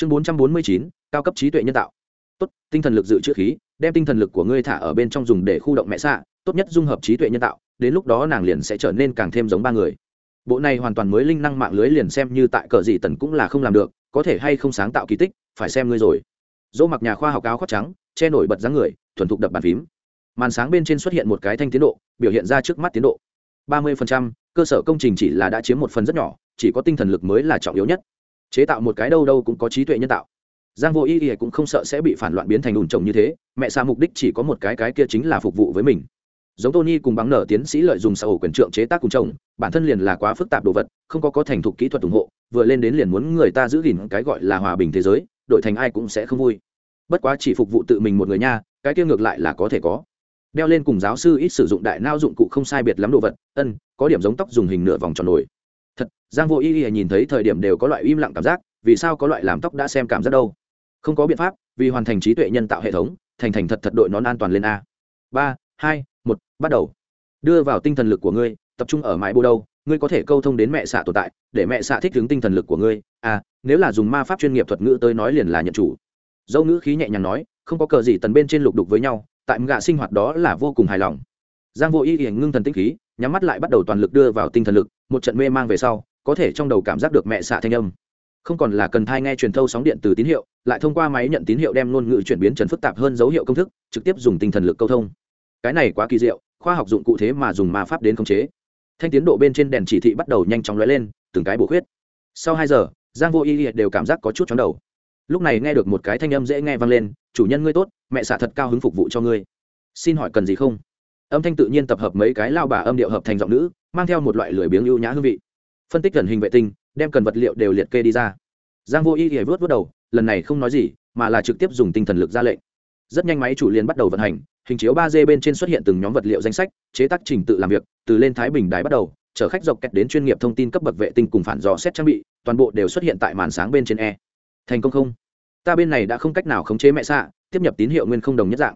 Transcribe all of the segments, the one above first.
chương bốn trăm bốn mươi chín, cao cấp trí tuệ nhân tạo. Tốt, tinh thần lực dự trữ khí, đem tinh thần lực của ngươi thả ở bên trong dùng để khu động mẹ xạ, tốt nhất dung hợp trí tuệ nhân tạo, đến lúc đó nàng liền sẽ trở nên càng thêm giống ba người. Bộ này hoàn toàn mới linh năng mạng lưới liền xem như tại cờ gì tần cũng là không làm được, có thể hay không sáng tạo kỳ tích, phải xem ngươi rồi. Dỗ mặc nhà khoa học áo khoác trắng, che nổi bật dáng người, thuần thục đập bàn phím. Màn sáng bên trên xuất hiện một cái thanh tiến độ, biểu hiện ra trước mắt tiến độ. ba mươi cơ sở công trình chỉ là đã chiếm một phần rất nhỏ, chỉ có tinh thần lực mới là trọng yếu nhất chế tạo một cái đâu đâu cũng có trí tuệ nhân tạo. Giang vô ý ý cũng không sợ sẽ bị phản loạn biến thành ủn trồng như thế, mẹ xa mục đích chỉ có một cái cái kia chính là phục vụ với mình. Giống tony cùng bắn nở tiến sĩ lợi dụng xã hội quyền trượng chế tác cùng chồng bản thân liền là quá phức tạp đồ vật, không có có thành thục kỹ thuật ủng hộ, vừa lên đến liền muốn người ta giữ gìn cái gọi là hòa bình thế giới, đổi thành ai cũng sẽ không vui. Bất quá chỉ phục vụ tự mình một người nha, cái kia ngược lại là có thể có. Đeo lên cùng giáo sư ít sử dụng đại nao dụng cụ không sai biệt lắm đồ vật, ân, có điểm giống tóc dùng hình nửa vòng tròn nổi thật, giang vô y y nhìn thấy thời điểm đều có loại im lặng cảm giác, vì sao có loại làm tóc đã xem cảm giác đâu? Không có biện pháp, vì hoàn thành trí tuệ nhân tạo hệ thống, thành thành thật thật đội nón an toàn lên a. Ba, hai, một, bắt đầu. Đưa vào tinh thần lực của ngươi, tập trung ở mãi bô đâu, ngươi có thể câu thông đến mẹ xạ tồn tại, để mẹ xạ thích ứng tinh thần lực của ngươi. À nếu là dùng ma pháp chuyên nghiệp thuật ngữ tới nói liền là nhận chủ. Dâu ngữ khí nhẹ nhàng nói, không có cờ gì tần bên trên lục đục với nhau, tại gạ sinh hoạt đó là vô cùng hài lòng. Giang vô y hiển ngưng thần tinh khí, nhắm mắt lại bắt đầu toàn lực đưa vào tinh thần lực một trận mê mang về sau, có thể trong đầu cảm giác được mẹ xạ thanh âm. Không còn là cần thai nghe truyền thâu sóng điện từ tín hiệu, lại thông qua máy nhận tín hiệu đem ngôn ngữ chuyển biến trần phức tạp hơn dấu hiệu công thức, trực tiếp dùng tinh thần lực câu thông. Cái này quá kỳ diệu, khoa học dụng cụ thế mà dùng ma pháp đến khống chế. Thanh tiến độ bên trên đèn chỉ thị bắt đầu nhanh chóng lóe lên, từng cái bổ khuyết. Sau hai giờ, giang vô y đều cảm giác có chút chóng đầu. Lúc này nghe được một cái thanh âm dễ nghe vang lên, chủ nhân ngươi tốt, mẹ xạ thật cao hứng phục vụ cho ngươi. Xin hỏi cần gì không? Âm thanh tự nhiên tập hợp mấy cái lao bà âm điệu hợp thành giọng nữ, mang theo một loại lười biếng ưu nhã hương vị. Phân tích gần hình vệ tinh, đem cần vật liệu đều liệt kê đi ra. Giang vô y thì vớt vớt đầu, lần này không nói gì, mà là trực tiếp dùng tinh thần lực ra lệnh. Rất nhanh máy chủ liên bắt đầu vận hành, hình chiếu ba d bên trên xuất hiện từng nhóm vật liệu danh sách, chế tác trình tự làm việc, từ lên thái bình đài bắt đầu, chở khách dọc kẹt đến chuyên nghiệp thông tin cấp bậc vệ tinh cùng phản dò xét trang bị, toàn bộ đều xuất hiện tại màn sáng bên trên e. Thành công không? Ta bên này đã không cách nào khống chế mẹ xạ, tiếp nhập tín hiệu nguyên không đồng nhất dạng.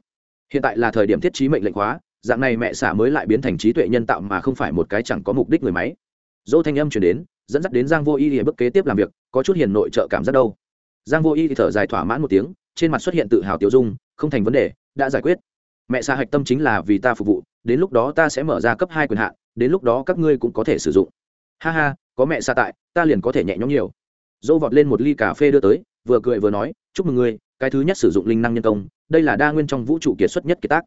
Hiện tại là thời điểm thiết trí mệnh lệnh hóa dạng này mẹ xạ mới lại biến thành trí tuệ nhân tạo mà không phải một cái chẳng có mục đích người máy. Dỗ thanh âm chuyển đến, dẫn dắt đến giang vô y thì bước kế tiếp làm việc, có chút hiền nội trợ cảm giác đâu. Giang vô y thì thở dài thỏa mãn một tiếng, trên mặt xuất hiện tự hào tiêu dung, không thành vấn đề, đã giải quyết. Mẹ xạ hạch tâm chính là vì ta phục vụ, đến lúc đó ta sẽ mở ra cấp hai quyền hạn, đến lúc đó các ngươi cũng có thể sử dụng. Ha ha, có mẹ xạ tại, ta liền có thể nhẹ nhõm nhiều. Dỗ vọt lên một ly cà phê đưa tới, vừa cười vừa nói, chúc mừng ngươi, cái thứ nhất sử dụng linh năng nhân công, đây là đa nguyên trong vũ trụ kiệt xuất nhất kiệt tác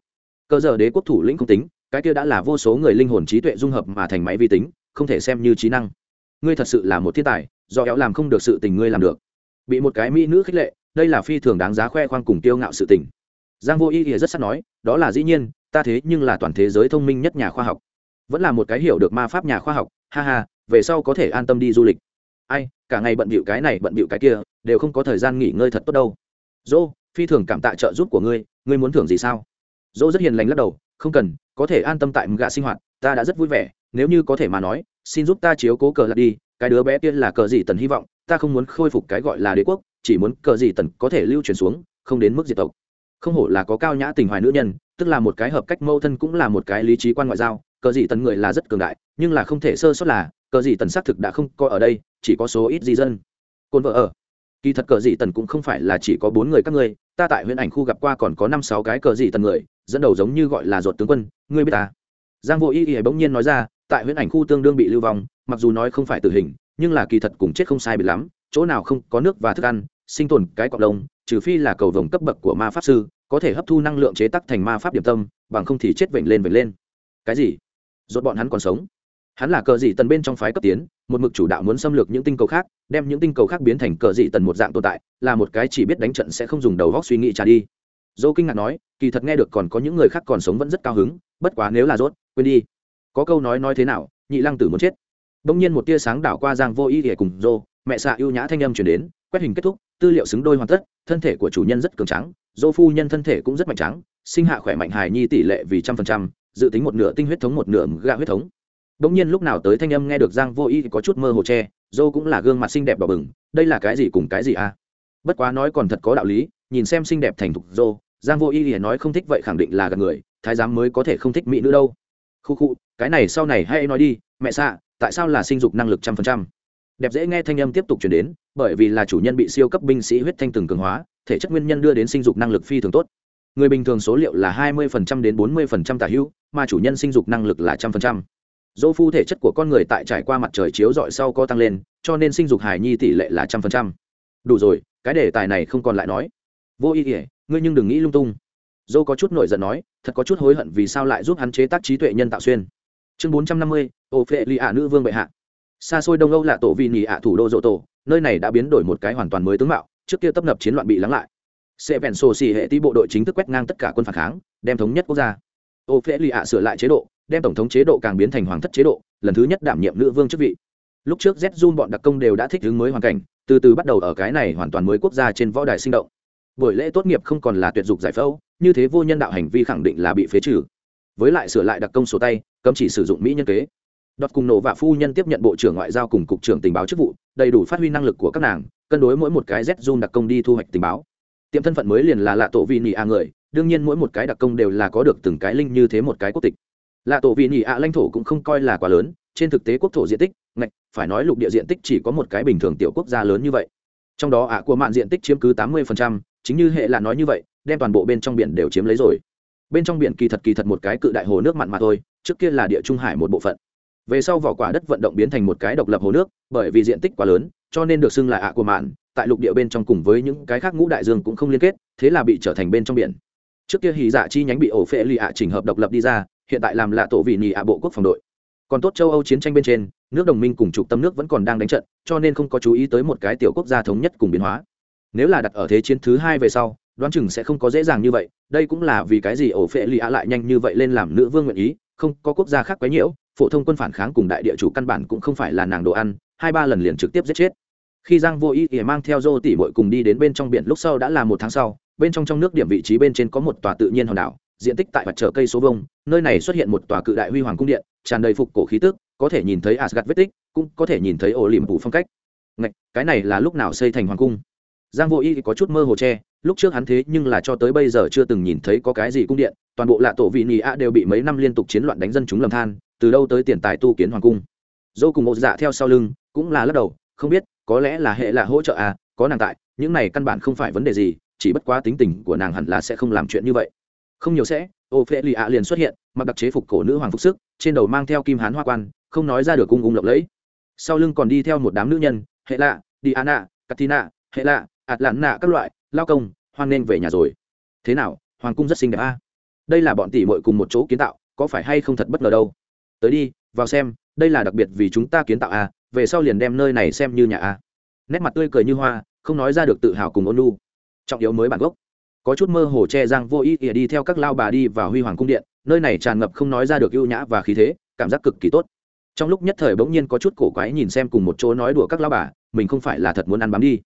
cơ giờ đế quốc thủ lĩnh không tính, cái kia đã là vô số người linh hồn trí tuệ dung hợp mà thành máy vi tính, không thể xem như trí năng. Ngươi thật sự là một thiên tài, do éo làm không được sự tình ngươi làm được. Bị một cái mỹ nữ khích lệ, đây là phi thường đáng giá khoe khoang cùng tiêu ngạo sự tình. Giang vô ý ỉa rất sắc nói, đó là dĩ nhiên, ta thế nhưng là toàn thế giới thông minh nhất nhà khoa học. Vẫn là một cái hiểu được ma pháp nhà khoa học, ha ha, về sau có thể an tâm đi du lịch. Ai, cả ngày bận bịu cái này, bận bịu cái kia, đều không có thời gian nghỉ ngơi thật tốt đâu. Dô, phi thường cảm tạ trợ giúp của ngươi ngươi muốn thưởng gì sao? Dỗ rất hiền lành lắc đầu, không cần, có thể an tâm tại gạ sinh hoạt, ta đã rất vui vẻ, nếu như có thể mà nói, xin giúp ta chiếu cố cờ lật đi, cái đứa bé kia là cờ gì tần hy vọng, ta không muốn khôi phục cái gọi là đế quốc, chỉ muốn cờ gì tần có thể lưu truyền xuống, không đến mức diệt tộc. Không hổ là có cao nhã tình hoài nữ nhân, tức là một cái hợp cách mâu thân cũng là một cái lý trí quan ngoại giao, cờ gì tần người là rất cường đại, nhưng là không thể sơ sót là, cờ gì tần xác thực đã không coi ở đây, chỉ có số ít di dân. Côn vợ ở. Kỳ thật cờ gì tần cũng không phải là chỉ có bốn người các ngươi ta tại huyện ảnh khu gặp qua còn có năm sáu cái cờ gì tần người dẫn đầu giống như gọi là ruột tướng quân ngươi biết ta? Giang vô y y bỗng nhiên nói ra tại huyện ảnh khu tương đương bị lưu vong mặc dù nói không phải tử hình nhưng là kỳ thật cùng chết không sai bị lắm chỗ nào không có nước và thức ăn sinh tồn cái cọc đông, trừ phi là cầu vồng cấp bậc của ma pháp sư có thể hấp thu năng lượng chế tắc thành ma pháp điểm tâm bằng không thì chết vểnh lên vểnh lên. Cái gì? Rốt bọn hắn còn sống? Hắn là cờ dị tần bên trong phái cấp tiến, một mực chủ đạo muốn xâm lược những tinh cầu khác, đem những tinh cầu khác biến thành cờ dị tần một dạng tồn tại, là một cái chỉ biết đánh trận sẽ không dùng đầu góc suy nghĩ trả đi. Dâu kinh ngạc nói, kỳ thật nghe được còn có những người khác còn sống vẫn rất cao hứng, bất quá nếu là rốt, quên đi. Có câu nói nói thế nào, nhị lăng tử muốn chết. Bỗng nhiên một tia sáng đảo qua giang vô ý để cùng dô, mẹ xạ ưu nhã thanh âm chuyển đến, quét hình kết thúc, tư liệu xứng đôi hoàn tất, thân thể của chủ nhân rất cường trắng dô phu nhân thân thể cũng rất mạnh trắng sinh hạ khỏe mạnh hài nhi tỷ lệ vì trăm phần trăm, dự tính một nửa tinh huyết thống một nửa gạ huyết thống bỗng nhiên lúc nào tới thanh âm nghe được giang vô y có chút mơ hồ che, dâu cũng là gương mặt xinh đẹp đỏ bừng, đây là cái gì cùng cái gì à? Bất quá nói còn thật có đạo lý, nhìn xem xinh đẹp thành thục dâu, giang vô y thì nói không thích vậy khẳng định là gần người, thái giám mới có thể không thích mỹ nữ đâu. Khu khu, cái này sau này hay nói đi, mẹ xạ, tại sao là sinh dục năng lực trăm phần trăm? Đẹp dễ nghe thanh âm tiếp tục chuyển đến, bởi vì là chủ nhân bị siêu cấp binh sĩ huyết thanh từng cường hóa, thể chất nguyên nhân đưa đến sinh dục năng lực phi thường tốt. Người bình thường số liệu là 20% đến 40% tả hữu, mà chủ nhân sinh dục năng lực là 100% dỗ phu thể chất của con người tại trải qua mặt trời chiếu rọi sau có tăng lên cho nên sinh dục hài nhi tỷ lệ là 100%. đủ rồi cái đề tài này không còn lại nói. Vô ý nghĩa ngươi nhưng đừng nghĩ lung tung. Dô có chút nổi giận nói thật có chút hối hận vì sao lại giúp hắn chế tác trí tuệ nhân tạo xuyên. Chương 450, ô phệ lì ạ nữ vương bệ hạ. Xa xôi đông âu là tổ vì nhì ạ thủ đô dỗ tổ nơi này đã biến đổi một cái hoàn toàn mới tướng mạo trước kia tấp nập chiến loạn bị lắng lại. Sẽ vẹn sổ xì hệ tí bộ đội chính thức quét ngang tất cả quân phản kháng đem thống nhất quốc gia. Ô phễ lì ạ sửa lại chế độ đem tổng thống chế độ càng biến thành hoàng thất chế độ, lần thứ nhất đảm nhiệm nữ vương chức vị. Lúc trước z zun bọn đặc công đều đã thích ứng mới hoàn cảnh, từ từ bắt đầu ở cái này hoàn toàn mới quốc gia trên võ đài sinh động. Buổi lễ tốt nghiệp không còn là tuyệt dục giải phẫu, như thế vô nhân đạo hành vi khẳng định là bị phế trừ. Với lại sửa lại đặc công sổ tay, cấm chỉ sử dụng mỹ nhân kế. Đọt cùng nổ và phu nhân tiếp nhận bộ trưởng ngoại giao cùng cục trưởng tình báo chức vụ, đầy đủ phát huy năng lực của các nàng, cân đối mỗi một cái z zoom đặc công đi thu hoạch tình báo. Tiệm thân phận mới liền là lạ tổ vi nị a người, đương nhiên mỗi một cái đặc công đều là có được từng cái linh như thế một cái quốc tịch lạ tổ vị nị a lãnh thổ cũng không coi là quá lớn, trên thực tế quốc thổ diện tích, ngạch, phải nói lục địa diện tích chỉ có một cái bình thường tiểu quốc gia lớn như vậy. Trong đó ạ của mạn diện tích chiếm cứ tám mươi chính như hệ là nói như vậy, đem toàn bộ bên trong biển đều chiếm lấy rồi. Bên trong biển kỳ thật kỳ thật một cái cự đại hồ nước mặn mà thôi, trước kia là địa trung hải một bộ phận. Về sau vỏ quả đất vận động biến thành một cái độc lập hồ nước, bởi vì diện tích quá lớn, cho nên được xưng là ạ của mạn, tại lục địa bên trong cùng với những cái khác ngũ đại dương cũng không liên kết, thế là bị trở thành bên trong biển. Trước kia hì dạ chi nhánh bị ổ phệ lì ạ chỉnh hợp độc lập đi ra hiện tại làm lạ tổ vị nhì ạ bộ quốc phòng đội. Còn tốt châu âu chiến tranh bên trên, nước đồng minh cùng trục tâm nước vẫn còn đang đánh trận, cho nên không có chú ý tới một cái tiểu quốc gia thống nhất cùng biến hóa. Nếu là đặt ở thế chiến thứ hai về sau, đoán chừng sẽ không có dễ dàng như vậy, đây cũng là vì cái gì ổ phệ lì ạ lại nhanh như vậy lên làm nữ vương nguyện ý, không có quốc gia khác quấy nhiễu, phổ thông quân phản kháng cùng đại địa chủ căn bản cũng không phải là nàng đồ ăn, hai ba lần liền trực tiếp giết chết. Khi giang vô ý ỉa mang theo dô tỉ bội cùng đi đến bên trong biển, lúc sau đã là một tháng sau, bên trong trong nước điểm vị trí bên trên có một tòa tự nhiên hòn đảo diện tích tại mặt trở cây số vông nơi này xuất hiện một tòa cự đại huy hoàng cung điện tràn đầy phục cổ khí tức có thể nhìn thấy asgad vết tích cũng có thể nhìn thấy ổ liềm phủ phong cách. Ngạch, cái này là lúc nào xây thành hoàng cung? Giang vô y có chút mơ hồ che lúc trước hắn thế nhưng là cho tới bây giờ chưa từng nhìn thấy có cái gì cung điện toàn bộ lạ tổ vị nì ạ đều bị mấy năm liên tục chiến loạn đánh dân chúng lầm than từ đâu tới tiền tài tu kiến hoàng cung? Dâu cùng một dạ theo sau lưng cũng là lắc đầu không biết có lẽ là hệ là hỗ trợ à có nàng tại những này căn bản không phải vấn đề gì chỉ bất quá tính tình của nàng hẳn là sẽ không làm chuyện như vậy không nhiều sẽ ô phê lì ạ liền xuất hiện mặc đặc chế phục cổ nữ hoàng phục sức trên đầu mang theo kim hán hoa quan không nói ra được cung ung lộng lẫy. Sau lưng còn đi theo một đám nữ nhân hệ lạ đi anna katina hệ lạ ạt lạn nạ các loại lao công hoan nên về nhà rồi. Thế nào hoàng cung rất xinh đẹp a? À? đây là bọn tỷ mội cùng một chỗ kiến tạo có phải hay không thật bất ngờ đâu? Tới đi vào xem đây là đặc biệt vì chúng ta kiến tạo a à, về sau liền đem nơi này xem như nhà a. Nét mặt tươi cười như hoa không nói ra được tự hào cùng ôn lu trọng yếu mới bản gốc có chút mơ hồ che răng vô ý ỉa đi theo các lao bà đi vào huy hoàng cung điện, nơi này tràn ngập không nói ra được ưu nhã và khí thế, cảm giác cực kỳ tốt. Trong lúc nhất thời bỗng nhiên có chút cổ quái nhìn xem cùng một chỗ nói đùa các lao bà, mình không phải là thật muốn ăn bám đi.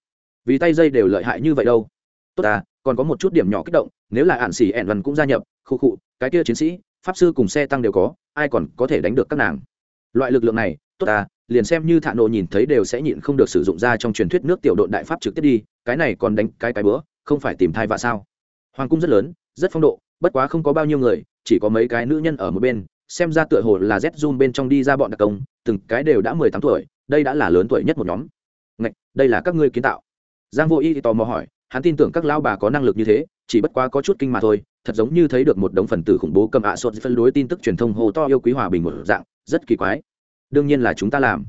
Vì tay dây đều lợi hại như vậy đâu. Tốt à còn có một chút điểm nhỏ kích động, nếu là ạn xỉ ẹn vần cũng gia nhập, khu khụ cái kia chiến sĩ, pháp sư cùng xe tăng đều có, ai còn có thể đánh được các nàng? Loại lực lượng này, tốt à liền xem như thạ nộ nhìn thấy đều sẽ nhịn không được sử dụng ra trong truyền thuyết nước tiểu độn đại pháp trực tiếp đi, cái này còn đánh cái cái bữa không phải tìm thai vạ sao? Hoàng cung rất lớn rất phong độ bất quá không có bao nhiêu người chỉ có mấy cái nữ nhân ở một bên xem ra tựa hồ là z zoom bên trong đi ra bọn đặc công từng cái đều đã mười tám tuổi đây đã là lớn tuổi nhất một nhóm. Ngạch, đây là các ngươi kiến tạo. Giang vô y thì tò mò hỏi hắn tin tưởng các lao bà có năng lực như thế chỉ bất quá có chút kinh mà thôi thật giống như thấy được một đống phần tử khủng bố cầm ạ à sốt phân đối tin tức truyền thông hồ to yêu quý hòa bình một dạng rất kỳ quái. Đương nhiên là chúng ta làm.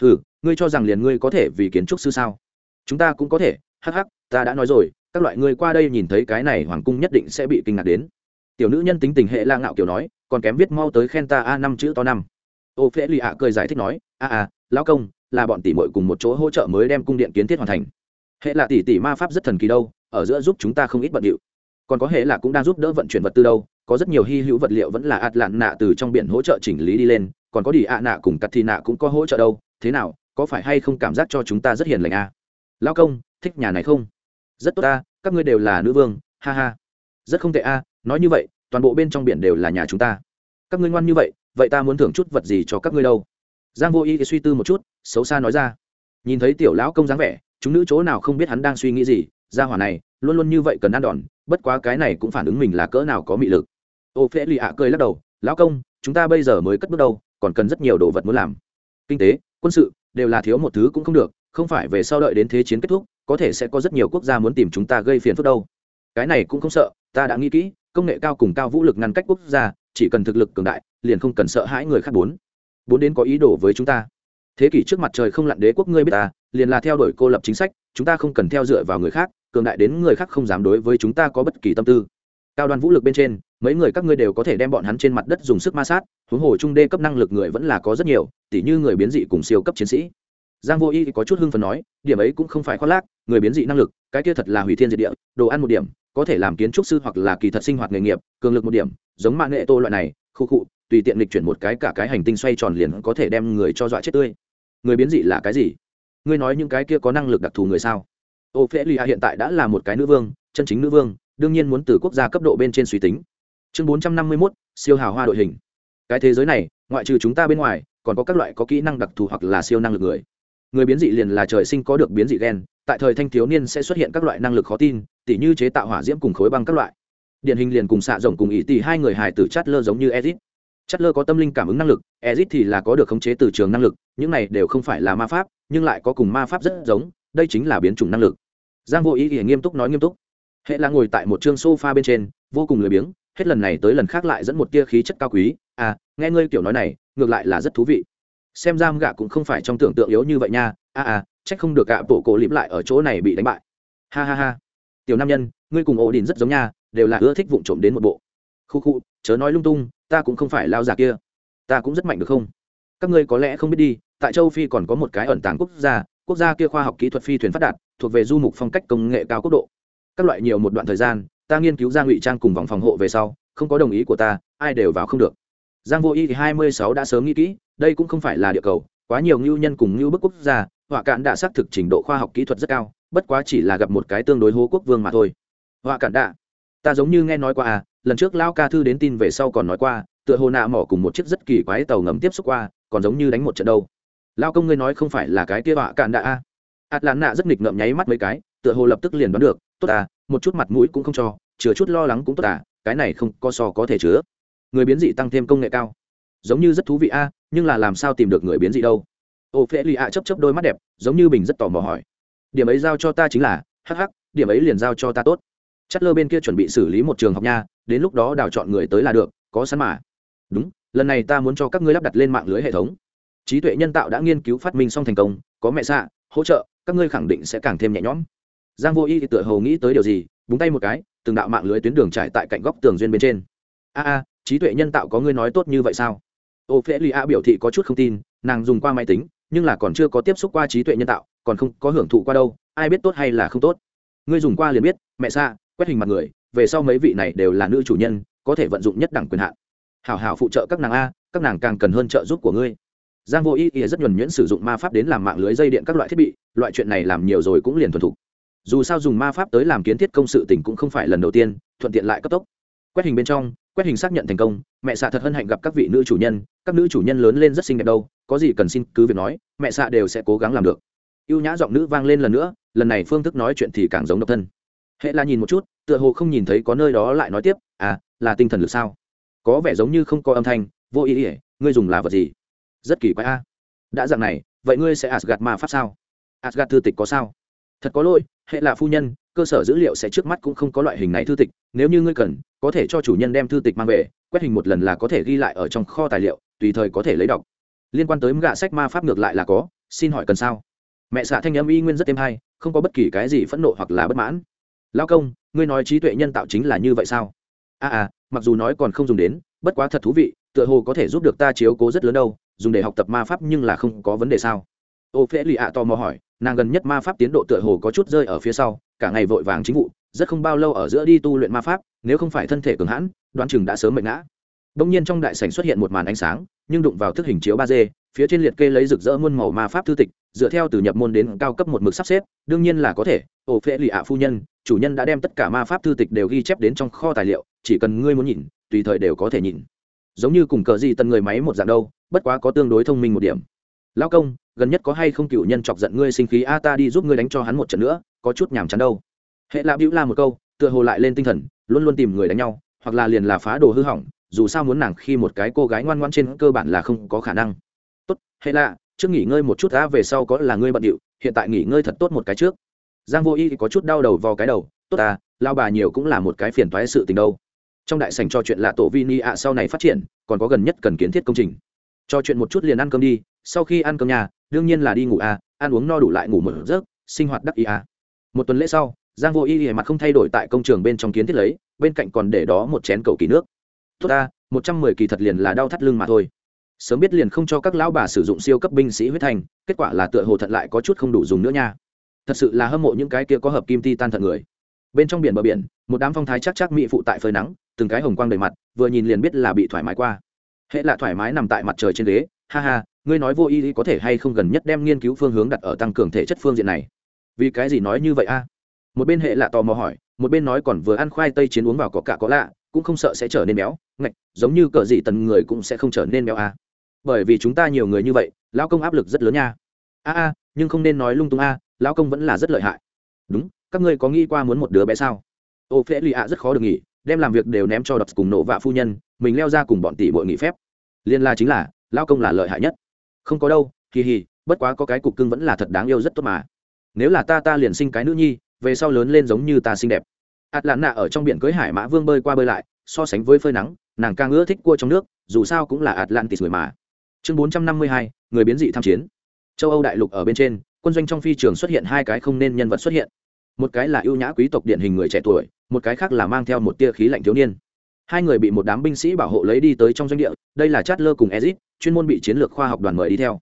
Ừ ngươi cho rằng liền ngươi có thể vì kiến trúc sư sao? Chúng ta cũng có thể hắc hắc ta đã nói rồi các loại ngươi qua đây nhìn thấy cái này hoàng cung nhất định sẽ bị kinh ngạc đến. Tiểu nữ nhân tính tình hệ la ngạo kiểu nói, còn kém viết mau tới khen ta a năm chữ to năm. Ô phễ lì ạ cười giải thích nói, a a, lão công, là bọn tỷ muội cùng một chỗ hỗ trợ mới đem cung điện kiến thiết hoàn thành. Hệ là tỷ tỷ ma pháp rất thần kỳ đâu, ở giữa giúp chúng ta không ít bận điệu. Còn có hệ là cũng đang giúp đỡ vận chuyển vật tư đâu, có rất nhiều hy hữu vật liệu vẫn là ạt lạn nạ từ trong biển hỗ trợ chỉnh lý đi lên, còn có đi ạ nạ cùng cắt thì nạ cũng có hỗ trợ đâu. Thế nào, có phải hay không cảm giác cho chúng ta rất hiền lành à? lão công, thích nhà này không? Rất tốt ta, các ngươi đều là nữ vương, ha ha. Rất không tệ a, nói như vậy, toàn bộ bên trong biển đều là nhà chúng ta. Các ngươi ngoan như vậy vậy ta muốn thưởng chút vật gì cho các ngươi đâu? Giang vô y suy tư một chút, xấu xa nói ra. Nhìn thấy tiểu lão công dáng vẻ, chúng nữ chỗ nào không biết hắn đang suy nghĩ gì, gia hỏa này, luôn luôn như vậy cần ăn đòn, bất quá cái này cũng phản ứng mình là cỡ nào có mị lực. Ô phễ lì ạ cười lắc đầu, lão công, chúng ta bây giờ mới cất bước đầu còn cần rất nhiều đồ vật muốn làm. Kinh tế, quân sự, đều là thiếu một thứ cũng không được không phải về sau đợi đến thế chiến kết thúc, có thể sẽ có rất nhiều quốc gia muốn tìm chúng ta gây phiền phức đâu. Cái này cũng không sợ, ta đã nghĩ kỹ, công nghệ cao cùng cao vũ lực ngăn cách quốc gia, chỉ cần thực lực cường đại, liền không cần sợ hãi người khác bốn. Bốn đến có ý đồ với chúng ta. Thế kỷ trước mặt trời không lặn đế quốc ngươi biết ta, liền là theo đuổi cô lập chính sách, chúng ta không cần theo dựa vào người khác, cường đại đến người khác không dám đối với chúng ta có bất kỳ tâm tư. Cao đoàn vũ lực bên trên, mấy người các ngươi đều có thể đem bọn hắn trên mặt đất dùng sức ma sát, huống hồ trung đê cấp năng lực người vẫn là có rất nhiều, tỉ như người biến dị cùng siêu cấp chiến sĩ giang vô y thì có chút hưng phấn nói, điểm ấy cũng không phải khoác lác, người biến dị năng lực, cái kia thật là hủy thiên diệt địa, đồ ăn một điểm, có thể làm kiến trúc sư hoặc là kỳ thật sinh hoạt nghề nghiệp, cường lực một điểm, giống mạng nghệ tô loại này, khu cụ tùy tiện lịch chuyển một cái cả cái hành tinh xoay tròn liền có thể đem người cho dọa chết tươi. Người biến dị là cái gì? Ngươi nói những cái kia có năng lực đặc thù người sao? Ô phê lì hiện tại đã là một cái nữ vương, chân chính nữ vương, đương nhiên muốn từ quốc gia cấp độ bên trên suy tính. Chương bốn trăm năm mươi mốt, siêu hào hoa đội hình. Cái thế giới này, ngoại trừ chúng ta bên ngoài, còn có các loại có kỹ năng đặc thù hoặc là siêu năng lực người người biến dị liền là trời sinh có được biến dị gen, tại thời thanh thiếu niên sẽ xuất hiện các loại năng lực khó tin, tỉ như chế tạo hỏa diễm cùng khối băng các loại. Điển hình liền cùng xạ rồng cùng ý tỷ hai người hài tử chát lơ giống như ezit. Chát lơ có tâm linh cảm ứng năng lực, ezit thì là có được khống chế từ trường năng lực, những này đều không phải là ma pháp, nhưng lại có cùng ma pháp rất giống, đây chính là biến chủng năng lực. Giang vô ý thì nghiêm túc nói nghiêm túc. Hệ là ngồi tại một chương sofa bên trên, vô cùng lười biếng, hết lần này tới lần khác lại dẫn một tia khí chất cao quý. À nghe ngươi kiểu nói này, ngược lại là rất thú vị xem giam gạ cũng không phải trong tưởng tượng yếu như vậy nha. A à, à trách không được gạ bộ cổ lịp lại ở chỗ này bị đánh bại. Ha ha ha. Tiểu nam nhân ngươi cùng ổ đình rất giống nha đều là ưa thích vụng trộm đến một bộ. Khu khu chớ nói lung tung ta cũng không phải lao già kia. Ta cũng rất mạnh được không? Các ngươi có lẽ không biết đi tại châu phi còn có một cái ẩn tàng quốc gia quốc gia kia khoa học kỹ thuật phi thuyền phát đạt thuộc về du mục phong cách công nghệ cao quốc độ. Các loại nhiều một đoạn thời gian ta nghiên cứu ra ngụy trang cùng vòng phòng hộ về sau không có đồng ý của ta ai đều vào không được. Giang vô y thì hai mươi sáu đã sớm nghĩ kỹ đây cũng không phải là địa cầu, quá nhiều ngưu nhân cùng ngưu bức quốc gia, họa cạn đã xác thực trình độ khoa học kỹ thuật rất cao, bất quá chỉ là gặp một cái tương đối hố quốc vương mà thôi. Họa cạn đã ta giống như nghe nói qua à lần trước lao ca thư đến tin về sau còn nói qua, tựa hồ nạ mỏ cùng một chiếc rất kỳ quái tàu ngầm tiếp xúc qua, còn giống như đánh một trận đâu. Lao công ngươi nói không phải là cái kia họa cạn đã a ạt lán nạ rất nghịch ngợm nháy mắt mấy cái, tựa hồ lập tức liền đoán được, tốt à một chút mặt mũi cũng không cho chứa chút lo lắng cũng tốt à cái này không có so có thể chứa. Người biến dị tăng thêm công nghệ cao giống như rất thú vị a, nhưng là làm sao tìm được người biến dị đâu? Ô phê lì ạ chấp chấp đôi mắt đẹp, giống như bình rất tò mò hỏi. Điểm ấy giao cho ta chính là hh điểm ấy liền giao cho ta tốt. Chất lơ bên kia chuẩn bị xử lý một trường học nha, đến lúc đó đào chọn người tới là được, có sẵn mà. Đúng, lần này ta muốn cho các ngươi lắp đặt lên mạng lưới hệ thống. Trí tuệ nhân tạo đã nghiên cứu phát minh xong thành công, có mẹ xạ, hỗ trợ, các ngươi khẳng định sẽ càng thêm nhẹ nhõm. Giang vô y thì tựa hồ nghĩ tới điều gì, búng tay một cái, từng đạo mạng lưới tuyến đường trải tại cạnh góc tường duyên bên trên. A a, trí tuệ nhân tạo có ngươi nói tốt như vậy sao? Ô phê lì a biểu thị có chút không tin, nàng dùng qua máy tính, nhưng là còn chưa có tiếp xúc qua trí tuệ nhân tạo, còn không có hưởng thụ qua đâu, ai biết tốt hay là không tốt. Ngươi dùng qua liền biết, mẹ xa, quét hình mặt người, về sau mấy vị này đều là nữ chủ nhân, có thể vận dụng nhất đẳng quyền hạn. Hảo hảo phụ trợ các nàng a, các nàng càng cần hơn trợ giúp của ngươi. Giang vô ý ý rất nhuẩn nhuyễn sử dụng ma pháp đến làm mạng lưới dây điện các loại thiết bị, loại chuyện này làm nhiều rồi cũng liền thuần thục. Dù sao dùng ma pháp tới làm kiến thiết công sự tỉnh cũng không phải lần đầu tiên, thuận tiện lại cấp tốc. Quét hình bên trong quét hình xác nhận thành công, mẹ xạ thật hân hạnh gặp các vị nữ chủ nhân, các nữ chủ nhân lớn lên rất xinh đẹp đâu, có gì cần xin cứ việc nói, mẹ xạ đều sẽ cố gắng làm được. Y ê u nhã giọng nữ vang lên lần nữa, lần này phương thức nói chuyện thì càng giống độc thân. Hệ là nhìn một chút, tựa hồ không nhìn thấy có nơi đó lại nói tiếp à là tinh thần lực sao? Có vẻ giống như không có âm thanh, vô ý ỉa ngươi dùng là vật gì? Rất kỳ quái a. Đã dạng này, vậy ngươi sẽ asgad ma pháp sao? Asgad thư tịch có sao? Thật có lỗi hệ là phu nhân cơ sở dữ liệu sẽ trước mắt cũng không có loại hình này thư tịch nếu như ngươi cần có thể cho chủ nhân đem thư tịch mang về quét hình một lần là có thể ghi lại ở trong kho tài liệu tùy thời có thể lấy đọc. Liên quan tới gạ sách ma pháp ngược lại là có xin hỏi cần sao? Mẹ xạ thanh âm y nguyên rất êm hay không có bất kỳ cái gì phẫn nộ hoặc là bất mãn. Lao công ngươi nói trí tuệ nhân tạo chính là như vậy sao? A à, à mặc dù nói còn không dùng đến bất quá thật thú vị tựa hồ có thể giúp được ta chiếu cố rất lớn đâu dùng để học tập ma pháp nhưng là không có vấn đề sao? Ô phễ lì ạ tò mò hỏi nàng gần nhất ma pháp tiến độ tựa hồ có chút rơi ở phía sau, cả ngày vội vàng chính vụ, rất không bao lâu ở giữa đi tu luyện ma pháp, nếu không phải thân thể cường hãn, đoán chừng đã sớm mệt ngã. Đông nhiên trong đại sảnh xuất hiện một màn ánh sáng, nhưng đụng vào thức hình chiếu ba d, phía trên liệt kê lấy rực rỡ muôn màu ma pháp thư tịch, dựa theo từ nhập môn đến cao cấp một mực sắp xếp, đương nhiên là có thể ổ phễ lì ạ phu nhân, chủ nhân đã đem tất cả ma pháp thư tịch đều ghi chép đến trong kho tài liệu, chỉ cần ngươi muốn nhìn, tùy thời đều có thể nhìn. Giống như cùng cờ gì tần người máy một dạng đâu, bất quá có tương đối thông minh một điểm. Lao công gần nhất có hay không cựu nhân chọc giận ngươi sinh khí? A, ta đi giúp ngươi đánh cho hắn một trận nữa, có chút nhàm chán đâu. Hệ lạ bĩu la một câu, tựa hồ lại lên tinh thần, luôn luôn tìm người đánh nhau, hoặc là liền là phá đồ hư hỏng, dù sao muốn nàng khi một cái cô gái ngoan ngoan trên cơ bản là không có khả năng. Tốt, hệ lạ, trước nghỉ ngơi một chút đã, về sau có là ngươi bận điệu, hiện tại nghỉ ngơi thật tốt một cái trước. Giang vô y có chút đau đầu vào cái đầu, tốt à lao bà nhiều cũng là một cái phiền toái sự tình đâu. Trong đại sảnh trò chuyện là tổ vini ạ sau này phát triển, còn có gần nhất cần kiến thiết công trình. Trò chuyện một chút liền ăn cơm đi sau khi ăn cơm nhà đương nhiên là đi ngủ à ăn uống no đủ lại ngủ một giấc sinh hoạt đắc ý à. Một tuần lễ sau giang vô y hề mặt không thay đổi tại công trường bên trong kiến thiết lấy bên cạnh còn để đó một chén cầu kỳ nước. Tốt ta một trăm mười kỳ thật liền là đau thắt lưng mà thôi. Sớm biết liền không cho các lão bà sử dụng siêu cấp binh sĩ huyết thành, kết quả là tựa hồ thận lại có chút không đủ dùng nữa nha. Thật sự là hâm mộ những cái kia có hợp kim ti tan thận người. Bên trong biển bờ biển một đám phong thái chắc chắc mỹ phụ tại phơi nắng từng cái hồng quang đầy mặt vừa nhìn liền biết là bị thoải mái qua. Hệ là thoải mái nằm tại mặt trời trên ghế ha ha ngươi nói vô y có thể hay không gần nhất đem nghiên cứu phương hướng đặt ở tăng cường thể chất phương diện này? Vì cái gì nói như vậy a? Một bên hệ lạ tò mò hỏi, một bên nói còn vừa ăn khoai tây chiến uống vào có cả có lạ, cũng không sợ sẽ trở nên béo, ngạch, giống như cờ gì tần người cũng sẽ không trở nên béo a. Bởi vì chúng ta nhiều người như vậy, lão công áp lực rất lớn nha. A a, nhưng không nên nói lung tung a, lão công vẫn là rất lợi hại. Đúng, các ngươi có nghĩ qua muốn một đứa bé sao? Ô phễ lì ạ rất khó được nghỉ, đem làm việc đều ném cho đập cùng nổ vạ phu nhân, mình leo ra cùng bọn tỷ bội nghỉ phép. Liên la chính là lao công là lợi hại nhất không có đâu, kỳ hì, bất quá có cái cục cưng vẫn là thật đáng yêu rất tốt mà. Nếu là ta ta liền sinh cái nữ nhi, về sau lớn lên giống như ta xinh đẹp. Ạt lạn nạ ở trong biển cưới hải mã vương bơi qua bơi lại, so sánh với phơi nắng, nàng càng ưa thích cua trong nước, dù sao cũng là ạt lạn tịt người mà. Chương bốn trăm năm mươi hai, người biến dị tham chiến. Châu âu đại lục ở bên trên, quân doanh trong phi trường xuất hiện hai cái không nên nhân vật xuất hiện. Một cái là ưu nhã quý tộc điển hình người trẻ tuổi, một cái khác là mang theo một tia khí lạnh thiếu niên hai người bị một đám binh sĩ bảo hộ lấy đi tới trong doanh địa, đây là chát lơ cùng ezit, chuyên môn bị chiến lược khoa học đoàn mời đi theo.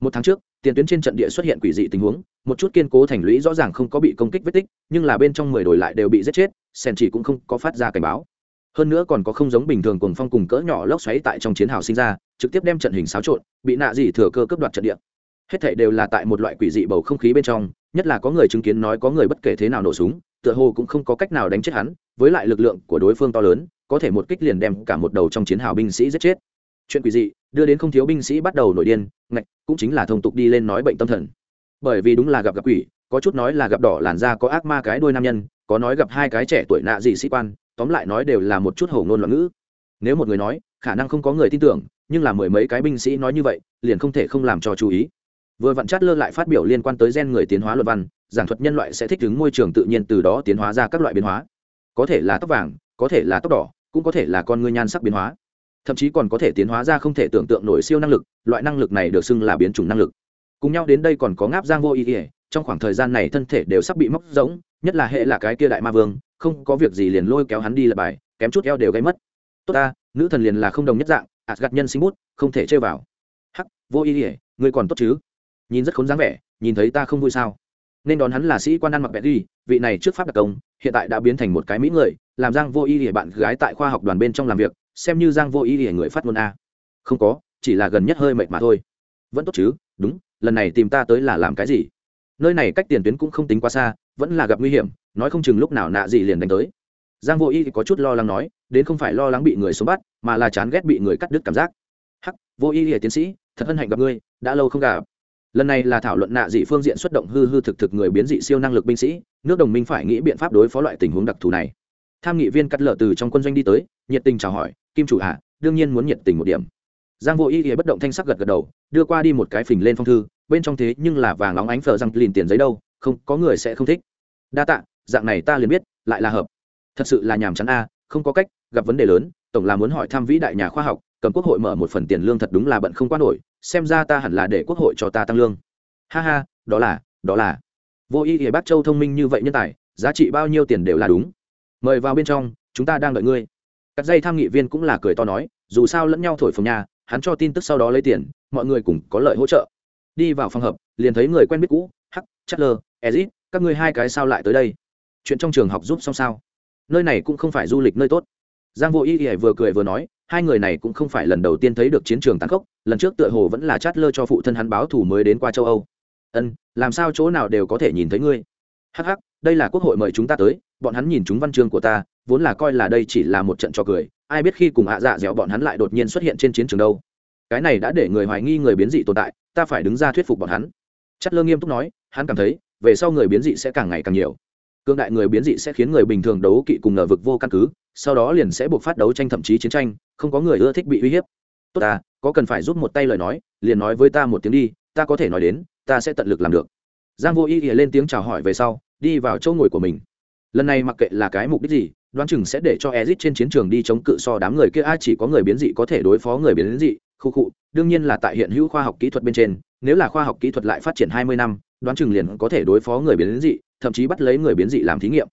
Một tháng trước, tiền tuyến trên trận địa xuất hiện quỷ dị tình huống, một chút kiên cố thành lũy rõ ràng không có bị công kích vết tích, nhưng là bên trong mười đổi lại đều bị giết chết, sen chỉ cũng không có phát ra cảnh báo. Hơn nữa còn có không giống bình thường cùng phong cùng cỡ nhỏ lốc xoáy tại trong chiến hào sinh ra, trực tiếp đem trận hình xáo trộn, bị nạ dị thừa cơ cướp đoạt trận địa. Hết thảy đều là tại một loại quỷ dị bầu không khí bên trong, nhất là có người chứng kiến nói có người bất kể thế nào nổ súng, tựa hồ cũng không có cách nào đánh chết hắn, với lại lực lượng của đối phương to lớn có thể một kích liền đem cả một đầu trong chiến hào binh sĩ giết chết. Chuyện quỷ dị, đưa đến không thiếu binh sĩ bắt đầu nổi điên, ngạch, cũng chính là thông tục đi lên nói bệnh tâm thần. Bởi vì đúng là gặp gặp quỷ, có chút nói là gặp đỏ làn da có ác ma cái đôi nam nhân, có nói gặp hai cái trẻ tuổi nạ dị sĩ quan, tóm lại nói đều là một chút hầu ngôn loạn ngữ. Nếu một người nói, khả năng không có người tin tưởng, nhưng là mười mấy cái binh sĩ nói như vậy, liền không thể không làm cho chú ý. Vừa vặn chát lơ lại phát biểu liên quan tới gen người tiến hóa luật văn, giảng thuật nhân loại sẽ thích ứng môi trường tự nhiên từ đó tiến hóa ra các loại biến hóa. Có thể là tóc vàng, có thể là tóc đỏ cũng có thể là con ngươi nhan sắc biến hóa. Thậm chí còn có thể tiến hóa ra không thể tưởng tượng nổi siêu năng lực, loại năng lực này được xưng là biến chủng năng lực. Cùng nhau đến đây còn có ngáp giang vô ý ỉa, trong khoảng thời gian này thân thể đều sắp bị móc giống nhất là hệ là cái kia đại ma vương, không có việc gì liền lôi kéo hắn đi lập bài, kém chút eo đều gây mất. Tốt ta, nữ thần liền là không đồng nhất dạng, ạt gặt nhân sinh bút, không thể chơi vào. Hắc, vô ý ỉa, ngươi còn tốt chứ? Nhìn rất khốn dáng vẻ, nhìn thấy ta không vui sao? Nên đón hắn là sĩ quan ăn mặc bẹt đi, vị này trước pháp đặc công hiện tại đã biến thành một cái mỹ người, làm giang vô ý ỉa bạn gái tại khoa học đoàn bên trong làm việc, xem như giang vô ý ỉa người phát ngôn a. Không có, chỉ là gần nhất hơi mệt mà thôi. Vẫn tốt chứ, đúng, lần này tìm ta tới là làm cái gì? Nơi này cách tiền tuyến cũng không tính quá xa, vẫn là gặp nguy hiểm, nói không chừng lúc nào nạ gì liền đánh tới. Giang vô y thì có chút lo lắng nói, đến không phải lo lắng bị người xuống bắt, mà là chán ghét bị người cắt đứt cảm giác. Hắc, vô y thì tiến sĩ, thật hân hạnh gặp ngươi, đã lâu không gặp lần này là thảo luận nạ dị phương diện xuất động hư hư thực thực người biến dị siêu năng lực binh sĩ, nước đồng minh phải nghĩ biện pháp đối phó loại tình huống đặc thù này. Tham nghị viên cắt lở từ trong quân doanh đi tới, nhiệt tình chào hỏi, kim chủ hạ, đương nhiên muốn nhiệt tình một điểm. Giang vô ý ý bất động thanh sắc gật gật đầu, đưa qua đi một cái phình lên phong thư, bên trong thế nhưng là vàng óng ánh phở răng lìn tiền giấy đâu, không, có người sẽ không thích. Đa tạ, dạng này ta liền biết, lại là hợp. Thật sự là nhàm chán a, không có cách, gặp vấn đề lớn, tổng là muốn hỏi thăm vĩ đại nhà khoa học cầm quốc hội mở một phần tiền lương thật đúng là bận không qua nổi, xem ra ta hẳn là để quốc hội cho ta tăng lương. Ha ha, đó là đó là. Vô ý ỉa bác châu thông minh như vậy nhân tài, giá trị bao nhiêu tiền đều là đúng. Mời vào bên trong, chúng ta đang đợi ngươi. Cắt dây tham nghị viên cũng là cười to nói, dù sao lẫn nhau thổi phồng nhà, hắn cho tin tức sau đó lấy tiền, mọi người cùng có lợi hỗ trợ. Đi vào phòng hợp liền thấy người quen biết cũ hắc chất ezit, các ngươi hai cái sao lại tới đây? Chuyện trong trường học giúp xong sao? Nơi này cũng không phải du lịch nơi tốt. Giang vô ý ỉa vừa cười vừa nói hai người này cũng không phải lần đầu tiên thấy được chiến trường tàn khốc, lần trước tựa hồ vẫn là chát lơ cho phụ thân hắn báo thủ mới đến qua châu âu. Ân, làm sao chỗ nào đều có thể nhìn thấy ngươi? Hắc hắc, đây là quốc hội mời chúng ta tới, bọn hắn nhìn chúng văn chương của ta, vốn là coi là đây chỉ là một trận trò cười, ai biết khi cùng hạ dạ dẻo bọn hắn lại đột nhiên xuất hiện trên chiến trường đâu. Cái này đã để người hoài nghi người biến dị tồn tại, ta phải đứng ra thuyết phục bọn hắn. Chất lơ nghiêm túc nói, hắn cảm thấy, về sau người biến dị sẽ càng ngày càng nhiều. Cương đại người biến dị sẽ khiến người bình thường đấu kỵ cùng nở vực vô căn cứ sau đó liền sẽ buộc phát đấu tranh thậm chí chiến tranh, không có người ưa thích bị uy hiếp. Tốt ta, có cần phải giúp một tay lời nói, liền nói với ta một tiếng đi, ta có thể nói đến, ta sẽ tận lực làm được. Giang vô ý ỉa lên tiếng chào hỏi về sau, đi vào chỗ ngồi của mình. Lần này mặc kệ là cái mục đích gì, đoán chừng sẽ để cho ezit trên chiến trường đi chống cự so đám người kia, a, chỉ có người biến dị có thể đối phó người biến dị, khu khu, đương nhiên là tại hiện hữu khoa học kỹ thuật bên trên, nếu là khoa học kỹ thuật lại phát triển hai mươi năm, đoán chừng liền có thể đối phó người biến dị, thậm chí bắt lấy người biến dị làm thí nghiệm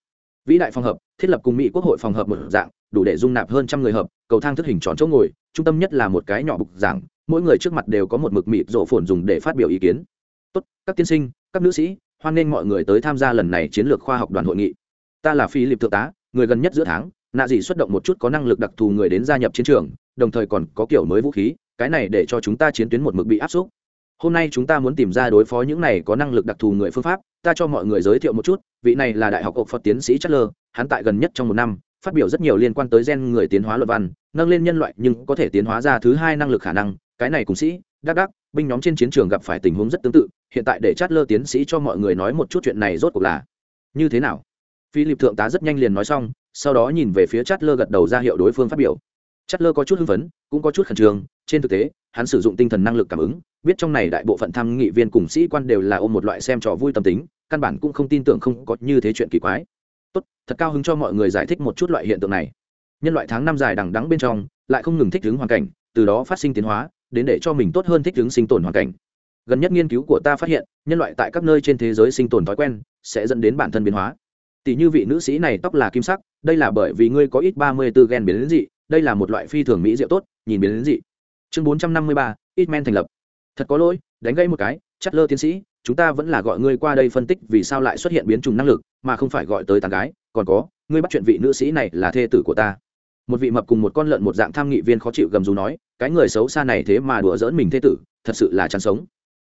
vĩ đại phòng hợp, thiết lập cùng mỹ quốc hội phòng hợp một dạng, đủ để dung nạp hơn trăm người hợp, cầu thang thức hình tròn chỗ ngồi, trung tâm nhất là một cái nhỏ bục giảng, mỗi người trước mặt đều có một mực mịt rổ phồn dùng để phát biểu ý kiến. Tốt, các tiên sinh, các nữ sĩ, hoan nghênh mọi người tới tham gia lần này chiến lược khoa học đoàn hội nghị. Ta là phi lịp thượng tá, người gần nhất giữa tháng, nạ dị xuất động một chút có năng lực đặc thù người đến gia nhập chiến trường, đồng thời còn có kiểu mới vũ khí, cái này để cho chúng ta chiến tuyến một mực bị áp suất hôm nay chúng ta muốn tìm ra đối phó những này có năng lực đặc thù người phương pháp, ta cho mọi người giới thiệu một chút, vị này là đại học ộc phật tiến sĩ chất lơ hắn tại gần nhất trong một năm, phát biểu rất nhiều liên quan tới gen người tiến hóa luật văn, nâng lên nhân loại nhưng có thể tiến hóa ra thứ hai năng lực khả năng, cái này cùng sĩ, đắc đắc, binh nhóm trên chiến trường gặp phải tình huống rất tương tự, hiện tại để chát lơ tiến sĩ cho mọi người nói một chút chuyện này rốt cuộc là như thế nào? Philip thượng tá rất nhanh liền nói xong, sau đó nhìn về phía chát lơ gật đầu ra hiệu đối phương phát biểu. Chất lơ có chút hưng phấn, cũng có chút khẩn trương, trên thực tế, hắn sử dụng tinh thần năng lực cảm ứng, biết trong này đại bộ phận tham nghị viên cùng sĩ quan đều là ôm một loại xem trò vui tâm tính, căn bản cũng không tin tưởng không có như thế chuyện kỳ quái. Tốt, thật cao hứng cho mọi người giải thích một chút loại hiện tượng này. Nhân loại tháng năm dài đằng đắng bên trong, lại không ngừng thích ứng hoàn cảnh, từ đó phát sinh tiến hóa, đến để cho mình tốt hơn thích ứng sinh tồn hoàn cảnh. Gần nhất nghiên cứu của ta phát hiện, nhân loại tại các nơi trên thế giới sinh tồn thói quen, sẽ dẫn đến bản thân biến hóa. Tỷ như vị nữ sĩ này tóc là kim sắc, đây là bởi vì ngươi có ít ba mươi 34 gen biến đến dị đây là một loại phi thường mỹ rượu tốt, nhìn biến đến dị. Chương bốn trăm năm mươi ba ít men thành lập. Thật có lỗi, đánh gây một cái chất lơ tiến sĩ, chúng ta vẫn là gọi ngươi qua đây phân tích vì sao lại xuất hiện biến chủng năng lực, mà không phải gọi tới tàn gái. Còn có, ngươi bắt chuyện vị nữ sĩ này là thê tử của ta. Một vị mập cùng một con lợn một dạng tham nghị viên khó chịu gầm rú nói, cái người xấu xa này thế mà đùa dỡn mình thê tử, thật sự là chán sống.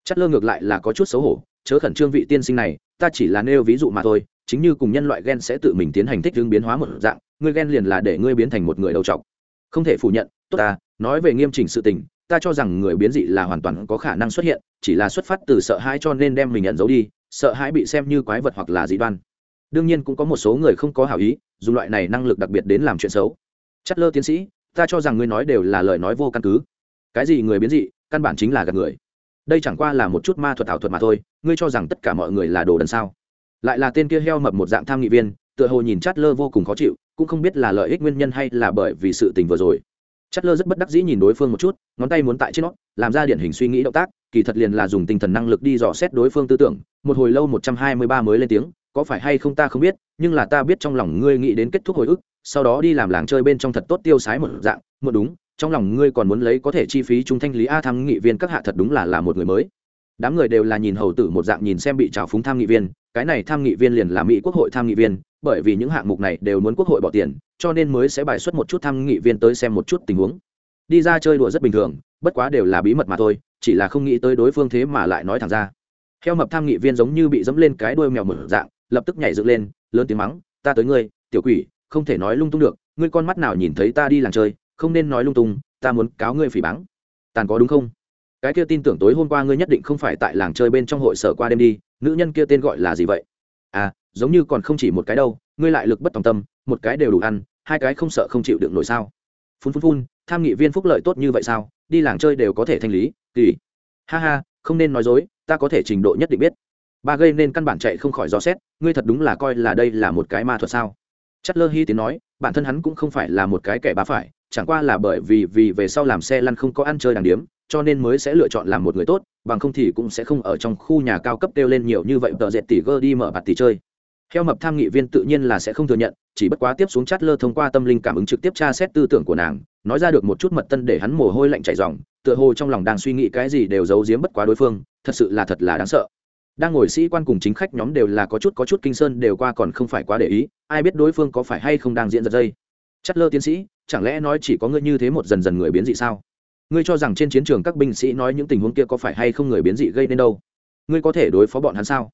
Chất lơ ngược lại là có chút xấu hổ, chớ khẩn trương vị tiên sinh này, ta chỉ là nêu ví dụ mà thôi chính như cùng nhân loại gen sẽ tự mình tiến hành thích ứng biến hóa một dạng, ngươi gen liền là để ngươi biến thành một người đầu trọc. Không thể phủ nhận, tốt ta, nói về nghiêm chỉnh sự tình, ta cho rằng người biến dị là hoàn toàn có khả năng xuất hiện, chỉ là xuất phát từ sợ hãi cho nên đem mình nhận giấu đi, sợ hãi bị xem như quái vật hoặc là dị đoan. Đương nhiên cũng có một số người không có hảo ý, dùng loại này năng lực đặc biệt đến làm chuyện xấu. Chất lơ tiến sĩ, ta cho rằng ngươi nói đều là lời nói vô căn cứ. Cái gì người biến dị, căn bản chính là gạt người. Đây chẳng qua là một chút ma thuật ảo thuật mà thôi, ngươi cho rằng tất cả mọi người là đồ đần sao? Lại là tên kia heo mập một dạng tham nghị viên, tựa hồ nhìn chát lơ vô cùng khó chịu, cũng không biết là lợi ích nguyên nhân hay là bởi vì sự tình vừa rồi. Chát lơ rất bất đắc dĩ nhìn đối phương một chút, ngón tay muốn tại trên nó, làm ra điển hình suy nghĩ động tác, kỳ thật liền là dùng tinh thần năng lực đi dò xét đối phương tư tưởng, một hồi lâu một trăm hai mươi ba mới lên tiếng, có phải hay không ta không biết, nhưng là ta biết trong lòng ngươi nghĩ đến kết thúc hồi ức, sau đó đi làm làng chơi bên trong thật tốt tiêu sái một dạng, một đúng, trong lòng ngươi còn muốn lấy có thể chi phí chúng thanh lý a tham nghị viên các hạ thật đúng là là một người mới đám người đều là nhìn hầu tử một dạng nhìn xem bị trào phúng tham nghị viên, cái này tham nghị viên liền là mỹ quốc hội tham nghị viên, bởi vì những hạng mục này đều muốn quốc hội bỏ tiền, cho nên mới sẽ bài xuất một chút tham nghị viên tới xem một chút tình huống. Đi ra chơi đùa rất bình thường, bất quá đều là bí mật mà thôi, chỉ là không nghĩ tới đối phương thế mà lại nói thẳng ra. Heo mập tham nghị viên giống như bị dẫm lên cái đuôi mèo mở dạng, lập tức nhảy dựng lên, lớn tiếng mắng, ta tới ngươi, tiểu quỷ, không thể nói lung tung được, ngươi con mắt nào nhìn thấy ta đi làng chơi, không nên nói lung tung, ta muốn cáo ngươi phỉ báng. Tàn có đúng không? Cái kia tin tưởng tối hôm qua ngươi nhất định không phải tại làng chơi bên trong hội sở qua đêm đi, nữ nhân kia tên gọi là gì vậy? À giống như còn không chỉ một cái đâu, ngươi lại lực bất tòng tâm, một cái đều đủ ăn, hai cái không sợ không chịu được nổi sao? Phun phun phun, tham nghị viên phúc lợi tốt như vậy sao? Đi làng chơi đều có thể thanh lý, kỳ. Ha ha, không nên nói dối, ta có thể trình độ nhất định biết. Ba gây nên căn bản chạy không khỏi gió xét, ngươi thật đúng là coi là đây là một cái ma thuật sao? Chất lơ hy tiến nói, bản thân hắn cũng không phải là một cái kẻ bá phải, chẳng qua là bởi vì vì về sau làm xe lăn không có ăn chơi đàng điếm cho nên mới sẽ lựa chọn làm một người tốt, bằng không thì cũng sẽ không ở trong khu nhà cao cấp kêu lên nhiều như vậy, tờ dệt tỷ gơ đi mở bạt tỷ chơi. Theo mập tham nghị viên tự nhiên là sẽ không thừa nhận, chỉ bất quá tiếp xuống chát lơ thông qua tâm linh cảm ứng trực tiếp tra xét tư tưởng của nàng, nói ra được một chút mật tân để hắn mồ hôi lạnh chảy dòng tựa hồ trong lòng đang suy nghĩ cái gì đều giấu giếm bất quá đối phương, thật sự là thật là đáng sợ. Đang ngồi sĩ quan cùng chính khách nhóm đều là có chút có chút kinh sơn đều qua còn không phải quá để ý, ai biết đối phương có phải hay không đang diễn giật dây. Chát lơ tiến sĩ, chẳng lẽ nói chỉ có ngươi như thế một dần dần người biến dị sao? Ngươi cho rằng trên chiến trường các binh sĩ nói những tình huống kia có phải hay không người biến dị gây nên đâu? Ngươi có thể đối phó bọn hắn sao?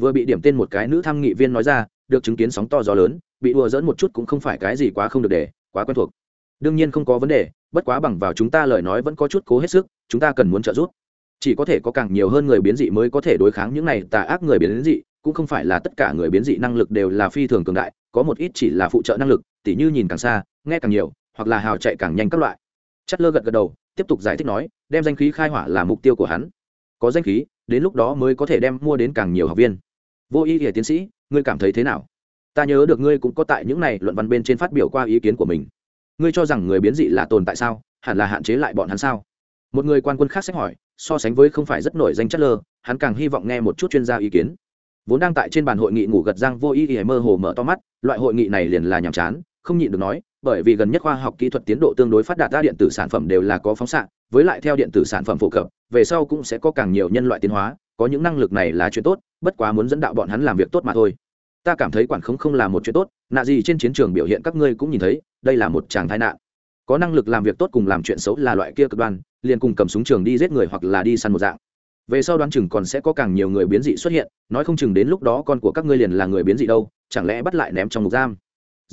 Vừa bị điểm tên một cái nữ tham nghị viên nói ra, được chứng kiến sóng to gió lớn, bị đùa dỡn một chút cũng không phải cái gì quá không được để, quá quen thuộc. Đương nhiên không có vấn đề, bất quá bằng vào chúng ta lời nói vẫn có chút cố hết sức, chúng ta cần muốn trợ giúp. Chỉ có thể có càng nhiều hơn người biến dị mới có thể đối kháng những này tà ác người biến dị, cũng không phải là tất cả người biến dị năng lực đều là phi thường cường đại, có một ít chỉ là phụ trợ năng lực, tỉ như nhìn càng xa, nghe càng nhiều, hoặc là hào chạy càng nhanh các loại. Chất lơ gật gật đầu tiếp tục giải thích nói, đem danh khí khai hỏa là mục tiêu của hắn. Có danh khí, đến lúc đó mới có thể đem mua đến càng nhiều học viên. Vô ý nghĩa tiến sĩ, ngươi cảm thấy thế nào? Ta nhớ được ngươi cũng có tại những này luận văn bên trên phát biểu qua ý kiến của mình. Ngươi cho rằng người biến dị là tồn tại sao? Hẳn là hạn chế lại bọn hắn sao? Một người quan quân khác sẽ hỏi, so sánh với không phải rất nổi danh chất lơ, hắn càng hy vọng nghe một chút chuyên gia ý kiến. Vốn đang tại trên bàn hội nghị ngủ gật giang vô ý ý mơ hồ mở to mắt, loại hội nghị này liền là nhàm chán không nhịn được nói, bởi vì gần nhất khoa học kỹ thuật tiến độ tương đối phát đạt ra điện tử sản phẩm đều là có phóng xạ, với lại theo điện tử sản phẩm phổ cập, về sau cũng sẽ có càng nhiều nhân loại tiến hóa, có những năng lực này là chuyện tốt, bất quá muốn dẫn đạo bọn hắn làm việc tốt mà thôi. Ta cảm thấy quản khống không là một chuyện tốt, nạ gì trên chiến trường biểu hiện các ngươi cũng nhìn thấy, đây là một chàng thái nạn. Có năng lực làm việc tốt cùng làm chuyện xấu là loại kia cực đoan, liền cùng cầm súng trường đi giết người hoặc là đi săn một dạng. Về sau đoán chừng còn sẽ có càng nhiều người biến dị xuất hiện, nói không chừng đến lúc đó con của các ngươi liền là người biến dị đâu, chẳng lẽ bắt lại ném trong ngục giam?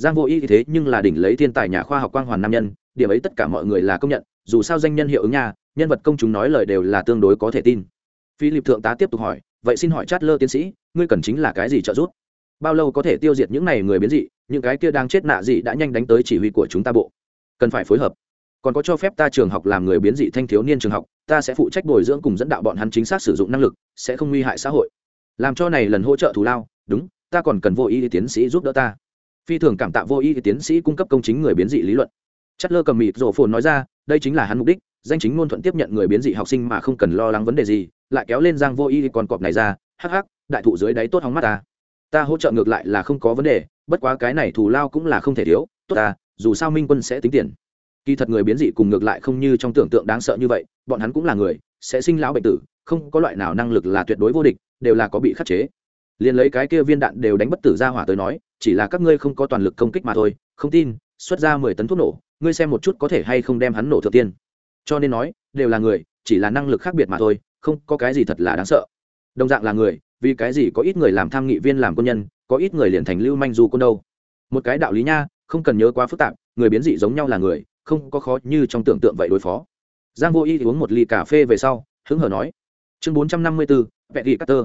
Giang vô y thế nhưng là đỉnh lấy thiên tài nhà khoa học quang hoàn nam nhân, điểm ấy tất cả mọi người là công nhận, dù sao danh nhân hiệu ứng nhà nhân vật công chúng nói lời đều là tương đối có thể tin. Philip thượng tá tiếp tục hỏi, vậy xin hỏi chát lơ tiến sĩ, ngươi cần chính là cái gì trợ giúp? Bao lâu có thể tiêu diệt những này người biến dị, những cái kia đang chết nạ dị đã nhanh đánh tới chỉ huy của chúng ta bộ? Cần phải phối hợp. Còn có cho phép ta trường học làm người biến dị thanh thiếu niên trường học, ta sẽ phụ trách bồi dưỡng cùng dẫn đạo bọn hắn chính xác sử dụng năng lực, sẽ không nguy hại xã hội. Làm cho này lần hỗ trợ thù lao, đúng, ta còn cần vô ý tiến sĩ giúp đỡ ta phi thường cảm tạ vô y tiến sĩ cung cấp công chính người biến dị lý luận. Chất lơ cầm mịt rổ phồn nói ra, đây chính là hắn mục đích, danh chính ngôn thuận tiếp nhận người biến dị học sinh mà không cần lo lắng vấn đề gì, lại kéo lên giang vô y còn cọp này ra, hắc hắc, đại thụ dưới đáy tốt hóng mắt ta. Ta hỗ trợ ngược lại là không có vấn đề, bất quá cái này thù lao cũng là không thể thiếu, tốt ta, dù sao minh quân sẽ tính tiền. Kỳ thật người biến dị cùng ngược lại không như trong tưởng tượng đáng sợ như vậy, bọn hắn cũng là người, sẽ sinh lão bệnh tử, không có loại nào năng lực là tuyệt đối vô địch, đều là có bị khắc chế liền lấy cái kia viên đạn đều đánh bất tử ra hỏa tới nói, chỉ là các ngươi không có toàn lực công kích mà thôi, không tin, xuất ra mười tấn thuốc nổ, ngươi xem một chút có thể hay không đem hắn nổ thượng tiên. Cho nên nói, đều là người, chỉ là năng lực khác biệt mà thôi, không có cái gì thật là đáng sợ. Đồng dạng là người, vì cái gì có ít người làm tham nghị viên làm quân nhân, có ít người liền thành lưu manh du quân đâu. Một cái đạo lý nha, không cần nhớ quá phức tạp, người biến dị giống nhau là người, không có khó như trong tưởng tượng vậy đối phó. Giang vô y uống một ly cà phê về sau, hứng hở nói. Chương bốn trăm năm mươi bốn vẹn ghi cutter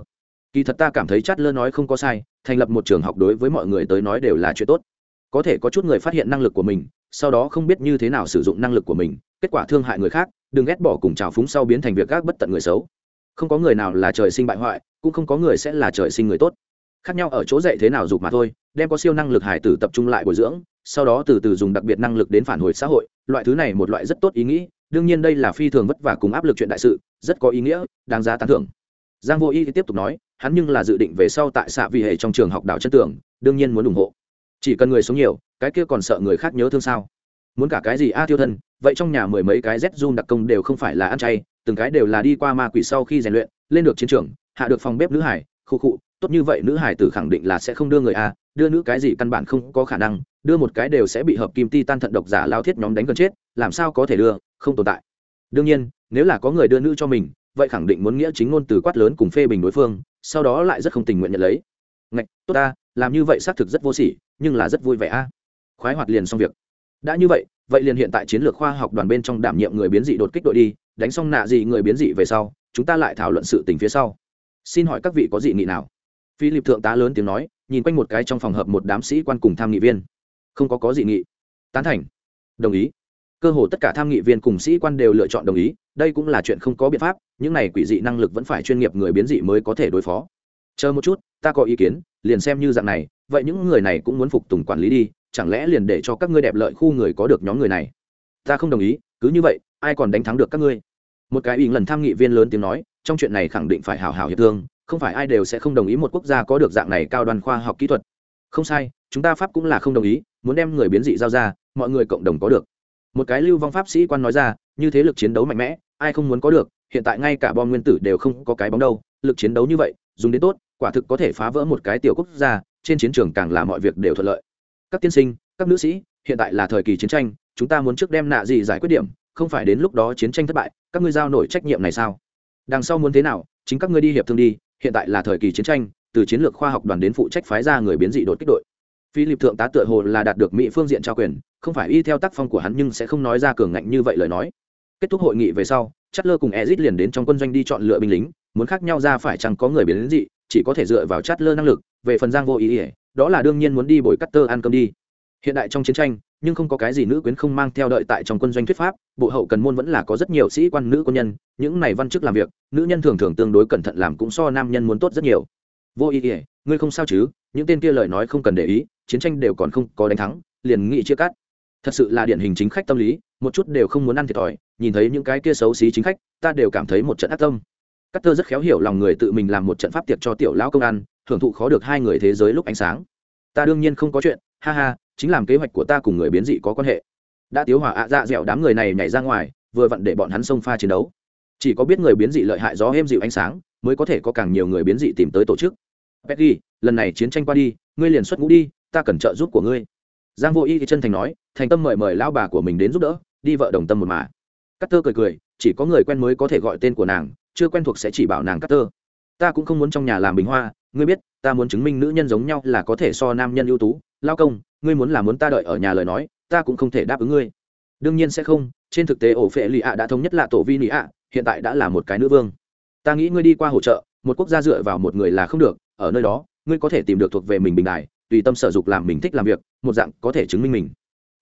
kỳ thật ta cảm thấy chát lơ nói không có sai, thành lập một trường học đối với mọi người tới nói đều là chuyện tốt. Có thể có chút người phát hiện năng lực của mình, sau đó không biết như thế nào sử dụng năng lực của mình, kết quả thương hại người khác, đừng ghét bỏ cùng trào phúng sau biến thành việc gác bất tận người xấu. Không có người nào là trời sinh bại hoại, cũng không có người sẽ là trời sinh người tốt. Khác nhau ở chỗ dạy thế nào dục mà thôi, đem có siêu năng lực hải tử tập trung lại bồi dưỡng, sau đó từ từ dùng đặc biệt năng lực đến phản hồi xã hội, loại thứ này một loại rất tốt ý nghĩ, đương nhiên đây là phi thường vất vả cùng áp lực chuyện đại sự, rất có ý nghĩa, đáng giá tán thưởng. Giang vô y tiếp tục nói hắn nhưng là dự định về sau tại xạ vì hệ trong trường học đạo chân tưởng đương nhiên muốn ủng hộ. Chỉ cần người sống nhiều cái kia còn sợ người khác nhớ thương sao? Muốn cả cái gì? A à, tiêu thân vậy trong nhà mười mấy cái z zoom đặc công đều không phải là ăn chay từng cái đều là đi qua ma quỷ sau khi rèn luyện lên được chiến trường hạ được phòng bếp nữ hải khu khụ tốt như vậy nữ hải tử khẳng định là sẽ không đưa người a đưa nữ cái gì căn bản không có khả năng đưa một cái đều sẽ bị hợp kim ti tan thận độc giả lao thiết nhóm đánh gần chết làm sao có thể đưa không tồn tại. Đương nhiên nếu là có người đưa nữ cho mình vậy khẳng định muốn nghĩa chính ngôn từ quát lớn cùng phê bình đối phương, sau đó lại rất không tình nguyện nhận lấy. Ngạch, tốt ta, làm như vậy xác thực rất vô sỉ, nhưng là rất vui vẻ a. Khoái hoạt liền xong việc. Đã như vậy vậy liền hiện tại chiến lược khoa học đoàn bên trong đảm nhiệm người biến dị đột kích đội đi, đánh xong nạ gì người biến dị về sau, chúng ta lại thảo luận sự tình phía sau. Xin hỏi các vị có dị nghị nào? Philip thượng tá lớn tiếng nói, nhìn quanh một cái trong phòng hợp một đám sĩ quan cùng tham nghị viên. Không có có dị nghị. Tán thành. Đồng ý cơ hồ tất cả tham nghị viên cùng sĩ quan đều lựa chọn đồng ý, đây cũng là chuyện không có biện pháp, những này quỷ dị năng lực vẫn phải chuyên nghiệp người biến dị mới có thể đối phó. Chờ một chút, ta có ý kiến, liền xem như dạng này, vậy những người này cũng muốn phục tùng quản lý đi, chẳng lẽ liền để cho các ngươi đẹp lợi khu người có được nhóm người này? Ta không đồng ý, cứ như vậy, ai còn đánh thắng được các ngươi? Một cái ủy lần tham nghị viên lớn tiếng nói, trong chuyện này khẳng định phải hào hào hiệp thương, không phải ai đều sẽ không đồng ý một quốc gia có được dạng này cao đoàn khoa học kỹ thuật. Không sai, chúng ta pháp cũng là không đồng ý, muốn đem người biến dị giao ra, mọi người cộng đồng có được một cái lưu vong pháp sĩ quan nói ra, như thế lực chiến đấu mạnh mẽ, ai không muốn có được, hiện tại ngay cả bom nguyên tử đều không có cái bóng đâu, lực chiến đấu như vậy, dùng đến tốt, quả thực có thể phá vỡ một cái tiểu quốc gia, trên chiến trường càng là mọi việc đều thuận lợi. Các tiên sinh, các nữ sĩ, hiện tại là thời kỳ chiến tranh, chúng ta muốn trước đem nạ gì giải quyết điểm, không phải đến lúc đó chiến tranh thất bại, các ngươi giao nổi trách nhiệm này sao? Đằng sau muốn thế nào, chính các ngươi đi hiệp thương đi, hiện tại là thời kỳ chiến tranh, từ chiến lược khoa học đoàn đến phụ trách phái ra người biến dị đột kích đội philip thượng tá tựa hồ là đạt được mỹ phương diện trao quyền không phải y theo tác phong của hắn nhưng sẽ không nói ra cường ngạnh như vậy lời nói. Kết thúc hội nghị về sau Chatler cùng ezit liền đến trong quân doanh đi chọn lựa binh lính muốn khác nhau ra phải chẳng có người biến dị chỉ có thể dựa vào Chatler năng lực về phần giang vô ý ý, đó là đương nhiên muốn đi bồi cắt ăn cơm đi. Hiện đại trong chiến tranh nhưng không có cái gì nữ quyến không mang theo đợi tại trong quân doanh thuyết pháp bộ hậu cần môn vẫn là có rất nhiều sĩ quan nữ quân nhân những này văn chức làm việc nữ nhân thường thường tương đối cẩn thận làm cũng so nam nhân muốn tốt rất nhiều. Vô ý ý, ngươi không sao chứ những tên kia lời nói không cần để ý chiến tranh đều còn không có đánh thắng, liền nghị chia cắt. Thật sự là điển hình chính khách tâm lý, một chút đều không muốn ăn thiệt thòi, nhìn thấy những cái kia xấu xí chính khách, ta đều cảm thấy một trận ác tâm. Cắt tơ rất khéo hiểu lòng người tự mình làm một trận pháp tiệc cho tiểu lão công ăn, thưởng thụ khó được hai người thế giới lúc ánh sáng. Ta đương nhiên không có chuyện, ha ha, chính làm kế hoạch của ta cùng người biến dị có quan hệ. Đã tiếu hỏa ạ dạ dẻo đám người này nhảy ra ngoài, vừa vặn để bọn hắn xông pha chiến đấu. Chỉ có biết người biến dị lợi hại gió êm dịu ánh sáng, mới có thể có càng nhiều người biến dị tìm tới tổ chức. Petty lần này chiến tranh qua đi, ngươi liền xuất ngũ đi ta cần trợ giúp của ngươi. Giang vô y thì chân thành nói, thành tâm mời mời lão bà của mình đến giúp đỡ, đi vợ đồng tâm một mà. Cắt tơ cười cười, chỉ có người quen mới có thể gọi tên của nàng, chưa quen thuộc sẽ chỉ bảo nàng cắt tơ ta cũng không muốn trong nhà làm bình hoa, ngươi biết, ta muốn chứng minh nữ nhân giống nhau là có thể so nam nhân ưu tú. Lao công, ngươi muốn là muốn ta đợi ở nhà lời nói, ta cũng không thể đáp ứng ngươi. Đương nhiên sẽ không, trên thực tế ổ phệ lì ạ đã thống nhất là tổ vi lì ạ, hiện tại đã là một cái nữ vương. Ta nghĩ ngươi đi qua hỗ trợ, một quốc gia dựa vào một người là không được, ở nơi đó, ngươi có thể tìm được thuộc về mình bình đài tùy tâm sở dục làm mình thích làm việc, một dạng có thể chứng minh mình.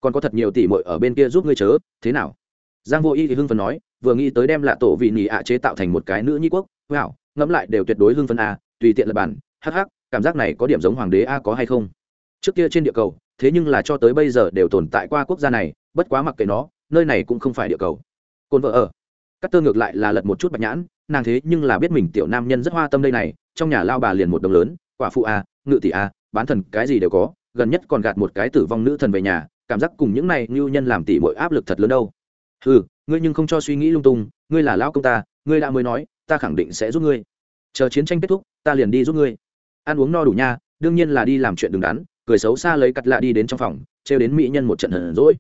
Còn có thật nhiều tỷ muội ở bên kia giúp ngươi chớ, thế nào? Giang vô y thì hưng phấn nói, vừa nghĩ tới đem lạ tổ vị nỉ ạ chế tạo thành một cái nữ nhi quốc, wow, ngẫm lại đều tuyệt đối hưng phấn a, tùy tiện lập bản hh cảm giác này có điểm giống hoàng đế a có hay không? Trước kia trên địa cầu, thế nhưng là cho tới bây giờ đều tồn tại qua quốc gia này, bất quá mặc kệ nó, nơi này cũng không phải địa cầu. Cồn vợ ở. Cắt tơ ngược lại là lật một chút bạch nhãn, nàng thế nhưng là biết mình tiểu nam nhân rất hoa tâm đây này, trong nhà lao bà liền một đồng lớn, quả phụ a, ngự tỷ a bán thần cái gì đều có, gần nhất còn gạt một cái tử vong nữ thần về nhà, cảm giác cùng những này ngưu nhân làm tỉ mọi áp lực thật lớn đâu. Ừ ngươi nhưng không cho suy nghĩ lung tung, ngươi là lão công ta, ngươi đã mới nói, ta khẳng định sẽ giúp ngươi. Chờ chiến tranh kết thúc, ta liền đi giúp ngươi. Ăn uống no đủ nha, đương nhiên là đi làm chuyện đứng đắn, cười xấu xa lấy cắt lạ đi đến trong phòng, trêu đến mỹ nhân một trận hờn rỗi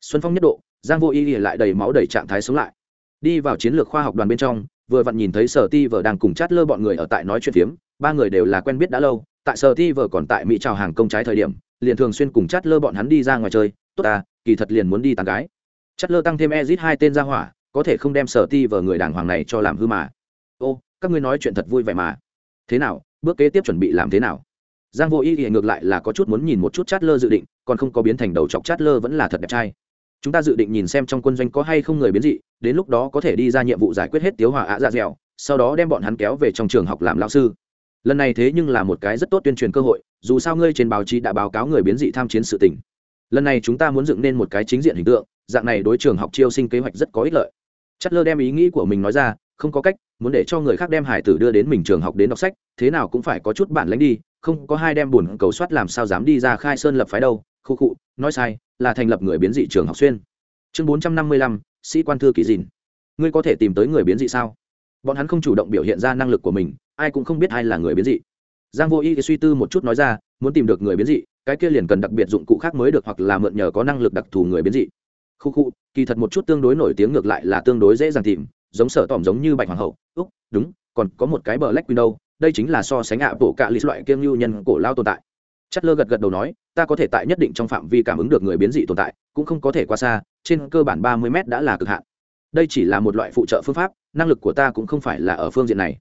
xuân phong nhất độ, giang vô y lại đầy máu đầy trạng thái sống lại. Đi vào chiến lược khoa học đoàn bên trong, vừa vặn nhìn thấy sở ti vợ đang cùng chát lơ bọn người ở tại nói chuyện phiếm, ba người đều là quen biết đã lâu tại sở ti vợ còn tại mỹ chào hàng công trái thời điểm, liền thường xuyên cùng chát lơ bọn hắn đi ra ngoài chơi. Tốt ta, kỳ thật liền muốn đi tàn gái. Chát lơ tăng thêm ezit hai tên ra hỏa, có thể không đem sở ti vợ người đàng hoàng này cho làm hư mà. Ô, các ngươi nói chuyện thật vui vẻ mà. Thế nào, bước kế tiếp chuẩn bị làm thế nào? Giang vô ý thì ngược lại là có chút muốn nhìn một chút chát lơ dự định, còn không có biến thành đầu chọc chát lơ vẫn là thật đẹp trai. Chúng ta dự định nhìn xem trong quân doanh có hay không người biến dị, đến lúc đó có thể đi ra nhiệm vụ giải quyết hết tiếu hỏa ạ dạ dẻo, sau đó đem bọn hắn kéo về trong trường học làm lao sư lần này thế nhưng là một cái rất tốt tuyên truyền cơ hội, dù sao ngươi trên báo chí đã báo cáo người biến dị tham chiến sự tình. Lần này chúng ta muốn dựng nên một cái chính diện hình tượng, dạng này đối trường học chiêu sinh kế hoạch rất có ích lợi. Chất lơ đem ý nghĩ của mình nói ra, không có cách, muốn để cho người khác đem hải tử đưa đến mình trường học đến đọc sách, thế nào cũng phải có chút bản lãnh đi, không có hai đem buồn cầu soát làm sao dám đi ra khai sơn lập phái đâu, khu cụ nói sai, là thành lập người biến dị trường học xuyên. Chương bốn trăm năm mươi lăm, sĩ quan thư kỷ dìn. Ngươi có thể tìm tới người biến dị sao? Bọn hắn không chủ động biểu hiện ra năng lực của mình, ai cũng không biết ai là người biến dị. Giang vô y suy tư một chút nói ra, muốn tìm được người biến dị, cái kia liền cần đặc biệt dụng cụ khác mới được hoặc là mượn nhờ có năng lực đặc thù người biến dị. Khu khu, kỳ thật một chút tương đối nổi tiếng ngược lại là tương đối dễ dàng tìm, giống sở tỏm giống như bạch hoàng hậu. Úc, đúng, còn có một cái bờ lách window đây chính là so sánh ạ bộ cạ lý loại kiêng lưu nhân cổ lao tồn tại. Chất lơ gật gật đầu nói, ta có thể tại nhất định trong phạm vi cảm ứng được người biến dị tồn tại, cũng không có thể qua xa, trên cơ bản ba mươi m đã là cực hạn. Đây chỉ là một loại phụ trợ phương pháp năng lực của ta cũng không phải là ở phương diện này.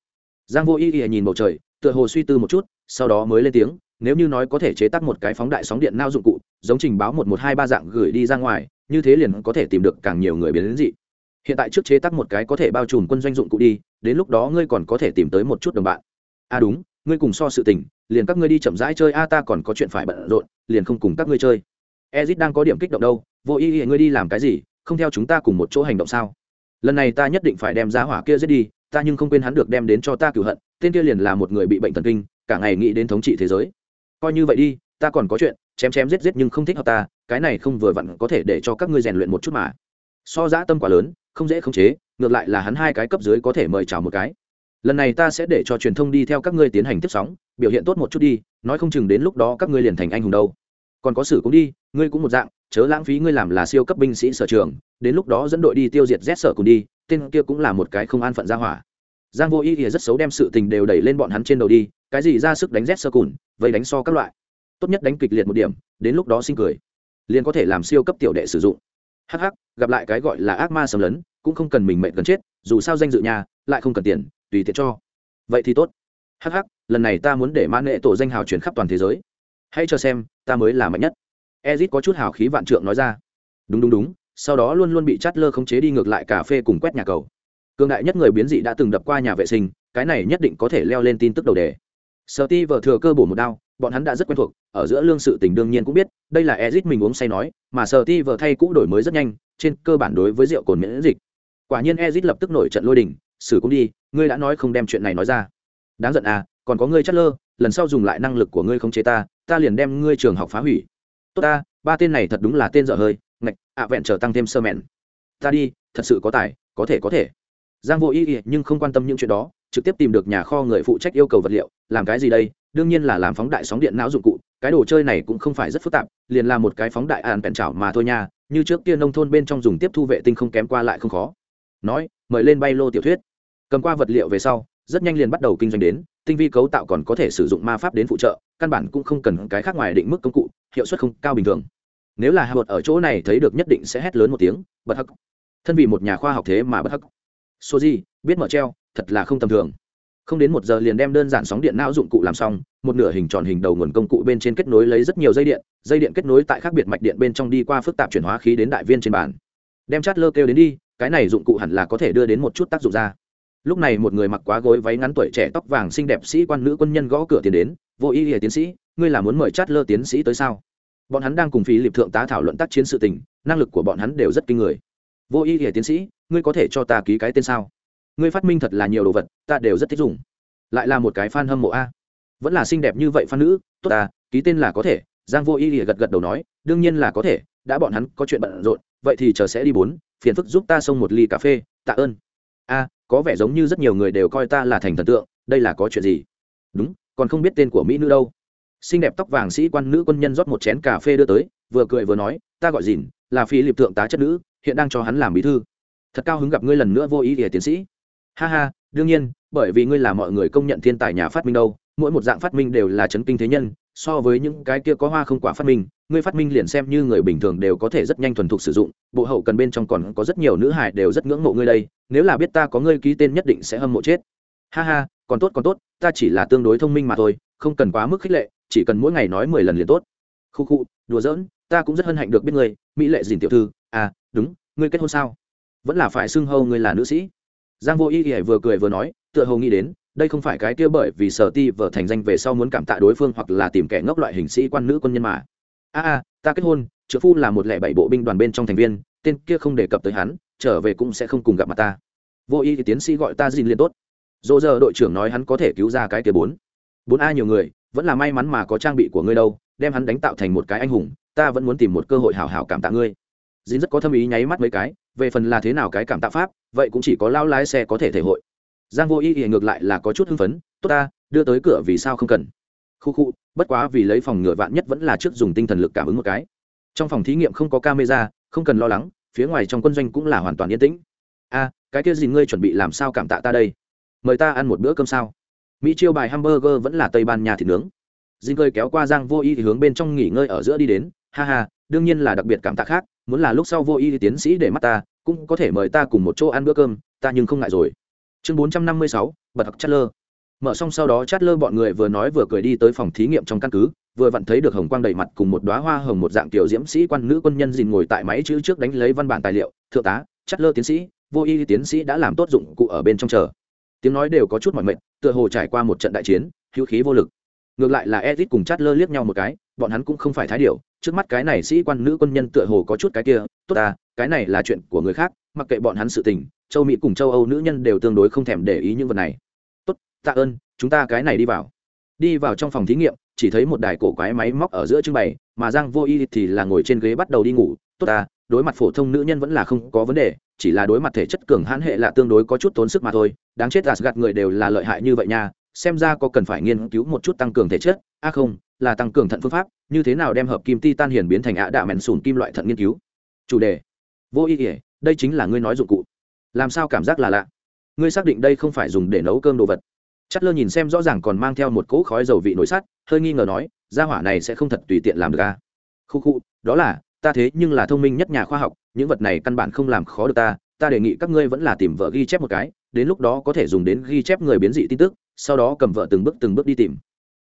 Giang vô y ý nhìn bầu trời, tựa hồ suy tư một chút, sau đó mới lên tiếng, nếu như nói có thể chế tác một cái phóng đại sóng điện nao dụng cụ, giống trình báo một một hai ba dạng gửi đi ra ngoài, như thế liền có thể tìm được càng nhiều người biến đến dị. Hiện tại trước chế tác một cái có thể bao trùm quân doanh dụng cụ đi, đến lúc đó ngươi còn có thể tìm tới một chút đồng bạn. À đúng, ngươi cùng so sự tình, liền các ngươi đi chậm rãi chơi, a ta còn có chuyện phải bận rộn, liền không cùng các ngươi chơi. Ezit đang có điểm kích động đâu, vô ý ý ngươi đi làm cái gì, không theo chúng ta cùng một chỗ hành động sao? Lần này ta nhất định phải đem giá hỏa kia giết đi, ta nhưng không quên hắn được đem đến cho ta cửu hận, tên kia liền là một người bị bệnh thần kinh, cả ngày nghĩ đến thống trị thế giới. Coi như vậy đi, ta còn có chuyện, chém chém giết giết nhưng không thích hợp ta, cái này không vừa vặn có thể để cho các ngươi rèn luyện một chút mà. So giã tâm quá lớn, không dễ khống chế, ngược lại là hắn hai cái cấp dưới có thể mời chào một cái. Lần này ta sẽ để cho truyền thông đi theo các ngươi tiến hành tiếp sóng, biểu hiện tốt một chút đi, nói không chừng đến lúc đó các ngươi liền thành anh hùng đâu. Còn có sử cũng đi, ngươi cũng một dạng chớ lãng phí ngươi làm là siêu cấp binh sĩ sở trường đến lúc đó dẫn đội đi tiêu diệt rét sở cùng đi tên kia cũng là một cái không an phận ra hỏa. Giang vô ý thì rất xấu đem sự tình đều đẩy lên bọn hắn trên đầu đi cái gì ra sức đánh rét sơ cùn vây đánh so các loại. Tốt nhất đánh kịch liệt một điểm đến lúc đó sinh cười. Liền có thể làm siêu cấp tiểu đệ sử dụng. Hắc hắc, gặp lại cái gọi là ác ma sầm lớn cũng không cần mình mệnh gần chết dù sao danh dự nhà lại không cần tiền tùy tiện cho. Vậy thì tốt. Hắc hắc, lần này ta muốn để mãn nghệ tổ danh hào chuyển khắp toàn thế giới. Hãy cho xem ta mới là mạnh nhất ezit có chút hào khí vạn trượng nói ra. Đúng đúng đúng, sau đó luôn luôn bị chát lơ khống chế đi ngược lại cà phê cùng quét nhà cầu. Cường đại nhất người biến dị đã từng đập qua nhà vệ sinh, cái này nhất định có thể leo lên tin tức đầu đề. Sợ ti vợ thừa cơ bổ một đao, bọn hắn đã rất quen thuộc, ở giữa lương sự tình đương nhiên cũng biết, đây là ezit mình uống say nói, mà sợ ti vợ thay cũ đổi mới rất nhanh, trên cơ bản đối với rượu cồn miễn dịch. Quả nhiên ezit lập tức nổi trận lôi đình xử cũng đi, ngươi đã nói không đem chuyện này nói ra. Đáng giận à còn có ngươi chất lơ lần sau dùng lại năng lực của ngươi không chế ta ta liền đem ngươi trường học phá hủy tốt ta, ba tên này thật đúng là tên dở hơi, ngạch, ạ vẹn trở tăng thêm sơ mẹn. Ta đi, thật sự có tài, có thể có thể. Giang vô ý ý nhưng không quan tâm những chuyện đó, trực tiếp tìm được nhà kho người phụ trách yêu cầu vật liệu. Làm cái gì đây? Đương nhiên là làm phóng đại sóng điện não dụng cụ. Cái đồ chơi này cũng không phải rất phức tạp, liền là một cái phóng đại ạn bèn chảo mà thôi nha. Như trước kia nông thôn bên trong dùng tiếp thu vệ tinh không kém qua lại không khó. Nói, mời lên bay lô tiểu thuyết. Cầm qua vật liệu về sau, rất nhanh liền bắt đầu kinh doanh đến, tinh vi cấu tạo còn có thể sử dụng ma pháp đến phụ trợ căn bản cũng không cần cái khác ngoài định mức công cụ, hiệu suất không cao bình thường. Nếu là hạ ở chỗ này thấy được nhất định sẽ hét lớn một tiếng bật hắc. Thân vì một nhà khoa học thế mà bật hắc. Số gì, biết mở treo, thật là không tầm thường. Không đến một giờ liền đem đơn giản sóng điện não dụng cụ làm xong, một nửa hình tròn hình đầu nguồn công cụ bên trên kết nối lấy rất nhiều dây điện dây điện kết nối tại khác biệt mạch điện bên trong đi qua phức tạp chuyển hóa khí đến đại viên trên bàn. Đem chát lơ kêu đến đi, cái này dụng cụ hẳn là có thể đưa đến một chút tác dụng ra. Lúc này một người mặc quá gối váy ngắn tuổi trẻ tóc vàng xinh đẹp sĩ quan nữ quân nhân gõ cửa tiến đến vô ý ỉa tiến sĩ, ngươi là muốn mời chát lơ tiến sĩ tới sao? Bọn hắn đang cùng phí lịp thượng tá thảo luận tác chiến sự tình, năng lực của bọn hắn đều rất kinh người. Vô ý ỉa tiến sĩ, ngươi có thể cho ta ký cái tên sao? Ngươi phát minh thật là nhiều đồ vật, ta đều rất thích dùng. Lại là một cái fan hâm mộ a. Vẫn là xinh đẹp như vậy fan nữ, tốt ta, ký tên là có thể, giang vô ý ỉa gật gật đầu nói, đương nhiên là có thể, đã bọn hắn có chuyện bận rộn, vậy thì chờ sẽ đi bốn, phiền phức giúp ta xông một ly cà phê, tạ ơn. A, có vẻ giống như rất nhiều người đều coi ta là thành thần tượng, đây là có chuyện gì? Đúng còn không biết tên của mỹ nữ đâu. Xinh đẹp tóc vàng sĩ quan nữ quân nhân rót một chén cà phê đưa tới, vừa cười vừa nói, ta gọi dìn, là phi liệp thượng tá chất nữ, hiện đang cho hắn làm bí thư. Thật cao hứng gặp ngươi lần nữa vô ý ỉa tiến sĩ. Ha ha, đương nhiên, bởi vì ngươi là mọi người công nhận thiên tài nhà phát minh đâu, mỗi một dạng phát minh đều là chấn kinh thế nhân, so với những cái kia có hoa không quả phát minh, ngươi phát minh liền xem như người bình thường đều có thể rất nhanh thuần thục sử dụng, bộ hậu cần bên trong còn có rất nhiều nữ hài đều rất ngưỡng mộ ngươi đây, nếu là biết ta có ngươi ký tên nhất định sẽ hâm mộ chết. Ha ha còn tốt còn tốt, ta chỉ là tương đối thông minh mà thôi, không cần quá mức khích lệ, chỉ cần mỗi ngày nói mười lần liền tốt. Khu khu, đùa giỡn, ta cũng rất hân hạnh được biết ngươi, mỹ lệ dìn tiểu thư à đúng, ngươi kết hôn sao? Vẫn là phải xưng hầu ngươi là nữ sĩ. Giang vô y y vừa cười vừa nói, tựa hồ nghĩ đến, đây không phải cái kia bởi vì sở ti vợ thành danh về sau muốn cảm tạ đối phương hoặc là tìm kẻ ngốc loại hình sĩ quan nữ quân nhân mà. A a, ta kết hôn, trợ phu là một lẻ bảy bộ binh đoàn bên trong thành viên, tên kia không đề cập tới hắn, trở về cũng sẽ không cùng gặp mặt ta. Vô y thì tiến sĩ gọi ta dìn liền tốt dỗ giờ đội trưởng nói hắn có thể cứu ra cái kia bốn. Bốn a nhiều người, vẫn là may mắn mà có trang bị của ngươi đâu, đem hắn đánh tạo thành một cái anh hùng, ta vẫn muốn tìm một cơ hội hào hào cảm tạ ngươi. Dính rất có thâm ý nháy mắt mấy cái, về phần là thế nào cái cảm tạ pháp, vậy cũng chỉ có lao lái xe có thể thể hội. Giang vô ý thì ngược lại là có chút hưng phấn, tốt ta, đưa tới cửa vì sao không cần? Khu khu, bất quá vì lấy phòng ngựa vạn nhất vẫn là trước dùng tinh thần lực cảm ứng một cái. Trong phòng thí nghiệm không có camera, không cần lo lắng, phía ngoài trong quân doanh cũng là hoàn toàn yên tĩnh. A, cái kia gì ngươi chuẩn bị làm sao cảm tạ ta đây? Mời ta ăn một bữa cơm sao? Mỹ chiêu bài hamburger vẫn là tây ban nha thịt nướng. Dinh cơi kéo qua giang vô y thì hướng bên trong nghỉ ngơi ở giữa đi đến. Ha ha, đương nhiên là đặc biệt cảm tạ khác, muốn là lúc sau vô y thì tiến sĩ để mắt ta, cũng có thể mời ta cùng một chỗ ăn bữa cơm, ta nhưng không ngại rồi. Chương bốn trăm năm mươi sáu, bật học chất lơ mở xong sau đó chát lơ bọn người vừa nói vừa cười đi tới phòng thí nghiệm trong căn cứ, vừa vặn thấy được hồng quang đầy mặt cùng một đoá hoa hồng một dạng tiểu diễm sĩ quan nữ quân nhân dìn ngồi tại máy chữ trước đánh lấy văn bản tài liệu. Thượng tá chát lơ tiến sĩ, vô y tiến sĩ đã làm tốt dụng cụ ở bên trong chờ tiếng nói đều có chút mỏi mệt, tựa hồ trải qua một trận đại chiến, hữu khí vô lực. Ngược lại là edit cùng chát lơ liếc nhau một cái, bọn hắn cũng không phải thái điều trước mắt cái này sĩ quan nữ quân nhân tựa hồ có chút cái kia, tốt ta, cái này là chuyện của người khác, mặc kệ bọn hắn sự tình, châu mỹ cùng châu âu nữ nhân đều tương đối không thèm để ý những vật này. Tốt, tạ ơn, chúng ta cái này đi vào. Đi vào trong phòng thí nghiệm, chỉ thấy một đài cổ quái máy móc ở giữa trưng bày, mà giang vô y thì là ngồi trên ghế bắt đầu đi ngủ, tốt ta đối mặt phổ thông nữ nhân vẫn là không có vấn đề, chỉ là đối mặt thể chất cường hãn hệ là tương đối có chút tốn sức mà thôi. Đáng chết gạt người đều là lợi hại như vậy nha, xem ra có cần phải nghiên cứu một chút tăng cường thể chất. A à không, là tăng cường thận phương pháp, như thế nào đem hợp kim titan hiển biến thành ạ đạ mèn sùn kim loại thận nghiên cứu? Chủ đề. Vô ý nghĩa đây chính là ngươi nói dụng cụ. Làm sao cảm giác là lạ? Ngươi xác định đây không phải dùng để nấu cơm đồ vật. Chất lơ nhìn xem rõ ràng còn mang theo một cỗ khói dầu vị nổi sắt, hơi nghi ngờ nói, gia hỏa này sẽ không thật tùy tiện làm được à. khu khu đó là ta thế nhưng là thông minh nhất nhà khoa học, những vật này căn bản không làm khó được ta ta đề nghị các ngươi vẫn là tìm vợ ghi chép một cái, đến lúc đó có thể dùng đến ghi chép người biến dị tin tức, sau đó cầm vợ từng bước từng bước đi tìm.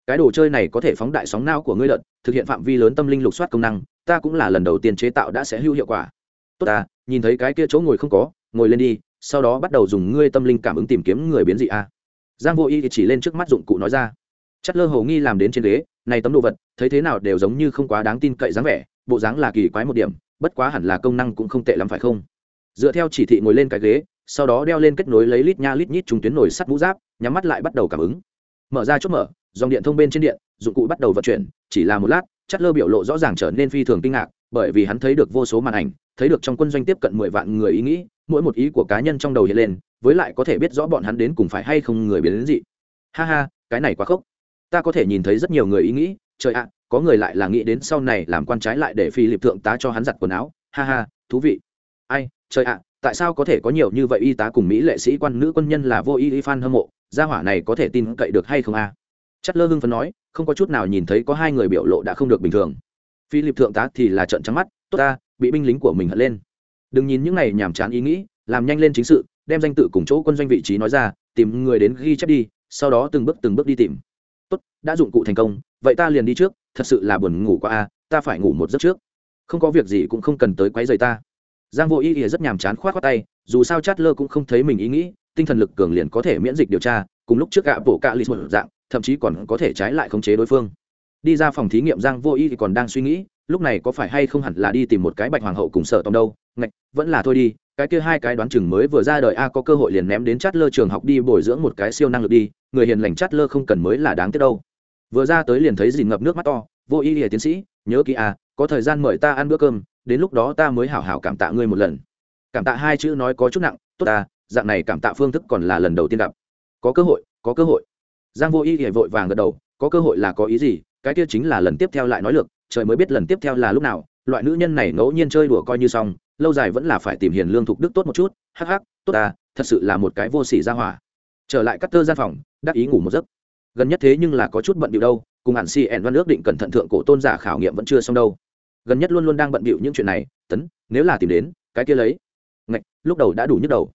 Cái đồ chơi này có thể phóng đại sóng não của ngươi lợn, thực hiện phạm vi lớn tâm linh lục soát công năng, ta cũng là lần đầu tiên chế tạo đã sẽ hữu hiệu quả. Tốt ta, nhìn thấy cái kia chỗ ngồi không có, ngồi lên đi, sau đó bắt đầu dùng ngươi tâm linh cảm ứng tìm kiếm người biến dị a. Giang vô y chỉ lên trước mắt dụng cụ nói ra. Chất lơ hầu nghi làm đến trên ghế, này tấm đồ vật, thấy thế nào đều giống như không quá đáng tin cậy dáng vẻ bộ dáng là kỳ quái một điểm, bất quá hẳn là công năng cũng không tệ lắm phải không? Dựa theo chỉ thị ngồi lên cái ghế, sau đó đeo lên kết nối lấy lít nha lít nhít trùng tuyến nổi sắt mũ giáp, nhắm mắt lại bắt đầu cảm ứng. Mở ra chốt mở, dòng điện thông bên trên điện, dụng cụ bắt đầu vận chuyển, chỉ là một lát, chất lơ biểu lộ rõ ràng trở nên phi thường kinh ngạc, bởi vì hắn thấy được vô số màn ảnh, thấy được trong quân doanh tiếp cận mười vạn người ý nghĩ, mỗi một ý của cá nhân trong đầu hiện lên, với lại có thể biết rõ bọn hắn đến cùng phải hay không người biến đến gì ha ha, cái này quá khốc. Ta có thể nhìn thấy rất nhiều người ý nghĩ, trời ạ có người lại là nghĩ đến sau này làm quan trái lại để phi lịp thượng tá cho hắn giặt quần áo. Ha ha, thú vị. Ai, trời ạ, tại sao có thể có nhiều như vậy y tá cùng mỹ lệ sĩ quan nữ quân nhân là vô y y fan hâm mộ? Gia hỏa này có thể tin cậy được hay không a? À? chất lơ hưng phấn nói, không có chút nào nhìn thấy có hai người biểu lộ đã không được bình thường. Phi lịp thượng tá thì là trận trắng mắt, tốt ta, bị binh lính của mình hận lên. Đừng nhìn những này nhàm chán ý nghĩ, làm nhanh lên chính sự, đem danh tự cùng chỗ quân doanh vị trí nói ra, tìm người đến ghi chép đi, sau đó từng bước từng bước đi tìm. Tốt, đã dụng cụ thành công, vậy ta liền đi trước thật sự là buồn ngủ quá a, ta phải ngủ một giấc trước. Không có việc gì cũng không cần tới quấy rầy ta. Giang vô ý ỉa rất nhàm chán khoát khoát tay, dù sao chát lơ cũng không thấy mình ý nghĩ, tinh thần lực cường liền có thể miễn dịch điều tra, cùng lúc trước gạ bộ cạ lì một dạng, thậm chí còn có thể trái lại khống chế đối phương. Đi ra phòng thí nghiệm, giang vô ý thì còn đang suy nghĩ, lúc này có phải hay không hẳn là đi tìm một cái bạch hoàng hậu cùng sợ tòng đâu? Ngạch, vẫn là thôi đi, cái kia hai cái đoán chừng mới vừa ra đời a, có cơ hội liền ném đến chát lơ trường học đi bồi dưỡng một cái siêu năng lực đi, người hiền lành chát lơ không cần mới là đáng tiếc đâu vừa ra tới liền thấy dìn ngập nước mắt to, vô ý ỉa tiến sĩ, nhớ kỹ à có thời gian mời ta ăn bữa cơm, đến lúc đó ta mới hảo hảo cảm tạ ngươi một lần. Cảm tạ hai chữ nói có chút nặng, tốt ta dạng này cảm tạ phương thức còn là lần đầu tiên gặp. Có cơ hội, có cơ hội. Giang vô ý ỉa vội vàng gật đầu, có cơ hội là có ý gì, cái kia chính là lần tiếp theo lại nói lược, trời mới biết lần tiếp theo là lúc nào, loại nữ nhân này ngẫu nhiên chơi đùa coi như xong, lâu dài vẫn là phải tìm hiền lương thục đức tốt một chút, hắc hắc, tốt ta thật sự là một cái vô sỉ ra hỏa. Trở lại cắt tơ gian phòng, đắc ý ngủ một giấc gần nhất thế nhưng là có chút bận bịu đâu, cùng hẳn si ẻn văn ước định cẩn thận thượng cổ tôn giả khảo nghiệm vẫn chưa xong đâu. Gần nhất luôn luôn đang bận bịu những chuyện này, tấn, nếu là tìm đến, cái kia lấy. Ngạch, lúc đầu đã đủ nhức đầu.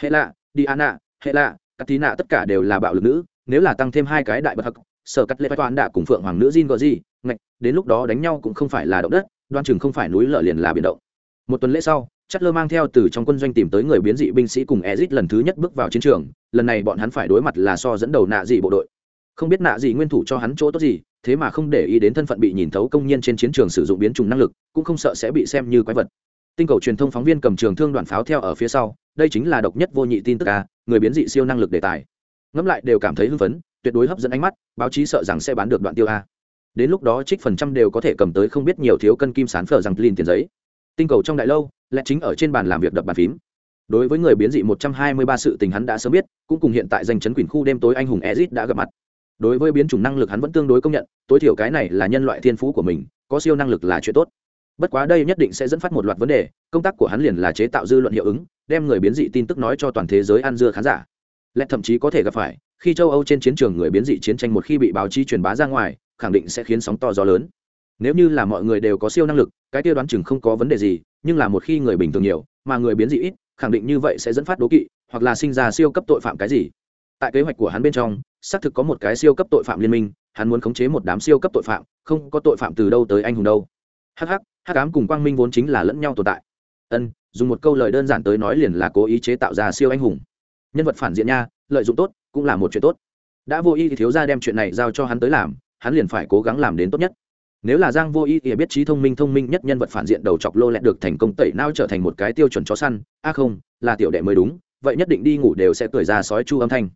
Hệ lạ đi an nạ hệ lạ các tí nạ tất cả đều là bạo lực nữ, nếu là tăng thêm hai cái đại bậc hắc, sở cắt lệ toán đã cùng phượng hoàng nữ Jin gọi gì ngạch, đến lúc đó đánh nhau cũng không phải là động đất, đoan chừng không phải núi lở liền là biển động. Một tuần lễ sau, chất lơ mang theo từ trong quân doanh tìm tới người biến dị binh sĩ cùng ezit lần thứ nhất bước vào chiến trường, lần này bọn hắn phải đối mặt là so dẫn đầu nạ dị bộ đội không biết nạ gì nguyên thủ cho hắn chỗ tốt gì, thế mà không để ý đến thân phận bị nhìn thấu công nhân trên chiến trường sử dụng biến chủng năng lực, cũng không sợ sẽ bị xem như quái vật. Tinh cầu truyền thông phóng viên cầm trường thương đoàn pháo theo ở phía sau, đây chính là độc nhất vô nhị tin tức a, người biến dị siêu năng lực đề tài. Ngẫm lại đều cảm thấy hưng phấn, tuyệt đối hấp dẫn ánh mắt, báo chí sợ rằng sẽ bán được đoạn tiêu a. Đến lúc đó trích phần trăm đều có thể cầm tới không biết nhiều thiếu cân kim sán phở rằng linh tiền giấy. Tinh cầu trong đại lâu, lẽ chính ở trên bàn làm việc đập bàn phím. Đối với người biến dị một trăm hai mươi ba sự tình hắn đã sớm biết, cũng cùng hiện tại danh chấn quyền khu đêm tối anh hùng ezit đã gặp mặt đối với biến chủng năng lực hắn vẫn tương đối công nhận, tối thiểu cái này là nhân loại thiên phú của mình, có siêu năng lực là chuyện tốt. Bất quá đây nhất định sẽ dẫn phát một loạt vấn đề, công tác của hắn liền là chế tạo dư luận hiệu ứng, đem người biến dị tin tức nói cho toàn thế giới ăn dưa khán giả. Lẽ thậm chí có thể gặp phải, khi châu âu trên chiến trường người biến dị chiến tranh một khi bị báo chí truyền bá ra ngoài, khẳng định sẽ khiến sóng to gió lớn. Nếu như là mọi người đều có siêu năng lực, cái tiêu đoán chừng không có vấn đề gì, nhưng là một khi người bình thường nhiều, mà người biến dị ít, khẳng định như vậy sẽ dẫn phát đố kỵ, hoặc là sinh ra siêu cấp tội phạm cái gì. Tại kế hoạch của hắn bên trong xác thực có một cái siêu cấp tội phạm liên minh, hắn muốn khống chế một đám siêu cấp tội phạm, không có tội phạm từ đâu tới anh hùng đâu. Hh hắc ám cùng quang minh vốn chính là lẫn nhau tồn tại. Ân, dùng một câu lời đơn giản tới nói liền là cố ý chế tạo ra siêu anh hùng. Nhân vật phản diện nha, lợi dụng tốt, cũng là một chuyện tốt. Đã vô ý thì thiếu ra đem chuyện này giao cho hắn tới làm, hắn liền phải cố gắng làm đến tốt nhất. Nếu là giang vô ý thì biết trí thông minh thông minh nhất nhân vật phản diện đầu chọc lô lẹt được thành công tẩy nao trở thành một cái tiêu chuẩn chó săn, a không, là tiểu đệ mới đúng, vậy nhất định đi ngủ đều sẽ cười ra sói chu âm thanh.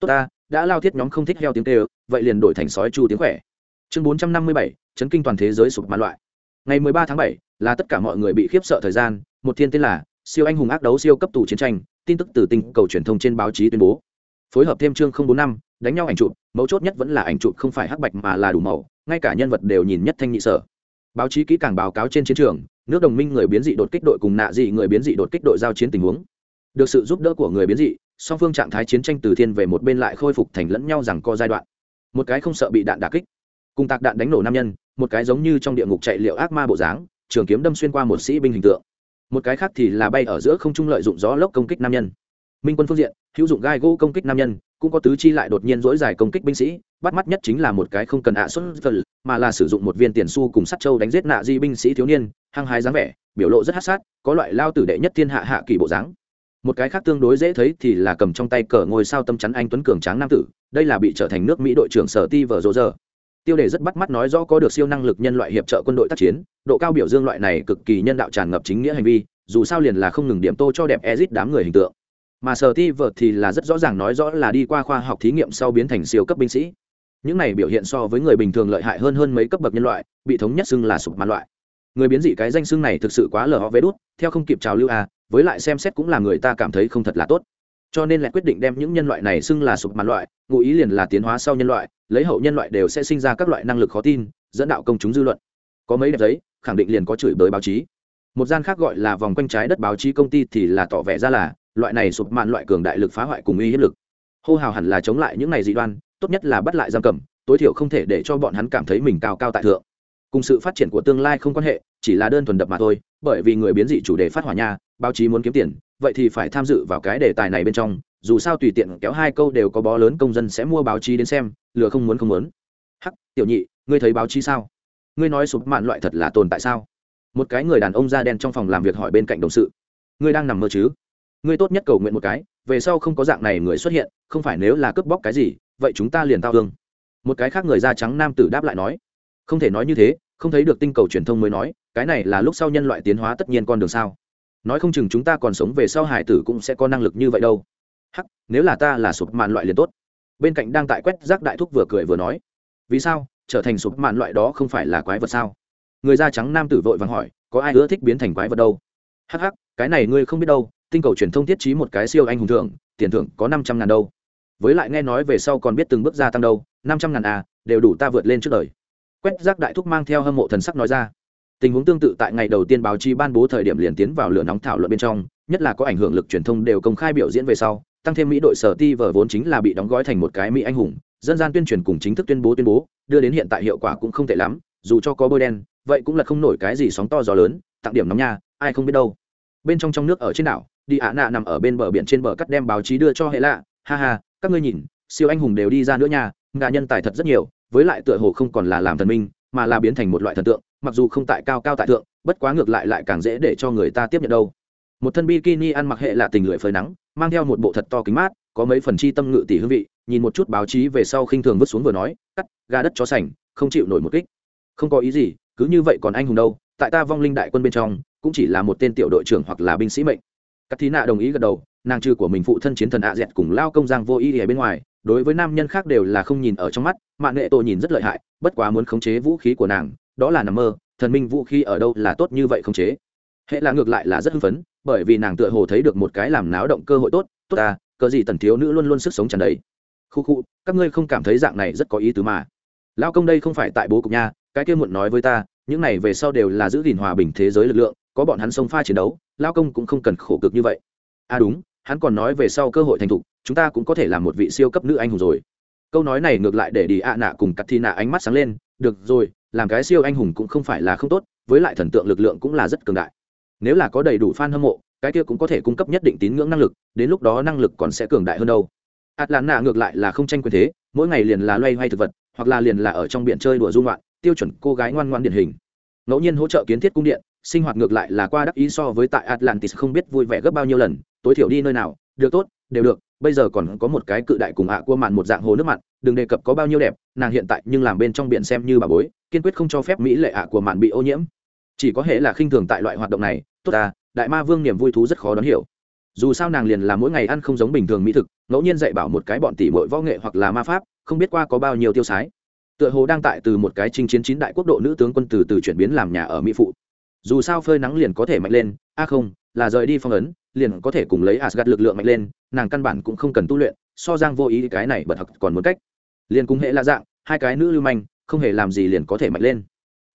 Tốt ta đã lao thiết nhóm không thích heo tiếng kêu, vậy liền đổi thành sói chu tiếng khỏe. Chương bốn trăm năm mươi bảy, chấn kinh toàn thế giới sụp màn loại. Ngày mười ba tháng bảy, là tất cả mọi người bị khiếp sợ thời gian, một thiên tên là siêu anh hùng ác đấu siêu cấp tù chiến tranh, tin tức từ tình cầu truyền thông trên báo chí tuyên bố. Phối hợp thêm chương bốn năm, đánh nhau ảnh chụp, mấu chốt nhất vẫn là ảnh chụp không phải hắc bạch mà là đủ màu, ngay cả nhân vật đều nhìn nhất thanh nhị sở. Báo chí kỹ càng báo cáo trên chiến trường, nước đồng minh người biến dị đột kích đội cùng nạ dị người biến dị đột kích đội giao chiến tình huống. Được sự giúp đỡ của người biến dị song phương trạng thái chiến tranh từ thiên về một bên lại khôi phục thành lẫn nhau rằng co giai đoạn. Một cái không sợ bị đạn đà kích, cùng tạc đạn đánh nổ nam nhân, một cái giống như trong địa ngục chạy liệu ác ma bộ dáng, trường kiếm đâm xuyên qua một sĩ binh hình tượng. Một cái khác thì là bay ở giữa không trung lợi dụng gió lốc công kích nam nhân. Minh quân phương diện, hữu dụng gai gỗ công kích nam nhân, cũng có tứ chi lại đột nhiên dỗi dài công kích binh sĩ, bắt mắt nhất chính là một cái không cần ạ xuất vật mà là sử dụng một viên tiền su cùng sắt châu đánh giết nạ di binh sĩ thiếu niên, hăng hái dáng vẻ, biểu lộ rất hát sát, có loại lao tử đệ nhất thiên hạ hạ kỳ bộ dáng một cái khác tương đối dễ thấy thì là cầm trong tay cờ ngôi sao tâm chắn anh tuấn cường tráng nam tử, đây là bị trở thành nước mỹ đội trưởng sở ti vờ rô rơ tiêu đề rất bắt mắt nói rõ có được siêu năng lực nhân loại hiệp trợ quân đội tác chiến, độ cao biểu dương loại này cực kỳ nhân đạo tràn ngập chính nghĩa hành vi, dù sao liền là không ngừng điểm tô cho đẹp ezit đám người hình tượng. Mà sở ti vợt thì là rất rõ ràng nói rõ là đi qua khoa học thí nghiệm sau biến thành siêu cấp binh sĩ. Những này biểu hiện so với người bình thường lợi hại hơn hơn mấy cấp bậc nhân loại, bị thống nhất xưng là sụp màn loại. Người biến dị cái danh xưng này thực sự quá lờ họ vé đút, theo không kịp trào lưu a với lại xem xét cũng là người ta cảm thấy không thật là tốt. Cho nên lại quyết định đem những nhân loại này xưng là sụp màn loại, ngụ ý liền là tiến hóa sau nhân loại, lấy hậu nhân loại đều sẽ sinh ra các loại năng lực khó tin, dẫn đạo công chúng dư luận. Có mấy đẹp giấy, khẳng định liền có chửi bới báo chí. Một gian khác gọi là vòng quanh trái đất báo chí công ty thì là tỏ vẻ ra là, loại này sụp màn loại cường đại lực phá hoại cùng uy hiếp lực. Hô hào hẳn là chống lại những này dị đoan, tốt nhất là bắt lại giam cầm, tối thiểu không thể để cho bọn hắn cảm thấy mình cao cao tại thượng. Cùng sự phát triển của tương lai không quan hệ chỉ là đơn thuần đập mà thôi, bởi vì người biến dị chủ đề phát hỏa nha, báo chí muốn kiếm tiền, vậy thì phải tham dự vào cái đề tài này bên trong, dù sao tùy tiện kéo hai câu đều có bó lớn công dân sẽ mua báo chí đến xem, lừa không muốn không muốn. Hắc, tiểu nhị, ngươi thấy báo chí sao? Ngươi nói sụp mạn loại thật là tồn tại sao? Một cái người đàn ông da đen trong phòng làm việc hỏi bên cạnh đồng sự. Ngươi đang nằm mơ chứ? Ngươi tốt nhất cầu nguyện một cái, về sau không có dạng này người xuất hiện, không phải nếu là cướp bóc cái gì, vậy chúng ta liền tao thương. Một cái khác người da trắng nam tử đáp lại nói. Không thể nói như thế, không thấy được tinh cầu truyền thông mới nói cái này là lúc sau nhân loại tiến hóa tất nhiên con đường sao? Nói không chừng chúng ta còn sống về sau hải tử cũng sẽ có năng lực như vậy đâu. Hắc, nếu là ta là sụp màn loại liền tốt. Bên cạnh đang tại quét rác đại thúc vừa cười vừa nói, vì sao? Trở thành sụp màn loại đó không phải là quái vật sao? Người da trắng nam tử vội vàng hỏi, có ai ưa thích biến thành quái vật đâu? Hắc hắc, cái này ngươi không biết đâu, tinh cầu truyền thông thiết trí một cái siêu anh hùng thưởng, tiền thưởng có năm trăm ngàn đâu. Với lại nghe nói về sau còn biết từng bước gia tăng đâu, năm trăm ngàn à đều đủ ta vượt lên trước đời. Quét rác đại thúc mang theo hâm mộ thần sắc nói ra tình huống tương tự tại ngày đầu tiên báo chí ban bố thời điểm liền tiến vào lửa nóng thảo luận bên trong, nhất là có ảnh hưởng lực truyền thông đều công khai biểu diễn về sau, tăng thêm mỹ đội sở ti vở vốn chính là bị đóng gói thành một cái mỹ anh hùng, dân gian tuyên truyền cùng chính thức tuyên bố tuyên bố, đưa đến hiện tại hiệu quả cũng không tệ lắm, dù cho có bôi đen, vậy cũng là không nổi cái gì sóng to gió lớn, tặng điểm nóng nha, ai không biết đâu. Bên trong trong nước ở trên đảo, đi ạ nạ nằm ở bên bờ biển trên bờ cắt đem báo chí đưa cho hệ lạ, ha ha, các ngươi nhìn, siêu anh hùng đều đi ra nữa nha, ngạ nhân tài thật rất nhiều, với lại tựa hồ không còn là làm thần minh, mà là biến thành một loại thần tượng mặc dù không tại cao cao tại thượng, bất quá ngược lại lại càng dễ để cho người ta tiếp nhận đâu. Một thân bikini ăn mặc hệ là tình lưỡi phơi nắng, mang theo một bộ thật to kính mát, có mấy phần chi tâm ngự tỷ hương vị, nhìn một chút báo chí về sau khinh thường vứt xuống vừa nói, cắt ga đất chó sành, không chịu nổi một kích. Không có ý gì, cứ như vậy còn anh hùng đâu, tại ta vong linh đại quân bên trong, cũng chỉ là một tên tiểu đội trưởng hoặc là binh sĩ mệnh. Cắt thí nạ đồng ý gật đầu, nàng trừ của mình phụ thân chiến thần ạ dẹt cùng lao công giang vô ý ở bên ngoài, đối với nam nhân khác đều là không nhìn ở trong mắt, mạng nghệ tổ nhìn rất lợi hại, bất quá muốn khống chế vũ khí của nàng đó là nằm mơ, thần minh vũ khí ở đâu là tốt như vậy không chế. Hệ là ngược lại là rất hưng phấn, bởi vì nàng tựa hồ thấy được một cái làm náo động cơ hội tốt tốt ta cờ gì tần thiếu nữ luôn luôn sức sống tràn đầy. Khu khu, các ngươi không cảm thấy dạng này rất có ý tứ mà. Lao công đây không phải tại bố cục nha, cái kia muộn nói với ta, những này về sau đều là giữ gìn hòa bình thế giới lực lượng, có bọn hắn sông pha chiến đấu lao công cũng không cần khổ cực như vậy. À đúng, hắn còn nói về sau cơ hội thành thục, chúng ta cũng có thể làm một vị siêu cấp nữ anh hùng rồi. Câu nói này ngược lại để đi ạ nạ cùng cắt thi nạ ánh mắt sáng lên, được rồi làm cái siêu anh hùng cũng không phải là không tốt, với lại thần tượng lực lượng cũng là rất cường đại. Nếu là có đầy đủ fan hâm mộ, cái kia cũng có thể cung cấp nhất định tín ngưỡng năng lực, đến lúc đó năng lực còn sẽ cường đại hơn đâu. Atlanta ngược lại là không tranh quyền thế, mỗi ngày liền là loay hoay thực vật, hoặc là liền là ở trong biển chơi đùa dung loạn tiêu chuẩn cô gái ngoan ngoan điển hình. Ngẫu nhiên hỗ trợ kiến thiết cung điện, sinh hoạt ngược lại là qua đắc ý so với tại atlantis không biết vui vẻ gấp bao nhiêu lần, tối thiểu đi nơi nào, được tốt, đều được, bây giờ còn có một cái cự đại cùng ạ à cua mạn một dạng hồ nước mặn, đừng đề cập có bao nhiêu đẹp, nàng hiện tại nhưng làm bên trong biển xem như bà bối kiên quyết không cho phép mỹ lệ ạ à của mạn bị ô nhiễm. Chỉ có hệ là khinh thường tại loại hoạt động này, tốt ta, đại ma vương niềm vui thú rất khó đón hiểu. Dù sao nàng liền là mỗi ngày ăn không giống bình thường mỹ thực, ngẫu nhiên dạy bảo một cái bọn tỷ mội võ nghệ hoặc là ma pháp, không biết qua có bao nhiêu tiêu sái. Tựa hồ đang tại từ một cái chinh chiến chín đại quốc độ nữ tướng quân từ từ chuyển biến làm nhà ở mỹ phụ. Dù sao phơi nắng liền có thể mạnh lên, a không, là rời đi phong ấn, liền có thể cùng lấy asgad lực lượng mạnh lên, nàng căn bản cũng không cần tu luyện, so giang vô ý cái này bật học còn muốn cách. Liền cùng hệ là dạng, hai cái nữ lưu manh không hề làm gì liền có thể mạnh lên.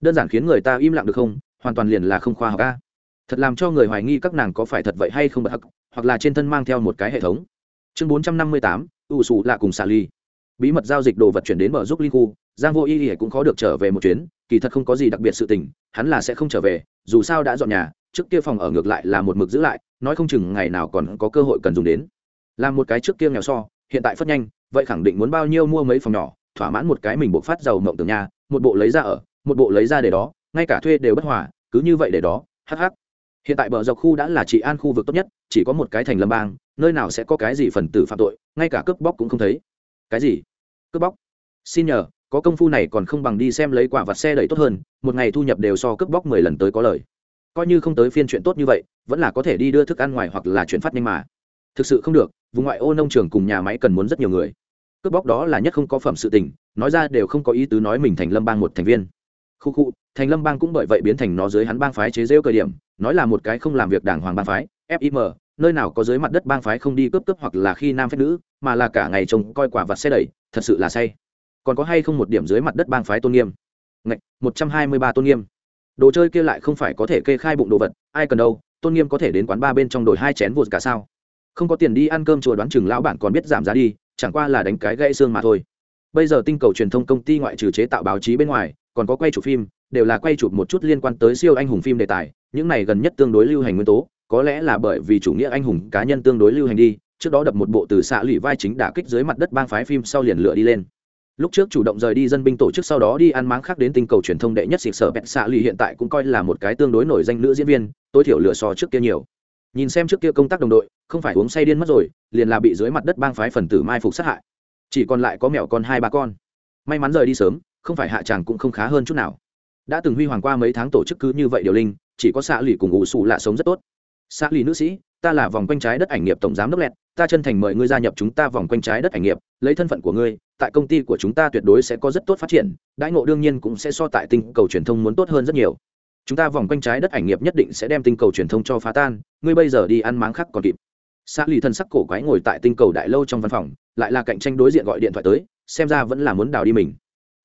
Đơn giản khiến người ta im lặng được không? Hoàn toàn liền là không khoa học ca thật làm cho người hoài nghi các nàng có phải thật vậy hay không bật hắc, hoặc là trên thân mang theo một cái hệ thống. Chương bốn trăm năm mươi tám ủ xù lạ cùng xà ly bí mật giao dịch đồ vật chuyển đến mở giúp linh khu, giang vô y y cũng khó được trở về một chuyến, kỳ thật không có gì đặc biệt sự tình, hắn là sẽ không trở về, dù sao đã dọn nhà, trước kia phòng ở ngược lại là một mực giữ lại, nói không chừng ngày nào còn có cơ hội cần dùng đến. Làm một cái trước kia nghèo so, hiện tại phất nhanh, vậy khẳng định muốn bao nhiêu mua mấy phòng nhỏ thỏa mãn một cái mình bộ phát giàu mộng tưởng nhà, một bộ lấy ra ở, một bộ lấy ra để đó, ngay cả thuê đều bất hòa, cứ như vậy để đó hh hiện tại bờ dọc khu đã là trị an khu vực tốt nhất, chỉ có một cái thành lâm bang, nơi nào sẽ có cái gì phần tử phạm tội, ngay cả cướp bóc cũng không thấy. Cái gì? Cướp bóc? Xin nhờ, có công phu này còn không bằng đi xem lấy quả vặt xe đẩy tốt hơn, một ngày thu nhập đều so cướp bóc mười lần tới có lời. Coi như không tới phiên chuyện tốt như vậy, vẫn là có thể đi đưa thức ăn ngoài hoặc là chuyển phát nhanh mà. Thực sự không được, vùng ngoại ô nông trường cùng nhà máy cần muốn rất nhiều người cướp bóc đó là nhất không có phẩm sự tình, nói ra đều không có ý tứ nói mình thành lâm bang một thành viên. Khu khu, thành lâm bang cũng bởi vậy biến thành nó dưới hắn bang phái chế rêu cơ điểm, nói là một cái không làm việc đảng hoàng bang phái fim nơi nào có dưới mặt đất bang phái không đi cướp cướp hoặc là khi nam phép nữ, mà là cả ngày trông coi quả vặt xe đẩy, thật sự là say. Còn có hay không một điểm dưới mặt đất bang phái tôn nghiêm? Ngạch, một trăm hai mươi ba tôn nghiêm. Đồ chơi kia lại không phải có thể kê khai bụng đồ vật, ai cần đâu, tôn nghiêm có thể đến quán ba bên trong đổi hai chén vụt cả sao. Không có tiền đi ăn cơm chùa đoán chừng lão bản còn biết giảm giá đi chẳng qua là đánh cái gãy xương mà thôi. Bây giờ tinh cầu truyền thông công ty ngoại trừ chế tạo báo chí bên ngoài, còn có quay chụp phim, đều là quay chụp một chút liên quan tới siêu anh hùng phim đề tài, những này gần nhất tương đối lưu hành nguyên tố, có lẽ là bởi vì chủ nghĩa anh hùng cá nhân tương đối lưu hành đi, trước đó đập một bộ từ xạ lụy vai chính đả kích dưới mặt đất bang phái phim sau liền lựa đi lên. Lúc trước chủ động rời đi dân binh tổ chức sau đó đi ăn máng khác đến tinh cầu truyền thông đệ nhất xịt sở bẹt xạ lụy hiện tại cũng coi là một cái tương đối nổi danh nữ diễn viên, tối thiểu lựa so trước kia nhiều nhìn xem trước kia công tác đồng đội, không phải uống say điên mất rồi, liền là bị dưới mặt đất bang phái phần tử mai phục sát hại. Chỉ còn lại có mẹo con hai ba con. May mắn rời đi sớm, không phải hạ tràng cũng không khá hơn chút nào. Đã từng huy hoàng qua mấy tháng tổ chức cứ như vậy điều linh, chỉ có xạ lì cùng ủ xù lạ sống rất tốt. Xạ lì nữ sĩ, ta là vòng quanh trái đất ảnh nghiệp tổng giám đốc lẹt, ta chân thành mời ngươi gia nhập chúng ta vòng quanh trái đất ảnh nghiệp, lấy thân phận của ngươi, tại công ty của chúng ta tuyệt đối sẽ có rất tốt phát triển, đãi ngộ đương nhiên cũng sẽ so tại tinh cầu truyền thông muốn tốt hơn rất nhiều chúng ta vòng quanh trái đất ảnh nghiệp nhất định sẽ đem tinh cầu truyền thông cho phá tan, ngươi bây giờ đi ăn máng khác còn kịp. Xã lì thân sắc cổ quái ngồi tại tinh cầu đại lâu trong văn phòng, lại là cạnh tranh đối diện gọi điện thoại tới, xem ra vẫn là muốn đào đi mình.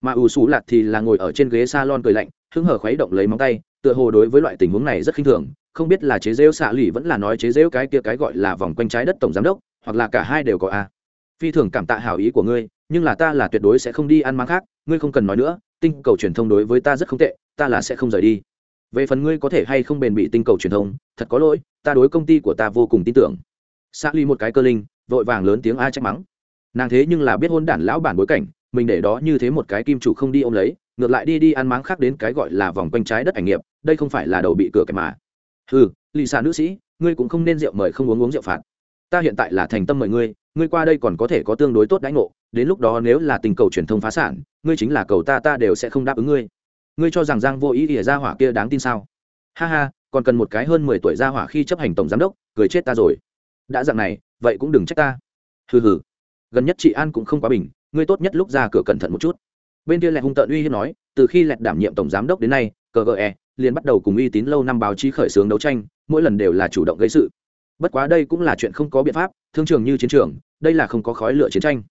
Mà ủ xù lạt thì là ngồi ở trên ghế salon cười lạnh, hứng hở khuấy động lấy móng tay, tựa hồ đối với loại tình huống này rất khinh thường, không biết là chế rêu xạ lì vẫn là nói chế rêu cái kia cái gọi là vòng quanh trái đất tổng giám đốc, hoặc là cả hai đều có a. Phi thường cảm tạ hảo ý của ngươi, nhưng là ta là tuyệt đối sẽ không đi ăn máng khác, ngươi không cần nói nữa, tinh cầu truyền thông đối với ta rất không tệ, ta là sẽ không rời đi về phần ngươi có thể hay không bền bị tinh cầu truyền thông, thật có lỗi, ta đối công ty của ta vô cùng tin tưởng. Xác ly một cái cơ linh, vội vàng lớn tiếng a trách mắng. Nàng thế nhưng là biết hôn đản lão bản bối cảnh, mình để đó như thế một cái kim chủ không đi ôm lấy, ngược lại đi đi ăn máng khác đến cái gọi là vòng quanh trái đất ảnh nghiệp, đây không phải là đầu bị cửa kẹp mà. Ừ lì xà nữ sĩ, ngươi cũng không nên rượu mời không uống uống rượu phạt. Ta hiện tại là thành tâm mời ngươi ngươi qua đây còn có thể có tương đối tốt đãi ngộ, đến lúc đó nếu là tình cầu truyền thông phá sản, ngươi chính là cầu ta ta đều sẽ không đáp ứng ngươi ngươi cho rằng giang vô ý ỉa ra hỏa kia đáng tin sao? Ha ha, còn cần một cái hơn mười tuổi ra hỏa khi chấp hành tổng giám đốc, cười chết ta rồi. Đã dạng này, vậy cũng đừng trách ta. Hừ hừ. Gần nhất chị an cũng không quá bình, ngươi tốt nhất lúc ra cửa cẩn thận một chút. Bên kia lẹt hung tợn uy hiếp nói, từ khi lẹt đảm nhiệm tổng giám đốc đến nay cờ gờ e liền bắt đầu cùng uy tín lâu năm báo chí khởi xướng đấu tranh, mỗi lần đều là chủ động gây sự. Bất quá đây cũng là chuyện không có biện pháp, thương trường như chiến trường, đây là không có khói lửa chiến tranh.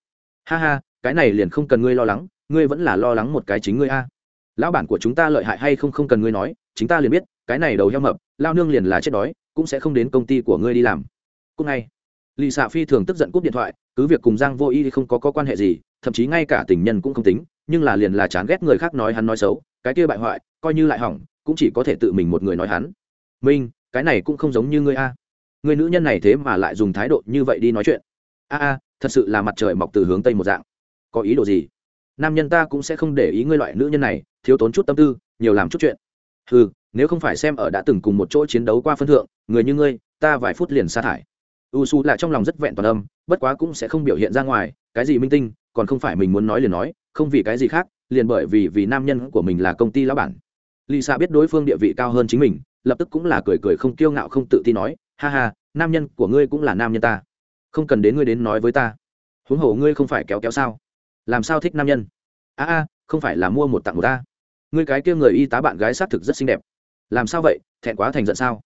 Ha ha, cái này liền không cần ngươi lo lắng, ngươi vẫn là lo lắng một cái chính ngươi a lão bản của chúng ta lợi hại hay không không cần ngươi nói chính ta liền biết cái này đầu heo mập lao nương liền là chết đói cũng sẽ không đến công ty của ngươi đi làm. Cúc ngay lì xạ phi thường tức giận cúp điện thoại cứ việc cùng giang vô y không có, có quan hệ gì thậm chí ngay cả tình nhân cũng không tính nhưng là liền là chán ghét người khác nói hắn nói xấu cái kia bại hoại coi như lại hỏng cũng chỉ có thể tự mình một người nói hắn. Minh cái này cũng không giống như ngươi a. Người nữ nhân này thế mà lại dùng thái độ như vậy đi nói chuyện. A a thật sự là mặt trời mọc từ hướng tây một dạng. Có ý đồ gì? Nam nhân ta cũng sẽ không để ý ngươi loại nữ nhân này thiếu tốn chút tâm tư, nhiều làm chút chuyện. Ừ nếu không phải xem ở đã từng cùng một chỗ chiến đấu qua phân thượng, người như ngươi, ta vài phút liền sa thải. U su là trong lòng rất vẹn toàn âm, bất quá cũng sẽ không biểu hiện ra ngoài, cái gì minh tinh, còn không phải mình muốn nói liền nói, không vì cái gì khác, liền bởi vì vì nam nhân của mình là công ty lão bản. Lisa biết đối phương địa vị cao hơn chính mình, lập tức cũng là cười cười không kiêu ngạo không tự tin nói, ha ha, nam nhân của ngươi cũng là nam nhân ta. Không cần đến ngươi đến nói với ta. Huống hồ ngươi không phải kéo kéo sao? Làm sao thích nam nhân? A a, không phải là mua một tặng một ta ngươi cái kia người y tá bạn gái xác thực rất xinh đẹp. Làm sao vậy? Thẹn quá thành giận sao?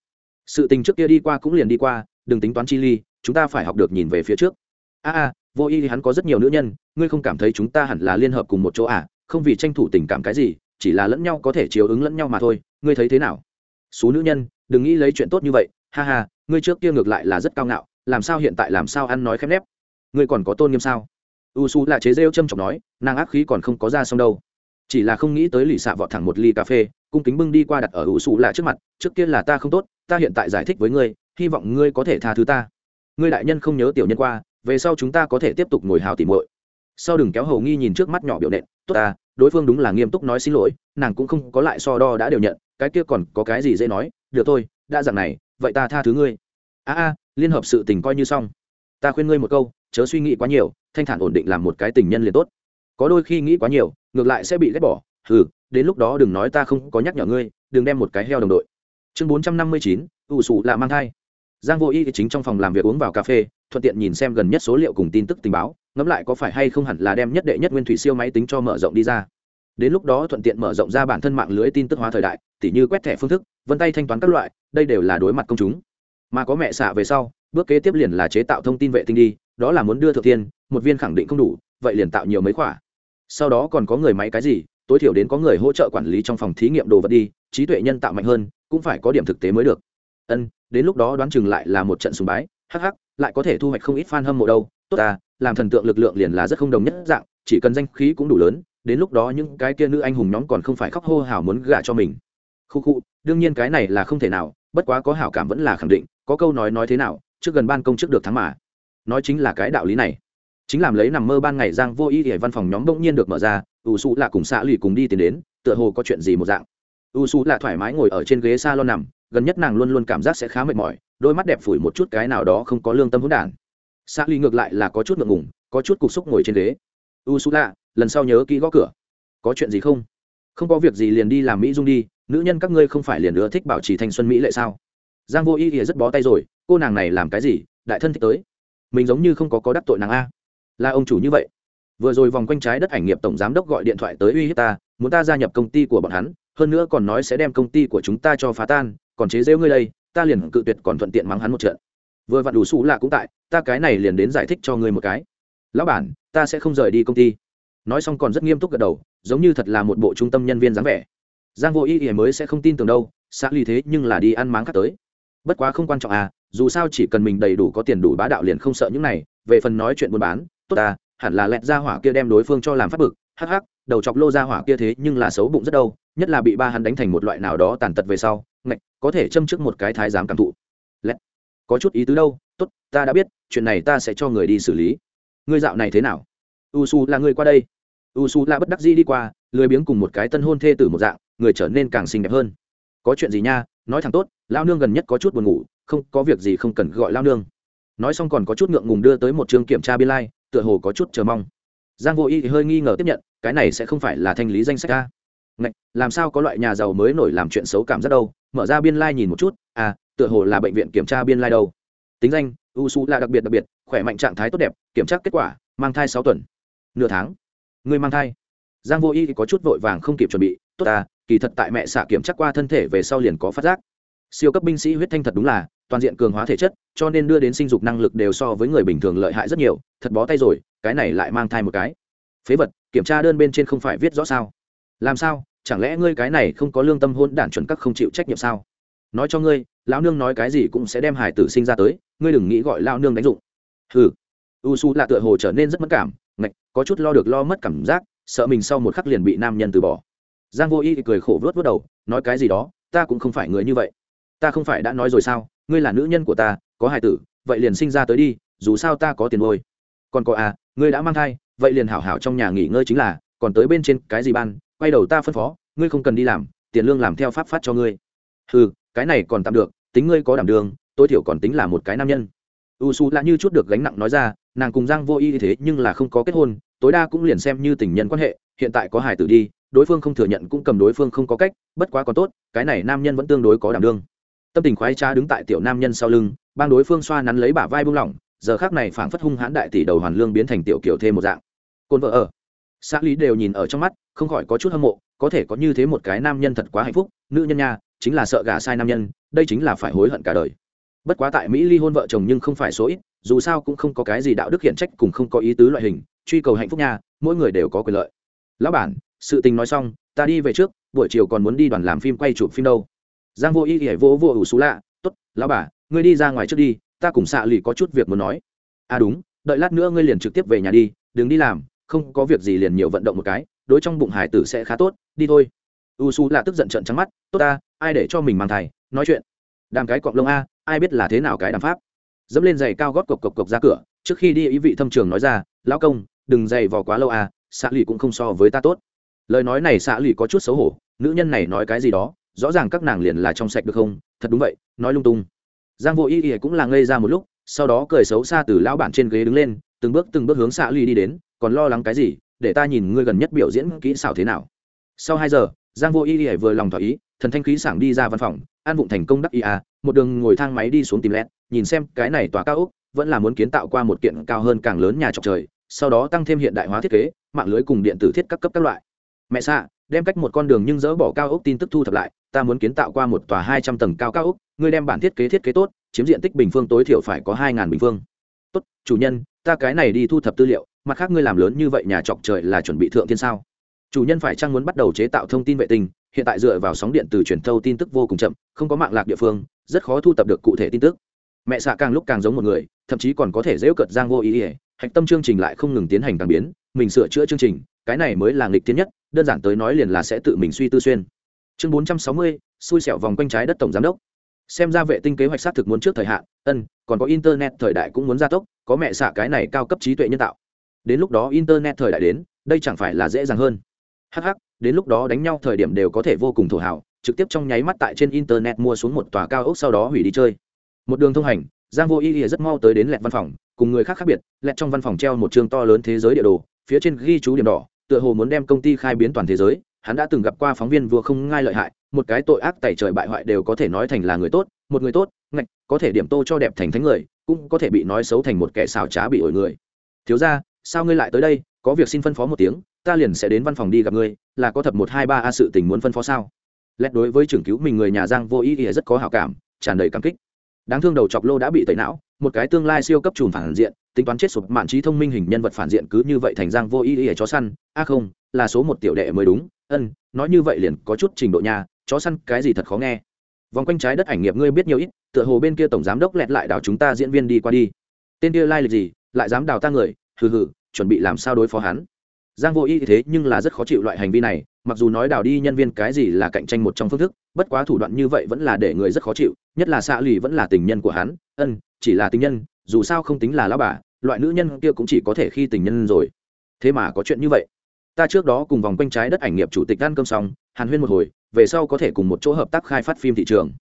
Sự tình trước kia đi qua cũng liền đi qua, đừng tính toán chi ly, chúng ta phải học được nhìn về phía trước. A a, vô y hắn có rất nhiều nữ nhân, ngươi không cảm thấy chúng ta hẳn là liên hợp cùng một chỗ à? Không vì tranh thủ tình cảm cái gì, chỉ là lẫn nhau có thể chiếu ứng lẫn nhau mà thôi, ngươi thấy thế nào? Số nữ nhân, đừng nghĩ lấy chuyện tốt như vậy, ha ha, ngươi trước kia ngược lại là rất cao ngạo, làm sao hiện tại làm sao ăn nói khép nép? Ngươi còn có tôn nghiêm sao? U su là chế rêu châm chọc nói, nàng ác khí còn không có ra xong đâu chỉ là không nghĩ tới lì xạ vọt thẳng một ly cà phê, cung kính bưng đi qua đặt ở u su lạ trước mặt, trước kia là ta không tốt, ta hiện tại giải thích với ngươi, hy vọng ngươi có thể tha thứ ta. Ngươi đại nhân không nhớ tiểu nhân qua, về sau chúng ta có thể tiếp tục ngồi hào tìm muội. Sau đừng kéo hầu nghi nhìn trước mắt nhỏ biểu nện, tốt ta, đối phương đúng là nghiêm túc nói xin lỗi, nàng cũng không có lại so đo đã đều nhận, cái kia còn có cái gì dễ nói, được thôi, đã dặn này, vậy ta tha thứ ngươi. A a, liên hợp sự tình coi như xong. Ta khuyên ngươi một câu, chớ suy nghĩ quá nhiều, thanh thản ổn định làm một cái tình nhân liền tốt. Có đôi khi nghĩ quá nhiều ngược lại sẽ bị ghét bỏ. Ừ đến lúc đó đừng nói ta không có nhắc nhở ngươi, đừng đem một cái heo đồng đội. Chương bốn trăm năm mươi chín ủ sụ là mang thai. Giang vô y chính trong phòng làm việc uống vào cà phê, thuận tiện nhìn xem gần nhất số liệu cùng tin tức tình báo, ngẫm lại có phải hay không hẳn là đem nhất đệ nhất nguyên thủy siêu máy tính cho mở rộng đi ra. Đến lúc đó thuận tiện mở rộng ra bản thân mạng lưới tin tức hóa thời đại, tỉ như quét thẻ phương thức, vân tay thanh toán các loại, đây đều là đối mặt công chúng. Mà có mẹ xạ về sau, bước kế tiếp liền là chế tạo thông tin vệ tinh đi, đó là muốn đưa thượng tiên, một viên khẳng định không đủ, vậy liền tạo nhiều mấy khoả sau đó còn có người máy cái gì, tối thiểu đến có người hỗ trợ quản lý trong phòng thí nghiệm đồ vật đi, trí tuệ nhân tạo mạnh hơn, cũng phải có điểm thực tế mới được. Ân, đến lúc đó đoán chừng lại là một trận sùng bái, hắc hắc, lại có thể thu hoạch không ít fan hâm mộ đâu. Tốt ta, làm thần tượng lực lượng liền là rất không đồng nhất dạng, chỉ cần danh khí cũng đủ lớn, đến lúc đó những cái kia nữ anh hùng nhóm còn không phải khóc hô hào muốn gả cho mình. Khu khu, đương nhiên cái này là không thể nào, bất quá có hảo cảm vẫn là khẳng định, có câu nói nói thế nào, trước gần ban công trước được thắng mà. Nói chính là cái đạo lý này chính làm lấy nằm mơ ban ngày giang vô ý để văn phòng nhóm bỗng nhiên được mở ra ủ xù là cùng xạ lì cùng đi tiến đến, tựa hồ có chuyện gì một dạng. Ủ xù là thoải mái ngồi ở trên ghế s a lon nằm, gần nhất nàng luôn luôn cảm giác sẽ khá mệt mỏi, đôi mắt đẹp phủi một chút cái nào đó không có lương tâm hỗn đản. Xạ lì ngược lại là có chút ngượng ngùng, có chút cục xúc ngồi trên ghế. Ưu xù lạ, lần sau nhớ kỹ gõ cửa. Có chuyện gì không? Không có việc gì liền đi làm mỹ dung đi, nữ nhân các ngươi không phải liền ưa thích bảo trì thanh xuân mỹ lệ sao? Giang vô ý ỉa rất bó tay rồi, cô nàng này làm cái gì, đại thân thích tới. Mình giống như không có có đắc tội nàng a là ông chủ như vậy. Vừa rồi vòng quanh trái đất ảnh nghiệp tổng giám đốc gọi điện thoại tới uy hiếp ta, muốn ta gia nhập công ty của bọn hắn, hơn nữa còn nói sẽ đem công ty của chúng ta cho phá tan, còn chế rêu ngươi đây, ta liền cự tuyệt còn thuận tiện mắng hắn một trận. Vừa vặn đủ xù lạ cũng tại, ta cái này liền đến giải thích cho ngươi một cái. Lão bản, ta sẽ không rời đi công ty. Nói xong còn rất nghiêm túc gật đầu, giống như thật là một bộ trung tâm nhân viên dáng vẻ. Giang vô ý ý mới sẽ không tin tưởng đâu xã ly thế nhưng là đi ăn máng khác tới. Bất quá không quan trọng à dù sao chỉ cần mình đầy đủ có tiền đủ bá đạo liền không sợ những này, về phần nói chuyện buôn bán tốt ta hẳn là lẹt ra hỏa kia đem đối phương cho làm phát bực hắc hắc đầu chọc lô ra hỏa kia thế nhưng là xấu bụng rất đâu nhất là bị ba hắn đánh thành một loại nào đó tàn tật về sau ngạch có thể châm trước một cái thái giám cảm thụ. Lẹt có chút ý tứ đâu tốt ta đã biết chuyện này ta sẽ cho người đi xử lý. Ngươi dạo này thế nào? U su là người qua đây. U su là bất đắc dĩ đi qua lười biếng cùng một cái tân hôn thê tử một dạng người trở nên càng xinh đẹp hơn. Có chuyện gì nha nói thẳng tốt lao nương gần nhất có chút buồn ngủ không có việc gì không cần gọi lao nương. Nói xong còn có chút ngượng ngùng đưa tới một chương kiểm tra biên lai、like, tựa hồ có chút chờ mong. Giang vô y thì hơi nghi ngờ tiếp nhận cái này sẽ không phải là thanh lý danh sách ca Ngạch, làm sao có loại nhà giàu mới nổi làm chuyện xấu cảm giác đâu? Mở ra biên lai、like、nhìn một chút à tựa hồ là bệnh viện kiểm tra biên lai、like、đâu. Tính danh u su là đặc biệt đặc biệt khỏe mạnh trạng thái tốt đẹp kiểm tra kết quả mang thai sáu tuần. Nửa tháng. Người mang thai. Giang vô y thì có chút vội vàng không kịp chuẩn bị tốt à kỳ thật tại mẹ xạ kiểm tra qua thân thể về sau liền có phát giác. Siêu cấp binh sĩ huyết thanh thật đúng là toàn diện cường hóa thể chất, cho nên đưa đến sinh dục năng lực đều so với người bình thường lợi hại rất nhiều, thật bó tay rồi, cái này lại mang thai một cái. Phế vật, kiểm tra đơn bên trên không phải viết rõ sao? Làm sao? Chẳng lẽ ngươi cái này không có lương tâm hôn đản chuẩn các không chịu trách nhiệm sao? Nói cho ngươi, lão nương nói cái gì cũng sẽ đem hải tử sinh ra tới, ngươi đừng nghĩ gọi lão nương đánh dụng. Hừ. U su là tựa hồ trở nên rất mất cảm, ngạch, có chút lo được lo mất cảm giác, sợ mình sau một khắc liền bị nam nhân từ bỏ. Giang vô y thì cười khổ vớt vớt đầu, nói cái gì đó, ta cũng không phải người như vậy. Ta không phải đã nói rồi sao? Ngươi là nữ nhân của ta, có hài tử, vậy liền sinh ra tới đi, dù sao ta có tiền nuôi. Còn có à ngươi đã mang thai, vậy liền hảo hảo trong nhà nghỉ ngơi chính là, còn tới bên trên cái gì ban, quay đầu ta phân phó, ngươi không cần đi làm, tiền lương làm theo pháp phát cho ngươi. Ừ cái này còn tạm được, tính ngươi có đảm đường, tối thiểu còn tính là một cái nam nhân. U su lạ như chút được gánh nặng nói ra, nàng cùng giang vô y thế nhưng là không có kết hôn, tối đa cũng liền xem như tình nhân quan hệ, hiện tại có hài tử đi, đối phương không thừa nhận cũng cầm đối phương không có cách, bất quá còn tốt, cái này nam nhân vẫn tương đối có đảm đương tâm tình khoái trá đứng tại tiểu nam nhân sau lưng, bang đối phương xoa nắn lấy bả vai buông lỏng, giờ khác này phảng phất hung hãn đại tỷ đầu hoàn lương biến thành tiểu kiểu thêm một dạng. Côn vợ ở. Xã lý đều nhìn ở trong mắt, không khỏi có chút hâm mộ, có thể có như thế một cái nam nhân thật quá hạnh phúc, nữ nhân nha, chính là sợ gả sai nam nhân, đây chính là phải hối hận cả đời. Bất quá tại mỹ ly hôn vợ chồng nhưng không phải số ít, dù sao cũng không có cái gì đạo đức hiện trách cùng không có ý tứ loại hình, truy cầu hạnh phúc nha, mỗi người đều có quyền lợi. Lão bản, sự tình nói xong, ta đi về trước, buổi chiều còn muốn đi đoàn làm phim quay chụp phim đâu giang vô y hãy vỗ vô ủ xú lạ t ố t lão bà, ngươi đi ra ngoài trước đi, ta cùng xạ lì có chút việc muốn nói. À đúng, đợi lát nữa ngươi liền trực tiếp về nhà đi, đừng đi làm, không có việc gì liền nhiều vận động một cái, đối trong bụng hải tử sẽ khá tốt, đi thôi. U xú lạ tức giận trận trắng mắt, tốt ta, ai để cho mình mang thai, nói chuyện. Đàm cái cọng lông a, ai biết là thế nào cái đàm pháp. Dẫm lên giày cao gót cộc cộc cộc ra cửa, trước khi đi ý vị thâm trường nói ra, lão công, đừng giày vò quá lâu à xạ lì cũng không so với ta tốt. Lời nói này xạ lì có chút xấu hổ, nữ nhân này nói cái gì đó rõ ràng các nàng liền là trong sạch được không? Thật đúng vậy, nói lung tung. Giang vô ý ý cũng là ngây ra một lúc, sau đó cười xấu xa từ lão bản trên ghế đứng lên, từng bước từng bước hướng xạ ly đi đến, còn lo lắng cái gì, để ta nhìn ngươi gần nhất biểu diễn kỹ xảo thế nào. Sau hai giờ, giang vô ý ý vừa lòng thỏa ý, thần thanh khí sảng đi ra văn phòng, an vụng thành công đắc ý à một đường ngồi thang máy đi xuống tìm lẹt, nhìn xem cái này tòa cao ốc, vẫn là muốn kiến tạo qua một kiện cao hơn càng lớn nhà trọc trời, sau đó tăng thêm hiện đại hóa thiết kế, mạng lưới cùng điện tử thiết các cấp các loại. Mẹ xạ đem cách một con đường nhưng dỡ bỏ cao ốc tin tức thu thập lại ta muốn kiến tạo qua một tòa hai trăm tầng cao cao ốc, ngươi đem bản thiết kế thiết kế tốt, chiếm diện tích bình phương tối thiểu phải có hai ngàn bình phương. Tốt, chủ nhân, ta cái này đi thu thập tư liệu, mặt khác ngươi làm lớn như vậy nhà trọc trời là chuẩn bị thượng thiên sao? Chủ nhân phải chăng muốn bắt đầu chế tạo thông tin vệ tinh, hiện tại dựa vào sóng điện từ truyền thâu tin tức vô cùng chậm, không có mạng lạc địa phương, rất khó thu thập được cụ thể tin tức. Mẹ xạ càng lúc càng giống một người, thậm chí còn có thể dễu cợt giang vô ý ỉa hạch tâm chương trình lại không ngừng tiến hành càng biến, mình sửa chữa chương trình, cái này mới là nghịch tiến nhất, đơn giản tới nói liền là sẽ tự mình suy tư xuyên chương bốn trăm sáu mươi, xui xẻo vòng quanh trái đất tổng giám đốc. Xem ra vệ tinh kế hoạch xác thực muốn trước thời hạn, ân, còn có internet thời đại cũng muốn gia tốc, có mẹ xạ cái này cao cấp trí tuệ nhân tạo. Đến lúc đó internet thời đại đến, đây chẳng phải là dễ dàng hơn. Hh đến lúc đó đánh nhau thời điểm đều có thể vô cùng thổ hào, trực tiếp trong nháy mắt tại trên internet mua xuống một tòa cao ốc sau đó hủy đi chơi. Một đường thông hành, giang vô Ý rất mau tới đến lẹt văn phòng, cùng người khác khác biệt, lẹt trong văn phòng treo một chương to lớn thế giới địa đồ, phía trên ghi chú điểm đỏ, tựa hồ muốn đem công ty khai biến toàn thế giới hắn đã từng gặp qua phóng viên vừa không ngai lợi hại, một cái tội ác tẩy trời bại hoại đều có thể nói thành là người tốt, một người tốt, ngạch, có thể điểm tô cho đẹp thành thánh người, cũng có thể bị nói xấu thành một kẻ xào trá bị ổi người. Thiếu ra sao ngươi lại tới đây? Có việc xin phân phó một tiếng, ta liền sẽ đến văn phòng đi gặp ngươi, là có thập một hai ba a sự tình muốn phân phó sao? Lét đối với trưởng cứu mình người nhà giang vô ý thì rất có hảo cảm, tràn đầy cảm kích. Đáng thương đầu chọc lô đã bị tẩy não, một cái tương lai siêu cấp trùm phản diện, tính toán chết sụp mạn trí thông minh hình nhân vật phản diện cứ như vậy thành giang vô ý ý chó săn. A không là số một tiểu đệ mới đúng. Ân, nói như vậy liền có chút trình độ nhà chó săn cái gì thật khó nghe. Vòng quanh trái đất ảnh nghiệp ngươi biết nhiều ít, tựa hồ bên kia tổng giám đốc lẹt lại đào chúng ta diễn viên đi qua đi. Tên kia lai、like、lịch gì, lại dám đào ta người, hừ hừ, chuẩn bị làm sao đối phó hắn. Giang vô ý thế nhưng là rất khó chịu loại hành vi này, mặc dù nói đào đi nhân viên cái gì là cạnh tranh một trong phương thức, bất quá thủ đoạn như vậy vẫn là để người rất khó chịu, nhất là xạ lì vẫn là tình nhân của hắn. Ân, chỉ là tình nhân, dù sao không tính là lao bà, loại nữ nhân kia cũng chỉ có thể khi tình nhân rồi. Thế mà có chuyện như vậy ta trước đó cùng vòng quanh trái đất ảnh nghiệp chủ tịch ăn cơm xong, hàn huyên một hồi, về sau có thể cùng một chỗ hợp tác khai phát phim thị trường.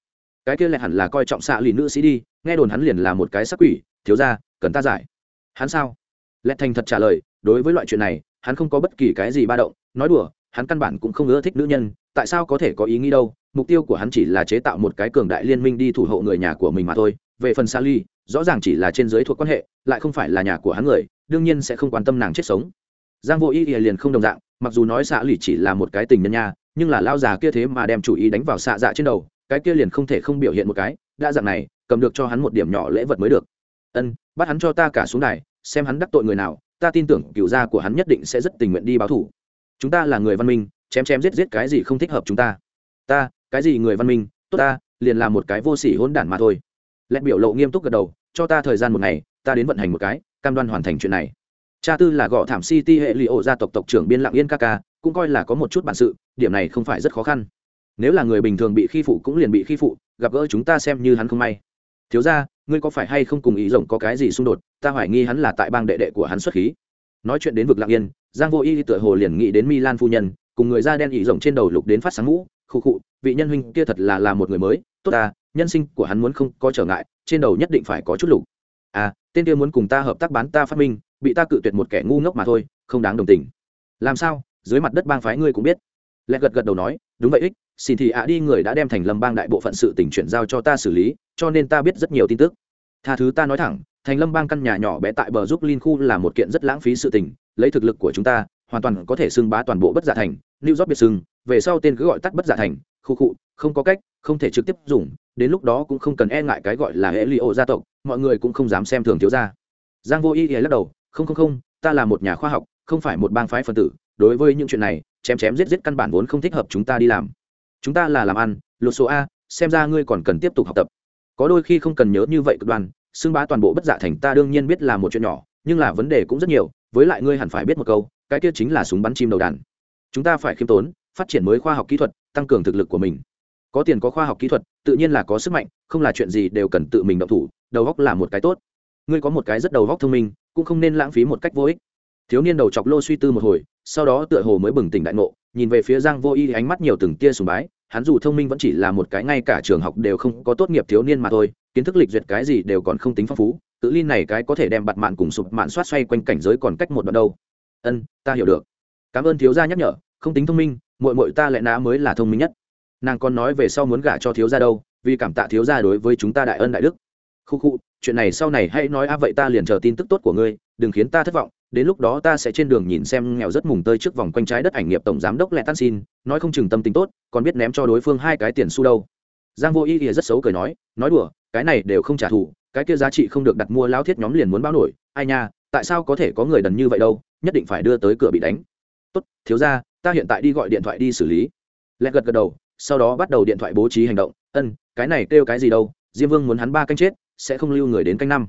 Cái kia lại hẳn là coi trọng xạ lì nữ sĩ đi, nghe đồn hắn liền là một cái sắc quỷ, thiếu ra cần ta giải. Hắn sao? Lẹt thành thật trả lời, đối với loại chuyện này, hắn không có bất kỳ cái gì ba động, nói đùa, hắn căn bản cũng không ưa thích nữ nhân, tại sao có thể có ý nghĩ đâu, mục tiêu của hắn chỉ là chế tạo một cái cường đại liên minh đi thủ hộ người nhà của mình mà thôi. Về phần sally, rõ ràng chỉ là trên giới thuộc quan hệ, lại không phải là nhà của hắn người, đương nhiên sẽ không quan tâm nàng chết sống giang vô ý thì liền không đồng dạng, mặc dù nói xạ lì chỉ là một cái tình nhân nha, nhưng là lao già kia thế mà đem chủ ý đánh vào xạ dạ trên đầu, cái kia liền không thể không biểu hiện một cái, đã dạng này, cầm được cho hắn một điểm nhỏ lễ vật mới được. Ân, bắt hắn cho ta cả xuống này xem hắn đắc tội người nào, ta tin tưởng cựu gia của hắn nhất định sẽ rất tình nguyện đi báo thủ. Chúng ta là người văn minh, chém chém giết giết cái gì không thích hợp chúng ta. Ta, cái gì người văn minh, tốt ta, liền là một cái vô sỉ hỗn đản mà thôi. Lẽ biểu lộ nghiêm túc gật đầu, cho ta thời gian một ngày, ta đến vận hành một cái, cam đoan hoàn thành chuyện này cha tư là gõ thảm city hệ li ổ gia tộc tộc trưởng biên lặng yên ca ca, cũng coi là có một chút bản sự, điểm này không phải rất khó khăn. Nếu là người bình thường bị khi phụ cũng liền bị khi phụ, gặp gỡ chúng ta xem như hắn không may. Thiếu ra ngươi có phải hay không cùng ý rồng có cái gì xung đột? Ta hoài nghi hắn là tại bang đệ đệ của hắn xuất khí. Nói chuyện đến vực lặng yên, giang vô y tựa hồ liền nghĩ đến milan phu nhân, cùng người da đen ý rồng trên đầu lục đến phát sáng mũ khu khụ, vị nhân huynh kia thật là là một người mới, tốt ta, nhân sinh của hắn muốn không có trở ngại, trên đầu nhất định phải có chút lục. À tên kia muốn cùng ta hợp tác bán ta phát minh, bị ta cự tuyệt một kẻ ngu ngốc mà thôi, không đáng đồng tình. Làm sao? Dưới mặt đất bang phái ngươi cũng biết. Lẹ gật gật đầu nói, đúng vậy ích, xin thì ạ đi, người đã đem thành lâm bang đại bộ phận sự tỉnh chuyển giao cho ta xử lý, cho nên ta biết rất nhiều tin tức. Tha thứ ta nói thẳng, thành lâm bang căn nhà nhỏ bé tại bờ giúp linh khu là một kiện rất lãng phí sự tình, lấy thực lực của chúng ta, hoàn toàn có thể xưng bá toàn bộ bất giả thành, new rót biệt xưng, về sau tên cứ gọi tắt bất giả thành, khu cụ không có cách, không thể trực tiếp dùng, đến lúc đó cũng không cần e ngại cái gọi là hệ li ô gia tộc mọi người cũng không dám xem thường thiếu gia. Giang vô y lắc đầu, không không không, ta là một nhà khoa học, không phải một bang phái phân tử, đối với những chuyện này, chém chém giết giết căn bản vốn không thích hợp chúng ta đi làm. Chúng ta là làm ăn, lột số a, xem ra ngươi còn cần tiếp tục học tập. Có đôi khi không cần nhớ như vậy cực đoan, xưng bá toàn bộ bất dạ thành ta đương nhiên biết là một chuyện nhỏ, nhưng là vấn đề cũng rất nhiều, với lại ngươi hẳn phải biết một câu, cái kia chính là súng bắn chim đầu đàn. Chúng ta phải khiêm tốn, phát triển mới khoa học kỹ thuật, tăng cường thực lực của mình. Có tiền có khoa học kỹ thuật, tự nhiên là có sức mạnh, không là chuyện gì đều cần tự mình động thủ đầu góc là một cái tốt. Ngươi có một cái rất đầu góc thông minh, cũng không nên lãng phí một cách vô ích. Thiếu niên đầu chọc lô suy tư một hồi, sau đó tựa hồ mới bừng tỉnh đại ngộ, nhìn về phía giang vô y, ánh mắt nhiều từng tia sùng bái, hắn dù thông minh vẫn chỉ là một cái ngay cả trường học đều không có tốt nghiệp thiếu niên mà thôi, kiến thức lịch duyệt cái gì đều còn không tính phong phú, tự ly này cái có thể đem bặt mạn cùng sụp mạn xoát xoay quanh cảnh giới còn cách một đoạn đâu. Ân, ta hiểu được. Cảm ơn thiếu gia nhắc nhở, không tính thông minh, muội muội ta lại ná mới là thông minh nhất. Nàng còn nói về sau muốn gả cho thiếu gia đâu, vì cảm tạ thiếu gia đối với chúng ta đại ân đại đức khu khu, chuyện này sau này hãy nói, a, vậy ta liền chờ tin tức tốt của ngươi, đừng khiến ta thất vọng. Đến lúc đó ta sẽ trên đường nhìn xem nghèo rất mùng tơi trước vòng quanh trái đất ảnh nghiệp tổng giám đốc lẹ tan xin, nói không chừng tâm tính tốt, còn biết ném cho đối phương hai cái tiền xu đâu. Giang vô ý ỉa rất xấu cười nói nói đùa, cái này đều không trả thù, cái kia giá trị không được đặt mua lao thiết nhóm liền muốn báo nổi. Ai nha, tại sao có thể có người đần như vậy đâu, nhất định phải đưa tới cửa bị đánh. Tốt, thiếu ra ta hiện tại đi gọi điện thoại đi xử lý. Lẹ gật gật đầu, sau đó bắt đầu điện thoại bố trí hành động. Ân, cái này kêu cái gì đâu, diêm vương muốn hắn ba canh chết sẽ không lưu người đến canh năm.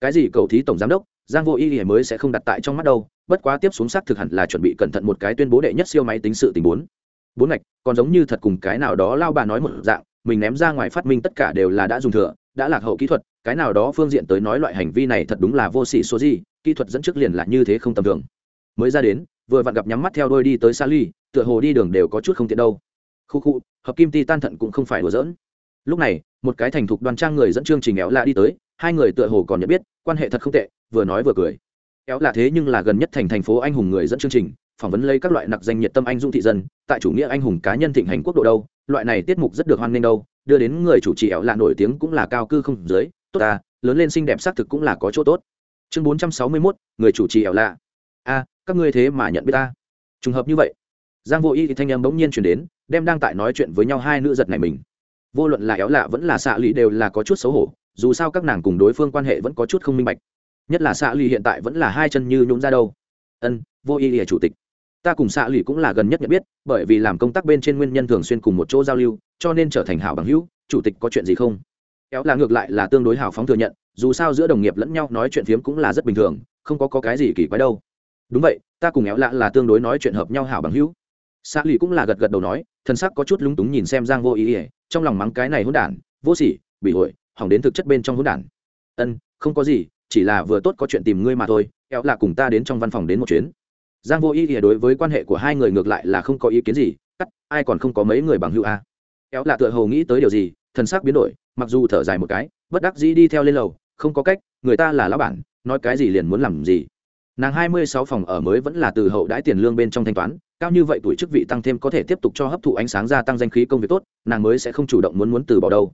Cái gì cầu thí tổng giám đốc, giang vô y thì mới sẽ không đặt tại trong mắt đâu, bất quá tiếp xuống xác thực hẳn là chuẩn bị cẩn thận một cái tuyên bố đệ nhất siêu máy tính sự tình bốn. Bốn ngạch, còn giống như thật cùng cái nào đó lao bà nói một dạng, mình ném ra ngoài phát minh tất cả đều là đã dùng thừa, đã lạc hậu kỹ thuật, cái nào đó phương diện tới nói loại hành vi này thật đúng là vô sĩ số gì, kỹ thuật dẫn trước liền là như thế không tầm thường. Mới ra đến, vừa vặn gặp nhắm mắt theo đôi đi tới sa ly tựa hồ đi đường đều có chút không tiện đâu. Khu khu, hợp kim ti tan thận cũng không phải đùa giỡn lúc này một cái thành thục đoàn trang người dẫn chương trình éo lạ đi tới hai người tựa hồ còn nhận biết quan hệ thật không tệ vừa nói vừa cười. Éo lạ thế nhưng là gần nhất thành thành phố anh hùng người dẫn chương trình phỏng vấn lấy các loại nặc danh nhiệt tâm anh dung thị dân tại chủ nghĩa anh hùng cá nhân thịnh hành quốc độ đâu loại này tiết mục rất được hoan nghênh đâu đưa đến người chủ trì éo lạ nổi tiếng cũng là cao cư không dưới tốt ta lớn lên xinh đẹp xác thực cũng là có chỗ tốt. Chương bốn trăm sáu mươi 461, người chủ trì éo lạ. A các ngươi thế mà nhận biết ta. Trùng hợp như vậy giang vô y thì thanh em bỗng nhiên chuyển đến đem đang tại nói chuyện với nhau hai nữ giật này mình vô luận là éo lạ vẫn là xạ lì đều là có chút xấu hổ dù sao các nàng cùng đối phương quan hệ vẫn có chút không minh bạch. Nhất là xạ lì hiện tại vẫn là hai chân như nhũng ra đâu. Ân vô y lìa chủ tịch. Ta cùng xạ lì cũng là gần nhất nhận biết bởi vì làm công tác bên trên nguyên nhân thường xuyên cùng một chỗ giao lưu cho nên trở thành hảo bằng hữu chủ tịch có chuyện gì không? Éo là ngược lại là tương đối hào phóng thừa nhận dù sao giữa đồng nghiệp lẫn nhau nói chuyện phiếm cũng là rất bình thường không có, có cái gì kỳ quái đâu. Đúng vậy ta cùng éo lạ là tương đối nói chuyện hợp nhau hảo bằng hữu. Xạ lì cũng là gật gật đầu nói thân sắc có chút lúng túng nhìn xem giang vô ý ỉa trong lòng mắng cái này hỗn đản, vô sỉ, bị hội, hỏng đến thực chất bên trong hỗn đản. Ân, không có gì, chỉ là vừa tốt có chuyện tìm ngươi mà thôi éo là cùng ta đến trong văn phòng đến một chuyến. Giang vô ý ỉa đối với quan hệ của hai người ngược lại là không có ý kiến gì, cắt, ai còn không có mấy người bằng hữu a? À. éo là tựa hồ nghĩ tới điều gì, thần sắc biến đổi, mặc dù thở dài một cái, bất đắc dĩ đi theo lên lầu, không có cách, người ta là lão bản, nói cái gì liền muốn làm gì. Nàng hai mươi sáu phòng ở mới vẫn là từ hậu đãi tiền lương bên trong thanh toán cao như vậy tuổi chức vị tăng thêm có thể tiếp tục cho hấp thụ ánh sáng gia tăng danh khí công việc tốt, nàng mới sẽ không chủ động muốn muốn từ bỏ đâu.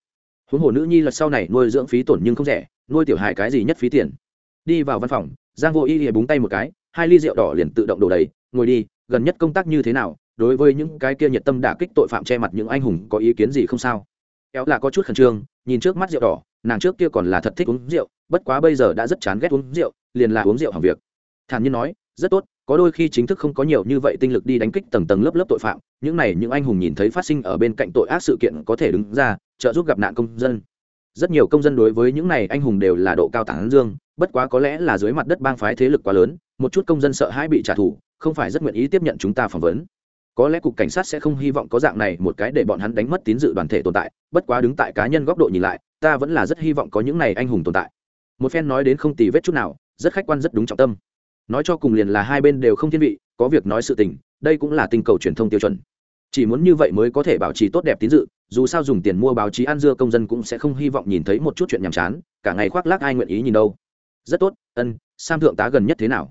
Huống hồ nữ nhi là sau này nuôi dưỡng phí tổn nhưng không rẻ, nuôi tiểu hài cái gì nhất phí tiền. Đi vào văn phòng, giang vô y lìa búng tay một cái, hai ly rượu đỏ liền tự động đổ đầy, ngồi đi, gần nhất công tác như thế nào? Đối với những cái kia nhiệt tâm đả kích tội phạm che mặt những anh hùng có ý kiến gì không sao? Éo là có chút khẩn trương, nhìn trước mắt rượu đỏ, nàng trước kia còn là thật thích uống rượu, bất quá bây giờ đã rất chán ghét uống rượu, liền là uống rượu hàng việc. Thản nhiên nói, rất tốt có đôi khi chính thức không có nhiều như vậy tinh lực đi đánh kích tầng tầng lớp lớp tội phạm, những này những anh hùng nhìn thấy phát sinh ở bên cạnh tội ác sự kiện có thể đứng ra, trợ giúp gặp nạn công dân. Rất nhiều công dân đối với những này anh hùng đều là độ cao tảng dương, bất quá có lẽ là dưới mặt đất bang phái thế lực quá lớn, một chút công dân sợ hãi bị trả thù, không phải rất nguyện ý tiếp nhận chúng ta phỏng vấn. Có lẽ cục cảnh sát sẽ không hy vọng có dạng này một cái để bọn hắn đánh mất tín dự đoàn thể tồn tại, bất quá đứng tại cá nhân góc độ nhìn lại, ta vẫn là rất hy vọng có những này anh hùng tồn tại. Một phen nói đến không tì vết chút nào, rất khách quan rất đúng trọng tâm nói cho cùng liền là hai bên đều không thiên vị, có việc nói sự tình, đây cũng là tinh cầu truyền thông tiêu chuẩn. Chỉ muốn như vậy mới có thể bảo trì tốt đẹp tín dự, dù sao dùng tiền mua báo chí ăn dưa công dân cũng sẽ không hy vọng nhìn thấy một chút chuyện nhàm chán, cả ngày khoác lác ai nguyện ý nhìn đâu. Rất tốt, ân, sam thượng tá gần nhất thế nào?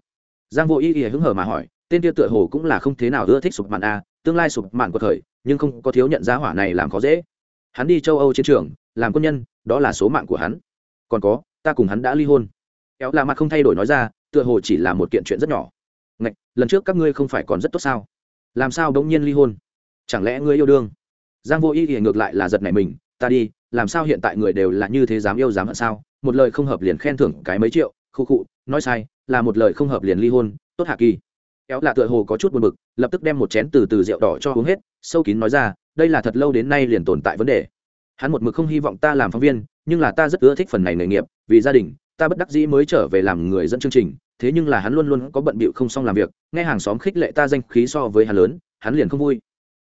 Giang vô ý ý hứng hở mà hỏi, tên tiêu tựa hồ cũng là không thế nào ưa thích sụp mạn a, tương lai sụp mạn của thời, nhưng không có thiếu nhận giá hỏa này làm khó dễ. Hắn đi châu âu chiến trường, làm quân nhân, đó là số mạng của hắn. Còn có, ta cùng hắn đã ly hôn. Kéo là mặt không thay đổi nói ra tựa hồ chỉ là một kiện chuyện rất nhỏ. Ngạch, lần trước các ngươi không phải còn rất tốt sao? Làm sao bỗng nhiên ly hôn? Chẳng lẽ ngươi yêu đương? Giang vô Y thì ngược lại là giật này mình ta đi làm sao hiện tại người đều là như thế dám yêu dám hận sao? Một lời không hợp liền khen thưởng cái mấy triệu khu khụ nói sai là một lời không hợp liền ly hôn tốt hạ kỳ. Éo là tựa hồ có chút buồn bực lập tức đem một chén từ từ rượu đỏ cho uống hết sâu kín nói ra đây là thật lâu đến nay liền tồn tại vấn đề. Hắn một mực không hy vọng ta làm phóng viên nhưng là ta rất ưa thích phần này nghề nghiệp vì gia đình ta bất đắc dĩ mới trở về làm người dẫn chương trình thế nhưng là hắn luôn luôn có bận bịu không xong làm việc, nghe hàng xóm khích lệ ta danh khí so với hắn lớn, hắn liền không vui.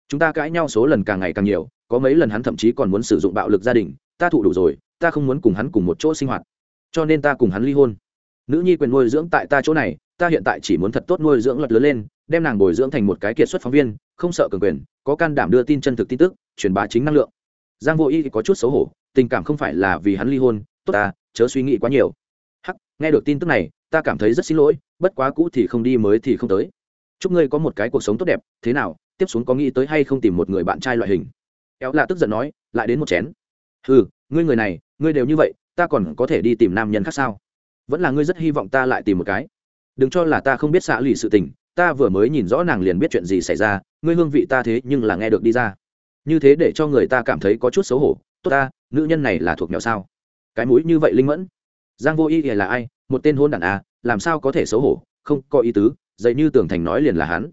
Chúng ta cãi nhau số lần càng ngày càng nhiều, có mấy lần hắn thậm chí còn muốn sử dụng bạo lực gia đình, ta thụ đủ rồi, ta không muốn cùng hắn cùng một chỗ sinh hoạt. Cho nên ta cùng hắn ly hôn. Nữ nhi quyền nuôi dưỡng tại ta chỗ này, ta hiện tại chỉ muốn thật tốt nuôi dưỡng lật lớn lên, đem nàng bồi dưỡng thành một cái kiệt xuất phóng viên, không sợ cường quyền, có can đảm đưa tin chân thực tin tức, truyền bá chính năng lượng. Giang vô y có chút xấu hổ, tình cảm không phải là vì hắn ly hôn, tốt ta, chớ suy nghĩ quá nhiều nghe được tin tức này, ta cảm thấy rất xin lỗi, bất quá cũ thì không đi mới thì không tới. Chúc ngươi có một cái cuộc sống tốt đẹp, thế nào, tiếp xuống có nghĩ tới hay không tìm một người bạn trai loại hình? Éo là tức giận nói, lại đến một chén. Ừ ngươi người này, ngươi đều như vậy, ta còn có thể đi tìm nam nhân khác sao? Vẫn là ngươi rất hy vọng ta lại tìm một cái. Đừng cho là ta không biết xạ lì sự tình, ta vừa mới nhìn rõ nàng liền biết chuyện gì xảy ra, ngươi hương vị ta thế nhưng là nghe được đi ra. Như thế để cho người ta cảm thấy có chút xấu hổ. Tốt ta, nữ nhân này là thuộc mèo sao? Cái mũi như vậy linh mẫn. Giang vô y là ai? Một tên hôn đàn à làm sao có thể xấu hổ, không có ý tứ, dậy như tưởng thành nói liền là hắn.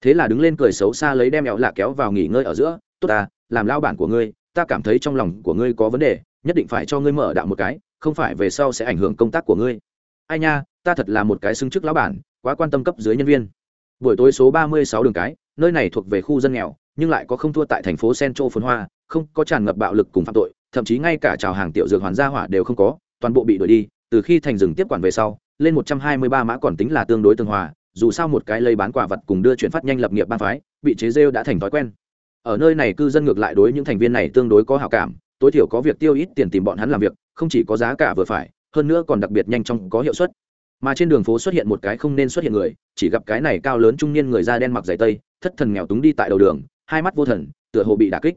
Thế là đứng lên cười xấu xa lấy đem ẹo lạ kéo vào nghỉ ngơi ở giữa, tốt ta, làm lao bản của ngươi, ta cảm thấy trong lòng của ngươi có vấn đề, nhất định phải cho ngươi mở đạo một cái, không phải về sau sẽ ảnh hưởng công tác của ngươi. Ai nha, ta thật là một cái xưng chức lão bản, quá quan tâm cấp dưới nhân viên. Buổi tối số ba mươi sáu đường cái, nơi này thuộc về khu dân nghèo, nhưng lại có không thua tại thành phố central phồn hoa, không có tràn ngập bạo lực cùng phạm tội, thậm chí ngay cả trào hàng tiểu dược hoàn gia hỏa đều không có, toàn bộ bị đuổi đi từ khi thành rừng tiếp quản về sau, lên một trăm hai mươi ba mã còn tính là tương đối tương hòa, dù sao một cái lây bán quả vật cùng đưa chuyển phát nhanh lập nghiệp ban phái, bị chế rêu đã thành thói quen. Ở nơi này cư dân ngược lại đối những thành viên này tương đối có hảo cảm, tối thiểu có việc tiêu ít tiền tìm bọn hắn làm việc, không chỉ có giá cả vừa phải, hơn nữa còn đặc biệt nhanh chóng có hiệu suất. Mà trên đường phố xuất hiện một cái không nên xuất hiện người, chỉ gặp cái này cao lớn trung niên người da đen mặc giày tây, thất thần nghèo túng đi tại đầu đường, hai mắt vô thần, tựa hồ bị đả kích.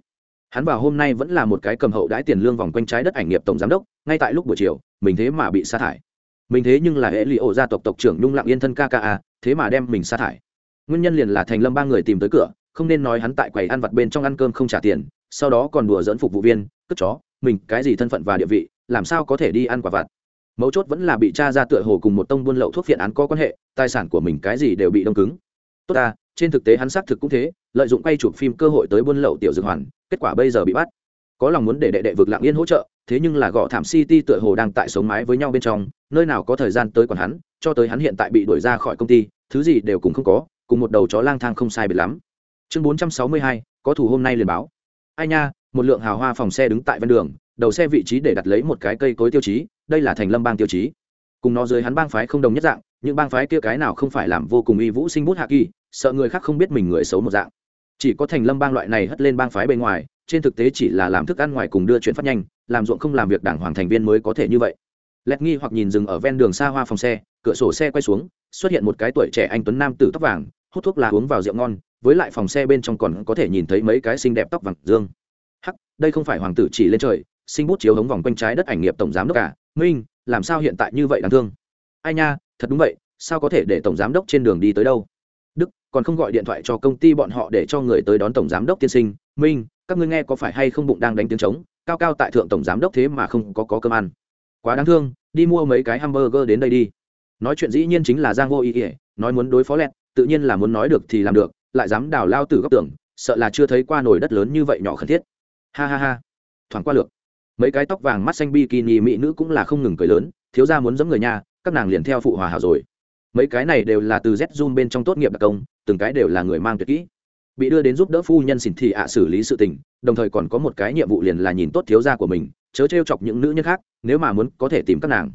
Hắn vào hôm nay vẫn là một cái cầm hậu đãi tiền lương vòng quanh trái đất ảnh nghiệp tổng giám đốc, ngay tại lúc buổi chiều mình thế mà bị sa thải. Mình thế nhưng là hệ lụy ổ gia tộc tộc trưởng nhung lặng yên thân kka à, thế mà đem mình sa thải. Nguyên nhân liền là thành lâm ba người tìm tới cửa, không nên nói hắn tại quầy ăn vặt bên trong ăn cơm không trả tiền, sau đó còn đùa dẫn phục vụ viên, cất chó, mình cái gì thân phận và địa vị, làm sao có thể đi ăn quả vặt. Mấu chốt vẫn là bị cha ra tựa hồ cùng một tông buôn lậu thuốc phiện án có quan hệ, tài sản của mình cái gì đều bị đông cứng. Tốt ta, trên thực tế hắn xác thực cũng thế, lợi dụng quay chụp phim cơ hội tới buôn lậu tiểu dược hoàn, kết quả bây giờ bị bắt. Có lòng muốn để đệ đệ vực lạng yên hỗ trợ thế nhưng là gõ thảm city tựa hồ đang tại sống mái với nhau bên trong, nơi nào có thời gian tới còn hắn, cho tới hắn hiện tại bị đuổi ra khỏi công ty, thứ gì đều cùng không có, cùng một đầu chó lang thang không sai biệt lắm. Chương bốn trăm sáu mươi hai, có thủ hôm nay liền báo. Ai nha, một lượng hào hoa phòng xe đứng tại ven đường, đầu xe vị trí để đặt lấy một cái cây cối tiêu chí, đây là thành lâm bang tiêu chí. Cùng nó dưới hắn bang phái không đồng nhất dạng, những bang phái kia cái nào không phải làm vô cùng y vũ sinh bút hạ kỳ, sợ người khác không biết mình người xấu một dạng. Chỉ có thành lâm bang loại này hất lên bang phái bên ngoài trên thực tế chỉ là làm thức ăn ngoài cùng đưa chuyển phát nhanh, làm ruộng không làm việc đảng hoàng thành viên mới có thể như vậy. Lẹt nghi hoặc nhìn dừng ở ven đường xa hoa phòng xe, cửa sổ xe quay xuống, xuất hiện một cái tuổi trẻ anh tuấn nam tử tóc vàng, hút thuốc lá uống vào rượu ngon, với lại phòng xe bên trong còn có thể nhìn thấy mấy cái xinh đẹp tóc vàng dương. Hắc, đây không phải hoàng tử chỉ lên trời sinh bút chiếu hống vòng quanh trái đất ảnh nghiệp tổng giám đốc cả. Minh, làm sao hiện tại như vậy đáng thương? Ai nha, thật đúng vậy, sao có thể để tổng giám đốc trên đường đi tới đâu? Đức, còn không gọi điện thoại cho công ty bọn họ để cho người tới đón tổng giám đốc tiên sinh. Minh các ngươi nghe có phải hay không bụng đang đánh tiếng trống cao cao tại thượng tổng giám đốc thế mà không có, có cơm ăn. Quá đáng thương đi mua mấy cái hamburger đến đây đi. Nói chuyện dĩ nhiên chính là giang vô ý ỉa nói muốn đối phó lẹt tự nhiên là muốn nói được thì làm được lại dám đào lao từ góc tường sợ là chưa thấy qua nồi đất lớn như vậy nhỏ khẩn thiết. Ha ha ha. Thoảng qua lược. Mấy cái tóc vàng mắt xanh bikini mỹ nữ cũng là không ngừng cười lớn thiếu ra muốn giống người nhà các nàng liền theo phụ hòa hảo rồi. Mấy cái này đều là từ z zoom bên trong tốt nghiệp đặc công từng cái đều là người mang tuyệt kỹ bị đưa đến giúp đỡ phu nhân xỉn thị ạ xử lý sự tình, đồng thời còn có một cái nhiệm vụ liền là nhìn tốt thiếu gia của mình, chớ t chọc những nữ nhân khác, nếu mà muốn có thể tìm các nàng.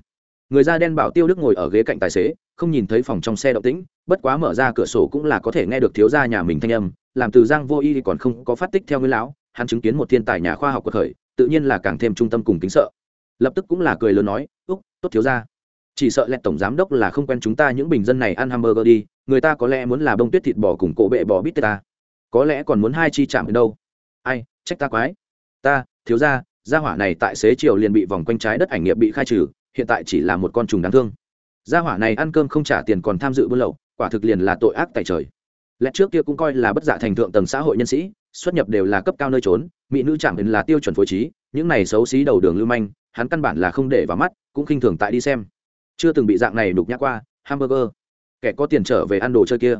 Người da đen bảo tiêu đức ngồi ở ghế cạnh tài xế, không nhìn thấy phòng trong xe động tĩnh, bất quá mở ra cửa sổ cũng là có thể nghe được thiếu gia nhà mình thanh âm, làm từ giang vô y thì còn không có phát tích theo nguyên lão, hắn chứng kiến một thiên tài nhà khoa học cuộc khởi tự nhiên là càng thêm trung tâm cùng kính sợ. Lập tức cũng là cười lớn nói, úc, tốt thiếu gia. Chỉ sợ lẹt tổng giám đốc là không quen chúng ta những bình dân này ăn hamburger đi, người ta có lẽ muốn là bông tuyết thịt bò cùng cổ bệ bò bít tết ta có lẽ còn muốn hai chi chạm đến đâu. Ai, trách ta quái. Ta, thiếu gia gia hỏa này tại xế chiều liền bị vòng quanh trái đất ảnh nghiệp bị khai trừ, hiện tại chỉ là một con trùng đáng thương. Gia hỏa này ăn cơm không trả tiền còn tham dự buôn lậu, quả thực liền là tội ác tại trời. Lẽ trước kia cũng coi là bất giả thành thượng tầng xã hội nhân sĩ, xuất nhập đều là cấp cao nơi trốn, mỹ nữ chẳng đến là tiêu chuẩn phối trí, những này xấu xí đầu đường lưu manh, hắn căn bản là không để vào mắt, cũng khinh thường tại đi xem. Chưa từng bị dạng này đục nhã qua, hamburger. Kẻ có tiền trở về ăn đồ chơi kia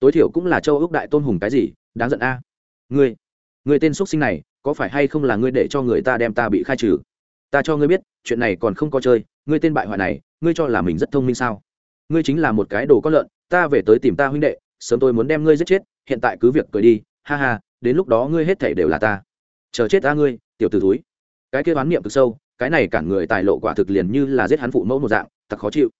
tối thiểu cũng là châu ước đại tôn hùng cái gì, đáng giận a. À. ngươi ngươi tên x sinh này, có phải hay không là ngươi để cho người ta đem ta bị khai trừ? Ta cho ngươi biết, chuyện này còn không có chơi, ngươi tên bại hoại này, ngươi cho là mình rất thông minh sao? Ngươi chính là một cái đồ có lợn, ta về tới tìm ta huynh đệ, sớm tôi muốn đem ngươi giết chết, hiện tại cứ việc cười đi, ha ha, đến lúc đó ngươi hết thể đều là ta. Chờ chết ta ngươi, tiểu t ử túi cái kia bán niệm cực sâu, cái này cản người tài lộ quả thực liền như là giết hắn phụ mẫu một dạng, thật khó chịu.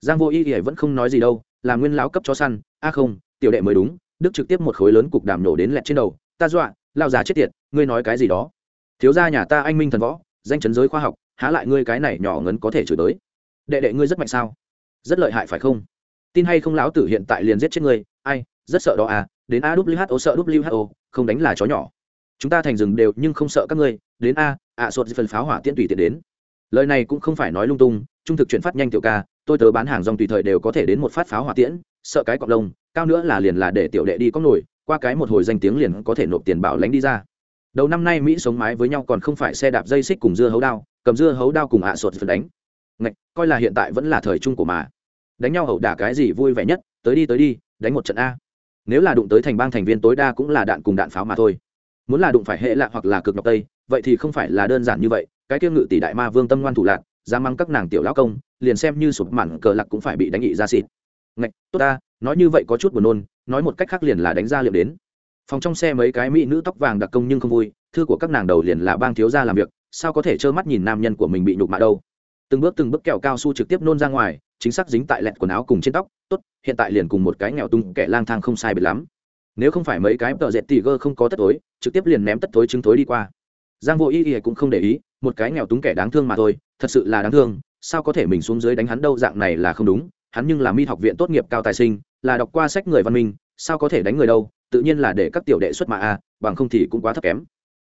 Giang vô y thì vẫn không nói gì đâu, là nguyên lão cấp cho săn, a không tiểu đệ mới đúng, đức trực tiếp một khối lớn cục đàm nổ đến lẹt trên đầu. Ta dọa, lao già chết tiệt, ngươi nói cái gì đó? Thiếu gia nhà ta anh minh thần võ, danh chấn giới khoa học, há lại ngươi cái này nhỏ ngấn có thể chửi tới? Đệ đệ ngươi rất mạnh sao? Rất lợi hại phải không? Tin hay không lão tử hiện tại liền giết chết ngươi? Ai, rất sợ đó à đến a sợ who không đánh là chó nhỏ. Chúng ta thành rừng đều nhưng không sợ các ngươi, đến a, ạ sột phần pháo hỏa tiễn tùy tiện đến. Lời này cũng không phải nói lung tung, trung thực chuyển phát nhanh tiểu ca, tôi tớ bán hàng dòng tùy thời đều có thể đến một phát pháo hỏa tiễn, sợ cái cọc lông cao nữa là liền là để tiểu đệ đi có nổi qua cái một hồi danh tiếng liền có thể nộp tiền bảo lãnh đi ra. Đầu năm nay mỹ sống mái với nhau còn không phải xe đạp dây xích cùng dưa hấu đao cầm dưa hấu đao cùng ạ sột phần đánh. Ngạch, coi là hiện tại vẫn là thời trung của mà. Đánh nhau hậu đả cái gì vui vẻ nhất tới đi tới đi đánh một trận a. Nếu là đụng tới thành bang thành viên tối đa cũng là đạn cùng đạn pháo mà thôi. Muốn là đụng phải hệ lạ hoặc là cực ngọc tây vậy thì không phải là đơn giản như vậy cái kiêng ngự tỷ đại ma vương tâm ngoan thủ lạc ra măng các nàng tiểu lão công liền xem như sụp mặn cờ lạc cũng phải bị đánh nghị ra xịt ngạch, tốt ta, nói như vậy có chút buồn nôn, nói một cách khác liền là đánh ra liệu đến. Phòng trong xe mấy cái mỹ nữ tóc vàng đặc công nhưng không vui, thư của các nàng đầu liền là bang thiếu gia làm việc, sao có thể trơ mắt nhìn nam nhân của mình bị nhục mạ đâu. Từng bước từng bước kẹo cao su trực tiếp nôn ra ngoài, chính xác dính tại lẹt quần áo cùng trên tóc, tốt, hiện tại liền cùng một cái nghèo tung kẻ lang thang không sai biệt lắm. Nếu không phải mấy cái tờ dẹt tỉ gơ không có tất tối trực tiếp liền ném tất tối chứng tối đi qua. Giang vô y y cũng không để ý, một cái nghèo túng kẻ đáng thương mà thôi, thật sự là đáng thương, sao có thể mình xuống dưới đánh hắn đâu, dạng này là không đúng hắn nhưng là mi học viện tốt nghiệp cao tài sinh, là đọc qua sách người văn minh, sao có thể đánh người đâu, tự nhiên là để các tiểu đệ xuất mà a, bằng không thì cũng quá thấp kém.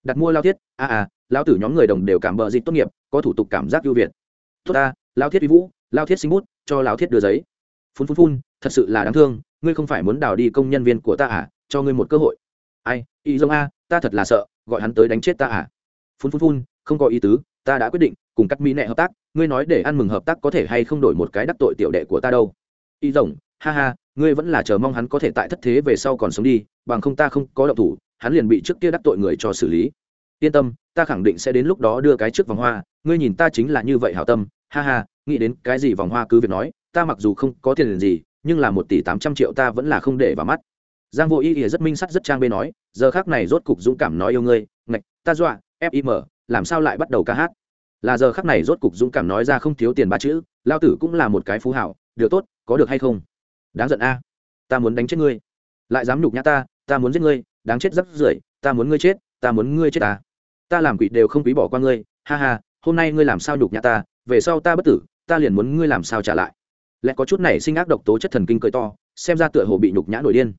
Đặt mua lao thiết, a a lao tử nhóm người đồng đều cảm bờ dịch tốt nghiệp, có thủ tục cảm giác ưu việt. Tốt ta, lao thiết vi vũ, lao thiết sinh bút, cho lao thiết đưa giấy. Phun phun phun, thật sự là đáng thương, ngươi không phải muốn đào đi công nhân viên của ta à cho ngươi một cơ hội. Ai, Y dông a, ta thật là sợ, gọi hắn tới đánh chết ta à. Phun phun phun, không có ý tứ ta đã quyết định, cùng cắt mỹ nệ hợp tác, ngươi nói để ăn mừng hợp tác có thể hay không đổi một cái đắc tội tiểu đệ của ta đâu. Y rồng, ha ha, ngươi vẫn là chờ mong hắn có thể tại thất thế về sau còn sống đi, bằng không ta không có động thủ, hắn liền bị trước kia đắc tội người cho xử lý. Yên tâm, ta khẳng định sẽ đến lúc đó đưa cái trước vòng hoa, ngươi nhìn ta chính là như vậy hảo tâm, ha ha, nghĩ đến cái gì vòng hoa cứ việc nói, ta mặc dù không có tiền gì, nhưng là một tỷ tám trăm triệu ta vẫn là không để vào mắt. Giang vô ý ỉa rất minh sắt rất trang bê nói, giờ khác này rốt cục dũng cảm nói yêu ngươi, ngạch, ta dọa fim làm sao lại bắt đầu ca hát? Là giờ khắc này rốt cục dũng cảm nói ra không thiếu tiền ba chữ, lao tử cũng là một cái phú hảo được tốt, có được hay không? Đáng giận a. Ta muốn đánh chết ngươi. Lại dám nhục nhã ta ta muốn giết ngươi, đáng chết rắc rưởi, ta muốn ngươi chết, ta muốn ngươi chết ta. Ta làm quỷ đều không quý bỏ qua ngươi, ha ha, hôm nay ngươi làm sao nhục nhã ta, về sau ta bất tử, ta liền muốn ngươi làm sao trả lại. Lại có chút này sinh ác độc tố chất thần kinh cười to, xem ra tựa hồ bị nhục nhã nổi điên.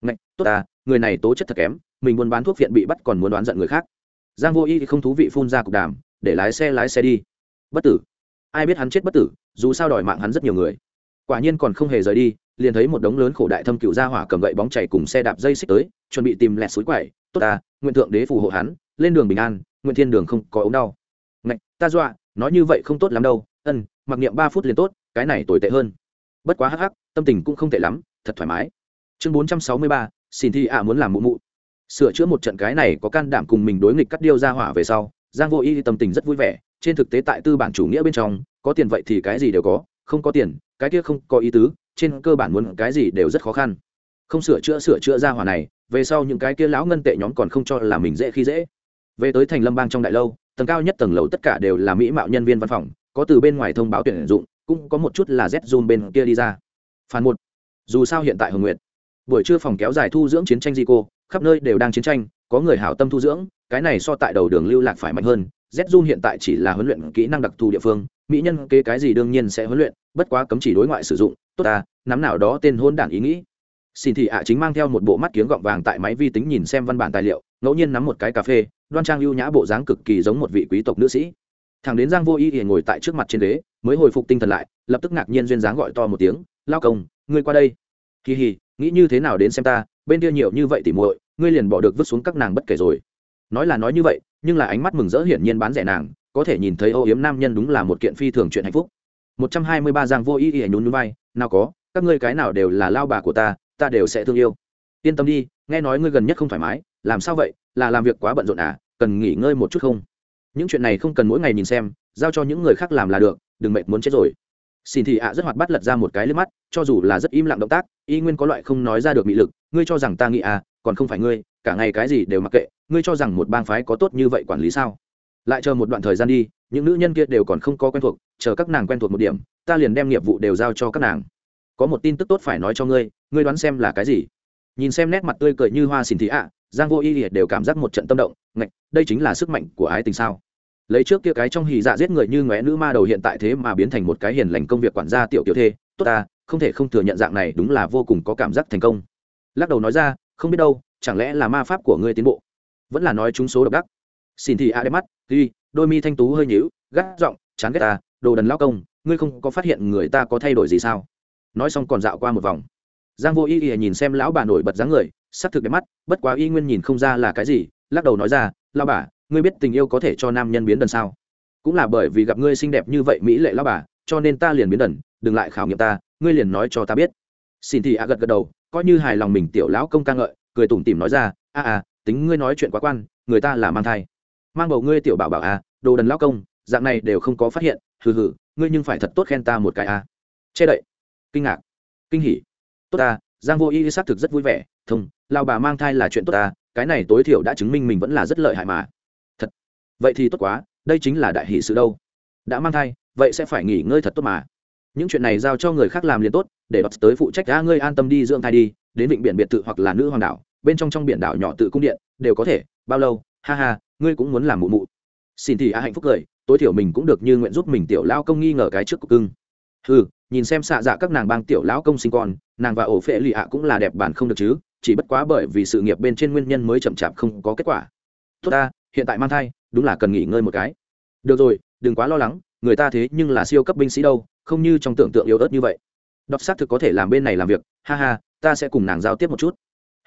Ngạch, tốt ta, người này tố chất thật kém, mình muốn bán thuốc viện bị bắt còn muốn đoán giận người khác giang vô y thì không thú vị phun ra cục đàm, để lái xe lái xe đi. Bất tử. Ai biết hắn chết bất tử, dù sao đòi mạng hắn rất nhiều người. Quả nhiên còn không hề rời đi, liền thấy một đống lớn khổ đại thâm cựu ra hỏa cầm gậy bóng chảy cùng xe đạp dây xích tới, chuẩn bị tìm lẹt suối quậy tốt ta, nguyện thượng đế phù hộ hắn, lên đường bình an, nguyện thiên đường không có ống đau. Ngạch, ta dọa, nói như vậy không tốt lắm đâu. Ân, mặc niệm ba phút liền tốt, cái này tồi tệ hơn. Bất quá hắc hắc, tâm tình cũng không tệ lắm, thật thoải mái. Chương bốn trăm sáu mươi ba, xin thi ạ muốn làm mụ mụ sửa chữa một trận cái này có can đảm cùng mình đối nghịch cắt điêu ra hỏa về sau, giang vô y tâm tình rất vui vẻ, trên thực tế tại tư bản chủ nghĩa bên trong, có tiền vậy thì cái gì đều có, không có tiền, cái kia không có ý tứ, trên cơ bản muốn cái gì đều rất khó khăn. Không sửa chữa sửa chữa ra hỏa này, về sau những cái kia lão ngân tệ nhóm còn không cho là mình dễ khi dễ. Về tới thành lâm bang trong đại lâu, tầng cao nhất tầng lầu tất cả đều là mỹ mạo nhân viên văn phòng, có từ bên ngoài thông báo tuyển dụng, cũng có một chút là z zoom bên kia đi ra. Phản một, dù sao hiện tại hồng nguyệt, buổi trưa phòng kéo dài thu dưỡng chiến tranh di cô khắp nơi đều đang chiến tranh, có người hảo tâm thu dưỡng, cái này so tại đầu đường lưu lạc phải mạnh hơn. Z zoom hiện tại chỉ là huấn luyện kỹ năng đặc thù địa phương, mỹ nhân kế cái gì đương nhiên sẽ huấn luyện, bất quá cấm chỉ đối ngoại sử dụng, tốt ta, nắm nào đó tên hôn đản ý nghĩ. Xin thị ạ chính mang theo một bộ mắt kiếng gọng vàng tại máy vi tính nhìn xem văn bản tài liệu, ngẫu nhiên nắm một cái cà phê, đoan trang lưu nhã bộ dáng cực kỳ giống một vị quý tộc nữ sĩ. Thằng đến giang vô y thì ngồi tại trước mặt trên đế mới hồi phục tinh thần lại, lập tức ngạc nhiên duyên dáng gọi to một tiếng, lao công, ngươi qua đây. Kỳ hì nghĩ như thế nào đến xem ta bên kia nhiều như vậy tỉ muội, ngươi liền bỏ được vứt xuống các nàng bất kể rồi. Nói là nói như vậy, nhưng là ánh mắt mừng rỡ hiển nhiên bán rẻ nàng, có thể nhìn thấy ô yếm nam nhân đúng là một kiện phi thường chuyện hạnh phúc. Một trăm hai mươi ba giang vô ý ỉa nhún núi vai, nào có, các ngươi cái nào đều là lao bà của ta ta đều sẽ thương yêu. Yên tâm đi, nghe nói ngươi gần nhất không thoải mái, làm sao vậy, là làm việc quá bận rộn à cần nghỉ ngơi một chút không? Những chuyện này không cần mỗi ngày nhìn xem, giao cho những người khác làm là được, đừng mệt muốn chết rồi. Xin thị ạ rất hoạt bắt lật ra một cái lên mắt, cho dù là rất im lặng động tác, y nguyên có loại không nói ra được mị lực ngươi cho rằng ta nghĩ à còn không phải ngươi, cả ngày cái gì đều mặc kệ, ngươi cho rằng một bang phái có tốt như vậy quản lý sao? Lại chờ một đoạn thời gian đi, những nữ nhân kia đều còn không có quen thuộc, chờ các nàng quen thuộc một điểm, ta liền đem nghiệp vụ đều giao cho các nàng. Có một tin tức tốt phải nói cho ngươi ngươi đoán xem là cái gì? Nhìn xem nét mặt tươi cười như hoa xỉn thị ạ, giang vô y liệt đều cảm giác một trận tâm động, ngạch, đây chính là sức mạnh của ái tình sao? Lấy trước kia cái trong hì dạ giết người như ngóe nữ ma đầu hiện tại thế mà biến thành một cái hiền lành công việc quản gia tiểu tiểu thê, tốt ta, không thể không thừa nhận dạng này đúng là vô cùng có cảm giác thành công lắc đầu nói ra, không biết đâu, chẳng lẽ là ma pháp của ngươi tiến bộ? Vẫn là nói chúng số độc đắc. Xin thì a đẹp mắt tuy đôi mi thanh tú hơi nhíu, gắt giọng, chán ghét ta, đồ đần lao công, ngươi không có phát hiện người ta có thay đổi gì sao? Nói xong còn dạo qua một vòng. Giang vô y y nhìn xem lão bà nổi bật dáng người, sắc thực đẹp mắt, bất quá y nguyên nhìn không ra là cái gì, lắc đầu nói ra lao bà, ngươi biết tình yêu có thể cho nam nhân biến đần sao? Cũng là bởi vì gặp ngươi xinh đẹp như vậy mỹ lệ lao bà, cho nên ta liền biến đần, đừng lại khảo nghiệm ta, ngươi liền nói cho ta biết xin thì a gật gật đầu, coi như hài lòng mình tiểu lão công ca ngợi, cười tủm tỉm nói ra, a a tính ngươi nói chuyện quá quan, người ta là mang thai. Mang bầu ngươi tiểu bảo bảo a đồ đần lão công, dạng này đều không có phát hiện, hừ hừ, ngươi nhưng phải thật tốt khen ta một cái a che đậy. Kinh ngạc. Kinh hỉ. Tốt ta, giang vô y xác thực rất vui vẻ, thông lao bà mang thai là chuyện tốt ta, cái này tối thiểu đã chứng minh mình vẫn là rất lợi hại mà. Thật. Vậy thì tốt quá, đây chính là đại hỷ sự đâu. Đã mang thai, vậy sẽ phải nghỉ ngơi thật tốt mà những chuyện này giao cho người khác làm liền tốt, để đọc tới phụ trách đã ngươi an tâm đi dưỡng thai đi, đến vịnh biển biệt thự hoặc là nữ hoàng đảo, bên trong trong biển đảo nhỏ tự cung điện, đều có thể, bao lâu, ha ha, ngươi cũng muốn làm mụ mụ. Xin thì a hạnh phúc cười, tối thiểu mình cũng được như nguyện giúp mình tiểu lao công nghi ngờ cái trước của cưng. Ừ nhìn xem xạ dạ các nàng bang tiểu lão công sinh con, nàng và ổ phệ lì ạ cũng là đẹp bản không được chứ, chỉ bất quá bởi vì sự nghiệp bên trên nguyên nhân mới chậm chạp không có kết quả. Tốt ta, hiện tại mang thai, đúng là cần nghỉ ngơi một cái. Được rồi, đừng quá lo lắng người ta thế nhưng là siêu cấp binh sĩ đâu không như trong tưởng tượng yếu ớt như vậy. Đọc xác thực có thể làm bên này làm việc ha ha ta sẽ cùng nàng giao tiếp một chút.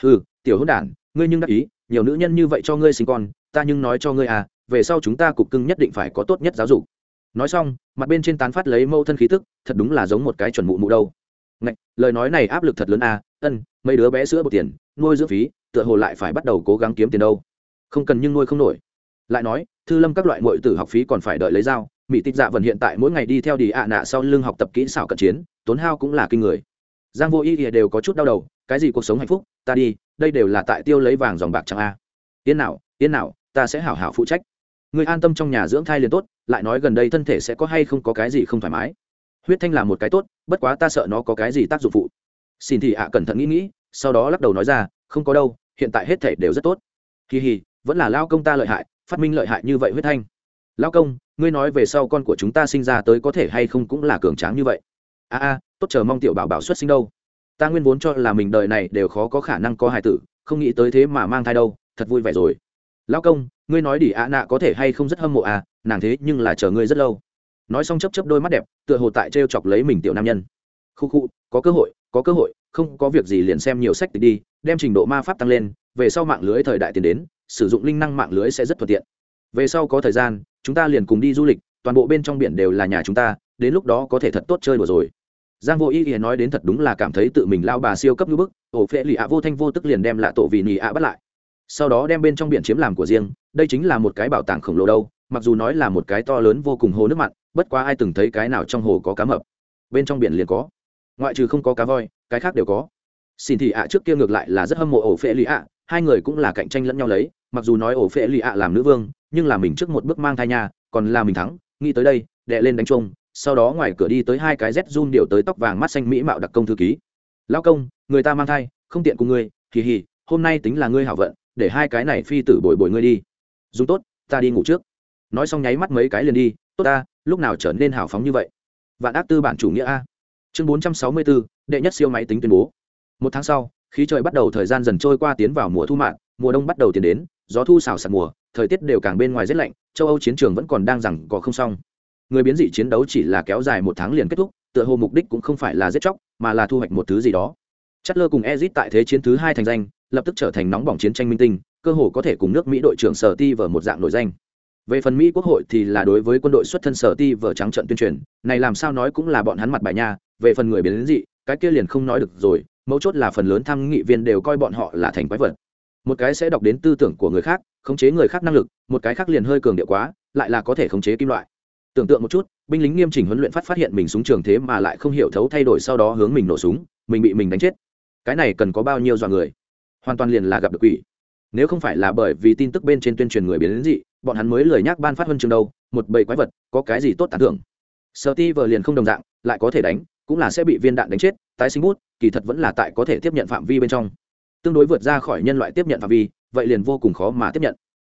Ừ tiểu hôn đản ngươi nhưng đắc ý nhiều nữ nhân như vậy cho ngươi sinh con ta nhưng nói cho ngươi à về sau chúng ta cục cưng nhất định phải có tốt nhất giáo dục. Nói xong mặt bên trên tán phát lấy mâu thân khí tức thật đúng là giống một cái chuẩn mụ mụ đâu. Ngạch, lời nói này áp lực thật lớn à ân mấy đứa bé sữa bột tiền nuôi dưỡng phí tựa hồ lại phải bắt đầu cố gắng kiếm tiền đâu. Không cần nhưng nuôi không nổi. Lại nói thư lâm các loại mọi tử học phí còn phải đợi lấy dao mỹ tịch dạ vần hiện tại mỗi ngày đi theo đi ạ nạ sau lưng học tập kỹ xảo cận chiến, tốn hao cũng là kinh người. Giang vô ý ỉa đều có chút đau đầu, cái gì cuộc sống hạnh phúc, ta đi, đây đều là tại tiêu lấy vàng dòng bạc chẳng a. Yên nào yên nào, ta sẽ hảo hảo phụ trách. Người an tâm trong nhà dưỡng thai liền tốt, lại nói gần đây thân thể sẽ có hay không có cái gì không thoải mái. Huyết thanh là một cái tốt, bất quá ta sợ nó có cái gì tác dụng phụ. Xin thì ạ cẩn thận nghĩ nghĩ, sau đó lắc đầu nói ra, không có đâu, hiện tại hết thể đều rất tốt. Kỳ hì vẫn là lao công ta lợi hại, phát minh lợi hại như vậy huyết thanh lao công, ngươi nói về sau con của chúng ta sinh ra tới có thể hay không cũng là cường tráng như vậy. A a, tốt chờ mong tiểu bảo bảo xuất sinh đâu. Ta nguyên vốn cho là mình đời này đều khó có khả năng có hài tử, không nghĩ tới thế mà mang thai đâu, thật vui vẻ rồi. Lao công, ngươi nói đỉ ạ nạ có thể hay không rất hâm mộ à nàng thế nhưng là chờ ngươi rất lâu. Nói xong chấp chấp đôi mắt đẹp, tựa hồ tại t r e o chọc lấy mình tiểu nam nhân. Khu khu, có cơ hội, có cơ hội, không có việc gì liền xem nhiều sách đi, đem trình độ ma pháp tăng lên, về sau mạng lưới thời đại tiền đến, sử dụng linh năng mạng lưới sẽ rất thuận tiện. Về sau có thời gian chúng ta liền cùng đi du lịch, toàn bộ bên trong biển đều là nhà chúng ta, đến lúc đó có thể thật tốt chơi đùa rồi. Giang vô ý ý nói đến thật đúng là cảm thấy tự mình lao bà siêu cấp như bức, ổ phệ lì ạ vô thanh vô tức liền đem lạ tổ vì nì ạ bắt lại. Sau đó đem bên trong biển chiếm làm của riêng, đây chính là một cái bảo tàng khổng lồ đâu, mặc dù nói là một cái to lớn vô cùng hồ nước mặn, bất quá ai từng thấy cái nào trong hồ có cá mập. Bên trong biển liền có. Ngoại trừ không có cá voi, cái khác đều có. Xin thì ạ trước kia ngược lại là rất hâm mộ ổ phệ lì ạ, hai người cũng là cạnh tranh lẫn nhau lấy, mặc dù nói ổ phệ lì ạ làm nữ vương nhưng là mình trước một bước mang thai nhà còn là mình thắng, nghĩ tới đây đệ lên đánh trông sau đó ngoài cửa đi tới hai cái z run điệu tới tóc vàng mắt xanh mỹ mạo đặc công thư ký. Lao công, người ta mang thai, không tiện cùng ngươi, kỳ hì, hôm nay tính là ngươi hảo vận, để hai cái này phi tử bồi bồi ngươi đi. Dùng tốt, ta đi ngủ trước. Nói xong nháy mắt mấy cái liền đi, tốt ta, lúc nào trở nên hào phóng như vậy? Vạn ác tư bản chủ nghĩa a. Chương bốn trăm sáu mươi bốn đệ nhất siêu máy tính tuyên bố. Một tháng sau, khí trời bắt đầu thời gian dần trôi qua tiến vào mùa thu mạng mùa đông bắt đầu tiến đến, gió thu xào sạt mùa thời tiết đều càng bên ngoài rét lạnh, châu âu chiến trường vẫn còn đang rằng có không xong. Người biến dị chiến đấu chỉ là kéo dài một tháng liền kết thúc, tựa hồ mục đích cũng không phải là giết chóc, mà là thu hoạch một thứ gì đó. Chất lơ cùng ezit tại thế chiến thứ hai thành danh, lập tức trở thành nóng bỏng chiến tranh minh tinh, cơ hồ có thể cùng nước mỹ đội trưởng sở ti vở một dạng nổi danh. Về phần mỹ quốc hội thì là đối với quân đội xuất thân sở ti vở trắng trận tuyên truyền, này làm sao nói cũng là bọn hắn mặt bài nha, về phần người biến dị, cái kia liền không nói được rồi, mấu chốt là phần lớn tham nghị viên đều coi bọn họ là thành quái vật một cái sẽ đọc đến tư tưởng của người khác, khống chế người khác năng lực, một cái khác liền hơi cường điệu quá, lại là có thể khống chế kim loại. Tưởng tượng một chút, binh lính nghiêm chỉnh huấn luyện phát phát hiện mình súng trường thế mà lại không hiểu thấu thay đổi sau đó hướng mình nổ súng, mình bị mình đánh chết. Cái này cần có bao nhiêu dọa người? Hoàn toàn liền là gặp được quỷ. Nếu không phải là bởi vì tin tức bên trên tuyên truyền người biến đến dị, bọn hắn mới lười nhác ban phát huân trường đâu, một bầy quái vật, có cái gì tốt tán thưởng? Sợ ti vờ liền không đồng dạng, lại có thể đánh, cũng là sẽ bị viên đạn đánh chết, tái sinh bút, kỳ thật vẫn là tại có thể tiếp nhận phạm vi bên trong tương đối vượt ra khỏi nhân loại tiếp nhận phạm vi, vậy liền vô cùng khó mà tiếp nhận.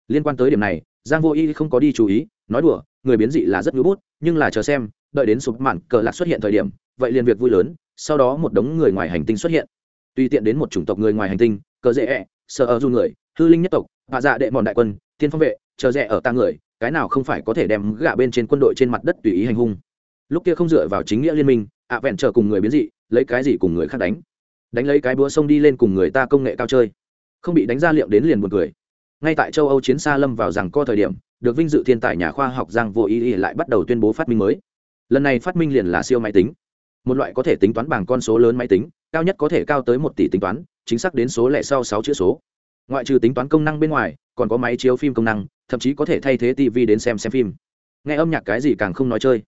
Liên quan tới điểm này, giang vô y không có đi chú ý, nói đùa, người biến dị là rất ngữ bút, nhưng là chờ xem, đợi đến sụp mạn cờ lạc xuất hiện thời điểm, vậy liền việc vui lớn, sau đó một đống người ngoài hành tinh xuất hiện. Tùy tiện đến một chủng tộc người ngoài hành tinh, cờ dễ ẹ, sợ ở du người, hư linh nhất tộc, hạ dạ đệ mòn đại quân, tiên phong vệ, chờ rẽ ở ta người, cái nào không phải có thể đem gạ bên trên quân đội trên mặt đất tùy ý hành hung. Lúc kia không dựa vào chính nghĩa liên minh, ạ vẹn chờ cùng người biến dị, lấy cái gì cùng người khác đánh đánh lấy cái búa sông đi lên cùng người ta công nghệ cao chơi. Không bị đánh ra liệu đến liền một người ngay tại châu âu chiến xa lâm vào rằng co thời điểm được vinh dự thiên tài nhà khoa học giang vô ý, ý lại bắt đầu tuyên bố phát minh mới. Lần này phát minh liền là siêu máy tính. Một loại có thể tính toán bằng con số lớn máy tính cao nhất có thể cao tới một tỷ tính toán chính xác đến số lẻ sau sáu chữ số. Ngoại trừ tính toán công năng bên ngoài còn có máy chiếu phim công năng thậm chí có thể thay thế tv đến xem xem phim. Nghe âm nhạc cái gì càng không nói chơi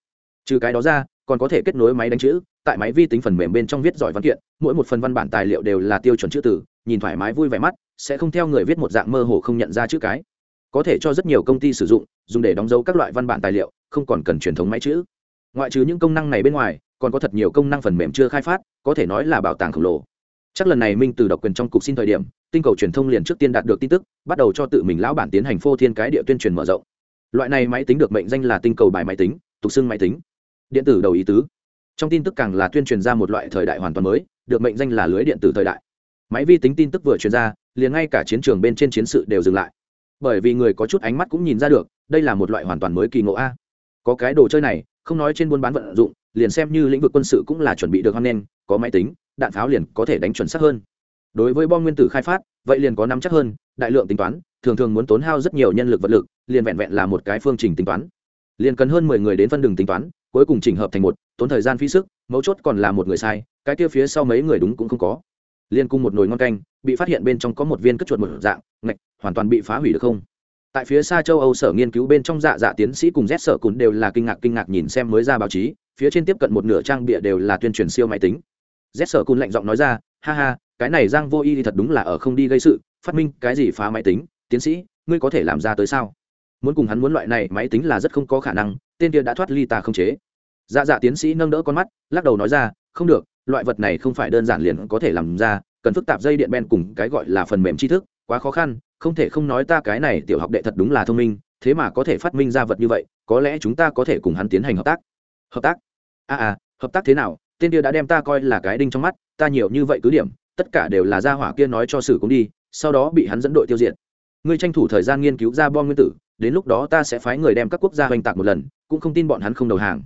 trừ cái đó ra, còn có thể kết nối máy đánh chữ, tại máy vi tính phần mềm bên trong viết giỏi văn kiện, mỗi một phần văn bản tài liệu đều là tiêu chuẩn chữ từ, nhìn thoải mái vui vẻ mắt, sẽ không theo người viết một dạng mơ hồ không nhận ra chữ cái. Có thể cho rất nhiều công ty sử dụng, dùng để đóng dấu các loại văn bản tài liệu, không còn cần truyền thống máy chữ. Ngoại trừ những công năng này bên ngoài, còn có thật nhiều công năng phần mềm chưa khai phát, có thể nói là bảo tàng khổng lồ. Chắc lần này minh từ độc quyền trong cục xin thời điểm, tinh cầu truyền thông liền trước tiên đạt được tin tức, bắt đầu cho tự mình lão bản tiến hành phô thiên cái địa tuyên truyền mở rộng. Loại này máy tính được mệnh danh là tinh cầu bài máy tính, tục xưng máy tính điện tử đầu ý tứ. Trong tin tức càng là tuyên truyền ra một loại thời đại hoàn toàn mới, được mệnh danh là lưới điện tử thời đại. Máy vi tính tin tức vừa truyền ra, liền ngay cả chiến trường bên trên chiến sự đều dừng lại. Bởi vì người có chút ánh mắt cũng nhìn ra được, đây là một loại hoàn toàn mới kỳ ngộ a. Có cái đồ chơi này, không nói trên buôn bán vận dụng, liền xem như lĩnh vực quân sự cũng là chuẩn bị được hoan nghênh, có máy tính, đạn pháo liền có thể đánh chuẩn xác hơn. Đối với bom nguyên tử khai phát, vậy liền có nắm chắc hơn, đại lượng tính toán, thường thường muốn tốn hao rất nhiều nhân lực vật lực, liền vẹn vẹn là một cái phương trình tính toán. Liền cần hơn mười người đến phân đường tính toán cuối cùng chỉnh hợp thành một, tốn thời gian phí sức, mấu chốt còn là một người sai, cái kia phía sau mấy người đúng cũng không có. Liên cung một nồi ngon canh, bị phát hiện bên trong có một viên cất chuột một dạng, ngạch, hoàn toàn bị phá hủy được không? Tại phía xa châu âu sở nghiên cứu bên trong dạ dạ tiến sĩ cùng z sở cún đều là kinh ngạc kinh ngạc nhìn xem mới ra báo chí, phía trên tiếp cận một nửa trang bịa đều là tuyên truyền siêu máy tính. Z sở cún lạnh giọng nói ra, ha ha, cái này giang vô y thì thật đúng là ở không đi gây sự, phát minh cái gì phá máy tính? Tiến sĩ, ngươi có thể làm ra tới sao? Muốn cùng hắn muốn loại này máy tính là rất không có khả năng tên kia đã thoát ly ta không chế. Dạ dạ tiến sĩ nâng đỡ con mắt, lắc đầu nói ra, không được, loại vật này không phải đơn giản liền có thể làm ra, cần phức tạp dây điện ben cùng cái gọi là phần mềm tri thức, quá khó khăn, không thể không nói ta cái này tiểu học đệ thật đúng là thông minh, thế mà có thể phát minh ra vật như vậy, có lẽ chúng ta có thể cùng hắn tiến hành hợp tác. Hợp tác? À à hợp tác thế nào? Tên kia đã đem ta coi là cái đinh trong mắt, ta nhiều như vậy cứ điểm, tất cả đều là gia hỏa kia nói cho sử cũng đi, sau đó bị hắn dẫn đội tiêu diệt. Ngươi tranh thủ thời gian nghiên cứu ra bom nguyên tử đến lúc đó ta sẽ phái người đem các quốc gia hoành tạc một lần, cũng không tin bọn hắn không đầu hàng.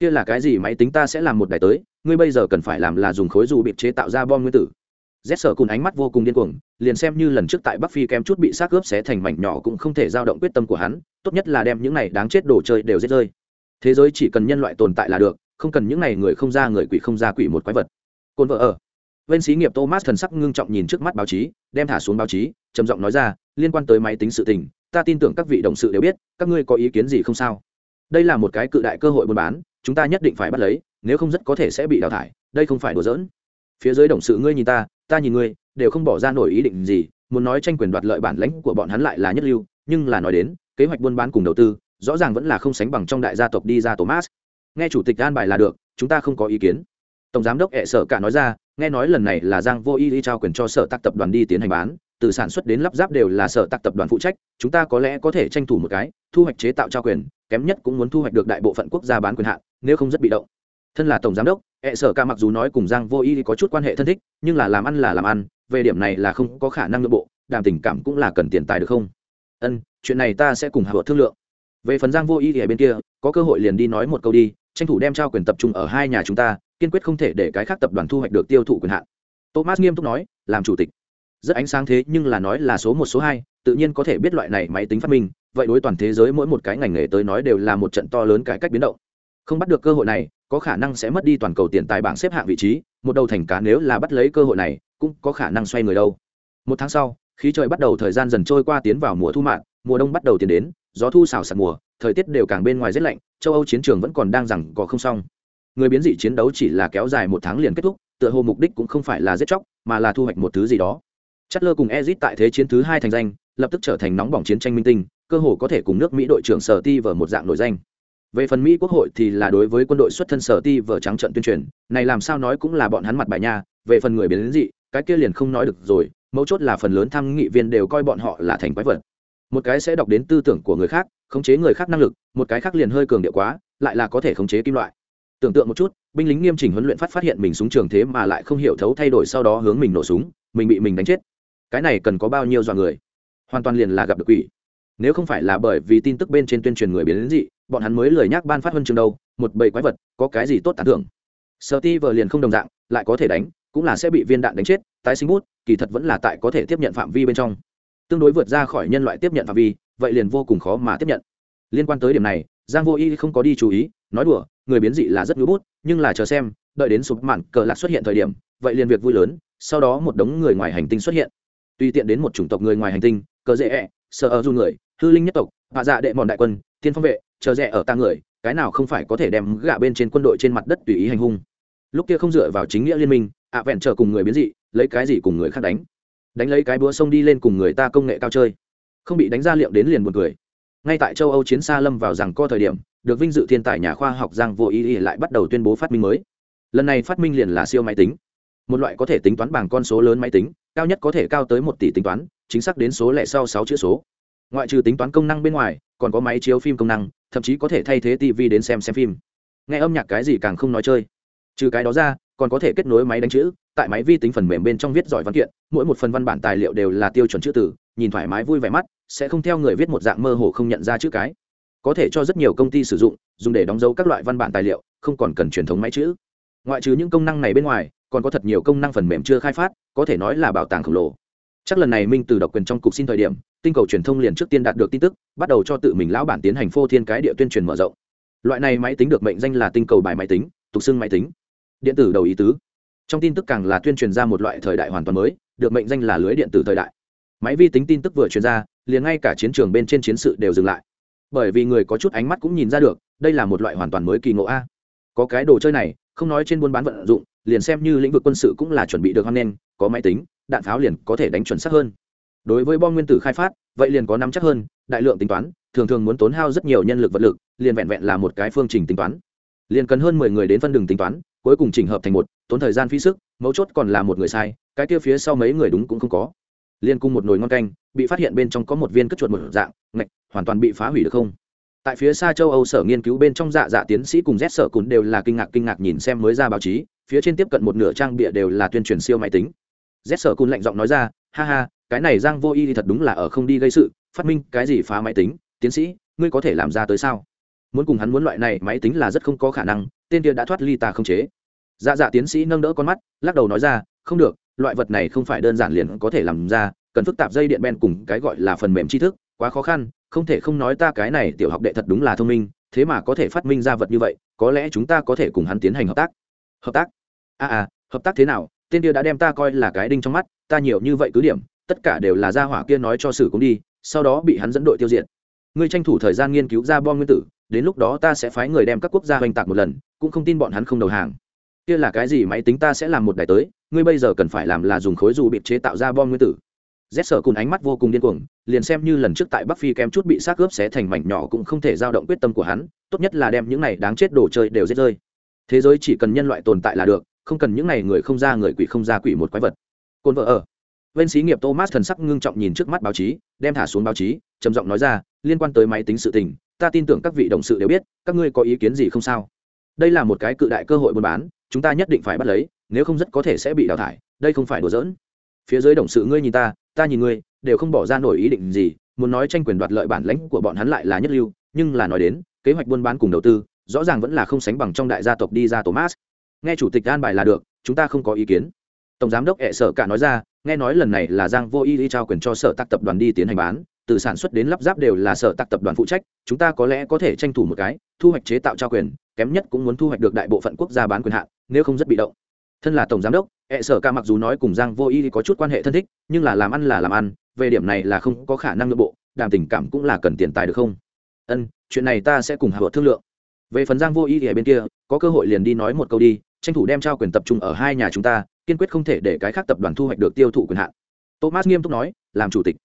Kia là cái gì máy tính ta sẽ làm một đài tới, ngươi bây giờ cần phải làm là dùng khối dù bị chế tạo ra bom nguyên tử. Rét sở cùng ánh mắt vô cùng điên cuồng, liền xem như lần trước tại bắc phi kém chút bị xác ướp xé thành mảnh nhỏ cũng không thể giao động quyết tâm của hắn, tốt nhất là đem những này đáng chết đồ chơi đều giết rơi. Thế giới chỉ cần nhân loại tồn tại là được, không cần những này người không ra người quỷ không ra quỷ một quái vật. Cồn vợ ở. Bên xí nghiệp thomas thần sắc ngưng trọng nhìn trước mắt báo chí, đem thả xuống báo chí, trầm giọng nói ra, liên quan tới máy tính sự tình ta tin tưởng các vị đồng sự đều biết, các ngươi có ý kiến gì không sao? Đây là một cái cự đại cơ hội buôn bán, chúng ta nhất định phải bắt lấy, nếu không rất có thể sẽ bị đào thải, đây không phải đùa giỡn. Phía dưới đồng sự ngươi nhìn ta ta nhìn ngươi, đều không bỏ ra nổi ý định gì, muốn nói tranh quyền đoạt lợi bản lãnh của bọn hắn lại là nhất lưu, nhưng là nói đến, kế hoạch buôn bán cùng đầu tư, rõ ràng vẫn là không sánh bằng trong đại gia tộc đi ra thomas. Nghe chủ tịch an bài là được, chúng ta không có ý kiến. Tổng giám đốc hệ sở cả nói ra, nghe nói lần này là giang vô y đi trao quyền cho sở tác tập đoàn đi tiến hành bán từ sản xuất đến lắp ráp đều là sở tạc tập đoàn phụ trách, chúng ta có lẽ có thể tranh thủ một cái, thu hoạch chế tạo trao quyền, kém nhất cũng muốn thu hoạch được đại bộ phận quốc gia bán quyền hạn, nếu không rất bị động. Thân là tổng giám đốc hệ sở ca mặc dù nói cùng giang vô y có chút quan hệ thân thích, nhưng là làm ăn là làm ăn, về điểm này là không có khả năng nội bộ, đàm tình cảm cũng là cần tiền tài được không? Ân, chuyện này ta sẽ cùng hạ thương lượng. Về phần giang vô y thì ở bên kia, có cơ hội liền đi nói một câu đi, tranh thủ đem trao quyền tập trung ở hai nhà chúng ta, kiên quyết không thể để cái khác tập đoàn thu hoạch được tiêu thụ quyền hạn. Thomas nghiêm túc nói, làm chủ tịch rất ánh sáng thế nhưng là nói là số một, số hai, tự nhiên có thể biết loại này máy tính phát minh, vậy đối toàn thế giới mỗi một cái ngành nghề tới nói đều là một trận to lớn cải cách biến động. Không bắt được cơ hội này, có khả năng sẽ mất đi toàn cầu tiền tài bảng xếp hạng vị trí, một đầu thành cá nếu là bắt lấy cơ hội này, cũng có khả năng xoay người đâu. Một tháng sau, khí trời bắt đầu thời gian dần trôi qua tiến vào mùa thu mạng mùa đông bắt đầu tiến đến, gió thu xào sạt mùa, thời tiết đều càng bên ngoài rét lạnh, châu âu chiến trường vẫn còn đang rằng có không xong. Người biến dị chiến đấu chỉ là kéo dài một tháng liền kết thúc, tựa hồ mục đích cũng không phải là giết chóc, mà là thu hoạch một thứ gì đó chất lơ cùng ezit tại thế chiến thứ hai thành danh, lập tức trở thành nóng bỏng chiến tranh minh tinh, cơ hồ có thể cùng nước mỹ đội trưởng sở ti vở một dạng nổi danh. Về phần mỹ quốc hội thì là đối với quân đội xuất thân sở ti vở trắng trận tuyên truyền, này làm sao nói cũng là bọn hắn mặt bài nha, về phần người biến đến dị, cái kia liền không nói được rồi, mấu chốt là phần lớn tham nghị viên đều coi bọn họ là thành quái vật. Một cái sẽ đọc đến tư tưởng của người khác, khống chế người khác năng lực, một cái khác liền hơi cường điệu quá, lại là có thể khống chế kim loại. Tưởng tượng một chút, binh lính nghiêm chỉnh huấn luyện phát phát hiện mình súng trường thế mà lại không hiểu thấu thay đổi sau đó hướng mình nổ súng, mình bị mình đánh chết cái này cần có bao nhiêu dọa người? Hoàn toàn liền là gặp được quỷ. Nếu không phải là bởi vì tin tức bên trên tuyên truyền người biến đến dị, bọn hắn mới lười nhác ban phát huân trường đâu, một bầy quái vật, có cái gì tốt tán thưởng? Sợ ti vờ liền không đồng dạng, lại có thể đánh, cũng là sẽ bị viên đạn đánh chết, tái sinh bút, kỳ thật vẫn là tại có thể tiếp nhận phạm vi bên trong. Tương đối vượt ra khỏi nhân loại tiếp nhận phạm vi, vậy liền vô cùng khó mà tiếp nhận. Liên quan tới điểm này, giang vô y không có đi chú ý, nói đùa, người biến dị là rất ngưỡng bút, nhưng là chờ xem, đợi đến sụp mạn cờ lạc xuất hiện thời điểm, vậy liền việc vui lớn, sau đó một đống người ngoài hành tinh xuất hiện tùy tiện đến một chủng tộc người ngoài hành tinh cờ dễ ẹ sợ ở du người hư linh nhất tộc hạ dạ đệ mòn đại quân thiên phong vệ chờ rẽ ở ta người cái nào không phải có thể đem gạ bên trên quân đội trên mặt đất tùy ý hành hung. Lúc kia không dựa vào chính nghĩa liên minh ạ vẹn chờ cùng người biến dị lấy cái gì cùng người khác đánh? Đánh lấy cái búa sông đi lên cùng người ta công nghệ cao chơi. Không bị đánh ra liệu đến liền buồn cười. Ngay tại châu âu chiến xa lâm vào rằng co thời điểm được vinh dự thiên tài nhà khoa học giang vô ý, ý lại bắt đầu tuyên bố phát minh mới. Lần này phát minh liền là siêu máy tính. Một loại có thể tính toán bằng con số lớn máy tính cao nhất có thể cao tới một tỷ tính toán, chính xác đến số lẻ sau sáu chữ số. Ngoại trừ tính toán công năng bên ngoài, còn có máy chiếu phim công năng, thậm chí có thể thay thế tv đến xem xem phim. Nghe âm nhạc cái gì càng không nói chơi. Trừ cái đó ra, còn có thể kết nối máy đánh chữ, tại máy vi tính phần mềm bên trong viết giỏi văn kiện, mỗi một phần văn bản tài liệu đều là tiêu chuẩn chữ từ, nhìn thoải mái vui vẻ mắt, sẽ không theo người viết một dạng mơ hồ không nhận ra chữ cái. Có thể cho rất nhiều công ty sử dụng, dùng để đóng dấu các loại văn bản tài liệu, không còn cần truyền thống máy chữ. Ngoại trừ những công năng này bên ngoài còn có thật nhiều công năng phần mềm chưa khai phát, có thể nói là bảo tàng khổng lồ. Chắc lần này minh từ độc quyền trong cục xin thời điểm, tinh cầu truyền thông liền trước tiên đạt được tin tức, bắt đầu cho tự mình lão bản tiến hành phô thiên cái địa tuyên truyền mở rộng. Loại này máy tính được mệnh danh là tinh cầu bài máy tính, tục xưng máy tính. Điện tử đầu ý tứ. Trong tin tức càng là tuyên truyền ra một loại thời đại hoàn toàn mới, được mệnh danh là lưới điện tử thời đại. Máy vi tính tin tức vừa truyền ra, liền ngay cả chiến trường bên trên chiến sự đều dừng lại. Bởi vì người có chút ánh mắt cũng nhìn ra được, đây là một loại hoàn toàn mới kỳ ngộ a có cái đồ chơi này, không nói trên buôn bán vận dụng, liền xem như lĩnh vực quân sự cũng là chuẩn bị được hoan nghênh, có máy tính, đạn pháo liền có thể đánh chuẩn xác hơn. Đối với bom nguyên tử khai phát, vậy liền có nắm chắc hơn, đại lượng tính toán, thường thường muốn tốn hao rất nhiều nhân lực vật lực, liền vẹn vẹn là một cái phương trình tính toán. Liền cần hơn mười người đến phân đường tính toán, cuối cùng chỉnh hợp thành một, tốn thời gian phí sức, mấu chốt còn là một người sai, cái kia phía sau mấy người đúng cũng không có. Liên cung một nồi ngon canh, bị phát hiện bên trong có một viên cất chuột một dạng, ngạch, hoàn toàn bị phá hủy được không? Tại phía xa châu âu sở nghiên cứu bên trong dạ dạ tiến sĩ cùng z sở cún đều là kinh ngạc kinh ngạc nhìn xem mới ra báo chí, phía trên tiếp cận một nửa trang bịa đều là tuyên truyền siêu máy tính. Z sở cún lạnh giọng nói ra, ha ha, cái này giang vô y thì thật đúng là ở không đi gây sự, phát minh cái gì phá máy tính, tiến sĩ, ngươi có thể làm ra tới sao? Muốn cùng hắn muốn loại này máy tính là rất không có khả năng, tên kia đã thoát ly ta không chế. Dạ dạ tiến sĩ nâng đỡ con mắt, lắc đầu nói ra, không được, loại vật này không phải đơn giản liền có thể làm ra, cần phức tạp dây điện ben cùng cái gọi là phần mềm tri thức, quá khó khăn không thể không nói ta cái này tiểu học đệ thật đúng là thông minh, thế mà có thể phát minh ra vật như vậy, có lẽ chúng ta có thể cùng hắn tiến hành hợp tác. Hợp tác? À à hợp tác thế nào? Tên kia đã đem ta coi là cái đinh trong mắt, ta nhiều như vậy cứ điểm, tất cả đều là gia hỏa kia nói cho sử cũng đi, sau đó bị hắn dẫn đội tiêu diệt. Ngươi tranh thủ thời gian nghiên cứu ra bom nguyên tử, đến lúc đó ta sẽ phái người đem các quốc gia hoành tạc một lần, cũng không tin bọn hắn không đầu hàng. Kia là cái gì máy tính ta sẽ làm một đài tới, ngươi bây giờ cần phải làm là dùng khối dù bịt chế tạo ra bom nguyên tử rét sở cùn ánh mắt vô cùng điên cuồng, liền xem như lần trước tại bắc phi kém chút bị xác ướp xé thành mảnh nhỏ cũng không thể giao động quyết tâm của hắn, tốt nhất là đem những này đáng chết đồ chơi đều giết rơi. Thế giới chỉ cần nhân loại tồn tại là được, không cần những này người không ra người quỷ không ra quỷ một quái vật. Côn vợ ở. Bên xí nghiệp thomas thần sắc ngưng trọng nhìn trước mắt báo chí, đem thả xuống báo chí, trầm giọng nói ra, liên quan tới máy tính sự tình, ta tin tưởng các vị đồng sự đều biết, các ngươi có ý kiến gì không sao? Đây là một cái cự đại cơ hội buôn bán, chúng ta nhất định phải bắt lấy, nếu không rất có thể sẽ bị đào thải, đây không phải đùa giỡn. Phía dưới đồng sự ngươi nhìn ta ta nhìn ngươi, đều không bỏ ra nổi ý định gì, muốn nói tranh quyền đoạt lợi bản lãnh của bọn hắn lại là nhất lưu, nhưng là nói đến, kế hoạch buôn bán cùng đầu tư, rõ ràng vẫn là không sánh bằng trong đại gia tộc đi ra thomas. Nghe chủ tịch an bài là được, chúng ta không có ý kiến. Tổng giám đốc hệ sở cả nói ra, nghe nói lần này là giang vô y đi trao quyền cho sở tác tập đoàn đi tiến hành bán, từ sản xuất đến lắp ráp đều là sở tác tập đoàn phụ trách, chúng ta có lẽ có thể tranh thủ một cái, thu hoạch chế tạo trao quyền, kém nhất cũng muốn thu hoạch được đại bộ phận quốc gia bán quyền hạn, nếu không rất bị động. Thân là tổng giám đốc hệ sở ca mặc dù nói cùng giang vô y có chút quan hệ thân thích, nhưng là làm ăn là làm ăn, về điểm này là không có khả năng nội bộ, đàm tình cảm cũng là cần tiền tài được không? Ân, chuyện này ta sẽ cùng hạ vợ thương lượng. Về phần giang vô y thì ở bên kia, có cơ hội liền đi nói một câu đi, tranh thủ đem trao quyền tập trung ở hai nhà chúng ta, kiên quyết không thể để cái khác tập đoàn thu hoạch được tiêu thụ quyền hạn. Thomas nghiêm túc nói, làm chủ tịch.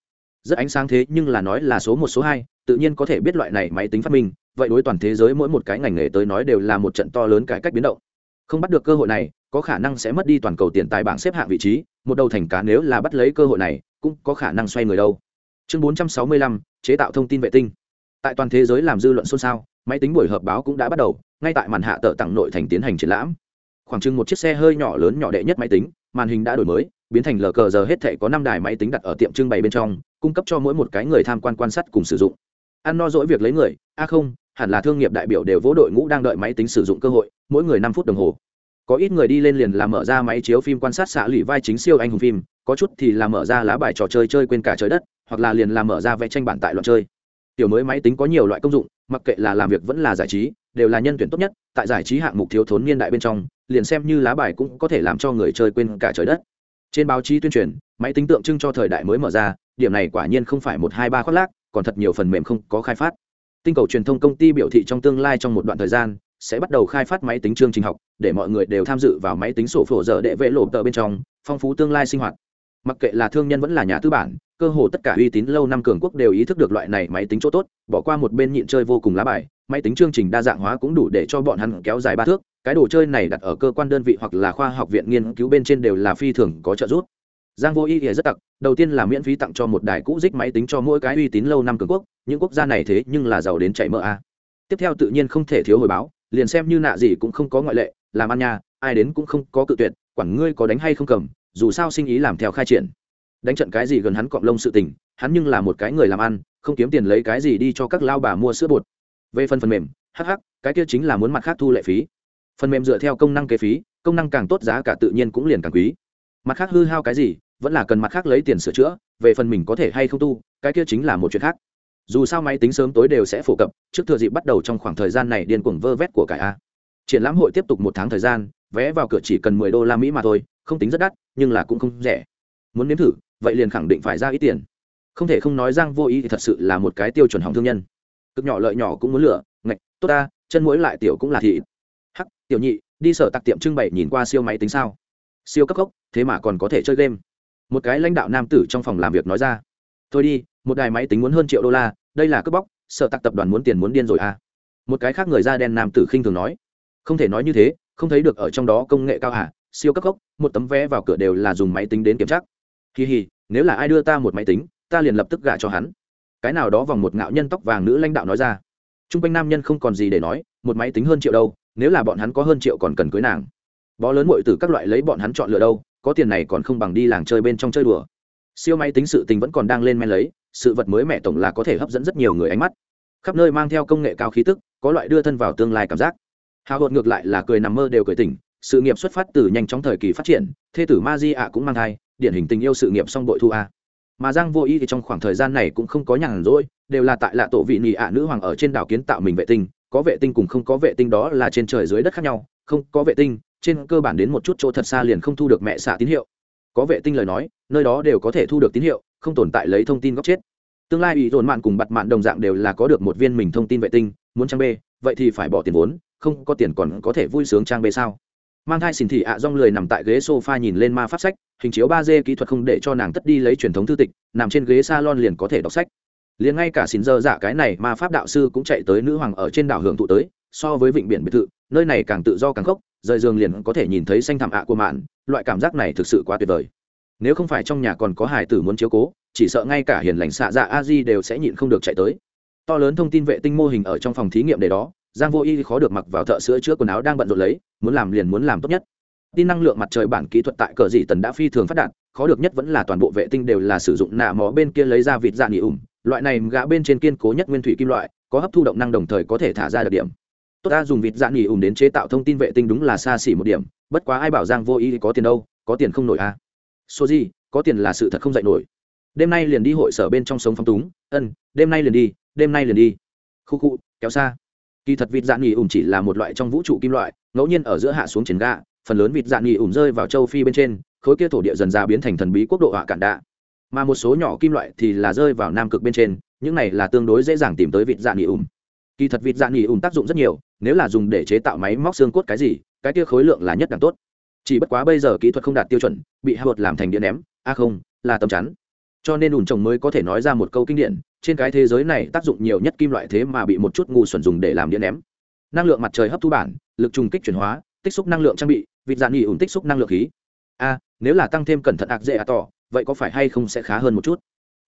Rất ánh sáng thế nhưng là nói là số một, số hai, tự nhiên có thể biết loại này máy tính phát minh, vậy đối toàn thế giới mỗi một cái ngành nghề tới nói đều là một trận to lớn cải cách biến động không bắt được cơ hội này có khả năng sẽ mất đi toàn cầu tiền tài bảng xếp hạng vị trí một đầu thành cá nếu là bắt lấy cơ hội này cũng có khả năng xoay người đâu. Chương 465, chế tạo thông tin vệ tinh. Tại toàn thế giới làm dư luận xôn xao máy tính buổi họp báo cũng đã bắt đầu ngay tại màn hạ tờ tặng nội thành tiến hành triển lãm. Khoảng chừng một chiếc xe hơi nhỏ lớn nhỏ đệ nhất máy tính màn hình đã đổi mới biến thành lờ cờ giờ hết thể có năm đài máy tính đặt ở tiệm trưng bày bên trong cung cấp cho mỗi một cái người tham quan quan sát cùng sử dụng. Ăn no dỗi việc lấy người a không hẳn là thương nghiệp đại biểu đều vỗ đội ngũ đang đợi máy tính sử dụng cơ hội, mỗi người năm phút đồng hồ. Có ít người đi lên liền làm mở ra máy chiếu phim quan sát xạ lụy vai chính siêu anh hùng phim, có chút thì là mở ra lá bài trò chơi chơi quên cả trời đất, hoặc là liền làm mở ra vẽ tranh bản tại loạn chơi. Tiểu mới máy tính có nhiều loại công dụng, mặc kệ là làm việc vẫn là giải trí, đều là nhân tuyển tốt nhất, tại giải trí hạng mục thiếu thốn niên đại bên trong, liền xem như lá bài cũng có thể làm cho người chơi quên cả trời đất. Trên báo chí tuyên truyền, máy tính tượng trưng cho thời đại mới mở ra, điểm này quả nhiên không phải một hai ba khoác lác, còn thật nhiều phần mềm không có khai phát tinh cầu truyền thông công ty biểu thị trong tương lai trong một đoạn thời gian sẽ bắt đầu khai phát máy tính chương trình học, để mọi người đều tham dự vào máy tính sổ phổ dở đệ vệ lộ tờ bên trong, phong phú tương lai sinh hoạt. Mặc kệ là thương nhân vẫn là nhà tư bản, cơ hồ tất cả uy tín lâu năm cường quốc đều ý thức được loại này máy tính chỗ tốt, bỏ qua một bên nhịn chơi vô cùng lá bài, máy tính chương trình đa dạng hóa cũng đủ để cho bọn hắn kéo dài ba thước, cái đồ chơi này đặt ở cơ quan đơn vị hoặc là khoa học viện nghiên cứu bên trên đều là phi thường có trợ giúp giang vô y thì rất tặc, đầu tiên là miễn phí tặng cho một đài cũ dích máy tính cho mỗi cái uy tín lâu năm cường quốc, những quốc gia này thế nhưng là giàu đến chảy mỡ a. À. Tiếp theo tự nhiên không thể thiếu hồi báo, liền xem như nạ gì cũng không có ngoại lệ, làm ăn nha, ai đến cũng không có cự tuyệt, quản ngươi có đánh hay không cầm, dù sao sinh ý làm theo khai triển. Đánh trận cái gì gần hắn cọng lông sự tình, hắn nhưng là một cái người làm ăn, không kiếm tiền lấy cái gì đi cho các lao bà mua sữa bột. Về phần phần mềm hh cái kia chính là muốn mặt khác thu lệ phí. Phần mềm dựa theo công năng kế phí, công năng càng tốt giá cả tự nhiên cũng liền càng quý mặt khác hư hao cái gì, vẫn là cần mặt khác lấy tiền sửa chữa, về phần mình có thể hay không tu, cái kia chính là một chuyện khác. Dù sao máy tính sớm tối đều sẽ phổ cập, trước thừa dịp bắt đầu trong khoảng thời gian này điên cuồng vơ vét của cải a. Triển lãm hội tiếp tục một tháng thời gian, vé vào cửa chỉ cần mười đô la mỹ mà thôi, không tính rất đắt, nhưng là cũng không rẻ. Muốn nếm thử, vậy liền khẳng định phải ra ít tiền. Không thể không nói giang vô ý thì thật sự là một cái tiêu chuẩn hỏng thương nhân. Cực nhỏ lợi nhỏ cũng muốn lựa, ngạch, tốt ta, chân mũi lại tiểu cũng là thị hắc, tiểu nhị, đi sở tặc tiệm trưng bày nhìn qua siêu máy tính sao? Siêu cấp gốc, thế mà còn có thể chơi game. Một cái lãnh đạo nam tử trong phòng làm việc nói ra, thôi đi, một đài máy tính muốn hơn triệu đô la, đây là cướp bóc, sợ tặc tập đoàn muốn tiền muốn điên rồi à. Một cái khác người da đen nam tử khinh thường nói, không thể nói như thế, không thấy được ở trong đó công nghệ cao hả siêu cấp gốc, một tấm vé vào cửa đều là dùng máy tính đến kiểm tra. Kỳ hì nếu là ai đưa ta một máy tính, ta liền lập tức gả cho hắn. Cái nào đó vòng một ngạo nhân tóc vàng nữ lãnh đạo nói ra. T r u n g quanh nam nhân không còn gì để nói, một máy tính hơn triệu đâu, nếu là bọn hắn có hơn triệu còn cần cưới nàng bó lớn mội từ các loại lấy bọn hắn chọn lựa đâu, có tiền này còn không bằng đi làng chơi bên trong chơi đùa. Siêu máy tính sự tình vẫn còn đang lên men lấy, sự vật mới mẹ tổng là có thể hấp dẫn rất nhiều người ánh mắt. Khắp nơi mang theo công nghệ cao khí tức, có loại đưa thân vào tương lai cảm giác. Hào hột ngược lại là cười nằm mơ đều cười tỉnh, sự nghiệp xuất phát từ nhanh chóng thời kỳ phát triển, thê tử ma di ạ cũng mang thai, điển hình tình yêu sự nghiệp song bội thu a. Mà giang vô ý thì trong khoảng thời gian này cũng không có nhàn rỗi, đều là tại lạ tổ vị nhị ạ nữ hoàng ở trên đảo kiến tạo mình vệ tinh, có vệ tinh cùng không có vệ tinh đó là trên trời dưới đất khác nhau, không có vệ tinh trên cơ bản đến một chút chỗ thật xa liền không thu được mẹ xạ tín hiệu. Có vệ tinh lời nói, nơi đó đều có thể thu được tín hiệu, không tồn tại lấy thông tin góc chết. Tương lai ủy dồn mạn cùng bặt mạn đồng dạng đều là có được một viên mình thông tin vệ tinh, muốn trang b vậy thì phải bỏ tiền vốn, không có tiền còn có thể vui sướng trang b sao? Mang thai xỉn thị ạ à rong lười nằm tại ghế sofa nhìn lên ma pháp sách, hình chiếu ba d kỹ thuật không để cho nàng tất đi lấy truyền thống thư tịch, nằm trên ghế salon liền có thể đọc sách. Liền ngay cả xỉn dơ dạ cái này ma pháp đạo sư cũng chạy tới nữ hoàng ở trên đảo hưởng thụ tới, so với vịnh biển biệt thự, nơi này càng tự do càng khốc rời giường liền có thể nhìn thấy xanh thảm ạ của mạn, loại cảm giác này thực sự quá tuyệt vời. Nếu không phải trong nhà còn có hải tử muốn chiếu cố, chỉ sợ ngay cả hiền lành xạ dạ a di đều sẽ nhịn không được chạy tới. To lớn thông tin vệ tinh mô hình ở trong phòng thí nghiệm để đó, giang vô y khó được mặc vào thợ sữa chữa quần áo đang bận rộn lấy, muốn làm liền muốn làm tốt nhất. Tin năng lượng mặt trời bản kỹ thuật tại cờ dị tần đã phi thường phát đạt, khó được nhất vẫn là toàn bộ vệ tinh đều là sử dụng nạ mó bên kia lấy ra vịt dạ nghỉ ủng, loại này gã bên trên kiên cố nhất nguyên thủy kim loại, có hấp thu động năng đồng thời có thể thả ra đặc điểm tốt ta dùng vịt dạng nghỉ ủng đến chế tạo thông tin vệ tinh đúng là xa xỉ một điểm, bất quá ai bảo giang vô y có tiền đâu, có tiền không nổi à. Số gì, có tiền là sự thật không dạy nổi. Đêm nay liền đi hội sở bên trong sống phong túng, ân, đêm nay liền đi, đêm nay liền đi. Khu khu, kéo xa. Kỳ thật vịt dạn nghỉ ủng chỉ là một loại trong vũ trụ kim loại, ngẫu nhiên ở giữa hạ xuống triển gạ phần lớn vịt dạn nghỉ ủng rơi vào châu phi bên trên, khối kia thổ địa dần ra biến thành thần bí quốc độ hạ cản đạ. Mà một số nhỏ kim loại thì là rơi vào nam cực bên trên, những này là tương đối dễ dàng tìm tới vịt dạn nghỉ ủng kỳ thật vịt dạn nghỉ ủng tác dụng rất nhiều nếu là dùng để chế tạo máy móc xương cốt cái gì, cái kia khối lượng là nhất đẳng tốt. Chỉ bất quá bây giờ kỹ thuật không đạt tiêu chuẩn, bị hạ bột làm thành điện ném a không, là tấm chắn. Cho nên ủn trồng mới có thể nói ra một câu kinh điển, trên cái thế giới này tác dụng nhiều nhất kim loại thế mà bị một chút ngu xuẩn dùng để làm điện ném. Năng lượng mặt trời hấp thu bản, lực trùng kích chuyển hóa, tích xúc năng lượng trang bị, vịt dạn nghỉ ủn tích xúc năng lượng khí. A nếu là tăng thêm cẩn thận ạc dễ ạ tỏ, vậy có phải hay không sẽ khá hơn một chút?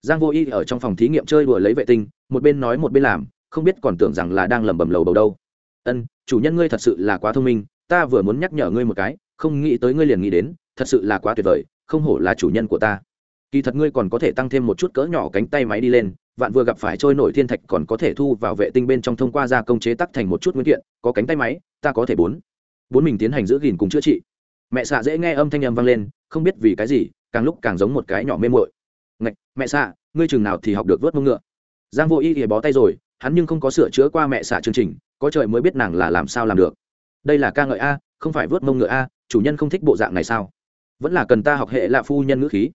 Giang vô y ở trong phòng thí nghiệm chơi đùa lấy vệ tinh, một bên nói một bên làm, không biết còn tưởng rằng là đang lẩm bẩm lầu bầu đâu ân, chủ nhân ngươi thật sự là quá thông minh, ta vừa muốn nhắc nhở ngươi một cái, không nghĩ tới ngươi liền nghĩ đến, thật sự là quá tuyệt vời, không hổ là chủ nhân của ta. Kỳ thật ngươi còn có thể tăng thêm một chút cỡ nhỏ cánh tay máy đi lên, vạn vừa gặp phải trôi nổi thiên thạch còn có thể thu vào vệ tinh bên trong thông qua gia công chế tắc thành một chút nguyên kiện, có cánh tay máy, ta có thể bốn. Bốn mình tiến hành giữ gìn cùng chữa trị. Mẹ xạ dễ nghe âm thanh âm vang lên, không biết vì cái gì, càng lúc càng giống một cái nhỏ mê mội ngạch, mẹ xạ, ngươi chừng nào thì học được vớt mông ngựa? Giang vô y thì bó tay rồi hắn nhưng không có sửa chữa qua mẹ xạ chương trình có trời mới biết nàng là làm sao làm được. Đây là ca ngợi a không phải vớt mông ngựa a chủ nhân không thích bộ dạng này sao? Vẫn là cần ta học hệ lạ phu nhân ngữ khí.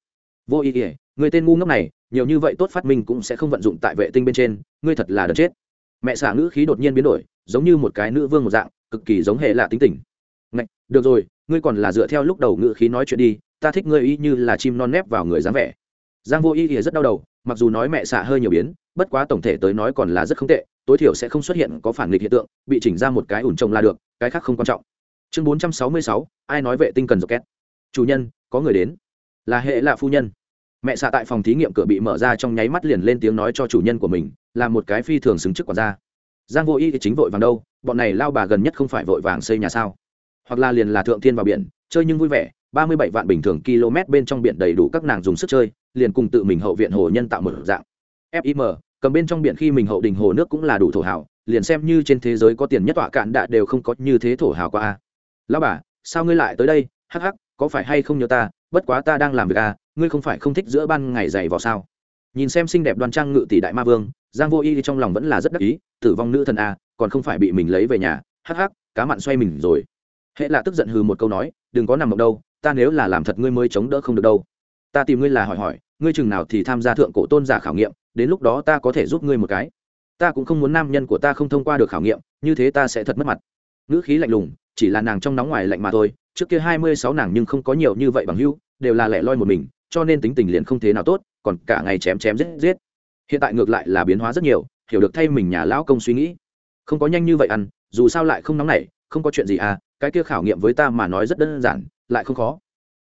Vô ý ỉa người tên ngu ngốc này nhiều như vậy tốt phát minh cũng sẽ không vận dụng tại vệ tinh bên trên ngươi thật là đợt chết. Mẹ xả ngữ khí đột nhiên biến đổi giống như một cái nữ vương một dạng cực kỳ giống hệ lạ tính tình. Ngạch, được rồi ngươi còn là dựa theo lúc đầu ngữ khí nói chuyện đi ta thích ngươi y như là chim non nép vào người dáng vẻ giang vô ý ỉa rất đau đầu, mặc dù nói mẹ xạ hơi nhiều biến, bất quá tổng thể tới nói còn là rất không tệ, tối thiểu sẽ không xuất hiện có phản nghịch hiện tượng, bị chỉnh ra một cái ủn trồng là được, cái khác không quan trọng. Chương bốn trăm sáu mươi sáu, ai nói vệ tinh cần dọc két chủ nhân, có người đến. Là hệ là phu nhân. Mẹ xạ tại phòng thí nghiệm cửa bị mở ra trong nháy mắt liền lên tiếng nói cho chủ nhân của mình, là một cái phi thường xứng chức quản gia. Giang vô y thì chính vội vàng đâu, bọn này lao bà gần nhất không phải vội vàng xây nhà sao? Hoặc là liền là thượng thiên vào biển, chơi nhưng vui vẻ, ba mươi bảy vạn bình thường km bên trong biển đầy đủ các nàng dùng sức chơi liền cùng tự mình hậu viện hồ nhân tạo một dạng. Fim cầm bên trong biển khi mình hậu đình hồ nước cũng là đủ thổ hào, liền xem như trên thế giới có tiền nhất tọa cạn đạ đều không có như thế thổ hào qua a. Lão bà, sao ngươi lại tới đây? Hắc hắc, có phải hay không nhớ ta? Bất quá ta đang làm việc à ngươi không phải không thích giữa ban ngày dày vào sao? Nhìn xem xinh đẹp đoan trang ngự tỷ đại ma vương, giang vô y trong lòng vẫn là rất đắc ý, tử vong nữ thần a, còn không phải bị mình lấy về nhà. Hắc hắc, cá mặn xoay mình rồi. Hệ là tức giận hừ một câu nói, đừng có nằm mộng đâu, ta nếu là làm thật ngươi mới chống đỡ không được đâu ta tìm ngươi là hỏi hỏi, ngươi chừng nào thì tham gia thượng cổ tôn giả khảo nghiệm, đến lúc đó ta có thể giúp ngươi một cái. Ta cũng không muốn nam nhân của ta không thông qua được khảo nghiệm, như thế ta sẽ thật mất mặt. Ngữ khí lạnh lùng, chỉ là nàng trong nóng ngoài lạnh mà thôi, trước kia hai mươi sáu nàng nhưng không có nhiều như vậy bằng hưu đều là lẻ loi một mình, cho nên tính tình liền không thế nào tốt, còn cả ngày chém chém giết giết. Hiện tại ngược lại là biến hóa rất nhiều, hiểu được thay mình nhà lão công suy nghĩ. Không có nhanh như vậy ăn, dù sao lại không nóng nảy, không có chuyện gì à cái kia khảo nghiệm với ta mà nói rất đơn giản, lại không khó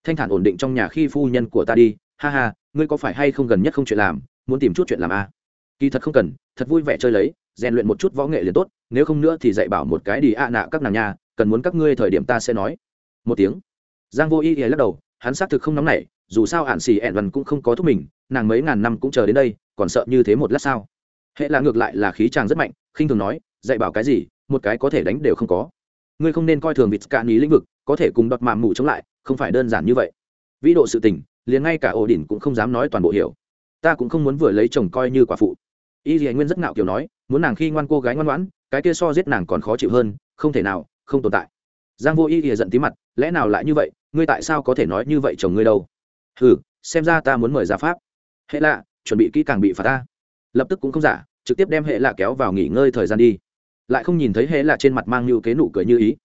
thanh thản ổn định trong nhà khi phu nhân của ta đi, ha ha, ngươi có phải hay không gần nhất không chuyện làm, muốn tìm chút chuyện làm à? kỳ thật không cần, thật vui vẻ chơi lấy, rèn luyện một chút võ nghệ liền tốt, nếu không nữa thì dạy bảo một cái đi ạ nạ các nàng nhà cần muốn các ngươi thời điểm ta sẽ nói. Một tiếng. Giang vô y y lắc đầu, hắn xác thực không nóng nảy, dù sao ạn xì ẹn văn cũng không có thúc mình, nàng mấy ngàn năm cũng chờ đến đây, còn sợ như thế một lát sao? Hệ là ngược lại là khí chàng rất mạnh, khinh thường nói, dạy bảo cái gì, một cái có thể đánh đều không có. Ngươi không nên coi thường vịt cạn ý lĩnh vực, có thể cùng đọt màm mù chống lại không phải đơn giản như vậy. Vĩ độ sự tình, liền ngay cả ổ đỉnh cũng không dám nói toàn bộ hiểu. Ta cũng không muốn vừa lấy chồng coi như quả phụ. Y dì nguyên rất ngạo kiểu nói, muốn nàng khi ngoan cô gái ngoan ngoãn, cái kia so giết nàng còn khó chịu hơn, không thể nào, không tồn tại. Giang vô y ỉa giận tí mặt, lẽ nào lại như vậy, ngươi tại sao có thể nói như vậy chồng ngươi đâu? Hừ, xem ra ta muốn mời ra pháp. Hệ lạ, chuẩn bị kỹ càng bị phạt ta. Lập tức cũng không giả, trực tiếp đem hệ lạ kéo vào nghỉ ngơi thời gian đi. Lại không nhìn thấy hệ lạ trên mặt mang như kế nụ cười như ý.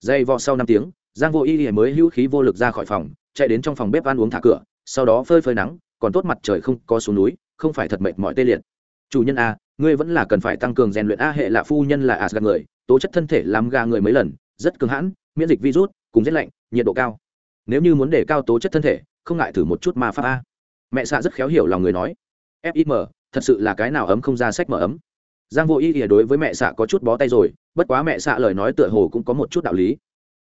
Dây vò sau năm tiếng giang vô y ỉa mới hữu khí vô lực ra khỏi phòng, chạy đến trong phòng bếp ăn uống thả cửa, sau đó phơi phơi nắng, còn tốt mặt trời không có xuống núi, không phải thật mệt mỏi tê liệt. Chủ nhân a ngươi vẫn là cần phải tăng cường rèn luyện a hệ là phu nhân là a người, tố chất thân thể làm gà người mấy lần, rất cứng hãn, miễn dịch virus, cùng rét lạnh, nhiệt độ cao. Nếu như muốn để cao tố chất thân thể, không ngại thử một chút ma pháp a. Mẹ xạ rất khéo hiểu lòng người nói. Fim thật sự là cái nào ấm không ra sách mở ấm. Giang vô ý thì đối với mẹ xạ có chút bó tay rồi, bất quá mẹ xạ lời nói tựa hồ cũng có một chút đạo lý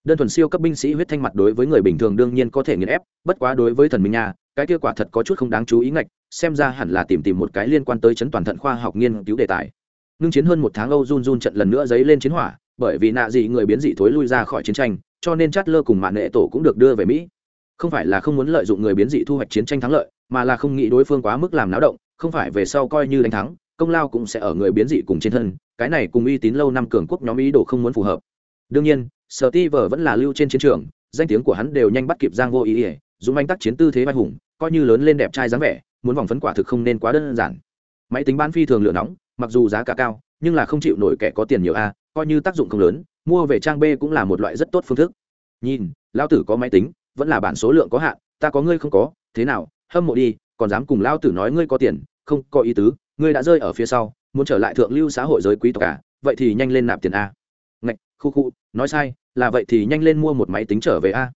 đơn thuần siêu cấp binh sĩ huyết thanh mặt đối với người bình thường đương nhiên có thể nghiền ép, bất quá đối với thần minh nhà cái kết quả thật có chút không đáng chú ý ngạch, xem ra hẳn là tìm tìm một cái liên quan tới chấn toàn thận khoa học nghiên cứu đề tài. Ngưng chiến hơn một tháng, âu run run trận lần nữa dấy lên chiến hỏa, bởi vì nạ dị người biến dị thối lui ra khỏi chiến tranh, cho nên chát lơ cùng mạng nệ tổ cũng được đưa về mỹ. Không phải là không muốn lợi dụng người biến dị thu hoạch chiến tranh thắng lợi, mà là không nghĩ đối phương quá mức làm náo động, không phải về sau coi như đánh thắng, công lao cũng sẽ ở người biến dị cùng trên thân, cái này cùng uy tín lâu năm cường quốc nhóm ý đồ không muốn phù hợp đương nhiên sở ti vờ vẫn là lưu trên chiến trường danh tiếng của hắn đều nhanh bắt kịp giang vô ý ỉa dùng anh tác chiến tư thế vai hùng coi như lớn lên đẹp trai dáng vẻ muốn vòng phấn quả thực không nên quá đơn giản. Máy tính bán phi thường lửa nóng mặc dù giá cả cao nhưng là không chịu nổi kẻ có tiền nhiều a coi như tác dụng không lớn mua về trang b cũng là một loại rất tốt phương thức. Nhìn lao tử có máy tính vẫn là bản số lượng có hạn ta có ngươi không có thế nào hâm mộ đi còn dám cùng lao tử nói ngươi có tiền không có ý tứ ngươi đã rơi ở phía sau muốn trở lại thượng lưu xã hội giới quý tộc cả à, vậy thì nhanh lên nạp tiền a ngạch, khu khu, nói sai, là vậy thì nhanh lên mua một máy tính trở về a.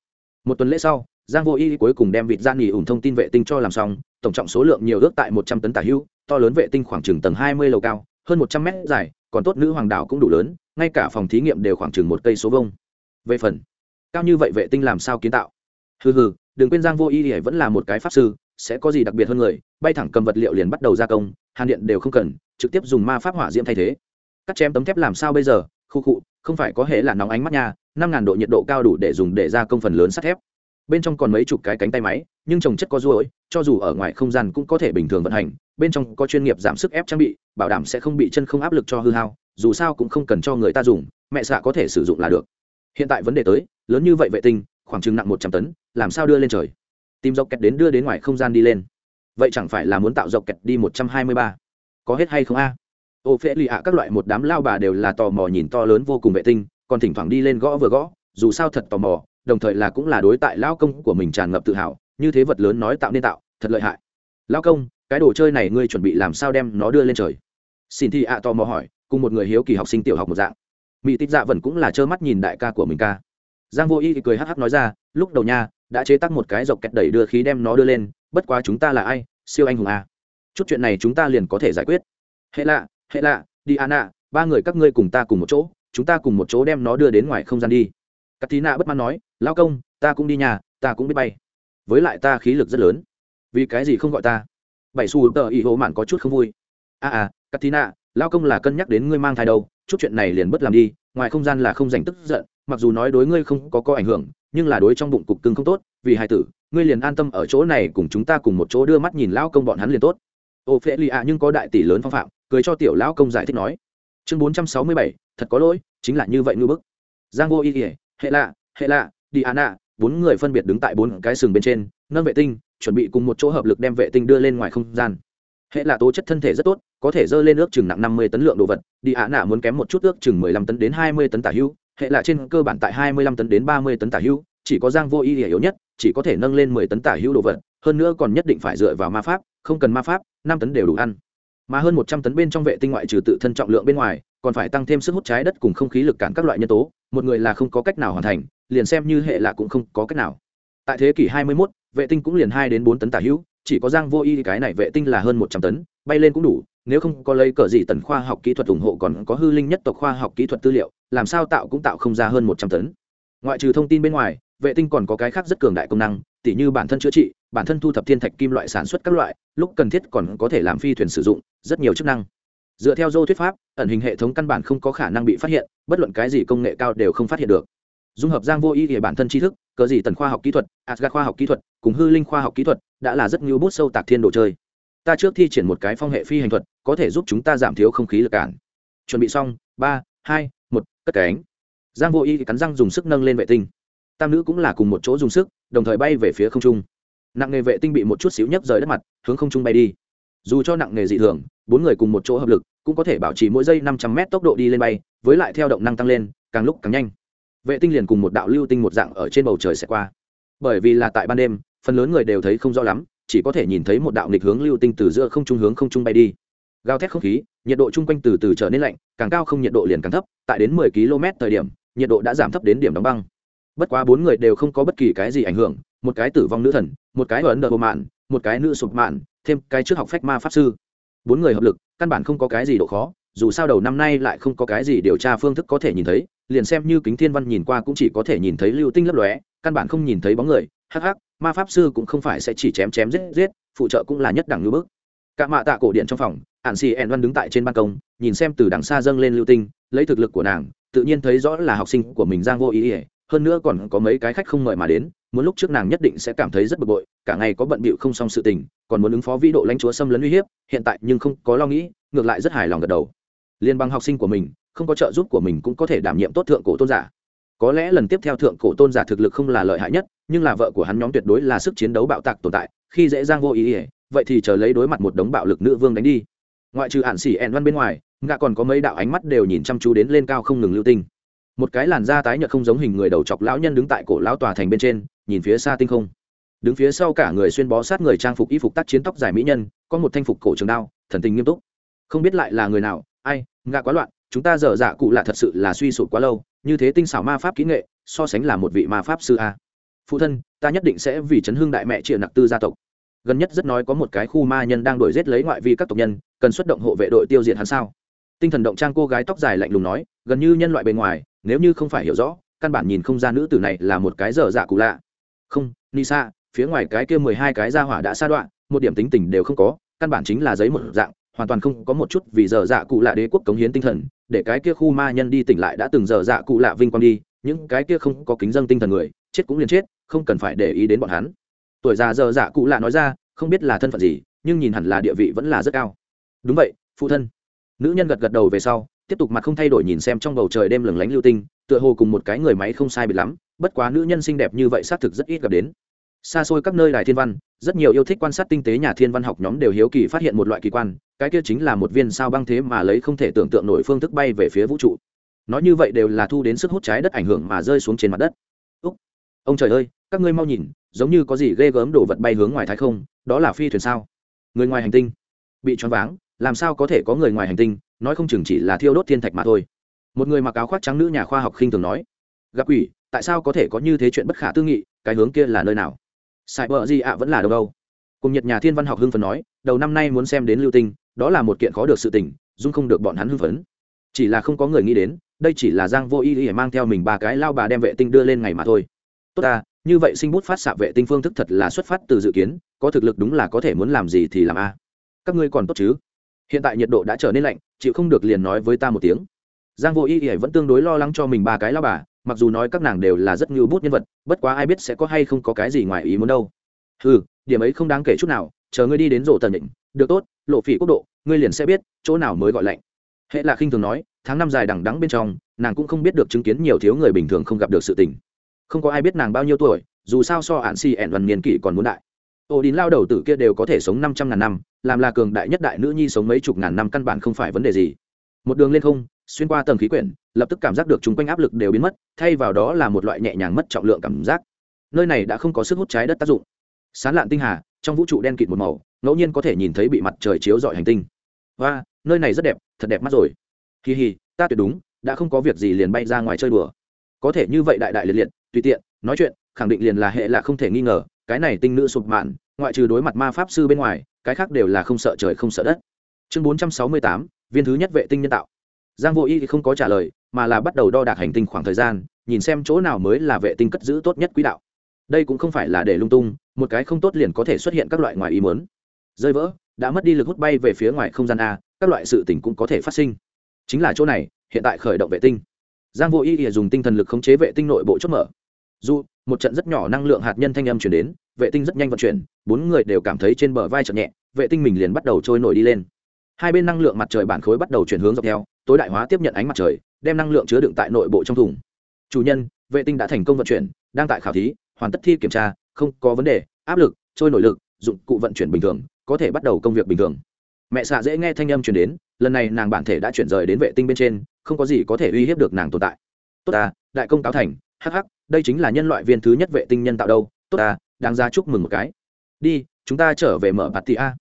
Một tuần lễ sau, giang vô y cuối cùng đem vịt gian nghỉ ủng thông tin vệ tinh cho làm xong, tổng trọng số lượng nhiều ước tại một trăm tấn tả hưu, to lớn vệ tinh khoảng chừng tầng hai mươi lầu cao, hơn một trăm mét dài, còn tốt nữ hoàng đảo cũng đủ lớn, ngay cả phòng thí nghiệm đều khoảng chừng một cây số vông về phần, cao như vậy vệ tinh làm sao kiến tạo? Hừ hừ, đừng quên giang vô y thì vẫn là một cái pháp sư, sẽ có gì đặc biệt hơn người, bay thẳng cầm vật liệu liền bắt đầu gia công, hàn điện đều không cần, trực tiếp dùng ma pháp hỏa diễm thay thế. Cắt chém tấm thép làm sao bây giờ? Khu khụ không phải có hệ là nóng ánh mắt nha, năm ngàn độ nhiệt độ cao đủ để dùng để ra công phần lớn sắt thép. Bên trong còn mấy chục cái cánh tay máy, nhưng trồng chất có ruồi, cho dù ở ngoài không gian cũng có thể bình thường vận hành, bên trong có chuyên nghiệp giảm sức ép trang bị, bảo đảm sẽ không bị chân không áp lực cho hư hao, dù sao cũng không cần cho người ta dùng, mẹ xạ có thể sử dụng là được. Hiện tại vấn đề tới, lớn như vậy vệ tinh, khoảng chừng nặng một trăm tấn, làm sao đưa lên trời? Tìm dọc kẹt đến đưa đến ngoài không gian đi lên. Vậy chẳng phải là muốn tạo dọc kẹt đi một trăm hai mươi ba? Có hết hay không a? Ô phễ lì ạ, các loại một đám lao bà đều là tò mò nhìn to lớn vô cùng vệ tinh, còn thỉnh thoảng đi lên gõ vừa gõ, dù sao thật tò mò, đồng thời là cũng là đối tại lao công của mình tràn ngập tự hào, như thế vật lớn nói tạo nên tạo, thật lợi hại. Lao công, cái đồ chơi này ngươi chuẩn bị làm sao đem nó đưa lên trời? Xin thi ạ tò mò hỏi, cùng một người hiếu kỳ học sinh tiểu học một dạng. Mỹ tích dạ vẫn cũng là trơ mắt nhìn đại ca của mình ca. Giang vô y thì cười hắc hắc nói ra, lúc đầu nha, đã chế tác một cái dọc kẹt đẩy đưa khí đem nó đưa lên, bất quá chúng ta là ai? Siêu anh hùng à. chút chuyện này chúng ta liền có thể giải quyết. Hệ lạ hệ lạ đi an ạ ba người các ngươi cùng ta cùng một chỗ chúng ta cùng một chỗ đem nó đưa đến ngoài không gian đi. Cắt tí nạ bất mãn nói lao công ta cũng đi nhà ta cũng biết bay. Với lại ta khí lực rất lớn. Vì cái gì không gọi ta? Bảy xù tờ ý hồ mạn có chút không vui. A à, à cắt tí nạ lao công là cân nhắc đến ngươi mang thai đâu chút chuyện này liền bất làm đi ngoài không gian là không dành tức giận mặc dù nói đối ngươi không có có ảnh hưởng nhưng là đối trong bụng cục cưng không tốt vì hai tử ngươi liền an tâm ở chỗ này cùng chúng ta cùng một chỗ đưa mắt nhìn lão công bọn hắn liền tốt. Ô phễ lì ạ nhưng có đại tỷ lớn phong phạm cười cho tiểu lão công giải thích nói. Chương bốn trăm sáu mươi bảy, thật có lỗi, chính là như vậy ngư bức. Giang vô y ỉa hệ lạ hệ lạ, đi an ạ bốn người phân biệt đứng tại bốn cái sừng bên trên, nâng vệ tinh, chuẩn bị cùng một chỗ hợp lực đem vệ tinh đưa lên ngoài không gian. Hệ là tố chất thân thể rất tốt, có thể dơ lên ước chừng nặng năm mươi tấn lượng đồ vật, đi ạ nạ muốn kém một chút ước chừng mười lăm tấn đến hai mươi tấn tả hưu, hệ là trên cơ bản tại hai mươi lăm tấn đến ba mươi tấn tả hưu, chỉ có giang vô y yếu nhất, chỉ có thể nâng lên mười tấn tả hưu đồ vật, hơn nữa còn nhất định phải dựa vào ma pháp, không cần ma pháp, năm tấn đều đủ ăn mà hơn một trăm tấn bên trong vệ tinh ngoại trừ tự thân trọng lượng bên ngoài còn phải tăng thêm sức hút trái đất cùng không khí lực cản các loại nhân tố một người là không có cách nào hoàn thành liền xem như hệ là cũng không có cách nào. Tại thế kỷ hai mươi 21, vệ tinh cũng liền hai đến bốn tấn tả hữu chỉ có giang vô y cái này vệ tinh là hơn một trăm tấn bay lên cũng đủ nếu không có lấy cờ gì tần khoa học kỹ thuật ủng hộ còn có hư linh nhất tộc khoa học kỹ thuật tư liệu làm sao tạo cũng tạo không ra hơn một trăm tấn. Ngoại trừ thông tin bên ngoài vệ tinh còn có cái khác rất cường đại công năng, tỉ như bản thân chữa trị, bản thân thu thập thiên thạch kim loại sản xuất các loại, lúc cần thiết còn có thể làm phi thuyền sử dụng, rất nhiều chức năng. Dựa theo dô thuyết pháp, ẩn hình hệ thống căn bản không có khả năng bị phát hiện, bất luận cái gì công nghệ cao đều không phát hiện được. Dung hợp giang vô ý về bản thân tri thức cờ gì tần khoa học kỹ thuật asgad khoa học kỹ thuật, cùng hư linh khoa học kỹ thuật đã là rất nhiều bút sâu tạc thiên đồ chơi. Ta trước thi triển một cái phong hệ phi hành thuật, có thể giúp chúng ta giảm thiếu không khí lực cản. Chuẩn bị xong, ba, hai, một, cất cánh giang vô ý cắn răng dùng sức nâng lên vệ tinh tam nữ cũng là cùng một chỗ dùng sức, đồng thời bay về phía không trung. Nặng nghề vệ tinh bị một chút xíu nhấp rời đất mặt, hướng không trung bay đi. Dù cho nặng nghề dị thường, bốn người cùng một chỗ hợp lực, cũng có thể bảo trì mỗi giây năm trăm mét tốc độ đi lên bay, với lại theo động năng tăng lên, càng lúc càng nhanh. Vệ tinh liền cùng một đạo lưu tinh một dạng ở trên bầu trời sẽ qua. Bởi vì là tại ban đêm, phần lớn người đều thấy không rõ lắm, chỉ có thể nhìn thấy một đạo nghịch hướng lưu tinh từ giữa không trung hướng không trung bay đi. Gào thét không khí, nhiệt độ chung quanh từ từ trở nên lạnh, càng cao không nhiệt độ liền càng thấp, tại đến mười km thời điểm, nhiệt độ đã giảm thấp đến điểm đóng băng bất quá bốn người đều không có bất kỳ cái gì ảnh hưởng, một cái tử vong nữ thần, một cái ấn độ mạn, một cái nữ sụp mạn, thêm cái trước học phách ma pháp sư. Bốn người hợp lực, căn bản không có cái gì độ khó, dù sao đầu năm nay lại không có cái gì điều tra phương thức có thể nhìn thấy, liền xem như kính thiên văn nhìn qua cũng chỉ có thể nhìn thấy lưu tinh lấp lóe, căn bản không nhìn thấy bóng người, hắc hắc, ma pháp sư cũng không phải sẽ chỉ chém chém giết giết, phụ trợ cũng là nhất đẳng như bước cả mạ tạ cổ điện trong phòng ạn xì ẹn văn đứng tại trên ban công, nhìn xem từ đằng xa dâng lên lưu tinh, lấy thực lực của nàng, tự nhiên thấy rõ là học sinh của mình giang vô ý ỉa hơn nữa còn có mấy cái khách không mời mà đến, muốn lúc trước nàng nhất định sẽ cảm thấy rất bực bội, cả ngày có bận bịu không xong sự tình, còn muốn ứng phó vĩ độ lãnh chúa xâm lấn uy hiếp, hiện tại nhưng không có lo nghĩ, ngược lại rất hài lòng gật đầu. Liên bang học sinh của mình, không có trợ giúp của mình cũng có thể đảm nhiệm tốt thượng cổ tôn giả. Có lẽ lần tiếp theo thượng cổ tôn giả thực lực không là lợi hại nhất, nhưng là vợ của hắn nhóm tuyệt đối là sức chiến đấu bạo tạc tồn tại, khi dễ dàng vô ý ỉa vậy thì chờ lấy đối mặt một đống bạo lực nữ vương đánh đi. Ngoại trừ ạn xỉ ẹn văn bên ngoài, ngạ còn có mấy đạo ánh mắt đều nhìn chăm chú đến lên cao không ngừng lưu tinh một cái làn da tái nhợt không giống hình người đầu chọc lão nhân đứng tại cổ lão tòa thành bên trên, nhìn phía xa tinh không. Đứng phía sau cả người xuyên bó sát người trang phục y phục tác chiến tóc dài mỹ nhân, có một thanh phục cổ trường đao, thần tình nghiêm túc. Không biết lại là người nào, ai, ngạ quá loạn, chúng ta dở dạ cụ lạ thật sự là suy sụp quá lâu, như thế tinh xảo ma pháp kỹ nghệ, so sánh là một vị ma pháp sư a. Phụ thân, ta nhất định sẽ vì chấn hương đại mẹ triệu nặc tư gia tộc. Gần nhất rất nói có một cái khu ma nhân đang đuổi giết lấy ngoại vi các tộc nhân, cần xuất động hộ vệ đội tiêu diệt hắn sao? Tinh thần động trang cô gái tóc dài lạnh lùng nói, gần như nhân loại bề ngoài nếu như không phải hiểu rõ, căn bản nhìn không ra nữ tử này là một cái dở dạ cụ lạ. Không, nisa, phía ngoài cái kia mười hai cái gia hỏa đã sa đoạn một điểm tính tình đều không có, căn bản chính là giấy một dạng, hoàn toàn không có một chút vì dở dạ cụ lạ đế quốc cống hiến tinh thần, để cái kia khu ma nhân đi tỉnh lại đã từng dở dạ cụ lạ vinh quang đi, những cái kia không có kính dân tinh thần người, chết cũng liền chết, không cần phải để ý đến bọn hắn. Tuổi già dở dạ cụ lạ nói ra, không biết là thân phận gì, nhưng nhìn hẳn là địa vị vẫn là rất cao. Đúng vậy, phụ thân. Nữ nhân gật gật đầu về sau tiếp tục mặt không thay đổi nhìn xem trong bầu trời đêm lừng lánh lưu tinh, tựa hồ cùng một cái người máy không sai biệt lắm, bất quá nữ nhân xinh đẹp như vậy xác thực rất ít gặp đến. Xa xôi các nơi đài thiên văn, rất nhiều yêu thích quan sát tinh tế nhà thiên văn học nhóm đều hiếu kỳ phát hiện một loại kỳ quan, cái kia chính là một viên sao băng thế mà lấy không thể tưởng tượng nổi phương thức bay về phía vũ trụ. Nói như vậy đều là thu đến sức hút trái đất ảnh hưởng mà rơi xuống trên mặt đất. Úc, ông trời ơi, các ngươi mau nhìn, giống như có gì ghê gớm đổ vật bay hướng ngoài thái không, đó là phi thuyền sao? Người ngoài hành tinh. Bị choáng váng, làm sao có thể có người ngoài hành tinh? Nói không chừng chỉ là thiêu đốt thiên thạch mà thôi. Một người mặc áo khoác trắng nữ nhà khoa học khinh thường nói, gặp quỷ, tại sao có thể có như thế chuyện bất khả tư nghị, cái hướng kia là nơi nào? Sai bờ gì ạ vẫn là đâu đâu. Cùng nhật nhà thiên văn học hưng phấn nói, đầu năm nay muốn xem đến lưu tinh, đó là một kiện khó được sự tình, dung không được bọn hắn hưng phấn. Chỉ là không có người nghĩ đến, đây chỉ là giang vô y y mang theo mình ba cái lao bà đem vệ tinh đưa lên ngày mà thôi. Tốt ta, như vậy sinh bút phát xạ vệ tinh phương thức thật là xuất phát từ dự kiến, có thực lực đúng là có thể muốn làm gì thì làm a. Các ngươi còn tốt chứ? Hiện tại nhiệt độ đã trở nên lạnh, chịu không được liền nói với ta một tiếng. Giang vô y y vẫn tương đối lo lắng cho mình ba cái lao bà, mặc dù nói các nàng đều là rất ngưu bút nhân vật, bất quá ai biết sẽ có hay không có cái gì ngoài ý muốn đâu. Ừ điểm ấy không đáng kể chút nào, chờ ngươi đi đến rổ tần định. Được tốt, lộ phỉ quốc độ, ngươi liền sẽ biết chỗ nào mới gọi lạnh. Hệ là khinh thường nói, tháng năm dài đằng đắng bên trong, nàng cũng không biết được chứng kiến nhiều thiếu người bình thường không gặp được sự tình. Không có ai biết nàng bao nhiêu tuổi, dù sao so hạn si ẻn văn niên kỷ còn muốn đại ô đình lao đầu tử kia đều có thể sống năm trăm ngàn năm, làm là cường đại nhất đại nữ nhi sống mấy chục ngàn năm căn bản không phải vấn đề gì. Một đường lên không, xuyên qua tầng khí quyển, lập tức cảm giác được chung quanh áp lực đều biến mất, thay vào đó là một loại nhẹ nhàng mất trọng lượng cảm giác. Nơi này đã không có sức hút trái đất tác dụng. Sán lạn tinh hà, trong vũ trụ đen kịt một màu, ngẫu nhiên có thể nhìn thấy bị mặt trời chiếu dọi hành tinh. Và nơi này rất đẹp, thật đẹp mắt rồi. Kỳ hì, ta tuyệt đúng, đã không có việc gì liền bay ra ngoài chơi đùa. Có thể như vậy đại đại liệt liệt, tùy tiện, nói chuyện, khẳng định liền là hệ là không thể nghi ngờ cái này tinh nữ sụp mạn, ngoại trừ đối mặt ma pháp sư bên ngoài, cái khác đều là không sợ trời không sợ đất. Chương bốn trăm sáu mươi tám, viên thứ nhất vệ tinh nhân tạo. Giang vô y thì không có trả lời, mà là bắt đầu đo đạc hành tinh khoảng thời gian, nhìn xem chỗ nào mới là vệ tinh cất giữ tốt nhất quỹ đạo. Đây cũng không phải là để lung tung, một cái không tốt liền có thể xuất hiện các loại ngoài ý muốn. Rơi vỡ, đã mất đi lực hút bay về phía ngoài không gian a, các loại sự tình cũng có thể phát sinh. Chính là chỗ này, hiện tại khởi động vệ tinh. Giang vô y thì dùng tinh thần lực khống chế vệ tinh nội bộ chốt mở dù, một trận rất nhỏ năng lượng hạt nhân thanh âm chuyển đến, vệ tinh rất nhanh vận chuyển, bốn người đều cảm thấy trên bờ vai chậm nhẹ, vệ tinh mình liền bắt đầu trôi nổi đi lên. Hai bên năng lượng mặt trời bản khối bắt đầu chuyển hướng dọc theo, tối đại hóa tiếp nhận ánh mặt trời, đem năng lượng chứa đựng tại nội bộ trong thùng. Chủ nhân, vệ tinh đã thành công vận chuyển, đang tại khảo thí, hoàn tất thi kiểm tra, không có vấn đề, áp lực, trôi nổi lực, dụng cụ vận chuyển bình thường, có thể bắt đầu công việc bình thường. Mẹ xạ dễ nghe thanh âm chuyển đến, lần này nàng bản thể đã chuyển rời đến vệ tinh bên trên, không có gì có thể uy hiếp được nàng tồn tại. Tốt à đại công cáo thành Hắc hắc, đây chính là nhân loại viên thứ nhất vệ tinh nhân tạo đâu tốt à đáng ra chúc mừng một cái. Đi chúng ta trở về mở bạt tị a.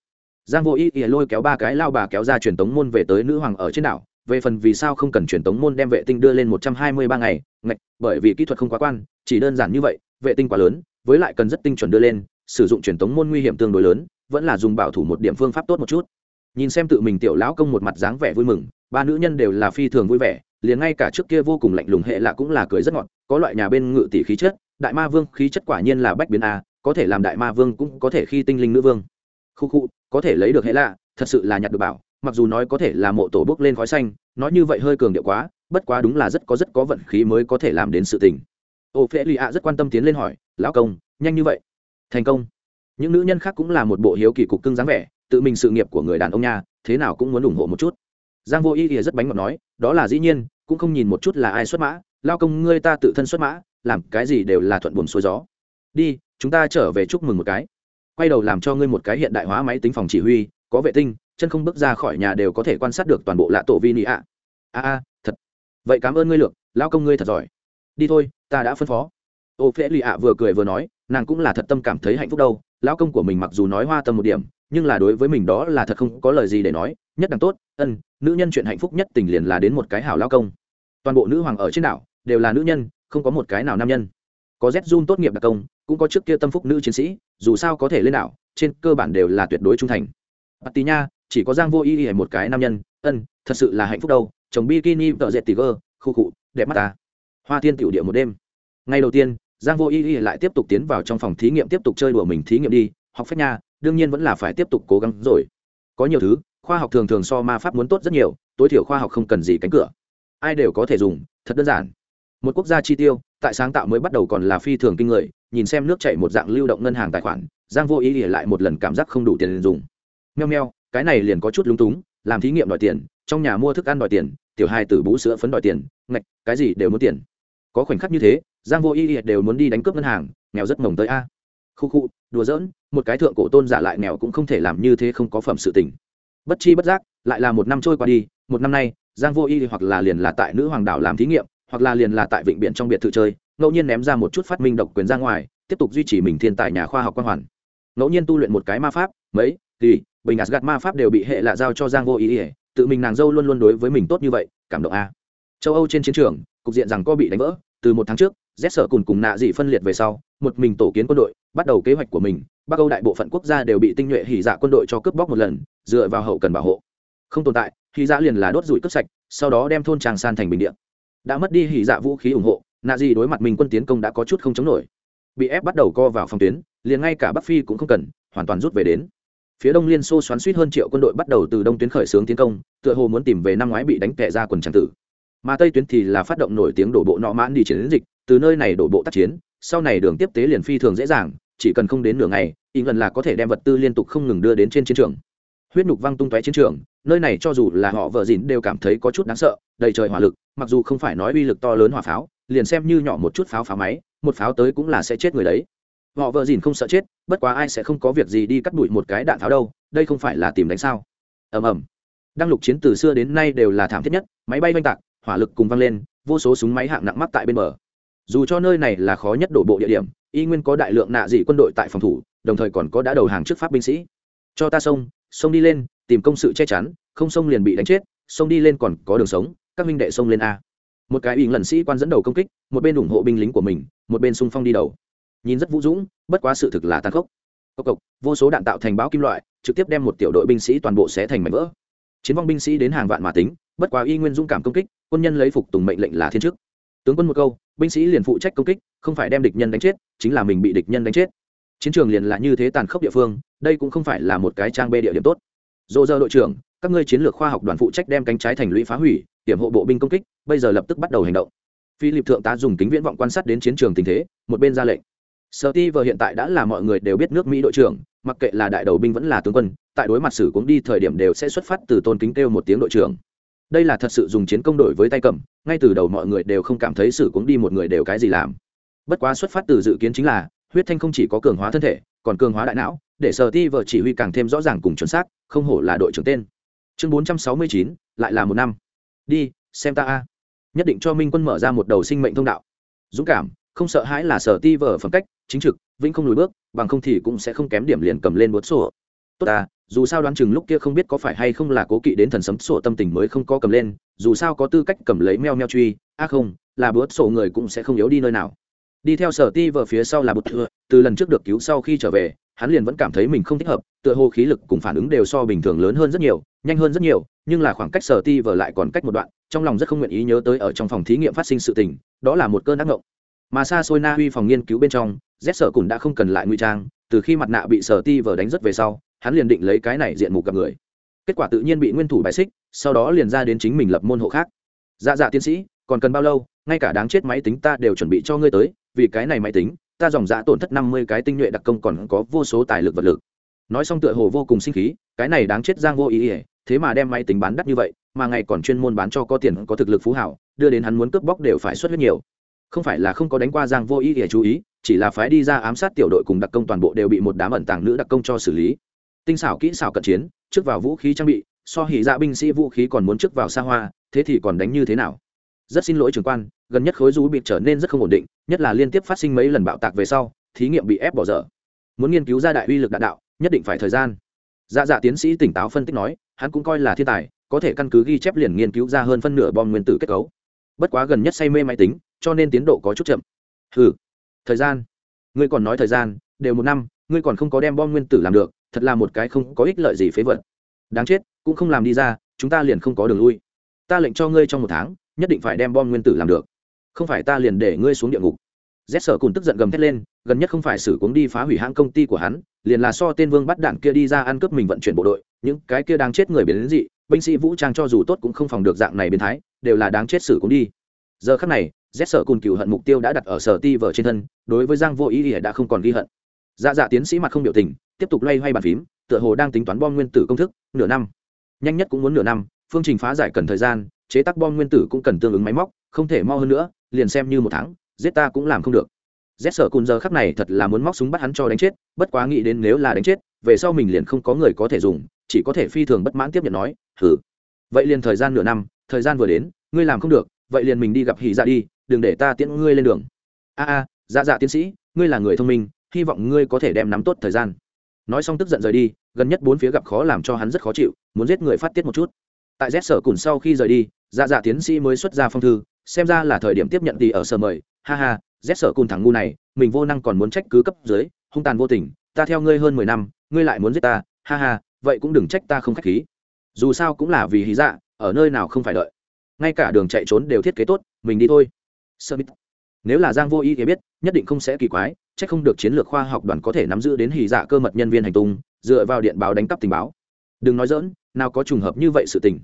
Giang vô ý ý lôi kéo ba cái lao bà kéo ra truyền tống môn về tới nữ hoàng ở trên đảo. Về phần vì sao không cần truyền tống môn đem vệ tinh đưa lên một trăm hai mươi ba ngày ngạch bởi vì kỹ thuật không quá quan chỉ đơn giản như vậy vệ tinh quá lớn với lại cần rất tinh chuẩn đưa lên sử dụng truyền tống môn nguy hiểm tương đối lớn vẫn là dùng bảo thủ một điểm phương pháp tốt một chút. Nhìn xem tự mình tiểu lão công một mặt dáng vẻ vui mừng ba nữ nhân đều là phi thường vui vẻ liền ngay cả trước kia vô cùng lạnh lùng hệ lạ cũng là cười rất ngọt có loại nhà bên ngự tỷ khí chất, đại ma vương khí chất quả nhiên là bách biến a, có thể làm đại ma vương cũng có thể khi tinh linh nữ vương. Khu khu, có thể lấy được hệ lạ, thật sự là nhặt được bảo, mặc dù nói có thể là mộ tổ bước lên khói xanh, nói như vậy hơi cường điệu quá, bất quá đúng là rất có rất có vận khí mới có thể làm đến sự tình. Ô phê lì ạ rất quan tâm tiến lên hỏi, lão công, nhanh như vậy? Thành công. Những nữ nhân khác cũng là một bộ hiếu kỳ cục cưng dáng vẻ, tự mình sự nghiệp của người đàn ông nha, thế nào cũng muốn ủng hộ một chút. Giang vô ý ỉa rất bánh ngọt nói, đó là dĩ nhiên, cũng không nhìn một chút là ai xuất mã lao công ngươi ta tự thân xuất mã, làm cái gì đều là thuận buồm xuôi gió. Đi, chúng ta trở về chúc mừng một cái. Quay đầu làm cho ngươi một cái hiện đại hóa máy tính phòng chỉ huy, có vệ tinh, chân không bước ra khỏi nhà đều có thể quan sát được toàn bộ lạ tổ vi nị ạ. A a, thật. Vậy cảm ơn ngươi lược, lao công ngươi thật giỏi. Đi thôi, ta đã phân phó. Ô phễ lì ạ vừa cười vừa nói, nàng cũng là thật tâm cảm thấy hạnh phúc đâu. Lão công của mình mặc dù nói hoa tâm một điểm, nhưng là đối với mình đó là thật không có lời gì để nói. Nhất đẳng tốt, ân, nữ nhân chuyện hạnh phúc nhất tình liền là đến một cái hảo lão công. Toàn bộ nữ hoàng ở trên đảo đều là nữ nhân, không có một cái nào nam nhân. Có z zoom tốt nghiệp đặc công, cũng có trước kia tâm phúc nữ chiến sĩ, dù sao có thể lên đảo, trên cơ bản đều là tuyệt đối trung thành. Bà tí nha, chỉ có giang vô y y một cái nam nhân, ân, thật sự là hạnh phúc đâu, chồng bikini tợ dệt tì gơ, khu cụ đẹp mắt ta. Hoa thiên tiểu địa một đêm. Ngày đầu tiên, giang vô y y lại tiếp tục tiến vào trong phòng thí nghiệm tiếp tục chơi đùa mình thí nghiệm đi, học phép nha, đương nhiên vẫn là phải tiếp tục cố gắng rồi. Có nhiều thứ, khoa học thường thường so ma pháp muốn tốt rất nhiều, tối thiểu khoa học không cần gì cánh cửa. Ai đều có thể dùng, thật đơn giản một quốc gia chi tiêu, tại sáng tạo mới bắt đầu còn là phi thường kinh người, nhìn xem nước chảy một dạng lưu động ngân hàng tài khoản, giang vô ý ỉa lại một lần cảm giác không đủ tiền dùng. Meo meo, cái này liền có chút lúng túng, làm thí nghiệm đòi tiền, trong nhà mua thức ăn đòi tiền, tiểu hai tử bú sữa phấn đòi tiền, ngạch, cái gì đều muốn tiền. Có khoảnh khắc như thế, giang vô ý ỉa đều muốn đi đánh cướp ngân hàng, nghèo rất mồng tới a. Khu khu, đùa giỡn, một cái thượng cổ tôn giả lại nghèo cũng không thể làm như thế không có phẩm sự tình. Bất chi bất giác, lại là một năm trôi qua đi, một năm nay, giang vô y hoặc là liền là tại nữ hoàng đảo làm thí nghiệm hoặc là liền là tại vịnh biển trong biệt thự chơi, ngẫu nhiên ném ra một chút phát minh độc quyền ra ngoài, tiếp tục duy trì mình thiên tài nhà khoa học quan hoàn. Ngẫu nhiên tu luyện một cái ma pháp, mấy thì bình gạt ma pháp đều bị hệ lạ giao cho giang vô ý ỉa, tự mình nàng dâu luôn luôn đối với mình tốt như vậy, cảm động a. Châu âu trên chiến trường, cục diện rằng co bị đánh vỡ, từ một tháng trước rét sợ cùng cùng nạ dị phân liệt về sau, một mình tổ kiến quân đội, bắt đầu kế hoạch của mình, bắc âu đại bộ phận quốc gia đều bị tinh nhuệ hỉ dạ quân đội cho cướp bóc một lần, dựa vào hậu cần bảo hộ. Không tồn tại, hỉ dạ liền là đốt rủi cướp sạch, sau đó đem thôn tràng san thành bình điện đã mất đi hỉ dạ vũ khí ủng hộ, nạ Di đối mặt mình quân tiến công đã có chút không chống nổi. Bị ép bắt đầu co vào phòng tuyến, liền ngay cả bắc phi cũng không cần, hoàn toàn rút về đến. Phía đông liên xô xoắn suýt hơn triệu quân đội bắt đầu từ đông tuyến khởi xướng tiến công, tựa hồ muốn tìm về năm ngoái bị đánh tệ ra quần tràng tử. Mà tây tuyến thì là phát động nổi tiếng đổ bộ nọ mãn đi chiến dịch, từ nơi này đổ bộ tác chiến, sau này đường tiếp tế liền phi thường dễ dàng, chỉ cần không đến nửa ngày ý gần là có thể đem vật tư liên tục không ngừng đưa đến trên chiến trường huyết nhục văng tung tóe chiến trường, nơi này cho dù là họ vợ dìn đều cảm thấy có chút đáng sợ, đầy trời hỏa lực, mặc dù không phải nói uy lực to lớn hỏa pháo, liền xem như nhỏ một chút pháo pháo máy, một pháo tới cũng là sẽ chết người đấy. Họ vợ dìn không sợ chết, bất quá ai sẽ không có việc gì đi cắt đuổi một cái đạn pháo đâu, đây không phải là tìm đánh sao? Ầm ầm. Đăng lục chiến từ xưa đến nay đều là thảm thiết nhất, máy bay oanh tạc, hỏa lực cùng văng lên, vô số súng máy hạng nặng mắc tại bên bờ. Dù cho nơi này là khó nhất đổ bộ địa điểm, y nguyên có đại lượng nạ dị quân đội tại phòng thủ, đồng thời còn có đã đầu hàng trước pháp binh sĩ. Cho ta xông xông đi lên, tìm công sự che chắn, không xông liền bị đánh chết xông đi lên còn có đường sống, các minh đệ xông lên a. Một cái ỉng lần sĩ quan dẫn đầu công kích, một bên ủng hộ binh lính của mình, một bên xung phong đi đầu. Nhìn rất vũ dũng, bất quá sự thực là tàn khốc. Cộc cộc, vô số đạn tạo thành báo kim loại, trực tiếp đem một tiểu đội binh sĩ toàn bộ xé thành mảnh vỡ. Chiến vong binh sĩ đến hàng vạn mà tính, bất quá y nguyên dũng cảm công kích, quân nhân lấy phục tùng mệnh lệnh là thiên chức. Tướng quân một câu, binh sĩ liền phụ trách công kích, không phải đem địch nhân đánh chết, chính là mình bị địch nhân đánh chết chiến trường liền là như thế tàn khốc địa phương, đây cũng không phải là một cái trang bê địa điểm tốt. Dỗ dơ đội trưởng, các ngươi chiến lược khoa học đoàn phụ trách đem cánh trái thành lũy phá hủy hiểm hộ bộ binh công kích, bây giờ lập tức bắt đầu hành động. Philip thượng tá dùng kính viễn vọng quan sát đến chiến trường tình thế, một bên ra lệnh. Sở ti vờ hiện tại đã là mọi người đều biết nước mỹ đội trưởng, mặc kệ là đại đầu binh vẫn là tướng quân, tại đối mặt sử cũng đi thời điểm đều sẽ xuất phát từ tôn kính kêu một tiếng đội trưởng. Đây là thật sự dùng chiến công đổi với tay cầm, ngay từ đầu mọi người đều không cảm thấy sử cũng đi một người đều cái gì làm. Bất quá xuất phát từ dự kiến chính là huyết thanh không chỉ có cường hóa thân thể, còn cường hóa đại não, để sở ti vợ chỉ huy càng thêm rõ ràng cùng chuẩn xác, không hổ là đội trưởng tên. Chương bốn trăm sáu mươi chín, lại là một năm. Đi, xem ta a. Nhất định cho minh quân mở ra một đầu sinh mệnh thông đạo. Dũng cảm, không sợ hãi là sở ti vợ phẩm cách, chính trực, vĩnh không lùi bước, bằng không thì cũng sẽ không kém điểm liền cầm lên bút sổ. Tốt ta, dù sao đoán chừng lúc kia không biết có phải hay không là cố kỵ đến thần sấm sổ tâm tình mới không có cầm lên, dù sao có tư cách cầm lấy meo meo truy, a không, là bớt sổ người cũng sẽ không yếu đi nơi nào đi theo sở ti vợ phía sau là bụt thừa, từ lần trước được cứu sau khi trở về, hắn liền vẫn cảm thấy mình không thích hợp, tựa hồ khí lực cùng phản ứng đều so bình thường lớn hơn rất nhiều, nhanh hơn rất nhiều, nhưng là khoảng cách sở ti vợ lại còn cách một đoạn, trong lòng rất không nguyện ý nhớ tới ở trong phòng thí nghiệm phát sinh sự tình, đó là một cơn ác ngộng mà xa xôi na huy phòng nghiên cứu bên trong, z sở cùn đã không cần lại nguy trang, từ khi mặt nạ bị sở ti vờ đánh rất về sau, hắn liền định lấy cái này diện mục gặp người. Kết quả tự nhiên bị nguyên thủ bài xích, sau đó liền ra đến chính mình lập môn hộ khác. Dạ dạ tiến sĩ, còn cần bao lâu? Ngay cả đáng chết máy tính ta đều chuẩn bị cho ngươi tới vì cái này máy tính, ta dòng dạ tổn thất năm mươi cái tinh nhuệ đặc công còn có vô số tài lực vật lực. Nói xong tựa hồ vô cùng sinh khí, cái này đáng chết giang vô ý ỉa, thế mà đem máy tính bán đắt như vậy, mà ngày còn chuyên môn bán cho có tiền, có thực lực phú hảo, đưa đến hắn muốn cướp bóc đều phải xuất huyết nhiều. Không phải là không có đánh qua giang vô ý ỉa chú ý, chỉ là phái đi ra ám sát tiểu đội cùng đặc công toàn bộ đều bị một đám ẩn tàng nữ đặc công cho xử lý. Tinh xảo kỹ xảo cận chiến, trước vào vũ khí trang bị, so hỉ dạ binh sĩ vũ khí còn muốn trước vào xa hoa, thế thì còn đánh như thế nào? Rất xin lỗi trưởng quan, gần nhất khối rú bị trở nên rất không ổn định, nhất là liên tiếp phát sinh mấy lần bạo tạc về sau, thí nghiệm bị ép bỏ dở. Muốn nghiên cứu ra đại uy lực đạn đạo, nhất định phải thời gian. Dạ dạ tiến sĩ tỉnh táo phân tích nói, hắn cũng coi là thiên tài, có thể căn cứ ghi chép liền nghiên cứu ra hơn phân nửa bom nguyên tử kết cấu. Bất quá gần nhất say mê máy tính, cho nên tiến độ có chút chậm. Ừ thời gian. Ngươi còn nói thời gian, đều một năm, ngươi còn không có đem bom nguyên tử làm được, thật là một cái không có ích lợi gì phế vật. Đáng chết, cũng không làm đi ra, chúng ta liền không có đường lui. Ta lệnh cho ngươi trong một tháng nhất định phải đem bom nguyên tử làm được. Không phải ta liền để ngươi xuống địa ngục. Rét sở cùn tức giận gầm thét lên, gần nhất không phải xử cuống đi phá hủy hãng công ty của hắn, liền là so tên vương bắt đạn kia đi ra ăn cướp mình vận chuyển bộ đội, những cái kia đang chết người biến đến dị, binh sĩ vũ trang cho dù tốt cũng không phòng được dạng này biến thái, đều là đáng chết xử cuống đi. Giờ khắc này rét sở cùn cựu hận mục tiêu đã đặt ở sở ti vở trên thân, đối với giang vô ý thì đã không còn ghi hận. Dạ dạ tiến sĩ mặt không biểu tình, tiếp tục loay hoay bàn phím, tựa hồ đang tính toán bom nguyên tử công thức, nửa năm. Nhanh nhất cũng muốn nửa năm, phương trình phá giải cần thời gian chế tác bom nguyên tử cũng cần tương ứng máy móc, không thể mau hơn nữa, liền xem như một tháng, giết ta cũng làm không được. Rét sở cùn giờ khắc này thật là muốn móc súng bắt hắn cho đánh chết, bất quá nghĩ đến nếu là đánh chết, về sau mình liền không có người có thể dùng, chỉ có thể phi thường bất mãn tiếp nhận nói thử vậy liền thời gian nửa năm, thời gian vừa đến, ngươi làm không được, vậy liền mình đi gặp hỉ dạ đi, đừng để ta tiễn ngươi lên đường. A a dạ dạ tiến sĩ, ngươi là người thông minh, hy vọng ngươi có thể đem nắm tốt thời gian. Nói xong tức giận rời đi, gần nhất bốn phía gặp khó làm cho hắn rất khó chịu, muốn giết người phát tiết một chút. Tại rét sở cùn sau khi rời đi dạ dạ tiến sĩ mới xuất ra phong thư, xem ra là thời điểm tiếp nhận thì ở sở mời. Ha ha rét sở cùn thằng ngu này, mình vô năng còn muốn trách cứ cấp dưới, hung tàn vô tình, ta theo ngươi hơn mười năm, ngươi lại muốn giết ta. Ha ha, vậy cũng đừng trách ta không k h á c h khí. Dù sao cũng là vì hí dạ ở nơi nào không phải đợi. Ngay cả đường chạy trốn đều thiết kế tốt, mình đi thôi. Sơ bít nếu là giang vô ý thì biết, nhất định không sẽ kỳ quái c h ắ c không được chiến lược khoa học đoàn có thể nắm giữ đến hì dạ cơ mật nhân viên hành tung, dựa vào điện báo đánh cắp tình báo. Đừng nói dỡn nào có trùng hợp như vậy sự tình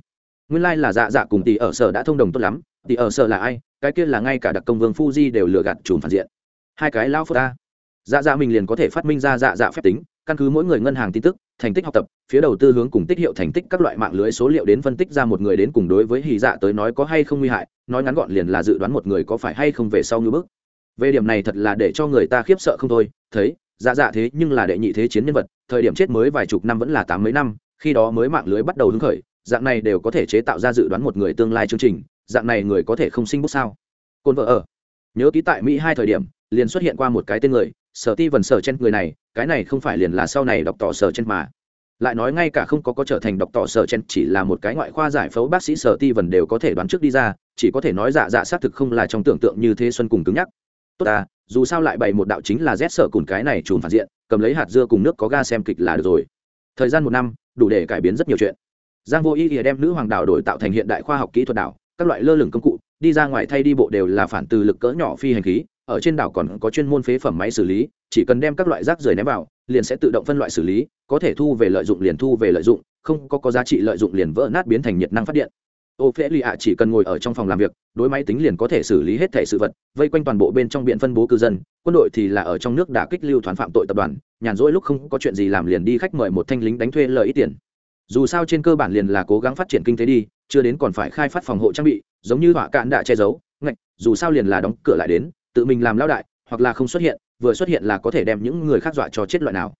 nguyên lai、like、là dạ dạ cùng tỷ ở sở đã thông đồng tốt lắm, tỷ ở sở là ai, cái kia là ngay cả đặc công vương fuji đều lừa gạt chùm phản diện. Hai cái lao phu ta. Dạ dạ mình liền có thể phát minh ra dạ dạ phép tính, căn cứ mỗi người ngân hàng tin tức, thành tích học tập, phía đầu tư hướng cùng tích hiệu thành tích các loại mạng lưới số liệu đến phân tích ra một người đến cùng đối với hì dạ tới nói có hay không nguy hại, nói ngắn gọn liền là dự đoán một người có phải hay không về sau như bước. Về điểm này thật là để cho người ta khiếp sợ không thôi, thấy dạ dạ thế nhưng là đệ nhị thế chiến nhân vật, thời điểm chết mới vài chục năm vẫn là tám mấy năm, khi đó mới mạng lưới bắt đầu hứng khởi dạng này đều có thể chế tạo ra dự đoán một người tương lai chương trình, dạng này người có thể không sinh bút sao? Côn vợ ở. Nhớ ký tại mỹ hai thời điểm, liền xuất hiện qua một cái tên người, sở ti vần sở trên người này, cái này không phải liền là sau này đọc tỏ sở trên mà. Lại nói ngay cả không có có trở thành đọc tỏ sở trên chỉ là một cái ngoại khoa giải phẫu bác sĩ sở ti vần đều có thể đoán trước đi ra, chỉ có thể nói dạ dạ xác thực không là trong tưởng tượng như thế xuân cùng cứng nhắc. Tốt à dù sao lại bày một đạo chính là rét sở cùng cái này trùm phản diện, cầm lấy hạt dưa cùng nước có ga xem kịch là được rồi. Thời gian một năm, đủ để cải biến rất nhiều chuyện giang vô ý thì đem nữ hoàng đảo đổi tạo thành hiện đại khoa học kỹ thuật đảo, các loại lơ lửng công cụ, đi ra ngoài thay đi bộ đều là phản từ lực cỡ nhỏ phi hành khí, ở trên đảo còn có chuyên môn phế phẩm máy xử lý, chỉ cần đem các loại rác rưởi ném vào, liền sẽ tự động phân loại xử lý, có thể thu về lợi dụng liền thu về lợi dụng, không có có giá trị lợi dụng liền vỡ nát biến thành nhiệt năng phát điện. Ô phễ lì ạ chỉ cần ngồi ở trong phòng làm việc, đối máy tính liền có thể xử lý hết thể sự vật, vây quanh toàn bộ bên trong biện phân bố cư dân, quân đội thì là ở trong nước đã kích lưu thoán phạm tội tập đoàn, nhàn rỗi lúc không có chuyện gì làm liền đi khách mời một thanh lính đánh thuê lợi ít tiền dù sao trên cơ bản liền là cố gắng phát triển kinh tế đi, chưa đến còn phải khai phát phòng hộ trang bị, giống như họa cạn đã che giấu, ngạch, dù sao liền là đóng cửa lại đến, tự mình làm lao đại, hoặc là không xuất hiện, vừa xuất hiện là có thể đem những người khác dọa cho chết loại nào.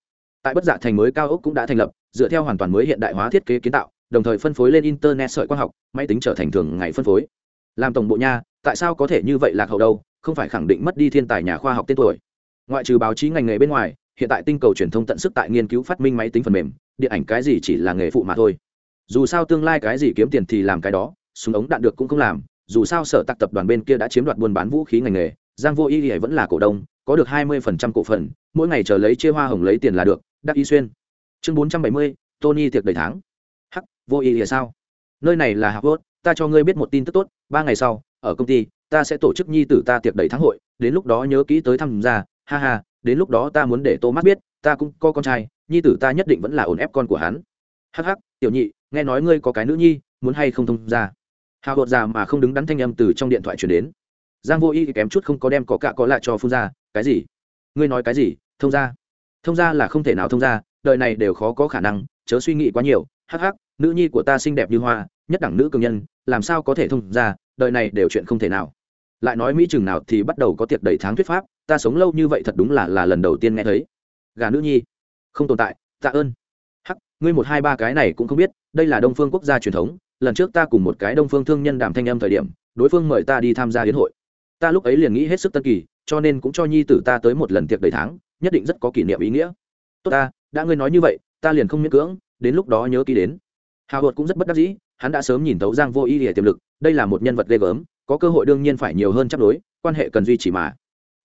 Tại bất dạ thành mới cao ốc cũng đã thành lập, dựa theo hoàn toàn mới hiện đại hóa thiết kế kiến tạo, đồng thời phân phối lên internet sợi quang học, máy tính trở thành thường ngày phân phối. Làm tổng bộ nha, tại sao có thể như vậy lạc hậu đâu, không phải khẳng định mất đi thiên tài nhà khoa học tên tuổi. Ngoại trừ báo chí ngành nghề bên ngoài, hiện tại tinh cầu truyền thông tận sức tại nghiên cứu phát minh máy tính phần mềm điện ảnh cái gì chỉ là nghề phụ mà thôi. Dù sao tương lai cái gì kiếm tiền thì làm cái đó, súng ống đạn được cũng không làm. Dù sao sở tạc tập đoàn bên kia đã chiếm đoạt buôn bán vũ khí ngành nghề, giang vô y thì vẫn là cổ đông, có được hai mươi phần trăm cổ phần, mỗi ngày chờ lấy chia hoa hồng lấy tiền là được, đắc y xuyên. Chương bốn trăm bảy mươi, tony tiệc đầy tháng. Hắc, vô y thì sao? Nơi này là harvard ta cho ngươi biết một tin tức tốt, ba ngày sau, ở công ty, ta sẽ tổ chức nhi tử ta tiệc đầy tháng hội, đến lúc đó nhớ kỹ tới tham gia, ha ha, đến lúc đó ta muốn để tô mắt biết, ta cũng có con trai nhi tử ta nhất định vẫn là ổn ép con của hắn. Hắc hắc, tiểu nhị, nghe nói ngươi có cái nữ nhi, muốn hay không thông ra? Hào hột già mà không đứng đắn thanh âm từ trong điện thoại chuyển đến. Giang vô y kém chút không có đem có cạ có lại cho phun ra, cái gì? Ngươi nói cái gì? Thông ra? Thông ra là không thể nào thông ra, đời này đều khó có khả năng, chớ suy nghĩ quá nhiều. Hắc hắc, nữ nhi của ta xinh đẹp như hoa, nhất đẳng nữ cường nhân, làm sao có thể thông ra, đời này đều chuyện không thể nào. Lại nói mỹ chừng nào thì bắt đầu có tiệc đầy tháng thuyết pháp, ta sống lâu như vậy thật đúng là là lần đầu tiên nghe thấy. Gà nữ nhi không tồn tại, tạ ơn. Hắc, ngươi một hai ba cái này cũng không biết, đây là đông phương quốc gia truyền thống, lần trước ta cùng một cái đông phương thương nhân đàm thanh âm thời điểm, đối phương mời ta đi tham gia hiến hội. Ta lúc ấy liền nghĩ hết sức tân kỳ, cho nên cũng cho nhi tử ta tới một lần tiệc đầy tháng, nhất định rất có kỷ niệm ý nghĩa. Tốt ta, đã ngươi nói như vậy, ta liền không miễn cưỡng, đến lúc đó nhớ ký đến. Hào hột cũng rất bất đắc dĩ, hắn đã sớm nhìn tấu giang vô ý để tiềm lực, đây là một nhân vật ghê gớm, có cơ hội đương nhiên phải nhiều hơn chấp đối, quan hệ cần duy trì mà.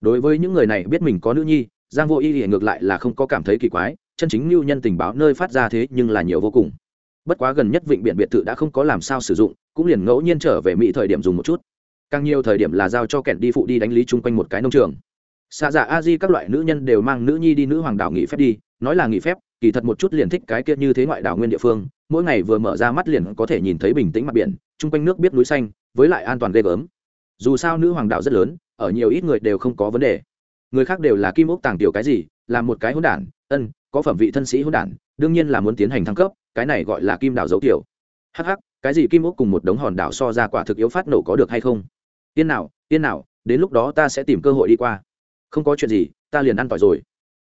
Đối với những người này biết mình có nữ nhi, giang vô ý thì ngược lại là không có cảm thấy kỳ quái chân chính lưu nhân tình báo nơi phát ra thế nhưng là nhiều vô cùng. Bất quá gần nhất vịnh biển biệt thự đã không có làm sao sử dụng, cũng liền ngẫu nhiên trở về mỹ thời điểm dùng một chút. Càng nhiều thời điểm là giao cho kẻn đi phụ đi đánh lý chung quanh một cái nông trường. Xạ dạ a di các loại nữ nhân đều mang nữ nhi đi nữ hoàng đảo nghỉ phép đi, nói là nghỉ phép, kỳ thật một chút liền thích cái kia như thế ngoại đảo nguyên địa phương, mỗi ngày vừa mở ra mắt liền có thể nhìn thấy bình tĩnh mặt biển, chung quanh nước biết núi xanh, với lại an toàn ghê gớm. Dù sao nữ hoàng đảo rất lớn, ở nhiều ít người đều không có vấn đề. Người khác đều là kim ốc tàng tiểu cái gì, là một cái hỗn đản ân, có phẩm vị thân sĩ hỗn đản, đương nhiên là muốn tiến hành thăng cấp, cái này gọi là kim đảo dấu tiểu. Hắc cái gì kim ốc cùng một đống hòn đảo so ra quả thực yếu phát nổ có được hay không? Tiên nào tiên nào, đến lúc đó ta sẽ tìm cơ hội đi qua. Không có chuyện gì, ta liền ăn tỏi rồi.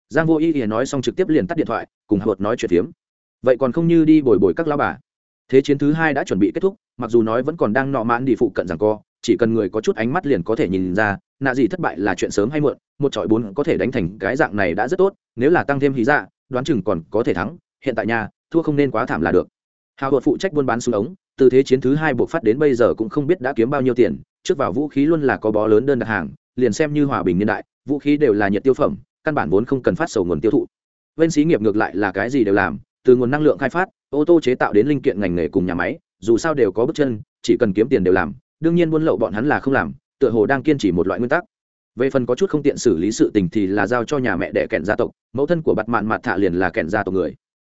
Giang vô y thì nói xong trực tiếp liền tắt điện thoại, cùng hợp nói chuyện phiếm. Vậy còn không như đi bồi bồi các lao bà. Thế chiến thứ hai đã chuẩn bị kết thúc, mặc dù nói vẫn còn đang nọ mãn đi phụ cận rằng co chỉ cần người có chút ánh mắt liền có thể nhìn ra, nạ gì thất bại là chuyện sớm hay muộn, một trọi bốn có thể đánh thành cái dạng này đã rất tốt, nếu là tăng thêm hí dạ đoán chừng còn có thể thắng, hiện tại nhà thua không nên quá thảm là được. Hào hột phụ trách buôn bán súng ống, từ thế chiến thứ hai buộc phát đến bây giờ cũng không biết đã kiếm bao nhiêu tiền, trước vào vũ khí luôn là có bó lớn đơn đặt hàng, liền xem như hòa bình niên đại, vũ khí đều là nhiệt tiêu phẩm, căn bản vốn không cần phát sầu nguồn tiêu thụ. Bên xí nghiệp ngược lại là cái gì đều làm, từ nguồn năng lượng khai phát, ô tô chế tạo đến linh kiện ngành nghề cùng nhà máy, dù sao đều có bước chân, chỉ cần kiếm tiền đều làm đương nhiên buôn lậu bọn hắn là không làm, tựa hồ đang kiên trì một loại nguyên tắc. Về phần có chút không tiện xử lý sự tình thì là giao cho nhà mẹ đẻ kẹn gia tộc, mẫu thân của bặt mạn mặt thạ liền là kẹn gia tộc người.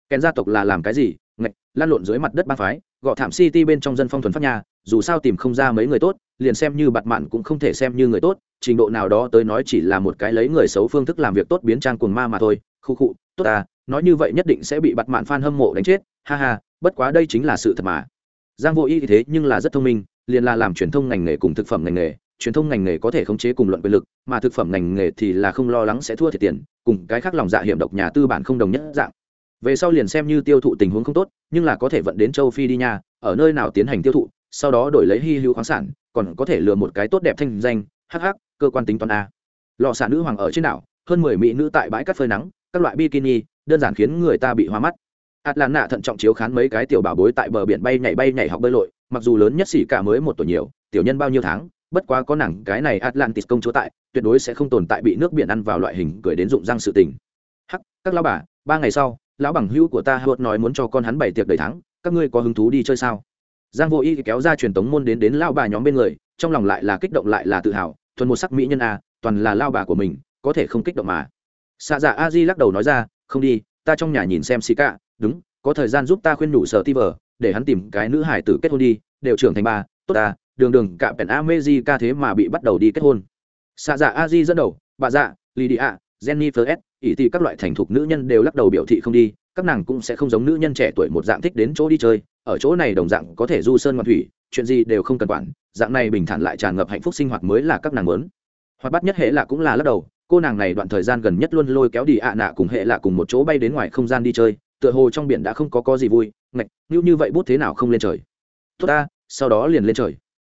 Kẹn gia tộc là làm cái gì? Ngạch, lan lộn dưới mặt đất ba phái, gọ thảm city bên trong dân phong thuần pháp nhà, dù sao tìm không ra mấy người tốt, liền xem như bặt mạn cũng không thể xem như người tốt, trình độ nào đó tới nói chỉ là một cái lấy người xấu phương thức làm việc tốt biến trang cuồng ma mà thôi. Khu khụ tốt à nói như vậy nhất định sẽ bị bặt mạn f hâm mộ đánh chết, ha ha, bất quá đây chính là sự thật mà. Giang vô y thế nhưng là rất thông minh liền là làm truyền thông ngành nghề cùng thực phẩm ngành nghề, truyền thông ngành nghề có thể khống chế cùng luận quyền lực, mà thực phẩm ngành nghề thì là không lo lắng sẽ thua thiệt tiền, cùng cái khác lòng dạ hiểm độc nhà tư bản không đồng nhất dạng. Về sau liền xem như tiêu thụ tình huống không tốt, nhưng là có thể vận đến châu phi đi nha, ở nơi nào tiến hành tiêu thụ, sau đó đổi lấy hy hữu khoáng sản, còn có thể lừa một cái tốt đẹp thanh danh hh cơ quan tính toán a. Lọ xả nữ hoàng ở trên đảo, hơn mười mỹ nữ tại bãi cắt phơi nắng, các loại bikini, đơn giản khiến người ta bị hoa mắt ạt làn nạ thận trọng chiếu khán mấy cái tiểu bảo bối tại bờ biển bay nhảy bay nhảy học bơi lội, mặc dù lớn nhất xỉ cả mới một tuổi nhiều, tiểu nhân bao nhiêu tháng, bất quá có nàng cái này atlantis công chúa tại, tuyệt đối sẽ không tồn tại bị nước biển ăn vào loại hình cười đến dụng răng sự tình. Hắc, các lão bà, ba ngày sau, lão bằng hữu của ta hốt nói muốn cho con hắn bảy tiệc đầy tháng các ngươi có hứng thú đi chơi sao? Giang vô y kéo ra truyền tống môn đến đến lão bà nhóm bên người, trong lòng lại là kích động lại là tự hào, thuần một sắc mỹ nhân a toàn là lão bà của mình, có thể không kích động mà. Xạ dạ a di lắc đầu nói ra, không đi ta trong nhà nhìn xem xì cả đúng có thời gian giúp ta khuyên nhủ sở ti vờ để hắn tìm cái nữ hải tử kết hôn đi đều trưởng thành ba tốt ta đường đường cả pèn amezi ca thế mà bị bắt đầu đi kết hôn. Xạ dạ a di dẫn đầu bà dạ lydia Jenny, s ỷ thị các loại thành thục nữ nhân đều lắc đầu biểu thị không đi các nàng cũng sẽ không giống nữ nhân trẻ tuổi một dạng thích đến chỗ đi chơi ở chỗ này đồng dạng có thể du sơn ngoan thủy chuyện gì đều không cần quản dạng này bình thản lại tràn ngập hạnh phúc sinh hoạt mới là các nàng muốn. Hoạt bát nhất hệ là cũng là lắc đầu cô nàng này đoạn thời gian gần nhất luôn lôi kéo đi ạ nạ cùng hệ là cùng một chỗ bay đến ngoài không gian đi chơi tựa hồ trong biển đã không có có gì vui ngạch như như vậy bút thế nào không lên trời. Tốt ta sau đó liền lên trời.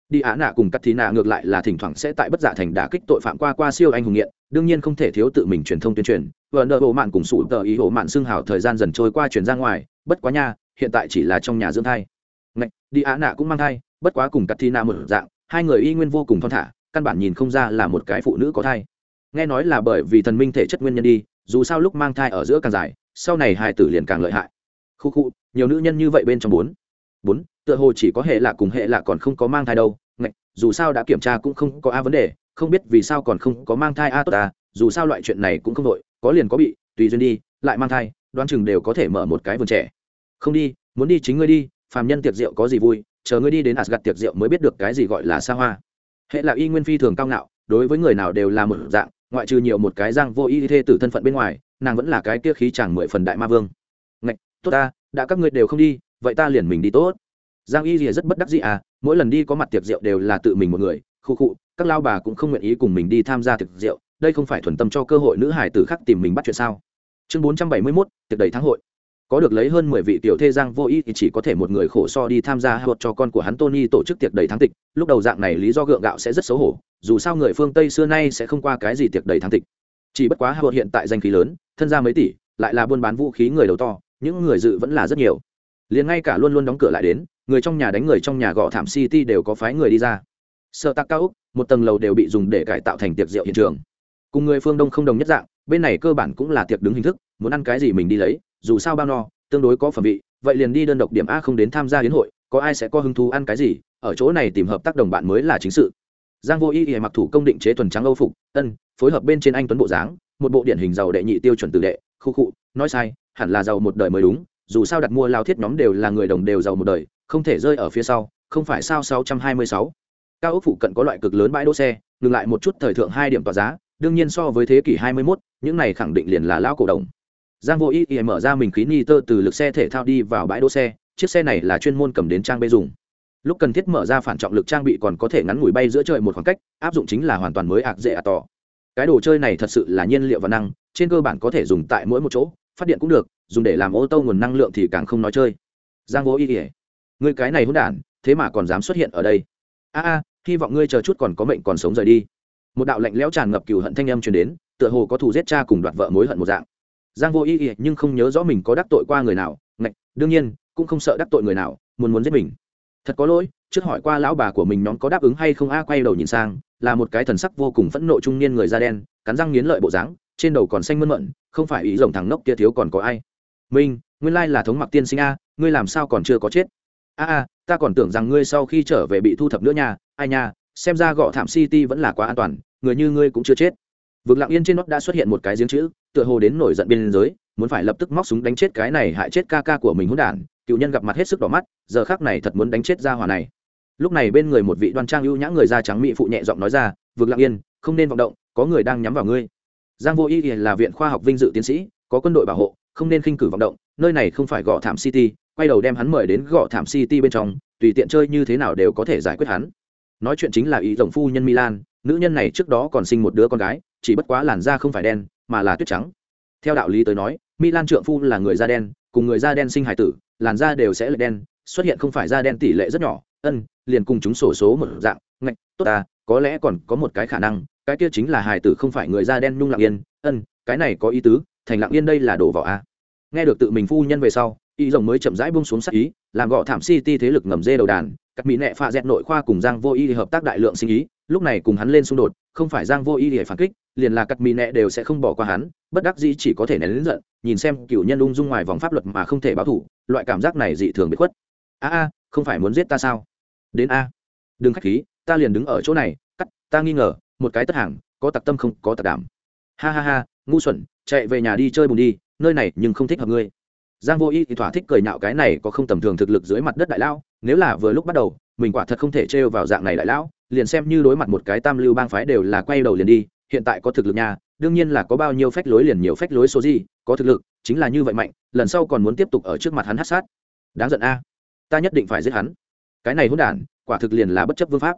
Đi ạ nạ cùng cắt thí nạ ngược lại là thỉnh thoảng sẽ tại bất giả thành đả kích tội phạm qua qua siêu anh hùng nghiện đương nhiên không thể thiếu tự mình truyền thông tuyên truyền. Vợ nợ hộ mạn cùng sủ tờ ý hộ mạn xương hào thời gian dần trôi qua truyền ra ngoài bất quá nha hiện tại chỉ là trong nhà dưỡng thai. Ngạch, đi ạ nạ cũng mang thai bất quá cùng cắt thí nạ một dạng hai người y nguyên vô cùng thon thả căn bản nhìn không ra là một cái phụ nữ có thai nghe nói là bởi vì thần minh thể chất nguyên nhân đi, dù sao lúc mang thai ở giữa càng dài, sau này hai tử liền càng lợi hại. Khu khu, nhiều nữ nhân như vậy bên trong bốn. Bốn, tựa hồ chỉ có hệ lạ cùng hệ lạ còn không có mang thai đâu. Ngạch, dù sao đã kiểm tra cũng không có a vấn đề, không biết vì sao còn không có mang thai a tốt à dù sao loại chuyện này cũng không đội có liền có bị, tùy duyên đi, lại mang thai, đoán chừng đều có thể mở một cái vườn trẻ. Không đi, muốn đi chính ngươi đi, phàm nhân tiệc rượu có gì vui, chờ ngươi đi đến asgad tiệc rượu mới biết được cái gì gọi là xa hoa. Hệ là y nguyên phi thường cao ngạo, đối với người nào đều là một dạng ngoại trừ nhiều một cái giang vô y thê tử thân phận bên ngoài, nàng vẫn là cái kia khí chàng mười phần đại ma vương. Ngạch, tốt ta, đã các ngươi đều không đi, vậy ta liền mình đi tốt. Giang y thì rất bất đắc dĩ à mỗi lần đi có mặt tiệc rượu đều là tự mình một người, khu khụ các lao bà cũng không nguyện ý cùng mình đi tham gia tiệc rượu, đây không phải thuần tâm cho cơ hội nữ hải tử khác tìm mình bắt chuyện sao? Chương bốn trăm bảy mươi mốt, tiệc đầy tháng hội có được lấy hơn mười vị tiểu thê giang vô ý thì chỉ có thể một người khổ so đi tham gia hợp cho con của hắn Tony tổ chức tiệc đầy tháng tịch, lúc đầu dạng này lý do gượng gạo sẽ rất xấu hổ, dù sao người phương Tây xưa nay sẽ không qua cái gì tiệc đầy tháng tịch. Chỉ bất quá Howard hiện tại danh khí lớn, thân gia mấy tỷ, lại là buôn bán vũ khí người đầu to những người dự vẫn là rất nhiều. Liền ngay cả luôn luôn đóng cửa lại đến người trong nhà đánh người trong nhà gõ thảm city đều có phái người đi ra. Sợ tạc cao úc một tầng lầu đều bị dùng để cải tạo thành tiệc rượu hiện trường. Cùng người phương đông không đồng nhất dạng bên này cơ bản cũng là tiệc đứng hình thức muốn ăn cái gì mình đi lấy dù sao bao no tương đối có phẩm vị vậy liền đi đơn độc điểm a không đến tham gia hiến hội có ai sẽ có hứng thú ăn cái gì? Ở chỗ này tìm hợp tác đồng bạn mới là chính sự. Giang vô y y mặc thủ công định chế thuần trắng âu phục ân phối hợp bên trên anh tuấn bộ dáng một bộ điển hình giàu đệ nhị tiêu chuẩn tử đệ khu cụ nói sai hẳn là giàu một đời mới đúng dù sao đặt mua lao thiết nhóm đều là người đồng đều giàu một đời không thể rơi ở phía sau không phải sao 626. cao ốc phụ cận có loại cực lớn bãi đỗ xe ngừng lại một chút thời thượng hai điểm tỏa giá đương nhiên so với thế kỷ 21, những này khẳng định liền là lao cổ đồng giang vô ý ý mở ra mình khí niter từ lực xe thể thao đi vào bãi đỗ xe, chiếc xe này là chuyên môn cầm đến trang bê dùng. Lúc cần thiết mở ra phản trọng lực trang bị còn có thể ngắn ngủi bay giữa trời một khoảng cách, áp dụng chính là hoàn toàn mới ạc dễ ạ tỏ cái đồ chơi này thật sự là nhiên liệu và năng, trên cơ bản có thể dùng tại mỗi một chỗ, phát điện cũng được, dùng để làm ô tô nguồn năng lượng thì càng không nói chơi. Giang vô ý ỉa người cái này hôn đản, thế mà còn dám xuất hiện ở đây. A a, hy vọng ngươi chờ chút còn có mệnh còn sống rời đi. Một đạo lạnh lẽo tràn ngập cừu hận thanh âm truyền đến, tựa hồ có thù giết cha cùng đoạt vợ mối hận một dạng giang vô ý ý nhưng không nhớ rõ mình có đắc tội qua người nào, ngạch, đương nhiên, cũng không sợ đắc tội người nào, muốn muốn giết mình. Thật có lỗi, trước hỏi qua lão bà của mình nhóm có đáp ứng hay không a, quay đầu nhìn sang, là một cái thần sắc vô cùng phẫn nộ trung niên người da đen, cắn răng nghiến lợi bộ dáng, trên đầu còn xanh mơn mận, không phải ý rồng thằng nốc kia thiếu còn có ai. Minh, nguyên lai là thống mặc tiên sinh a, ngươi làm sao còn chưa có chết? A a, ta còn tưởng rằng ngươi sau khi trở về bị thu thập nữa nha, ai nha, xem ra gõ thảm city vẫn là quá an toàn, người như ngươi cũng chưa chết vực lặng yên trên nót đã xuất hiện một cái giếng chữ, tựa hồ đến nổi giận biên giới, muốn phải lập tức móc súng đánh chết cái này hại chết ca ca của mình hỗn đản, cựu nhân gặp mặt hết sức đỏ mắt, giờ khác này thật muốn đánh chết ra hỏa này. Lúc này bên người một vị đoan trang ưu nhã người da trắng mỹ phụ nhẹ giọng nói ra, vực lặng yên, không nên vọng động, có người đang nhắm vào ngươi. Giang vô y là viện khoa học vinh dự tiến sĩ, có quân đội bảo hộ, không nên khinh cử vọng động, nơi này không phải gõ thảm city, quay đầu đem hắn mời đến gõ thảm city bên trong, tùy tiện chơi như thế nào đều có thể giải quyết hắn. Nói chuyện chính là ý tổng phu nhân milan, nữ nhân này trước đó còn sinh một đứa con gái chỉ bất quá làn da không phải đen, mà là tuyết trắng. Theo đạo lý tới nói, milan trượng phu là người da đen, cùng người da đen sinh hải tử, làn da đều sẽ là đen, xuất hiện không phải da đen tỷ lệ rất nhỏ. Ân, liền cùng chúng sổ số một dạng, ngạch, tốt ta, có lẽ còn có một cái khả năng, cái kia chính là hải tử không phải người da đen nhung lặng yên. Ân, cái này có ý tứ, thành lặng yên đây là đổ vào a. Nghe được tự mình phu nhân về sau, y rồng mới chậm rãi bung xuống sắc ý, làm gọ thảm city thế lực ngầm dê đầu đàn các mỹ nệ pha dẹt nội khoa cùng giang vô y hợp tác đại lượng sinh ý lúc này cùng hắn lên xung đột, không phải giang vô y để phản kích, liền là cắt mì nẹ đều sẽ không bỏ qua hắn, bất đắc dĩ chỉ có thể nén lớn giận, nhìn xem cựu nhân ung dung ngoài vòng pháp luật mà không thể báo thủ, loại cảm giác này dị thường bị khuất. A a, không phải muốn giết ta sao? Đến a. Đừng khách khí, ta liền đứng ở chỗ này, cắt, ta nghi ngờ, một cái tất hàng, có tặc tâm không, có tặc đảm. Ha ha ha, ngu xuẩn, chạy về nhà đi chơi bùn đi, nơi này nhưng không thích hợp ngươi. Giang vô y thì thỏa thích cười nhạo cái này có không tầm thường thực lực dưới mặt đất đại lao nếu là vừa lúc bắt đầu, mình quả thật không thể trêu vào dạng này đại lão liền xem như đối mặt một cái tam lưu bang phái đều là quay đầu liền đi, hiện tại có thực lực nhà đương nhiên là có bao nhiêu phách lối liền nhiều phách lối số gì, có thực lực, chính là như vậy mạnh, lần sau còn muốn tiếp tục ở trước mặt hắn hát sát. Đáng giận a. Ta nhất định phải giết hắn. Cái này hỗn đản, quả thực liền là bất chấp vương pháp.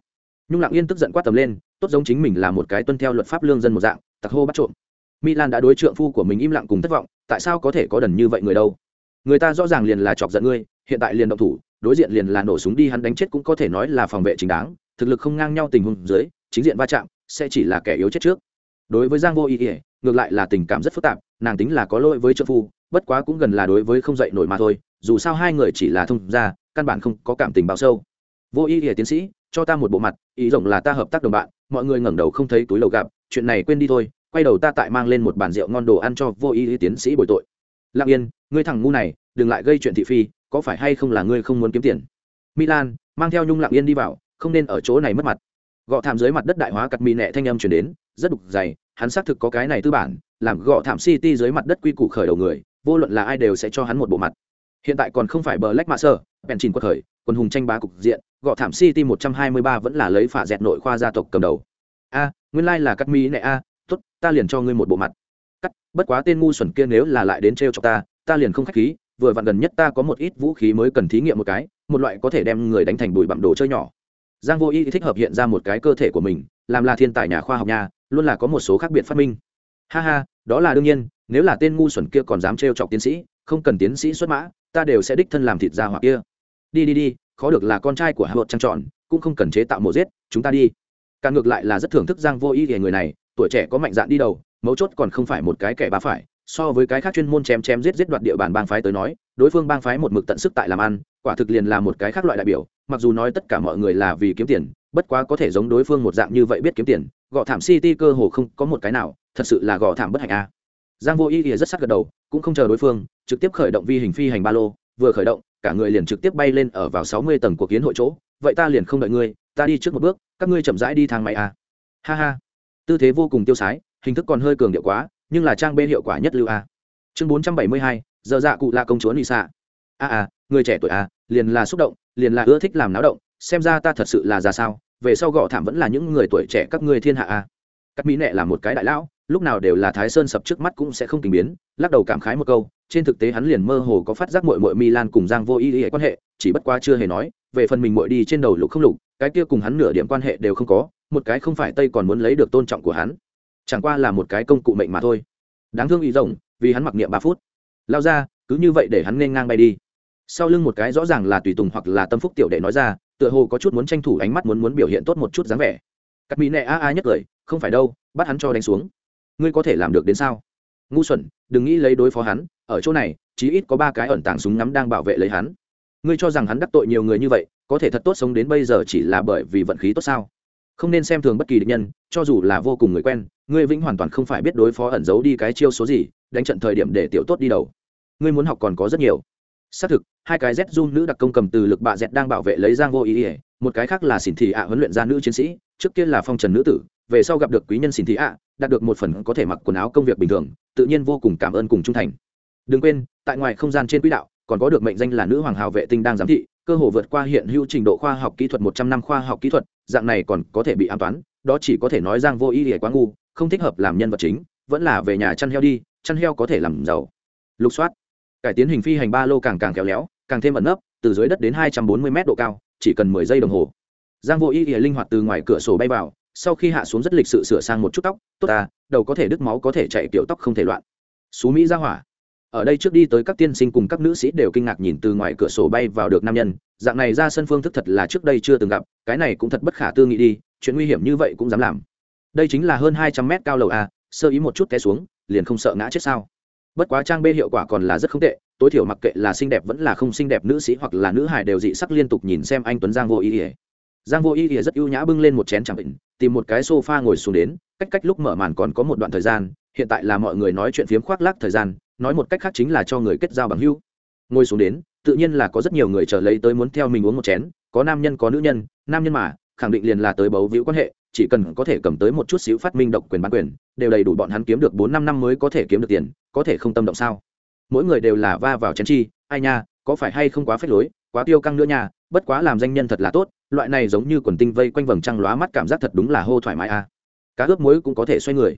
Nhung lặng yên tức giận quát tầm lên, tốt giống chính mình là một cái tuân theo luật pháp lương dân một dạng, tặc hô bắt trộm. Milan đã đối trượng phu của mình im lặng cùng thất vọng, tại sao có thể có đần như vậy người đâu? Người ta rõ ràng liền là chọc giận ngươi, hiện tại liền động thủ, đối diện liền là nổ súng đi, hắn đánh chết cũng có thể nói là phòng vệ chính đáng thực lực không ngang nhau tình huống dưới, chính diện va chạm sẽ chỉ là kẻ yếu chết trước. Đối với giang vô ý ỉa ngược lại là tình cảm rất phức tạp, nàng tính là có lỗi với trợ phu, bất quá cũng gần là đối với không dậy nổi mà thôi, dù sao hai người chỉ là thông ra căn bản không có cảm tình bao sâu. Vô ý ỉa tiến sĩ, cho ta một bộ mặt, ý rộng là ta hợp tác đồng bạn, mọi người ngẩng đầu không thấy túi lầu gặp, chuyện này quên đi thôi, quay đầu ta tại mang lên một bàn rượu ngon đồ ăn cho vô ý tiến sĩ bồi tội. Lặng yên, ngươi thằng ngu này, đừng lại gây chuyện thị phi, có phải hay không là ngươi không muốn kiếm tiền? Milan, mang theo nhung lặng yên đi vào không nên ở chỗ này mất mặt. Gọ thảm dưới mặt đất đại hóa cặt mì nẹ thanh âm chuyển đến rất đục dày hắn xác thực có cái này tư bản làm gọ thảm city dưới mặt đất quy củ khởi đầu người vô luận là ai đều sẽ cho hắn một bộ mặt. Hiện tại còn không phải bờ lách mạ sơ bèn chìn quật khởi quân hùng tranh bá cục diện gọ thảm city một trăm hai mươi ba vẫn là lấy phả dẹt nội khoa gia tộc cầm đầu. A nguyên lai là cắt mỹ nẹ a à, tốt ta liền cho ngươi một bộ mặt. Cắt bất quá tên ngu xuẩn kia nếu là lại đến trêu cho ta ta liền không khách khí vừa vặn gần nhất ta có một ít vũ khí mới cần thí nghiệm một cái một loại có thể đem người đánh thành bụi bặm đồ chơi nhỏ giang vô y thích hợp hiện ra một cái cơ thể của mình, làm là thiên tài nhà khoa học nhà luôn là có một số khác biệt phát minh. Ha ha, đó là đương nhiên, nếu là tên ngu xuẩn kia còn dám trêu chọc tiến sĩ, không cần tiến sĩ xuất mã, ta đều sẽ đích thân làm thịt ra hoặc kia. Đi đi đi, khó được là con trai của hạ vợt trang trọn, cũng không cần chế tạo mổ giết, chúng ta đi. Càng ngược lại là rất thưởng thức giang vô y thì người này, tuổi trẻ có mạnh dạn đi đầu, mấu chốt còn không phải một cái kẻ bá phải. So với cái khác chuyên môn chém chém giết giết đoạt địa bàn bang phái tới nói, đối phương bang phái một mực tận sức tại làm ăn quả thực liền là một cái khác loại đại biểu, mặc dù nói tất cả mọi người là vì kiếm tiền, bất quá có thể giống đối phương một dạng như vậy biết kiếm tiền gõ thảm city cơ hồ không có một cái nào, thật sự là gõ thảm bất hạnh a. Giang vô ý ỉa rất sắc gật đầu, cũng không chờ đối phương, trực tiếp khởi động vi hình phi hành ba lô, vừa khởi động, cả người liền trực tiếp bay lên ở vào sáu mươi tầng của kiến hội chỗ, vậy ta liền không đợi ngươi, ta đi trước một bước, các ngươi chậm rãi đi thang máy a. Ha ha. Tư thế vô cùng tiêu sái, hình thức còn hơi cường điệu quá, nhưng là trang bên hiệu quả nhất lưu a. Chương bốn trăm bảy mươi hai, giờ dạ cụ là công chúa lì xạ a a, người trẻ tuổi a liền là xúc động, liền là ưa thích làm náo động, xem ra ta thật sự là ra sao, về sau gõ thảm vẫn là những người tuổi trẻ các ngươi thiên hạ a. Cắt mỹ nệ là một cái đại lão, lúc nào đều là thái sơn sập trước mắt cũng sẽ không tình biến, lắc đầu cảm khái một câu, trên thực tế hắn liền mơ hồ có phát giác mội mội milan cùng giang vô ý ý quan hệ, chỉ bất quá chưa hề nói, về phần mình mội đi trên đầu lục không lục, cái kia cùng hắn nửa điểm quan hệ đều không có, một cái không phải tây còn muốn lấy được tôn trọng của hắn, chẳng qua là một cái công cụ mệnh mà thôi. Đáng thương ý rồng, vì hắn mặc niệm ba phút. Lao ra, cứ như vậy để hắn nên ngang bay đi sau lưng một cái rõ ràng là tùy tùng hoặc là tâm phúc tiểu đệ nói ra, tựa hồ có chút muốn tranh thủ ánh mắt muốn muốn biểu hiện tốt một chút dáng vẻ. Cắt mỹ nệ a a nhất cười không phải đâu, bắt hắn cho đánh xuống. Ngươi có thể làm được đến sao? Ngu xuẩn, đừng nghĩ lấy đối phó hắn, ở chỗ này, chí ít có ba cái ẩn tàng súng ngắm đang bảo vệ lấy hắn. Ngươi cho rằng hắn đắc tội nhiều người như vậy, có thể thật tốt sống đến bây giờ chỉ là bởi vì vận khí tốt sao? Không nên xem thường bất kỳ địch nhân, cho dù là vô cùng người quen, ngươi vĩnh hoàn toàn không phải biết đối phó ẩn giấu đi cái chiêu số gì, đánh trận thời điểm để tiểu tốt đi đầu. Ngươi muốn học còn có rất nhiều xác thực, hai cái z dung nữ đặc công cầm từ lực bạ dẹt đang bảo vệ lấy giang vô ý ỉa, một cái khác là xỉn thị ạ huấn luyện ra nữ chiến sĩ, trước kia là phong trần nữ tử, về sau gặp được quý nhân xỉn thị ạ, đạt được một phần có thể mặc quần áo công việc bình thường, tự nhiên vô cùng cảm ơn cùng trung thành. Đừng quên, tại ngoài không gian trên quỹ đạo, còn có được mệnh danh là nữ hoàng hào vệ tinh đang giám thị, cơ hồ vượt qua hiện hữu trình độ khoa học kỹ thuật một trăm năm khoa học kỹ thuật, dạng này còn có thể bị an toán, đó chỉ có thể nói giang vô ý ỉa quá ngu, không thích hợp làm nhân vật chính, vẫn là về nhà chăn heo đi, chăn heo có thể làm giàu. Lục soát cải tiến hình phi hành ba lô càng càng kéo léo, càng thêm ẩn nấp, từ dưới đất đến hai trăm bốn mươi mét độ cao, chỉ cần mười giây đồng hồ. Giang vô ý ỉa linh hoạt từ ngoài cửa sổ bay vào, sau khi hạ xuống rất lịch sự sửa sang một chút tóc, tốt ta, đầu có thể đứt máu có thể chạy kiểu tóc không thể loạn. Xú mỹ ra hỏa. Ở đây trước đi tới các tiên sinh cùng các nữ sĩ đều kinh ngạc nhìn từ ngoài cửa sổ bay vào được nam nhân, dạng này ra sân phương thức thật là trước đây chưa từng gặp, cái này cũng thật bất khả tư nghị đi, chuyện nguy hiểm như vậy cũng dám làm. Đây chính là hơn hai trăm mét cao lầu a, sơ ý một chút té xuống, liền không sợ ngã chết sao? Bất quá trang bê hiệu quả còn là rất không tệ, tối thiểu mặc kệ là xinh đẹp vẫn là không xinh đẹp nữ sĩ hoặc là nữ hải đều dị sắc liên tục nhìn xem anh tuấn giang vô ý ỉa giang vô ý ỉa rất ưu nhã bưng lên một chén chẳng định tìm một cái sofa ngồi xuống đến, cách cách lúc mở màn còn có một đoạn thời gian, hiện tại là mọi người nói chuyện phiếm khoác lác thời gian, nói một cách khác chính là cho người kết giao bằng hữu. Ngồi xuống đến, tự nhiên là có rất nhiều người trở lấy tới muốn theo mình uống một chén, có nam nhân có nữ nhân, nam nhân mà, khẳng định liền là tới bấu víu quan hệ, chỉ cần có thể cầm tới một chút xíu phát minh độc quyền bán quyền, đều đầy đủ bọn hắn kiếm được bốn năm năm mới có thể kiếm được tiền có thể không tâm động sao? Mỗi người đều là va vào chén chi, ai nha, có phải hay không quá phép lối, quá tiêu căng nữa nha, bất quá làm danh nhân thật là tốt, loại này giống như quần tinh vây quanh vầng trăng lóa mắt cảm giác thật đúng là hô thoải mái a. Cá ướp muối cũng có thể xoay người.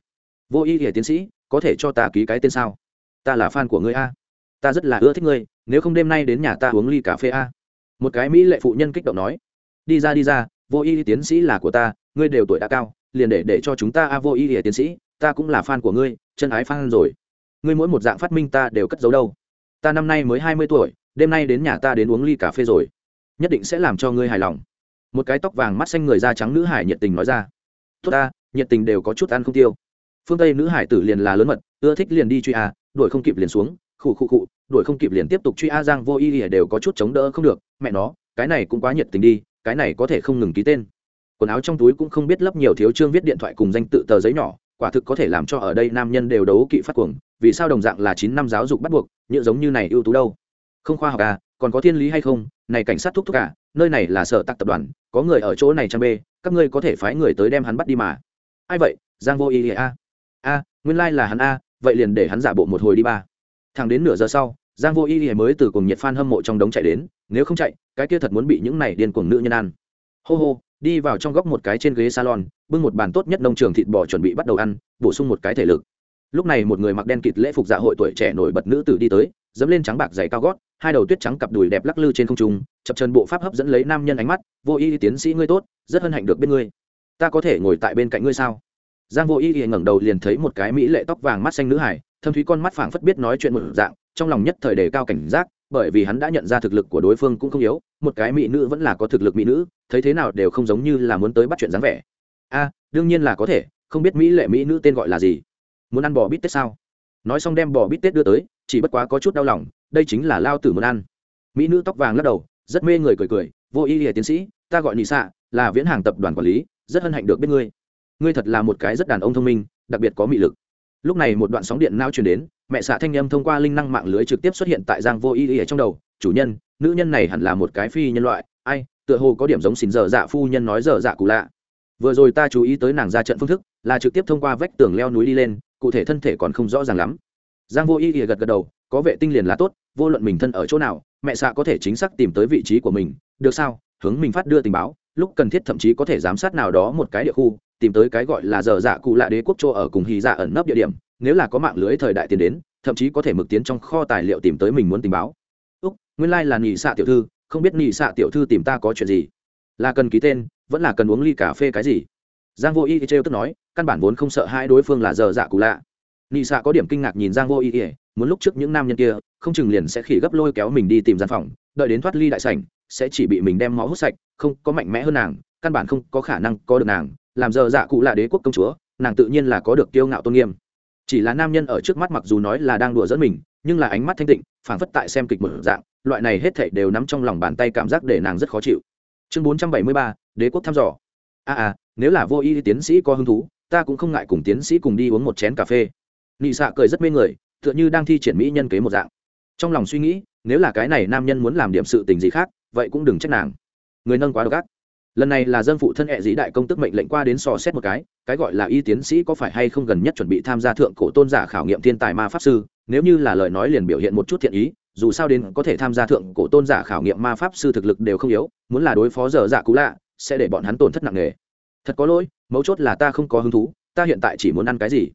Vô y hệ tiến sĩ, có thể cho ta ký cái tên sao? Ta là fan của ngươi a. Ta rất là ưa thích ngươi, nếu không đêm nay đến nhà ta uống ly cà phê a. Một cái mỹ lệ phụ nhân kích động nói. Đi ra đi ra, vô y tiến sĩ là của ta, ngươi đều tuổi đã cao, liền để để cho chúng ta a, vô y hệ tiến sĩ, ta cũng là fan của ngươi, chân ái fan rồi ngươi mỗi một dạng phát minh ta đều cất giấu đâu. Ta năm nay mới hai mươi tuổi, đêm nay đến nhà ta đến uống ly cà phê rồi. Nhất định sẽ làm cho ngươi hài lòng. Một cái tóc vàng mắt xanh người da trắng nữ hải nhiệt tình nói ra. Tốt ta, nhiệt tình đều có chút ăn không tiêu. Phương tây nữ hải tử liền là lớn mật, ưa thích liền đi truy a, đuổi không kịp liền xuống, khụ khụ khụ, đuổi không kịp liền tiếp tục truy a, giang vô y đều có chút chống đỡ không được. Mẹ nó, cái này cũng quá nhiệt tình đi, cái này có thể không ngừng ký tên. Quần áo trong túi cũng không biết lấp nhiều thiếu chương viết điện thoại cùng danh tự tờ giấy nhỏ, quả thực có thể làm cho ở đây nam nhân đều đấu kỵ phát cuồng vì sao đồng dạng là chín năm giáo dục bắt buộc, nhựa giống như này ưu tú đâu? Không khoa học à còn có thiên lý hay không? Này cảnh sát thúc thúc à nơi này là sở tạc tập đoàn, có người ở chỗ này trang bê, các ngươi có thể phái người tới đem hắn bắt đi mà. Ai vậy? Giang vô ý a. A, nguyên lai là hắn a, vậy liền để hắn giả bộ một hồi đi ba. Thẳng đến nửa giờ sau, giang vô ý mới từ cùng nhiệt fan hâm mộ trong đống chạy đến, nếu không chạy, cái kia thật muốn bị những này điên cuồng nữ nhân ăn. Hô hô, đi vào trong góc một cái trên ghế salon, bưng một bàn tốt nhất nông trường thịt bò chuẩn bị bắt đầu ăn, bổ sung một cái thể lực lúc này một người mặc đen kịt lễ phục dạ hội tuổi trẻ nổi bật nữ tử đi tới, dẫm lên trắng bạc giày cao gót, hai đầu tuyết trắng cặp đùi đẹp lắc lư trên không trung, chập chân bộ pháp hấp dẫn lấy nam nhân ánh mắt, vô y tiến sĩ ngươi tốt, rất hân hạnh được bên ngươi. Ta có thể ngồi tại bên cạnh ngươi sao? Giang vô y ngẩng đầu liền thấy một cái mỹ lệ tóc vàng mắt xanh nữ hải thâm thúy con mắt phảng phất biết nói chuyện một dạng, trong lòng nhất thời đề cao cảnh giác, bởi vì hắn đã nhận ra thực lực của đối phương cũng không yếu, một cái mỹ nữ vẫn là có thực lực mỹ nữ, thấy thế nào đều không giống như là muốn tới bắt chuyện dáng vẻ. A, đương nhiên là có thể, không biết mỹ lệ mỹ nữ tên gọi là gì? Muốn ăn bò bít tết sao? Nói xong đem bò bít tết đưa tới, chỉ bất quá có chút đau lòng, đây chính là lao tử muốn ăn. Mỹ nữ tóc vàng lắc đầu, rất mê người cười cười, vô y hệ tiến sĩ, ta gọi nị xạ là viễn hàng tập đoàn quản lý, rất hân hạnh được biết ngươi. Ngươi thật là một cái rất đàn ông thông minh, đặc biệt có mị lực. Lúc này một đoạn sóng điện nao truyền đến, mẹ xạ thanh âm thông qua linh năng mạng lưới trực tiếp xuất hiện tại giang vô y ỉa trong đầu, chủ nhân, nữ nhân này hẳn là một cái phi nhân loại, ai, tựa hồ có điểm giống xỉn dở dạ phu nhân nói dở dạ cụ lạ. Vừa rồi ta chú ý tới nàng ra trận phương thức, là trực tiếp thông qua vách tường leo núi đi lên cụ thể thân thể còn không rõ ràng lắm. Giang vô y ỉa gật gật đầu, có vệ tinh liền là tốt, vô luận mình thân ở chỗ nào, mẹ xạ có thể chính xác tìm tới vị trí của mình, được sao? Hướng mình phát đưa tình báo, lúc cần thiết thậm chí có thể giám sát nào đó một cái địa khu, tìm tới cái gọi là giờ dạ cụ lạ đế quốc chỗ ở cùng hy dạ ẩn nấp địa điểm, nếu là có mạng lưới thời đại tiến đến, thậm chí có thể mực tiến trong kho tài liệu tìm tới mình muốn tình báo. Úc, nguyên lai、like、là nhị xạ tiểu thư, không biết nhị xạ tiểu thư tìm ta có chuyện gì? Là cần ký tên, vẫn là cần uống ly cà phê cái gì? Giang vô y trêu tức nói, căn bản vốn không sợ hai đối phương là giờ dạ cụ lạ. Nị xạ có điểm kinh ngạc nhìn giang vô y, muốn lúc trước những nam nhân kia, không chừng liền sẽ khỉ gấp lôi kéo mình đi tìm gian phòng, đợi đến thoát ly đại sảnh, sẽ chỉ bị mình đem máu hút sạch, không có mạnh mẽ hơn nàng, căn bản không có khả năng có được nàng. Làm giờ dạ cụ là đế quốc công chúa, nàng tự nhiên là có được kiêu ngạo tôn nghiêm. Chỉ là nam nhân ở trước mắt mặc dù nói là đang đùa dẫn mình, nhưng là ánh mắt thanh tịnh, phảng phất tại xem kịch một dạng, loại này hết thảy đều nắm trong lòng bàn tay cảm giác để nàng rất khó chịu. Chương bốn trăm bảy mươi ba, đế quốc thăm dò a à, à nếu là vô y tiến sĩ có hứng thú ta cũng không ngại cùng tiến sĩ cùng đi uống một chén cà phê. Nị xạ cười rất mê người tựa như đang thi triển mỹ nhân kế một dạng. Trong lòng suy nghĩ nếu là cái này nam nhân muốn làm điểm sự tình gì khác vậy cũng đừng trách nàng. Người nâng quá độc ác. Lần này là dân phụ thân hệ dĩ đại công tức mệnh lệnh qua đến sò xét một cái cái gọi là y tiến sĩ có phải hay không gần nhất chuẩn bị tham gia thượng cổ tôn giả khảo nghiệm thiên tài ma pháp sư nếu như là lời nói liền biểu hiện một chút thiện ý dù sao đến có thể tham gia thượng cổ tôn giả khảo nghiệm ma pháp sư thực lực đều không yếu muốn là đối phó dở giả dạ cũ lạ sẽ để bọn hắn tổn thất nặng nề. Thật có lỗi mấu chốt là ta không có hứng thú ta hiện tại chỉ muốn ăn cái gì?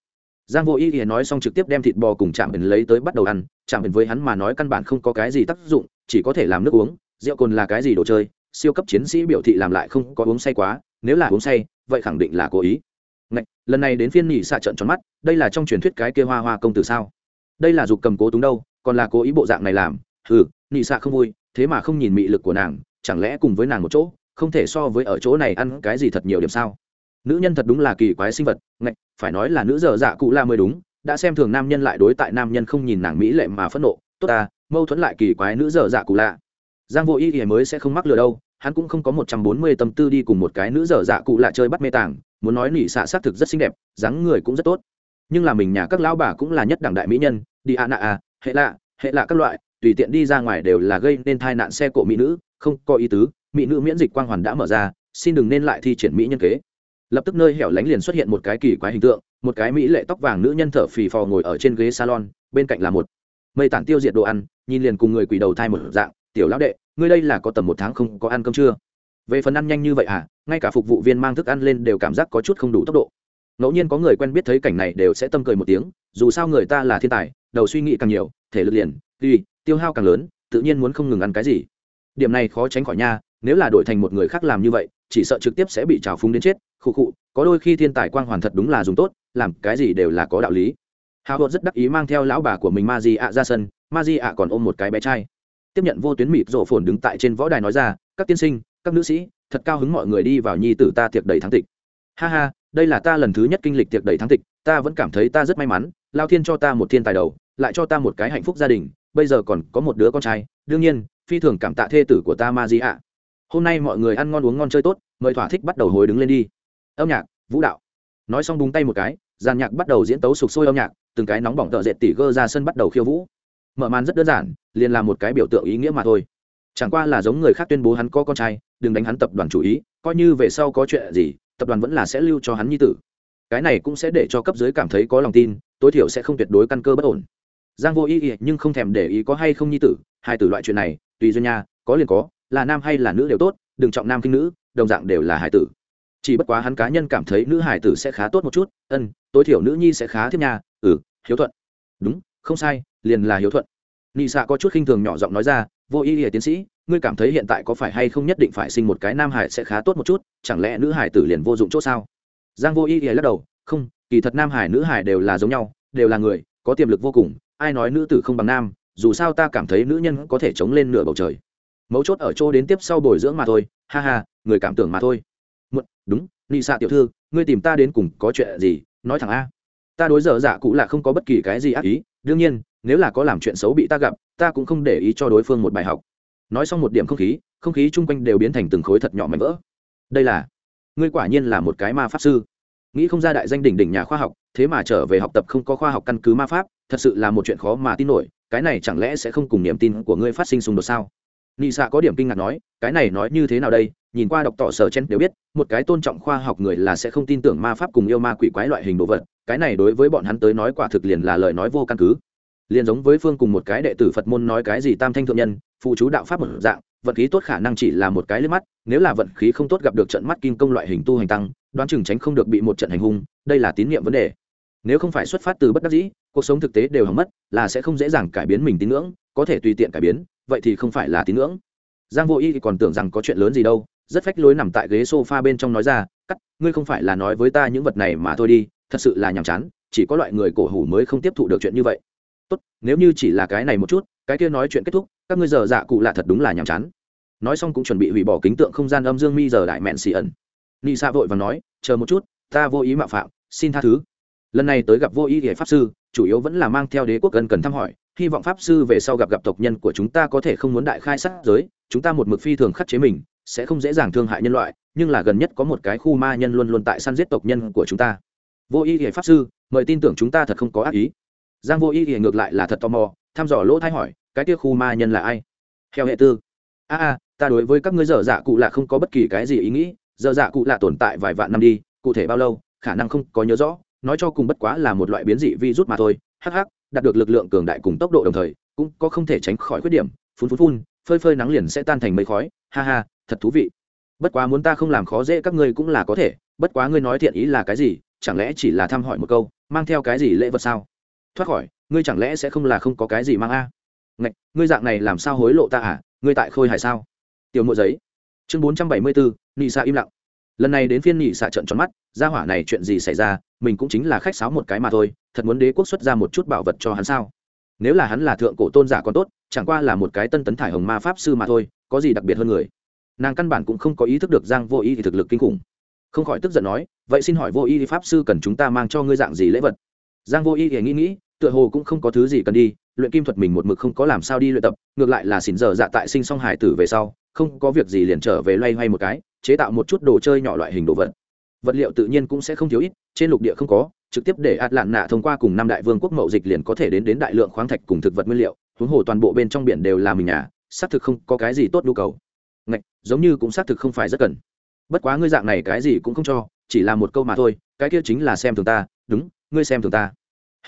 Giang vô ý ý nói xong trực tiếp đem thịt bò cùng chạm hình lấy tới bắt đầu ăn. Chạm hình với hắn mà nói căn bản không có cái gì tác dụng chỉ có thể làm nước uống. Rượu cồn là cái gì đồ chơi? Siêu cấp chiến sĩ biểu thị làm lại không có uống say quá. Nếu là uống say vậy khẳng định là cố ý. Ngạch, lần này đến phiên nhị xạ trận tròn mắt. Đây là trong truyền thuyết cái kia hoa hoa công tử sao? Đây là dục cầm cố túng đâu? Còn là cố ý bộ dạng này làm? Ừ nhị xạ không vui thế mà không nhìn mị lực của nàng. Chẳng lẽ cùng với nàng một chỗ? Không thể so với ở chỗ này ăn cái gì thật nhiều điểm sao? Nữ nhân thật đúng là kỳ quái sinh vật, ngạch, phải nói là nữ dở dạ cụ la mới đúng, đã xem thường nam nhân lại đối tại nam nhân không nhìn nàng mỹ lệ mà phẫn nộ. Tốt ta, mâu thuẫn lại kỳ quái nữ dở dạ cụ lạ. Giang vô ý ý mới sẽ không mắc lừa đâu, hắn cũng không có một trăm bốn mươi tâm tư đi cùng một cái nữ dở dạ cụ lạ chơi bắt mê tàng, muốn nói nỉ xạ xác thực rất xinh đẹp, dáng người cũng rất tốt. Nhưng là mình nhà các lão bà cũng là nhất đẳng đại mỹ nhân, đi a nạ a hệ lạ hệ lạ các loại, tùy tiện đi ra ngoài đều là gây nên tai nạn xe cộ mỹ nữ, không có ý tứ mỹ nữ miễn dịch quang hoàn đã mở ra, xin đừng nên lại thi triển mỹ nhân kế. Lập tức nơi hẻo lánh liền xuất hiện một cái kỳ quái hình tượng, một cái mỹ lệ tóc vàng nữ nhân thở phì phò ngồi ở trên ghế salon, bên cạnh là một mây tản tiêu diệt đồ ăn, nhìn liền cùng người quỷ đầu thai một dạng, tiểu lão đệ, ngươi đây là có tầm một tháng không có ăn cơm chưa? Về phần ăn nhanh như vậy à ngay cả phục vụ viên mang thức ăn lên đều cảm giác có chút không đủ tốc độ. Ngẫu nhiên có người quen biết thấy cảnh này đều sẽ tâm cười một tiếng, dù sao người ta là thiên tài, đầu suy nghĩ càng nhiều, thể lực liền tuy tiêu hao càng lớn, tự nhiên muốn không ngừng ăn cái gì. Điểm này khó tránh khỏi nha nếu là đổi thành một người khác làm như vậy, chỉ sợ trực tiếp sẽ bị trào phúng đến chết. Khụ khụ, có đôi khi thiên tài quang hoàn thật đúng là dùng tốt, làm cái gì đều là có đạo lý. Hào hột rất đắc ý mang theo lão bà của mình ma di ạ ra sân ma di ạ còn ôm một cái bé trai. Tiếp nhận vô tuyến mịt rộ phồn đứng tại trên võ đài nói ra, các tiên sinh, các nữ sĩ, thật cao hứng mọi người đi vào nhi tử ta tiệc đầy thắng tịch. Ha ha, đây là ta lần thứ nhất kinh lịch tiệc đầy thắng tịch, ta vẫn cảm thấy ta rất may mắn, lao thiên cho ta một thiên tài đầu, lại cho ta một cái hạnh phúc gia đình, bây giờ còn có một đứa con trai, đương nhiên, phi thường cảm tạ thê tử của ta ma di ạ hôm nay mọi người ăn ngon uống ngon chơi tốt, mời thỏa thích bắt đầu hồi đứng lên đi. Âm nhạc, vũ đạo. Nói xong búng tay một cái giàn nhạc bắt đầu diễn tấu sục sôi âm nhạc, từng cái nóng bỏng tợ dệt tỉ gơ ra sân bắt đầu khiêu vũ. Mở màn rất đơn giản, liền là một cái biểu tượng ý nghĩa mà thôi. Chẳng qua là giống người khác tuyên bố hắn có con trai, đừng đánh hắn tập đoàn chủ ý, coi như về sau có chuyện gì, tập đoàn vẫn là sẽ lưu cho hắn nhi tử. Cái này cũng sẽ để cho cấp dưới cảm thấy có lòng tin, tối thiểu sẽ không tuyệt đối căn cơ bất ổn. Giang vô ý ý nhưng không thèm để ý có hay không nhi tử, hai tử loại chuyện này, tùy duyên nha, có liền có là nam hay là nữ đều tốt, đừng trọng nam kinh nữ, đồng dạng đều là hải tử. Chỉ bất quá hắn cá nhân cảm thấy nữ hải tử sẽ khá tốt một chút, ân, tối thiểu nữ nhi sẽ khá thiếp nhà ừ hiếu thuận. Đúng, không sai, liền là hiếu thuận. Nị xạ có chút khinh thường nhỏ giọng nói ra, vô ý ỉa tiến sĩ, ngươi cảm thấy hiện tại có phải hay không nhất định phải sinh một cái nam hải sẽ khá tốt một chút, chẳng lẽ nữ hải tử liền vô dụng chỗ sao? Giang vô ý ỉa lắc đầu, không, kỳ thật nam hải nữ hải đều là giống nhau, đều là người, có tiềm lực vô cùng, ai nói nữ tử không bằng nam, dù sao ta cảm thấy nữ nhân có thể chống lên nửa bầu trời mấu chốt ở chỗ đến tiếp sau bồi dưỡng mà thôi. Ha ha, người cảm tưởng mà thôi. Một đúng, nị xạ tiểu thư, ngươi tìm ta đến cùng có chuyện gì? Nói thẳng a. Ta đối dở dạ cụ là không có bất kỳ cái gì ác ý. Đương nhiên, nếu là có làm chuyện xấu bị ta gặp, ta cũng không để ý cho đối phương một bài học. Nói xong một điểm không khí không khí chung quanh đều biến thành từng khối thật nhỏ mảnh vỡ. Đây là, ngươi quả nhiên là một cái ma pháp sư. Nghĩ không ra đại danh đỉnh đỉnh nhà khoa học, thế mà trở về học tập không có khoa học căn cứ ma pháp, thật sự là một chuyện khó mà tin nổi. Cái này chẳng lẽ sẽ không cùng niềm tin của ngươi phát sinh xung đột sao? Nị xạ có điểm kinh ngạc nói, cái này nói như thế nào đây? Nhìn qua đọc tỏ sở chen đều biết, một cái tôn trọng khoa học người là sẽ không tin tưởng ma pháp cùng yêu ma quỷ quái loại hình đồ vật, cái này đối với bọn hắn tới nói quả thực liền là lời nói vô căn cứ. Liền giống với phương cùng một cái đệ tử phật môn nói cái gì tam thanh thượng nhân phụ chú đạo pháp một dạng, vận khí tốt khả năng chỉ là một cái liếc mắt, nếu là vận khí không tốt gặp được trận mắt kim công loại hình tu hành tăng, đoán chừng tránh không được bị một trận hành hung, đây là tín nhiệm vấn đề. Nếu không phải xuất phát từ bất đắc dĩ, cuộc sống thực tế đều hỏng mất, là sẽ không dễ dàng cải biến mình tín ngưỡng, có thể tùy tiện cải biến vậy thì không phải là tín ngưỡng. Giang vô y còn tưởng rằng có chuyện lớn gì đâu, rất phách lối nằm tại ghế sofa bên trong nói ra, cắt, ngươi không phải là nói với ta những vật này mà thôi đi, thật sự là nhàm chán, chỉ có loại người cổ hủ mới không tiếp thụ được chuyện như vậy. Tốt, nếu như chỉ là cái này một chút, cái kia nói chuyện kết thúc, các ngươi giờ dạ cụ lạ thật đúng là nhàm chán. Nói xong cũng chuẩn bị hủy bỏ kính tượng không gian âm dương mi giờ đại mẹn xì ẩn. Ni sa vội và nói, chờ một chút, ta vô ý mạo phạm, xin tha thứ. Lần này tới gặp vô ý hệ pháp sư, chủ yếu vẫn là mang theo đế quốc gần cần thăm hỏi hy vọng pháp sư về sau gặp gặp tộc nhân của chúng ta có thể không muốn đại khai sát giới, chúng ta một mực phi thường khắc chế mình, sẽ không dễ dàng thương hại nhân loại, nhưng là gần nhất có một cái khu ma nhân luôn luôn tại săn giết tộc nhân của chúng ta. Vô ý hệ pháp sư, mời tin tưởng chúng ta thật không có ác ý. Giang vô ý hệ ngược lại là thật tò mò, thăm dò lỗ thay hỏi, cái kia khu ma nhân là ai? Theo hệ tư. A a, ta đối với các ngươi dở dạ cụ là không có bất kỳ cái gì ý nghĩ, dở dạ cụ là tồn tại vài vạn năm đi, cụ thể bao lâu, khả năng không có nhớ rõ, nói cho cùng bất quá là một loại biến dị virus mà thôi. Hắc hắc đạt được lực lượng cường đại cùng tốc độ đồng thời, cũng có không thể tránh khỏi khuyết điểm, phun phun phun, phơi phơi nắng liền sẽ tan thành mây khói. Ha ha, thật thú vị. Bất quá muốn ta không làm khó dễ các ngươi cũng là có thể, bất quá ngươi nói thiện ý là cái gì, chẳng lẽ chỉ là thăm hỏi một câu, mang theo cái gì lễ vật sao? Thoát khỏi, ngươi chẳng lẽ sẽ không là không có cái gì mang a? Ngạch, ngươi dạng này làm sao hối lộ ta à? Ngươi tại khôi hài sao? Tiểu mộ giấy. Chương bốn trăm bảy mươi bốn, nị xạ im lặng. Lần này đến phiên nị xạ trận tròn mắt gia hỏa này chuyện gì xảy ra, mình cũng chính là khách sáo một cái mà thôi, thật muốn đế quốc xuất ra một chút bảo vật cho hắn sao? Nếu là hắn là thượng cổ tôn giả còn tốt, chẳng qua là một cái tân tấn thải hồng ma pháp sư mà thôi, có gì đặc biệt hơn người? Nàng căn bản cũng không có ý thức được giang vô ý thì thực lực kinh khủng. Không khỏi tức giận nói, vậy xin hỏi vô ý pháp sư cần chúng ta mang cho ngươi dạng gì lễ vật? Giang vô ý thì nghĩ nghĩ, tựa hồ cũng không có thứ gì cần đi, luyện kim thuật mình một mực không có làm sao đi luyện tập, ngược lại là xỉn giờ dạ tại sinh song hải tử về sau, không có việc gì liền trở về loay hoay một cái, chế tạo một chút đồ chơi nhỏ loại hình đồ vật vật liệu tự nhiên cũng sẽ không thiếu ít, trên lục địa không có, trực tiếp để ạt lạn nạ thông qua cùng năm đại vương quốc mậu dịch liền có thể đến đến đại lượng khoáng thạch cùng thực vật nguyên liệu, huống hồ toàn bộ bên trong biển đều là mình nhà, xác thực không có cái gì tốt nhu cầu. Ngạch, giống như cũng xác thực không phải rất cần. Bất quá ngươi dạng này cái gì cũng không cho, chỉ là một câu mà thôi, cái kia chính là xem thường ta, đúng, ngươi xem thường ta.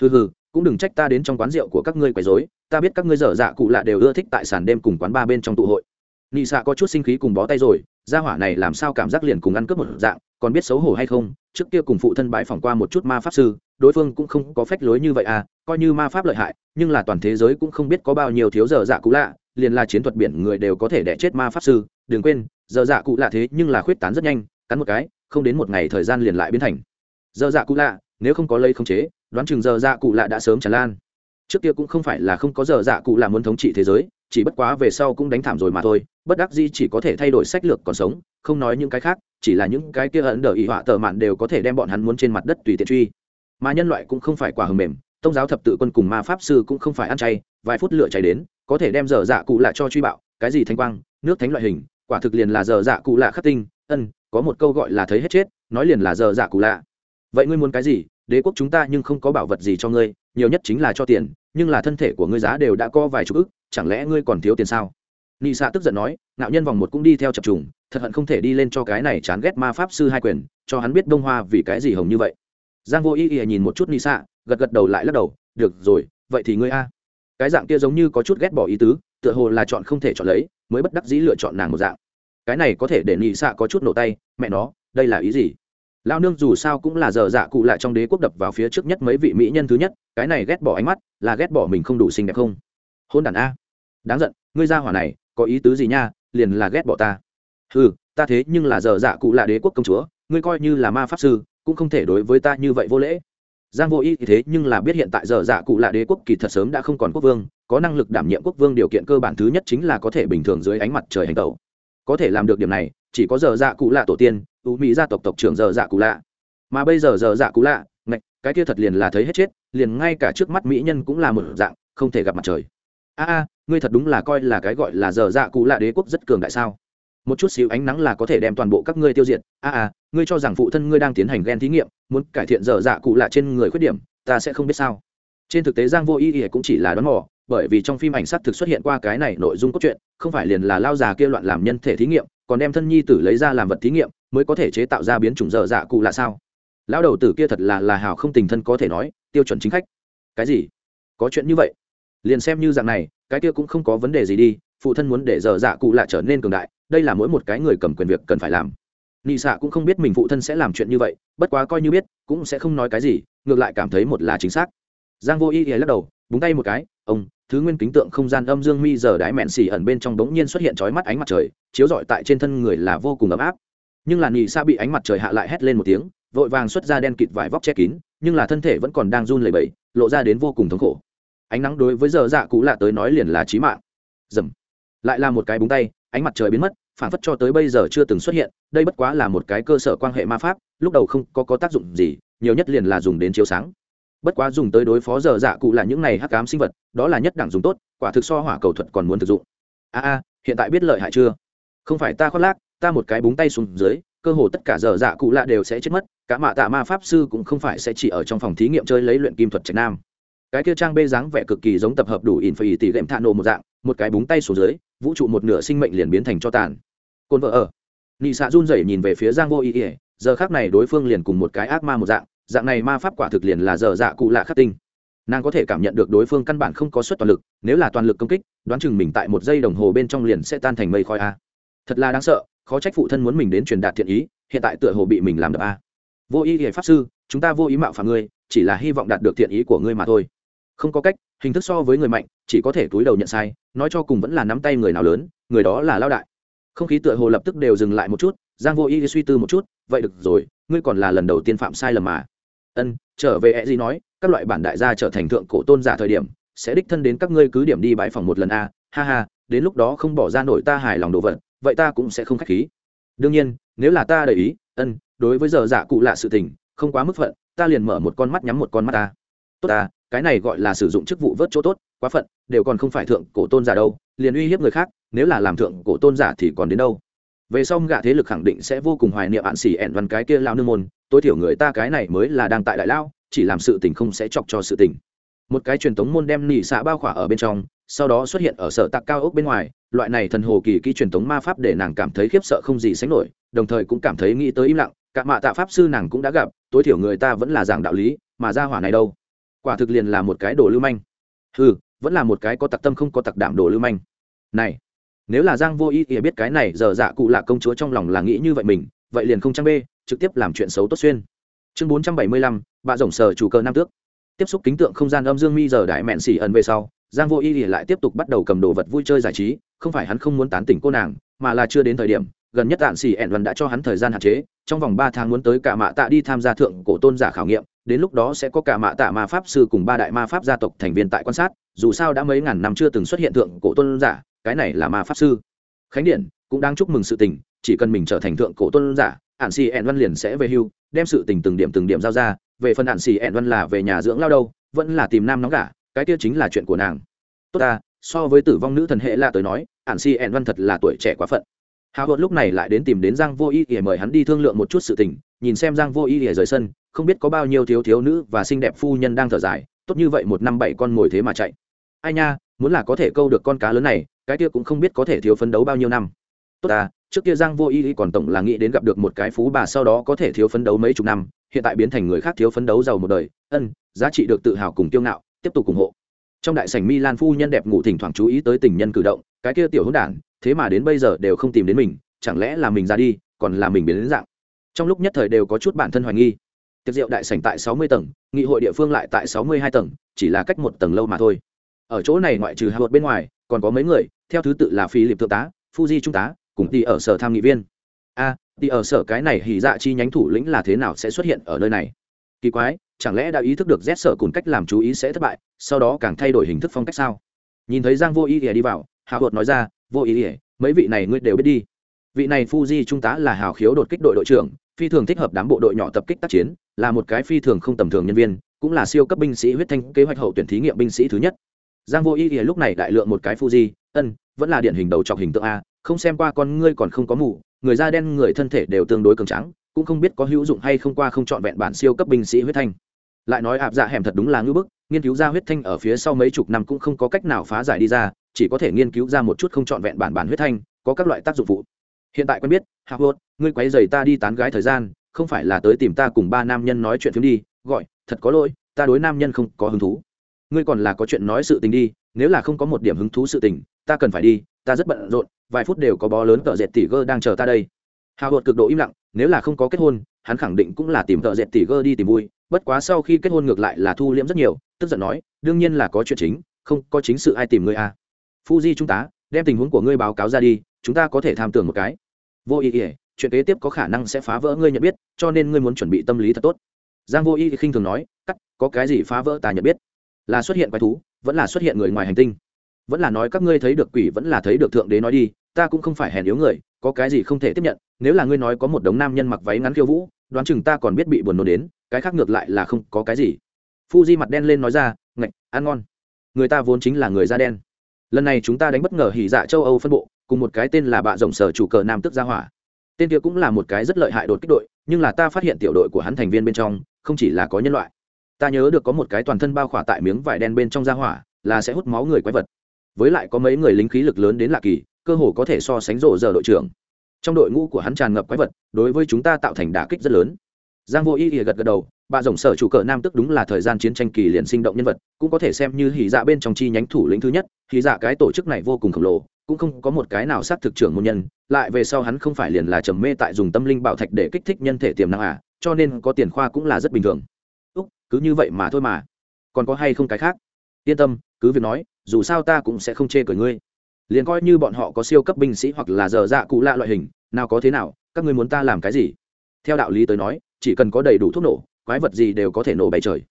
Hừ hừ, cũng đừng trách ta đến trong quán rượu của các ngươi quấy rối, ta biết các ngươi dở dạ cụ lạ đều ưa thích tại sàn đêm cùng quán ba bên trong tụ hội. Nị xạ có chút sinh khí cùng bó tay rồi, gia hỏa này làm sao cảm giác liền cùng ăn cướp một dạng còn biết xấu hổ hay không, trước kia cùng phụ thân bãi phỏng qua một chút ma pháp sư, đối phương cũng không có phách lối như vậy à coi như ma pháp lợi hại, nhưng là toàn thế giới cũng không biết có bao nhiêu thiếu giờ dạ cụ lạ, liền là chiến thuật biển người đều có thể đẻ chết ma pháp sư, đừng quên, giờ dạ cụ lạ thế nhưng là khuyết tán rất nhanh, cắn một cái, không đến một ngày thời gian liền lại biến thành. Giờ dạ cụ lạ, nếu không có lây không chế, đoán chừng giờ dạ cụ lạ đã sớm tràn lan. Trước kia cũng không phải là không có giờ dạ cụ lạ muốn thống trị thế giới, chỉ bất quá về sau cũng đánh thảm rồi mà thôi, bất đắc di chỉ có thể thay đổi sách lược còn sống, không nói những cái khác chỉ là những cái kia ẩn đờ ý họa tờ mạn đều có thể đem bọn hắn muốn trên mặt đất tùy tiện truy. Mà nhân loại cũng không phải quả hầm mềm, tông giáo thập tự quân cùng ma pháp sư cũng không phải ăn chay, vài phút lửa cháy đến, có thể đem dở dạ cụ lạ cho truy bạo, cái gì thanh quang, nước thánh loại hình, quả thực liền là dở dạ cụ lạ khắc tinh, ân, có một câu gọi là thấy hết chết, nói liền là dở dạ cụ lạ. Vậy ngươi muốn cái gì? Đế quốc chúng ta nhưng không có bảo vật gì cho ngươi, nhiều nhất chính là cho tiền, nhưng là thân thể của ngươi giá đều đã có vài chục ức, chẳng lẽ ngươi còn thiếu tiền sao? Nị xạ tức giận nói nạo nhân vòng một cũng đi theo chập trùng, thật hận không thể đi lên cho cái này chán ghét ma pháp sư hai quyền, cho hắn biết đông hoa vì cái gì hồng như vậy. Giang vô y y nhìn một chút nị xạ gật gật đầu lại lắc đầu, được rồi, vậy thì ngươi a. Cái dạng kia giống như có chút ghét bỏ ý tứ, tựa hồ là chọn không thể chọn lấy, mới bất đắc dĩ lựa chọn nàng một dạng. Cái này có thể để nị xạ có chút nổ tay, mẹ nó, đây là ý gì? Lao nương dù sao cũng là giờ dạ cụ lại trong đế quốc đập vào phía trước nhất mấy vị mỹ nhân thứ nhất, cái này ghét bỏ ánh mắt là ghét bỏ mình không đủ xinh đẹp không? Hôn đàn a. Đáng giận, ngươi ra hỏa này có ý tứ gì nha, liền là ghét bỏ ta. Ừ ta thế nhưng là dở dạ cụ là đế quốc công chúa, ngươi coi như là ma pháp sư, cũng không thể đối với ta như vậy vô lễ. Giang vô ý thế nhưng là biết hiện tại dở dạ cụ là đế quốc kỳ thật sớm đã không còn quốc vương, có năng lực đảm nhiệm quốc vương điều kiện cơ bản thứ nhất chính là có thể bình thường dưới ánh mặt trời hành tẩu. Có thể làm được điểm này, chỉ có dở dạ cụ lạ tổ tiên, u mỹ gia tộc tộc trưởng dở dạ cụ lạ. Mà bây giờ dở dạ cụ lạ, ngạch, cái kia thật liền là thấy hết chết, liền ngay cả trước mắt mỹ nhân cũng là một dạng, không thể gặp mặt trời a a, ngươi thật đúng là coi là cái gọi là giờ dạ cụ lạ đế quốc rất cường đại sao? Một chút xíu ánh nắng là có thể đem toàn bộ các ngươi tiêu diệt. A a, ngươi cho rằng phụ thân ngươi đang tiến hành ghen thí nghiệm, muốn cải thiện giờ dạ cụ lạ trên người khuyết điểm, ta sẽ không biết sao. Trên thực tế giang vô ý ỉa cũng chỉ là đoán mò, bởi vì trong phim ảnh s thực xuất hiện qua cái này nội dung cốt truyện, không phải liền là lao già kia loạn làm nhân thể thí nghiệm, còn đem thân nhi tử lấy ra làm vật thí nghiệm, mới có thể chế tạo ra biến chủng dở dạ cụ là sao? Lão đầu tử kia thật là là hào không tình thân có thể nói, tiêu chuẩn chính khách. Cái gì? Có chuyện như vậy? Liền xem như dạng này, cái kia cũng không có vấn đề gì đi, phụ thân muốn để dở dạ cụ lại trở nên cường đại, đây là mỗi một cái người cầm quyền việc cần phải làm. Nị xạ cũng không biết mình phụ thân sẽ làm chuyện như vậy, bất quá coi như biết, cũng sẽ không nói cái gì, ngược lại cảm thấy một là chính xác. Giang vô y lắc đầu, búng tay một cái, ông, thứ nguyên kính tượng không gian âm dương mi giờ đái mẹn xì ẩn bên trong đống nhiên xuất hiện chói mắt ánh mặt trời, chiếu rọi tại trên thân người là vô cùng ấm áp. Nhưng là nị xạ bị ánh mặt trời hạ lại hét lên một tiếng, vội vàng xuất ra đen kịt vải vóc che kín, nhưng là thân thể vẫn còn đang run lẩy bẩy, lộ ra đến vô cùng thống khổ ánh nắng đối với giờ dạ cũ lạ tới nói liền là trí mạng. Dầm. Lại là một cái búng tay ánh mặt trời biến mất phản phất cho tới bây giờ chưa từng xuất hiện đây bất quá là một cái cơ sở quan hệ ma pháp lúc đầu không có, có tác dụng gì nhiều nhất liền là dùng đến chiếu sáng. Bất quá dùng tới đối phó giờ dạ cụ là những này hắc cám sinh vật đó là nhất đẳng dùng tốt quả thực so hỏa cầu thuật còn muốn thực dụng. A a hiện tại biết lợi hại chưa? Không phải ta khoác lác ta một cái búng tay xuống dưới cơ hồ tất cả giờ dạ cụ lạ đều sẽ chết mất cả mạ tạ ma pháp sư cũng không phải sẽ chỉ ở trong phòng thí nghiệm chơi lấy luyện kim thuật trạch nam cái kia trang bê dáng vẻ cực kỳ giống tập hợp đủ in phải tỷ lệm thạ nổ một dạng, một cái búng tay xuống dưới, vũ trụ một nửa sinh mệnh liền biến thành cho tàn. Cồn vợ ở. Nị xạ run rẩy nhìn về phía giang vô ý ỉa, giờ khác này đối phương liền cùng một cái ác ma một dạng dạng này ma pháp quả thực liền là giờ dạ cụ lạ khắc tinh. Nàng có thể cảm nhận được đối phương căn bản không có suất toàn lực, nếu là toàn lực công kích, đoán chừng mình tại một giây đồng hồ bên trong liền sẽ tan thành mây khói a. Thật là đáng sợ, khó trách phụ thân muốn mình đến truyền đạt thiện ý, hiện tại tựa hồ bị mình làm đập a. Vô ý ỉa pháp sư, chúng ta vô ý mạo phạm ngươi, chỉ là hy vọng đạt được thiện ý của ngươi mà thôi không có cách, hình thức so với người mạnh, chỉ có thể túi đầu nhận sai, nói cho cùng vẫn là nắm tay người nào lớn, người đó là lao đại. Không khí tựa hồ lập tức đều dừng lại một chút, giang vô Y suy tư một chút, vậy được rồi, ngươi còn là lần đầu tiên phạm sai lầm mà. Ân, trở về e gì nói, các loại bản đại gia trở thành thượng cổ tôn giả thời điểm, sẽ đích thân đến các ngươi cứ điểm đi bãi phòng một lần a, ha ha, đến lúc đó không bỏ ra nổi ta hài lòng đồ vật, vậy ta cũng sẽ không khách khí. Đương nhiên, nếu là ta đầy ý, ân, đối với giờ giả cụ lạ sự tình, không quá mức phận, ta liền mở một con mắt nhắm một con mắt ta. Tốt ta cái này gọi là sử dụng chức vụ vớt chỗ tốt, quá phận, đều còn không phải thượng cổ tôn giả đâu, liền uy hiếp người khác, nếu là làm thượng cổ tôn giả thì còn đến đâu? Về sau gạ thế lực khẳng định sẽ vô cùng hoài niệm ạn xỉ ẹn văn cái kia lao nương môn, tối thiểu người ta cái này mới là đang tại đại lao, chỉ làm sự tình không sẽ chọc cho sự tình. Một cái truyền thống môn đem nỉ xạ bao khỏa ở bên trong, sau đó xuất hiện ở sở tạc cao ốc bên ngoài, loại này thần hồ kỳ kỹ truyền thống ma pháp để nàng cảm thấy khiếp sợ không gì sánh nổi, đồng thời cũng cảm thấy nghĩ tới im lặng, cả mạ tạ pháp sư nàng cũng đã gặp, tối thiểu người ta vẫn là giảng đạo lý, mà ra hỏa này đâu? Quả thực liền là một cái đồ lưu manh. Ừ vẫn là một cái có tặc tâm không có tặc đảm đồ lưu manh. Này, nếu là giang vô ý thì biết cái này giờ dạ cụ là công chúa trong lòng là nghĩ như vậy mình, vậy liền không trang bê, trực tiếp làm chuyện xấu tốt xuyên. Chương bốn trăm bảy mươi lăm, bạ rồng sở chủ cơ nam tước. Tiếp xúc kính tượng không gian âm dương mi giờ đại mẹn xỉ ẩn về sau, giang vô y thì lại tiếp tục bắt đầu cầm đồ vật vui chơi giải trí, không phải hắn không muốn tán tỉnh cô nàng, mà là chưa đến thời điểm, gần nhất tạn xỉ ẩn vẫn đã cho hắn thời gian hạn chế, trong vòng ba tháng muốn tới cả mạ tạ đi tham gia thượng cổ tôn giả khảo nghiệm đến lúc đó sẽ có cả mạ tạ ma pháp sư cùng ba đại ma pháp gia tộc thành viên tại quan sát, dù sao đã mấy ngàn năm chưa từng xuất hiện thượng cổ tôn giả, cái này là ma pháp sư. Khánh điện cũng đang chúc mừng sự tình, chỉ cần mình trở thành thượng cổ tôn giả ạn xì ẹn văn liền sẽ về hưu, đem sự tình từng điểm từng điểm giao ra, về phần ạn xì ẹn văn là về nhà dưỡng lao đâu, vẫn là tìm nam nóng gả, cái kia chính là chuyện của nàng. Tốt ta, so với tử vong nữ thần hệ là tới nói ạn xì ẹn văn thật là tuổi trẻ quá phận. Hào hốt lúc này lại đến tìm đến giang vô y để mời hắn đi thương lượng một chút sự tình, nhìn xem giang vô y để rời sân không biết có bao nhiêu thiếu thiếu nữ và xinh đẹp phu nhân đang thở dài, tốt như vậy một năm bảy con ngồi thế mà chạy. Ai nha, muốn là có thể câu được con cá lớn này, cái kia cũng không biết có thể thiếu phấn đấu bao nhiêu năm. Tốt ta trước kia giang vô y còn tổng là nghĩ đến gặp được một cái phú bà sau đó có thể thiếu phấn đấu mấy chục năm, hiện tại biến thành người khác thiếu phấn đấu giàu một đời. Ân, giá trị được tự hào cùng tiêu ngạo, tiếp tục ủng hộ. Trong đại sảnh milan phu nhân đẹp ngủ thỉnh thoảng chú ý tới tình nhân cử động, cái kia tiểu hỗn đản, thế mà đến bây giờ đều không tìm đến mình, chẳng lẽ là mình ra đi, còn là mình biến đến dạng? Trong lúc nhất thời đều có chút bản thân hoài nghi tiệc rượu đại sảnh tại sáu mươi tầng nghị hội địa phương lại tại sáu mươi hai tầng chỉ là cách một tầng lâu mà thôi. Ở chỗ này ngoại trừ hạ bên ngoài còn có mấy người theo thứ tự là phi liệp thượng tá fuji trung tá cùng đi ở sở tham nghị viên. A à, đi ở sở cái này hỉ dạ chi nhánh thủ lĩnh là thế nào sẽ xuất hiện ở nơi này? Kỳ quái chẳng lẽ đã ý thức được rét sở cùng cách làm chú ý sẽ thất bại sau đó càng thay đổi hình thức phong cách sao? Nhìn thấy giang vô ý ỉa đi vào hào hột nói ra vô ý ỉa mấy vị này ngươi đều biết đi. Vị này fuji trung tá là hào khiếu đột kích đội đội trưởng phi thường thích hợp đám bộ đội nhỏ tập kích tác chiến, là một cái phi thường không tầm thường nhân viên, cũng là siêu cấp binh sĩ huyết thanh kế hoạch hậu tuyển thí nghiệm binh sĩ thứ nhất. Giang vô y thì lúc này đại lượng một cái fuji, ân, vẫn là điển hình đầu trọc hình tượng a, không xem qua con ngươi còn không có mù, người da đen người thân thể đều tương đối cường trắng cũng không biết có hữu dụng hay không qua không chọn vẹn bản siêu cấp binh sĩ huyết thanh. Lại nói ạp dạ hẻm thật đúng là ngưỡng bức, nghiên cứu ra huyết thanh ở phía sau mấy chục năm cũng không có cách nào phá giải đi ra, chỉ có thể nghiên cứu ra một chút không chọn vẹn bản bản huyết thanh, có các loại tác dụng phụ hiện tại quen biết hạc hốt ngươi quấy dày ta đi tán gái thời gian, không phải là tới tìm ta cùng ba nam nhân nói chuyện phiếm đi, gọi, thật có lỗi, ta đối nam nhân không có hứng thú. Ngươi còn là có chuyện nói sự tình đi, nếu là không có một điểm hứng thú sự tình, ta cần phải đi, ta rất bận rộn, vài phút đều có bó lớn tợ dệt tỷ gơ đang chờ ta đây. Hào hột cực độ im lặng, nếu là không có kết hôn, hắn khẳng định cũng là tìm tợ dệt tỷ gơ đi tìm vui, bất quá sau khi kết hôn ngược lại là thu liễm rất nhiều, tức giận nói, đương nhiên là có chuyện chính, không có chính sự ai tìm ngươi à. fuji chúng ta đem tình huống của ngươi báo cáo ra đi, chúng ta có thể tham tưởng một cái vô ý ỉa chuyện kế tiếp có khả năng sẽ phá vỡ ngươi nhận biết, cho nên ngươi muốn chuẩn bị tâm lý thật tốt. Giang vô ý khinh thường nói, cắt, có cái gì phá vỡ ta nhận biết? Là xuất hiện quái thú, vẫn là xuất hiện người ngoài hành tinh? Vẫn là nói các ngươi thấy được quỷ, vẫn là thấy được thượng đế nói đi, ta cũng không phải hèn yếu người, có cái gì không thể tiếp nhận? Nếu là ngươi nói có một đống nam nhân mặc váy ngắn khiêu vũ, đoán chừng ta còn biết bị buồn nôn đến, cái khác ngược lại là không có cái gì. Phu di mặt đen lên nói ra, ngạch, ăn ngon. Người ta vốn chính là người da đen. Lần này chúng ta đánh bất ngờ hỉ dạ châu âu phân bộ cùng một cái tên là bạ rồng sở chủ cờ nam tức gia hỏa. Tên kia cũng là một cái rất lợi hại đột kích đội, nhưng là ta phát hiện tiểu đội của hắn thành viên bên trong, không chỉ là có nhân loại. Ta nhớ được có một cái toàn thân bao khỏa tại miếng vải đen bên trong gia hỏa, là sẽ hút máu người quái vật. Với lại có mấy người lính khí lực lớn đến lạ kỳ, cơ hồ có thể so sánh rộ giờ đội trưởng. Trong đội ngũ của hắn tràn ngập quái vật, đối với chúng ta tạo thành đả kích rất lớn. Giang vô y thì gật gật đầu bà rồng sở chủ cờ nam tức đúng là thời gian chiến tranh kỳ liền sinh động nhân vật, cũng có thể xem như hỉ dạ bên trong chi nhánh thủ lĩnh thứ nhất. Hỉ dạ cái tổ chức này vô cùng khổng lồ, cũng không có một cái nào sát thực trưởng môn nhân, lại về sau hắn không phải liền là trầm mê tại dùng tâm linh bảo thạch để kích thích nhân thể tiềm năng à cho nên có tiền khoa cũng là rất bình thường. Úc, cứ như vậy mà thôi mà. Còn có hay không cái khác? Yên tâm, cứ việc nói, dù sao ta cũng sẽ không chê cười ngươi. Liền coi như bọn họ có siêu cấp binh sĩ hoặc là giờ dạ cụ lạ loại hình, nào có thế nào, các ngươi muốn ta làm cái gì? Theo đạo lý tới nói, chỉ cần có đầy đủ thuốc nổ quái vật gì đều có thể nổ bày trời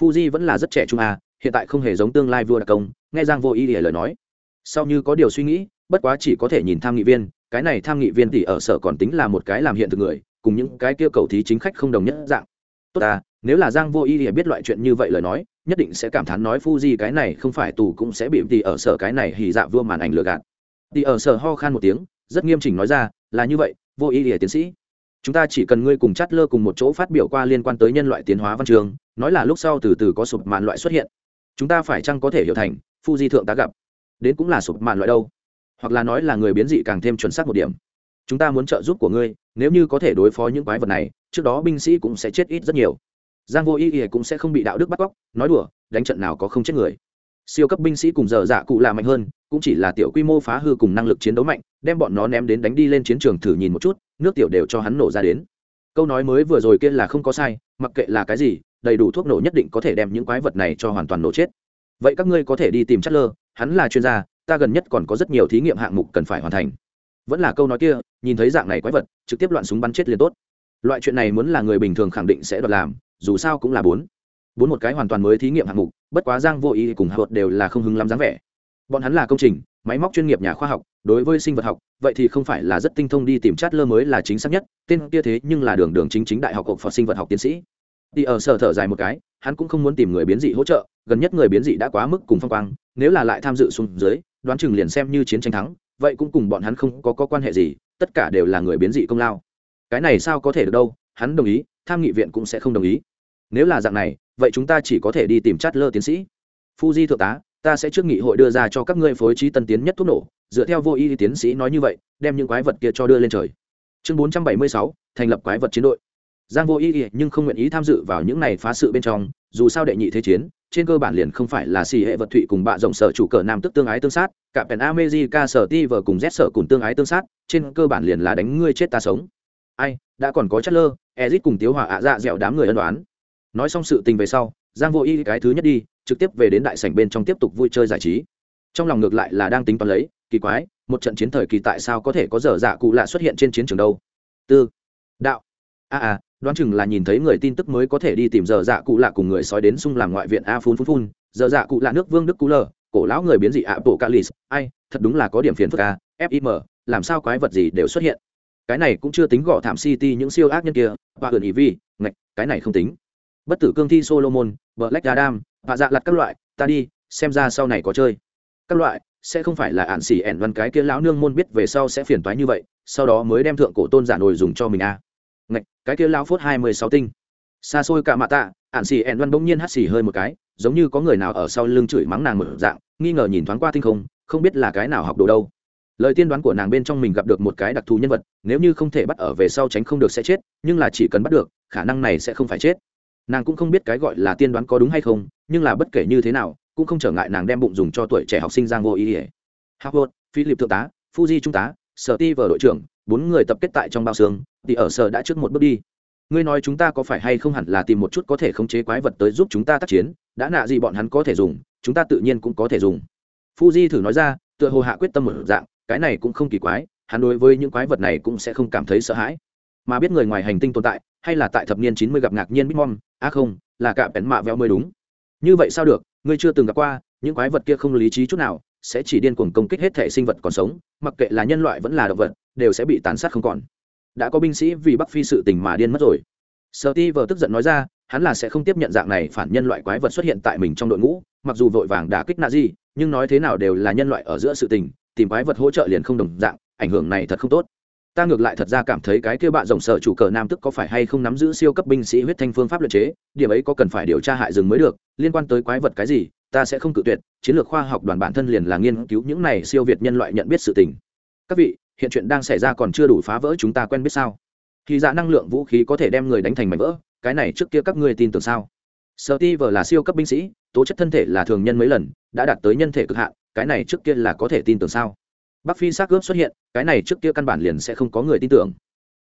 fuji vẫn là rất trẻ trung à hiện tại không hề giống tương lai vua đặc công nghe giang vô ý để lời nói sau như có điều suy nghĩ bất quá chỉ có thể nhìn tham nghị viên cái này tham nghị viên thì ở sở còn tính là một cái làm hiện thực người cùng những cái kia cầu thí chính khách không đồng nhất dạng tốt à nếu là giang vô ý thì biết loại chuyện như vậy lời nói nhất định sẽ cảm thán nói Fuji cái này không phải tù cũng sẽ bị tỷ ở sở cái này hỉ dạ vua màn ảnh lừa gạt. Tỷ ở sở ho khan một tiếng, rất nghiêm chỉnh nói ra, là như vậy, vô ý liệt tiến sĩ. Chúng ta chỉ cần ngươi cùng chát lơ cùng một chỗ phát biểu qua liên quan tới nhân loại tiến hóa văn trường, nói là lúc sau từ từ có sụp màn loại xuất hiện. Chúng ta phải chăng có thể hiểu thành, Fuji thượng tá gặp. Đến cũng là sụp màn loại đâu. Hoặc là nói là người biến dị càng thêm chuẩn xác một điểm. Chúng ta muốn trợ giúp của ngươi, nếu như có thể đối phó những quái vật này, trước đó binh sĩ cũng sẽ chết ít rất nhiều giang vô ý ỉa cũng sẽ không bị đạo đức bắt cóc nói đùa đánh trận nào có không chết người siêu cấp binh sĩ cùng giờ dạ cụ là mạnh hơn, cũng chỉ là tiểu quy mô phá hư cùng năng lực chiến đấu mạnh, đem bọn nó ném đến đánh đi lên chiến trường thử nhìn một chút, nước tiểu đều cho hắn nổ ra đến. Câu nói mới vừa rồi kia là không có sai, mặc kệ là cái gì, đầy đủ thuốc nổ nhất định có thể đem những quái vật này cho hoàn toàn nổ chết. Vậy các ngươi có thể đi tìm chất lơ hắn là chuyên gia, ta gần nhất còn có rất nhiều thí nghiệm hạng mục cần phải hoàn thành. Vẫn là câu nói kia, nhìn thấy dạng này quái vật, trực tiếp loạn súng bắn chết liền tốt. Loại chuyện này muốn là người bình thường khẳng định sẽ đoạt làm, dù sao cũng là bốn bốn một cái hoàn toàn mới thí nghiệm hạng mục bất quá giang vô ý cùng hạ thuật đều là không hứng lắm dáng vẻ. Bọn hắn là công trình máy móc chuyên nghiệp nhà khoa học đối với sinh vật học vậy thì không phải là rất tinh thông đi tìm chát lơ mới là chính xác nhất tên kia thế nhưng là đường đường chính chính đại học cộng phật sinh vật học tiến sĩ. Đi ở sở thở dài một cái hắn cũng không muốn tìm người biến dị hỗ trợ gần nhất người biến dị đã quá mức cùng phong quang nếu là lại tham dự xuống dưới đoán chừng liền xem như chiến tranh thắng vậy cũng cùng bọn hắn không có, có quan hệ gì tất cả đều là người biến dị công lao. Cái này sao có thể được đâu hắn đồng ý tham nghị viện cũng sẽ không đồng ý. Nếu là dạng này vậy chúng ta chỉ có thể đi tìm chát lơ tiến sĩ. Fuji thượng tá, ta sẽ trước nghị hội đưa ra cho các ngươi phối trí tân tiến nhất thuốc nổ. Dựa theo vô y tiến sĩ nói như vậy, đem những quái vật kia cho đưa lên trời. Chương bốn trăm bảy mươi sáu, thành lập quái vật chiến đội. Giang vô y nhưng không nguyện ý tham dự vào những này phá sự bên trong, dù sao đệ nhị thế chiến, trên cơ bản liền không phải là xì hệ vật thụy cùng bạ rộng sở chủ cờ nam tức tương ái tương sát, cả pèn amejica sở ti vờ cùng z sở cùng tương ái tương sát, trên cơ bản liền là đánh ngươi chết ta sống. Ai, đã còn có chất lơ, ezit cùng tiếu hòa ạ dạ dẹo đám người ân đoán nói xong sự tình về sau giang vô y cái thứ nhất đi trực tiếp về đến đại sảnh bên trong tiếp tục vui chơi giải trí. Trong lòng ngược lại là đang tính toán lấy kỳ quái một trận chiến thời kỳ tại sao có thể có dở dạ cụ lạ xuất hiện trên chiến trường đâu? Tư đạo a à, à đoán chừng là nhìn thấy người tin tức mới có thể đi tìm dở dạ cụ lạ cùng người sói đến xung làm ngoại viện a phun phun phun dở dạ cụ lạ nước vương đức cú lờ cổ lão người biến dị ạ bộ calis ai thật đúng là có điểm phiền phức à, a fim làm sao quái vật gì đều xuất hiện. Cái này cũng chưa tính gõ thảm city những siêu ác nhân kia và gần ý vi ngạch cái này không tính bất tử cương thi solomon black adam và dạ lặt các loại, ta đi, xem ra sau này có chơi. Các loại, sẽ không phải là ạn xỉ ẻn văn cái kia lão nương môn biết về sau sẽ phiền toái như vậy, sau đó mới đem thượng cổ tôn giả nồi dùng cho mình a à. ngạch, cái kia lão phốt hai mươi sáu tinh. Xa xôi cả mạ tạ, ạn xỉ ẻn văn bỗng nhiên hắt xỉ hơi một cái, giống như có người nào ở sau lưng chửi mắng nàng một dạng, nghi ngờ nhìn thoáng qua tinh không không biết là cái nào học đồ đâu. Lời tiên đoán của nàng bên trong mình gặp được một cái đặc thù nhân vật, nếu như không thể bắt ở về sau tránh không được sẽ chết, nhưng là chỉ cần bắt được, khả năng này sẽ không phải chết nàng cũng không biết cái gọi là tiên đoán có đúng hay không nhưng là bất kể như thế nào cũng không trở ngại nàng đem bụng dùng cho tuổi trẻ học sinh giang vô ý ỉa Howard, Philip thượng tá, Fuji trung tá, Sở Ti vở đội trưởng, bốn người tập kết tại trong bao xương, thì ở sở đã trước một bước đi. Ngươi nói chúng ta có phải hay không hẳn là tìm một chút có thể khống chế quái vật tới giúp chúng ta tác chiến, đã nạ gì bọn hắn có thể dùng, chúng ta tự nhiên cũng có thể dùng. Fuji thử nói ra, tựa hồ hạ quyết tâm một dạng, cái này cũng không kỳ quái, hắn đối với những quái vật này cũng sẽ không cảm thấy sợ hãi. Mà biết người ngoài hành tinh tồn tại, hay là tại thập niên chín mươi gặp ngạc nhiên Bitmom, à không, là cả bén mạ véo mới đúng. Như vậy sao được, ngươi chưa từng gặp qua, những quái vật kia không lý trí chút nào, sẽ chỉ điên cuồng công kích hết thể sinh vật còn sống mặc kệ là nhân loại vẫn là động vật đều sẽ bị tàn sát không còn. Đã có binh sĩ vì bắc phi sự tình mà điên mất rồi. Sợ ti vờ tức giận nói ra hắn là sẽ không tiếp nhận dạng này phản nhân loại quái vật xuất hiện tại mình trong đội ngũ mặc dù vội vàng đã kích nạ gì nhưng nói thế nào đều là nhân loại ở giữa sự tình tìm quái vật hỗ trợ liền không đồng dạng ảnh hưởng này thật không tốt ta ngược lại thật ra cảm thấy cái kia bạn rồng sở chủ cờ nam tức có phải hay không nắm giữ siêu cấp binh sĩ huyết thanh phương pháp luật chế, điểm ấy có cần phải điều tra hại rừng mới được, liên quan tới quái vật cái gì, ta sẽ không cự tuyệt, chiến lược khoa học đoàn bản thân liền là nghiên cứu những này siêu việt nhân loại nhận biết sự tình. Các vị, hiện chuyện đang xảy ra còn chưa đủ phá vỡ chúng ta quen biết sao? Thì dạ năng lượng vũ khí có thể đem người đánh thành mảnh vỡ, cái này trước kia các ngươi tin tưởng sao? Sợ ti vờ là siêu cấp binh sĩ, tố chất thân thể là thường nhân mấy lần, đã đạt tới nhân thể cực hạn, cái này trước kia là có thể tin tưởng sao? Bắc phi xác ướp xuất hiện, cái này trước kia căn bản liền sẽ không có người tin tưởng.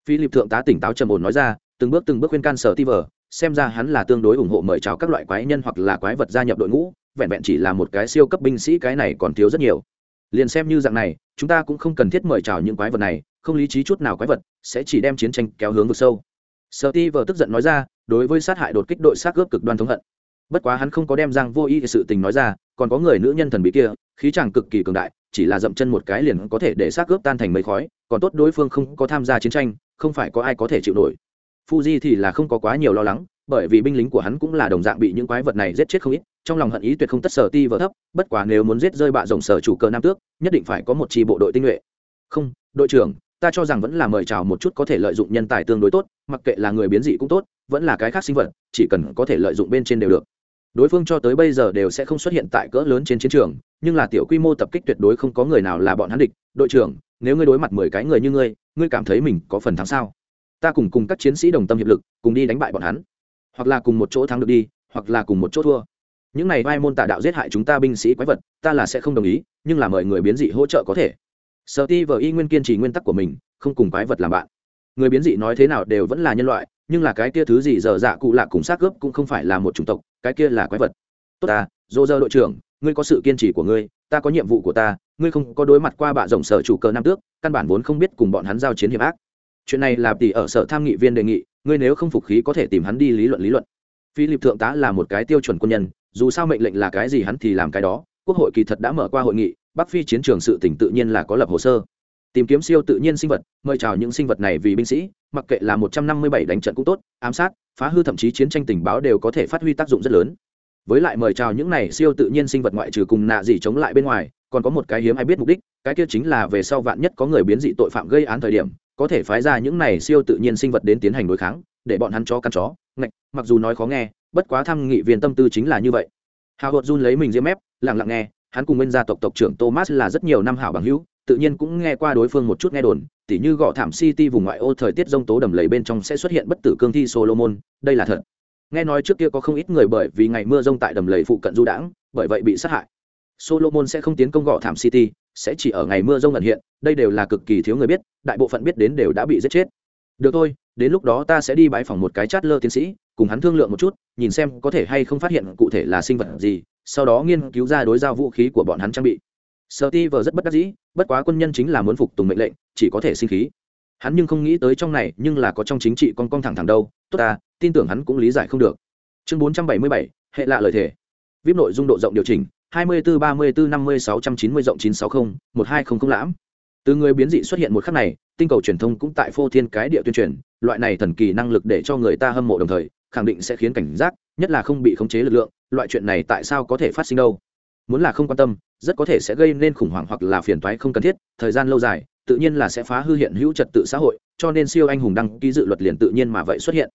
Philip thượng tá tỉnh táo trầm ổn nói ra, từng bước từng bước khuyên can sở ti vờ, xem ra hắn là tương đối ủng hộ mời chào các loại quái nhân hoặc là quái vật gia nhập đội ngũ, vẹn vẹn chỉ là một cái siêu cấp binh sĩ cái này còn thiếu rất nhiều. Liền xem như dạng này, chúng ta cũng không cần thiết mời chào những quái vật này, không lý trí chút nào quái vật, sẽ chỉ đem chiến tranh kéo hướng vực sâu. Sở ti vờ tức giận nói ra, đối với sát hại đột kích đội sát cướp cực đoan thống hận. Bất quá hắn không có đem giang vô ý sự tình nói ra, còn có người nữ nhân thần bí kia, khí chàng cực kỳ cường đại chỉ là dậm chân một cái liền có thể để xác cướp tan thành mấy khói, còn tốt đối phương không có tham gia chiến tranh, không phải có ai có thể chịu nổi. Fuji thì là không có quá nhiều lo lắng, bởi vì binh lính của hắn cũng là đồng dạng bị những quái vật này giết chết không ít, trong lòng hận ý tuyệt không tất sở ti vỡ thấp, bất quá nếu muốn giết rơi bạ rồng sở chủ cơ nam tước, nhất định phải có một tri bộ đội tinh nhuệ. Không, đội trưởng, ta cho rằng vẫn là mời chào một chút có thể lợi dụng nhân tài tương đối tốt, mặc kệ là người biến dị cũng tốt, vẫn là cái khác sinh vật, chỉ cần có thể lợi dụng bên trên đều được. Đối phương cho tới bây giờ đều sẽ không xuất hiện tại cỡ lớn trên chiến trường nhưng là tiểu quy mô tập kích tuyệt đối không có người nào là bọn hắn địch. Đội trưởng, nếu ngươi đối mặt mười cái người như ngươi ngươi cảm thấy mình có phần thắng sao? Ta cùng cùng các chiến sĩ đồng tâm hiệp lực, cùng đi đánh bại bọn hắn. Hoặc là cùng một chỗ thắng được đi, hoặc là cùng một chỗ thua. Những này vai môn tà đạo giết hại chúng ta binh sĩ quái vật, ta là sẽ không đồng ý, nhưng là mời người biến dị hỗ trợ có thể. Sợ ti vờ y nguyên kiên trì nguyên tắc của mình, không cùng quái vật làm bạn. Người biến dị nói thế nào đều vẫn là nhân loại, nhưng là cái kia thứ gì dở dạ cụ lạ cùng xác cướp cũng không phải là một chủng tộc, cái kia là quái vật. Tốt ta, dô dơ đội trưởng ngươi có sự kiên trì của ngươi, ta có nhiệm vụ của ta, ngươi không có đối mặt qua bạ rộng sở chủ cờ nam tước, căn bản vốn không biết cùng bọn hắn giao chiến hiệp ác. Chuyện này là tỷ ở sở tham nghị viên đề nghị, ngươi nếu không phục khí có thể tìm hắn đi lý luận lý luận. Philip thượng tá là một cái tiêu chuẩn quân nhân, dù sao mệnh lệnh là cái gì hắn thì làm cái đó, quốc hội kỳ thật đã mở qua hội nghị, bắc phi chiến trường sự tỉnh tự nhiên là có lập hồ sơ. Tìm kiếm siêu tự nhiên sinh vật, mời chào những sinh vật này vì binh sĩ, mặc kệ là một trăm năm mươi bảy đánh trận cũng tốt, ám sát, phá hư thậm chí chiến tranh tình báo đều có thể phát huy tác dụng rất lớn với lại mời chào những này siêu tự nhiên sinh vật ngoại trừ cùng nạ gì chống lại bên ngoài, còn có một cái hiếm ai biết mục đích, cái kia chính là về sau vạn nhất có người biến dị tội phạm gây án thời điểm, có thể phái ra những này siêu tự nhiên sinh vật đến tiến hành đối kháng, để bọn hắn chó căn chó, ngạch, mặc dù nói khó nghe, bất quá thăm nghị viên tâm tư chính là như vậy. Hào hột run lấy mình diêm mép, lặng lặng nghe, hắn cùng nguyên gia tộc tộc trưởng thomas là rất nhiều năm hảo bằng hữu, tự nhiên cũng nghe qua đối phương một chút nghe đồn, tỉ như gõ thảm city vùng ngoại ô thời tiết rông tố đầm lầy bên trong sẽ xuất hiện bất tử cương thi solomon, đây là thật nghe nói trước kia có không ít người bởi vì ngày mưa rông tại đầm lầy phụ cận du đãng, bởi vậy bị sát hại. Solomon sẽ không tiến công gõ thảm city, sẽ chỉ ở ngày mưa rông ẩn hiện, đây đều là cực kỳ thiếu người biết, đại bộ phận biết đến đều đã bị giết chết. Được thôi, đến lúc đó ta sẽ đi bãi phòng một cái chát lơ tiến sĩ, cùng hắn thương lượng một chút, nhìn xem có thể hay không phát hiện cụ thể là sinh vật gì, sau đó nghiên cứu ra đối giao vũ khí của bọn hắn trang bị. Sợ ti vờ rất bất đắc dĩ, bất quá quân nhân chính là muốn phục tùng mệnh lệnh, chỉ có thể sinh khí. Hắn nhưng không nghĩ tới trong này nhưng là có trong chính trị con con thẳng thẳng đâu, tốt ta tin tưởng hắn cũng lý giải không được. Chương bốn trăm bảy mươi bảy, hệ lạ lời thể vip nội dung độ rộng điều chỉnh, hai mươi bốn ba mươi bốn năm mươi sáu trăm chín mươi rộng chín sáu mươi một hai không không lãm. Từ người biến dị xuất hiện một khắc này, tinh cầu truyền thông cũng tại phô thiên cái địa tuyên truyền, loại này thần kỳ năng lực để cho người ta hâm mộ đồng thời, khẳng định sẽ khiến cảnh giác, nhất là không bị khống chế lực lượng, loại chuyện này tại sao có thể phát sinh đâu? Muốn là không quan tâm, rất có thể sẽ gây nên khủng hoảng hoặc là phiền toái không cần thiết, thời gian lâu dài, tự nhiên là sẽ phá hư hiện hữu trật tự xã hội, cho nên siêu anh hùng đăng ký dự luật liền tự nhiên mà vậy xuất hiện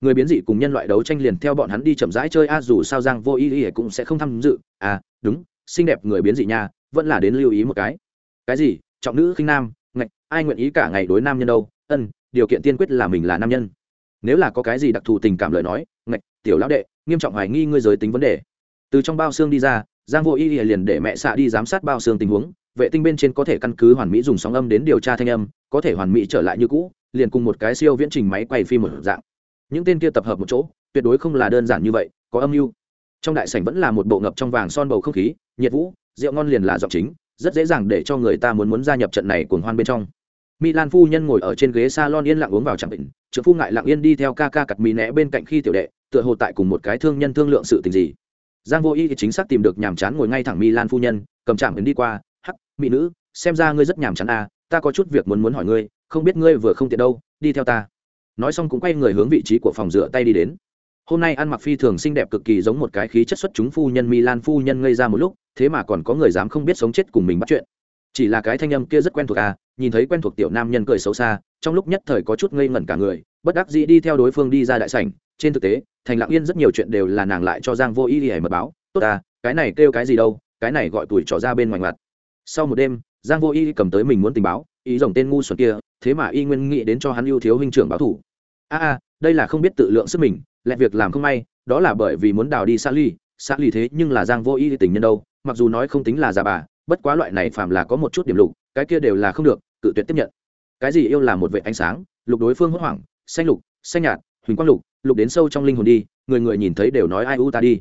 người biến dị cùng nhân loại đấu tranh liền theo bọn hắn đi chậm rãi chơi a, dù sao giang vô ý ý cũng sẽ không tham dự. À đúng, xinh đẹp người biến dị nha, vẫn là đến lưu ý một cái. Cái gì? Trọng nữ khinh nam, ngạch, ai nguyện ý cả ngày đối nam nhân đâu? Ân, điều kiện tiên quyết là mình là nam nhân. Nếu là có cái gì đặc thù tình cảm lời nói, ngạch, tiểu lão đệ, nghiêm trọng hoài nghi ngươi giới tính vấn đề. Từ trong bao xương đi ra, giang vô ý liền để mẹ xạ đi giám sát bao xương tình huống. Vệ tinh bên trên có thể căn cứ hoàn mỹ dùng sóng âm đến điều tra thanh âm, có thể hoàn mỹ trở lại như cũ, liền cùng một cái siêu viễn trình máy quay phim một dạng những tên kia tập hợp một chỗ tuyệt đối không là đơn giản như vậy có âm mưu trong đại sảnh vẫn là một bộ ngập trong vàng son bầu không khí nhiệt vũ rượu ngon liền là giọng chính rất dễ dàng để cho người ta muốn muốn gia nhập trận này cuồng hoan bên trong Milan phu nhân ngồi ở trên ghế salon yên lặng uống vào chẳng định, trưởng phu ngại lặng yên đi theo ca ca cặt mì né bên cạnh khi tiểu đệ, tựa hồ tại cùng một cái thương nhân thương lượng sự tình gì. Giang Vô Y thì chính xác tìm được nhàm chán ngồi ngay thẳng Milan phu nhân, cầm chạm đến đi qua, "Hắc, mỹ nữ, xem ra ngươi rất nhàm chán à, ta có chút việc muốn muốn hỏi ngươi, không biết ngươi vừa không tiện đâu, đi theo ta." Nói xong cũng quay người hướng vị trí của phòng rửa tay đi đến. Hôm nay ăn mặc phi thường xinh đẹp cực kỳ giống một cái khí chất xuất chúng phu nhân Milan phu nhân ngây ra một lúc, thế mà còn có người dám không biết sống chết cùng mình bắt chuyện. Chỉ là cái thanh âm kia rất quen thuộc à nhìn thấy quen thuộc tiểu nam nhân cười xấu xa trong lúc nhất thời có chút ngây ngẩn cả người bất đắc dĩ đi theo đối phương đi ra đại sảnh. Trên thực tế thành lặng yên rất nhiều chuyện đều là nàng lại cho giang vô ý đi mật báo tốt à cái này kêu cái gì đâu cái này gọi tuổi trỏ ra bên ngoài mặt. Sau một đêm giang vô ý cầm tới mình muốn tình báo ý rồng tên ngu xuẩn kia thế mà y nguyên nghĩ đến cho hắn ưu thiếu huynh trưởng báo thủ a a đây là không biết tự lượng sức mình lẽ việc làm không may đó là bởi vì muốn đào đi xa ly. Xa ly thế nhưng là giang vô y tình nhân đâu mặc dù nói không tính là già bà bất quá loại này phàm là có một chút điểm lục cái kia đều là không được cự tuyệt tiếp nhận. Cái gì yêu là một vệ ánh sáng lục đối phương hốt hoảng xanh lục xanh nhạt huỳnh quang lục lục đến sâu trong linh hồn đi người người nhìn thấy đều nói ai u ta đi.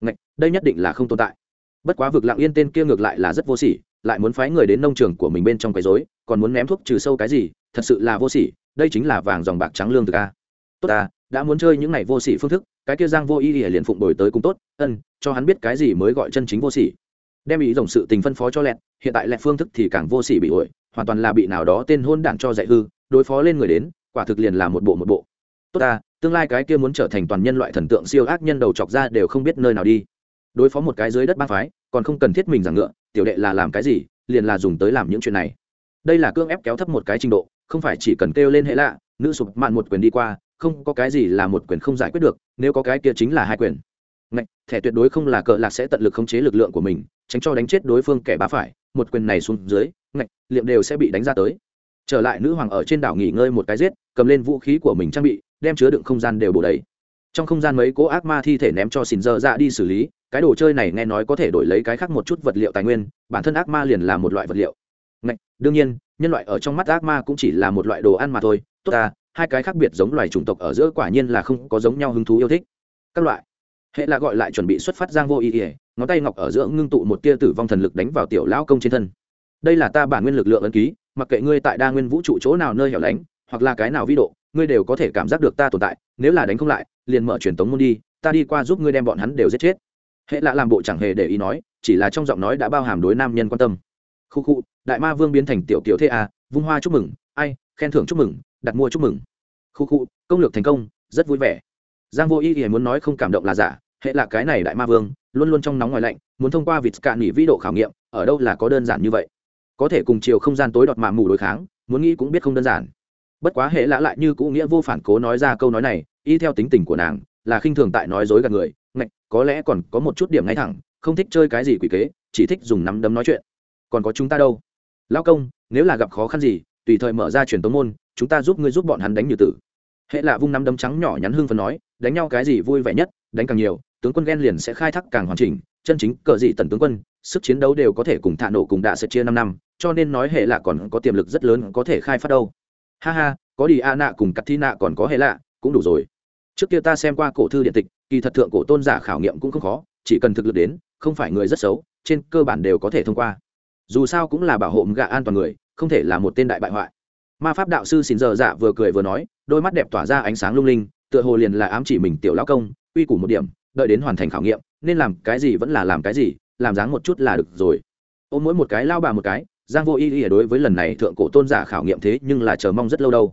Ngạch, đây nhất định là không tồn tại. Bất quá vực lặng yên tên kia ngược lại là rất vô sỉ lại muốn phái người đến nông trường của mình bên trong quấy rối còn muốn ném thuốc trừ sâu cái gì thật sự là vô sỉ đây chính là vàng dòng bạc trắng lương thực a. Tốt ta, đã muốn chơi những ngày vô sỉ phương thức, cái kia giang vô ý thì liền phụng đổi tới cũng tốt, ân, cho hắn biết cái gì mới gọi chân chính vô sỉ. Đem ý dòng sự tình phân phó cho lẹt, hiện tại lẹt phương thức thì càng vô sỉ bị ổi, hoàn toàn là bị nào đó tên hôn đản cho dạy hư, đối phó lên người đến, quả thực liền là một bộ một bộ. Tốt ta, tương lai cái kia muốn trở thành toàn nhân loại thần tượng siêu ác nhân đầu chọc ra đều không biết nơi nào đi. Đối phó một cái dưới đất bang phái, còn không cần thiết mình giảng ngựa, tiểu đệ là làm cái gì, liền là dùng tới làm những chuyện này. Đây là cương ép kéo thấp một cái trình độ không phải chỉ cần kêu lên hệ lạ, nữ sụp mạn một quyền đi qua, không có cái gì là một quyền không giải quyết được, nếu có cái kia chính là hai quyền. Ngạch, thẻ tuyệt đối không là cờ lạc sẽ tận lực khống chế lực lượng của mình, tránh cho đánh chết đối phương kẻ bá phải, một quyền này xuống dưới, ngạch, liệm đều sẽ bị đánh ra tới. Trở lại nữ hoàng ở trên đảo nghỉ ngơi một cái giết, cầm lên vũ khí của mình trang bị, đem chứa đựng không gian đều bổ đầy. Trong không gian mấy cố ác ma thi thể ném cho xin dơ ra đi xử lý, cái đồ chơi này nghe nói có thể đổi lấy cái khác một chút vật liệu tài nguyên, bản thân ác ma liền là một loại vật liệu đương nhiên, nhân loại ở trong mắt ác ma cũng chỉ là một loại đồ ăn mà thôi, tốt ta, hai cái khác biệt giống loài chủng tộc ở giữa quả nhiên là không có giống nhau hứng thú yêu thích. Các loại. Hệ là gọi lại chuẩn bị xuất phát giang vô ý ỉa ngón tay ngọc ở giữa ngưng tụ một tia tử vong thần lực đánh vào tiểu lão công trên thân. Đây là ta bản nguyên lực lượng ấn ký, mặc kệ ngươi tại đa nguyên vũ trụ chỗ nào nơi hẻo lánh, hoặc là cái nào vi độ, ngươi đều có thể cảm giác được ta tồn tại, nếu là đánh không lại, liền mở truyền tống môn đi, ta đi qua giúp ngươi đem bọn hắn đều giết chết. Hệ lạ làm bộ chẳng hề để ý nói, chỉ là trong giọng nói đã bao hàm đối nam nhân quan tâm khu khu, đại ma vương biến thành tiểu kiểu thế à vung hoa chúc mừng, ai, khen thưởng chúc mừng, đặt mua chúc mừng. Khu khu, công lược thành công, rất vui vẻ. Giang vô y thì muốn nói không cảm động là giả, hệ là cái này đại ma vương, luôn luôn trong nóng ngoài lạnh, muốn thông qua vịt cạn nghỉ vĩ độ khảo nghiệm, ở đâu là có đơn giản như vậy? Có thể cùng chiều không gian tối đọt mà mù đối kháng, muốn nghĩ cũng biết không đơn giản. Bất quá hệ lạ lại như cũ nghĩa vô phản cố nói ra câu nói này, y theo tính tình của nàng, là khinh thường tại nói dối gạt người, ngạch, có lẽ còn có một chút điểm ngay thẳng, không thích chơi cái gì quỷ kế, chỉ thích dùng nắm đấm nói chuyện còn có chúng ta đâu? Lao công, nếu là gặp khó khăn gì, tùy thời mở ra truyền tống môn, chúng ta giúp ngươi giúp bọn hắn đánh như tử. Hệ lạ vung nắm đấm trắng nhỏ nhắn hưng phần nói, đánh nhau cái gì vui vẻ nhất, đánh càng nhiều, tướng quân ghen liền sẽ khai thác càng hoàn chỉnh, chân chính cờ dị tần tướng quân, sức chiến đấu đều có thể cùng thạ nổ cùng đạ sẽ chia năm năm, cho nên nói hệ lạ còn có tiềm lực rất lớn có thể khai phát đâu. Ha ha, có đi a nạ cùng cắt thi nạ còn có hệ lạ, cũng đủ rồi. Trước kia ta xem qua cổ thư điện tịch, kỳ thật thượng cổ tôn giả khảo nghiệm cũng không khó, chỉ cần thực lực đến, không phải người rất xấu, trên cơ bản đều có thể thông qua dù sao cũng là bảo hộ gạ an toàn người, không thể là một tên đại bại hoại. Ma pháp đạo sư xin giờ dạ vừa cười vừa nói, đôi mắt đẹp tỏa ra ánh sáng lung linh, tựa hồ liền là ám chỉ mình tiểu lão công uy củ một điểm, đợi đến hoàn thành khảo nghiệm, nên làm cái gì vẫn là làm cái gì, làm dáng một chút là được rồi. Ôm mỗi một cái lao bà một cái, giang vô y y đối với lần này thượng cổ tôn giả khảo nghiệm thế nhưng là chờ mong rất lâu đâu.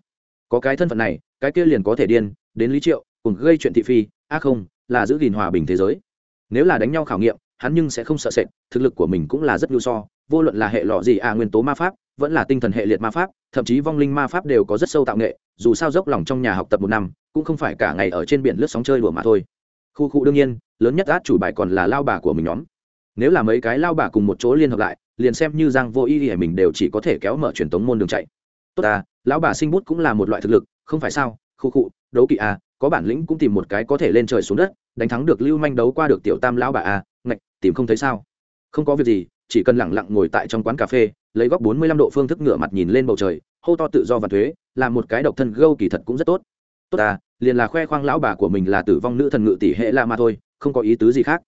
Có cái thân phận này, cái kia liền có thể điên, đến lý triệu, cùng gây chuyện thị phi, a không, là giữ gìn hòa bình thế giới. Nếu là đánh nhau khảo nghiệm, hắn nhưng sẽ không sợ sệt, thực lực của mình cũng là rất nhu so vô luận là hệ lọ gì à nguyên tố ma pháp vẫn là tinh thần hệ liệt ma pháp thậm chí vong linh ma pháp đều có rất sâu tạo nghệ dù sao dốc lòng trong nhà học tập một năm cũng không phải cả ngày ở trên biển lướt sóng chơi đùa mà thôi. Khu khu đương nhiên lớn nhất át chủ bài còn là lao bà của mình nhóm. Nếu là mấy cái lao bà cùng một chỗ liên hợp lại liền xem như giang vô y thì mình đều chỉ có thể kéo mở truyền tống môn đường chạy. Tốt ta lão bà sinh bút cũng là một loại thực lực không phải sao? Khu khu đấu kỵ à, có bản lĩnh cũng tìm một cái có thể lên trời xuống đất đánh thắng được lưu manh đấu qua được tiểu tam lão bà à, ngạch tìm không thấy sao? Không có việc gì chỉ cần lẳng lặng ngồi tại trong quán cà phê, lấy góc bốn mươi lăm độ phương thức ngửa mặt nhìn lên bầu trời, hô to tự do và thuế làm một cái độc thân gâu kỳ thật cũng rất tốt. Tốt à liền là khoe khoang lão bà của mình là tử vong nữ thần ngự tỷ hệ la mà thôi, không có ý tứ gì khác.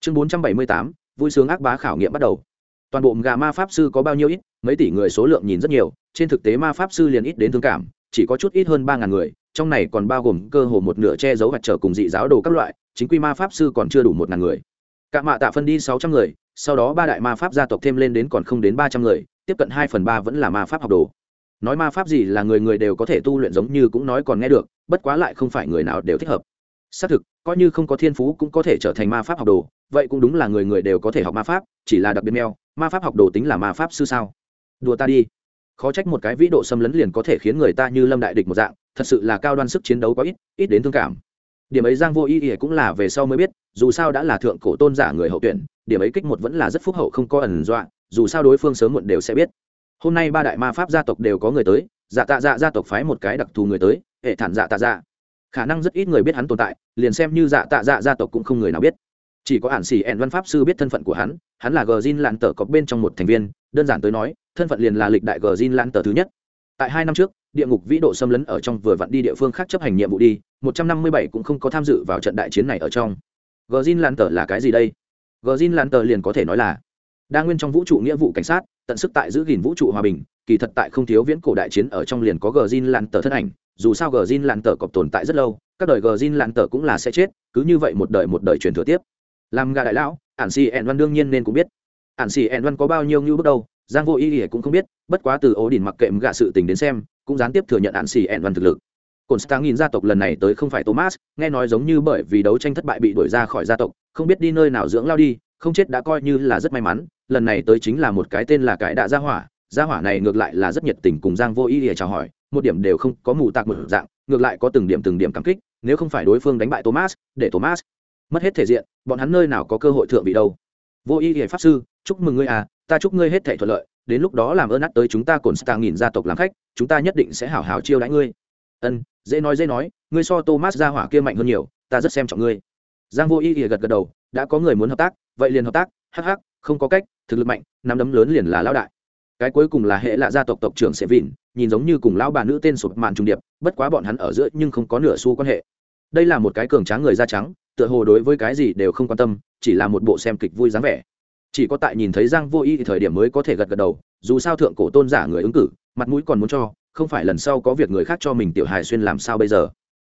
Chương bốn trăm bảy mươi tám, vui sướng ác bá khảo nghiệm bắt đầu. Toàn bộ gà ma pháp sư có bao nhiêu ít, mấy tỷ người số lượng nhìn rất nhiều, trên thực tế ma pháp sư liền ít đến thương cảm, chỉ có chút ít hơn ba ngàn người, trong này còn bao gồm cơ hồ một nửa che giấu vật trở cùng dị giáo đồ các loại, chính quy ma pháp sư còn chưa đủ một ngàn người cả mạ tạ phân đi sáu trăm người, sau đó ba đại ma pháp gia tộc thêm lên đến còn không đến ba trăm người, tiếp cận hai phần ba vẫn là ma pháp học đồ. Nói ma pháp gì là người người đều có thể tu luyện giống như cũng nói còn nghe được, bất quá lại không phải người nào đều thích hợp. Xác thực, coi như không có thiên phú cũng có thể trở thành ma pháp học đồ, vậy cũng đúng là người người đều có thể học ma pháp, chỉ là đặc biệt meo ma pháp học đồ tính là ma pháp sư sao? Đùa ta đi. Khó trách một cái vĩ độ xâm lấn liền có thể khiến người ta như lâm đại địch một dạng, thật sự là cao đoan sức chiến đấu có ít ít đến thương cảm điểm ấy giang vô ý ỉa cũng là về sau mới biết, dù sao đã là thượng cổ tôn giả người hậu tuyển, điểm ấy kích một vẫn là rất phúc hậu không có ẩn dọa, dù sao đối phương sớm muộn đều sẽ biết. Hôm nay ba đại ma pháp gia tộc đều có người tới dạ tạ dạ gia tộc phái một cái đặc thù người tới, hệ thản dạ tạ dạ. Khả năng rất ít người biết hắn tồn tại, liền xem như dạ tạ dạ gia tộc cũng không người nào biết. Chỉ có ản xỉ ẹn văn pháp sư biết thân phận của hắn hắn là gờ zin lãn tờ cọc bên trong một thành viên, đơn giản tới nói, thân phận liền là lịch đại gờ zin lãn tờ thứ nhất. Tại hai năm trước địa ngục vĩ độ xâm lấn ở trong vừa vặn đi địa phương khác chấp hành nhiệm vụ đi, một trăm năm mươi bảy cũng không có tham dự vào trận đại chiến này ở trong. Gờ zin lạn tờ là cái gì đây? Gờ zin lạn tờ liền có thể nói là đa nguyên trong vũ trụ nghĩa vụ cảnh sát, tận sức tại giữ gìn vũ trụ hòa bình, kỳ thật tại không thiếu viễn cổ đại chiến ở trong liền có gờ zin lạn tờ thân ảnh, dù sao gờ zin lạn tờ cọp tồn tại rất lâu, các đời gờ zin lạn tờ cũng là sẽ chết, cứ như vậy một đời một đời truyền thừa tiếp. Làm gà đại lão, ản xì ẹn văn đương nhiên nên cũng biết. Ản xì ẹn văn có bao nhiêu như bước đầu giang vô ý ỉa cũng không biết, bất quá từ ố đỉnh mặc kệ gạ sự tình đến xem, cũng gián tiếp thừa nhận ản xì ẹn văn thực lực. Cồn stang nhìn gia tộc lần này tới không phải thomas, nghe nói giống như bởi vì đấu tranh thất bại bị đuổi ra khỏi gia tộc, không biết đi nơi nào dưỡng lao đi, không chết đã coi như là rất may mắn, lần này tới chính là một cái tên là cái đạ gia hỏa gia hỏa này ngược lại là rất nhiệt tình cùng giang vô ý ỉa chào hỏi, một điểm đều không có mù tạc một dạng, ngược lại có từng điểm từng điểm cảm kích, nếu không phải đối phương đánh bại thomas, để thomas mất hết thể diện, bọn hắn nơi nào có cơ hội thượng vị đâu. Vô ý hệ pháp sư, chúc mừng ngươi à ta chúc ngươi hết thảy thuận lợi đến lúc đó làm ơn ắt tới chúng ta cồn stang nghìn gia tộc làm khách chúng ta nhất định sẽ hảo hảo chiêu đãi ngươi. Ân dễ nói dễ nói ngươi so thomas gia hỏa kia mạnh hơn nhiều ta rất xem trọng ngươi. Giang vô Ý ỉa gật gật đầu đã có người muốn hợp tác vậy liền hợp tác Hắc hắc, không có cách thực lực mạnh nắm đấm lớn liền là lão đại. Cái cuối cùng là hệ lạ gia tộc tộc trưởng sẽ vịn nhìn giống như cùng lão bà nữ tên sụp màn trung điệp bất quá bọn hắn ở giữa nhưng không có nửa xu quan hệ. Đây là một cái cường tráng người da trắng tựa hồ đối với cái gì đều không quan tâm chỉ là một bộ xem kịch vui dáng vẻ chỉ có tại nhìn thấy giang vô y thì thời điểm mới có thể gật gật đầu, dù sao thượng cổ tôn giả người ứng cử, mặt mũi còn muốn cho, không phải lần sau có việc người khác cho mình tiểu hài xuyên làm sao bây giờ.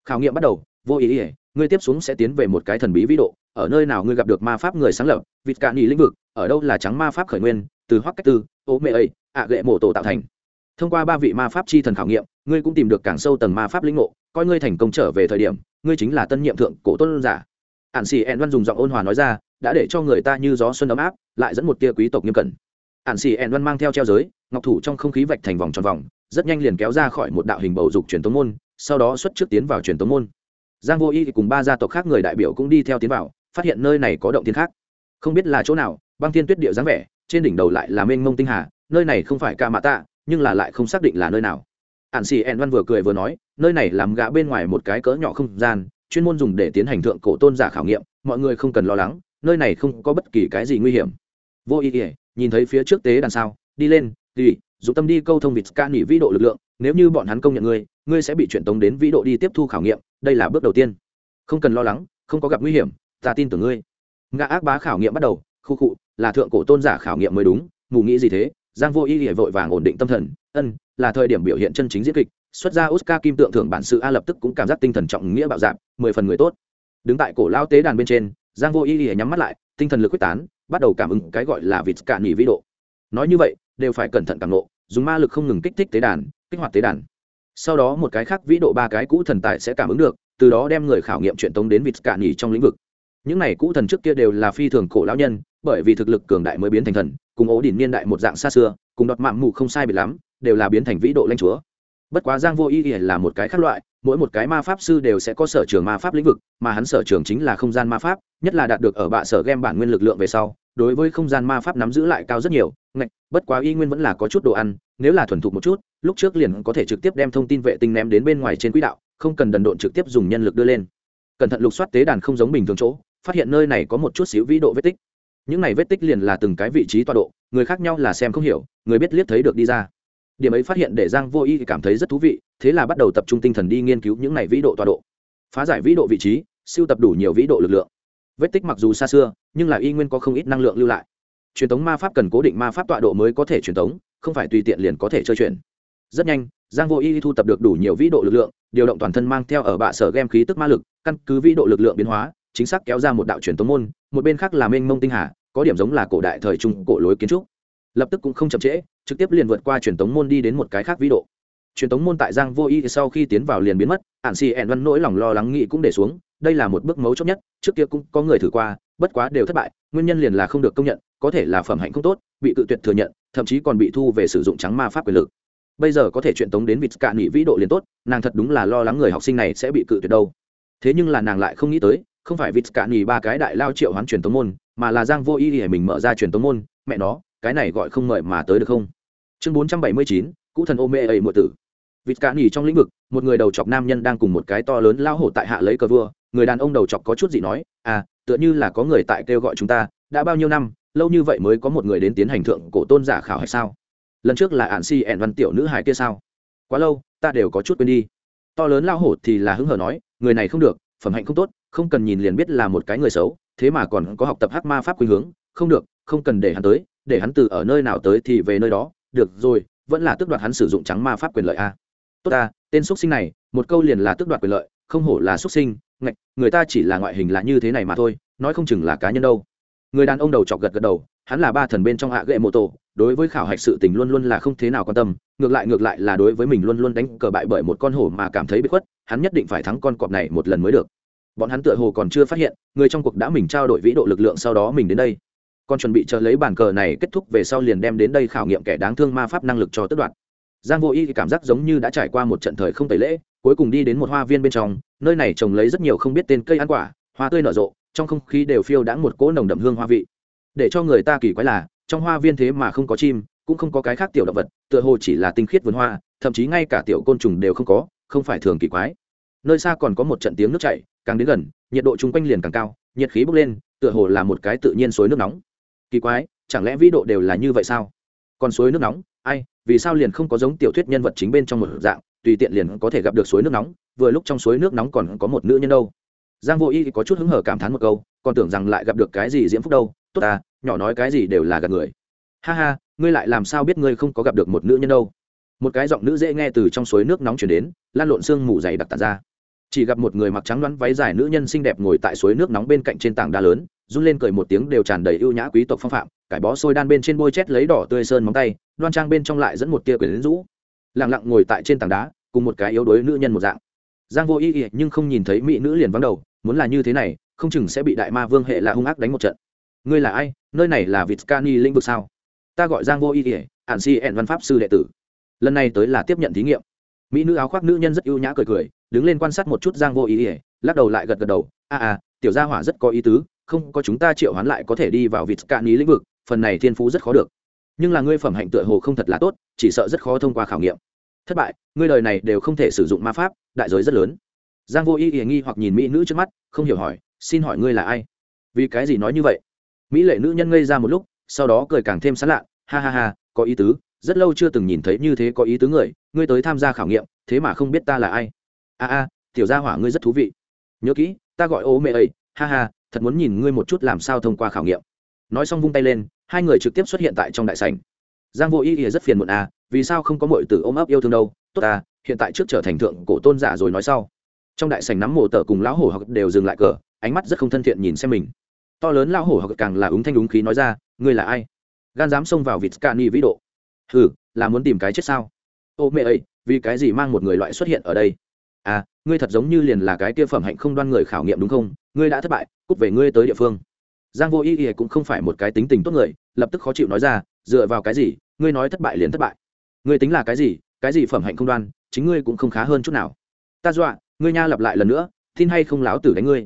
Khảo nghiệm bắt đầu, vô ý ỉa ngươi tiếp xuống sẽ tiến về một cái thần bí vĩ độ, ở nơi nào ngươi gặp được ma pháp người sáng lập, vịt cạn nghỉ lĩnh vực, ở đâu là trắng ma pháp khởi nguyên, từ hoắc cách tư, ô mê ấy, ạ à gệ mổ tổ tạo thành. Thông qua ba vị ma pháp chi thần khảo nghiệm, ngươi cũng tìm được càng sâu tầng ma pháp lĩnh ngộ, coi ngươi thành công trở về thời điểm, ngươi chính là tân nhiệm thượng cổ tôn giả. Ạn xì ẹn văn dùng giọng ôn hòa nói ra đã để cho người ta như gió xuân ấm áp, lại dẫn một tia quý tộc nghiêm cẩn. Ản xì ẻn văn mang theo treo giới, ngọc thủ trong không khí vạch thành vòng tròn vòng, rất nhanh liền kéo ra khỏi một đạo hình bầu dục truyền tống môn, sau đó xuất trước tiến vào truyền tống môn. Giang vô y cùng ba gia tộc khác người đại biểu cũng đi theo tiến vào, phát hiện nơi này có động thiên khác. Không biết là chỗ nào, băng thiên tuyết địa dáng vẻ, trên đỉnh đầu lại là mênh mông tinh hà, nơi này không phải ca mạ tạ, nhưng là lại không xác định là nơi nào. Ản xì ẹn văn vừa cười vừa nói, nơi này làm gã bên ngoài một cái cỡ nhỏ không gian, chuyên môn dùng để tiến hành thượng cổ tôn giả khảo nghiệm, mọi người không cần lo lắng nơi này không có bất kỳ cái gì nguy hiểm. Vô ý ỉa nhìn thấy phía trước tế đàn sao? đi lên Tùy, dù tâm đi câu thông vịt ca nghỉ vĩ độ lực lượng nếu như bọn hắn công nhận ngươi ngươi sẽ bị truyền tống đến vĩ độ đi tiếp thu khảo nghiệm đây là bước đầu tiên. Không cần lo lắng không có gặp nguy hiểm ta tin tưởng ngươi. Ngã ác bá khảo nghiệm bắt đầu khu cụ là thượng cổ tôn giả khảo nghiệm mới đúng mù nghĩ gì thế giang vô ý ỉa vội vàng ổn định tâm thần ân là thời điểm biểu hiện chân chính diễn kịch xuất ra oscar kim tượng thưởng bản sự a lập tức cũng cảm giác tinh thần trọng nghĩa bạo dạp mười phần người tốt. Đứng tại cổ lao tế đàn bên trên giang vô ý ý nhắm mắt lại, tinh thần lực quyết tán, bắt đầu cảm ứng cái gọi là vịt cạn nghỉ vĩ độ. Nói như vậy, đều phải cẩn thận cảm nộ dùng ma lực không ngừng kích thích tế đàn, kích hoạt tế đàn. Sau đó một cái khác vĩ độ ba cái cũ thần tài sẽ cảm ứng được, từ đó đem người khảo nghiệm chuyện tống đến vịt cạn nghỉ trong lĩnh vực. Những này cũ thần trước kia đều là phi thường cổ lão nhân, bởi vì thực lực cường đại mới biến thành thần, cùng ố đỉnh niên đại một dạng xa xưa, cùng đọt mạng mù không sai biệt lắm, đều là biến thành vĩ độ lãnh chúa. Bất quá giang vô ý ý là một cái khác loại mỗi một cái ma pháp sư đều sẽ có sở trường ma pháp lĩnh vực, mà hắn sở trường chính là không gian ma pháp, nhất là đạt được ở bạ sở game bản nguyên lực lượng về sau, đối với không gian ma pháp nắm giữ lại cao rất nhiều, ngạch, bất quá y nguyên vẫn là có chút đồ ăn, nếu là thuần thục một chút, lúc trước liền có thể trực tiếp đem thông tin vệ tinh ném đến bên ngoài trên quỹ đạo, không cần đần độn trực tiếp dùng nhân lực đưa lên. Cẩn thận lục soát tế đàn không giống bình thường chỗ, phát hiện nơi này có một chút xíu vĩ độ vết tích. Những này vết tích liền là từng cái vị trí tọa độ, người khác nhau là xem không hiểu, người biết liếc thấy được đi ra điểm ấy phát hiện để giang vô y cảm thấy rất thú vị, thế là bắt đầu tập trung tinh thần đi nghiên cứu những này vĩ độ tọa độ. Phá giải vĩ độ vị trí, siêu tập đủ nhiều vĩ độ lực lượng. Vết tích mặc dù xa xưa, nhưng là y nguyên có không ít năng lượng lưu lại. Truyền thống ma pháp cần cố định ma pháp tọa độ mới có thể truyền thống không phải tùy tiện liền có thể chơi chuyển rất nhanh, giang vô y thu tập được đủ nhiều vĩ độ lực lượng, điều động toàn thân mang theo ở bạ sở game khí tức ma lực, căn cứ vĩ độ lực lượng biến hóa, chính xác kéo ra một đạo truyền thống môn, một bên khác là mênh mông tinh hà, có điểm giống là cổ đại thời trung cổ lối kiến trúc lập tức cũng không chậm trễ, trực tiếp liền vượt qua truyền thống môn đi đến một cái khác vĩ độ. Truyền thống môn tại giang vô y sau khi tiến vào liền biến mất ạn xì ẹn văn nỗi lòng lo lắng nghĩ cũng để xuống, đây là một bước mấu chốt nhất, trước kia cũng có người thử qua, bất quá đều thất bại, nguyên nhân liền là không được công nhận, có thể là phẩm hạnh không tốt, bị tự tuyệt thừa nhận, thậm chí còn bị thu về sử dụng trắng ma pháp quyền lực. Bây giờ có thể truyền tống đến vịt cạn nghị vĩ độ liền tốt, nàng thật đúng là lo lắng người học sinh này sẽ bị cự tuyệt đâu. Thế nhưng là nàng lại không nghĩ tới, không phải vịt cạn nghị ba cái đại lao triệu hoán truyền tống môn, mà là giang vô y để mình mở ra truyền tống môn, mẹ nó cái này gọi không mời mà tới được không? Chương bốn trăm bảy mươi chín, cũ thần ô mê ầy mượn tử. Vịt cạn nỉ trong lĩnh vực, một người đầu chọc nam nhân đang cùng một cái to lớn lao hổ tại hạ lấy cờ vua. Người đàn ông đầu chọc có chút gì nói à tựa như là có người tại kêu gọi chúng ta, đã bao nhiêu năm, lâu như vậy mới có một người đến tiến hành thượng cổ tôn giả khảo hay sao? Lần trước là ạn si ẻn văn tiểu nữ hải kia sao? Quá lâu, ta đều có chút quên đi. To lớn lao hổ thì là hứng hờ nói, người này không được, phẩm hạnh không tốt, không cần nhìn liền biết là một cái người xấu, thế mà còn có học tập hắc ma pháp khuynh hướng, không được, không cần để hắn tới để hắn từ ở nơi nào tới thì về nơi đó. Được rồi, vẫn là tước đoạt hắn sử dụng trắng ma pháp quyền lợi a. Tốt ta, tên x sinh này, một câu liền là tước đoạt quyền lợi, không hổ là x sinh. Ngạch, người ta chỉ là ngoại hình là như thế này mà thôi, nói không chừng là cá nhân đâu. Người đàn ông đầu chọc gật gật đầu, hắn là ba thần bên trong hạ gậy mô tô đối với khảo hạch sự tình luôn luôn là không thế nào quan tâm, ngược lại ngược lại là đối với mình luôn luôn đánh cờ bại bởi một con hổ mà cảm thấy bị khuất, hắn nhất định phải thắng con cọp này một lần mới được. Bọn hắn tựa hồ còn chưa phát hiện, người trong cuộc đã mình trao đổi vĩ độ lực lượng sau đó mình đến đây còn chuẩn bị chờ lấy bàn cờ này kết thúc về sau liền đem đến đây khảo nghiệm kẻ đáng thương ma pháp năng lực cho tất đoạt. Giang vô y cảm giác giống như đã trải qua một trận thời không tẩy lễ, cuối cùng đi đến một hoa viên bên trong, nơi này trồng lấy rất nhiều không biết tên cây ăn quả, hoa tươi nở rộ, trong không khí đều phiêu đãng một cỗ nồng đậm hương hoa vị. Để cho người ta kỳ quái là, trong hoa viên thế mà không có chim, cũng không có cái khác tiểu động vật, tựa hồ chỉ là tinh khiết vườn hoa, thậm chí ngay cả tiểu côn trùng đều không có, không phải thường kỳ quái. Nơi xa còn có một trận tiếng nước chảy, càng đến gần, nhiệt độ chung quanh liền càng cao, nhiệt khí bốc lên, tựa hồ là một cái tự nhiên suối nước nóng kỳ quái, chẳng lẽ vĩ độ đều là như vậy sao? Còn suối nước nóng, ai, vì sao liền không có giống tiểu thuyết nhân vật chính bên trong một dạng, tùy tiện liền có thể gặp được suối nước nóng, vừa lúc trong suối nước nóng còn có một nữ nhân đâu. Giang vô y có chút hứng hở cảm thán một câu, còn tưởng rằng lại gặp được cái gì diễm phúc đâu, tốt ta nhỏ nói cái gì đều là gặp người. Ha ha, ngươi lại làm sao biết ngươi không có gặp được một nữ nhân đâu? Một cái giọng nữ dễ nghe từ trong suối nước nóng chuyển đến, lan lộn sương mù dày đặc tạt ra chỉ gặp một người mặc trắng đoán váy dài nữ nhân xinh đẹp ngồi tại suối nước nóng bên cạnh trên tảng đá lớn, run lên cười một tiếng đều tràn đầy ưu nhã quý tộc phong phạm, cải bó sôi đan bên trên bôi chét lấy đỏ tươi sơn móng tay, đoan trang bên trong lại dẫn một tia quyển rũ. Lẳng lặng ngồi tại trên tảng đá, cùng một cái yếu đuối nữ nhân một dạng. Giang vô ý nhưng không nhìn thấy mỹ nữ liền vắng đầu, muốn là như thế này, không chừng sẽ bị đại ma vương hệ là hung ác đánh một trận. Ngươi là ai? Nơi này là vịt cani lĩnh vực sao? Ta gọi giang vô ý ỉa ản si ẹn văn pháp sư đệ tử. Lần này tới là tiếp nhận thí nghiệm mỹ nữ áo khoác nữ nhân rất ưu nhã cười cười, đứng lên quan sát một chút giang vô ý ỉa, lắc đầu lại gật gật đầu, a a, tiểu gia hỏa rất có ý tứ, không có chúng ta triệu hoán lại có thể đi vào vịt cạn ý lĩnh vực, phần này thiên phú rất khó được. Nhưng là ngươi phẩm hạnh tựa hồ không thật là tốt, chỉ sợ rất khó thông qua khảo nghiệm. Thất bại, ngươi đời này đều không thể sử dụng ma pháp, đại giới rất lớn. Giang vô ý ỉa nghi hoặc nhìn mỹ nữ trước mắt, không hiểu hỏi, xin hỏi ngươi là ai? Vì cái gì nói như vậy? Mỹ lệ nữ nhân ngây ra một lúc, sau đó cười càng thêm sán lạ, ha ha ha, có ý tứ rất lâu chưa từng nhìn thấy như thế có ý tứ người, ngươi tới tham gia khảo nghiệm, thế mà không biết ta là ai. A a, tiểu gia hỏa ngươi rất thú vị. Nhớ kỹ, ta gọi ô mẹ ấy ha ha, thật muốn nhìn ngươi một chút làm sao thông qua khảo nghiệm. Nói xong vung tay lên, hai người trực tiếp xuất hiện tại trong đại sảnh. Giang vô ý ỉa rất phiền muộn à vì sao không có mọi tử ôm ấp yêu thương đâu? Tốt à hiện tại trước trở thành thượng cổ tôn giả rồi nói sau. Trong đại sảnh nắm mộ tờ cùng lão hổ học đều dừng lại cờ, ánh mắt rất không thân thiện nhìn xem mình. To lớn lão hổ học càng là ứng thanh đúng khí nói ra, ngươi là ai? Gan dám xông vào vịt cani vĩ độ hừ, là muốn tìm cái chết sao? Ô mẹ ấy vì cái gì mang một người loại xuất hiện ở đây? À ngươi thật giống như liền là cái kia phẩm hạnh không đoan người khảo nghiệm đúng không? Ngươi đã thất bại cút về ngươi tới địa phương. Giang vô ý ý cũng không phải một cái tính tình tốt người lập tức khó chịu nói ra dựa vào cái gì? Ngươi nói thất bại liền thất bại. Ngươi tính là cái gì? Cái gì phẩm hạnh không đoan? Chính ngươi cũng không khá hơn chút nào. Ta dọa ngươi nha lặp lại lần nữa tin hay không láo tử đánh ngươi?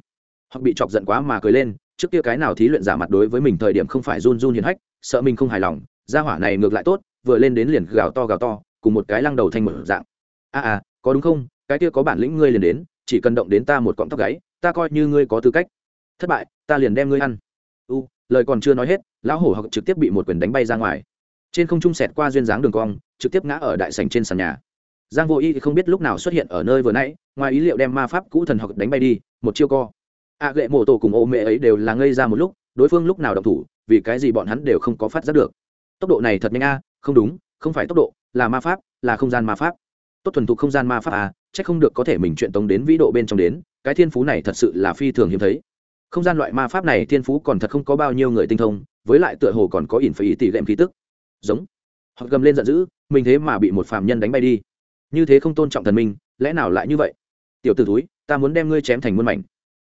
Hoặc bị chọc giận quá mà cười lên trước kia cái nào thí luyện giả mặt đối với mình thời điểm không phải run run hiền hách sợ mình không hài lòng gia hỏa này ngược lại tốt vừa lên đến liền gào to gào to cùng một cái lăng đầu thanh mở dạng. A à, à có đúng không? Cái kia có bản lĩnh ngươi liền đến chỉ cần động đến ta một cọng tóc gáy ta coi như ngươi có tư cách. Thất bại ta liền đem ngươi ăn. U lời còn chưa nói hết lão hổ học trực tiếp bị một quyền đánh bay ra ngoài. Trên không trung sẹt qua duyên dáng đường cong trực tiếp ngã ở đại sành trên sàn nhà. Giang vô y không biết lúc nào xuất hiện ở nơi vừa nãy ngoài ý liệu đem ma pháp cũ thần học đánh bay đi một chiêu co. A à, gệ mộ tổ cùng ô mẹ ấy đều là ngây ra một lúc đối phương lúc nào động thủ vì cái gì bọn hắn đều không có phát giác được. Tốc độ này thật nhanh a không đúng không phải tốc độ là ma pháp là không gian ma pháp. Tốt thuần thục không gian ma pháp a chắc không được có thể mình chuyện tống đến vĩ độ bên trong đến cái thiên phú này thật sự là phi thường hiếm thấy. Không gian loại ma pháp này thiên phú còn thật không có bao nhiêu người tinh thông với lại tựa hồ còn có ỉn phải ý tỷ lệm khí tức. Giống. Họ gầm lên giận dữ mình thế mà bị một phàm nhân đánh bay đi. Như thế không tôn trọng thần minh lẽ nào lại như vậy? Tiểu t ử túi ta muốn đem ngươi chém thành muôn mảnh.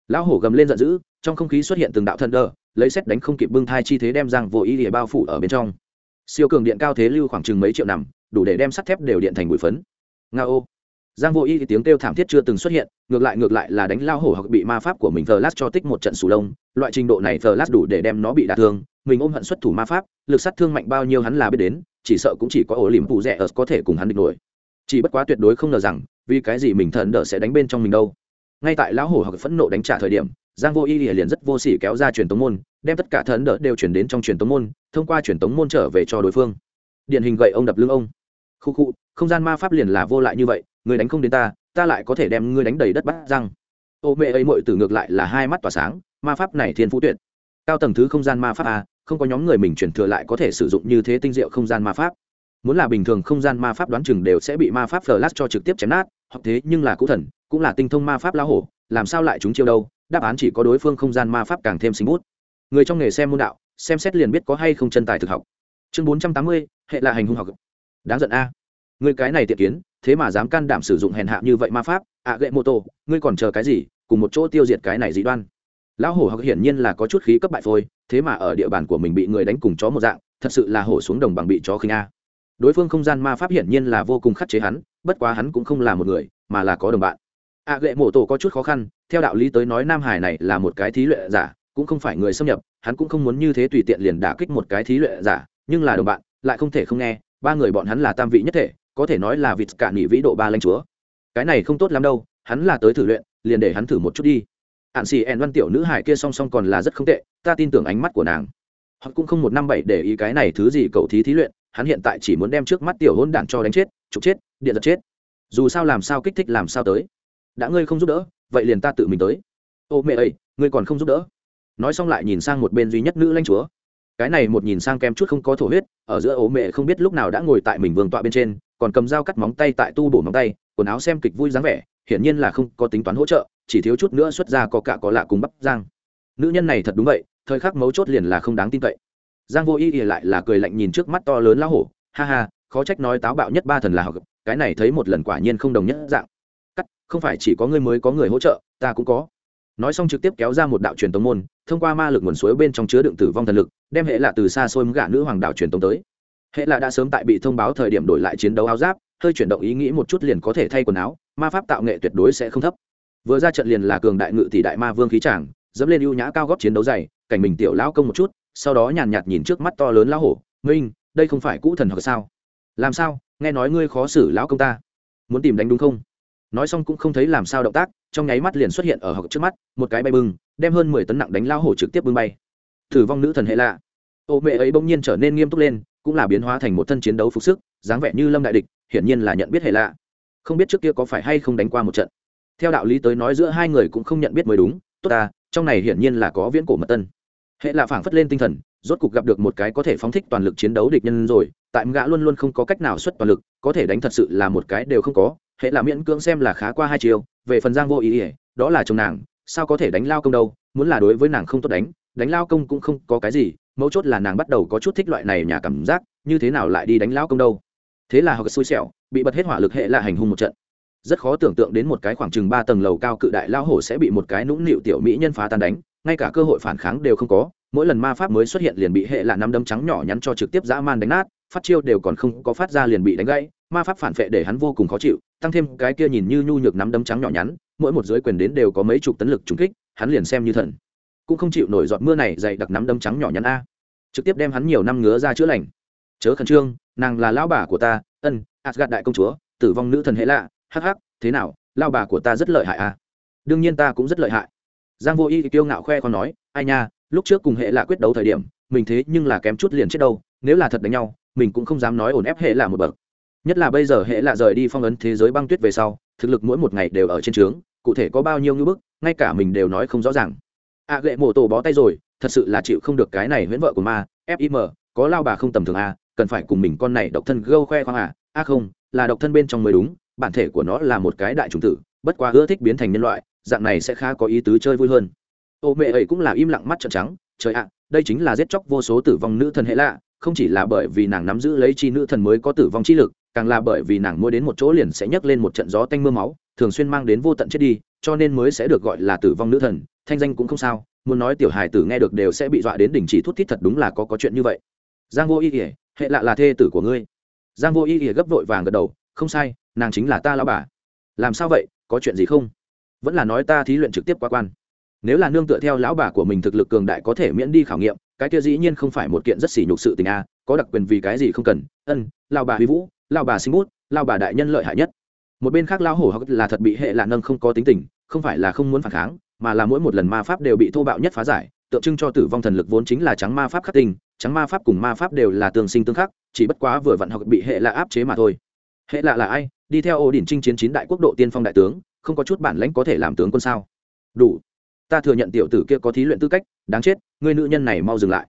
Lão hổ gầm lên giận dữ trong không khí xuất hiện từng đạo thần đờ, lấy xét đánh không kịp bưng thai chi thế đem giang vô ý địa bao phủ ở bên trong siêu cường điện cao thế lưu khoảng chừng mấy triệu nằm đủ để đem sắt thép đều điện thành bụi phấn. Nga ô. Giang vô y thì tiếng kêu thảm thiết chưa từng xuất hiện, ngược lại ngược lại là đánh lao hổ hoặc bị ma pháp của mình thờ lát cho tích một trận sù lông. Loại trình độ này thờ lát đủ để đem nó bị đả thương. Mình ôm hận xuất thủ ma pháp, lực sát thương mạnh bao nhiêu hắn là biết đến, chỉ sợ cũng chỉ có ổ liềm phụ rẻ ở có thể cùng hắn địch nổi. Chỉ bất quá tuyệt đối không ngờ rằng, vì cái gì mình thần đỡ sẽ đánh bên trong mình đâu. Ngay tại lão hổ hoặc phẫn nộ đánh trả thời điểm giang vô y liền rất vô sỉ kéo ra truyền tống môn đem tất cả thần đỡ đều chuyển đến trong truyền tống môn thông qua truyền tống môn trở về cho đối phương. Điển hình gậy ông đập lưng ông. Khu khu không gian ma pháp liền là vô lại như vậy người đánh không đến ta ta lại có thể đem ngươi đánh đầy đất bắt răng. Ô mẹ ấy mội từ ngược lại là hai mắt tỏa sáng ma pháp này thiên phú tuyệt. Cao tầng thứ không gian ma pháp à, không có nhóm người mình chuyển thừa lại có thể sử dụng như thế tinh diệu không gian ma pháp. Muốn là bình thường không gian ma pháp đoán chừng đều sẽ bị ma pháp flash cho trực tiếp chém nát hoặc thế nhưng là cũ thần cũng là tinh thông ma pháp lao hổ làm sao lại chúng chiêu đâu? Đáp án chỉ có đối phương không gian ma pháp càng thêm sinh bút. Người trong nghề xem môn đạo xem xét liền biết có hay không chân tài thực học. Chương bốn trăm tám mươi hệ là hành hung học. Đáng giận a. Người cái này tiện kiến thế mà dám can đảm sử dụng hèn hạ như vậy ma pháp ạ à, gậy mô tô ngươi còn chờ cái gì cùng một chỗ tiêu diệt cái này dị đoan. Lão hổ học hiển nhiên là có chút khí cấp bại phôi thế mà ở địa bàn của mình bị người đánh cùng chó một dạng thật sự là hổ xuống đồng bằng bị chó khinh a. Đối phương không gian ma pháp hiển nhiên là vô cùng khắc chế hắn bất quá hắn cũng không là một người mà là có đồng bạn ạ à, gậy mổ tổ có chút khó khăn theo đạo lý tới nói nam hải này là một cái thí luyện giả cũng không phải người xâm nhập hắn cũng không muốn như thế tùy tiện liền đả kích một cái thí luyện giả nhưng là đồng bạn lại không thể không nghe ba người bọn hắn là tam vị nhất thể có thể nói là vịt cả nghỉ vĩ độ ba lanh chúa. Cái này không tốt lắm đâu hắn là tới thử luyện liền để hắn thử một chút đi. Hạn xì ẹn văn tiểu nữ hải kia song song còn là rất không tệ ta tin tưởng ánh mắt của nàng. Họ cũng không một năm bảy để ý cái này thứ gì cậu thí thí luyện hắn hiện tại chỉ muốn đem trước mắt tiểu hôn đản cho đánh chết trục chết điện giật chết. Dù sao làm sao kích thích làm sao tới đã ngươi không giúp đỡ, vậy liền ta tự mình tới. Ô, mẹ ơi, ngươi còn không giúp đỡ. Nói xong lại nhìn sang một bên duy nhất nữ lãnh chúa. Cái này một nhìn sang kem chút không có thổ huyết, ở giữa ố mẹ không biết lúc nào đã ngồi tại mình vương tọa bên trên, còn cầm dao cắt móng tay tại tu bổ móng tay, quần áo xem kịch vui dáng vẻ, hiển nhiên là không có tính toán hỗ trợ, chỉ thiếu chút nữa xuất ra có cả có lạ cùng bắp giang nữ nhân này thật đúng vậy, thời khắc mấu chốt liền là không đáng tin cậy. Giang vô y ỉa lại là cười lạnh nhìn trước mắt to lớn lão hổ, ha ha, khó trách nói táo bạo nhất ba thần là học, cái này thấy một lần quả nhiên không đồng nhất dạng không phải chỉ có ngươi mới có người hỗ trợ, ta cũng có. Nói xong trực tiếp kéo ra một đạo truyền tống môn, thông qua ma lực nguồn suối bên trong chứa đựng tử vong thần lực, đem hệ lạ từ xa xôi gạ nữ hoàng đảo truyền tống tới. Hệ lạ đã sớm tại bị thông báo thời điểm đổi lại chiến đấu áo giáp, hơi chuyển động ý nghĩ một chút liền có thể thay quần áo, ma pháp tạo nghệ tuyệt đối sẽ không thấp. Vừa ra trận liền là cường đại ngự tỷ đại ma vương khí tràng dẫm lên ưu nhã cao góp chiến đấu dày, cảnh mình tiểu lão công một chút, sau đó nhàn nhạt nhìn trước mắt to lớn lão hổ, minh, đây không phải cũ thần hoặc sao? Làm sao? Nghe nói ngươi khó xử lão công ta. Muốn tìm đánh đúng không? Nói xong cũng không thấy làm sao động tác, trong nháy mắt liền xuất hiện ở học trước mắt, một cái bay bưng, đem hơn mười tấn nặng đánh lao hổ trực tiếp bưng bay. Thử vong nữ thần hệ lạ. Ô mẹ ấy bỗng nhiên trở nên nghiêm túc lên, cũng là biến hóa thành một thân chiến đấu phục sức, dáng vẻ như lâm đại địch, hiển nhiên là nhận biết hệ lạ. Không biết trước kia có phải hay không đánh qua một trận. Theo đạo lý tới nói giữa hai người cũng không nhận biết mới đúng, tốt ta, trong này hiển nhiên là có viễn cổ mật tân. Hệ lạ phảng phất lên tinh thần, rốt cục gặp được một cái có thể phóng thích toàn lực chiến đấu địch nhân rồi, tại gã luôn luôn không có cách nào xuất toàn lực, có thể đánh thật sự là một cái đều không có hệ là miễn cưỡng xem là khá qua hai chiều, về phần giang vô ý ỉa đó là chồng nàng, sao có thể đánh lao công đâu, muốn là đối với nàng không tốt đánh đánh lao công cũng không có cái gì, mấu chốt là nàng bắt đầu có chút thích loại này nhà cảm giác, như thế nào lại đi đánh lao công đâu. Thế là họ xui xẻo, bị bật hết hỏa lực hệ là hành hung một trận. Rất khó tưởng tượng đến một cái khoảng chừng ba tầng lầu cao cự đại lao hổ sẽ bị một cái nũng nịu tiểu mỹ nhân phá tan đánh, ngay cả cơ hội phản kháng đều không có, mỗi lần ma pháp mới xuất hiện liền bị hệ là năm đấm trắng nhỏ nhắn cho trực tiếp dã man đánh nát phát chiêu đều còn không có phát ra liền bị đánh gãy, ma pháp phản vệ để hắn vô cùng khó chịu, tăng thêm cái kia nhìn như nhu nhược nắm đấm trắng nhỏ nhắn, mỗi một dưới quyền đến đều có mấy chục tấn lực trúng kích, hắn liền xem như thần. Cũng không chịu nổi giọt mưa này dày đặc nắm đấm trắng nhỏ nhắn a. Trực tiếp đem hắn nhiều năm ngứa ra chữa lành. Chớ khẩn trương, nàng là lão bà của ta, ân asgad đại công chúa, tử vong nữ thần hệ lạ, hắc hắc, thế nào lao bà của ta rất lợi hại à đương nhiên ta cũng rất lợi hại. Giang vô y kiêu ngạo khoe con nói, ai nha, lúc trước cùng hệ lạ quyết đấu thời điểm, mình thế nhưng là kém chút liền chết đâu, nếu là thật đánh nhau mình cũng không dám nói ổn ép hệ lạ một bậc. Nhất là bây giờ hệ lạ rời đi phong ấn thế giới băng tuyết về sau thực lực mỗi một ngày đều ở trên trướng cụ thể có bao nhiêu ngưỡng bức ngay cả mình đều nói không rõ ràng. A à, mổ tổ bó tay rồi thật sự là chịu không được cái này huyễn vợ của ma fim có lao bà không tầm thường a cần phải cùng mình con này độc thân gâu khoe khoang à. A à không là độc thân bên trong mới đúng bản thể của nó là một cái đại trùng tử bất quá ưa thích biến thành nhân loại dạng này sẽ khá có ý tứ chơi vui hơn. Ô mẹ ấy cũng là im lặng mắt trợn trắng trời ạ đây chính là giết chóc vô số tử vong nữ thần hệ lạ không chỉ là bởi vì nàng nắm giữ lấy chi nữ thần mới có tử vong chi lực, càng là bởi vì nàng mua đến một chỗ liền sẽ nhấc lên một trận gió tanh mưa máu, thường xuyên mang đến vô tận chết đi, cho nên mới sẽ được gọi là tử vong nữ thần, thanh danh cũng không sao, muốn nói tiểu hài tử nghe được đều sẽ bị dọa đến đỉnh chỉ thút thít thật đúng là có có chuyện như vậy. Giang vô y ỉa hệ lạ là thê tử của ngươi. Giang vô y ỉa gấp vội vàng gật đầu, không sai, nàng chính là ta lão bà. Làm sao vậy, có chuyện gì không? Vẫn là nói ta thí luyện trực tiếp qua quan. Nếu là nương tựa theo lão bà của mình thực lực cường đại có thể miễn đi khảo nghiệm cái kia dĩ nhiên không phải một kiện rất xỉ nhục sự tình a, có đặc quyền vì cái gì không cần, ân lao bà huy vũ lao bà sinh bút lao bà đại nhân lợi hại nhất. Một bên khác lao hổ hoặc là thật bị hệ lạ nâng không có tính tình, không phải là không muốn phản kháng, mà là mỗi một lần ma pháp đều bị thô bạo nhất phá giải, tượng trưng cho tử vong thần lực vốn chính là trắng ma pháp khắc tinh, trắng ma pháp cùng ma pháp đều là tương sinh tương khắc, chỉ bất quá vừa vặn hoặc bị hệ lạ áp chế mà thôi. Hệ lạ là ai? Đi theo ô đỉnh chinh chiến chín đại quốc độ tiên phong đại tướng, không có chút bản lãnh có thể làm tướng quân sao? Đủ ta thừa nhận tiểu tử kia có thí luyện tư cách đáng chết người nữ nhân này mau dừng lại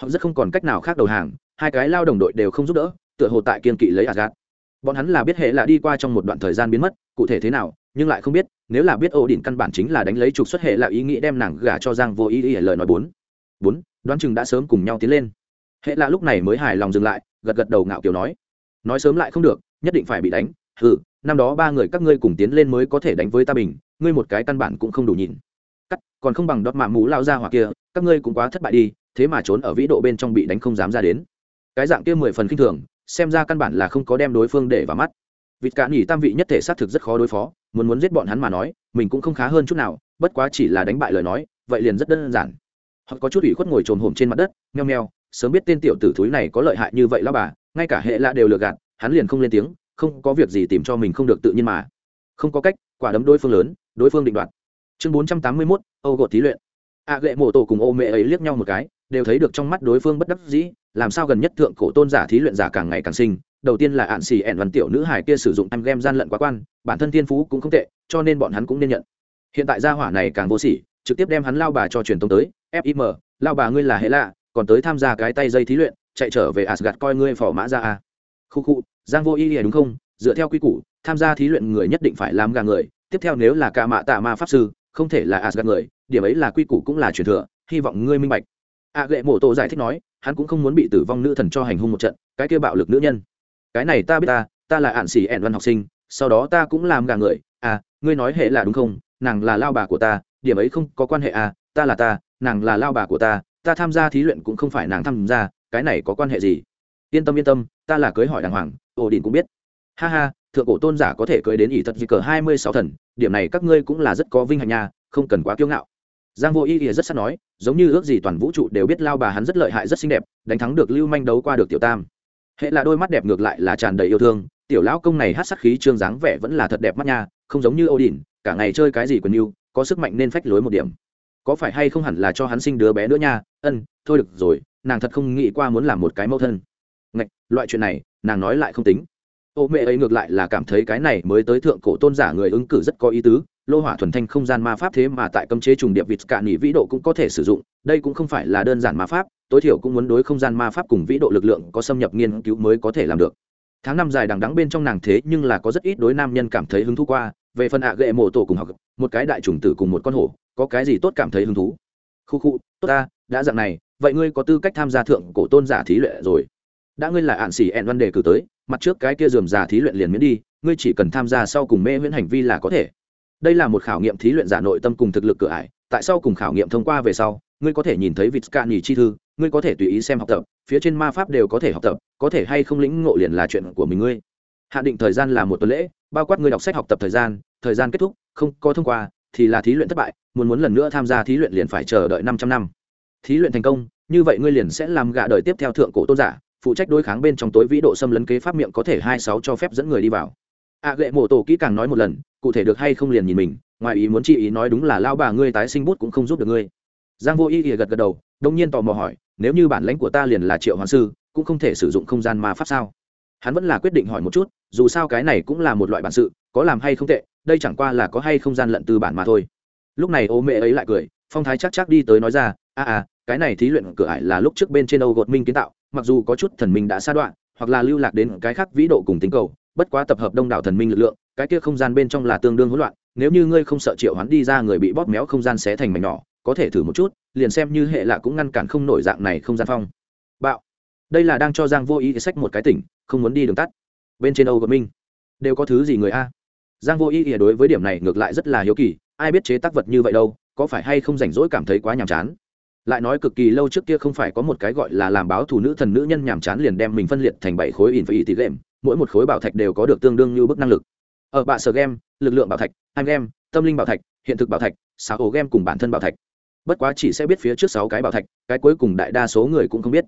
họ rất không còn cách nào khác đầu hàng hai cái lao đồng đội đều không giúp đỡ tựa hồ tại kiên kỵ lấy Asgard. Bọn hắn là biết hệ là đi qua trong một đoạn thời gian biến mất, cụ thể thế nào, nhưng lại không biết, nếu là biết ổ đỉnh căn bản chính là đánh lấy trục xuất hệ là ý nghĩ đem nàng gả cho Giang Vô Ý ý lời nói bốn. Bốn, đoán chừng đã sớm cùng nhau tiến lên. Hệ là lúc này mới hài lòng dừng lại, gật gật đầu ngạo kiều nói, nói sớm lại không được, nhất định phải bị đánh, hừ, năm đó ba người các ngươi cùng tiến lên mới có thể đánh với ta bình, ngươi một cái căn bản cũng không đủ nhìn. Cắt, còn không bằng đốt mạ mũ lao ra hoặc kia, các ngươi cũng quá thất bại đi, thế mà trốn ở vĩ độ bên trong bị đánh không dám ra đến. Cái dạng kia mười phần kinh thường, xem ra căn bản là không có đem đối phương để vào mắt. Vịt cả nghỉ tam vị nhất thể xác thực rất khó đối phó muốn muốn giết bọn hắn mà nói mình cũng không khá hơn chút nào bất quá chỉ là đánh bại lời nói vậy liền rất đơn giản. Họ có chút ủy khuất ngồi trồm hổm trên mặt đất nheo nheo sớm biết tên tiểu tử thúi này có lợi hại như vậy lao bà ngay cả hệ lạ đều lừa gạt hắn liền không lên tiếng không có việc gì tìm cho mình không được tự nhiên mà. Không có cách quả đấm đối phương lớn đối phương định đoạt chương bốn trăm tám mươi mốt âu gột thí luyện. A à, gệ mộ tổ cùng ô mẹ ấy liếc nhau một cái đều thấy được trong mắt đối phương bất đắc dĩ làm sao gần nhất thượng cổ tôn giả thí luyện giả càng ngày càng sinh đầu tiên là ạn xì ẻn văn tiểu nữ hải kia sử dụng em game gian lận quá quan bản thân thiên phú cũng không tệ cho nên bọn hắn cũng nên nhận. Hiện tại gia hỏa này càng vô sỉ trực tiếp đem hắn lao bà cho truyền tống tới fim lao bà ngươi là hệ lạ còn tới tham gia cái tay dây thí luyện chạy trở về asgad coi ngươi phò mã ra a. Khu khu giang vô y đúng không? Dựa theo quy củ tham gia thí luyện người nhất định phải làm gà người tiếp theo nếu là ca mạ tạ ma pháp sư không thể là Asgard người, điểm ấy là quy củ cũng là truyền thừa, hy vọng ngươi minh bạch. A gệ Mộ tổ giải thích nói, hắn cũng không muốn bị tử vong nữ thần cho hành hung một trận, cái kia bạo lực nữ nhân. Cái này ta biết ta ta là ạn sĩ ẻn văn học sinh, sau đó ta cũng làm gà người. À ngươi nói hệ là đúng không? Nàng là lao bà của ta, điểm ấy không có quan hệ à ta là ta, nàng là lao bà của ta ta tham gia thí luyện cũng không phải nàng tham gia, cái này có quan hệ gì? Yên tâm yên tâm, ta là cưới hỏi đàng hoàng, ổ đình cũng biết. Ha ha thượng cổ tôn giả có thể cưới đến ỷ thật vì cờ hai mươi sáu thần điểm này các ngươi cũng là rất có vinh hạnh nha không cần quá kiêu ngạo. Giang vô y thì rất sắc nói giống như ước gì toàn vũ trụ đều biết lao bà hắn rất lợi hại rất xinh đẹp đánh thắng được lưu manh đấu qua được tiểu tam. Hệ là đôi mắt đẹp ngược lại là tràn đầy yêu thương tiểu lão công này hát sắc khí trương dáng vẻ vẫn là thật đẹp mắt nha không giống như Odin, cả ngày chơi cái gì quần yêu có sức mạnh nên phách lối một điểm. Có phải hay không hẳn là cho hắn sinh đứa bé nữa nha? Ân thôi được rồi nàng thật không nghĩ qua muốn làm một cái mẫu thân. Ngạch loại chuyện này nàng nói lại không tính ô mẹ ấy ngược lại là cảm thấy cái này mới tới thượng cổ tôn giả người ứng cử rất có ý tứ, lô hỏa thuần thanh không gian ma pháp thế mà tại cấm chế trùng điệp vịt cạn nghỉ vĩ độ cũng có thể sử dụng, đây cũng không phải là đơn giản ma pháp, tối thiểu cũng muốn đối không gian ma pháp cùng vĩ độ lực lượng có xâm nhập nghiên cứu mới có thể làm được. Tháng năm dài đằng đắng bên trong nàng thế nhưng là có rất ít đối nam nhân cảm thấy hứng thú qua, về phần ạ à gệ mộ tổ cùng học, một cái đại trùng tử cùng một con hổ, có cái gì tốt cảm thấy hứng thú? Khu khu, tốt ta, đã dạng này, vậy ngươi có tư cách tham gia thượng cổ tôn giả thí lệ rồi đã ngươi là ạn xỉ ẹn văn đề cử tới, mặt trước cái kia dườm già thí luyện liền miễn đi, ngươi chỉ cần tham gia sau cùng mê miễn hành vi là có thể. Đây là một khảo nghiệm thí luyện giả nội tâm cùng thực lực cửa ải, tại sao cùng khảo nghiệm thông qua về sau, ngươi có thể nhìn thấy vịt ca nghỉ chi thư, ngươi có thể tùy ý xem học tập, phía trên ma pháp đều có thể học tập, có thể hay không lĩnh ngộ liền là chuyện của mình ngươi. Hạn định thời gian là một tuần lễ, bao quát ngươi đọc sách học tập thời gian thời gian kết thúc, không có thông qua, thì là thí luyện thất bại, muốn muốn lần nữa tham gia thí luyện liền phải chờ đợi 500 năm. Thí luyện thành công, như vậy ngươi liền sẽ làm gạ đời tiếp theo thượng cổ tôn giả phụ trách đối kháng bên trong tối vĩ độ xâm lấn kế pháp miệng có thể hai sáu cho phép dẫn người đi vào. A lệ mổ tổ kỹ càng nói một lần, cụ thể được hay không liền nhìn mình, ngoài ý muốn chị ý nói đúng là lao bà ngươi tái sinh bút cũng không giúp được ngươi. Giang vô ý ỉa gật gật đầu, đông nhiên tò mò hỏi, nếu như bản lãnh của ta liền là triệu hoàng sư, cũng không thể sử dụng không gian ma pháp sao? Hắn vẫn là quyết định hỏi một chút, dù sao cái này cũng là một loại bản sự, có làm hay không tệ, đây chẳng qua là có hay không gian lận từ bản mà thôi. Lúc này ô mẹ ấy lại cười, phong thái chắc chắc đi tới nói ra, a à cái này thí luyện cửa ải là lúc trước bên trên âu gột minh kiến tạo mặc dù có chút thần minh đã xa đoạn, hoặc là lưu lạc đến cái khác vĩ độ cùng tính cầu, bất quá tập hợp đông đảo thần minh lực lượng, cái kia không gian bên trong là tương đương hỗn loạn, nếu như ngươi không sợ triệu hoán đi ra người bị bóp méo không gian xé thành mảnh nhỏ, có thể thử một chút, liền xem như hệ lạ cũng ngăn cản không nổi dạng này không gian phong. Bạo. Đây là đang cho giang vô ý sách một cái tỉnh, không muốn đi đường tắt. Bên trên âu gột minh. Đều có thứ gì người a? Giang vô ý ỉa đối với điểm này ngược lại rất là hiếu kỳ, ai biết chế tác vật như vậy đâu, có phải hay không rảnh rỗi cảm thấy quá nhàm chán? Lại nói cực kỳ lâu trước kia không phải có một cái gọi là làm báo thủ nữ thần nữ nhân nhàm chán liền đem mình phân liệt thành bảy khối in phải tỷ game mỗi một khối bảo thạch đều có được tương đương như bức năng lực. Ở bạ sở game, lực lượng bảo thạch anh game, tâm linh bảo thạch, hiện thực bảo thạch sáu ổ game cùng bản thân bảo thạch. Bất quá chỉ sẽ biết phía trước sáu cái bảo thạch, cái cuối cùng đại đa số người cũng không biết.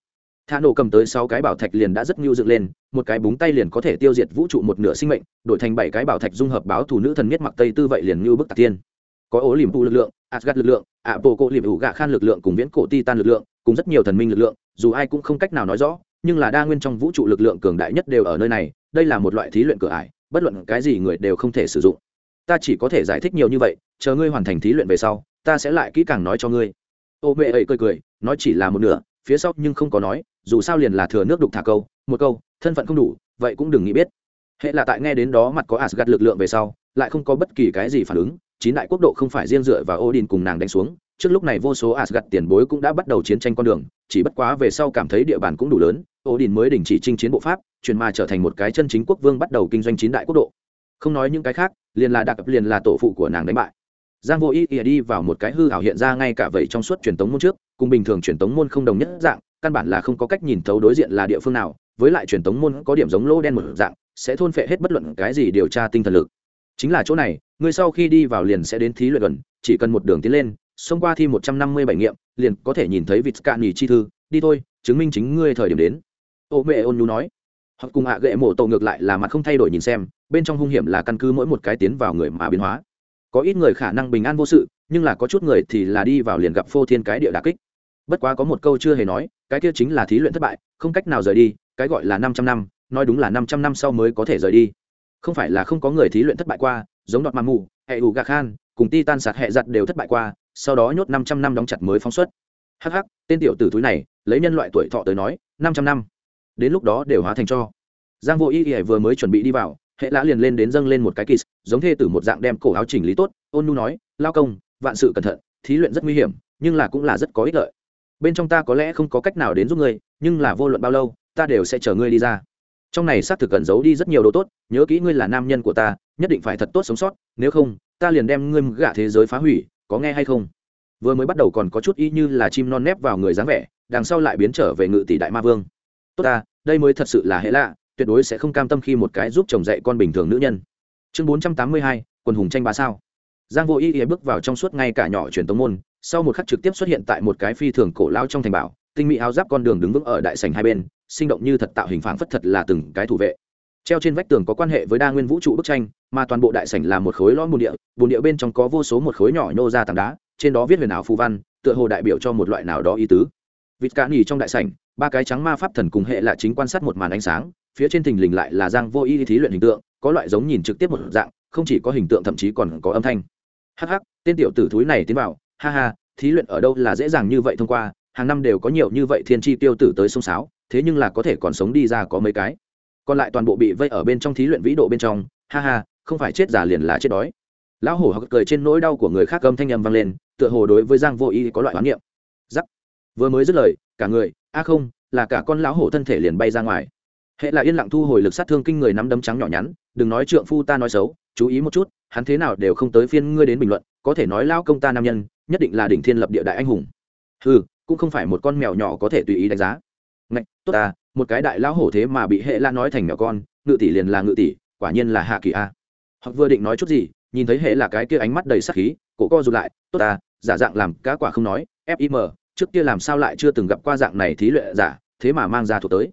Thả nổ cầm tới sáu cái bảo thạch liền đã rất nhu dựng lên, một cái búng tay liền có thể tiêu diệt vũ trụ một nửa sinh mệnh, đổi thành bảy cái bảo thạch dung hợp báo thủ nữ thần miết mặc tây tư vậy liền như bức tạc tiên có ố liềm tụ lực lượng asgad lực lượng ạ bộ cộ liềm ủ gạ khan lực lượng cùng viễn cổ titan lực lượng, cùng rất nhiều thần minh lực lượng, dù ai cũng không cách nào nói rõ, nhưng là đa nguyên trong vũ trụ lực lượng cường đại nhất đều ở nơi này, đây là một loại thí luyện cửa ải, bất luận cái gì người đều không thể sử dụng. Ta chỉ có thể giải thích nhiều như vậy, chờ ngươi hoàn thành thí luyện về sau, ta sẽ lại kỹ càng nói cho ngươi. Ô mẹ ấy cười cười, nói chỉ là một nửa, phía sau nhưng không có nói, dù sao liền là thừa nước đục thả câu, một câu, thân phận không đủ, vậy cũng đừng nghĩ biết. Hệ là tại nghe đến đó mặt có asgad lực lượng về sau, lại không có bất kỳ cái gì phản ứng chín đại quốc độ không phải riêng dựa vào odin cùng nàng đánh xuống, trước lúc này vô số asgad tiền bối cũng đã bắt đầu chiến tranh con đường, chỉ bất quá về sau cảm thấy địa bàn cũng đủ lớn, odin mới đình chỉ chinh chiến bộ pháp chuyển mà trở thành một cái chân chính quốc vương bắt đầu kinh doanh chín đại quốc độ. Không nói những cái khác, liền là đặc, liền là tổ phụ của nàng đánh bại. Giang vô ý ỉa đi vào một cái hư ảo hiện ra ngay cả vậy trong suốt truyền tống môn trước, cùng bình thường truyền tống môn không đồng nhất dạng, căn bản là không có cách nhìn thấu đối diện là địa phương nào, với lại truyền tống môn có điểm giống lô đen một dạng, sẽ thôn phệ hết bất luận cái gì điều tra tinh thần lực chính là chỗ này, ngươi sau khi đi vào liền sẽ đến thí luyện gần, chỉ cần một đường tiến lên, xông qua thi một trăm năm mươi bảy nghiệm, liền có thể nhìn thấy vịt cạn nhì chi thư. Đi thôi, chứng minh chính ngươi thời điểm đến. Ô mẹ ôn nhu nói. Hoặc cùng hạ à gệ mộ tổ ngược lại là mặt không thay đổi nhìn xem, bên trong hung hiểm là căn cứ mỗi một cái tiến vào người mà biến hóa. Có ít người khả năng bình an vô sự, nhưng là có chút người thì là đi vào liền gặp phô thiên cái địa đà kích. Bất quá có một câu chưa hề nói, cái kia chính là thí luyện thất bại, không cách nào rời đi, cái gọi là năm trăm năm, nói đúng là năm trăm năm sau mới có thể rời đi không phải là không có người thí luyện thất bại qua, giống đọt mà mù, hệ ủ gà khan, cùng ti tan sạt hệ giặt đều thất bại qua, sau đó nhốt năm trăm năm đóng chặt mới phóng xuất. Hh tên tiểu tử túi này, lấy nhân loại tuổi thọ tới nói, năm trăm năm. Đến lúc đó đều hóa thành cho. Giang vô y y vừa mới chuẩn bị đi vào, hệ lã liền lên đến dâng lên một cái kỳ giống thê tử một dạng đem cổ áo chỉnh lý tốt, ôn nu nói, lao công, vạn sự cẩn thận, thí luyện rất nguy hiểm, nhưng là cũng là rất có ích lợi. Bên trong ta có lẽ không có cách nào đến giúp ngươi, nhưng là vô luận bao lâu, ta đều sẽ chờ ngươi đi ra trong này xác thực cần giấu đi rất nhiều đồ tốt, nhớ kỹ ngươi là nam nhân của ta, nhất định phải thật tốt sống sót, nếu không, ta liền đem ngươi gạ thế giới phá hủy, có nghe hay không? Vừa mới bắt đầu còn có chút y như là chim non nép vào người dáng vẻ, đằng sau lại biến trở về ngự tỷ đại ma vương. Tốt ta, đây mới thật sự là hệ lạ, tuyệt đối sẽ không cam tâm khi một cái giúp chồng dạy con bình thường nữ nhân. Chương bốn trăm tám mươi hai, quần hùng tranh ba sao? Giang vô y y bước vào trong suốt ngay cả nhỏ truyền tống môn, sau một khắc trực tiếp xuất hiện tại một cái phi thường cổ lao trong thành bảo, tinh mỹ áo giáp con đường đứng vững ở đại sảnh hai bên sinh động như thật tạo hình phảng phất thật là từng cái thủ vệ. Treo trên vách tường có quan hệ với đa nguyên vũ trụ bức tranh, mà toàn bộ đại sảnh là một khối lõm bùn địa bùn địa bên trong có vô số một khối nhỏ nhô ra tảng đá, trên đó viết huyền ảo phù văn, tựa hồ đại biểu cho một loại nào đó ý tứ. Vịt cá nghỉ trong đại sảnh, ba cái trắng ma pháp thần cùng hệ là chính quan sát một màn ánh sáng, phía trên thình lình lại là giang vô ý thí luyện hình tượng, có loại giống nhìn trực tiếp một dạng, không chỉ có hình tượng thậm chí còn có âm thanh. Hắc hắc, tên tiểu tử thúi này tiến vào, ha ha, thí luyện ở đâu là dễ dàng như vậy thông qua hàng năm đều có nhiều như vậy thiên tri tiêu tử tới sông sáo, thế nhưng là có thể còn sống đi ra có mấy cái. Còn lại toàn bộ bị vây ở bên trong thí luyện vĩ độ bên trong, ha ha, không phải chết già liền là chết đói. Lão hổ hoặc cười trên nỗi đau của người khác âm thanh â m vang lên, tựa hồ đối với giang vô y có loại hoán niệm. Giắc. Vừa mới dứt lời, cả người, a không, là cả con lão hổ thân thể liền bay ra ngoài. Hệ là yên lặng thu hồi lực sát thương kinh người nắm đấm trắng nhỏ nhắn, đừng nói trượng phu ta nói xấu, chú ý một chút, hắn thế nào đều không tới phiên ngươi đến bình luận, có thể nói lao công ta nam nhân, nhất định là đỉnh thiên lập địa đại anh hùng. Ừ cũng không phải một con mèo nhỏ có thể tùy ý đánh giá. Ngạch, tốt ta, một cái đại lão hổ thế mà bị hệ la nói thành mèo con, ngự tỷ liền là ngự tỷ, quả nhiên là hạ kỳ a. Hoặc vừa định nói chút gì, nhìn thấy hệ là cái kia ánh mắt đầy sắc khí, cổ co rụt lại, tốt ta, giả dạng làm cá quả không nói fim trước kia làm sao lại chưa từng gặp qua dạng này thí luyện giả, thế mà mang ra thuộc tới.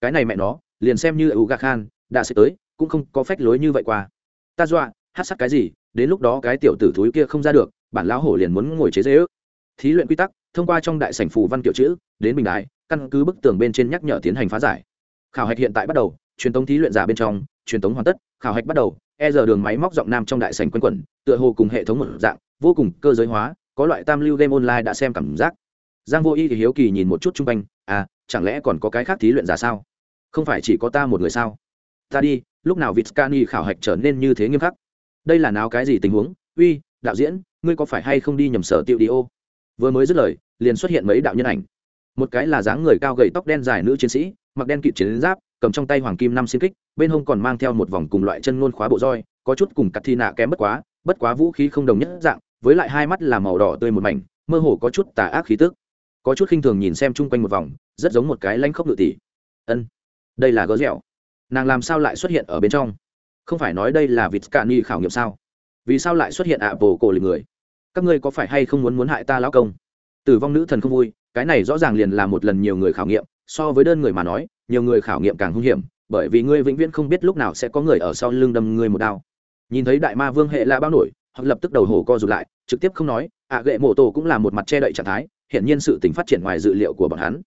Cái này mẹ nó, liền xem như u gà khan đã sẽ tới, cũng không có phách lối như vậy qua. Ta dọa, hát sắc cái gì, đến lúc đó cái tiểu tử thúi kia không ra được, bản lão hổ liền muốn ngồi chế dễ ước thí luyện quy tắc thông qua trong đại sảnh phù văn kiểu chữ, đến bình đại căn cứ bức tường bên trên nhắc nhở tiến hành phá giải. Khảo hạch hiện tại bắt đầu, truyền thống thí luyện giả bên trong, truyền thống hoàn tất, khảo hạch bắt đầu e giờ đường máy móc giọng nam trong đại sảnh quân quẩn, tựa hồ cùng hệ thống một dạng, vô cùng cơ giới hóa, có loại tam lưu game online đã xem cảm giác. Giang vô y thì hiếu kỳ nhìn một chút chung quanh à chẳng lẽ còn có cái khác thí luyện giả sao? Không phải chỉ có ta một người sao? Ta đi, lúc nào vịt cani khảo hạch trở nên như thế nghiêm khắc? Đây là nào cái gì tình huống? Uy, đạo diễn, ngươi có phải hay không đi nhầm sở tiệu đi ô? Vừa mới dứt lời liền xuất hiện mấy đạo nhân ảnh. Một cái là dáng người cao gầy tóc đen dài nữ chiến sĩ, mặc đen kịt chiến giáp, cầm trong tay hoàng kim năm xin kích, bên hông còn mang theo một vòng cùng loại chân ngôn khóa bộ roi, có chút cùng cắt thi nạ kém bất quá bất quá vũ khí không đồng nhất dạng, với lại hai mắt là màu đỏ tươi một mảnh, mơ hồ có chút tà ác khí tức. Có chút khinh thường nhìn xem chung quanh một vòng, rất giống một cái lanh khốc ngự tỷ. Ân, đây là gỡ dẻo. Nàng làm sao lại xuất hiện ở bên trong? Không phải nói đây là vịt cạn ni khảo nghiệm sao? Vì sao lại xuất hiện ạ bồ cổ lịch người? Các ngươi có phải hay không muốn muốn hại ta lão công? Tử vong nữ thần không vui cái này rõ ràng liền là một lần nhiều người khảo nghiệm so với đơn người mà nói nhiều người khảo nghiệm càng hung hiểm bởi vì ngươi vĩnh viễn không biết lúc nào sẽ có người ở sau lưng đâm ngươi một đao. Nhìn thấy đại ma vương hệ la bao nổi hoặc lập tức đầu hổ co rụt lại trực tiếp không nói ạ à, gệ mộ tổ cũng là một mặt che đậy trạng thái hiện nhiên sự tình phát triển ngoài dự liệu của bọn hắn.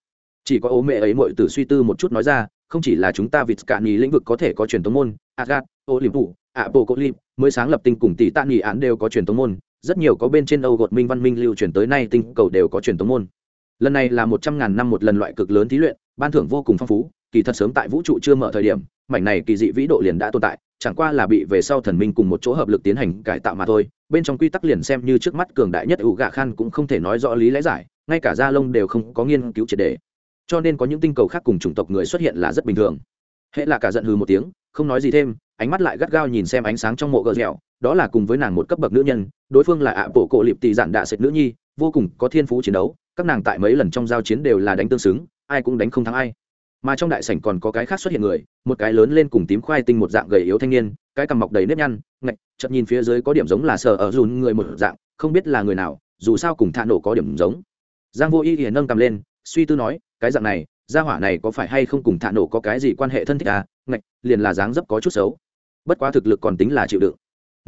Chỉ có ố mẹ ấy mọi từ suy tư một chút nói ra không chỉ là chúng ta vịt cạn nghỉ lĩnh vực có thể có truyền tống môn agat olim ạ bộ cốt lim mới sáng lập tinh cùng tỷ tạ nghỉ án đều có truyền tống môn rất nhiều có bên trên âu gột minh văn minh lưu truyền tới nay tinh cầu đều có truyền tống môn. Lần này là một trăm ngàn năm một lần loại cực lớn thí luyện, ban thưởng vô cùng phong phú, kỳ thật sớm tại vũ trụ chưa mở thời điểm, mảnh này kỳ dị vĩ độ liền đã tồn tại, chẳng qua là bị về sau thần minh cùng một chỗ hợp lực tiến hành cải tạo mà thôi, bên trong quy tắc liền xem như trước mắt cường đại nhất ủ gạ khan cũng không thể nói rõ lý lẽ giải, ngay cả gia lông đều không có nghiên cứu triệt đề cho nên có những tinh cầu khác cùng chủng tộc người xuất hiện là rất bình thường. Hệ là cả giận hừ một tiếng, không nói gì thêm, ánh mắt lại gắt gao nhìn xem ánh sáng trong mộ gờ dẻo đó là cùng với nàng một cấp bậc nữ nhân, đối phương là ạ bộ cổ liệp tị giản đạ sệt nữ nhi, vô cùng có thiên phú chiến đấu, các nàng tại mấy lần trong giao chiến đều là đánh tương xứng, ai cũng đánh không thắng ai. Mà trong đại sảnh còn có cái khác xuất hiện người, một cái lớn lên cùng tím khoai tinh một dạng gầy yếu thanh niên, cái cằm mọc đầy nếp nhăn, ngạch, chợt nhìn phía dưới có điểm giống là sờ ở dùn người một dạng, không biết là người nào, dù sao cùng thạ nổ có điểm giống. Giang vô y hiền nâng cầm lên, suy tư nói, cái dạng này, gia hỏa này có phải hay không cùng thạ nổ có cái gì quan hệ thân thích à? Ngạch, liền là dáng dấp có chút xấu. Bất quá thực lực còn tính là chịu đựng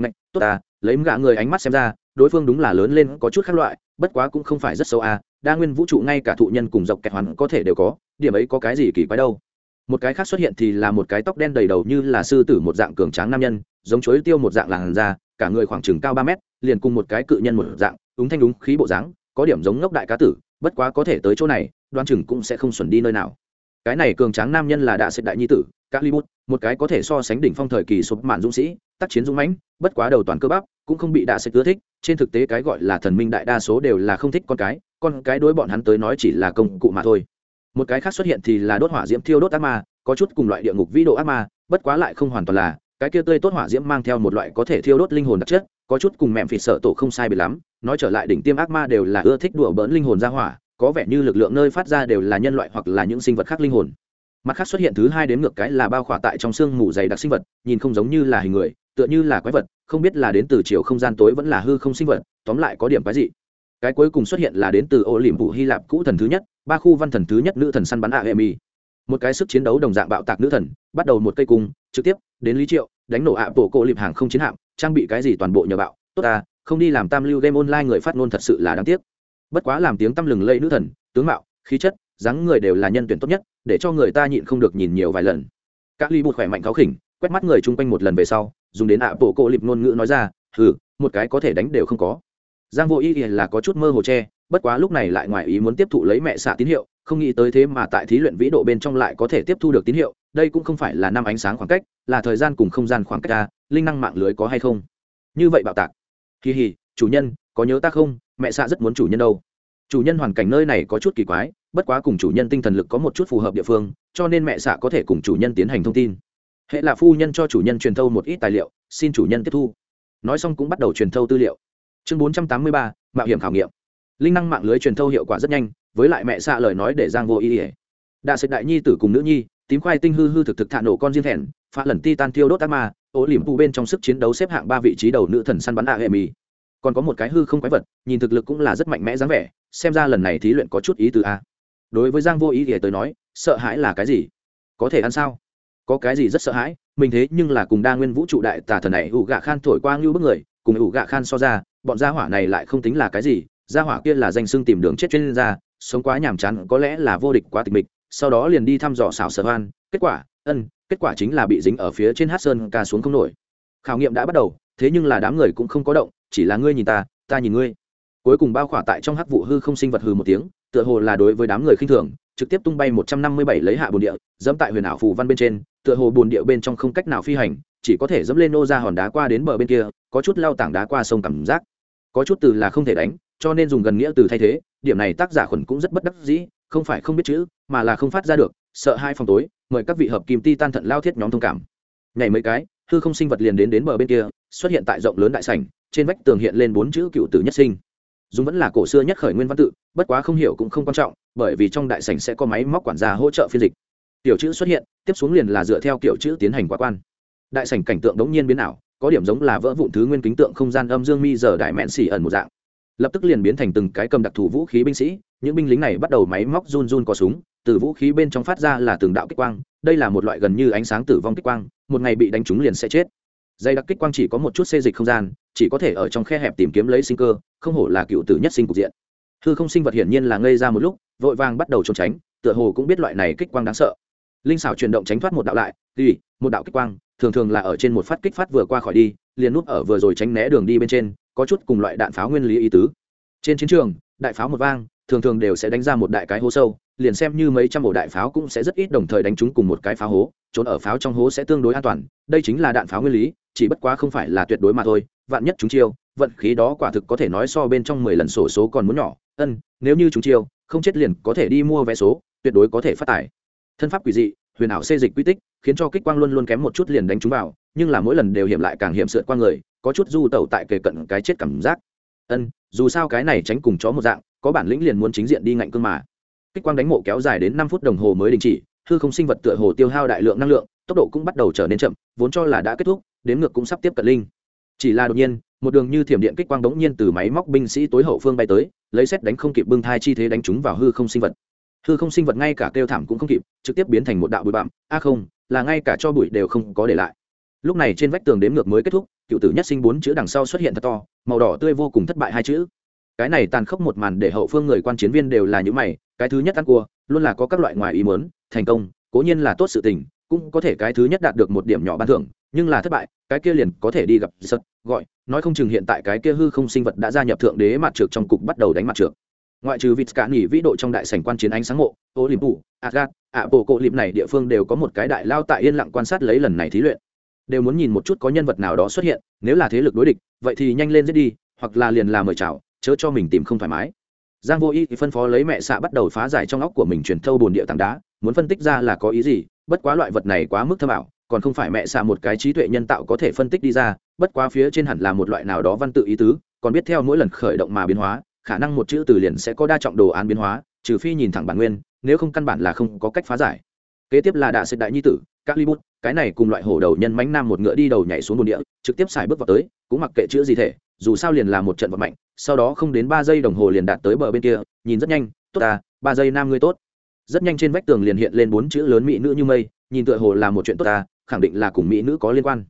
ngạch, tốt à lấy gã người ánh mắt xem ra, đối phương đúng là lớn lên có chút khác loại, bất quá cũng không phải rất xấu à đa nguyên vũ trụ ngay cả thụ nhân cùng dọc kẹt hoàn có thể đều có, điểm ấy có cái gì kỳ quái đâu. Một cái khác xuất hiện thì là một cái tóc đen đầy đầu như là sư tử một dạng cường tráng nam nhân, giống chối tiêu một dạng làn da, cả người khoảng chừng cao ba mét, liền cùng một cái cự nhân một dạng ứng thanh đúng khí bộ dáng, có điểm giống ngốc đại cá tử, bất quá có thể tới chỗ này đoan chừng cũng sẽ không xuẩn đi nơi nào cái này cường tráng nam nhân là đạ sệt đại nhi tử các libut một cái có thể so sánh đỉnh phong thời kỳ sụp mạn dũng sĩ, tác chiến dũng mãnh, bất quá đầu toàn cơ bắp, cũng không bị đạ sệt ưa thích. Trên thực tế cái gọi là thần minh đại đa số đều là không thích con cái con cái đối bọn hắn tới nói chỉ là công cụ mà thôi. Một cái khác xuất hiện thì là đốt hỏa diễm thiêu đốt ác ma, có chút cùng loại địa ngục vĩ độ ác ma, bất quá lại không hoàn toàn là, cái kia tươi tốt hỏa diễm mang theo một loại có thể thiêu đốt linh hồn đặc chất, có chút cùng mẹm phịt sợ tổ không sai bị lắm, nói trở lại đỉnh tiêm ác ma đều là ưa thích đùa bỡn linh hồn ra hỏa có vẻ như lực lượng nơi phát ra đều là nhân loại hoặc là những sinh vật khác linh hồn. Mặt khác xuất hiện thứ hai đến ngược cái là bao khỏa tại trong xương mù dày đặc sinh vật, nhìn không giống như là hình người, tựa như là quái vật, không biết là đến từ chiều không gian tối vẫn là hư không sinh vật, tóm lại có điểm cái gì cái cuối cùng xuất hiện là đến từ ô liềm vụ hy lạp cũ thần thứ nhất, ba khu văn thần thứ nhất nữ thần săn bắn a emi một cái sức chiến đấu đồng dạng bạo tạc nữ thần, bắt đầu một cây cung, trực tiếp, đến lý triệu, đánh nổ ạ bộ cổ liệp hàng không chiến hạm, trang bị cái gì toàn bộ nhờ bạo. Tốt ta không đi làm tam lưu game online người phát ngôn thật sự là đáng tiếc bất quá làm tiếng tăm lừng lây nữ thần, tướng mạo, khí chất, dáng người đều là nhân tuyển tốt nhất, để cho người ta nhịn không được nhìn nhiều vài lần. Các ly bụt khỏe mạnh khó khỉnh, quét mắt người chung quanh một lần về sau, dùng đến ạ bộ cộ lịp ngôn ngữ nói ra, hừ, một cái có thể đánh đều không có. Giang vô ý là có chút mơ hồ che, bất quá lúc này lại ngoài ý muốn tiếp thụ lấy mẹ xạ tín hiệu, không nghĩ tới thế mà tại thí luyện vĩ độ bên trong lại có thể tiếp thu được tín hiệu, đây cũng không phải là năm ánh sáng khoảng cách, là thời gian cùng không gian khoảng cách ta linh năng mạng lưới có hay không? Như vậy bạo tạc. Kỳ hì chủ nhân có nhớ ta không? Mẹ xạ rất muốn chủ nhân đâu. Chủ nhân hoàn cảnh nơi này có chút kỳ quái, bất quá cùng chủ nhân tinh thần lực có một chút phù hợp địa phương, cho nên mẹ xạ có thể cùng chủ nhân tiến hành thông tin. Hệ là phu nhân cho chủ nhân truyền thâu một ít tài liệu, xin chủ nhân tiếp thu. Nói xong cũng bắt đầu truyền thâu tư liệu. Chương bốn trăm tám mươi ba, mạo hiểm khảo nghiệm. Linh năng mạng lưới truyền thâu hiệu quả rất nhanh, với lại mẹ xạ lời nói để giang vô ý ỉa đạ sệt đại nhi tử cùng nữ nhi, tím khoai tinh hư hư thực thực thả nổ con diên thẹn, phá lần ti tan tiêu đốt ác ma ố liềm phụ bên trong sức chiến đấu xếp hạng ba vị trí đầu nữ thần săn bắn a hệ mì còn có một cái hư không quái vật, nhìn thực lực cũng là rất mạnh mẽ dáng vẻ, xem ra lần này thí luyện có chút ý từ a. Đối với giang vô ý thì tới nói, sợ hãi là cái gì? Có thể ăn sao? Có cái gì rất sợ hãi? Mình thế nhưng là cùng đa nguyên vũ trụ đại tà thần này, ủ gạ khan thổi qua ngưu bức người, cùng ủ gạ khan so ra, bọn gia hỏa này lại không tính là cái gì, gia hỏa kia là danh xưng tìm đường chết chuyên gia, sống quá nhàm chán, có lẽ là vô địch quá tịch mịch, sau đó liền đi thăm dò xảo sở hoan, kết quả, ân, kết quả chính là bị dính ở phía trên hát sơn ca xuống không nổi. Khảo nghiệm đã bắt đầu, thế nhưng là đám người cũng không có động chỉ là ngươi nhìn ta ta nhìn ngươi. Cuối cùng bao khỏa tại trong hắc vụ hư không sinh vật hư một tiếng, tựa hồ là đối với đám người khinh thường, trực tiếp tung bay một trăm năm mươi bảy lấy hạ bồn địa, dẫm tại huyền ảo phù văn bên trên, tựa hồ bồn địa bên trong không cách nào phi hành, chỉ có thể dẫm lên nô ra hòn đá qua đến bờ bên kia, có chút lao tảng đá qua sông cảm giác. Có chút từ là không thể đánh, cho nên dùng gần nghĩa từ thay thế, điểm này tác giả khuẩn cũng rất bất đắc dĩ, không phải không biết chữ, mà là không phát ra được, sợ hai phòng tối, mời các vị hợp kim ti tan thận lao thiết nhóm thông cảm. Nhảy mấy cái, hư không sinh vật liền đến đến bờ bên kia, xuất hiện tại rộng lớn đại sảnh trên vách tường hiện lên bốn chữ cựu tử nhất sinh. Dùng vẫn là cổ xưa nhất khởi nguyên văn tự, bất quá không hiểu cũng không quan trọng, bởi vì trong đại sảnh sẽ có máy móc quản gia hỗ trợ phiên dịch. Tiểu chữ xuất hiện, tiếp xuống liền là dựa theo kiểu chữ tiến hành quá quan. Đại sảnh cảnh tượng đống nhiên biến ảo, có điểm giống là vỡ vụn thứ nguyên kính tượng không gian âm dương mi giờ đại mẹn xỉ ẩn một dạng. Lập tức liền biến thành từng cái cầm đặc thù vũ khí binh sĩ, những binh lính này bắt đầu máy móc run run có súng, từ vũ khí bên trong phát ra là từng đạo kích quang, đây là một loại gần như ánh sáng tử vong kích quang, một ngày bị đánh trúng liền sẽ chết dây đặc kích quang chỉ có một chút xê dịch không gian, chỉ có thể ở trong khe hẹp tìm kiếm lấy sinh cơ, không hổ là cựu tử nhất sinh cục diện. Hư không sinh vật hiển nhiên là ngây ra một lúc, vội vàng bắt đầu trốn tránh, tựa hồ cũng biết loại này kích quang đáng sợ. Linh xảo chuyển động tránh thoát một đạo lại tùy một đạo kích quang, thường thường là ở trên một phát kích phát vừa qua khỏi đi, liền núp ở vừa rồi tránh né đường đi bên trên, có chút cùng loại đạn pháo nguyên lý ý tứ. Trên chiến trường, đại pháo một vang, thường thường đều sẽ đánh ra một đại cái hố sâu, liền xem như mấy trăm ổ đại pháo cũng sẽ rất ít đồng thời đánh chúng cùng một cái pháo hố, trốn ở pháo trong hố sẽ tương đối an toàn, đây chính là đạn pháo nguyên lý chỉ bất quá không phải là tuyệt đối mà thôi, vạn nhất chúng chiêu, vận khí đó quả thực có thể nói so bên trong mười lần sổ số còn muốn nhỏ. Ân, nếu như chúng chiêu không chết liền có thể đi mua vé số, tuyệt đối có thể phát tài. Thân pháp quỷ dị, huyền ảo xê dịch quy tích, khiến cho kích quang luôn luôn kém một chút liền đánh chúng vào, nhưng là mỗi lần đều hiểm lại càng hiểm sượt qua người, có chút du tẩu tại kề cận cái chết cảm giác. Ân, dù sao cái này tránh cùng chó một dạng, có bản lĩnh liền muốn chính diện đi ngạnh cương mà. Kích quang đánh mộ kéo dài đến năm phút đồng hồ mới đình chỉ, hư không sinh vật tựa hồ tiêu hao đại lượng năng lượng, tốc độ cũng bắt đầu trở nên chậm, vốn cho là đã kết thúc đến ngược cũng sắp tiếp cận linh. Chỉ là đột nhiên, một đường như thiểm điện kích quang bỗng nhiên từ máy móc binh sĩ tối hậu phương bay tới, lấy xét đánh không kịp bưng thai chi thế đánh chúng vào hư không sinh vật. Hư không sinh vật ngay cả kêu thảm cũng không kịp, trực tiếp biến thành một đạo bụi bặm. A không, là ngay cả cho bụi đều không có để lại. Lúc này trên vách tường đếm ngược mới kết thúc, cựu tử nhất sinh bốn chữ đằng sau xuất hiện thật to, màu đỏ tươi vô cùng thất bại hai chữ. Cái này tàn khốc một màn để hậu phương người quan chiến viên đều là những mày, cái thứ nhất ăn cua, luôn là có các loại ngoài ý muốn, thành công, cố nhiên là tốt sự tình, cũng có thể cái thứ nhất đạt được một điểm nhỏ ban thưởng nhưng là thất bại, cái kia liền có thể đi gặp sật gọi, nói không chừng hiện tại cái kia hư không sinh vật đã gia nhập thượng đế mặt trượt trong cục bắt đầu đánh mặt trượt ngoại trừ vịt cả nghỉ vĩ độ trong đại sảnh quan chiến ánh sáng mộ ô liềm phủ agat ạ bộ cộ liệm này địa phương đều có một cái đại lao tại yên lặng quan sát lấy lần này thí luyện. Đều muốn nhìn một chút có nhân vật nào đó xuất hiện, nếu là thế lực đối địch, vậy thì nhanh lên giết đi, hoặc là liền là mời chào, chớ cho mình tìm không thoải mái. Giang vô y thì phân phó lấy mẹ xạ bắt đầu phá giải trong óc của mình truyền thâu bồn địa tảng đá, muốn phân tích ra là có ý gì, bất quá loại vật này quá mức thâm ảo còn không phải mẹ xạ một cái trí tuệ nhân tạo có thể phân tích đi ra, bất quá phía trên hẳn là một loại nào đó văn tự ý tứ, còn biết theo mỗi lần khởi động mà biến hóa, khả năng một chữ từ liền sẽ có đa trọng đồ án biến hóa, trừ phi nhìn thẳng bản nguyên, nếu không căn bản là không có cách phá giải. Kế tiếp là đạ sệt đại nhi tử, các ly bút cái này cùng loại hổ đầu nhân mánh nam một ngựa đi đầu nhảy xuống bồn địa, trực tiếp xài bước vào tới, cũng mặc kệ chữ gì thể, dù sao liền là một trận vật mạnh sau đó không đến ba giây đồng hồ liền đạt tới bờ bên kia, nhìn rất nhanh, tốt à ba giây nam ngươi tốt. Rất nhanh trên vách tường liền hiện lên bốn chữ lớn mỹ nữ như mây, nhìn tựa hồ là một chuyện tốt à khẳng định là cùng mỹ nữ có liên quan.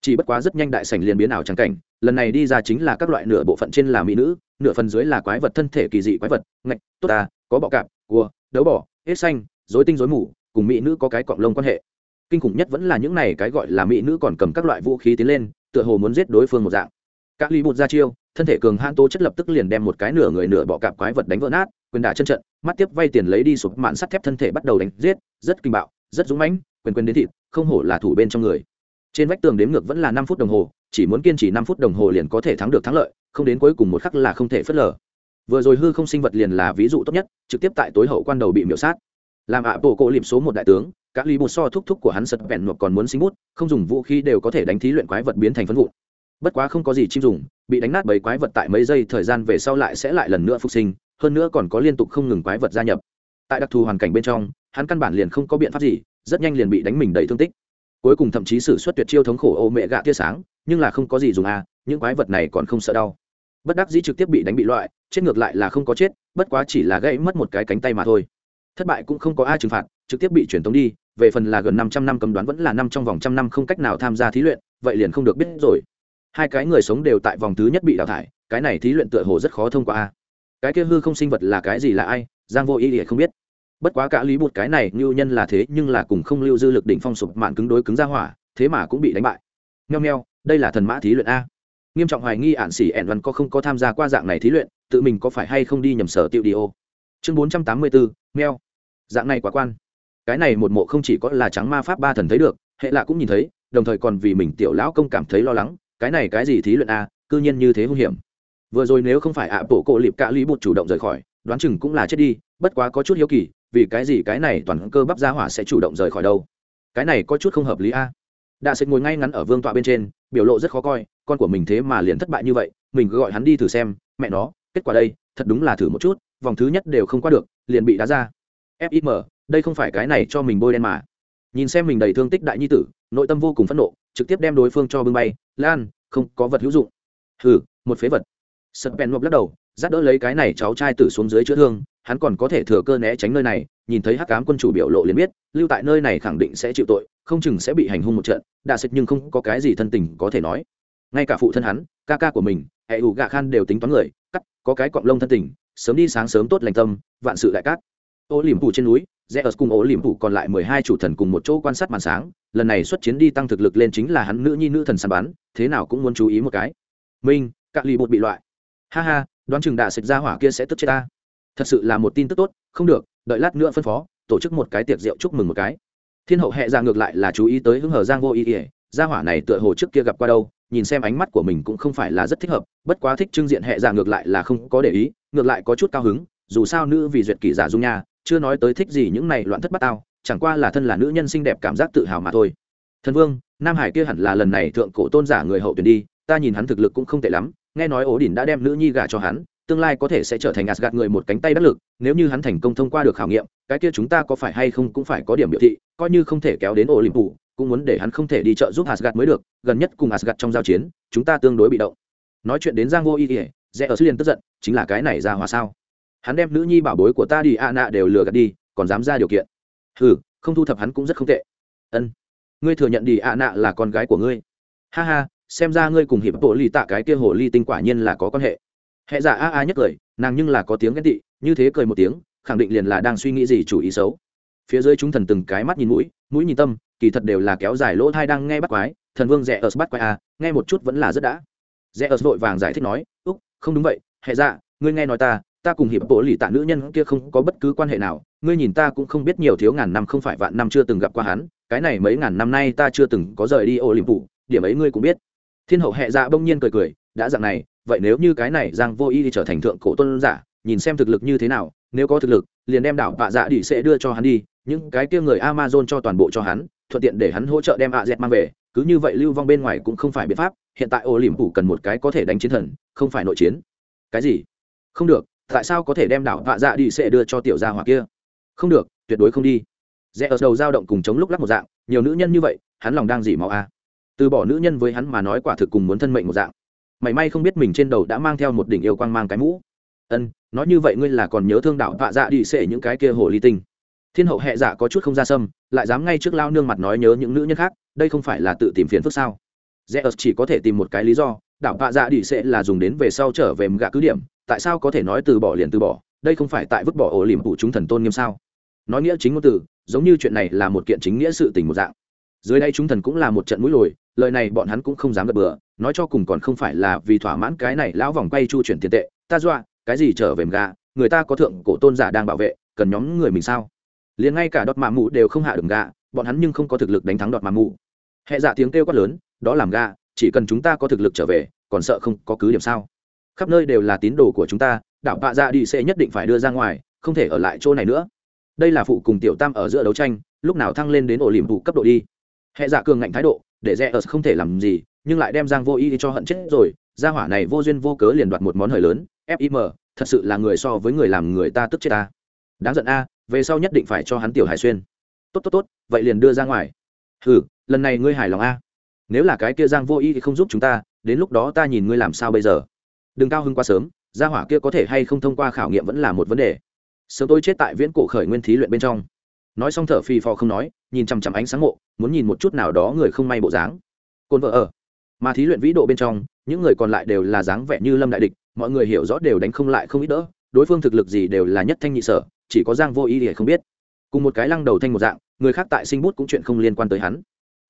Chỉ bất quá rất nhanh đại sảnh liền biến ảo trắng cảnh, lần này đi ra chính là các loại nửa bộ phận trên là mỹ nữ, nửa phần dưới là quái vật thân thể kỳ dị quái vật, ngạch, tốt à có bọ cạp, cua, đấu bỏ hết xanh dối tinh dối mù, cùng mỹ nữ có cái cọng lông quan hệ. Kinh khủng nhất vẫn là những này cái gọi là mỹ nữ còn cầm các loại vũ khí tiến lên, tựa hồ muốn giết đối phương một dạng. Các ly bột ra chiêu, thân thể cường han tố chất lập tức liền đem một cái nửa người nửa bọ cạp quái vật đánh vỡ nát, quyền đả chân trận, mắt tiếp vay tiền lấy đi sụp mạn sắt thép thân thể bắt đầu đánh giết, rất kinh bạo, rất dũng mãnh, quyền quyền đến thịt không hổ là thủ bên trong người. Trên vách tường đếm ngược vẫn là năm phút đồng hồ, chỉ muốn kiên trì năm phút đồng hồ liền có thể thắng được thắng lợi, không đến cuối cùng một khắc là không thể phớt lờ. Vừa rồi hư không sinh vật liền là ví dụ tốt nhất, trực tiếp tại tối hậu quan đầu bị miễu sát. Làm ạ bộ cổ liệm số một đại tướng các lý bột so thúc thúc của hắn sật vẹn hoặc còn muốn sinh bút, không dùng vũ khí đều có thể đánh thí luyện quái vật biến thành phân vụn. Bất quá không có gì chim dùng, bị đánh nát bầy quái vật tại mấy giây thời gian về sau lại sẽ lại lần nữa phục sinh, hơn nữa còn có liên tục không ngừng quái vật gia nhập. Tại đặc thù hoàn cảnh bên trong, hắn căn bản liền không có biện pháp gì rất nhanh liền bị đánh mình đầy thương tích. Cuối cùng thậm chí xử suất tuyệt chiêu thống khổ ô mẹ gạ tia sáng, nhưng là không có gì dùng à những quái vật này còn không sợ đau. Bất đắc dĩ trực tiếp bị đánh bị loại, chết ngược lại là không có chết, bất quá chỉ là gãy mất một cái cánh tay mà thôi. Thất bại cũng không có ai trừng phạt, trực tiếp bị chuyển tống đi, về phần là gần năm trăm năm cấm đoán vẫn là năm trong vòng trăm năm không cách nào tham gia thí luyện, vậy liền không được biết rồi. Hai cái người sống đều tại vòng thứ nhất bị đào thải, cái này thí luyện tựa hồ rất khó thông qua a cái kia hư không sinh vật là cái gì là ai, giang vô ý thì không biết bất quá cả lý bột cái này như nhân là thế, nhưng là cùng không lưu dư lực đỉnh phong sụp mạn cứng đối cứng ra hỏa, thế mà cũng bị đánh bại. Nheo nheo, đây là thần mã thí luyện a. Nghiêm trọng hoài nghi ạn xỉ ẻn văn có không có tham gia qua dạng này thí luyện, tự mình có phải hay không đi nhầm sở tiêu đi ô. Chương bốn trăm tám mươi bốn meo. Dạng này quá quan. Cái này một mộ không chỉ có là trắng ma pháp ba thần thấy được, hệ lạ cũng nhìn thấy, đồng thời còn vì mình tiểu lão công cảm thấy lo lắng, cái này cái gì thí luyện a, cư nhiên như thế hung hiểm. Vừa rồi nếu không phải ạ, bộ cộ liệp cạ lý bột chủ động rời khỏi, đoán chừng cũng là chết đi, bất quá có chút hiếu kỳ vì cái gì cái này toàn cơ bắp gia hỏa sẽ chủ động rời khỏi đâu? Cái này có chút không hợp lý a. Đạ sệt ngồi ngay ngắn ở vương tọa bên trên, biểu lộ rất khó coi, con của mình thế mà liền thất bại như vậy, mình cứ gọi hắn đi thử xem, mẹ nó, kết quả đây, thật đúng là thử một chút, vòng thứ nhất đều không qua được, liền bị đá ra. Fim đây không phải cái này cho mình bôi đen mà. Nhìn xem mình đầy thương tích đại nhi tử, nội tâm vô cùng phẫn nộ, trực tiếp đem đối phương cho bưng bay, lan, không có vật hữu dụng. Hừ, một phế vật. Sật bèn ngọc lắc đầu, dắt đỡ lấy cái này cháu trai tử xuống dưới chữa thương hắn còn có thể thừa cơ né tránh nơi này, nhìn thấy hắc cám quân chủ biểu lộ liền biết, lưu tại nơi này khẳng định sẽ chịu tội, không chừng sẽ bị hành hung một trận, đạ xịt nhưng không có cái gì thân tình có thể nói. Ngay cả phụ thân hắn, ca ca của mình, hệ ủ gạ khan đều tính toán người, cắt, có cái cọng lông thân tình, sớm đi sáng sớm tốt lành tâm, vạn sự đại cát. Ô liềm phủ trên núi, rẽ ở cùng ô liềm phủ còn lại mười hai chủ thần cùng một chỗ quan sát màn sáng, lần này xuất chiến đi tăng thực lực lên chính là hắn nữ nhi nữ thần săn bắn, thế nào cũng muốn chú ý một cái. Minh cạn lì bột bị loại. Ha ha, đoán chừng đạ xịt ra hỏa kia sẽ tức chết ta thật sự là một tin tức tốt, không được, đợi lát nữa phân phó, tổ chức một cái tiệc rượu chúc mừng một cái. Thiên hậu hệ ra ngược lại là chú ý tới hứng hờ giang vô ý ỉa gia hỏa này tựa hồ trước kia gặp qua đâu, nhìn xem ánh mắt của mình cũng không phải là rất thích hợp, bất quá thích trưng diện hệ ra ngược lại là không có để ý, ngược lại có chút cao hứng, dù sao nữ vì duyệt kỷ giả dung nha, chưa nói tới thích gì những này loạn thất bát tao, chẳng qua là thân là nữ nhân xinh đẹp cảm giác tự hào mà thôi. Thần vương, nam hải kia hẳn là lần này thượng cổ tôn giả người hậu tuyển đi, ta nhìn hắn thực lực cũng không tệ lắm, nghe nói ố đỉnh đã đem nữ nhi gả cho hắn tương lai có thể sẽ trở thành Asgard người một cánh tay đắc lực, nếu như hắn thành công thông qua được khảo nghiệm, cái kia chúng ta có phải hay không cũng phải có điểm biểu thị, coi như không thể kéo đến Olympus, cũng muốn để hắn không thể đi trợ giúp Asgard mới được, gần nhất cùng Asgard trong giao chiến, chúng ta tương đối bị động. Nói chuyện đến Giang Vô Ý, Zeus liền tức giận, chính là cái này ra hòa sao? Hắn đem nữ nhi bảo bối của ta đi Anna đều lừa gạt đi, còn dám ra điều kiện. Hừ, không thu thập hắn cũng rất không tệ. Ân, ngươi thừa nhận đi Anna là con gái của ngươi. Ha ha, xem ra ngươi cùng hiệp bộ lì tạ cái kia hồ ly tinh quả nhiên là có quan hệ hệ giả dạ a a nhất cười, nàng nhưng là có tiếng ghen tị, như thế cười một tiếng, khẳng định liền là đang suy nghĩ gì chủ ý xấu. Phía dưới chúng thần từng cái mắt nhìn mũi mũi nhìn tâm, kỳ thật đều là kéo dài lỗ thai đang nghe bắt quái, thần vương rẽ ớt bắt quái a, nghe một chút vẫn là rất đã. Rẽ ớt vội vàng giải thích nói, úc, không đúng vậy hệ dạ ngươi nghe nói ta ta cùng hiệp bộ lì tạ nữ nhân kia không có bất cứ quan hệ nào, ngươi nhìn ta cũng không biết nhiều thiếu ngàn năm không phải vạn năm chưa từng gặp qua hắn, cái này mấy ngàn năm nay ta chưa từng có rời đi ô liềm phủ điểm ấy ngươi cũng biết. Thiên hậu hệ dạ bỗng nhiên cười cười đã dạng này, vậy nếu như cái này giang vô y đi trở thành thượng cổ tôn giả, nhìn xem thực lực như thế nào, nếu có thực lực, liền đem đảo bạ dạ đi sẽ đưa cho hắn đi, những cái kia người amazon cho toàn bộ cho hắn, thuận tiện để hắn hỗ trợ đem ạ dẹt mang về, cứ như vậy lưu vong bên ngoài cũng không phải biện pháp, hiện tại ô liềm phủ cần một cái có thể đánh chiến thần, không phải nội chiến. Cái gì? Không được, tại sao có thể đem đảo bạ dạ đi sẽ đưa cho tiểu gia hỏa kia? Không được, tuyệt đối không đi. Rẽ ở đầu dao động cùng chống lúc lắc một dạng, nhiều nữ nhân như vậy, hắn lòng đang dỉ máu a. Từ bỏ nữ nhân với hắn mà nói quả thực cùng muốn thân mệnh một dạng mảy may không biết mình trên đầu đã mang theo một đỉnh yêu quang mang cái mũ. Ân, nói như vậy ngươi là còn nhớ thương đạo vạ dạ đi xệ những cái kia hồ ly tinh. Thiên hậu hệ dạ có chút không ra sâm, lại dám ngay trước lao nương mặt nói nhớ những nữ nhân khác, đây không phải là tự tìm phiền phức sao? Zeus chỉ có thể tìm một cái lý do, đạo vạ dạ đi sẽ là dùng đến về sau trở về gạ cứ điểm, tại sao có thể nói từ bỏ liền từ bỏ, đây không phải tại vứt bỏ ổ liềm phụ chúng thần tôn nghiêm sao? Nói nghĩa chính ngôn từ, giống như chuyện này là một kiện chính nghĩa sự tình một dạng. Dưới đây chúng thần cũng là một trận mũi lồi, lời này bọn hắn cũng không dám gật bừa nói cho cùng còn không phải là vì thỏa mãn cái này lão vòng quay chu chuyển tiền tệ. Ta dọa, cái gì trở về gà người ta có thượng cổ tôn giả đang bảo vệ, cần nhóm người mình sao? Liền ngay cả đọt mạ mụ đều không hạ được gà bọn hắn nhưng không có thực lực đánh thắng đọt mạ mụ. Hệ dạ tiếng kêu quát lớn, đó làm gà chỉ cần chúng ta có thực lực trở về, còn sợ không có cứ điểm sao? Khắp nơi đều là tín đồ của chúng ta, đảo bạ dạ đi sẽ nhất định phải đưa ra ngoài, không thể ở lại chỗ này nữa. Đây là phụ cùng tiểu tam ở giữa đấu tranh, lúc nào thăng lên đến ổ liềm vụ cấp độ đi. Hệ dạ cường ngạnh thái độ, để rẽ ở không thể làm gì nhưng lại đem giang vô y cho hận chết rồi, gia hỏa này vô duyên vô cớ liền đoạt một món hời lớn fim thật sự là người so với người làm người ta tức chết ta. Đáng giận a, về sau nhất định phải cho hắn tiểu hải xuyên. Tốt tốt tốt, vậy liền đưa ra ngoài. Ừ lần này ngươi hài lòng a. Nếu là cái kia giang vô y thì không giúp chúng ta, đến lúc đó ta nhìn ngươi làm sao bây giờ? Đừng cao hưng quá sớm, gia hỏa kia có thể hay không thông qua khảo nghiệm vẫn là một vấn đề. Sớm tôi chết tại viễn cổ khởi nguyên thí luyện bên trong. Nói xong thở phì phò không nói, nhìn chằm chằm ánh sáng mộ, muốn nhìn một chút nào đó người không may bộ dáng. Côn vợ ở mà thí luyện vĩ độ bên trong, những người còn lại đều là dáng vẻ như lâm đại địch, mọi người hiểu rõ đều đánh không lại không ít đỡ, đối phương thực lực gì đều là nhất thanh nhị sở, chỉ có giang vô ý thì không biết. Cùng một cái lăng đầu thanh một dạng, người khác tại sinh bút cũng chuyện không liên quan tới hắn.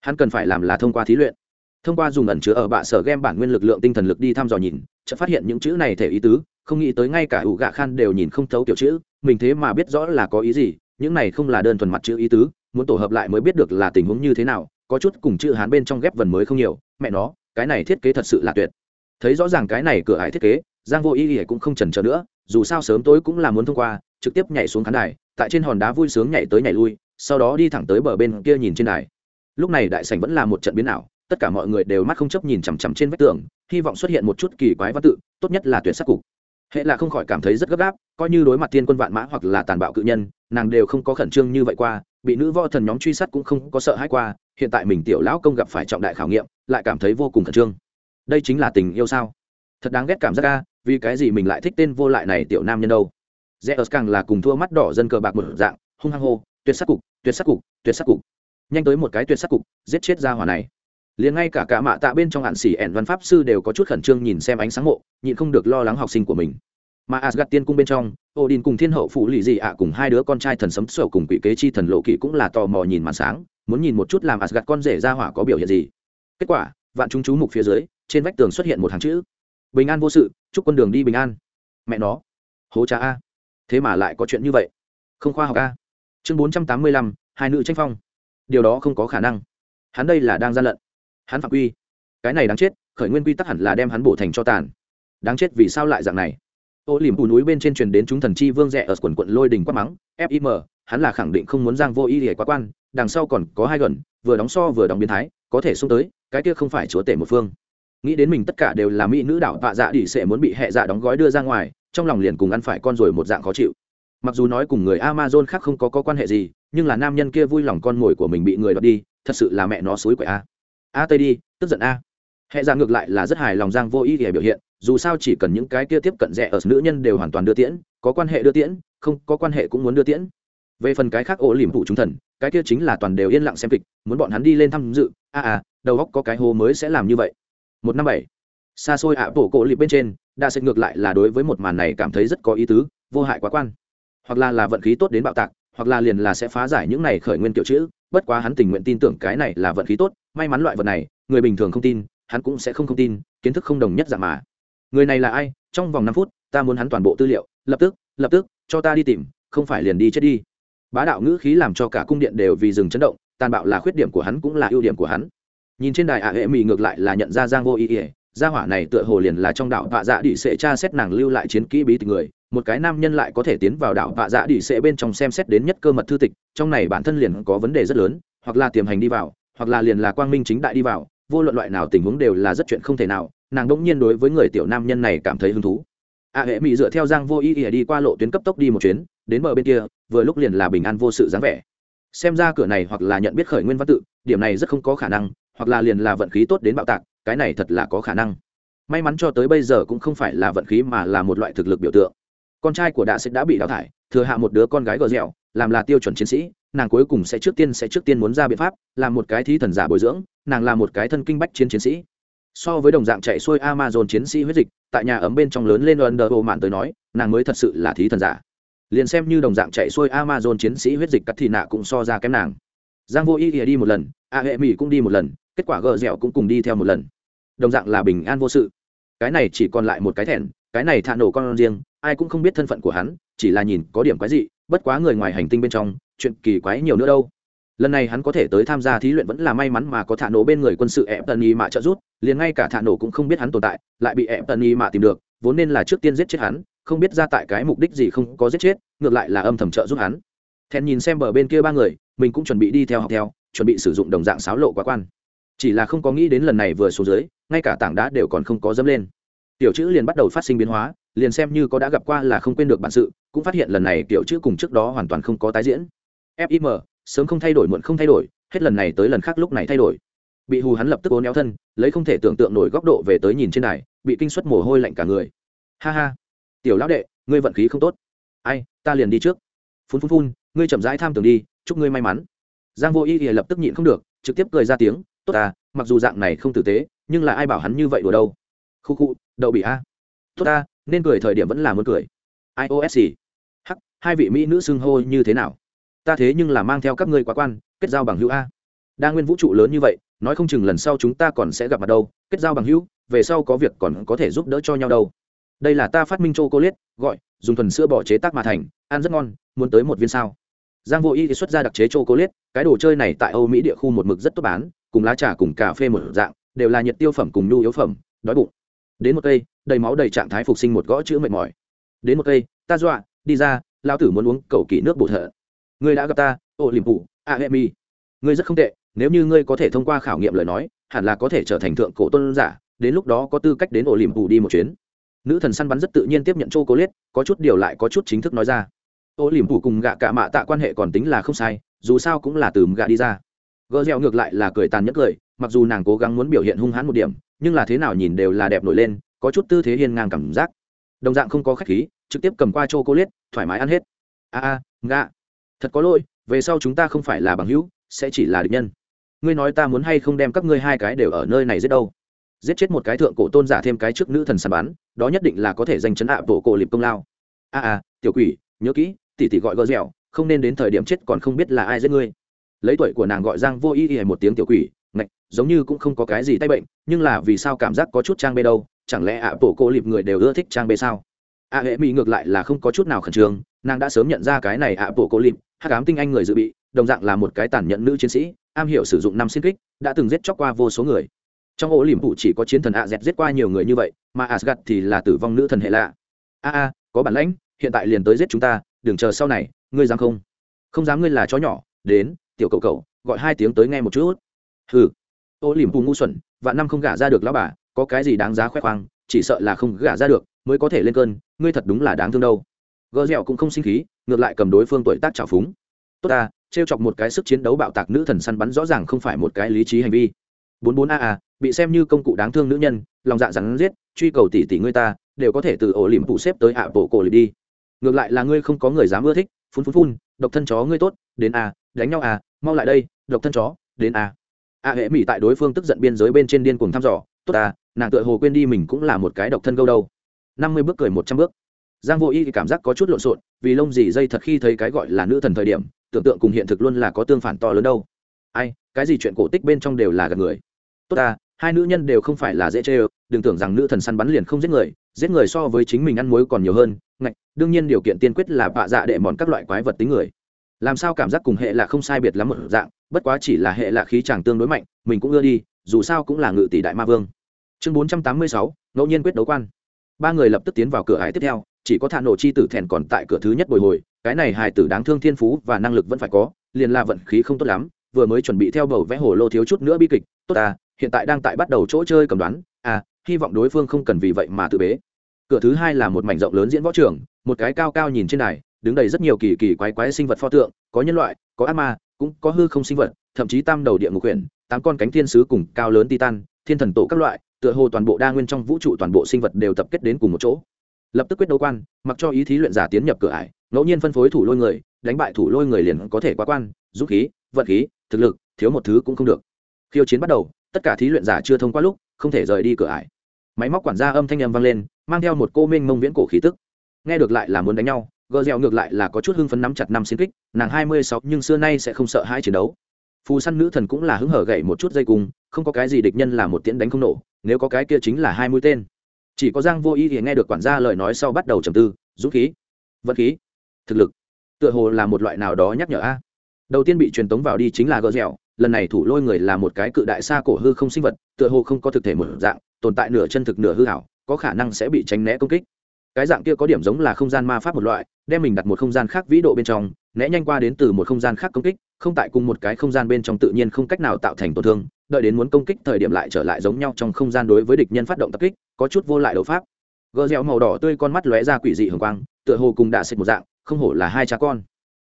Hắn cần phải làm là thông qua thí luyện. Thông qua dùng ẩn chứa ở bạ sở game bản nguyên lực lượng tinh thần lực đi thăm dò nhìn, chợt phát hiện những chữ này thể ý tứ, không nghĩ tới ngay cả ủ gạ khan đều nhìn không thấu kiểu chữ, mình thế mà biết rõ là có ý gì, những này không là đơn thuần mặt chữ ý tứ, muốn tổ hợp lại mới biết được là tình huống như thế nào có chút cùng chữ hán bên trong ghép vần mới không nhiều, mẹ nó, cái này thiết kế thật sự là tuyệt. Thấy rõ ràng cái này cửa hải thiết kế, giang vô ý ỉa cũng không chần chờ nữa, dù sao sớm tối cũng là muốn thông qua, trực tiếp nhảy xuống khán đài, tại trên hòn đá vui sướng nhảy tới nhảy lui, sau đó đi thẳng tới bờ bên kia nhìn trên đài. Lúc này đại sảnh vẫn là một trận biến ảo, tất cả mọi người đều mắt không chấp nhìn chằm chằm trên vách tường, hy vọng xuất hiện một chút kỳ quái văn tự, tốt nhất là tuyệt sắc cục. Hệ là không khỏi cảm thấy rất gấp gáp, coi như đối mặt thiên quân vạn mã hoặc là tàn bạo cự nhân, nàng đều không có khẩn trương như vậy qua, bị nữ võ thần nhóm truy sát cũng không có sợ hãi qua hiện tại mình tiểu lão công gặp phải trọng đại khảo nghiệm, lại cảm thấy vô cùng khẩn trương. Đây chính là tình yêu sao? Thật đáng ghét cảm giác ca vì cái gì mình lại thích tên vô lại này tiểu nam nhân đâu? Rẽ ớt càng là cùng thua mắt đỏ dân cờ bạc một dạng, hung hăng hô, tuyệt sắc cục, tuyệt sắc cục, tuyệt sắc cục. Nhanh tới một cái tuyệt sắc cục, giết chết ra hỏa này. Liền ngay cả cả mạ tạ bên trong hạn xỉ ẻn văn pháp sư đều có chút khẩn trương nhìn xem ánh sáng mộ, nhịn không được lo lắng học sinh của mình. Mà asgad tiên cung bên trong, odin cùng thiên hậu phụ lì dị ạ cùng hai đứa con trai thần sấm sổ cùng quỷ kế chi thần lộ kỵ cũng là tò mò nhìn màn sáng muốn nhìn một chút làm Asgard con rể ra hỏa có biểu hiện gì. Kết quả, vạn chúng chú mục phía dưới, trên vách tường xuất hiện một hàng chữ. Bình an vô sự, chúc quân đường đi bình an. Mẹ nó. Hố cha a. Thế mà lại có chuyện như vậy. Không khoa học a. Chương bốn trăm tám mươi lăm, hai nữ tranh phong. Điều đó không có khả năng. Hắn đây là đang gian lận. Hắn phạm quy. Cái này đáng chết, khởi nguyên quy tắc hẳn là đem hắn bổ thành cho tàn. Đáng chết vì sao lại dạng này? Ô liềm phủ núi bên trên truyền đến chúng thần chi vương rẻ ở quần quận lôi đình quát mắng fim hắn là khẳng định không muốn giang vô ý để quá quan đằng sau còn có hai gần vừa đóng so vừa đóng biến thái có thể xung tới cái kia không phải chúa tể một phương. Nghĩ đến mình tất cả đều là mỹ nữ đạo vạ dạ đỉ sẽ muốn bị hệ dạ đóng gói đưa ra ngoài trong lòng liền cùng ăn phải con rồi một dạng khó chịu. Mặc dù nói cùng người amazon khác không có, có quan hệ gì nhưng là nam nhân kia vui lòng con mồi của mình bị người đoạt đi thật sự là mẹ nó xối quậy a. A tây đi tức giận a. Hệ dạ ngược lại là rất hài lòng giang vô ý để biểu hiện dù sao chỉ cần những cái kia tiếp cận rẻ ở nữ nhân đều hoàn toàn đưa tiễn có quan hệ đưa tiễn không có quan hệ cũng muốn đưa tiễn về phần cái khác ổ liềm thủ chúng thần cái kia chính là toàn đều yên lặng xem kịch muốn bọn hắn đi lên tham dự a à, à đầu góc có cái hố mới sẽ làm như vậy. Một năm bảy xa xôi ạ à, bổ cổ liệp bên trên đa sẽ ngược lại là đối với một màn này cảm thấy rất có ý tứ vô hại quá quan. Hoặc là là vận khí tốt đến bạo tạc hoặc là liền là sẽ phá giải những này khởi nguyên kiểu chữ bất quá hắn tình nguyện tin tưởng cái này là vận khí tốt may mắn loại vật này người bình thường không tin hắn cũng sẽ không không tin kiến thức không đồng nhất dạng mà. Người này là ai? Trong vòng năm phút ta muốn hắn toàn bộ tư liệu lập tức lập tức cho ta đi tìm không phải liền đi chết đi bá đạo ngữ khí làm cho cả cung điện đều vì rừng chấn động, tàn bạo là khuyết điểm của hắn cũng là ưu điểm của hắn. Nhìn trên đài ả hệ mỹ ngược lại là nhận ra giang vô ý ỉa, gia hỏa này tựa hồ liền là trong đạo vạ dạ đĩ sẽ tra xét nàng lưu lại chiến kỹ bí tịch người, một cái nam nhân lại có thể tiến vào đạo vạ dạ đĩ sẽ bên trong xem xét đến nhất cơ mật thư tịch, trong này bản thân liền có vấn đề rất lớn, hoặc là tiềm hành đi vào, hoặc là liền là quang minh chính đại đi vào, vô luận loại nào tình huống đều là rất chuyện không thể nào, nàng đỗng nhiên đối với người tiểu nam nhân này cảm thấy hứng thú. a hệ mỹ dựa theo giang vô ý ỉa đi qua lộ tuyến cấp tốc đi một chuyến đến bờ bên kia, vừa lúc liền là bình an vô sự dáng vẻ. Xem ra cửa này hoặc là nhận biết khởi nguyên văn tự, điểm này rất không có khả năng, hoặc là liền là vận khí tốt đến bạo tạc, cái này thật là có khả năng. May mắn cho tới bây giờ cũng không phải là vận khí mà là một loại thực lực biểu tượng. Con trai của đạ sẽ đã bị đào thải, thừa hạ một đứa con gái gờ dẻo, làm là tiêu chuẩn chiến sĩ, nàng cuối cùng sẽ trước tiên sẽ trước tiên muốn ra biện pháp, làm một cái thí thần giả bồi dưỡng, nàng là một cái thân kinh bách chiến chiến sĩ. So với đồng dạng chạy xuôi amazon chiến sĩ huyết dịch, tại nhà ấm bên trong lớn lên under hồ mạn tới nói, nàng mới thật sự là thí thần giả liền xem như đồng dạng chạy xuôi amazon chiến sĩ huyết dịch cắt thì nạ cũng so ra kém nàng. Giang vô y đi một lần, a hệ mỹ cũng đi một lần, kết quả gờ dẻo cũng cùng đi theo một lần. Đồng dạng là bình an vô sự. Cái này chỉ còn lại một cái thẻn cái này thạ nổ con riêng, ai cũng không biết thân phận của hắn, chỉ là nhìn có điểm quái dị, bất quá người ngoài hành tinh bên trong, chuyện kỳ quái nhiều nữa đâu. Lần này hắn có thể tới tham gia thí luyện vẫn là may mắn mà có thả nổ bên người quân sự ép tần y mạ trợ giúp, liền ngay cả thả nổ cũng không biết hắn tồn tại, lại bị ép tần y mạ tìm được, vốn nên là trước tiên giết chết hắn không biết ra tại cái mục đích gì không có giết chết, ngược lại là âm thầm trợ giúp hắn. Thèn nhìn xem bờ bên kia ba người, mình cũng chuẩn bị đi theo học theo, chuẩn bị sử dụng đồng dạng sáo lộ quá quan. Chỉ là không có nghĩ đến lần này vừa xuống dưới, ngay cả tảng đá đều còn không có dâm lên. Tiểu chữ liền bắt đầu phát sinh biến hóa, liền xem như có đã gặp qua là không quên được bản sự, cũng phát hiện lần này tiểu chữ cùng trước đó hoàn toàn không có tái diễn. Fim sớm không thay đổi muộn không thay đổi, hết lần này tới lần khác lúc này thay đổi. Bị hù hắn lập tức ố néo thân, lấy không thể tưởng tượng nổi góc độ về tới nhìn trên này bị kinh suất mồ hôi lạnh cả người. Ha ha tiểu lão đệ, ngươi vận khí không tốt. Ai, ta liền đi trước. Phun phun phun, ngươi chậm rãi tham tưởng đi, chúc ngươi may mắn. Giang vô y thì lập tức nhịn không được, trực tiếp cười ra tiếng, tốt ta, mặc dù dạng này không tử tế, nhưng là ai bảo hắn như vậy đùa đâu? Khu khu, đậu bị a. Tốt ta, nên cười thời điểm vẫn là muốn cười. Ios hắc, hai vị mỹ nữ xưng hô như thế nào? Ta thế nhưng là mang theo các ngươi quá quan, kết giao bằng hữu a. Đa nguyên vũ trụ lớn như vậy, nói không chừng lần sau chúng ta còn sẽ gặp mặt đâu, kết giao bằng hữu, về sau có việc còn có thể giúp đỡ cho nhau đâu đây là ta phát minh c h o c gọi, dùng thuần sữa bỏ chế tác mà thành, ăn rất ngon, muốn tới một viên sao. Giang vô y xuất ra đặc chế c h o c cái đồ chơi này tại âu mỹ địa khu một mực rất tốt bán, cùng lá trà cùng cà phê một dạng, đều là nhiệt tiêu phẩm cùng nhu yếu phẩm, đói bụng. Đến một cây, đầy máu đầy trạng thái phục sinh một gõ chữ mệt mỏi. Đến một cây, ta dọa, đi ra lao tử muốn uống cầu kỷ nước bổ thợ người đã gặp ta ô liềm phụ a hệ mi ngươi rất không tệ, nếu như ngươi có thể thông qua khảo nghiệm lời nói, hẳn là có thể trở thành thượng cổ tôn giả, đến lúc đó có tư cách đến ổ liềm phủ đi một chuyến nữ thần săn bắn rất tự nhiên tiếp nhận châu cố liết có chút điều lại có chút chính thức nói ra. Ô liềm phủ cùng gạ cả mạ tạ quan hệ còn tính là không sai, dù sao cũng là từ gạ đi ra. Gỡ dẻo ngược lại là cười tàn nhất cười, mặc dù nàng cố gắng muốn biểu hiện hung hãn một điểm, nhưng là thế nào nhìn đều là đẹp nổi lên, có chút tư thế hiên ngang cảm giác. Đồng dạng không có khách khí, trực tiếp cầm qua châu cô liết thoải mái ăn hết. A a gạ thật có lỗi, về sau chúng ta không phải là bằng hữu, sẽ chỉ là địch nhân. Ngươi nói ta muốn hay không đem các ngươi hai cái đều ở nơi này giết đâu? Giết chết một cái thượng cổ tôn giả thêm cái trước nữ thần sàn bắn, đó nhất định là có thể giành chấn ạ bộ cổ liệp công lao. A a, tiểu quỷ, nhớ kỹ, tỷ tỷ gọi gỡ dẻo, không nên đến thời điểm chết còn không biết là ai giết ngươi. Lấy tuổi của nàng gọi giang vô ý y một tiếng tiểu quỷ, ngạch, giống như cũng không có cái gì tay bệnh, nhưng là vì sao cảm giác có chút trang bê đâu, chẳng lẽ ạ bộ cổ liệp người đều ưa thích trang bê sao? A hệ mỹ ngược lại là không có chút nào khẩn trương, nàng đã sớm nhận ra cái này ạ bộ cổ liệp, hắc ám tinh anh người dự bị, đồng dạng là một cái tàn nhẫn nữ chiến sĩ, am hiểu sử dụng năm xin kích, đã từng giết chóc qua vô số người trong ổ liềm phụ chỉ có chiến thần a z giết qua nhiều người như vậy, mà asgad thì là tử vong nữ thần hệ lạ. A a, có bản lãnh, hiện tại liền tới giết chúng ta, đừng chờ sau này, ngươi dám không? Không dám ngươi là chó nhỏ, đến, tiểu cậu cậu, gọi hai tiếng tới nghe một chút. Hừ. Ô liềm phụ ngu xuẩn, vạn năm không gả ra được lão bà, có cái gì đáng giá khoe khoang, chỉ sợ là không gả ra được, mới có thể lên cơn, ngươi thật đúng là đáng thương đâu. Gờ dẻo cũng không sinh khí, ngược lại cầm đối phương tuổi tác trào phúng. Tốt ta, trêu chọc một cái sức chiến đấu bạo tạc nữ thần săn bắn rõ ràng không phải một cái lý trí hành vi. Bốn bốn a a bị xem như công cụ đáng thương nữ nhân lòng dạ rắn giết truy cầu tỷ tỷ ngươi ta đều có thể từ ổ liềm phụ xếp tới ạ bộ cổ liệt đi. Ngược lại là ngươi không có người dám ưa thích phun phun phun độc thân chó ngươi tốt đến à, đánh nhau à, mau lại đây độc thân chó đến a a hệ mỹ tại đối phương tức giận biên giới bên trên điên cuồng thăm dò tốt ta nàng tựa hồ quên đi mình cũng là một cái độc thân gâu đâu. Năm mươi bước cười một trăm bước. Giang vô y thì cảm giác có chút lộn xộn vì lông dì dây thật khi thấy cái gọi là nữ thần thời điểm tưởng tượng cùng hiện thực luôn là có tương phản to lớn đâu. Ai cái gì chuyện cổ tích bên trong đều là gần người. Tốt ta hai nữ nhân đều không phải là dễ chê ơ, đừng tưởng rằng nữ thần săn bắn liền không giết người giết người so với chính mình ăn muối còn nhiều hơn, ngạch, đương nhiên điều kiện tiên quyết là bạ dạ đệ mòn các loại quái vật tính người. Làm sao cảm giác cùng hệ là không sai biệt lắm một dạng, bất quá chỉ là hệ là khí chàng tương đối mạnh, mình cũng ưa đi, dù sao cũng là ngự tỷ đại ma vương. Chương bốn trăm tám mươi sáu, ngẫu nhiên quyết đấu quan. Ba người lập tức tiến vào cửa hải tiếp theo, chỉ có thả nổ chi tử thèn còn tại cửa thứ nhất bồi hồi, cái này hài tử đáng thương thiên phú và năng lực vẫn phải có, liền là vận khí không tốt lắm, vừa mới chuẩn bị theo bầu vẽ hồ lô thiếu chút nữa bi kịch, tốt à hiện tại đang tại bắt đầu chỗ chơi cầm đoán. À hy vọng đối phương không cần vì vậy mà tự bế. Cửa thứ hai là một mảnh rộng lớn diễn võ trường, một cái cao cao nhìn trên này đứng đầy rất nhiều kỳ kỳ quái quái sinh vật pho tượng, có nhân loại, có ác ma, cũng có hư không sinh vật, thậm chí tam đầu địa ngục quyển, tám con cánh thiên sứ cùng cao lớn titan, thiên thần tổ các loại, tựa hồ toàn bộ đa nguyên trong vũ trụ toàn bộ sinh vật đều tập kết đến cùng một chỗ. Lập tức quyết đấu quan, mặc cho ý thí luyện giả tiến nhập cửa ải, ngẫu nhiên phân phối thủ lôi người, đánh bại thủ lôi người liền có thể quá quan, dũng khí, vận khí, thực lực, thiếu một thứ cũng không được. Khiêu chiến bắt đầu tất cả thí luyện giả chưa thông qua lúc, không thể rời đi cửa ải. Máy móc quản gia âm thanh âm vang lên, mang theo một cô minh mông viễn cổ khí tức. Nghe được lại là muốn đánh nhau, gờ dẻo ngược lại là có chút hưng phấn nắm chặt năm xin kích, nàng hai mươi sáu nhưng xưa nay sẽ không sợ hai chiến đấu. Phù săn nữ thần cũng là hứng hở gậy một chút dây cung, không có cái gì địch nhân là một tiễn đánh không nổ, nếu có cái kia chính là hai mũi tên. Chỉ có giang vô ý thì nghe được quản gia lời nói sau bắt đầu trầm tư, dũng khí vật khí, thực lực, tựa hồ là một loại nào đó nhắc nhở a. Đầu tiên bị truyền tống vào đi chính là gờ dẻo lần này thủ lôi người là một cái cự đại xa cổ hư không sinh vật, tựa hồ không có thực thể một dạng, tồn tại nửa chân thực nửa hư hảo có khả năng sẽ bị tránh né công kích. Cái dạng kia có điểm giống là không gian ma pháp một loại, đem mình đặt một không gian khác vĩ độ bên trong, né nhanh qua đến từ một không gian khác công kích, không tại cùng một cái không gian bên trong tự nhiên không cách nào tạo thành tổn thương, đợi đến muốn công kích thời điểm lại trở lại giống nhau trong không gian đối với địch nhân phát động tập kích, có chút vô lại đấu pháp. Gờ dẻo màu đỏ tươi con mắt lóe ra quỷ dị hồng quang, tựa hồ cùng đạ xịt một dạng, không hổ là hai cha con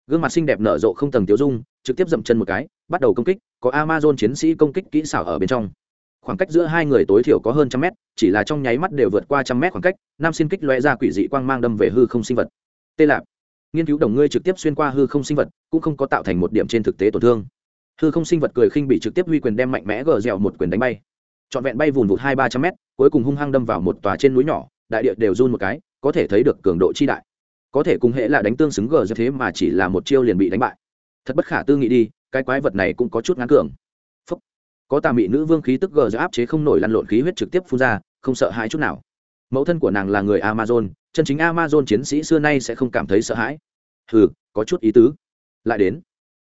gương mặt xinh đẹp nở rộ không tầng tiêu dung, trực tiếp dậm chân một cái, bắt đầu công kích, có amazon chiến sĩ công kích kỹ xảo ở bên trong. Khoảng cách giữa hai người tối thiểu có hơn trăm mét, chỉ là trong nháy mắt đều vượt qua trăm mét khoảng cách, nam xin kích lóe ra quỷ dị quang mang đâm về hư không sinh vật. Tê lạp, nghiên cứu đồng ngươi trực tiếp xuyên qua hư không sinh vật, cũng không có tạo thành một điểm trên thực tế tổn thương. Hư không sinh vật cười khinh bị trực tiếp huy quyền đem mạnh mẽ gờ dẻo một quyền đánh bay. Trọn vẹn bay vùn vụt hai ba trăm mét, cuối cùng hung hăng đâm vào một tòa trên núi nhỏ, đại địa đều run một cái, có thể thấy được cường độ chi đại có thể cùng hệ là đánh tương xứng gờ như thế mà chỉ là một chiêu liền bị đánh bại. Thật bất khả tư nghị đi, cái quái vật này cũng có chút ngắn cường. Phúc. có tà mị nữ vương khí tức gờ áp chế không nổi lăn lộn khí huyết trực tiếp phun ra, không sợ hãi chút nào. Mẫu thân của nàng là người amazon, chân chính amazon chiến sĩ xưa nay sẽ không cảm thấy sợ hãi. Hừ, có chút ý tứ. Lại đến.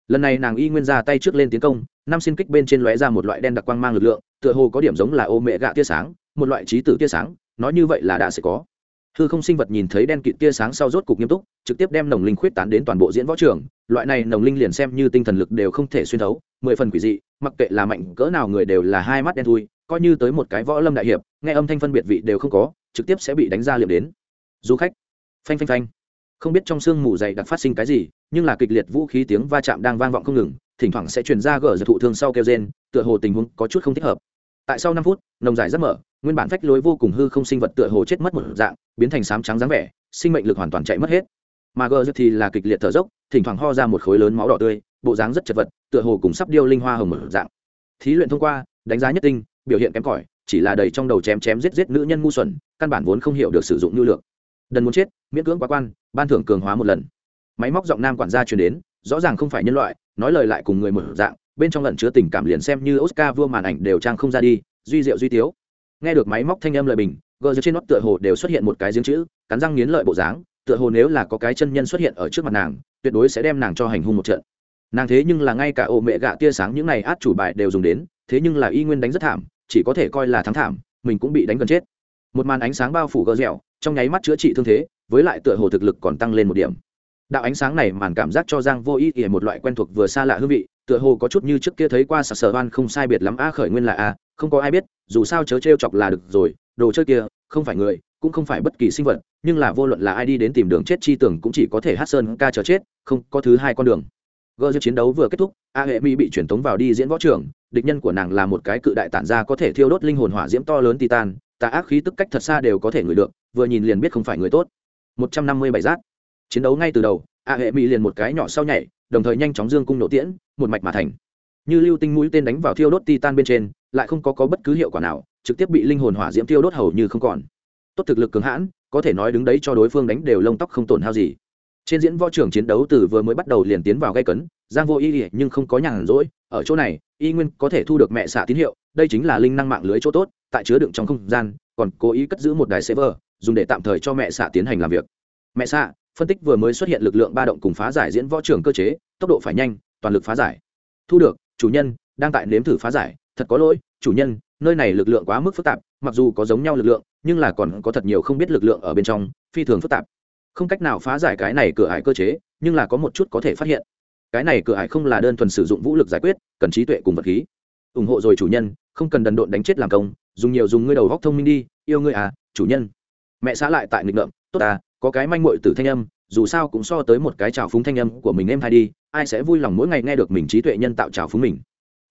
Lần này nàng y nguyên ra tay trước lên tiến công, năm xin kích bên trên lóe ra một loại đen đặc quang mang lực lượng, tựa hồ có điểm giống là ô mẹ gạ tia sáng, một loại trí tử tia sáng, nói như vậy là đã sẽ có hư không sinh vật nhìn thấy đen kịt tia sáng sau rốt cục nghiêm túc, trực tiếp đem nồng linh khuyết tán đến toàn bộ diễn võ trường. Loại này nồng linh liền xem như tinh thần lực đều không thể xuyên thấu, mười phần quỷ dị, mặc kệ là mạnh cỡ nào người đều là hai mắt đen thui, coi như tới một cái võ lâm đại hiệp, nghe âm thanh phân biệt vị đều không có, trực tiếp sẽ bị đánh ra liệm đến. Du khách, phanh phanh phanh. Không biết trong sương mù dày đặc phát sinh cái gì, nhưng là kịch liệt vũ khí tiếng va chạm đang vang vọng không ngừng, thỉnh thoảng sẽ truyền ra gờ giật thụ thương sau kêu gen tựa hồ tình huống có chút không thích hợp tại sau năm phút, nồng dài rất mở, nguyên bản phách lối vô cùng hư không sinh vật tựa hồ chết mất một dạng, biến thành sám trắng dáng vẻ, sinh mệnh lực hoàn toàn chạy mất hết. Mà gờ thì là kịch liệt thở dốc, thỉnh thoảng ho ra một khối lớn máu đỏ tươi, bộ dáng rất chật vật, tựa hồ cùng sắp điêu linh hoa hồng một dạng. Thí luyện thông qua, đánh giá nhất tinh, biểu hiện kém cỏi, chỉ là đầy trong đầu chém chém giết giết nữ nhân ngu xuẩn, căn bản vốn không hiểu được sử dụng nhu lược đần muốn chết, miễn cưỡng quá quan, ban thưởng cường hóa một lần. Máy móc giọng nam quản gia truyền đến, rõ ràng không phải nhân loại, nói lời lại cùng người một dạng bên trong lần chứa tình cảm liền xem như oscar vua màn ảnh đều trang không ra đi, duy diệu duy tiếu. Nghe được máy móc thanh âm lời bình, gờ trên nót tựa hồ đều xuất hiện một cái giếng chữ, cắn răng nghiến lợi bộ dáng, tựa hồ nếu là có cái chân nhân xuất hiện ở trước mặt nàng, tuyệt đối sẽ đem nàng cho hành hung một trận. Nàng thế nhưng là ngay cả ổ mẹ gạ tia sáng những này át chủ bài đều dùng đến, thế nhưng là y nguyên đánh rất thảm, chỉ có thể coi là thắng thảm, mình cũng bị đánh gần chết. Một màn ánh sáng bao phủ gờ dẻo, trong nháy mắt chữa trị thương thế, với lại tựa hồ thực lực còn tăng lên một điểm. Đạo ánh sáng này màn cảm giác cho giang vô ý ỉa một loại quen thuộc vừa xa lạ hương vị tựa hồ có chút như trước kia thấy qua sặc sờ oan không sai biệt lắm. A khởi nguyên là a, không có ai biết, dù sao chớ t chọc là được rồi. Đồ chơi kia, không phải người, cũng không phải bất kỳ sinh vật, nhưng là vô luận là ai đi đến tìm đường chết chi tưởng cũng chỉ có thể hát sơn ca chờ chết, không có thứ hai con đường. Gỡ giữa chiến đấu vừa kết thúc, a hệ mỹ bị chuyển tống vào đi diễn võ trường, địch nhân của nàng là một cái cự đại tản ra có thể thiêu đốt linh hồn hỏa diễm to lớn titan, tà ác khí tức cách thật xa đều có thể ngửi được, vừa nhìn liền biết không phải người tốt. Một trăm năm mươi bảy giác. Chiến đấu ngay từ đầu, a hệ mỹ liền một cái nhỏ sau nhảy đồng thời nhanh chóng dương cung nổ tiễn một mạch mà thành. Như lưu tinh mũi tên đánh vào thiêu đốt titan bên trên lại không có, có bất cứ hiệu quả nào trực tiếp bị linh hồn hỏa diễm thiêu đốt hầu như không còn. Tốt thực lực cường hãn có thể nói đứng đấy cho đối phương đánh đều lông tóc không tổn hao gì. Trên diễn võ trường chiến đấu từ vừa mới bắt đầu liền tiến vào gây cấn giang vô y nhưng không có nhàn rỗi ở chỗ này y nguyên có thể thu được mẹ xạ tín hiệu đây chính là linh năng mạng lưới chỗ tốt tại chứa đựng trong không gian còn cố ý cất giữ một đài server dùng để tạm thời cho mẹ xạ tiến hành làm việc. Mẹ xạ phân tích vừa mới xuất hiện lực lượng ba động cùng phá giải diễn võ trường cơ chế, tốc độ phải nhanh, toàn lực phá giải. Thu được, chủ nhân, đang tại nếm thử phá giải, thật có lỗi, chủ nhân, nơi này lực lượng quá mức phức tạp, mặc dù có giống nhau lực lượng, nhưng là còn có thật nhiều không biết lực lượng ở bên trong, phi thường phức tạp. Không cách nào phá giải cái này cửa ải cơ chế, nhưng là có một chút có thể phát hiện. Cái này cửa ải không là đơn thuần sử dụng vũ lực giải quyết, cần trí tuệ cùng vật khí. Ủng hộ rồi chủ nhân, không cần đần độn đánh chết làm công, dùng nhiều dùng ngươi đầu góc thông minh đi, yêu ngươi à chủ nhân. Mẹ xã lại tại nghịch ngợm, tốt à có cái manh muội tử thanh âm, dù sao cũng so tới một cái trào phúng thanh âm của mình em hay đi, ai sẽ vui lòng mỗi ngày nghe được mình trí tuệ nhân tạo trào phúng mình.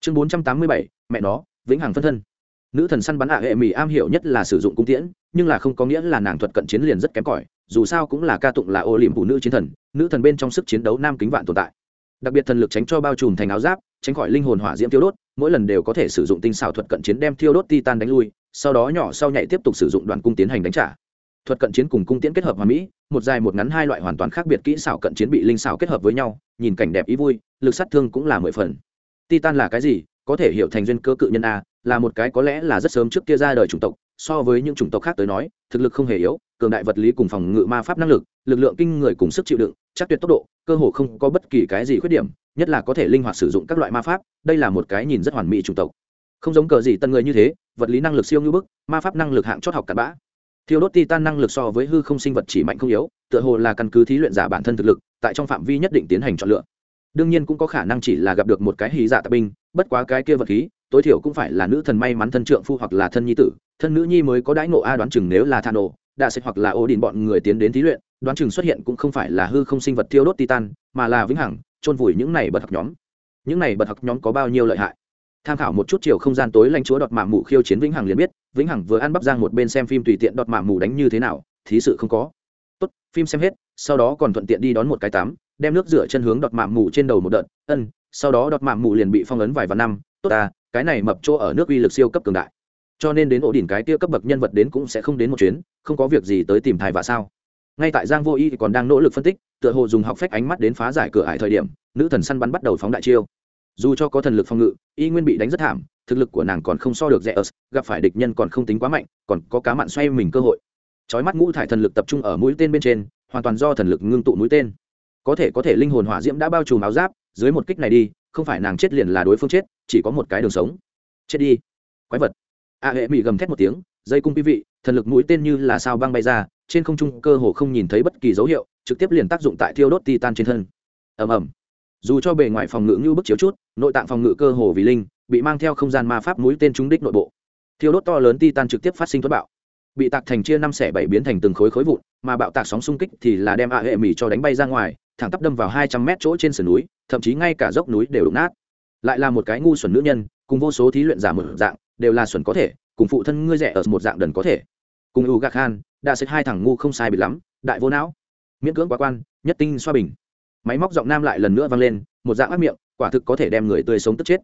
Chương bốn trăm tám mươi bảy, mẹ nó, vĩnh hằng phân thân. Nữ thần săn bắn ạ hệ mỹ am hiểu nhất là sử dụng cung tiễn, nhưng là không có nghĩa là nàng thuật cận chiến liền rất kém cỏi, dù sao cũng là ca tụng là ô liềm phụ nữ chiến thần, nữ thần bên trong sức chiến đấu nam kính vạn tồn tại. Đặc biệt thần lực tránh cho bao trùm thành áo giáp, tránh khỏi linh hồn hỏa diễm tiêu đốt, mỗi lần đều có thể sử dụng tinh xảo thuật cận chiến đem tiêu đốt titan đánh lui, sau đó nhỏ sau nhảy tiếp tục sử dụng đoàn cung tiến hành đánh trả thuật cận chiến cùng cung tiễn kết hợp hòa mỹ, một dài một ngắn hai loại hoàn toàn khác biệt kỹ xảo cận chiến bị linh xảo kết hợp với nhau, nhìn cảnh đẹp ý vui, lực sát thương cũng là mười phần. Titan là cái gì? Có thể hiểu thành duyên cơ cự nhân a, là một cái có lẽ là rất sớm trước kia ra đời chủng tộc, so với những chủng tộc khác tới nói, thực lực không hề yếu, cường đại vật lý cùng phòng ngự ma pháp năng lực lực lượng kinh người cùng sức chịu đựng, chắc tuyệt tốc độ, cơ hồ không có bất kỳ cái gì khuyết điểm, nhất là có thể linh hoạt sử dụng các loại ma pháp, đây là một cái nhìn rất hoàn mỹ chủng tộc. Không giống cờ gì tân người như thế, vật lý năng lực siêu như bức, ma pháp năng lực hạng chót học cặn bã thiêu đốt titan năng lực so với hư không sinh vật chỉ mạnh không yếu, tựa hồ là căn cứ thí luyện giả bản thân thực lực, tại trong phạm vi nhất định tiến hành chọn lựa. Đương nhiên cũng có khả năng chỉ là gặp được một cái hí giả tạp binh, bất quá cái kia vật khí, tối thiểu cũng phải là nữ thần may mắn thân trượng phu hoặc là thân nhi tử, thân nữ nhi mới có đãi ngộ a đoán chừng nếu là thà nổ đạ sẽ hoặc là ô đình bọn người tiến đến thí luyện, đoán chừng xuất hiện cũng không phải là hư không sinh vật thiêu đốt titan, mà là vĩnh hằng, chôn vùi những này bật học nhóm. Những này bật học nhóm có bao nhiêu lợi hại? Tham khảo một chút chiều không gian tối lãnh chúa đọt mạ mù khiêu chiến vĩnh hằng liền biết, vĩnh hằng vừa ăn bắp giang một bên xem phim tùy tiện đọt mạ mù đánh như thế nào, thí sự không có. Tốt, phim xem hết, sau đó còn thuận tiện đi đón một cái tắm đem nước rửa chân hướng đọt mạ mù trên đầu một đợt, ân, sau đó đọt mạ mù liền bị phong ấn vài vạn năm, tốt ta, cái này mập chỗ ở nước uy lực siêu cấp cường đại. Cho nên đến ổ đỉnh cái tia cấp bậc nhân vật đến cũng sẽ không đến một chuyến, không có việc gì tới tìm thai và sao. Ngay tại giang vô y còn đang nỗ lực phân tích, tựa hồ dùng học phép ánh mắt đến phá giải cửa ải thời điểm, nữ thần săn bắn bắt đầu phóng đại chiêu dù cho có thần lực phòng ngự, y nguyên bị đánh rất thảm, thực lực của nàng còn không so được rẻ ớt gặp phải địch nhân còn không tính quá mạnh, còn có cá mặn xoay mình cơ hội. Chói mắt ngũ thải thần lực tập trung ở mũi tên bên trên, hoàn toàn do thần lực ngưng tụ mũi tên. Có thể có thể linh hồn hỏa diễm đã bao trùm áo giáp, dưới một kích này đi, không phải nàng chết liền là đối phương chết, chỉ có một cái đường sống. Chết đi. Quái vật. A hệ mỹ gầm thét một tiếng, dây cung quý vị, thần lực mũi tên như là sao băng bay ra, trên không trung cơ hồ không nhìn thấy bất kỳ dấu hiệu, trực tiếp liền tác dụng tại thiêu đốt titan trên thân. Ầm ầm dù cho bề ngoài phòng ngự như bức chiếu chút, nội tạng phòng ngự cơ hồ vì linh, bị mang theo không gian ma pháp mũi tên trúng đích nội bộ. Thiêu đốt to lớn titan trực tiếp phát sinh thoát bạo. Bị tạc thành chia năm xẻ bảy biến thành từng khối khối vụn, mà bạo tạc sóng xung kích thì là đem a hệ mỹ cho đánh bay ra ngoài, thẳng tắp đâm vào hai trăm mét chỗ trên sườn núi, thậm chí ngay cả dốc núi đều đụng nát. Lại là một cái ngu xuẩn nữ nhân, cùng vô số thí luyện giả một dạng, đều là xuẩn có thể, cùng phụ thân ngươi rẻ ở một dạng đần có thể. Cùng u gạc han đã xếp hai thằng ngu không sai bị lắm, đại vô não. Miễn cưỡng quá quan, nhất tinh xoa bình máy móc giọng nam lại lần nữa vang lên, một dạng ác miệng, quả thực có thể đem người tươi sống tức chết.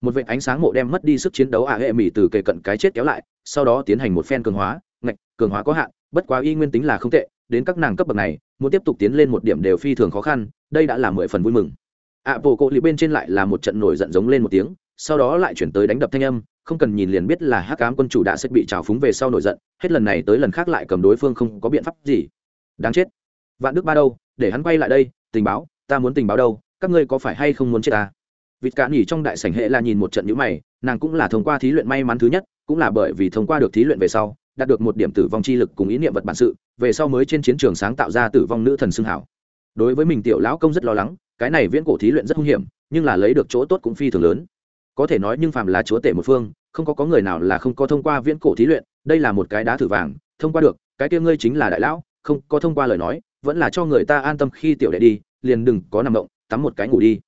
Một vệ ánh sáng mộ đem mất đi sức chiến đấu ả hệ mỹ từ kề cận cái chết kéo lại, sau đó tiến hành một phen cường hóa, ngạch, cường hóa có hạn, bất quá y nguyên tính là không tệ, đến các nàng cấp bậc này, muốn tiếp tục tiến lên một điểm đều phi thường khó khăn, đây đã là mười phần vui mừng. Ạ bộ cộ lì bên trên lại là một trận nổi giận giống lên một tiếng, sau đó lại chuyển tới đánh đập thanh âm, không cần nhìn liền biết là hắc ám quân chủ đã sẽ bị trào phúng về sau nổi giận, hết lần này tới lần khác lại cầm đối phương không có biện pháp gì. Đáng chết. Vạn đức ba đâu, để hắn quay lại đây tình báo, ta muốn tình báo đâu, các ngươi có phải hay không muốn chết ta? Vịt cả nghỉ trong đại sảnh hệ là nhìn một trận nhữ mày, nàng cũng là thông qua thí luyện may mắn thứ nhất, cũng là bởi vì thông qua được thí luyện về sau, đạt được một điểm tử vong chi lực cùng ý niệm vật bản sự, về sau mới trên chiến trường sáng tạo ra tử vong nữ thần xưng hảo. Đối với mình tiểu lão công rất lo lắng, cái này viễn cổ thí luyện rất hung hiểm, nhưng là lấy được chỗ tốt cũng phi thường lớn. Có thể nói nhưng phàm là chúa tể một phương, không có có người nào là không có thông qua viễn cổ thí luyện, đây là một cái đá thử vàng, thông qua được, cái kia ngươi chính là đại lão, không có thông qua lời nói vẫn là cho người ta an tâm khi tiểu đệ đi, liền đừng có nằm động, tắm một cái ngủ đi.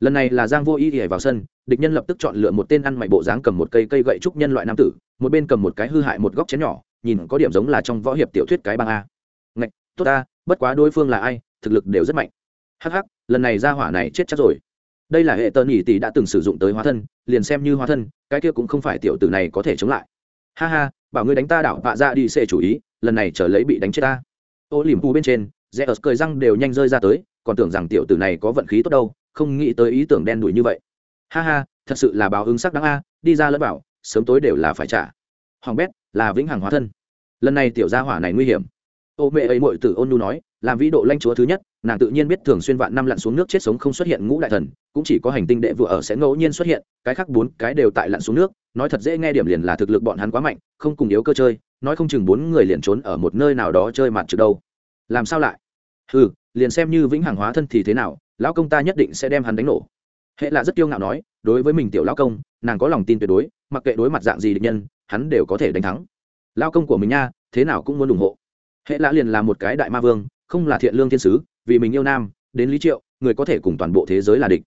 Lần này là giang vô ý ỉa vào sân, địch nhân lập tức chọn lựa một tên ăn mày bộ dáng cầm một cây cây gậy trúc nhân loại nam tử, một bên cầm một cái hư hại một góc chén nhỏ, nhìn có điểm giống là trong võ hiệp tiểu thuyết cái băng a. Ngạch, tốt ta, bất quá đối phương là ai, thực lực đều rất mạnh. Hắc hắc, lần này ra hỏa này chết chắc rồi. Đây là hệ tờ nhỉ tỷ đã từng sử dụng tới hóa thân, liền xem như hóa thân, cái kia cũng không phải tiểu tử này có thể chống lại. Ha ha, bảo ngươi đánh ta đảo vạ ra đi xê chủ ý, lần này trở lấy bị đánh chết ta. Ô liềm pu bên trên rẽ ớt cười răng đều nhanh rơi ra tới, còn tưởng rằng tiểu tử này có vận khí tốt đâu, không nghĩ tới ý tưởng đen đủi như vậy. Ha ha, thật sự là báo ứng sắc đáng a, đi ra lẫn bảo, sớm tối đều là phải trả. Hoàng bét, là vĩnh hằng hóa thân. Lần này tiểu gia hỏa này nguy hiểm. Ô mẹ ấy mội tử ôn nu nói, làm vĩ độ lanh chúa thứ nhất, nàng tự nhiên biết thường xuyên vạn năm lặn xuống nước chết sống không xuất hiện ngũ đại thần, cũng chỉ có hành tinh đệ vừa ở sẽ ngẫu nhiên xuất hiện, cái khác bốn cái đều tại lặn xuống nước, nói thật dễ nghe điểm liền là thực lực bọn hắn quá mạnh, không cùng yếu cơ chơi, nói không chừng bốn người liền trốn ở một nơi nào đó chơi mặt trước đâu. Làm sao lại? Ừ liền xem như vĩnh hằng hóa thân thì thế nào, lão công ta nhất định sẽ đem hắn đánh nổ. Hệ là rất kiêu ngạo nói, đối với mình tiểu lão công, nàng có lòng tin tuyệt đối, mặc kệ đối mặt dạng gì địch nhân, hắn đều có thể đánh thắng. Lao công của mình nha, thế nào cũng muốn ủng hộ. Hệ lã liền là một cái đại ma vương, không là thiện lương thiên sứ, vì mình yêu nam, đến lý triệu, người có thể cùng toàn bộ thế giới là địch.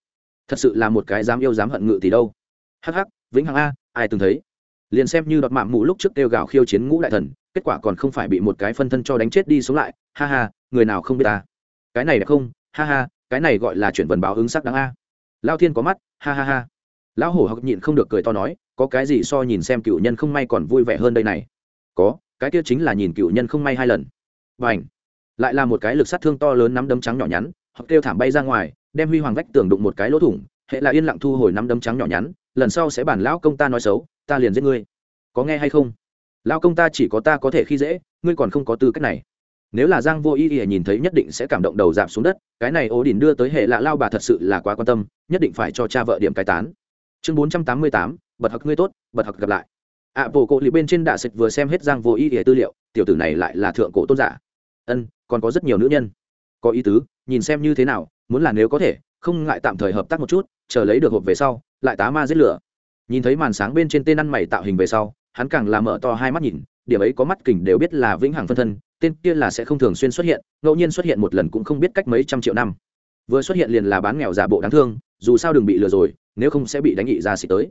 Thật sự là một cái dám yêu dám hận ngự thì đâu. Hắc hắc, vĩnh hằng a, ai từng thấy? Liền xem như đọt mạng mù lúc trước kêu gào khiêu chiến ngũ đại thần, kết quả còn không phải bị một cái phân thân cho đánh chết đi sống lại, ha ha người nào không biết ta? Cái này đẹp không? Ha ha, cái này gọi là chuyển vần báo ứng sắc đáng a. Lao thiên có mắt, ha ha ha. Lão hổ học nhịn không được cười to nói, có cái gì so nhìn xem cựu nhân không may còn vui vẻ hơn đây này? Có, cái kia chính là nhìn cựu nhân không may hai lần. Và ảnh lại là một cái lực sát thương to lớn nắm đấm trắng nhỏ nhắn hoặc kêu thảm bay ra ngoài, đem huy hoàng vách tường đụng một cái lỗ thủng, hệ là yên lặng thu hồi nắm đấm trắng nhỏ nhắn, lần sau sẽ bản lão công ta nói xấu, ta liền giết ngươi. Có nghe hay không? Lão công ta chỉ có ta có thể khi dễ, ngươi còn không có tư cách này nếu là giang vô ý ý nhìn thấy nhất định sẽ cảm động đầu giảm xuống đất, cái này ố đình đưa tới hệ lạ lao bà thật sự là quá quan tâm, nhất định phải cho cha vợ điểm cai tán. Chương bốn trăm tám mươi tám, bật học ngươi tốt, bật học gặp lại. Ạ bộ cổ lì bên trên đạ sệt vừa xem hết giang vô ý ý tư liệu, tiểu tử này lại là thượng cổ tôn giả. Ân, còn có rất nhiều nữ nhân. Có ý tứ, nhìn xem như thế nào, muốn là nếu có thể, không ngại tạm thời hợp tác một chút, chờ lấy được hộp về sau, lại tá ma giết lửa. Nhìn thấy màn sáng bên trên tên ăn mày tạo hình về sau, hắn càng làm mở to hai mắt nhìn điểm ấy có mắt kình đều biết là vĩnh hằng phân thân, tên kia là sẽ không thường xuyên xuất hiện, ngẫu nhiên xuất hiện một lần cũng không biết cách mấy trăm triệu năm. Vừa xuất hiện liền là bán nghèo giả bộ đáng thương, dù sao đừng bị lừa rồi, nếu không sẽ bị đánh nghị ra xịt tới.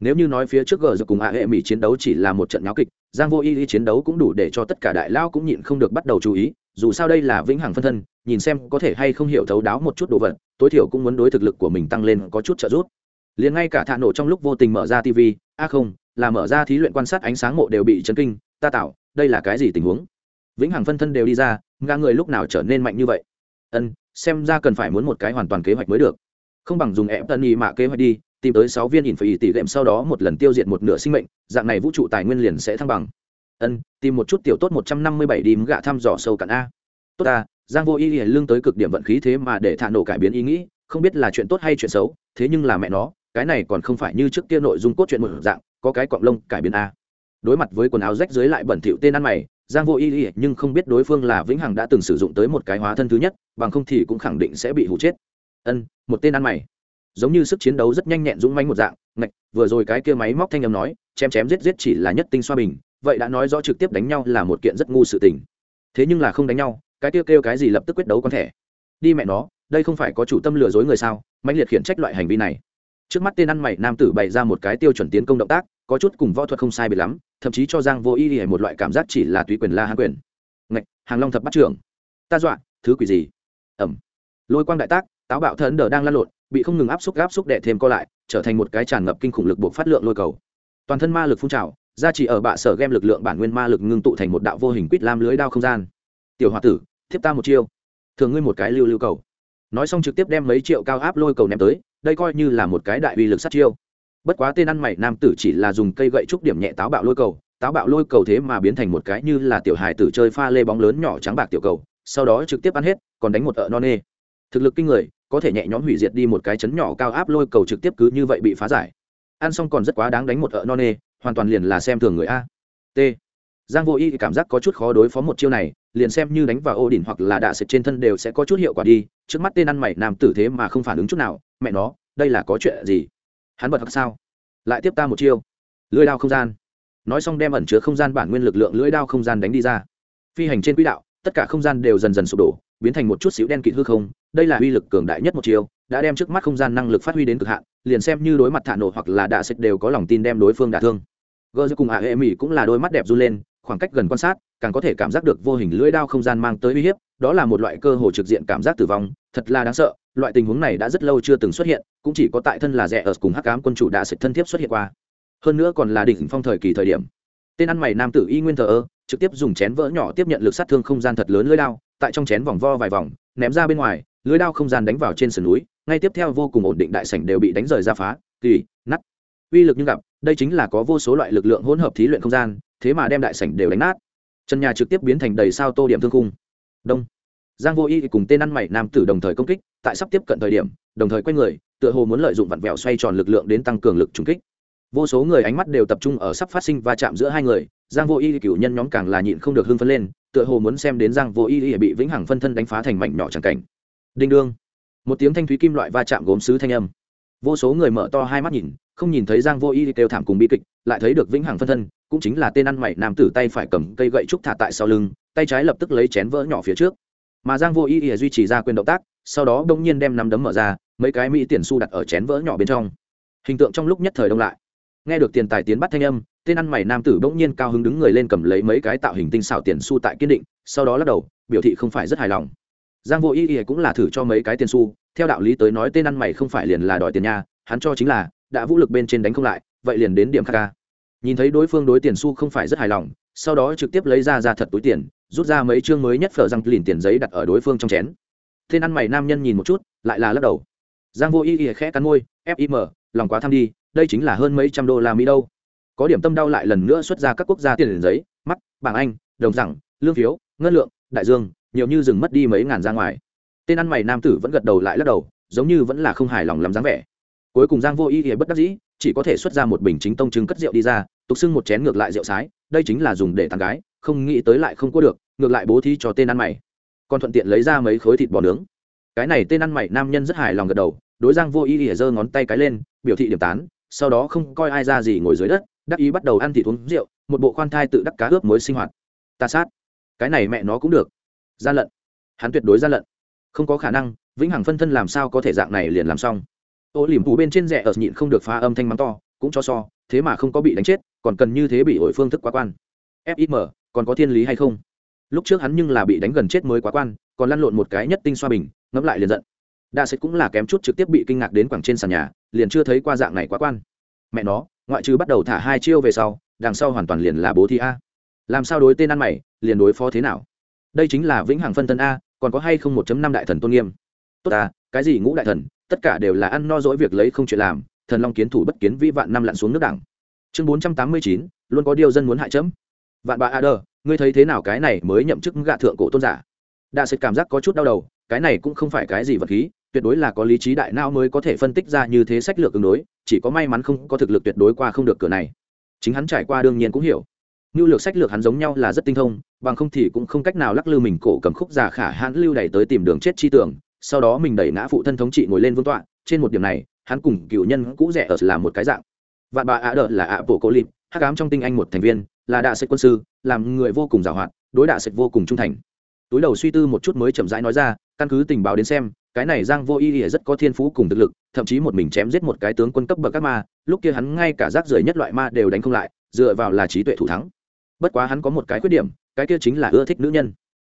Nếu như nói phía trước gờ giờ cùng ạ hệ mỹ chiến đấu chỉ là một trận náo kịch, giang vô y y chiến đấu cũng đủ để cho tất cả đại lao cũng nhịn không được bắt đầu chú ý, dù sao đây là vĩnh hằng phân thân, nhìn xem có thể hay không hiểu thấu đáo một chút đồ vật, tối thiểu cũng muốn đối thực lực của mình tăng lên có chút trợ giúp. Liền ngay cả thạ nổ trong lúc vô tình mở ra tv a không, là mở ra thí luyện quan sát ánh sáng mộ đều bị chấn kinh ta tạo đây là cái gì tình huống? Vĩnh hằng phân thân đều đi ra nga người lúc nào trở nên mạnh như vậy? Ân, xem ra cần phải muốn một cái hoàn toàn kế hoạch mới được. Không bằng dùng ép tân y mạ kế hoạch đi, tìm tới sáu viên ỉn phải tỷ lệm sau đó một lần tiêu diệt một nửa sinh mệnh, dạng này vũ trụ tài nguyên liền sẽ thăng bằng. Ân, tìm một chút tiểu tốt một trăm năm mươi bảy đìm gạ thăm dò sâu cạn a. Tốt ta, giang vô y lương tới cực điểm vận khí thế mà để thả nổ cải biến ý nghĩ, không biết là chuyện tốt hay chuyện xấu, thế nhưng là mẹ nó, cái này còn không phải như trước kia nội dung cốt truyện một dạng, có cái cọng lông cải biến a đối mặt với quần áo rách dưới lại bẩn thỉu tên ăn mày, giang vô y y nhưng không biết đối phương là vĩnh hằng đã từng sử dụng tới một cái hóa thân thứ nhất, bằng không thì cũng khẳng định sẽ bị hủ chết. Ân, một tên ăn mày. Giống như sức chiến đấu rất nhanh nhẹn dũng mãnh một dạng, ngạch, vừa rồi cái kia máy móc thanh âm nói, chém chém giết giết chỉ là nhất tinh xoa bình, vậy đã nói rõ trực tiếp đánh nhau là một kiện rất ngu sự tình. Thế nhưng là không đánh nhau, cái kia kêu cái gì lập tức quyết đấu con thẻ. Đi mẹ nó, đây không phải có chủ tâm lừa dối người sao mạnh liệt khiển trách loại hành vi này. Trước mắt tên ăn mày nam tử bày ra một cái tiêu chuẩn tiến công động tác có chút cùng võ thuật không sai biệt lắm, thậm chí cho giang vô y hề một loại cảm giác chỉ là tùy quyền la hán quyền. Ngạch, hàng long thập bắt trưởng. Ta dọa, thứ quỷ gì? Ẩm. Lôi quang đại tác, táo bạo thần đờ đang lăn lộn, bị không ngừng áp xúc áp xúc đệ thêm co lại, trở thành một cái tràn ngập kinh khủng lực buộc phát lượng lôi cầu. Toàn thân ma lực phun trào, gia trì ở bạ sở game lực lượng bản nguyên ma lực ngưng tụ thành một đạo vô hình quýt lam lưới đao không gian. Tiểu hòa tử, thiếp ta một chiêu. Thường ngươi một cái lưu lưu cầu. Nói xong trực tiếp đem mấy triệu cao áp lôi cầu ném tới, đây coi như là một cái đại uy lực sát chiêu bất quá tên ăn mày nam tử chỉ là dùng cây gậy trúc điểm nhẹ táo bạo lôi cầu, táo bạo lôi cầu thế mà biến thành một cái như là tiểu hài tử chơi pha lê bóng lớn nhỏ trắng bạc tiểu cầu, sau đó trực tiếp ăn hết, còn đánh một ợ non nê. Thực lực kinh người, có thể nhẹ nhõm hủy diệt đi một cái chấn nhỏ cao áp lôi cầu trực tiếp cứ như vậy bị phá giải. Ăn xong còn rất quá đáng đánh một ợ non nê, hoàn toàn liền là xem thường người a. T. Giang vô y cảm giác có chút khó đối phó một chiêu này, liền xem như đánh vào ô đỉnh hoặc là đạ sệt trên thân đều sẽ có chút hiệu quả đi, trước mắt tên ăn mày nam tử thế mà không phản ứng chút nào, mẹ nó, đây là có chuyện gì? Hắn bật thật sao? Lại tiếp ta một chiêu. Lưỡi đao không gian. Nói xong đem ẩn chứa không gian bản nguyên lực lượng lưỡi đao không gian đánh đi ra. Phi hành trên quỹ đạo, tất cả không gian đều dần dần sụp đổ, biến thành một chút xíu đen kịt hư không. Đây là uy lực cường đại nhất một chiêu, đã đem trước mắt không gian năng lực phát huy đến cực hạn, liền xem như đối mặt thả nổ hoặc là đạ xịt đều có lòng tin đem đối phương đả thương. Gơ cùng hạ hệ mỹ cũng là đôi mắt đẹp run lên, khoảng cách gần quan sát, càng có thể cảm giác được vô hình lưỡi đao không gian mang tới uy hiếp, đó là một loại cơ hồ trực diện cảm giác tử vong thật là đáng sợ, loại tình huống này đã rất lâu chưa từng xuất hiện, cũng chỉ có tại thân là rẻ ở cùng hắc ám quân chủ đã sệt thân thiết xuất hiện qua. Hơn nữa còn là đỉnh phong thời kỳ thời điểm. Tên ăn mày nam tử y nguyên thờ ơ, trực tiếp dùng chén vỡ nhỏ tiếp nhận lực sát thương không gian thật lớn lưỡi đao, tại trong chén vòng vo vài vòng, ném ra bên ngoài lưỡi đao không gian đánh vào trên sườn núi, ngay tiếp theo vô cùng ổn định đại sảnh đều bị đánh rời ra phá, kỳ nắt uy lực như gặp, đây chính là có vô số loại lực lượng hỗn hợp thí luyện không gian, thế mà đem đại sảnh đều đánh nát. Chân nhà trực tiếp biến thành đầy sao tô điểm thương khung. Đông giang vô y cùng tên ăn mày nam tử đồng thời công kích, tại sắp tiếp cận thời điểm, đồng thời quay người, tựa hồ muốn lợi dụng vặn vẹo xoay tròn lực lượng đến tăng cường lực trùng kích. Vô số người ánh mắt đều tập trung ở sắp phát sinh va chạm giữa hai người, giang vô y cửu nhân nhóm càng là nhịn không được hưng phấn lên, tựa hồ muốn xem đến giang vô y bị vĩnh hằng phân thân đánh phá thành mảnh nhỏ chẳng cảnh. Đinh đương. Một tiếng thanh thúy kim loại va chạm gốm sứ thanh âm. Vô số người mở to hai mắt nhìn, không nhìn thấy giang vô y kêu thảm cùng bi kịch, lại thấy được vĩnh hằng phân thân, cũng chính là tên ăn mày nam tử tay phải cầm cây gậy trúc thả tại sau lưng, tay trái lập tức lấy chén vỡ nhỏ phía trước mà giang vô y y duy trì ra quyền động tác, sau đó đông nhiên đem nắm đấm mở ra, mấy cái mỹ tiền su đặt ở chén vỡ nhỏ bên trong. Hình tượng trong lúc nhất thời đông lại. Nghe được tiền tài tiến bắt thanh âm, tên ăn mày nam tử bỗng nhiên cao hứng đứng người lên cầm lấy mấy cái tạo hình tinh xảo tiền su tại kiên định, sau đó lắc đầu, biểu thị không phải rất hài lòng. Giang vô y y cũng là thử cho mấy cái tiền su, theo đạo lý tới nói tên ăn mày không phải liền là đòi tiền nha, hắn cho chính là, đã vũ lực bên trên đánh không lại, vậy liền đến điểm khắc ca. Nhìn thấy đối phương đối tiền su không phải rất hài lòng, sau đó trực tiếp lấy ra ra thật túi tiền rút ra mấy chương mới nhất phở răng lìn tiền giấy đặt ở đối phương trong chén. Tên ăn mày nam nhân nhìn một chút, lại là lắc đầu. Giang vô y y khẽ cắn môi fim lòng quá tham đi, đây chính là hơn mấy trăm đô la mỹ đâu. Có điểm tâm đau lại lần nữa xuất ra các quốc gia tiền giấy, mắt, bảng anh, đồng rằng lương phiếu, ngân lượng, đại dương, nhiều như dừng mất đi mấy ngàn ra ngoài. Tên ăn mày nam tử vẫn gật đầu lại lắc đầu, giống như vẫn là không hài lòng lắm dáng vẻ. Cuối cùng giang vô y y bất đắc dĩ, chỉ có thể xuất ra một bình chính tông trứng cất rượu đi ra, tục xưng một chén ngược lại rượu sái, đây chính là dùng để tàn gái không nghĩ tới lại không có được, ngược lại bố thí cho tên ăn mày. Còn thuận tiện lấy ra mấy khối thịt bò nướng. Cái này tên ăn mày nam nhân rất hài lòng gật đầu, đối giang vô ý ỉa giơ ngón tay cái lên, biểu thị điểm tán, sau đó không coi ai ra gì ngồi dưới đất, đắc ý bắt đầu ăn thịt uống rượu, một bộ khoan thai tự đắc cá ướp muối sinh hoạt. Ta sát. Cái này mẹ nó cũng được. Gian lận. Hắn tuyệt đối gian lận. Không có khả năng, vĩnh hằng phân thân làm sao có thể dạng này liền làm xong. Ô liềm phủ bên trên rẻ ở nhịn không được phá âm thanh mắng to, cũng cho so, thế mà không có bị đánh chết, còn cần như thế bị ổi phương thức quá quan. Fim còn có thiên lý hay không? Lúc trước hắn nhưng là bị đánh gần chết mới quá quan, còn lăn lộn một cái nhất tinh xoa bình, ngẫm lại liền giận. Đa sĩ cũng là kém chút trực tiếp bị kinh ngạc đến quảng trên sàn nhà, liền chưa thấy qua dạng này quá quan. Mẹ nó, ngoại trừ bắt đầu thả hai chiêu về sau, đằng sau hoàn toàn liền là bố thi a. Làm sao đối tên ăn mày, liền đối phó thế nào? Đây chính là vĩnh hằng phân thân a, còn có hay không một năm đại thần tôn nghiêm? Tốt à cái gì ngũ đại thần, tất cả đều là ăn no dỗi việc lấy không chuyện làm, thần long kiến thủ bất kiến vi vạn năm lặn xuống nước đẳng. Chương bốn trăm tám mươi chín, luôn có điều dân muốn hại chấm vạn bà a đờ ngươi thấy thế nào cái này mới nhậm chức gạ thượng cổ tôn giả? Đạ sệt cảm giác có chút đau đầu, cái này cũng không phải cái gì vật khí, tuyệt đối là có lý trí đại não mới có thể phân tích ra như thế sách lược ứng đối, chỉ có may mắn không có thực lực tuyệt đối qua không được cửa này. Chính hắn trải qua đương nhiên cũng hiểu. Như lược sách lược hắn giống nhau là rất tinh thông, bằng không thì cũng không cách nào lắc lư mình cổ cầm khúc già khả hãn lưu đẩy tới tìm đường chết chi tưởng, sau đó mình đẩy ngã phụ thân thống trị ngồi lên vương tọa. Trên một điểm này, hắn cùng cựu nhân cũ rẻ ở là một cái dạng. Vạn bà ạ đợt là ạ bộ cố lịp hắc ám trong tinh anh một thành viên là đạ sệt quân sư, làm người vô cùng giàu hoạt đối đạ sệt vô cùng trung thành. Túi đầu suy tư một chút mới chậm rãi nói ra, căn cứ tình báo đến xem, cái này giang vô y ỉa rất có thiên phú cùng thực lực, thậm chí một mình chém giết một cái tướng quân cấp bậc các ma, lúc kia hắn ngay cả rác rưởi nhất loại ma đều đánh không lại, dựa vào là trí tuệ thủ thắng. Bất quá hắn có một cái khuyết điểm, cái kia chính là ưa thích nữ nhân.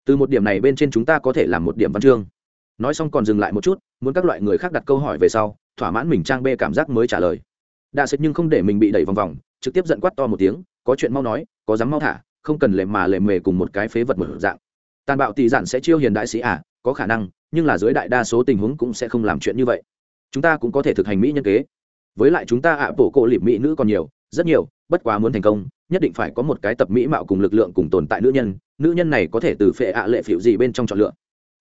Từ một điểm này bên trên chúng ta có thể làm một điểm văn chương. Nói xong còn dừng lại một chút, muốn các loại người khác đặt câu hỏi về sau, thỏa mãn mình trang bê cảm giác mới trả lời. Đạ sệt nhưng không để mình bị đẩy vòng vòng, trực tiếp giận quát to một tiếng có chuyện mau nói, có dám mau thả, không cần lệ mà lệ mề cùng một cái phế vật mở dạng. Tàn bạo tỷ giản sẽ chiêu hiền đại sĩ à có khả năng, nhưng là dưới đại đa số tình huống cũng sẽ không làm chuyện như vậy. Chúng ta cũng có thể thực hành mỹ nhân kế. Với lại chúng ta ạ bổ cổ liệp mỹ nữ còn nhiều, rất nhiều, bất quá muốn thành công, nhất định phải có một cái tập mỹ mạo cùng lực lượng cùng tồn tại nữ nhân nữ nhân này có thể từ phệ ạ lệ phiểu gì bên trong chọn lựa.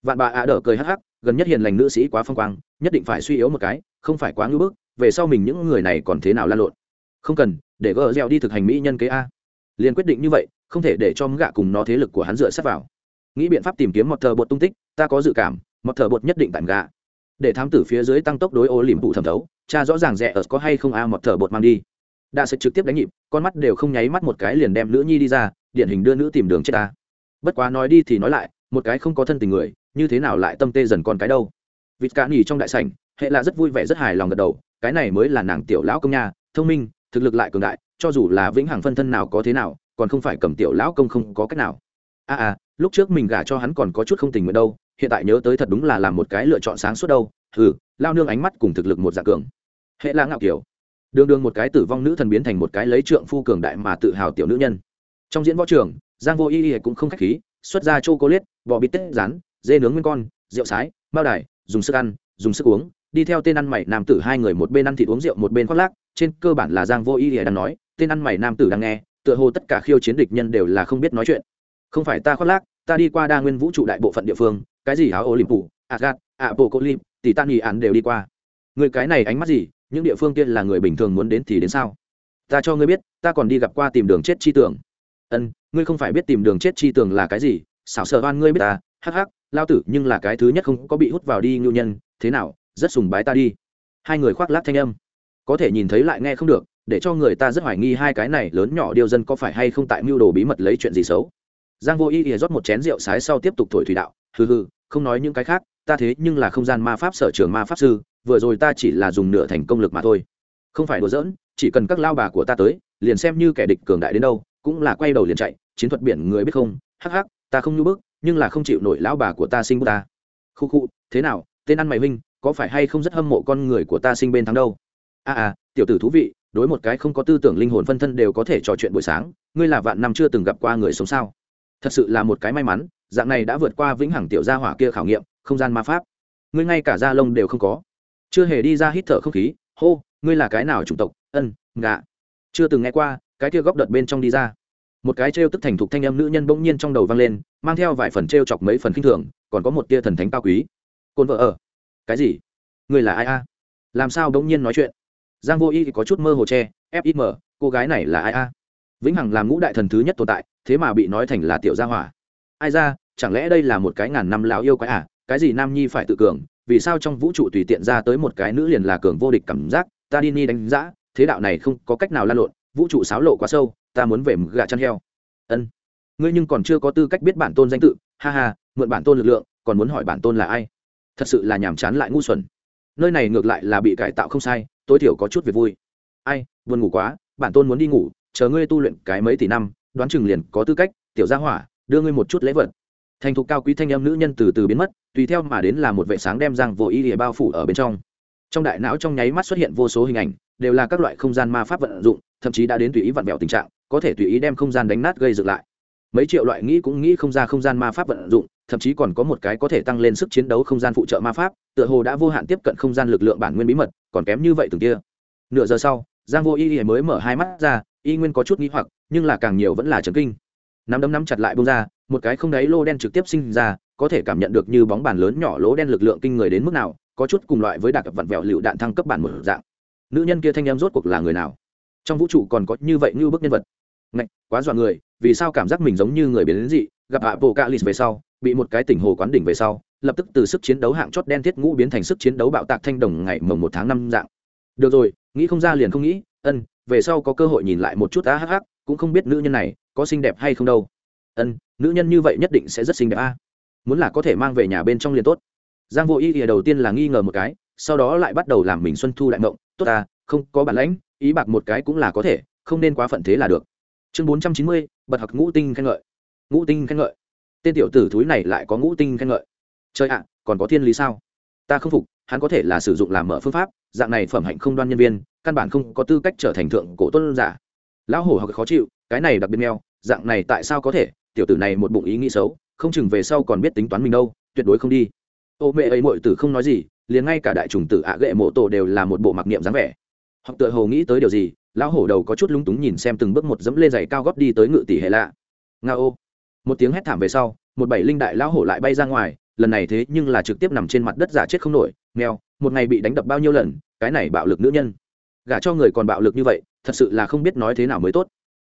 Vạn bà ạ đỡ cười hắc hắc, gần nhất hiền lành nữ sĩ quá phong quang, nhất định phải suy yếu một cái, không phải quá ngưỡng bức, về sau mình những người này còn thế nào lan lộn. Không cần để gỡ dẻo đi thực hành mỹ nhân kế a. Liền quyết định như vậy, không thể để cho mgạ gạ cùng nó thế lực của hắn dựa sát vào. Nghĩ biện pháp tìm kiếm một thờ bột tung tích, ta có dự cảm, một thờ bột nhất định tạm gạ để thám tử phía dưới tăng tốc đối ô liềm phụ thẩm thấu, cha rõ ràng rẻ ở có hay không a một thờ bột mang đi. Đã sẽ trực tiếp đánh nhịp, con mắt đều không nháy mắt một cái liền đem nữ nhi đi ra, điển hình đưa nữ tìm đường chết ta bất quá nói đi thì nói lại, một cái không có thân tình người, như thế nào lại tâm tê dần con cái đâu? Vịt cá nhì trong đại sảnh, hệ là rất vui vẻ rất hài lòng gật đầu, cái này mới là nàng tiểu lão công nha, thông minh thực lực lại cường đại cho dù là vĩnh hằng phân thân nào có thế nào còn không phải cầm tiểu lão công không có cách nào. A à, à lúc trước mình gả cho hắn còn có chút không tình nguyện đâu hiện tại nhớ tới thật đúng là làm một cái lựa chọn sáng suốt đâu. Ừ lao nương ánh mắt cùng thực lực một dạng cường. Hệ là ngạo kiểu. Đường đường một cái tử vong nữ thần biến thành một cái lấy trượng phu cường đại mà tự hào tiểu nữ nhân. Trong diễn võ trường giang vô y y cũng không khách khí xuất ra chô cô liết bò bít tết rán dê nướng nguyên con rượu sái bao đài dùng sức ăn dùng sức uống đi theo tên ăn mày nam tử hai người một bên ăn thịt uống rượu một bên khoác lác trên cơ bản là giang vô ý ỉa đang nói, tên ăn mày nam tử đang nghe, tựa hồ tất cả khiêu chiến địch nhân đều là không biết nói chuyện. Không phải ta khoác lác, ta đi qua đa nguyên vũ trụ đại bộ phận địa phương, cái gì áo ô liềm phủ agat apocolim bộ tỷ tan nghỉ án đều đi qua. Người cái này ánh mắt gì, những địa phương kia là người bình thường muốn đến thì đến sao? Ta cho ngươi biết, ta còn đi gặp qua tìm đường chết chi tưởng. Ân, ngươi không phải biết tìm đường chết chi tưởng là cái gì, xảo sợ oan ngươi biết ta hắc hắc, lao tử, nhưng là cái thứ nhất không có bị hút vào đi, ngưu nhân, thế nào, rất sùng bái ta đi. Hai người khoác lác thanh âm có thể nhìn thấy lại nghe không được, để cho người ta rất hoài nghi hai cái này lớn nhỏ điều dân có phải hay không tại mưu đồ bí mật lấy chuyện gì xấu. Giang vô y ỉa rót một chén rượu sái sau tiếp tục thổi thủy đạo, hừ hừ, không nói những cái khác, ta thế nhưng là không gian ma pháp sở trường ma pháp sư, vừa rồi ta chỉ là dùng nửa thành công lực mà thôi. Không phải đùa giỡn, chỉ cần các lao bà của ta tới, liền xem như kẻ địch cường đại đến đâu, cũng là quay đầu liền chạy, chiến thuật biển người biết không, hắc hắc, ta không nhu bức, nhưng là không chịu nổi lão bà của ta sinh của ta. Khu khu, thế nào, tên ăn mày huynh, có phải hay không rất hâm mộ con người của ta sinh bên thắng đâu? A à, à tiểu tử thú vị đối một cái không có tư tưởng linh hồn phân thân đều có thể trò chuyện buổi sáng ngươi là vạn năm chưa từng gặp qua người sống sao? Thật sự là một cái may mắn dạng này đã vượt qua vĩnh hằng tiểu gia hỏa kia khảo nghiệm không gian ma pháp. Ngươi ngay cả da lông đều không có. Chưa hề đi ra hít thở không khí hô ngươi là cái nào chủng tộc? Ân gạ chưa từng nghe qua cái kia góc đợt bên trong đi ra. Một cái trêu tức thành thục thanh âm nữ nhân bỗng nhiên trong đầu vang lên mang theo vài phần trêu chọc mấy phần khinh thường còn có một tia thần thánh cao quý. Côn vợ ở. Cái gì? Người là ai a? Làm sao bỗng nhiên nói chuyện? Giang vô y thì có chút mơ hồ che fim cô gái này là ai a? Vĩnh hằng làm ngũ đại thần thứ nhất tồn tại, thế mà bị nói thành là tiểu gia hỏa. Ai ra, chẳng lẽ đây là một cái ngàn năm lão yêu quái à? Cái gì nam nhi phải tự cường, vì sao trong vũ trụ tùy tiện ra tới một cái nữ liền là cường vô địch cảm giác? Ta đi ni đánh giá thế đạo này không có cách nào lan lộn, vũ trụ xáo lộ quá sâu, ta muốn về gạ chăn heo. Ân. Ngươi nhưng còn chưa có tư cách biết bản tôn danh tự, ha ha, mượn bản tôn lực lượng, còn muốn hỏi bản tôn là ai? Thật sự là nhàm chán lại ngu xuẩn. Nơi này ngược lại là bị cải tạo không sai tối thiểu có chút việc vui. Ai, buồn ngủ quá, bản tôn muốn đi ngủ, chờ ngươi tu luyện cái mấy tỷ năm, đoán chừng liền có tư cách, tiểu gia hỏa, đưa ngươi một chút lễ vật. Thành thục cao quý thanh em nữ nhân từ từ biến mất, tùy theo mà đến là một vệ sáng đem giang vô ý địa bao phủ ở bên trong. Trong đại não trong nháy mắt xuất hiện vô số hình ảnh, đều là các loại không gian ma pháp vận dụng, thậm chí đã đến tùy ý vặn vẹo tình trạng, có thể tùy ý đem không gian đánh nát gây dựng lại. Mấy triệu loại nghĩ cũng nghĩ không ra không gian ma pháp vận dụng, thậm chí còn có một cái có thể tăng lên sức chiến đấu không gian phụ trợ ma pháp, tựa hồ đã vô hạn tiếp cận không gian lực lượng bản nguyên bí mật còn kém như vậy từng kia. Nửa giờ sau, giang vô y y mới mở hai mắt ra, y nguyên có chút nghĩ hoặc, nhưng là càng nhiều vẫn là trấn kinh. Nắm đấm nắm chặt lại bông ra, một cái không đáy lô đen trực tiếp sinh ra, có thể cảm nhận được như bóng bàn lớn nhỏ lỗ đen lực lượng kinh người đến mức nào, có chút cùng loại với đặc vặn vẹo lựu đạn thăng cấp bản một dạng. Nữ nhân kia thanh em rốt cuộc là người nào? Trong vũ trụ còn có như vậy như bức nhân vật. Ngạch, quá dọa người, vì sao cảm giác mình giống như người biến đến dị gặp hạ bộ cạ lì về sau, bị một cái tỉnh hồ quán đỉnh về sau, lập tức từ sức chiến đấu hạng chót đen thiết ngũ biến thành sức chiến đấu bạo tạc thanh đồng ngày mồng một tháng năm dạng. Được rồi, nghĩ không ra liền không nghĩ, ân, về sau có cơ hội nhìn lại một chút á hắc hắc, cũng không biết nữ nhân này có xinh đẹp hay không đâu. Ân, nữ nhân như vậy nhất định sẽ rất xinh đẹp a. Muốn là có thể mang về nhà bên trong liền tốt. Giang vô ý thì đầu tiên là nghi ngờ một cái, sau đó lại bắt đầu làm mình xuân thu đại mộng, tốt ta, không có bản lãnh, ý bạc một cái cũng là có thể, không nên quá phận thế là được. Chương bốn trăm chín mươi, bật học ngũ tinh khen ngợi ngũ tinh khen ngợi. Tên tiểu tử thúi này lại có ngũ tinh khen ngợi. Chơi ạ, còn có thiên lý sao? Ta không phục, hắn có thể là sử dụng làm mở phương pháp, dạng này phẩm hạnh không đoan nhân viên, căn bản không có tư cách trở thành thượng cổ tôn giả. Lão hổ hoặc khó chịu, cái này đặc biệt meo dạng này tại sao có thể? Tiểu tử này một bụng ý nghĩ xấu, không chừng về sau còn biết tính toán mình đâu, tuyệt đối không đi. Ô mẹ ấy mọi tử không nói gì, liền ngay cả đại trùng tử ạ gệ mộ tổ đều là một bộ mặc niệm dáng vẻ. Học tựa hồ nghĩ tới điều gì, lão hổ đầu có chút lúng túng nhìn xem từng bước một dẫm lên giày cao góp đi tới ngự tỷ hệ lạ. Nga ô một tiếng hét thảm về sau, một bảy linh đại lão hổ lại bay ra ngoài, lần này thế nhưng là trực tiếp nằm trên mặt đất giả chết không nổi, nghèo, một ngày bị đánh đập bao nhiêu lần, cái này bạo lực nữ nhân. Gả cho người còn bạo lực như vậy, thật sự là không biết nói thế nào mới tốt.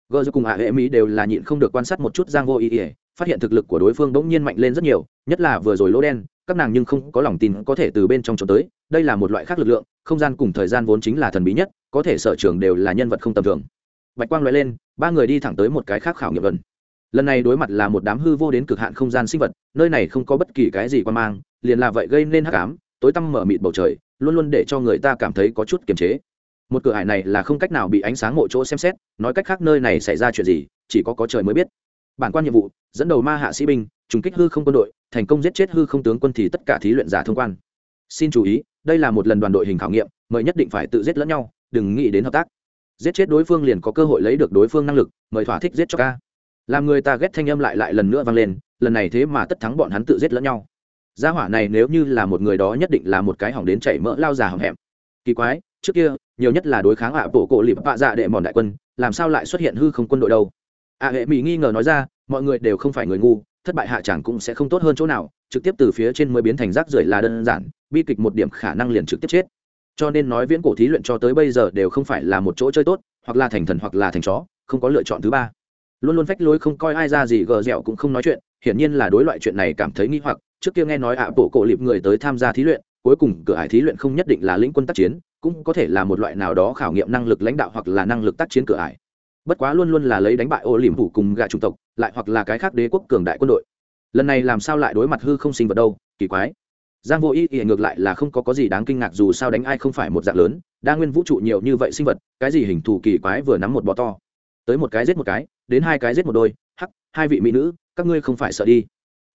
Gờ cùng ạ hệ mỹ đều là nhịn không được quan sát một chút giang vô ý ỉa, phát hiện thực lực của đối phương bỗng nhiên mạnh lên rất nhiều, nhất là vừa rồi lỗ đen, các nàng nhưng không có lòng tin có thể từ bên trong trốn tới, đây là một loại khác lực lượng, không gian cùng thời gian vốn chính là thần bí nhất, có thể sở trường đều là nhân vật không tầm thường. Bạch quang loại lên, ba người đi thẳng tới một cái khác khảo nghiệm gần lần này đối mặt là một đám hư vô đến cực hạn không gian sinh vật, nơi này không có bất kỳ cái gì quan mang, liền là vậy gây nên hắc ám, tối tăm mở mịt bầu trời, luôn luôn để cho người ta cảm thấy có chút kiềm chế. Một cửa hải này là không cách nào bị ánh sáng mộ chỗ xem xét, nói cách khác nơi này xảy ra chuyện gì, chỉ có có trời mới biết. Bản quan nhiệm vụ, dẫn đầu ma hạ sĩ binh, trùng kích hư không quân đội, thành công giết chết hư không tướng quân thì tất cả thí luyện giả thông quan. Xin chú ý, đây là một lần đoàn đội hình khảo nghiệm, mời nhất định phải tự giết lẫn nhau, đừng nghĩ đến hợp tác. Giết chết đối phương liền có cơ hội lấy được đối phương năng lực, mời thỏa thích giết cho ca làm người ta ghét thanh âm lại lại lần nữa vang lên, lần này thế mà tất thắng bọn hắn tự giết lẫn nhau. Gia hỏa này nếu như là một người đó nhất định là một cái hỏng đến chảy mỡ lao già hỏng hẹm kỳ quái, trước kia, nhiều nhất là đối kháng ạ bộ cổ lịp bạ dạ đệ mòn đại quân, làm sao lại xuất hiện hư không quân đội đâu? Ạ hệ mỹ nghi ngờ nói ra, mọi người đều không phải người ngu, thất bại hạ chẳng cũng sẽ không tốt hơn chỗ nào, trực tiếp từ phía trên mới biến thành rác rưởi là đơn giản, bi kịch một điểm khả năng liền trực tiếp chết. Cho nên nói viễn cổ thí luyện cho tới bây giờ đều không phải là một chỗ chơi tốt, hoặc là thành thần hoặc là thành chó, không có lựa chọn thứ ba luôn luôn phách lối không coi ai ra gì, gờ dẻo cũng không nói chuyện, hiển nhiên là đối loại chuyện này cảm thấy nghi hoặc. Trước kia nghe nói ạ, bộ cổ lịp người tới tham gia thí luyện, cuối cùng cửa hải thí luyện không nhất định là lĩnh quân tác chiến, cũng có thể là một loại nào đó khảo nghiệm năng lực lãnh đạo hoặc là năng lực tác chiến cửa ải bất quá luôn luôn là lấy đánh bại ô liềm phủ cùng gạ chủng tộc, lại hoặc là cái khác đế quốc cường đại quân đội. Lần này làm sao lại đối mặt hư không sinh vật đâu, kỳ quái. Giang vô ý ỉa ngược lại là không có có gì đáng kinh ngạc dù sao đánh ai không phải một dạng lớn, đa nguyên vũ trụ nhiều như vậy sinh vật, cái gì hình thù kỳ quái vừa nắm một bò to. Tới một cái giết một cái đến hai cái giết một đôi, hắc, hai vị mỹ nữ, các ngươi không phải sợ đi.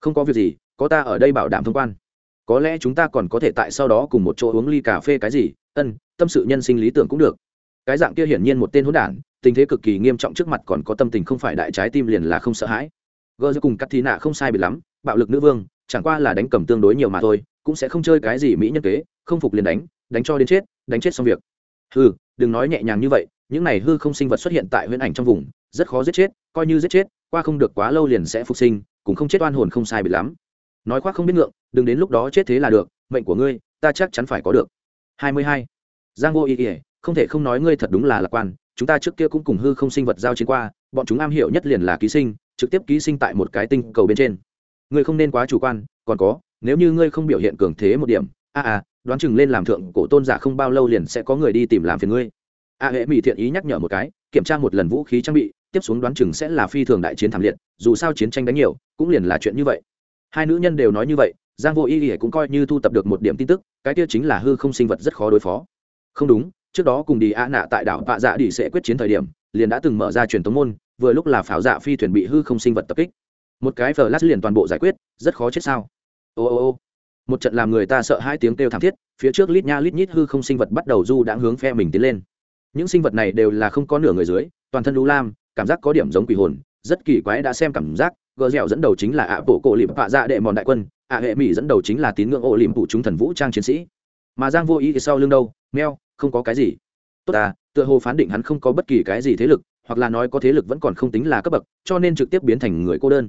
Không có việc gì, có ta ở đây bảo đảm thông quan. Có lẽ chúng ta còn có thể tại sau đó cùng một chỗ uống ly cà phê cái gì, ân, tâm sự nhân sinh lý tưởng cũng được. Cái dạng kia hiển nhiên một tên hỗn đản, tình thế cực kỳ nghiêm trọng trước mặt còn có tâm tình không phải đại trái tim liền là không sợ hãi. Gơ giữa cùng cắt thi nạ không sai biệt lắm, bạo lực nữ vương, chẳng qua là đánh cầm tương đối nhiều mà thôi, cũng sẽ không chơi cái gì mỹ nhân kế, không phục liền đánh đánh cho đến chết, đánh chết xong việc. Hư đừng nói nhẹ nhàng như vậy, những này hư không sinh vật xuất hiện tại huyễn ảnh trong vùng rất khó giết chết coi như giết chết qua không được quá lâu liền sẽ phục sinh cũng không chết oan hồn không sai bị lắm. Nói khoác không biết ngượng đừng đến lúc đó chết thế là được mệnh của ngươi ta chắc chắn phải có được. Hai mươi hai. Giang vô ý ỉa không thể không nói ngươi thật đúng là lạc quan chúng ta trước kia cũng cùng hư không sinh vật giao chiến qua bọn chúng am hiểu nhất liền là ký sinh trực tiếp ký sinh tại một cái tinh cầu bên trên. Ngươi không nên quá chủ quan còn có nếu như ngươi không biểu hiện cường thế một điểm a à, à đoán chừng lên làm thượng cổ tôn giả không bao lâu liền sẽ có người đi tìm làm phiền ngươi. A hệ mỹ thiện ý nhắc nhở một cái kiểm tra một lần vũ khí trang bị tiếp xuống đoán chừng sẽ là phi thường đại chiến thảm liệt, dù sao chiến tranh đánh nhiều, cũng liền là chuyện như vậy. Hai nữ nhân đều nói như vậy, giang vô y y cũng coi như thu tập được một điểm tin tức, cái kia chính là hư không sinh vật rất khó đối phó. Không đúng, trước đó cùng đi a nạ tại đảo vạ dạ đi sẽ quyết chiến thời điểm, liền đã từng mở ra truyền thống môn, vừa lúc là pháo dạ phi thuyền bị hư không sinh vật tập kích. Một cái phờ lát liền toàn bộ giải quyết, rất khó chết sao? Ô ô ô. Một trận làm người ta sợ hai tiếng kêu thảm thiết, phía trước lít nha lít nhít hư không sinh vật bắt đầu du đã hướng phe mình tiến lên. Những sinh vật này đều là không có nửa người dưới, toàn thân lũ lam cảm giác có điểm giống quỷ hồn, rất kỳ quái đã xem cảm giác, gờ dẻo dẫn đầu chính là ạ bộ cổ liệm vạ dạ đệ mòn đại quân, ạ hệ mỹ dẫn đầu chính là tín ngưỡng ô liệm phụ chúng thần vũ trang chiến sĩ. Mà giang vô ý thì sau lưng đâu? Meo không có cái gì. Tốt à tựa hồ phán định hắn không có bất kỳ cái gì thế lực, hoặc là nói có thế lực vẫn còn không tính là cấp bậc, cho nên trực tiếp biến thành người cô đơn.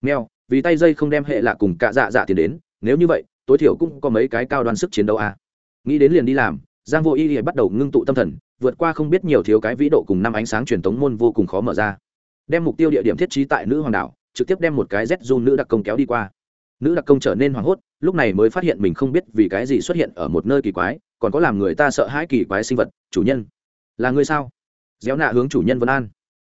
Meo vì tay dây không đem hệ lạ cùng cả dạ dạ tiền đến, nếu như vậy, tối thiểu cũng có mấy cái cao đoan sức chiến đấu à. nghĩ đến liền đi làm, giang vô ý thì bắt đầu ngưng tụ tâm thần vượt qua không biết nhiều thiếu cái vĩ độ cùng năm ánh sáng truyền tống môn vô cùng khó mở ra. Đem mục tiêu địa điểm thiết trí tại nữ hoàng đảo, trực tiếp đem một cái z du nữ đặc công kéo đi qua. Nữ đặc công trở nên hoảng hốt, lúc này mới phát hiện mình không biết vì cái gì xuất hiện ở một nơi kỳ quái, còn có làm người ta sợ hãi kỳ quái sinh vật, chủ nhân. Là người sao? Gieo nạ hướng chủ nhân vân an.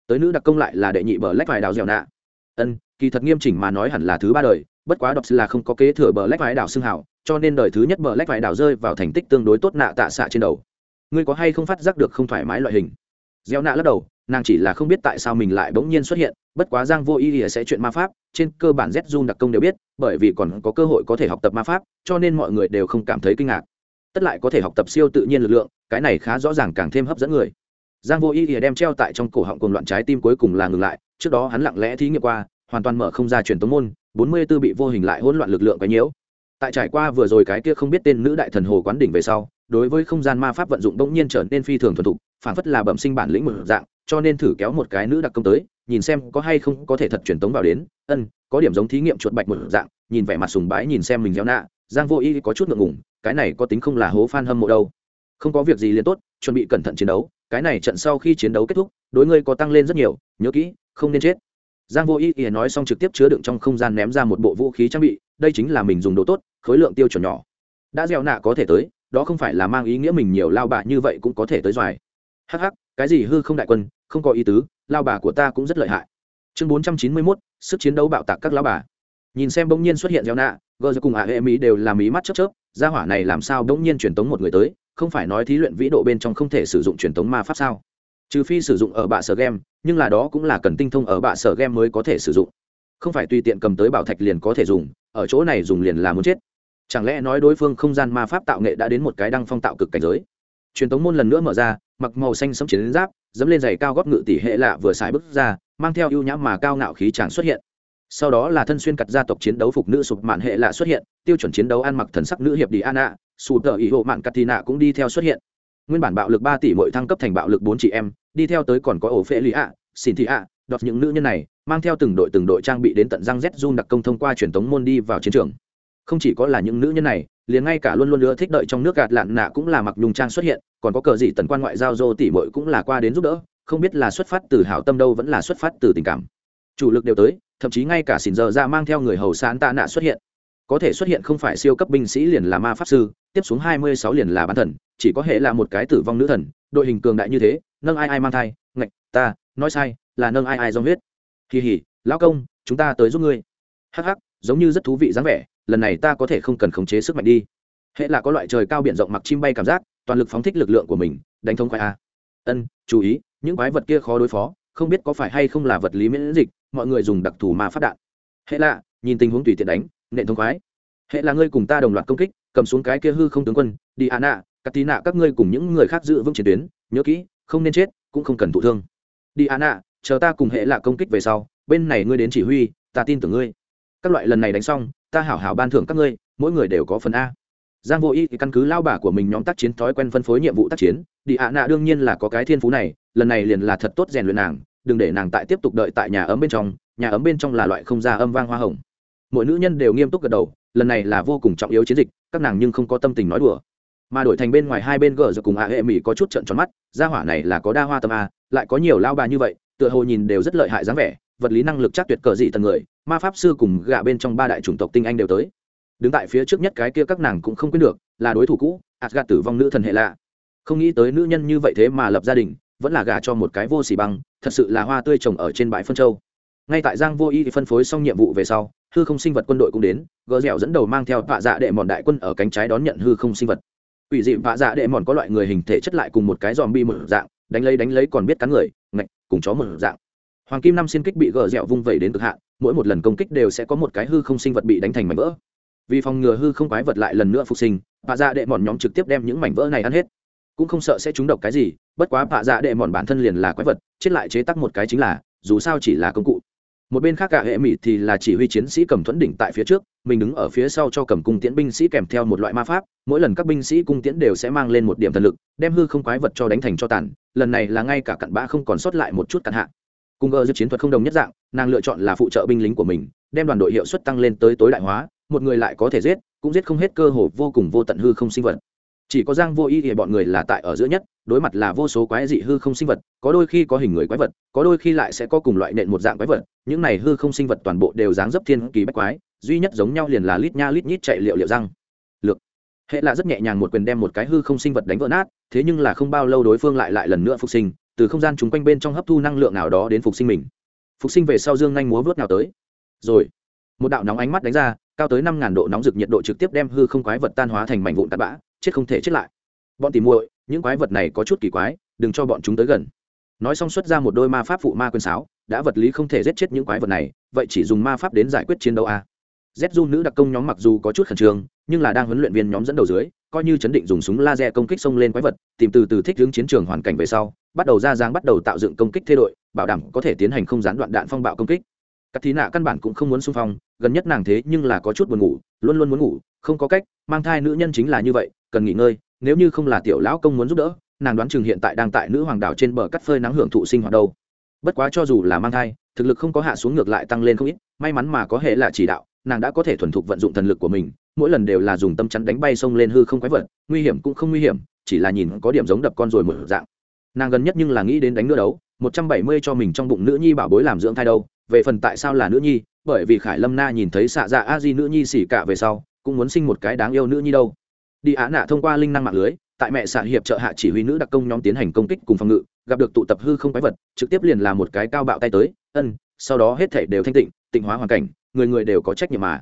Tới nữ đặc công lại là đệ nhị bờ lách vải đào dẻo nạ. Ân, kỳ thật nghiêm chỉnh mà nói hẳn là thứ ba đời, bất quá đọc là không có kế thừa bờ lách vải đào xương hảo, cho nên đời thứ nhất bờ lách vải đào rơi vào thành tích tương đối tốt nạ tạ xạ trên đầu ngươi có hay không phát giác được không thoải mái loại hình? Gieo nạ lắc đầu, nàng chỉ là không biết tại sao mình lại bỗng nhiên xuất hiện, bất quá giang vô ý ỉa sẽ chuyện ma pháp, trên cơ bản z jun đặc công đều biết, bởi vì còn có cơ hội có thể học tập ma pháp, cho nên mọi người đều không cảm thấy kinh ngạc. Tất lại có thể học tập siêu tự nhiên lực lượng, cái này khá rõ ràng càng thêm hấp dẫn người. Giang vô ý ỉa đem treo tại trong cổ họng cùng loạn trái tim cuối cùng là ngừng lại, trước đó hắn lặng lẽ thí nghiệm qua, hoàn toàn mở không ra truyền tống môn, bốn mươi 44 bị vô hình lại hỗn loạn lực lượng cái nhiễu tại trải qua vừa rồi cái kia không biết tên nữ đại thần hồ quán đỉnh về sau, đối với không gian ma pháp vận dụng bỗng nhiên trở nên phi thường thuần thục phản phất là bẩm sinh bản lĩnh một dạng, cho nên thử kéo một cái nữ đặc công tới, nhìn xem có hay không có thể thật truyền tống vào đến. Ân, có điểm giống thí nghiệm chuột bạch một dạng, nhìn vẻ mặt sùng bái nhìn xem mình gieo nạ, giang vô y có chút ngượng ngùng, cái này có tính không là hố f hâm mộ đâu. Không có việc gì liền tốt, chuẩn bị cẩn thận chiến đấu, cái này trận sau khi chiến đấu kết thúc, đối ngươi có tăng lên rất nhiều, nhớ kỹ, không nên chết. Giang vô y ỉa nói xong trực tiếp chứa đựng trong không gian ném ra một bộ vũ khí trang bị, đây chính là mình dùng đồ tốt khối lượng tiêu chuẩn nhỏ. Đã gieo nạ có thể tới, đó không phải là mang ý nghĩa mình nhiều lao bà như vậy cũng có thể tới doài. Hắc hắc, cái gì hư không đại quân, không có ý tứ, lao bà của ta cũng rất lợi hại. Chương bốn trăm chín mươi mốt, sức chiến đấu bạo tạc các lao bà. Nhìn xem bỗng nhiên xuất hiện gieo nạ, gờ giờ cùng ả hệ mỹ đều làm ý mắt chớp chớp, gia hỏa này làm sao bỗng nhiên truyền tống một người tới, không phải nói thí luyện vĩ độ bên trong không thể sử dụng truyền tống ma pháp sao? Trừ phi sử dụng ở bạ sở game, nhưng là đó cũng là cần tinh thông ở bạ sở game mới có thể sử dụng. Không phải tùy tiện cầm tới bảo thạch liền có thể dùng, ở chỗ này dùng liền là muốn chết chẳng lẽ nói đối phương không gian ma pháp tạo nghệ đã đến một cái đăng phong tạo cực cảnh giới? Truyền tống môn lần nữa mở ra, mặc màu xanh sẫm chiến giáp, dẫm lên giày cao góp ngự tỷ hệ lạ vừa xài bước ra, mang theo ưu nhãm mà cao ngạo khí tràng xuất hiện. Sau đó là thân xuyên cặt gia tộc chiến đấu phục nữ sụp mạn hệ lạ xuất hiện, tiêu chuẩn chiến đấu ăn mặc thần sắc nữ hiệp đi an ạ sụp tờ ý hộ mạn cắt tì nạ cũng đi theo xuất hiện. Nguyên bản bạo lực ba tỷ mỗi thăng cấp thành bạo lực bốn chị em, đi theo tới còn có ổ phệ lý ạ xin thị ạ, đọt những nữ nhân này, mang theo từng đội từng đội trang bị đến tận răng z run đặc công thông qua truyền thống môn đi vào chiến trường không chỉ có là những nữ nhân này, liền ngay cả luôn luôn nữa thích đợi trong nước gạt lạn nạ cũng là mặc nhung trang xuất hiện, còn có cờ gì tần quan ngoại giao dô tỷ mội cũng là qua đến giúp đỡ, không biết là xuất phát từ hảo tâm đâu vẫn là xuất phát từ tình cảm. Chủ lực đều tới, thậm chí ngay cả xỉn giờ ra mang theo người hầu sán tạ nạ xuất hiện. Có thể xuất hiện không phải siêu cấp binh sĩ liền là ma pháp sư, tiếp xuống hai mươi sáu liền là bán thần, chỉ có hệ là một cái tử vong nữ thần, đội hình cường đại như thế, nâng ai ai mang thai, ngạch, ta, nói sai, là nâng ai ai do huyết. Kỳ hỉ, lão công, chúng ta tới giúp ngươi. Hắc hắc, giống như rất thú vị dáng vẻ lần này ta có thể không cần khống chế sức mạnh đi. Hệ là có loại trời cao biển rộng mặc chim bay cảm giác, toàn lực phóng thích lực lượng của mình, đánh thông khoai a. Ân, chú ý, những quái vật kia khó đối phó, không biết có phải hay không là vật lý miễn dịch, mọi người dùng đặc thù mà phát đạn. Hệ lạ nhìn tình huống tùy tiện đánh, nện thông khoái. Hệ là ngươi cùng ta đồng loạt công kích, cầm xuống cái kia hư không tướng quân, đi an nạ cắt tí nạ các ngươi cùng những người khác giữ vững chiến tuyến, nhớ kỹ, không nên chết, cũng không cần thụ thương. Đi an nạ, chờ ta cùng hệ là công kích về sau, bên này ngươi đến chỉ huy, ta tin tưởng ngươi. Các loại lần này đánh xong ta hảo hảo ban thưởng các ngươi, mỗi người đều có phần a. Giang vô y thì căn cứ lao bà của mình nhóm tác chiến thói quen phân phối nhiệm vụ tác chiến, đi ạ nạ đương nhiên là có cái thiên phú này, lần này liền là thật tốt rèn luyện nàng, đừng để nàng tại tiếp tục đợi tại nhà ấm bên trong, nhà ấm bên trong là loại không ra âm vang hoa hồng. Mỗi nữ nhân đều nghiêm túc gật đầu, lần này là vô cùng trọng yếu chiến dịch, các nàng nhưng không có tâm tình nói đùa. Mà đổi thành bên ngoài hai bên gờ giờ cùng hạ hệ mỹ có chút trận tròn mắt, gia hỏa này là có đa hoa tâm a, lại có nhiều lao bà như vậy, tựa hồ nhìn đều rất lợi hại dáng vẻ vật lý năng lực chắc tuyệt cờ dị tần người, ma pháp sư cùng gạ bên trong ba đại chủng tộc tinh anh đều tới. Đứng tại phía trước nhất cái kia các nàng cũng không quên được, là đối thủ cũ gạt tử vong nữ thần hệ lạ. Không nghĩ tới nữ nhân như vậy thế mà lập gia đình, vẫn là gả cho một cái vô xỉ băng thật sự là hoa tươi trồng ở trên bãi phân châu. Ngay tại giang vô y phân phối xong nhiệm vụ về sau, hư không sinh vật quân đội cũng đến, gỡ dẻo dẫn đầu mang theo vạ dạ đệ mòn đại quân ở cánh trái đón nhận hư không sinh vật. Ủy dị vạ dạ đệ mòn có loại người hình thể chất lại cùng một cái dòm bi một dạng, đánh lấy đánh lấy còn biết cắn người, ngạch, cùng chó một dạng hoàng kim năm xin kích bị gờ dẻo vung vẩy đến cực hạn, mỗi một lần công kích đều sẽ có một cái hư không sinh vật bị đánh thành mảnh vỡ. Vì phòng ngừa hư không quái vật lại lần nữa phục sinh, bạ dạ đệ mòn nhóm trực tiếp đem những mảnh vỡ này ăn hết. Cũng không sợ sẽ trúng độc cái gì, bất quá bạ dạ đệ mòn bản thân liền là quái vật, chết lại chế tắc một cái chính là, dù sao chỉ là công cụ. Một bên khác cả hệ mỹ thì là chỉ huy chiến sĩ cầm thuẫn đỉnh tại phía trước, mình đứng ở phía sau cho cầm cung tiễn binh sĩ kèm theo một loại ma pháp, mỗi lần các binh sĩ cung tiễn đều sẽ mang lên một điểm thần lực, đem hư không quái vật cho đánh thành cho tàn, lần này là ngay cả cặn bã không còn sót lại một chút cặn hạ cung gờ giúp chiến thuật không đồng nhất dạng, nàng lựa chọn là phụ trợ binh lính của mình, đem đoàn đội hiệu suất tăng lên tới tối đại hóa, một người lại có thể giết, cũng giết không hết cơ hồ vô cùng vô tận hư không sinh vật. Chỉ có giang vô ý thì bọn người là tại ở giữa nhất, đối mặt là vô số quái dị hư không sinh vật, có đôi khi có hình người quái vật, có đôi khi lại sẽ có cùng loại nện một dạng quái vật, những này hư không sinh vật toàn bộ đều dáng dấp thiên kỳ bách quái, duy nhất giống nhau liền là lít nha lít nhít chạy liệu liệu răng. Lược. Hệ là rất nhẹ nhàng một quyền đem một cái hư không sinh vật đánh vỡ nát, thế nhưng là không bao lâu đối phương lại lại lần nữa phục sinh từ không gian chúng quanh bên trong hấp thu năng lượng nào đó đến phục sinh mình. Phục sinh về sau dương nhanh múa vớt nào tới. Rồi, một đạo nóng ánh mắt đánh ra, cao tới năm ngàn độ nóng rực nhiệt độ trực tiếp đem hư không quái vật tan hóa thành mảnh vụn tạt bã, chết không thể chết lại. Bọn tìm muội, những quái vật này có chút kỳ quái, đừng cho bọn chúng tới gần. Nói xong xuất ra một đôi ma pháp phụ ma quyền sáo, đã vật lý không thể giết chết những quái vật này, vậy chỉ dùng ma pháp đến giải quyết chiến đấu a. Z du nữ đặc công nhóm mặc dù có chút khẩn trương, nhưng là đang huấn luyện viên nhóm dẫn đầu dưới, coi như chấn định dùng súng laser công kích xông lên quái vật, tìm từ từ thích hướng chiến trường hoàn cảnh về sau bắt đầu ra dáng bắt đầu tạo dựng công kích thay đội, bảo đảm có thể tiến hành không gián đoạn đạn phong bạo công kích. Các thí nạ căn bản cũng không muốn xung phong, gần nhất nàng thế nhưng là có chút buồn ngủ, luôn luôn muốn ngủ, không có cách, mang thai nữ nhân chính là như vậy, cần nghỉ ngơi, nếu như không là tiểu lão công muốn giúp đỡ, nàng đoán chừng hiện tại đang tại nữ hoàng đảo trên bờ cắt phơi nắng hưởng thụ sinh hoạt đâu. Bất quá cho dù là mang thai, thực lực không có hạ xuống ngược lại tăng lên không ít, may mắn mà có hệ là chỉ đạo, nàng đã có thể thuần thục vận dụng thần lực của mình, mỗi lần đều là dùng tâm chắn đánh bay sông lên hư không quái vật, nguy hiểm cũng không nguy hiểm, chỉ là nhìn có điểm giống đập con rồi một dạng nàng gần nhất nhưng là nghĩ đến đánh nữa đấu, một trăm bảy mươi cho mình trong bụng nữ nhi bảo bối làm dưỡng thai đâu, về phần tại sao là nữ nhi, bởi vì khải lâm na nhìn thấy xạ dạ a di nữ nhi xỉ cả về sau, cũng muốn sinh một cái đáng yêu nữ nhi đâu. Đi á nạ thông qua linh năng mạng lưới, tại mẹ xạ hiệp trợ hạ chỉ huy nữ đặc công nhóm tiến hành công kích cùng phòng ngự, gặp được tụ tập hư không quái vật, trực tiếp liền là một cái cao bạo tay tới, ân, sau đó hết thể đều thanh tịnh tịnh hóa hoàn cảnh, người người đều có trách nhiệm mà.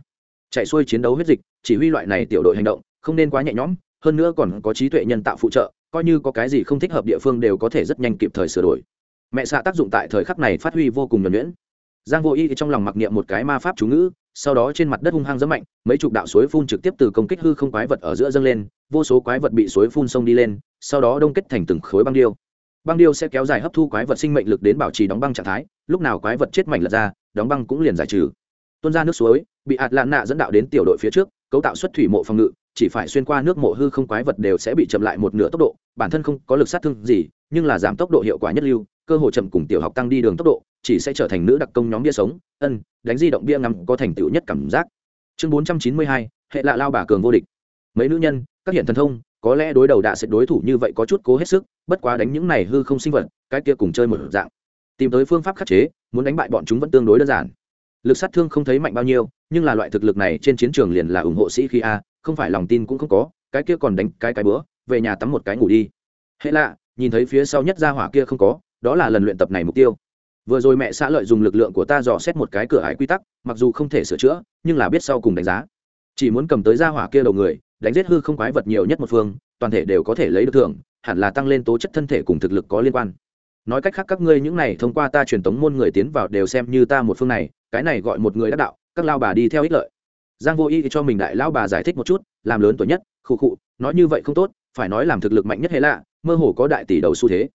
Chạy xuôi chiến đấu huyết dịch, chỉ huy loại này tiểu đội hành động, không nên quá nhẹ nhõm, hơn nữa còn có trí tuệ nhân tạo phụ trợ coi như có cái gì không thích hợp địa phương đều có thể rất nhanh kịp thời sửa đổi. Mẹ xạ tác dụng tại thời khắc này phát huy vô cùng nhuẩn nhuyễn. Giang vô y trong lòng mặc niệm một cái ma pháp chú ngữ, sau đó trên mặt đất hung hăng rất mạnh, mấy chục đạo suối phun trực tiếp từ công kích hư không quái vật ở giữa dâng lên, vô số quái vật bị suối phun sông đi lên, sau đó đông kết thành từng khối băng điêu. Băng điêu sẽ kéo dài hấp thu quái vật sinh mệnh lực đến bảo trì đóng băng trạng thái, lúc nào quái vật chết mảnh lật ra, đóng băng cũng liền giải trừ. Tuôn ra nước suối, bị ạt lạn nạ dẫn đạo đến tiểu đội phía trước, cấu tạo xuất thủy mộ phòng ngự chỉ phải xuyên qua nước mộ hư không quái vật đều sẽ bị chậm lại một nửa tốc độ, bản thân không có lực sát thương gì, nhưng là giảm tốc độ hiệu quả nhất lưu, cơ hội chậm cùng tiểu học tăng đi đường tốc độ, chỉ sẽ trở thành nữ đặc công nhóm bia sống, ân, đánh di động bia ngắm có thành tựu nhất cảm giác. Chương bốn trăm chín mươi hai, hệ lạ lao bà cường vô địch. Mấy nữ nhân, các hiện thần thông, có lẽ đối đầu đạ sẽ đối thủ như vậy có chút cố hết sức, bất quá đánh những này hư không sinh vật, cái kia cùng chơi một dạng. Tìm tới phương pháp khắc chế, muốn đánh bại bọn chúng vẫn tương đối đơn giản. Lực sát thương không thấy mạnh bao nhiêu, nhưng là loại thực lực này trên chiến trường liền là ủng hộ sĩ khi a không phải lòng tin cũng không có, cái kia còn đánh cái cái bữa, về nhà tắm một cái ngủ đi. Hệ lạ, nhìn thấy phía sau nhất ra hỏa kia không có, đó là lần luyện tập này mục tiêu. Vừa rồi mẹ xã lợi dùng lực lượng của ta dò xét một cái cửa ải quy tắc, mặc dù không thể sửa chữa, nhưng là biết sau cùng đánh giá. Chỉ muốn cầm tới ra hỏa kia đầu người, đánh giết hư không quái vật nhiều nhất một phương, toàn thể đều có thể lấy được thưởng, hẳn là tăng lên tố chất thân thể cùng thực lực có liên quan. Nói cách khác các ngươi những này thông qua ta truyền tống môn người tiến vào đều xem như ta một phương này, cái này gọi một người đắc đạo, các lao bà đi theo ích lợi giang vô y cho mình đại lão bà giải thích một chút, làm lớn tuổi nhất, khụ khụ, nói như vậy không tốt, phải nói làm thực lực mạnh nhất hệ lạ, mơ hồ có đại tỷ đầu xu thế.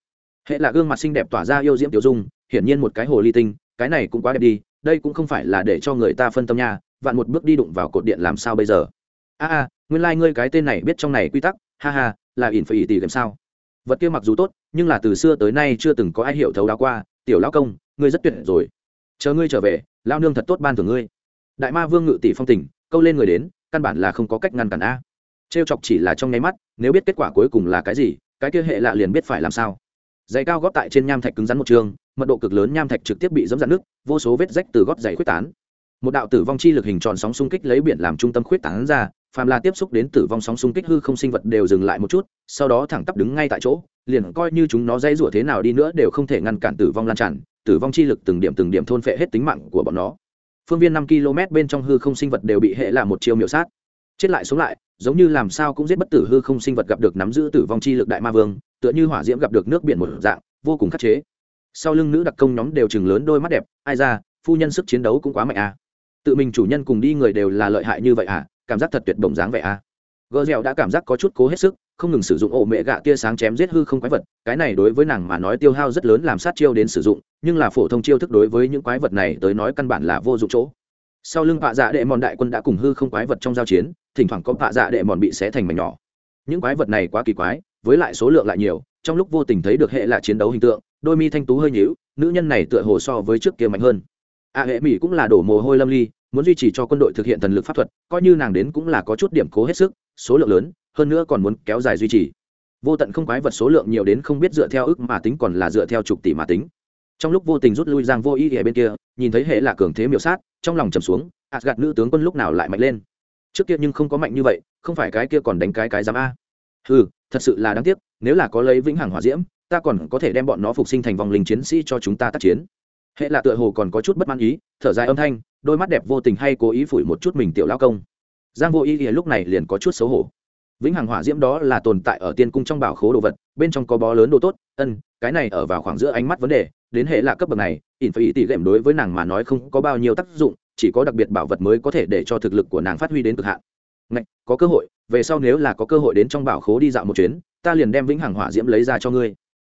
Hệ là gương mặt xinh đẹp tỏa ra yêu diễm tiểu dung, hiển nhiên một cái hồ ly tinh, cái này cũng quá đẹp đi, đây cũng không phải là để cho người ta phân tâm nha, vạn một bước đi đụng vào cột điện làm sao bây giờ? A a, nguyên lai、like、ngươi cái tên này biết trong này quy tắc, ha ha, là ỉn phải ỉ tỉ làm sao? Vật kia mặc dù tốt, nhưng là từ xưa tới nay chưa từng có ai hiểu thấu đáo qua, tiểu lão công, ngươi rất tuyệt rồi. Chờ ngươi trở về lao nương thật tốt ban thưởng ngươi. Đại ma vương ngự tỷ phong tình câu lên người đến, căn bản là không có cách ngăn cản a. Trêu chọc chỉ là trong nháy mắt, nếu biết kết quả cuối cùng là cái gì, cái kia hệ lạ liền biết phải làm sao. Giày cao góp tại trên nham thạch cứng rắn một trường, mật độ cực lớn nham thạch trực tiếp bị dẫm dạn nước, vô số vết rách từ gót giày khuyết tán. Một đạo tử vong chi lực hình tròn sóng xung kích lấy biển làm trung tâm khuyết tán ra, phàm là tiếp xúc đến tử vong sóng xung kích hư không sinh vật đều dừng lại một chút, sau đó thẳng tắp đứng ngay tại chỗ, liền coi như chúng nó dây rủa thế nào đi nữa đều không thể ngăn cản tử vong lan tràn, tử vong chi lực từng điểm từng điểm thôn phệ hết tính mạng của bọn nó phương viên năm km bên trong hư không sinh vật đều bị hệ là một chiêu miểu sát. Chết lại sống lại, giống như làm sao cũng giết bất tử hư không sinh vật gặp được nắm giữ tử vong chi lực đại ma vương, tựa như hỏa diễm gặp được nước biển một dạng, vô cùng khắc chế. Sau lưng nữ đặc công nhóm đều chừng lớn đôi mắt đẹp, ai ra, phu nhân sức chiến đấu cũng quá mạnh à. Tự mình chủ nhân cùng đi người đều là lợi hại như vậy à cảm giác thật tuyệt bổng dáng vậy à. Gờ dẻo đã cảm giác có chút cố hết sức không ngừng sử dụng ổ mẹ gạ tia sáng chém giết hư không quái vật, cái này đối với nàng mà nói tiêu hao rất lớn làm sát chiêu đến sử dụng, nhưng là phổ thông chiêu thức đối với những quái vật này tới nói căn bản là vô dụng chỗ. Sau lưng vạ dạ đệ mòn đại quân đã cùng hư không quái vật trong giao chiến, thỉnh thoảng có vạ dạ đệ mòn bị xé thành mảnh nhỏ. Những quái vật này quá kỳ quái, với lại số lượng lại nhiều, trong lúc vô tình thấy được hệ là chiến đấu hình tượng, đôi mi thanh tú hơi nhíu, nữ nhân này tựa hồ so với trước kia mạnh hơn. A hệ mỹ cũng là đổ mồ hôi lâm ly, muốn duy trì cho quân đội thực hiện thần lực pháp thuật, coi như nàng đến cũng là có chút điểm cố hết sức, số lượng lớn hơn nữa còn muốn kéo dài duy trì. Vô tận không quái vật số lượng nhiều đến không biết dựa theo ức mà tính còn là dựa theo chục tỷ mà tính. Trong lúc vô tình rút lui giang vô ý ở bên kia, nhìn thấy hệ là cường thế miểu sát, trong lòng trầm xuống ạt gạt nữ tướng quân lúc nào lại mạnh lên? Trước kia nhưng không có mạnh như vậy, không phải cái kia còn đánh cái cái giám a. Ừ thật sự là đáng tiếc, nếu là có lấy vĩnh hằng hỏa diễm, ta còn có thể đem bọn nó phục sinh thành vòng linh chiến sĩ cho chúng ta tác chiến. Hệ là tựa hồ còn có chút bất mãn ý, thở dài âm thanh, đôi mắt đẹp vô tình hay cố ý phủi một chút mình tiểu lao công. Giang vô ý ý lúc này liền có chút xấu hổ vĩnh hằng hỏa diễm đó là tồn tại ở tiên cung trong bảo khố đồ vật bên trong có bó lớn đồ tốt ân cái này ở vào khoảng giữa ánh mắt vấn đề đến hệ là cấp bậc này ỉn phải ý tỷ lệm đối với nàng mà nói không có bao nhiêu tác dụng chỉ có đặc biệt bảo vật mới có thể để cho thực lực của nàng phát huy đến cực hạn. Ngạch, có cơ hội về sau nếu là có cơ hội đến trong bảo khố đi dạo một chuyến ta liền đem vĩnh hằng hỏa diễm lấy ra cho ngươi.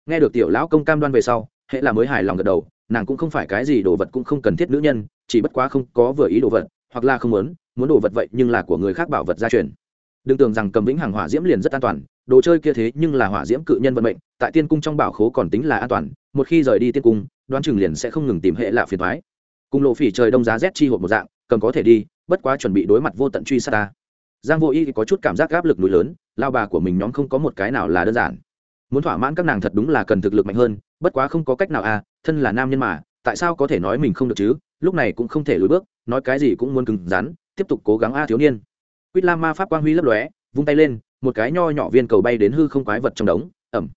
Nghe được tiểu lão công cam đoan về sau hệ là mới hài lòng gật đầu nàng cũng không phải cái gì đồ vật cũng không cần thiết nữ nhân chỉ bất quá không có vừa ý đồ vật hoặc là không muốn muốn đồ vật vậy nhưng là của người khác bảo vật gia truyền đừng tưởng rằng cầm vĩnh hàng hỏa diễm liền rất an toàn, đồ chơi kia thế nhưng là hỏa diễm cự nhân vận mệnh, tại tiên cung trong bảo khố còn tính là an toàn, một khi rời đi tiên cung, đoán chừng liền sẽ không ngừng tìm hệ lạ phiền thoái cùng lộ phỉ trời đông giá rét chi hộp một dạng, cầm có thể đi, bất quá chuẩn bị đối mặt vô tận truy sát ta. Giang vô y có chút cảm giác áp lực núi lớn, lao bà của mình nhóm không có một cái nào là đơn giản. Muốn thỏa mãn các nàng thật đúng là cần thực lực mạnh hơn, bất quá không có cách nào à thân là nam nhân mà, tại sao có thể nói mình không được chứ? Lúc này cũng không thể lùi bước, nói cái gì cũng muốn cứng rắn, tiếp tục cố gắng a thiếu niên quýt lam ma pháp quang huy lấp lóe, vung tay lên, một cái nho nhỏ viên cầu bay đến hư không quái vật trong đống ẩm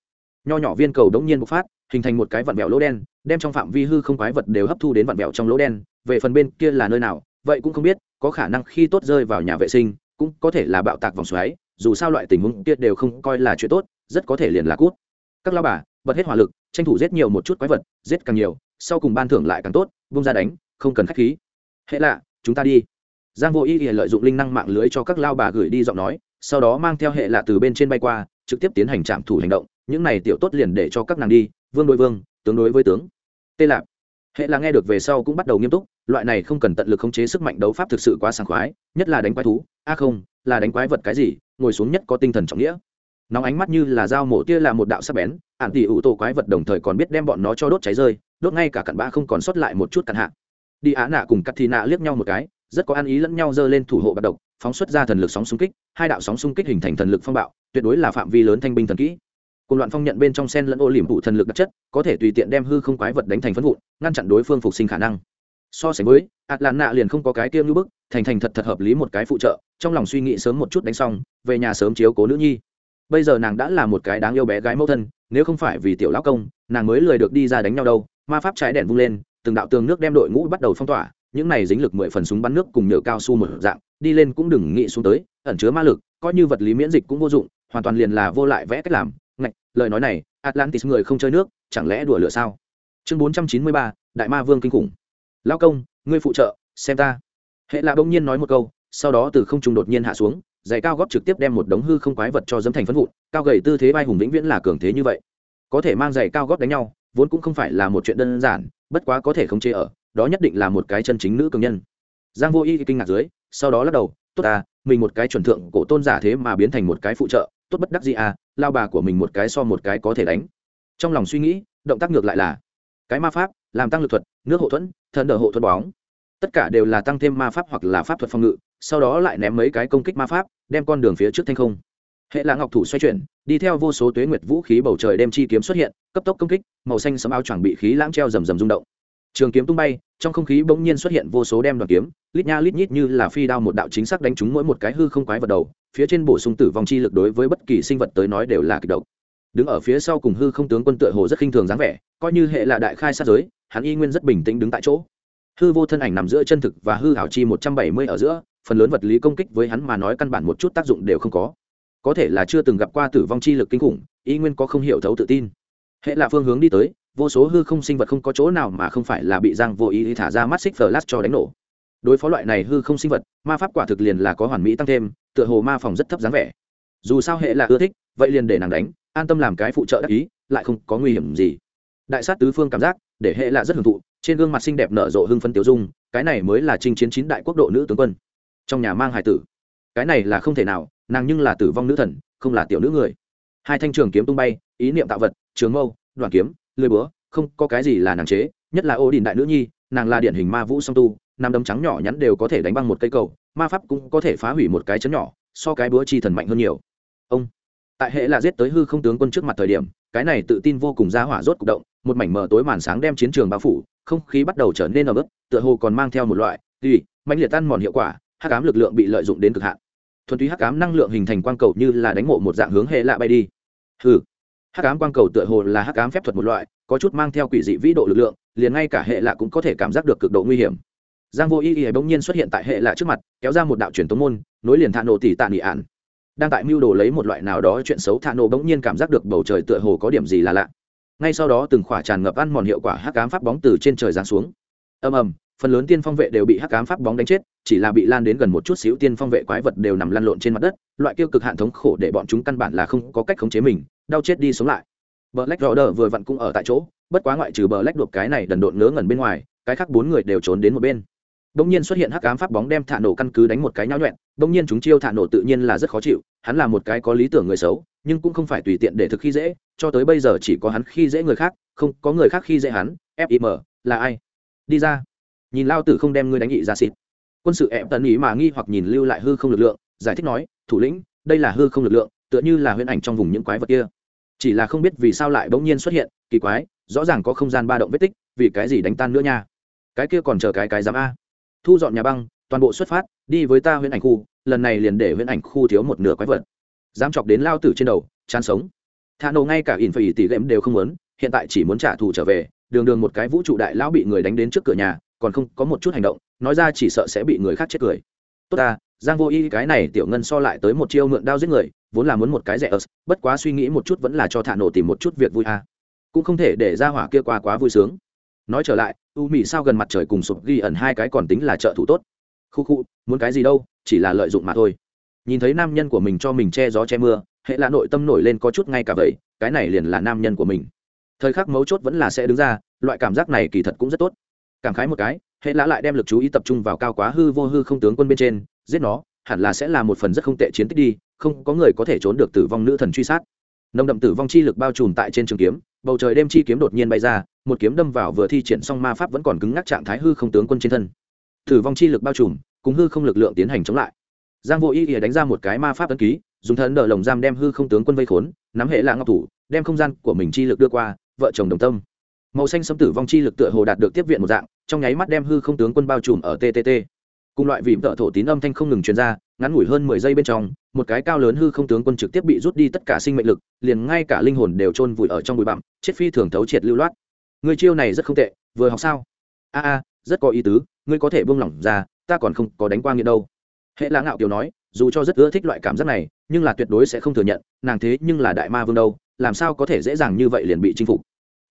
nho nhỏ viên cầu đống nhiên bộc phát, hình thành một cái vặn vẹo lỗ đen, đem trong phạm vi hư không quái vật đều hấp thu đến vặn vẹo trong lỗ đen, về phần bên kia là nơi nào, vậy cũng không biết, có khả năng khi tốt rơi vào nhà vệ sinh, cũng có thể là bạo tạc vòng xoáy, dù sao loại tình huống kia đều không coi là chuyện tốt, rất có thể liền là cút. Các lao bà, bật hết hỏa lực, tranh thủ giết nhiều một chút quái vật, giết càng nhiều, sau cùng ban thưởng lại càng tốt vung ra đánh, không cần khách khí. Hệ lạ, chúng ta đi giang vô ý lợi dụng linh năng mạng lưới cho các lao bà gửi đi giọng nói, sau đó mang theo hệ lạ từ bên trên bay qua, trực tiếp tiến hành trạm thủ hành động. Những này tiểu tốt liền để cho các nàng đi, vương đối vương, tướng đối với tướng. Tê lạp. Hệ là nghe được về sau cũng bắt đầu nghiêm túc, loại này không cần tận lực khống chế sức mạnh đấu pháp thực sự quá sảng khoái, nhất là đánh quái thú. A không, là đánh quái vật cái gì, ngồi xuống nhất có tinh thần trọng nghĩa. Nóng ánh mắt như là dao mổ tia là một đạo sắc bén ạn tỷ ủ tổ quái vật đồng thời còn biết đem bọn nó cho đốt cháy rơi, đốt ngay cả cặn bã không còn sót lại một chút cặn hạ đi á nạ cùng cắt thì nạ liếc nhau một cái, rất có ăn ý lẫn nhau giơ lên thủ hộ bạc độc, phóng xuất ra thần lực sóng xung kích, hai đạo sóng xung kích hình thành thần lực phong bạo, tuyệt đối là phạm vi lớn thanh binh thần kỹ. Cùng loạn phong nhận bên trong sen lẫn ô liềm vụ thần lực đặc chất, có thể tùy tiện đem hư không quái vật đánh thành phân vụn, ngăn chặn đối phương phục sinh khả năng. So sánh với ạt lạn nạ liền không có cái tiêm như bức, thành thành thật thật hợp lý một cái phụ trợ, trong lòng suy nghĩ sớm một chút đánh xong, về nhà sớm chiếu cố nữ nhi. Bây giờ nàng đã là một cái đáng yêu bé gái mẫu thân, nếu không phải vì tiểu lão công, nàng mới lười được đi ra đánh nhau đâu, ma pháp trái đèn vung lên từng đạo tường nước đem đội ngũ bắt đầu phong tỏa, những này dính lực mười phần súng bắn nước cùng nhựa cao su một dạng, đi lên cũng đừng nghĩ xuống tới, ẩn chứa ma lực, coi như vật lý miễn dịch cũng vô dụng, hoàn toàn liền là vô lại vẽ cách làm. Ngạch, lời nói này, atlantis người không chơi nước, chẳng lẽ đùa lửa sao? Chương bốn trăm chín mươi ba, đại ma vương kinh khủng. Lao công, ngươi phụ trợ, xem ta. Hệ là bỗng nhiên nói một câu, sau đó từ không trung đột nhiên hạ xuống, giày cao góp trực tiếp đem một đống hư không quái vật cho dấm thành phân vụn, cao gầy tư thế vai hùng vĩnh viễn là cường thế như vậy. Có thể mang giày cao góp đánh nhau, vốn cũng không phải là một chuyện đơn giản bất quá có thể không chế ở, đó nhất định là một cái chân chính nữ cường nhân. Giang vô y kinh ngạc dưới, sau đó lắc đầu, tốt à mình một cái chuẩn thượng cổ tôn giả thế mà biến thành một cái phụ trợ, tốt bất đắc gì à lao bà của mình một cái so một cái có thể đánh. Trong lòng suy nghĩ, động tác ngược lại là, cái ma pháp, làm tăng lực thuật, nước hộ thuẫn, thần đờ hộ thuẫn bóng. Tất cả đều là tăng thêm ma pháp hoặc là pháp thuật phòng ngự, sau đó lại ném mấy cái công kích ma pháp, đem con đường phía trước thanh không hệ là ngọc thủ xoay chuyển, đi theo vô số tuế nguyệt vũ khí bầu trời đem chi kiếm xuất hiện, cấp tốc công kích, màu xanh sấm áo choàng bị khí lãng treo rầm rầm rung động. Trường kiếm tung bay, trong không khí bỗng nhiên xuất hiện vô số đem đoàn kiếm, lít nha lít nhít như là phi đao một đạo chính xác đánh trúng mỗi một cái hư không quái vật đầu, phía trên bổ sung tử vong chi lực đối với bất kỳ sinh vật tới nói đều là kịch độc. Đứng ở phía sau cùng hư không tướng quân tựa hồ rất khinh thường dáng vẻ, coi như hệ là đại khai sát giới, hắn y nguyên rất bình tĩnh đứng tại chỗ. Hư vô thân ảnh nằm giữa chân thực và hư hảo chi một trăm bảy mươi ở giữa, phần lớn vật lý công kích với hắn mà nói căn bản một chút tác dụng đều không có có thể là chưa từng gặp qua tử vong chi lực kinh khủng, y nguyên có không hiểu thấu tự tin. Hệ là phương hướng đi tới, vô số hư không sinh vật không có chỗ nào mà không phải là bị giang vô ý thả ra mắt xích flash cho đánh nổ. Đối phó loại này hư không sinh vật, ma pháp quả thực liền là có hoàn mỹ tăng thêm, tựa hồ ma phòng rất thấp dáng vẻ. Dù sao hệ là ưa thích, vậy liền để nàng đánh, an tâm làm cái phụ trợ đắc ý, lại không có nguy hiểm gì. Đại sát tứ phương cảm giác, để hệ là rất hưởng thụ, trên gương mặt xinh đẹp nở rộ hưng phấn tiêu dung, cái này mới là chinh chiến chín đại quốc độ nữ tướng quân. Trong nhà mang hài tử. Cái này là không thể nào nàng nhưng là tử vong nữ thần, không là tiểu nữ người. Hai thanh trường kiếm tung bay, ý niệm tạo vật, trường mâu đoàn kiếm lười búa, không có cái gì là nàng chế, nhất là ô đình đại nữ nhi, nàng là điển hình ma vũ song tu, nam đấm trắng nhỏ nhắn đều có thể đánh băng một cây cầu, ma pháp cũng có thể phá hủy một cái chấn nhỏ, so cái búa chi thần mạnh hơn nhiều. Ông, tại hệ là giết tới hư không tướng quân trước mặt thời điểm, cái này tự tin vô cùng ra hỏa rốt cục động, một mảnh mờ tối màn sáng đem chiến trường bao phủ, không khí bắt đầu trở nên ấm ức tựa hồ còn mang theo một loại tùy mạnh liệt tan mòn hiệu quả, hắc ám lực lượng bị lợi dụng đến cực hạn thuần túy hắc ám năng lượng hình thành quang cầu như là đánh mộ một dạng hướng hệ lạ bay đi. Hừ, hắc ám quang cầu tựa hồ là hắc ám phép thuật một loại, có chút mang theo quỷ dị vĩ độ lực lượng, liền ngay cả hệ lạ cũng có thể cảm giác được cực độ nguy hiểm. Giang vô y y bỗng nhiên xuất hiện tại hệ lạ trước mặt, kéo ra một đạo truyền tống môn, nối liền thạ nổ tỷ tạ nị ạn. Đang tại mưu đồ lấy một loại nào đó chuyện xấu, thạ nổ bỗng nhiên cảm giác được bầu trời tựa hồ có điểm gì là lạ. Ngay sau đó từng khỏa tràn ngập ăn mòn hiệu quả hắc ám pháp bóng từ trên trời giáng xuống. Ầm ầm phần lớn tiên phong vệ đều bị hắc ám pháp bóng đánh chết chỉ là bị lan đến gần một chút xíu tiên phong vệ quái vật đều nằm lăn lộn trên mặt đất loại tiêu cực hạn thống khổ để bọn chúng căn bản là không có cách khống chế mình đau chết đi sống lại Black Order vừa vặn cũng ở tại chỗ, bất quá ngoại trừ Black đột cái này đần độn ngớ ngẩn bên ngoài, cái khác bốn người đều trốn đến một bên. Đông nhiên xuất hiện hắc ám pháp bóng đem thả nổ căn cứ đánh một cái nhão nhuyễn, đông nhiên chúng chiêu thả nổ tự nhiên là rất khó chịu, hắn là một cái có lý tưởng người xấu, nhưng cũng không phải tùy tiện để thực khi dễ, cho tới bây giờ chỉ có hắn khi dễ người khác, không có người khác khi dễ hắn, FIM, là ai? Đi ra. Nhìn lao tử không đem ngươi đánh nghị ra xịt. Quân sự ẹp tần ý mà nghi hoặc nhìn lưu lại hư không lực lượng, giải thích nói, thủ lĩnh, đây là hư không lực lượng, tựa như là huyễn ảnh trong vùng những quái vật kia. Chỉ là không biết vì sao lại bỗng nhiên xuất hiện kỳ quái rõ ràng có không gian ba động vết tích vì cái gì đánh tan nữa nha? Cái kia còn chờ cái cái dám a. Thu dọn nhà băng toàn bộ xuất phát đi với ta huyễn ảnh khu lần này liền để huyễn ảnh khu thiếu một nửa quái vật. Dám chọc đến lao tử trên đầu chán sống. Thà nổ ngay cả in phải tỷ lệm đều không muốn hiện tại chỉ muốn trả thù trở về đường đường một cái vũ trụ đại lão bị người đánh đến trước cửa nhà còn không có một chút hành động, nói ra chỉ sợ sẽ bị người khác chết cười. Tốt ta, giang vô y cái này tiểu ngân so lại tới một chiêu mượn đao giết người, vốn là muốn một cái rẻ ớt, bất quá suy nghĩ một chút vẫn là cho thả nổ tìm một chút việc vui a cũng không thể để ra hỏa kia qua quá vui sướng. Nói trở lại, u mỹ sao gần mặt trời cùng sụp ghi ẩn hai cái còn tính là trợ thủ tốt. Khu khu, muốn cái gì đâu, chỉ là lợi dụng mà thôi. Nhìn thấy nam nhân của mình cho mình che gió che mưa, hệ là nội tâm nổi lên có chút ngay cả vậy, cái này liền là nam nhân của mình. Thời khắc mấu chốt vẫn là sẽ đứng ra, loại cảm giác này kỳ thật cũng rất tốt cảm khái một cái, hệ lã lại đem lực chú ý tập trung vào cao quá hư vô hư không tướng quân bên trên, giết nó, hẳn là sẽ là một phần rất không tệ chiến tích đi, không có người có thể trốn được tử vong nữ thần truy sát. Nồng đậm tử vong chi lực bao trùm tại trên trường kiếm, bầu trời đêm chi kiếm đột nhiên bay ra, một kiếm đâm vào vừa thi triển xong ma pháp vẫn còn cứng ngắc trạng thái hư không tướng quân trên thân. Tử vong chi lực bao trùm, cùng hư không lực lượng tiến hành chống lại. Giang vô ý ỉa đánh ra một cái ma pháp ấn ký, dùng thần đỡ lồng giam đem hư không tướng quân vây khốn, nắm hệ lạ ngọc thủ, đem không gian của mình chi lực đưa qua, vợ chồng đồng tâm màu xanh sấm tử vong chi lực tựa hồ đạt được tiếp viện một dạng, trong nháy mắt đem hư không tướng quân bao trùm ở ttt cùng loại vịm tợ thổ tín âm thanh không ngừng truyền ra, ngắn ngủi hơn mười giây bên trong, một cái cao lớn hư không tướng quân trực tiếp bị rút đi tất cả sinh mệnh lực, liền ngay cả linh hồn đều chôn vùi ở trong bụi bặm, chết phi thường thấu triệt lưu loát. Người chiêu này rất không tệ, vừa học sao? A a, rất có ý tứ, ngươi có thể buông lỏng ra, ta còn không có đánh qua nghiện đâu. Hệ lãng ngạo kiều nói, dù cho rất ưa thích loại cảm giác này, nhưng là tuyệt đối sẽ không thừa nhận, nàng thế nhưng là đại ma vương đâu, làm sao có thể dễ dàng như vậy liền bị chinh phục.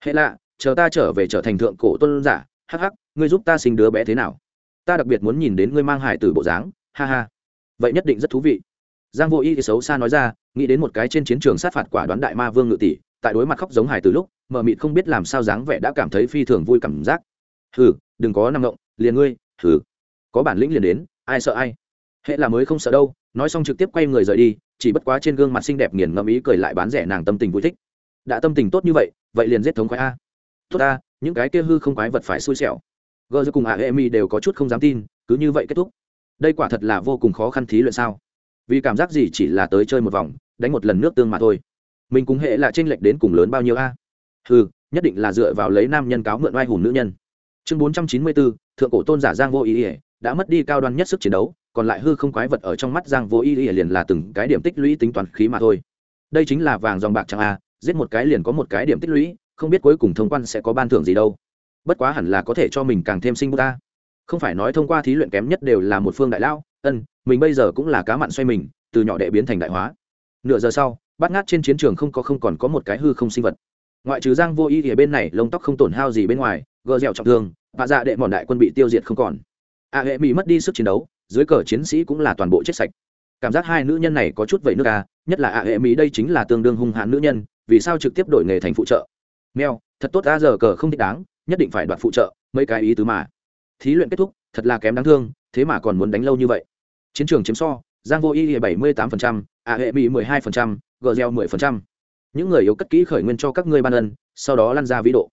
Hệ lạ chờ ta trở về trở thành thượng cổ tôn giả, hắc hắc, ngươi giúp ta sinh đứa bé thế nào? Ta đặc biệt muốn nhìn đến ngươi mang hải tử bộ dáng, ha ha. Vậy nhất định rất thú vị. Giang vô y thì xấu xa nói ra, nghĩ đến một cái trên chiến trường sát phạt quả đoán đại ma vương ngự tỷ, tại đối mặt khóc giống hải từ lúc, mờ mịt không biết làm sao dáng vẻ đã cảm thấy phi thường vui cảm giác. Hừ, đừng có năng động, liền ngươi, hừ. Có bản lĩnh liền đến, ai sợ ai? Hệ là mới không sợ đâu, nói xong trực tiếp quay người rời đi, chỉ bất quá trên gương mặt xinh đẹp nghiền ngẫm ý cười lại bán rẻ nàng tâm tình vui thích. Đã tâm tình tốt như vậy vậy liền giết thống khoái a tốt ta, những cái kia hư không quái vật phải xui xẻo. Gờ cùng a emi đều có chút không dám tin, cứ như vậy kết thúc. Đây quả thật là vô cùng khó khăn thí luyện sao? Vì cảm giác gì chỉ là tới chơi một vòng, đánh một lần nước tương mà thôi. Mình cũng hệ là tranh lệch đến cùng lớn bao nhiêu a? À? ừ nhất định là dựa vào lấy nam nhân cáo mượn oai hùng nữ nhân. Chương bốn trăm chín mươi bốn, thượng cổ tôn giả giang vô ý ỉa đã mất đi cao đoan nhất sức chiến đấu, còn lại hư không quái vật ở trong mắt giang vô ý ỉa liền là từng cái điểm tích lũy tính toàn khí mà thôi. Đây chính là vàng dòng bạc chẳng a, giết một cái liền có một cái điểm tích lũy không biết cuối cùng thông quan sẽ có ban thưởng gì đâu. Bất quá hẳn là có thể cho mình càng thêm sinh bút ta không phải nói thông qua thí luyện kém nhất đều là một phương đại lao, ân, mình bây giờ cũng là cá mặn xoay mình, từ nhỏ đệ biến thành đại hóa. Nửa giờ sau bát ngát trên chiến trường không có không còn có một cái hư không sinh vật. Ngoại trừ giang vô y thì bên này lông tóc không tổn hao gì bên ngoài, gờ dẻo trọng thương, và dạ đệ mòn đại quân bị tiêu diệt không còn. A hệ mỹ mất đi sức chiến đấu, dưới cờ chiến sĩ cũng là toàn bộ chết sạch. Cảm giác hai nữ nhân này có chút vậy nước a nhất là a hệ mỹ đây chính là tương đương hung hãn nữ nhân, vì sao trực tiếp đổi nghề thành phụ trợ? Mèo thật tốt ra giờ cờ không thích đáng nhất định phải đoạt phụ trợ mấy cái ý tứ mà. Thí luyện kết thúc thật là kém đáng thương thế mà còn muốn đánh lâu như vậy. Chiến trường chiếm so giang vô y bảy mươi tám phần trăm, a hệ mỹ mười hai phần trăm, gờ gieo mười phần trăm. những người yếu cất kỹ khởi nguyên cho các ngươi ban ân sau đó lăn ra vĩ độ.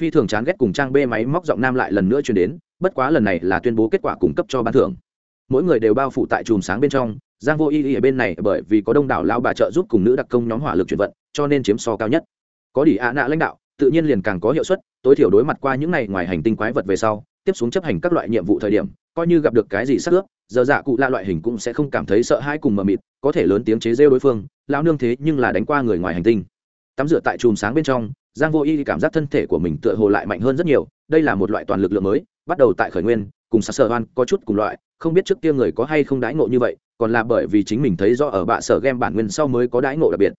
Phi thường chán ghét cùng trang bê máy móc giọng nam lại lần nữa chuyển đến bất quá lần này là tuyên bố kết quả cung cấp cho ban thưởng. Mỗi người đều bao phủ tại chùm sáng bên trong giang vô y ở bên này bởi vì có đông đảo lao bà trợ giúp cùng nữ đặc công nhóm hỏa lực chuyển vận cho nên chiếm so cao nhất. Có đỉ ạ nạ lãnh đạo tự nhiên liền càng có hiệu suất, tối thiểu đối mặt qua những ngày ngoài hành tinh quái vật về sau, tiếp xuống chấp hành các loại nhiệm vụ thời điểm, coi như gặp được cái gì sắc ướp, giờ dạ cụ la loại hình cũng sẽ không cảm thấy sợ hãi cùng mờ mịt, có thể lớn tiếng chế rêu đối phương lao nương thế nhưng là đánh qua người ngoài hành tinh. Tắm rửa tại chùm sáng bên trong, giang vô y cảm giác thân thể của mình tựa hồ lại mạnh hơn rất nhiều, đây là một loại toàn lực lượng mới, bắt đầu tại khởi nguyên, cùng sắc sở hoan có chút cùng loại, không biết trước kia người có hay không đãi ngộ như vậy, còn là bởi vì chính mình thấy do ở bạ sở game bản nguyên sau mới có đãi ngộ đặc biệt.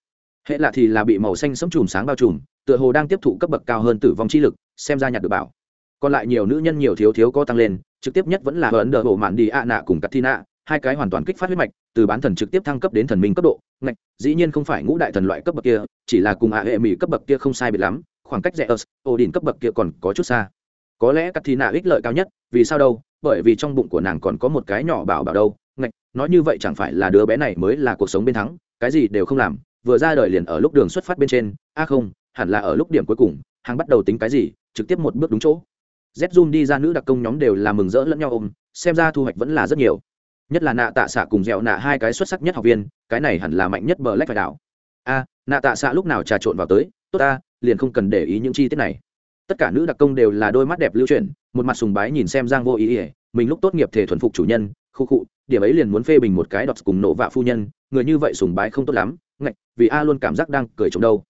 Hệ là thì là bị màu xanh sẫm chùm sáng bao trùm tựa hồ đang tiếp thụ cấp bậc cao hơn tử vong chi lực, xem ra nhặt được bảo. Còn lại nhiều nữ nhân nhiều thiếu thiếu có tăng lên, trực tiếp nhất vẫn là ấn đờ bộ mạn đi ạ nạ cùng katina, hai cái hoàn toàn kích phát huyết mạch, từ bán thần trực tiếp thăng cấp đến thần minh cấp độ, ngạch, dĩ nhiên không phải ngũ đại thần loại cấp bậc kia, chỉ là cùng ạ hệ mỹ cấp bậc kia không sai biệt lắm, khoảng cách rẻ ớt ổ đỉnh cấp bậc kia còn có chút xa. Có lẽ katina ích lợi cao nhất, vì sao đâu? Bởi vì trong bụng của nàng còn có một cái nhỏ bảo bảo đâu, ngạch, nói như vậy chẳng phải là đứa bé này mới là cuộc sống bên thắng, cái gì đều không làm, vừa ra đời liền ở lúc đường xuất phát bên trên, a không hẳn là ở lúc điểm cuối cùng, hàng bắt đầu tính cái gì, trực tiếp một bước đúng chỗ. Z zoom đi ra nữ đặc công nhóm đều là mừng rỡ lẫn nhau ôm, xem ra thu hoạch vẫn là rất nhiều. Nhất là nạ tạ xạ cùng dẹo nạ hai cái xuất sắc nhất học viên, cái này hẳn là mạnh nhất bờ lách phải đảo. A, nạ tạ xạ lúc nào trà trộn vào tới, tốt ta, liền không cần để ý những chi tiết này. Tất cả nữ đặc công đều là đôi mắt đẹp lưu truyền một mặt sùng bái nhìn xem giang vô ý ỉa mình lúc tốt nghiệp thể thuần phục chủ nhân, khu khụ điểm ấy liền muốn phê bình một cái đọt cùng nổ vạ phu nhân, người như vậy sùng bái không tốt lắm, ngạch, vì a luôn cảm giác đang cười trống đâu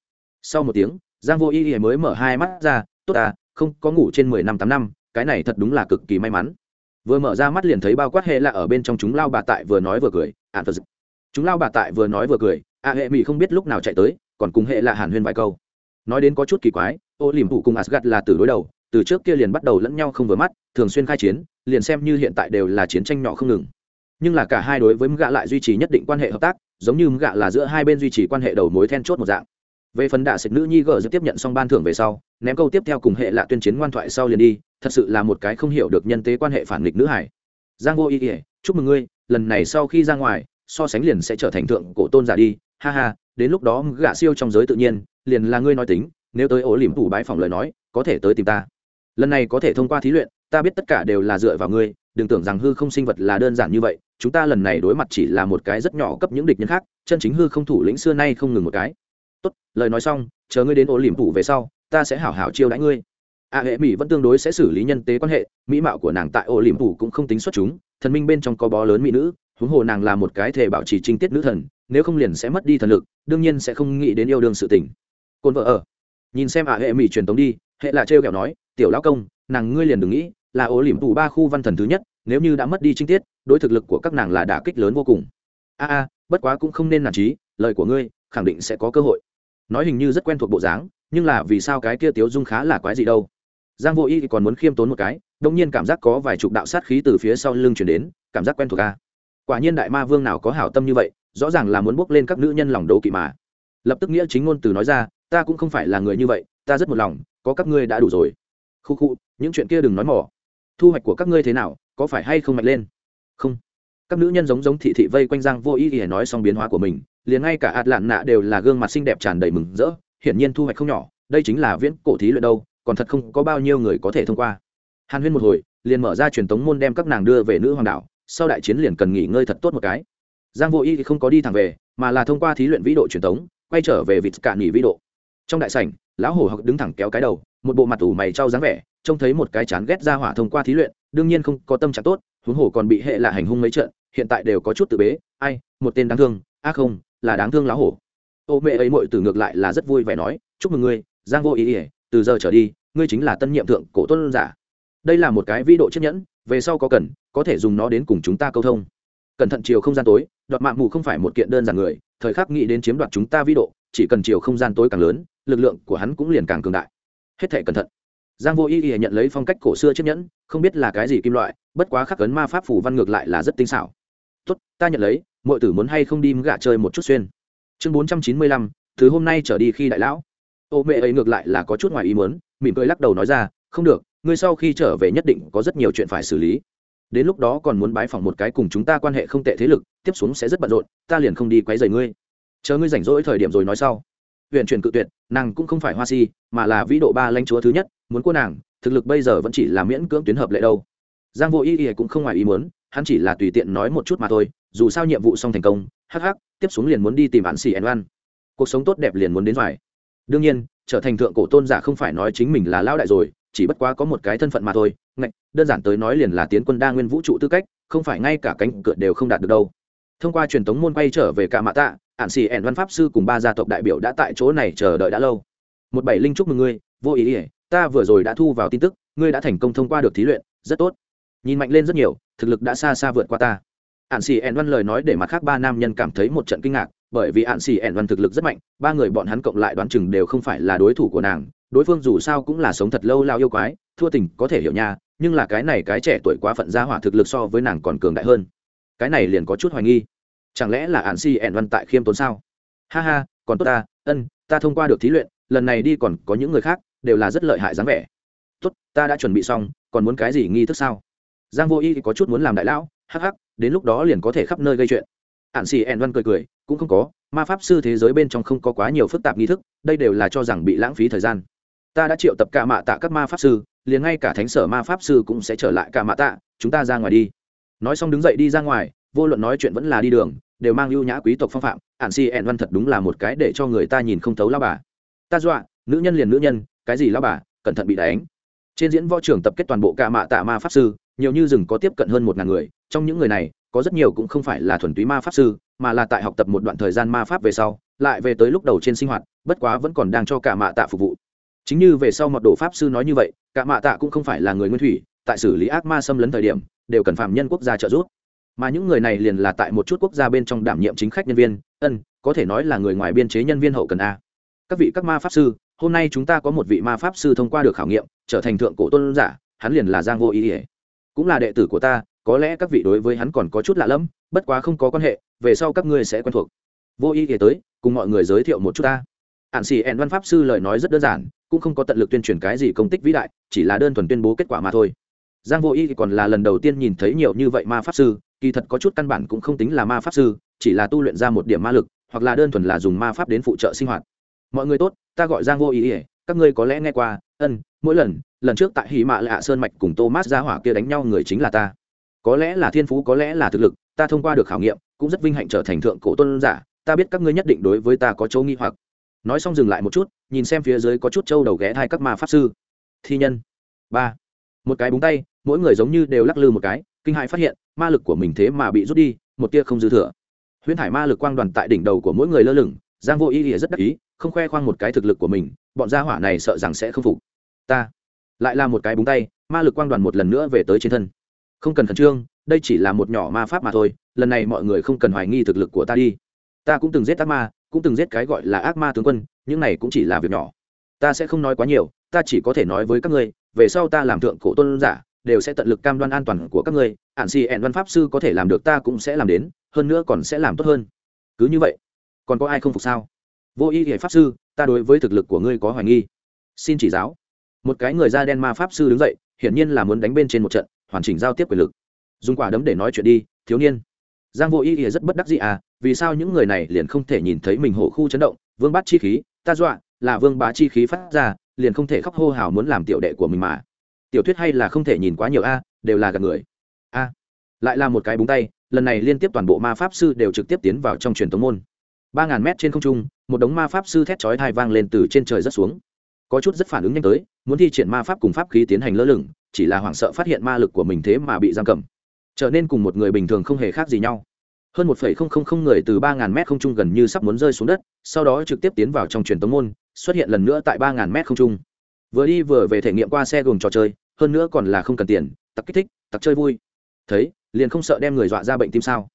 sau một tiếng giang vô ý y mới mở hai mắt ra tốt à, không có ngủ trên mười năm tám năm cái này thật đúng là cực kỳ may mắn. Vừa mở ra mắt liền thấy bao quát hệ là ở bên trong chúng lao bà tại vừa nói vừa cười à, ạn phật chúng lao bà tại vừa nói vừa cười a hệ mỹ không biết lúc nào chạy tới còn cùng hệ là hàn huyên vài câu. Nói đến có chút kỳ quái ô liềm phụ cùng asgad là từ đối đầu từ trước kia liền bắt đầu lẫn nhau không vừa mắt thường xuyên khai chiến liền xem như hiện tại đều là chiến tranh nhỏ không ngừng. Nhưng là cả hai đối với mga lại duy trì nhất định quan hệ hợp tác giống như mga là giữa hai bên duy trì quan hệ đầu mối then chốt một dạng về phần đạ sệt nữ nhi gờ tiếp nhận xong ban thưởng về sau, ném câu tiếp theo cùng hệ lạ tuyên chiến ngoan thoại sau liền đi, thật sự là một cái không hiểu được nhân tế quan hệ phản nghịch nữ hải giang vô ý ỉa chúc mừng ngươi, lần này sau khi ra ngoài, so sánh liền sẽ trở thành thượng cổ tôn giả đi, ha ha, đến lúc đó gạ siêu trong giới tự nhiên, liền là ngươi nói tính, nếu tới ổ Lỉm thủ bái phòng lời nói, có thể tới tìm ta. Lần này có thể thông qua thí luyện, ta biết tất cả đều là dựa vào ngươi, đừng tưởng rằng hư không sinh vật là đơn giản như vậy, chúng ta lần này đối mặt chỉ là một cái rất nhỏ cấp những địch nhân khác, chân chính hư không thủ lĩnh xưa nay không ngừng một cái tốt, lời nói xong, chờ ngươi đến ổ liềm phủ về sau, ta sẽ hảo hảo chiêu đãi ngươi. A hệ mỹ vẫn tương đối sẽ xử lý nhân tế quan hệ, mỹ mạo của nàng tại ổ liềm phủ cũng không tính xuất chúng, thần minh bên trong có bó lớn mỹ nữ, huống hồ nàng là một cái thể bảo trì trinh tiết nữ thần, nếu không liền sẽ mất đi thần lực, đương nhiên sẽ không nghĩ đến yêu đương sự tình. Côn vợ ở. Nhìn xem a hệ mỹ truyền tống đi, hệ là trêu kẹo nói, tiểu lão công, nàng ngươi liền đừng nghĩ, là ổ liềm phủ ba khu văn thần thứ nhất, nếu như đã mất đi trinh tiết, đối thực lực của các nàng là đả kích lớn vô cùng. A a, bất quá cũng không nên nản trí, lời của ngươi khẳng định sẽ có cơ hội nói hình như rất quen thuộc bộ dáng, nhưng là vì sao cái kia tiếu dung khá là quái gì đâu? Giang vô y thì còn muốn khiêm tốn một cái đông nhiên cảm giác có vài chục đạo sát khí từ phía sau lưng chuyển đến, cảm giác quen thuộc a quả nhiên đại ma vương nào có hảo tâm như vậy, rõ ràng là muốn bước lên các nữ nhân lòng đấu kỵ mà. Lập tức nghĩa chính ngôn từ nói ra, ta cũng không phải là người như vậy, ta rất một lòng, có các ngươi đã đủ rồi. Khu khu, những chuyện kia đừng nói mỏ. Thu hoạch của các ngươi thế nào, có phải hay không mạnh lên? Không các nữ nhân giống giống thị thị vây quanh giang vô ý ỉa nói xong biến hóa của mình, liền ngay cả ạt lạn nạ đều là gương mặt xinh đẹp tràn đầy mừng rỡ, hiển nhiên thu hoạch không nhỏ, đây chính là viễn cổ thí luyện đâu, còn thật không có bao nhiêu người có thể thông qua. Hàn huyên một hồi, liền mở ra truyền tống môn đem các nàng đưa về nữ hoàng đảo, sau đại chiến liền cần nghỉ ngơi thật tốt một cái. Giang vô ý thì không có đi thẳng về, mà là thông qua thí luyện vĩ độ truyền tống, quay trở về vịt cạn nghỉ vĩ độ. Trong đại sảnh, lão hổ học đứng thẳng kéo cái đầu, một bộ mặt ủ mày trao dáng vẻ, trông thấy một cái chán ghét ra hỏa thông qua thí luyện, đương nhiên không có tâm trạng tốt, huống hồ còn bị hệ là hành hung mấy trận hiện tại đều có chút tự bế, ai, một tên đáng thương, a không, là đáng thương lá hổ. Ô mẹ ấy mội từ ngược lại là rất vui vẻ nói, chúc mừng ngươi, giang vô ý ỉa từ giờ trở đi, ngươi chính là tân nhiệm thượng cổ tôn giả. Đây là một cái vĩ độ chiếc nhẫn, về sau có cần, có thể dùng nó đến cùng chúng ta câu thông. Cẩn thận chiều không gian tối, đoạt mạng mù không phải một kiện đơn giản người, thời khắc nghĩ đến chiếm đoạt chúng ta vĩ độ, chỉ cần chiều không gian tối càng lớn, lực lượng của hắn cũng liền càng cường đại. Hết thể cẩn thận. Giang vô ý ý nhận lấy phong cách cổ xưa chiếc nhẫn, không biết là cái gì kim loại, bất quá khắc cấn ma pháp phủ văn ngược lại là rất tinh xảo tốt, ta nhận lấy mọi tử muốn hay không đi gạ chơi một chút xuyên. Chương bốn trăm chín mươi lăm, thứ hôm nay trở đi khi đại lão. Ô mẹ ấy ngược lại là có chút ngoài ý muốn, mỉm cười lắc đầu nói ra, không được, ngươi sau khi trở về nhất định có rất nhiều chuyện phải xử lý. Đến lúc đó còn muốn bái phỏng một cái cùng chúng ta quan hệ không tệ thế lực, tiếp xuống sẽ rất bận rộn, ta liền không đi quấy rầy ngươi. Chờ ngươi rảnh rỗi thời điểm rồi nói sau. Huyện chuyển cự tuyệt, nàng cũng không phải hoa si, mà là vĩ độ ba lãnh chúa thứ nhất, muốn cô nàng, thực lực bây giờ vẫn chỉ là miễn cưỡng tuyến hợp lệ đâu. Giang vô y y cũng không ngoài ý muốn hắn chỉ là tùy tiện nói một chút mà thôi dù sao nhiệm vụ xong thành công hắc hắc, tiếp xuống liền muốn đi tìm hạn xì ẩn oan. Cuộc sống tốt đẹp liền muốn đến phải đương nhiên trở thành thượng cổ tôn giả không phải nói chính mình là lao đại rồi chỉ bất quá có một cái thân phận mà thôi ngạch đơn giản tới nói liền là tiến quân đa nguyên vũ trụ tư cách không phải ngay cả cánh cửa đều không đạt được đâu. Thông qua truyền thống môn quay trở về cả mạ tạ ạn xì ẻn văn pháp sư cùng ba gia tộc đại biểu đã tại chỗ này chờ đợi đã lâu. Một bảy linh chúc mừng ngươi vô ý ỉa ta vừa rồi đã thu vào tin tức ngươi đã thành công thông qua được thí luyện rất tốt nhìn mạnh lên rất nhiều, thực lực đã xa xa vượt qua ta. Ạn xì ẻn văn lời nói để mặt khác ba nam nhân cảm thấy một trận kinh ngạc, bởi vì ạn xì ẻn văn thực lực rất mạnh, ba người bọn hắn cộng lại đoán chừng đều không phải là đối thủ của nàng, đối phương dù sao cũng là sống thật lâu lao yêu quái, thua tình có thể hiểu nha, nhưng là cái này cái trẻ tuổi quá phận gia hỏa thực lực so với nàng còn cường đại hơn. Cái này liền có chút hoài nghi. Chẳng lẽ là ạn xì ẻn văn tại khiêm tốn sao? Ha ha, còn tốt ta, ân, ta thông qua được thí luyện, lần này đi còn có những người khác, đều là rất lợi hại dáng vẻ. Tốt, ta đã chuẩn bị xong, còn muốn cái gì nghi thức sao? Giang vô y có chút muốn làm đại lão, hắc hắc, đến lúc đó liền có thể khắp nơi gây chuyện. Ạn xì ẻn văn cười cười, cũng không có, ma pháp sư thế giới bên trong không có quá nhiều phức tạp nghi thức, đây đều là cho rằng bị lãng phí thời gian. Ta đã triệu tập cả mạ tạ các ma pháp sư, liền ngay cả thánh sở ma pháp sư cũng sẽ trở lại cả mạ tạ, chúng ta ra ngoài đi. Nói xong đứng dậy đi ra ngoài, vô luận nói chuyện vẫn là đi đường, đều mang ưu nhã quý tộc phong phạm. Ạn si ẹn văn thật đúng là một cái để cho người ta nhìn không thấu lao bà. Ta dọa, nữ nhân liền nữ nhân, cái gì lao bà, cẩn thận bị đánh trên diễn võ trường tập kết toàn bộ cả mạ tạ ma pháp sư, nhiều như rừng có tiếp cận hơn một ngàn người, trong những người này, có rất nhiều cũng không phải là thuần túy ma pháp sư, mà là tại học tập một đoạn thời gian ma pháp về sau, lại về tới lúc đầu trên sinh hoạt, bất quá vẫn còn đang cho cả mạ tạ phục vụ. Chính như về sau mật đồ pháp sư nói như vậy cả mạ tạ cũng không phải là người nguyên thủy, tại xử lý ác ma xâm lấn thời điểm, đều cần phạm nhân quốc gia trợ giúp. Mà những người này liền là tại một chút quốc gia bên trong đảm nhiệm chính khách nhân viên, ân, có thể nói là người ngoài biên chế nhân viên hậu cần a. Các vị các ma pháp sư hôm nay chúng ta có một vị ma pháp sư thông qua được khảo nghiệm, trở thành thượng cổ tôn giả, hắn liền là giang vô ý ỉa. Cũng là đệ tử của ta, có lẽ các vị đối với hắn còn có chút lạ lẫm, bất quá không có quan hệ, về sau các ngươi sẽ quen thuộc. Vô ý ỉa tới, cùng mọi người giới thiệu một chút ta. Ạn xì ẹn văn pháp sư lời nói rất đơn giản, cũng không có tận lực tuyên truyền cái gì công tích vĩ đại, chỉ là đơn thuần tuyên bố kết quả mà thôi. Giang vô ý thì còn là lần đầu tiên nhìn thấy nhiều như vậy ma pháp sư, kỳ thật có chút căn bản cũng không tính là ma pháp sư, chỉ là tu luyện ra một điểm ma lực, hoặc là đơn thuần là dùng ma pháp đến phụ trợ sinh hoạt mọi người tốt, ta gọi giang vô ý ỉa các ngươi có lẽ nghe qua, ân, mỗi lần lần trước tại hì mạ lạ sơn mạch cùng thomas ra hỏa kia đánh nhau người chính là ta. Có lẽ là thiên phú, có lẽ là thực lực, ta thông qua được khảo nghiệm, cũng rất vinh hạnh trở thành thượng cổ tôn giả, ta biết các ngươi nhất định đối với ta có chỗ nghi hoặc. Nói xong dừng lại một chút, nhìn xem phía dưới có chút trâu đầu ghé thai các ma pháp sư. Thi nhân. Ba. Một cái búng tay, mỗi người giống như đều lắc lư một cái, kinh hãi phát hiện, ma lực của mình thế mà bị rút đi, một tia không dư thừa. Huyễn thải ma lực quang đoàn tại đỉnh đầu của mỗi người lơ lửng, giang vô ý ỉa rất đắc ý không khoe khoang một cái thực lực của mình, bọn gia hỏa này sợ rằng sẽ không phục. Ta lại là một cái búng tay, ma lực quang đoàn một lần nữa về tới trên thân. Không cần khẩn trương, đây chỉ là một nhỏ ma pháp mà thôi, lần này mọi người không cần hoài nghi thực lực của ta đi. Ta cũng từng giết ác ma, cũng từng giết cái gọi là ác ma tướng quân, những này cũng chỉ là việc nhỏ. Ta sẽ không nói quá nhiều, ta chỉ có thể nói với các ngươi, về sau ta làm thượng cổ tôn giả, đều sẽ tận lực cam đoan an toàn của các ngươi, ạn xì ẹn văn pháp sư có thể làm được ta cũng sẽ làm đến, hơn nữa còn sẽ làm tốt hơn. Cứ như vậy, còn có ai không phục sao? Vô y hệ pháp sư, ta đối với thực lực của ngươi có hoài nghi. Xin chỉ giáo. Một cái người da đen ma pháp sư đứng dậy, hiển nhiên là muốn đánh bên trên một trận, hoàn chỉnh giao tiếp quyền lực. Dùng quả đấm để nói chuyện đi, thiếu niên. Giang vô y ỉa rất bất đắc dĩ à vì sao những người này liền không thể nhìn thấy mình hổ khu chấn động, vương bát chi khí, ta dọa, là vương bá chi khí phát ra, liền không thể khóc hô hào muốn làm tiểu đệ của mình mà. Tiểu thuyết hay là không thể nhìn quá nhiều a đều là gạt người. A lại là một cái búng tay, lần này liên tiếp toàn bộ ma pháp sư đều trực tiếp tiến vào trong truyền thống môn ba ngàn mét trên không trung, một đống ma pháp sư thét chói thai vang lên từ trên trời rất xuống. Có chút rất phản ứng nhanh tới, muốn thi triển ma pháp cùng pháp khí tiến hành lơ lửng, chỉ là hoảng sợ phát hiện ma lực của mình thế mà bị giam cầm. Trở nên cùng một người bình thường không hề khác gì nhau. Hơn một phẩy không không không người từ ba ngàn mét không trung gần như sắp muốn rơi xuống đất, sau đó trực tiếp tiến vào trong truyền tống môn, xuất hiện lần nữa tại ba ngàn mét không trung. Vừa đi vừa về thể nghiệm qua xe gồm trò chơi, hơn nữa còn là không cần tiền tặc kích thích tặc chơi vui. Thấy, liền không sợ đem người dọa ra bệnh tim sao.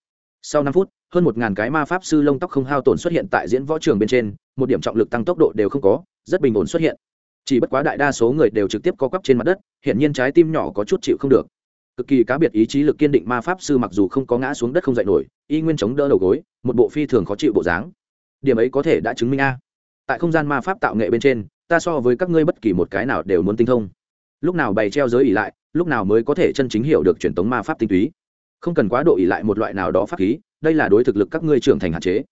Sau năm phút hơn một ngàn cái ma pháp sư lông tóc không hao tổn xuất hiện tại diễn võ trường bên trên, một điểm trọng lực tăng tốc độ đều không có, rất bình ổn xuất hiện. Chỉ bất quá đại đa số người đều trực tiếp co quắp trên mặt đất hiện nhiên trái tim nhỏ có chút chịu không được. Cực kỳ cá biệt ý chí lực kiên định ma pháp sư mặc dù không có ngã xuống đất không dậy nổi, y nguyên chống đỡ đầu gối, một bộ phi thường khó chịu bộ dáng. Điểm ấy có thể đã chứng minh a. Tại không gian ma pháp tạo nghệ bên trên, ta so với các ngươi bất kỳ một cái nào đều muốn tinh thông. Lúc nào bày treo giới ỉ lại, lúc nào mới có thể chân chính hiểu được truyền thống ma pháp tinh túy. Không cần quá độ ỉ lại một loại nào đó pháp khí đây là đối thực lực các ngươi trưởng thành hạn chế.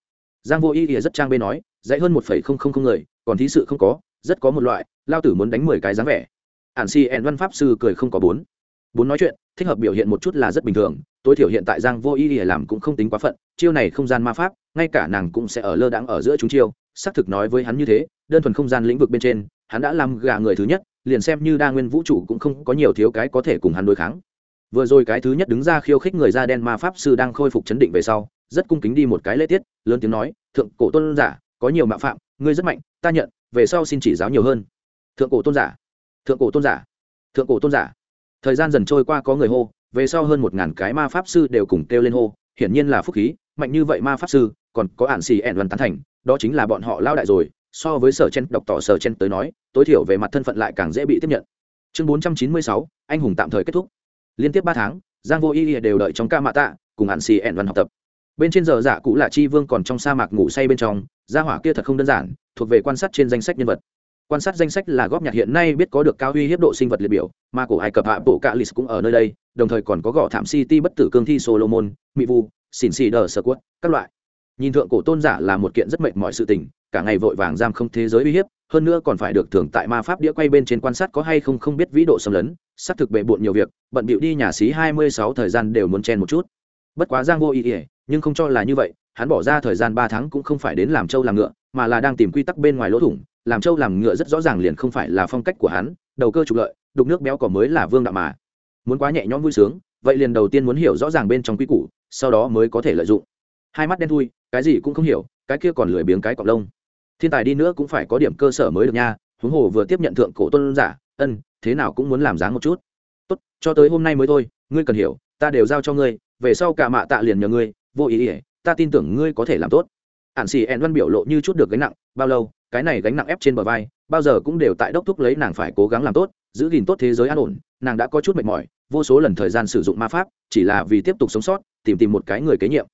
Giang vô ý ỉa rất trang bê nói, dạy hơn một phẩy không không không người, còn thí sự không có, rất có một loại, lao tử muốn đánh mười cái dáng vẻ. Ản si ẹn văn pháp sư cười không có bốn. Bốn nói chuyện, thích hợp biểu hiện một chút là rất bình thường, tối thiểu hiện tại giang vô ý ỉa làm cũng không tính quá phận, chiêu này không gian ma pháp, ngay cả nàng cũng sẽ ở lơ đãng ở giữa chúng chiêu, xác thực nói với hắn như thế, đơn thuần không gian lĩnh vực bên trên, hắn đã làm gà người thứ nhất, liền xem như đa nguyên vũ trụ cũng không có nhiều thiếu cái có thể cùng hắn đối kháng vừa rồi cái thứ nhất đứng ra khiêu khích người da đen ma pháp sư đang khôi phục chấn định về sau, rất cung kính đi một cái lễ tiết, lớn tiếng nói, thượng cổ tôn giả, có nhiều mạo phạm, ngươi rất mạnh, ta nhận, về sau xin chỉ giáo nhiều hơn. Thượng cổ tôn giả, thượng cổ tôn giả, thượng cổ tôn giả. Thời gian dần trôi qua có người hô, về sau hơn một ngàn cái ma pháp sư đều cùng kêu lên hô, hiển nhiên là phúc khí, mạnh như vậy ma pháp sư, còn có ản xì ẻn văn tán thành, đó chính là bọn họ lao đại rồi, so với sở chen, độc tỏ sở chen tới nói, tối thiểu về mặt thân phận lại càng dễ bị tiếp nhận. Chương bốn trăm chín mươi sáu, anh hùng tạm thời kết thúc liên tiếp ba tháng, giang vô y đều đợi trong ca mạ tạ, cùng hạn xì ẹn văn học tập. Bên trên giờ dạ cũ là chi vương còn trong sa mạc ngủ say bên trong, gia hỏa kia thật không đơn giản, thuộc về quan sát trên danh sách nhân vật. Quan sát danh sách là góp nhặt hiện nay biết có được cao uy hiếp độ sinh vật liệt biểu, mà cổ ai cập hạ bộ cạ lịch cũng ở nơi đây, đồng thời còn có gõ thảm city bất tử cương thi solomon mỹ vu, xỉn xì đờ sơ quất, các loại. Nhìn thượng cổ tôn giả là một kiện rất mệt mọi sự tình, cả ngày vội vàng giam không thế giới uy hiếp, hơn nữa còn phải được thưởng tại ma pháp đĩa quay bên trên quan sát có hay không không biết vĩ độ xâm lấn xác thực bệ bộn nhiều việc, bận bịu đi nhà xí hai mươi sáu thời gian đều muốn chen một chút. Bất quá giang vô ý ỉa, nhưng không cho là như vậy, hắn bỏ ra thời gian ba tháng cũng không phải đến làm trâu làm ngựa, mà là đang tìm quy tắc bên ngoài lỗ thủng, làm trâu làm ngựa rất rõ ràng liền không phải là phong cách của hắn, đầu cơ trục lợi, đục nước béo cỏ mới là vương đạo mà. Muốn quá nhẹ nhõm vui sướng, vậy liền đầu tiên muốn hiểu rõ ràng bên trong quy củ, sau đó mới có thể lợi dụng. Hai mắt đen thui, cái gì cũng không hiểu, cái kia còn lười biếng cái cọc lông. Thiên tài đi nữa cũng phải có điểm cơ sở mới được nha, huống hồ vừa tiếp nhận thượng cổ tôn giả, ân thế nào cũng muốn làm dáng một chút. Tốt, cho tới hôm nay mới thôi, ngươi cần hiểu, ta đều giao cho ngươi, về sau cả mạ tạ liền nhờ ngươi, vô ý ỉa ta tin tưởng ngươi có thể làm tốt. Ản xì ẹn văn biểu lộ như chút được gánh nặng, bao lâu, cái này gánh nặng ép trên bờ vai, bao giờ cũng đều tại đốc thúc lấy nàng phải cố gắng làm tốt, giữ gìn tốt thế giới an ổn, nàng đã có chút mệt mỏi, vô số lần thời gian sử dụng ma pháp, chỉ là vì tiếp tục sống sót, tìm tìm một cái người kế nhiệm.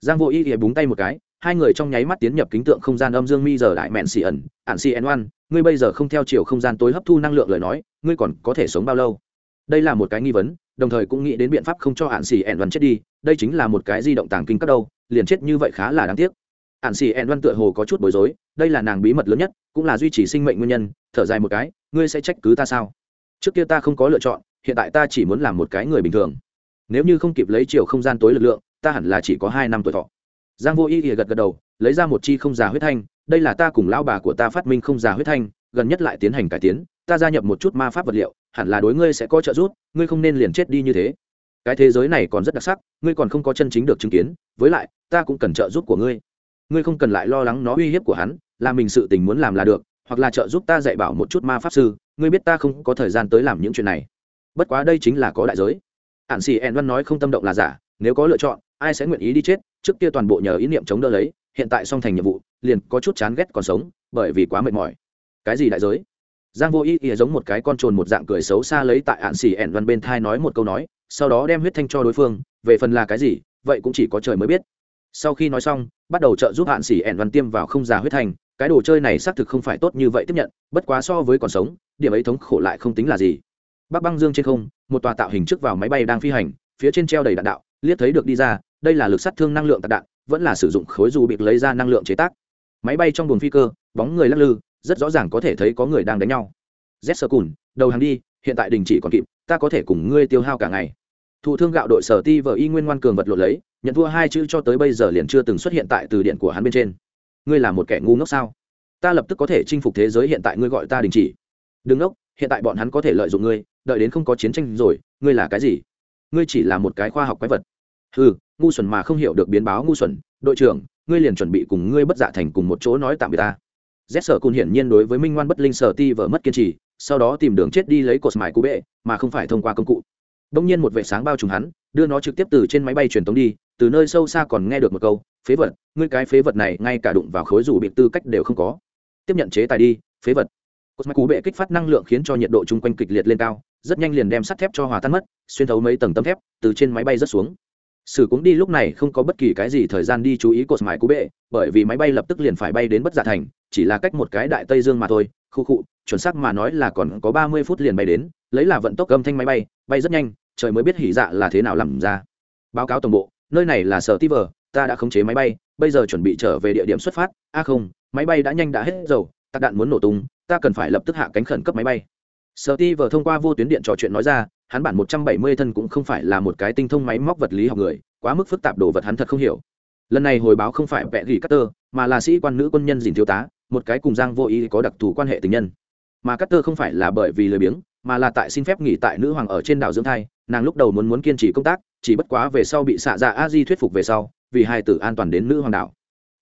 Giang vô ý ỉa búng tay một cái hai người trong nháy mắt tiến nhập kính tượng không gian âm dương mi giờ đại mẹn xì ẩn ạn xì ẩn oan. Ngươi bây giờ không theo chiều không gian tối hấp thu năng lượng lời nói, ngươi còn có thể sống bao lâu? Đây là một cái nghi vấn, đồng thời cũng nghĩ đến biện pháp không cho ạn xì ẩn oan chết đi. Đây chính là một cái di động tàng kinh các đâu, liền chết như vậy khá là đáng tiếc. Ạn xì ẩn oan tựa hồ có chút bối rối, đây là nàng bí mật lớn nhất, cũng là duy trì sinh mệnh nguyên nhân, thở dài một cái, ngươi sẽ trách cứ ta sao? Trước kia ta không có lựa chọn, hiện tại ta chỉ muốn làm một cái người bình thường. Nếu như không kịp lấy chiều không gian tối lực lượng, ta hẳn là chỉ có hai năm tuổi thọ giang vô y ỉa gật gật đầu, lấy ra một chi không già huyết thanh, đây là ta cùng lão bà của ta phát minh không già huyết thanh, gần nhất lại tiến hành cải tiến, ta gia nhập một chút ma pháp vật liệu, hẳn là đối ngươi sẽ có trợ giúp, ngươi không nên liền chết đi như thế. Cái thế giới này còn rất đặc sắc, ngươi còn không có chân chính được chứng kiến, với lại, ta cũng cần trợ giúp của ngươi. Ngươi không cần lại lo lắng nó uy hiếp của hắn, là mình sự tình muốn làm là được, hoặc là trợ giúp ta dạy bảo một chút ma pháp sư, ngươi biết ta không có thời gian tới làm những chuyện này. Bất quá đây chính là có đại giới. Ạn xì ẹn văn nói không tâm động là giả, nếu có lựa chọn, ai sẽ nguyện ý đi chết trước kia toàn bộ nhờ ý niệm chống đỡ lấy, hiện tại xong thành nhiệm vụ, liền có chút chán ghét còn sống, bởi vì quá mệt mỏi. Cái gì đại giới? Giang vô ý ỉa giống một cái con trồn một dạng cười xấu xa lấy tại ạn xỉ ẻn văn bên thai nói một câu nói, sau đó đem huyết thanh cho đối phương, về phần là cái gì, vậy cũng chỉ có trời mới biết. Sau khi nói xong, bắt đầu trợ giúp hạn xỉ ẻn văn tiêm vào không già huyết thanh, cái đồ chơi này xác thực không phải tốt như vậy tiếp nhận, bất quá so với còn sống, điểm ấy thống khổ lại không tính là gì. Bắc băng dương trên không, một tòa tạo hình trước vào máy bay đang phi hành, phía trên treo đầy đạn đạo, liếc thấy được đi ra đây là lực sát thương năng lượng tạc đạn, vẫn là sử dụng khối dù bị lấy ra năng lượng chế tác. Máy bay trong buồng phi cơ, bóng người lắc lư, rất rõ ràng có thể thấy có người đang đánh nhau. Z sơ cùn, đầu hàng đi, hiện tại đình chỉ còn kịp, ta có thể cùng ngươi tiêu hao cả ngày. Thụ thương gạo đội sở ti vờ y nguyên ngoan cường vật lộ lấy, nhận thua hai chữ cho tới bây giờ liền chưa từng xuất hiện tại từ điển của hắn bên trên. Ngươi là một kẻ ngu ngốc sao? Ta lập tức có thể chinh phục thế giới hiện tại ngươi gọi ta đình chỉ. Đừng ngốc, hiện tại bọn hắn có thể lợi dụng ngươi, đợi đến không có chiến tranh rồi, ngươi là cái gì? Ngươi chỉ là một cái khoa học quái vật. Ừ ngu xuẩn mà không hiểu được biến báo ngu xuẩn, đội trưởng, ngươi liền chuẩn bị cùng ngươi bất dạ thành cùng một chỗ nói tạm biệt ta. Z sở cùn hiển nhiên đối với minh ngoan bất linh sở ti vợ mất kiên trì, sau đó tìm đường chết đi lấy cột mài cú bệ, mà không phải thông qua công cụ. Đông nhiên một vệ sáng bao trùm hắn, đưa nó trực tiếp từ trên máy bay truyền tống đi, từ nơi sâu xa còn nghe được một câu, phế vật, ngươi cái phế vật này ngay cả đụng vào khối dù bị tư cách đều không có. Tiếp nhận chế tài đi, phế vật. Cột mài cú bệ kích phát năng lượng khiến cho nhiệt độ chung quanh kịch liệt lên cao, rất nhanh liền đem sắt thép cho hòa tan mất, xuyên thấu mấy tầng tấm thép, từ trên máy bay rớt xuống sử cũng đi lúc này không có bất kỳ cái gì thời gian đi chú ý cột mài cú bệ, bởi vì máy bay lập tức liền phải bay đến bất giả thành, chỉ là cách một cái đại tây dương mà thôi, khu khụ chuẩn xác mà nói là còn có ba mươi phút liền bay đến, lấy là vận tốc âm thanh máy bay bay rất nhanh, trời mới biết hỉ dạ là thế nào làm ra. Báo cáo tổng bộ, nơi này là sở ti vờ ta đã khống chế máy bay, bây giờ chuẩn bị trở về địa điểm xuất phát. A không, máy bay đã nhanh đã hết dầu, tạc đạn muốn nổ tung, ta cần phải lập tức hạ cánh khẩn cấp máy bay. Sở ti vờ thông qua vô tuyến điện trò chuyện nói ra hắn bản một trăm bảy mươi thân cũng không phải là một cái tinh thông máy móc vật lý học người, quá mức phức tạp đồ vật hắn thật không hiểu. Lần này hồi báo không phải vẽ gỉ cutter mà là sĩ quan nữ quân nhân dìn thiếu tá, một cái cùng giang vô ý có đặc thù quan hệ tình nhân. Mà cutter không phải là bởi vì lười biếng, mà là tại xin phép nghỉ tại nữ hoàng ở trên đảo dưỡng thai, nàng lúc đầu muốn muốn kiên trì công tác, chỉ bất quá về sau bị xạ dạ a di thuyết phục về sau, vì hai tử an toàn đến nữ hoàng đảo.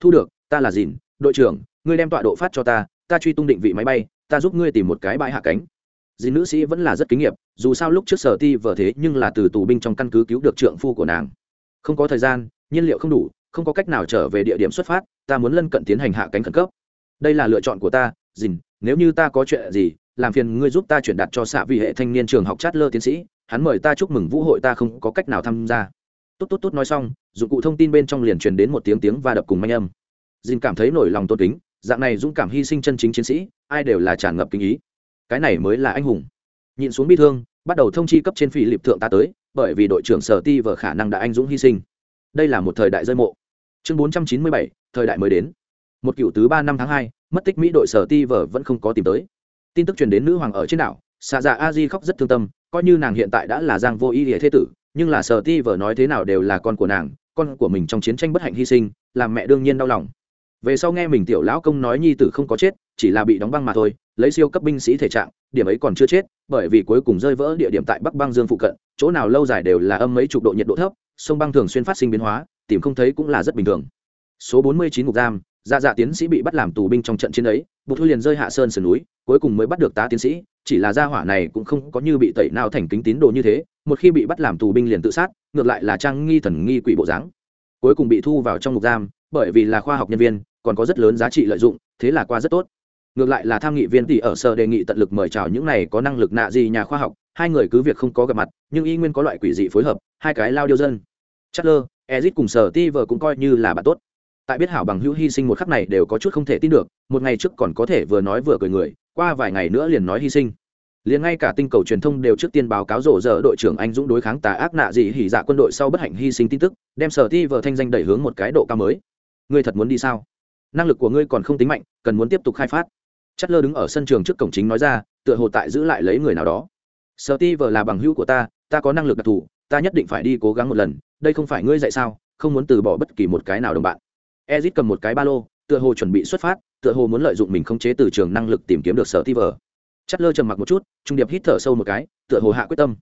Thu được, ta là dìn, đội trưởng, ngươi đem tọa độ phát cho ta ta truy tung định vị máy bay, ta giúp ngươi tìm một cái bãi hạ cánh dì nữ sĩ vẫn là rất kinh nghiệm dù sao lúc trước sở ti vợ thế nhưng là từ tù binh trong căn cứ cứu được trượng phu của nàng. Không có thời gian, nhiên liệu không đủ, không có cách nào trở về địa điểm xuất phát, ta muốn lân cận tiến hành hạ cánh khẩn cấp. Đây là lựa chọn của ta, dìn, nếu như ta có chuyện gì, làm phiền ngươi giúp ta chuyển đạt cho xạ vị hệ thanh niên trường học chát lơ tiến sĩ, hắn mời ta chúc mừng vũ hội ta không có cách nào tham gia. Tốt tốt tốt nói xong, dụng cụ thông tin bên trong liền truyền đến một tiếng tiếng và đập cùng manh âm. Dìn cảm thấy nổi lòng tôn kính, dạng này dũng cảm hy sinh chân chính chiến sĩ, ai đều là tràn ngập kinh ý cái này mới là anh hùng. Nhìn xuống bi thương, bắt đầu thông chi cấp trên phi lịp thượng ta tới, bởi vì đội trưởng sở ti vở khả năng đã anh dũng hy sinh. Đây là một thời đại rơi mộ. Chương bốn trăm chín mươi bảy, thời đại mới đến. Một cựu tứ ba năm tháng hai, mất tích mỹ đội sở ti vở vẫn không có tìm tới. Tin tức truyền đến nữ hoàng ở trên đảo xạ dạ a di khóc rất thương tâm, coi như nàng hiện tại đã là giang vô ý địa thế tử, nhưng là sở ti vở nói thế nào đều là con của nàng, con của mình trong chiến tranh bất hạnh hy sinh, làm mẹ đương nhiên đau lòng. Về sau nghe mình tiểu lão công nói nhi tử không có chết, chỉ là bị đóng băng mà thôi lấy siêu cấp binh sĩ thể trạng, điểm ấy còn chưa chết, bởi vì cuối cùng rơi vỡ địa điểm tại bắc băng dương phụ cận, chỗ nào lâu dài đều là âm mấy chục độ nhiệt độ thấp, sông băng thường xuyên phát sinh biến hóa, tìm không thấy cũng là rất bình thường. Số 49 ngục giam dạ dạ tiến sĩ bị bắt làm tù binh trong trận chiến ấy bột thu liền rơi hạ sơn sườn núi, cuối cùng mới bắt được tá tiến sĩ, chỉ là gia hỏa này cũng không có như bị tẩy nào thành kính tín đồ như thế, một khi bị bắt làm tù binh liền tự sát, ngược lại là trang nghi thần nghi quỷ bộ dáng. Cuối cùng bị thu vào trong ngục giam, bởi vì là khoa học nhân viên, còn có rất lớn giá trị lợi dụng, thế là qua rất tốt ngược lại là tham nghị viên tỷ ở sở đề nghị tận lực mời chào những này có năng lực nạ gì nhà khoa học, hai người cứ việc không có gặp mặt, nhưng y nguyên có loại quỷ dị phối hợp, hai cái lao điêu dân. Chất lơ ezit cùng sở ti vợ cũng coi như là bạn tốt. Tại biết hảo bằng hữu hy sinh một khắc này đều có chút không thể tin được, một ngày trước còn có thể vừa nói vừa cười người, qua vài ngày nữa liền nói hy sinh. Liền ngay cả tinh cầu truyền thông đều trước tiên báo cáo rổ rỡ đội trưởng anh dũng đối kháng tà ác nạ gì hỉ dạ quân đội sau bất hạnh hy sinh tin tức, đem sở ti vợ thanh danh đẩy hướng một cái độ cao mới. Ngươi thật muốn đi sao? Năng lực của ngươi còn không tính mạnh, cần muốn tiếp tục khai phát chất lơ đứng ở sân trường trước cổng chính nói ra, tựa hồ tại giữ lại lấy người nào đó. Sở ti vờ là bằng hữu của ta ta có năng lực đặc thù, ta nhất định phải đi cố gắng một lần, đây không phải ngươi dạy sao, không muốn từ bỏ bất kỳ một cái nào đồng bạn. Ezit cầm một cái ba lô, tựa hồ chuẩn bị xuất phát, tựa hồ muốn lợi dụng mình khống chế từ trường năng lực tìm kiếm được sở ti vờ. Chất lơ trầm mặc một chút, trung điệp hít thở sâu một cái, tựa hồ hạ quyết tâm.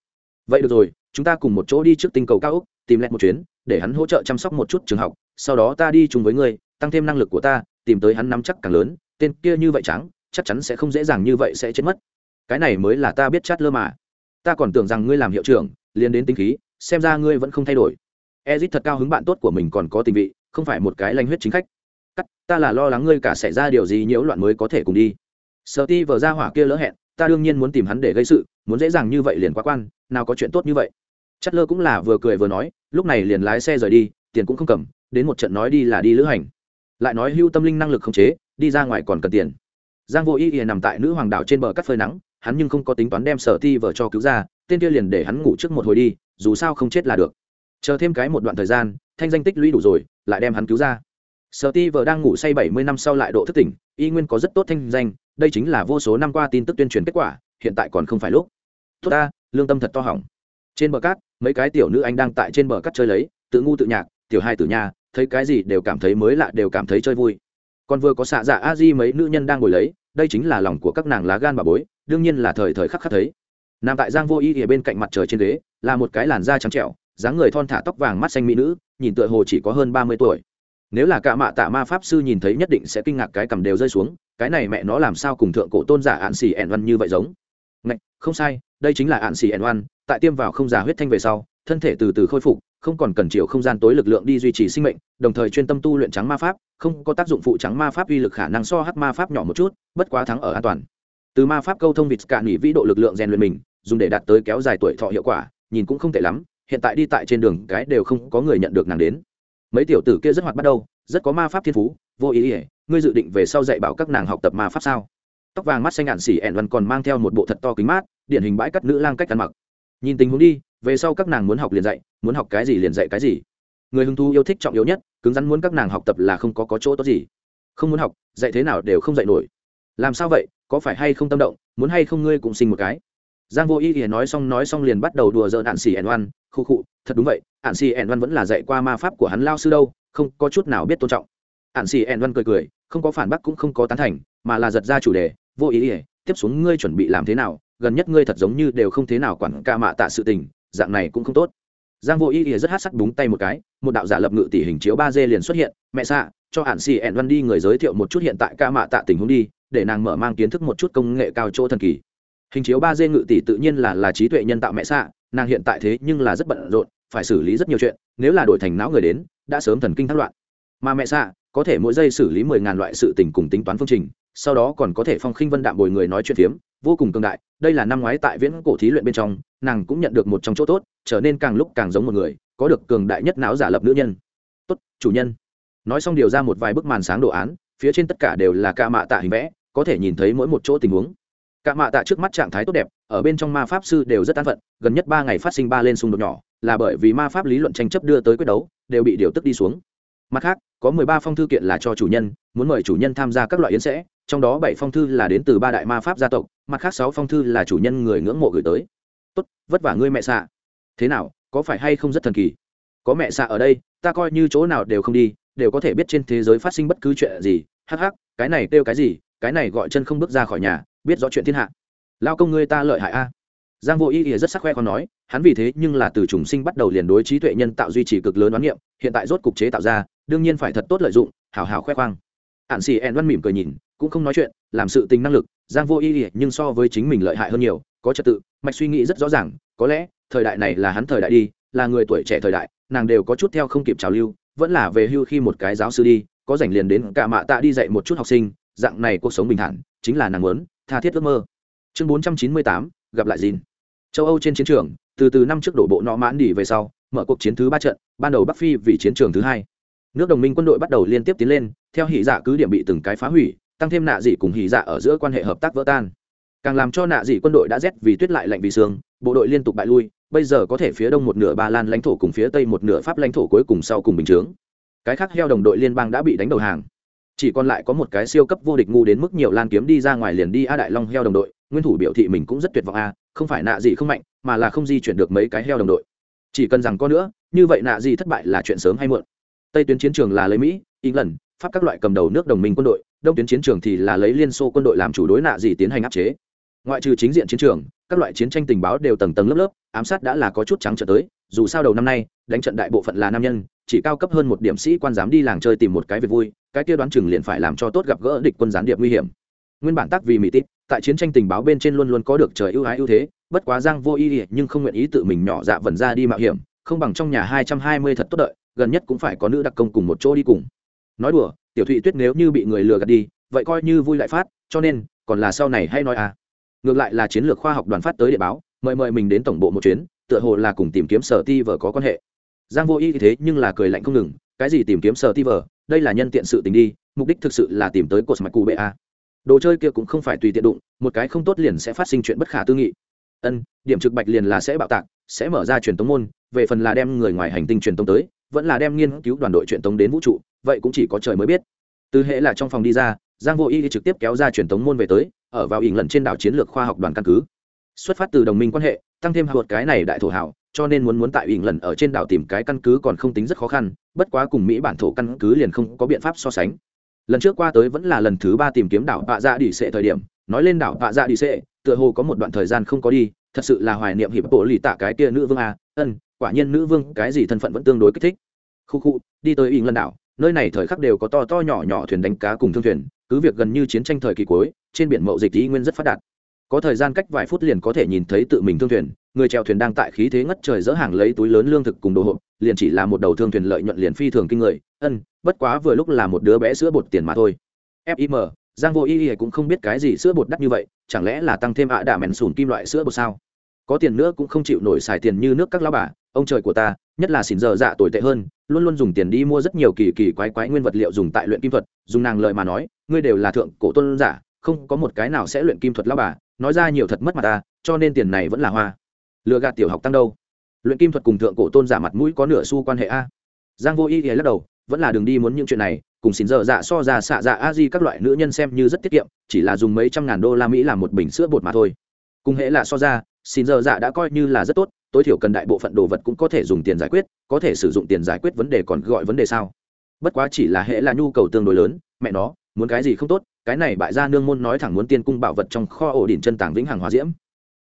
Vậy được rồi, chúng ta cùng một chỗ đi trước tinh cầu cao úc tìm lẹt một chuyến, để hắn hỗ trợ chăm sóc một chút trường học, sau đó ta đi chung với ngươi, tăng thêm năng lực của ta, tìm tới hắn nắm chắc càng lớn, tên kia như vậy trắng chắc chắn sẽ không dễ dàng như vậy sẽ chết mất. Cái này mới là ta biết chát lơ mà. Ta còn tưởng rằng ngươi làm hiệu trưởng, liền đến tính khí, xem ra ngươi vẫn không thay đổi. Ezit thật cao hứng bạn tốt của mình còn có tình vị, không phải một cái lanh huyết chính khách. Cắt, ta là lo lắng ngươi cả xảy ra điều gì nhiễu loạn mới có thể cùng đi. Sợ ti vờ ra hỏa kia lỡ hẹn, ta đương nhiên muốn tìm hắn để gây sự, muốn dễ dàng như vậy liền quá quan, nào có chuyện tốt như vậy. Chất lơ cũng là vừa cười vừa nói, lúc này liền lái xe rời đi, tiền cũng không cầm, đến một trận nói đi là đi lữ hành. Lại nói hưu tâm linh năng lực không chế, đi ra ngoài còn cần tiền giang vô y Y nằm tại nữ hoàng đảo trên bờ cắt phơi nắng, hắn nhưng không có tính toán đem sở ti vợ cho cứu ra, tên kia liền để hắn ngủ trước một hồi đi, dù sao không chết là được. Chờ thêm cái một đoạn thời gian, thanh danh tích lũy đủ rồi, lại đem hắn cứu ra. Sở ti vợ đang ngủ say bảy mươi năm sau lại độ thức tỉnh, y nguyên có rất tốt thanh danh, đây chính là vô số năm qua tin tức tuyên truyền kết quả, hiện tại còn không phải lúc. Tốt ta, lương tâm thật to hỏng. Trên bờ cát, mấy cái tiểu nữ anh đang tại trên bờ cát chơi lấy, tự ngu tự nhạc, tiểu hai tử nhà, thấy cái gì đều cảm thấy mới lạ, đều cảm thấy chơi vui còn vừa có xạ dạ a di mấy nữ nhân đang ngồi lấy đây chính là lòng của các nàng lá gan bà bối đương nhiên là thời thời khắc khắc thấy. Nằm tại giang vô y ở bên cạnh mặt trời trên ghế là một cái làn da trắng trẻo dáng người thon thả tóc vàng mắt xanh mỹ nữ nhìn tựa hồ chỉ có hơn ba mươi tuổi. Nếu là cả mạ tạ ma pháp sư nhìn thấy nhất định sẽ kinh ngạc cái cầm đều rơi xuống cái này mẹ nó làm sao cùng thượng cổ tôn giả ạn xì ẻn văn như vậy giống? Ngạch, không sai đây chính là ạn xì ẻn văn tại tiêm vào không già huyết thanh về sau thân thể từ từ khôi phục, không còn cần chiều không gian tối lực lượng đi duy trì sinh mệnh, đồng thời chuyên tâm tu luyện trắng ma pháp, không có tác dụng phụ trắng ma pháp uy lực khả năng so hát ma pháp nhỏ một chút, bất quá thắng ở an toàn. Từ ma pháp câu thông vịt cạn nghỉ vĩ độ lực lượng rèn luyện mình, dùng để đạt tới kéo dài tuổi thọ hiệu quả, nhìn cũng không tệ lắm, hiện tại đi tại trên đường cái đều không có người nhận được nàng đến. Mấy tiểu tử kia rất hoạt bắt đầu rất có ma pháp thiên phú, vô ý ỉa ngươi dự định về sau dạy bảo các nàng học tập ma pháp sao? Tóc vàng mắt xanh ạn xỉ ẻn văn còn mang theo một bộ thật to kính mát, điển hình bãi cắt nữ lang cách ăn mặc nhìn tình huống đi về sau các nàng muốn học liền dạy muốn học cái gì liền dạy cái gì. Người hứng thú yêu thích trọng yếu nhất cứng rắn muốn các nàng học tập là không có, có chỗ tốt gì. Không muốn học dạy thế nào đều không dạy nổi. Làm sao vậy có phải hay không tâm động muốn hay không ngươi cũng sinh một cái. Giang vô ý thì nói xong nói xong liền bắt đầu đùa dợn ạn xì ẻn oan khu khụ thật đúng vậy ạn xì ẻn oan vẫn là dạy qua ma pháp của hắn lao sư đâu không có chút nào biết tôn trọng. Ạn xì ẻn oan cười cười không có phản bác cũng không có tán thành mà là giật ra chủ đề vô ý ỉa tiếp xuống ngươi chuẩn bị làm thế nào gần nhất ngươi thật giống như đều không thế nào quản ca mạ tạ sự tình, dạng này cũng không tốt. Giang vô ý ỉa rất hát sắc búng tay một cái, một đạo giả lập ngự tỷ hình chiếu ba d liền xuất hiện, mẹ xạ, cho hạn xì ẹn văn đi người giới thiệu một chút hiện tại ca mạ tạ tình huống đi, để nàng mở mang kiến thức một chút công nghệ cao chỗ thần kỳ. Hình chiếu ba d ngự tỷ tự nhiên là là trí tuệ nhân tạo mẹ xạ, nàng hiện tại thế nhưng là rất bận rộn, phải xử lý rất nhiều chuyện, nếu là đổi thành não người đến, đã sớm thần kinh thất loạn. Mà mẹ xạ, có thể mỗi giây xử lý mười ngàn loại sự tình cùng tính toán phương trình sau đó còn có thể phong khinh vân đạm bồi người nói chuyện phiếm, vô cùng cường đại, đây là năm ngoái tại viễn cổ thí luyện bên trong, nàng cũng nhận được một trong chỗ tốt, trở nên càng lúc càng giống một người, có được cường đại nhất não giả lập nữ nhân. Tốt, chủ nhân. Nói xong điều ra một vài bức màn sáng đồ án, phía trên tất cả đều là ca mạ tạ hình vẽ, có thể nhìn thấy mỗi một chỗ tình huống. Ca mạ tạ trước mắt trạng thái tốt đẹp, ở bên trong ma pháp sư đều rất an phận, gần nhất ba ngày phát sinh ba lên xung đột nhỏ, là bởi vì ma pháp lý luận tranh chấp đưa tới quyết đấu, đều bị điều tức đi xuống mặt khác, có mười ba phong thư kiện là cho chủ nhân, muốn mời chủ nhân tham gia các loại yến sẽ, trong đó bảy phong thư là đến từ ba đại ma pháp gia tộc, mặt khác sáu phong thư là chủ nhân người ngưỡng mộ gửi tới. Tốt, vất vả ngươi mẹ xạ. Thế nào, có phải hay không rất thần kỳ? Có mẹ xạ ở đây, ta coi như chỗ nào đều không đi, đều có thể biết trên thế giới phát sinh bất cứ chuyện gì. Hắc hắc, cái này kêu cái gì, cái này gọi chân không bước ra khỏi nhà, biết rõ chuyện thiên hạ. Lao công ngươi ta lợi hại a. Giang vô ý ỉa rất sắc khoe con nói, hắn vì thế nhưng là từ trùng sinh bắt đầu liền đối trí tuệ nhân tạo duy trì cực lớn đoán niệm, hiện tại rốt cục chế tạo ra đương nhiên phải thật tốt lợi dụng hào hào khoe khoang. Hạn xì ẹn văn mỉm cười nhìn, cũng không nói chuyện, làm sự tình năng lực, giang vô ý ỉa nhưng so với chính mình lợi hại hơn nhiều, có trật tự, mạch suy nghĩ rất rõ ràng, có lẽ, thời đại này là hắn thời đại đi, là người tuổi trẻ thời đại, nàng đều có chút theo không kịp trào lưu, vẫn là về hưu khi một cái giáo sư đi, có rảnh liền đến cả mạ tạ đi dạy một chút học sinh, dạng này cuộc sống bình thản, chính là nàng muốn, tha thiết ước mơ. Chương bốn trăm chín mươi tám, gặp lại dìn châu âu trên chiến trường, từ từ năm trước đổ bộ nọ mãn đi về sau, mở cuộc chiến thứ ba trận, ban đầu bắc phi vì chiến trường thứ hai nước đồng minh quân đội bắt đầu liên tiếp tiến lên, theo hỉ dạ cứ điểm bị từng cái phá hủy, tăng thêm nạ dị cùng hỉ dạ ở giữa quan hệ hợp tác vỡ tan. Càng làm cho nạ dị quân đội đã rét vì tuyết lại lạnh vì sương, bộ đội liên tục bại lui, bây giờ có thể phía đông một nửa ba lan lãnh thổ cùng phía tây một nửa pháp lãnh thổ cuối cùng sau cùng bình chướng. Cái khác heo đồng đội liên bang đã bị đánh đầu hàng. Chỉ còn lại có một cái siêu cấp vô địch ngu đến mức nhiều lan kiếm đi ra ngoài liền đi a đại long heo đồng đội, nguyên thủ biểu thị mình cũng rất tuyệt vọng a, không phải nạ gì không mạnh, mà là không di chuyển được mấy cái heo đồng đội. Chỉ cần rằng có nữa, như vậy nạ gì thất bại là chuyện sớm hay muộn tây tuyến chiến trường là lấy mỹ england pháp các loại cầm đầu nước đồng minh quân đội đông tuyến chiến trường thì là lấy liên xô quân đội làm chủ đối nạ gì tiến hành áp chế ngoại trừ chính diện chiến trường các loại chiến tranh tình báo đều tầng tầng lớp lớp ám sát đã là có chút trắng trở tới dù sao đầu năm nay đánh trận đại bộ phận là nam nhân chỉ cao cấp hơn một điểm sĩ quan dám đi làng chơi tìm một cái việc vui cái kia đoán chừng liền phải làm cho tốt gặp gỡ địch quân gián điệp nguy hiểm nguyên bản tác vì mỹ tít tại chiến tranh tình báo bên trên luôn luôn có được trời ưu ái ưu thế bất quá giang vô ý nhưng không nguyện ý tự mình nhỏ dạ vần ra đi mạo hiểm không bằng trong nhà hai trăm hai mươi thật tốt đợi gần nhất cũng phải có nữ đặc công cùng một chỗ đi cùng. Nói đùa, tiểu thụy tuyết nếu như bị người lừa gạt đi, vậy coi như vui lại phát, cho nên, còn là sau này hay nói à. Ngược lại là chiến lược khoa học đoàn phát tới địa báo, mời mời mình đến tổng bộ một chuyến, tựa hồ là cùng tìm kiếm sở ti vờ có quan hệ. Giang vô y thế nhưng là cười lạnh không ngừng, cái gì tìm kiếm sở ti vờ, đây là nhân tiện sự tình đi, mục đích thực sự là tìm tới cột mạch cụ bệ a. Đồ chơi kia cũng không phải tùy tiện đụng, một cái không tốt liền sẽ phát sinh chuyện bất khả tư nghị. Ân, điểm trực bạch liền là sẽ bạo tạc, sẽ mở ra truyền tống môn, về phần là đem người ngoài hành tinh truyền tống tới vẫn là đem nghiên cứu đoàn đội truyền tống đến vũ trụ, vậy cũng chỉ có trời mới biết. Từ hệ là trong phòng đi ra, giang vô y trực tiếp kéo ra truyền tống môn về tới, ở vào ỉn lần trên đảo chiến lược khoa học đoàn căn cứ. Xuất phát từ đồng minh quan hệ, tăng thêm hụt cái này đại thổ hảo, cho nên muốn muốn tại ỉn lần ở trên đảo tìm cái căn cứ còn không tính rất khó khăn, bất quá cùng mỹ bản thổ căn cứ liền không có biện pháp so sánh. Lần trước qua tới vẫn là lần thứ ba tìm kiếm đảo bạ dạ đi sệ thời điểm, nói lên đảo bạ dạ đi sệ, tựa hồ có một đoạn thời gian không có đi thật sự là hoài niệm hiệp bộ lì tạ cái kia nữ vương a. Ân, quả nhiên nữ vương cái gì thân phận vẫn tương đối kích thích. Khu khu, đi tới ỉng lần đảo, nơi này thời khắc đều có to to nhỏ nhỏ thuyền đánh cá cùng thương thuyền, cứ việc gần như chiến tranh thời kỳ cuối, trên biển mậu dịch ý nguyên rất phát đạt. Có thời gian cách vài phút liền có thể nhìn thấy tự mình thương thuyền, người chèo thuyền đang tại khí thế ngất trời dỡ hàng lấy túi lớn lương thực cùng đồ hộp, liền chỉ là một đầu thương thuyền lợi nhuận liền phi thường kinh người. Ân, bất quá vừa lúc là một đứa bé sữa bột tiền mà thôi. Fim giang vô y y cũng không biết cái gì sữa bột đắt như vậy, chẳng lẽ là tăng thêm ạ đạ mèn sùn kim loại sữa bột sao? Có tiền nữa cũng không chịu nổi xài tiền như nước các lao bà, ông trời của ta, nhất là xỉn giờ dạ tồi tệ hơn, luôn luôn dùng tiền đi mua rất nhiều kỳ kỳ quái quái nguyên vật liệu dùng tại luyện kim thuật, dùng nàng lợi mà nói, ngươi đều là thượng cổ tôn giả, không có một cái nào sẽ luyện kim thuật lao bà, nói ra nhiều thật mất mặt ta, cho nên tiền này vẫn là hoa. Lừa gạt tiểu học tăng đâu? Luyện kim thuật cùng thượng cổ tôn giả mặt mũi có nửa xu quan hệ a? Giang vô ý thì lắc đầu, vẫn là đường đi muốn những chuyện này, cùng xỉn giờ dạ so ra xạ dạ a di các loại nữ nhân xem như rất tiết kiệm, chỉ là dùng mấy trăm ngàn đô la mỹ làm một bình sữa bột mà thôi. Cùng hễ là so ra xin giờ dạ đã coi như là rất tốt, tối thiểu cần đại bộ phận đồ vật cũng có thể dùng tiền giải quyết, có thể sử dụng tiền giải quyết vấn đề còn gọi vấn đề sao? Bất quá chỉ là hệ là nhu cầu tương đối lớn, mẹ nó, muốn cái gì không tốt, cái này bại gia nương môn nói thẳng muốn tiên cung bảo vật trong kho ổ đỉnh chân tàng vĩnh hằng hóa diễm.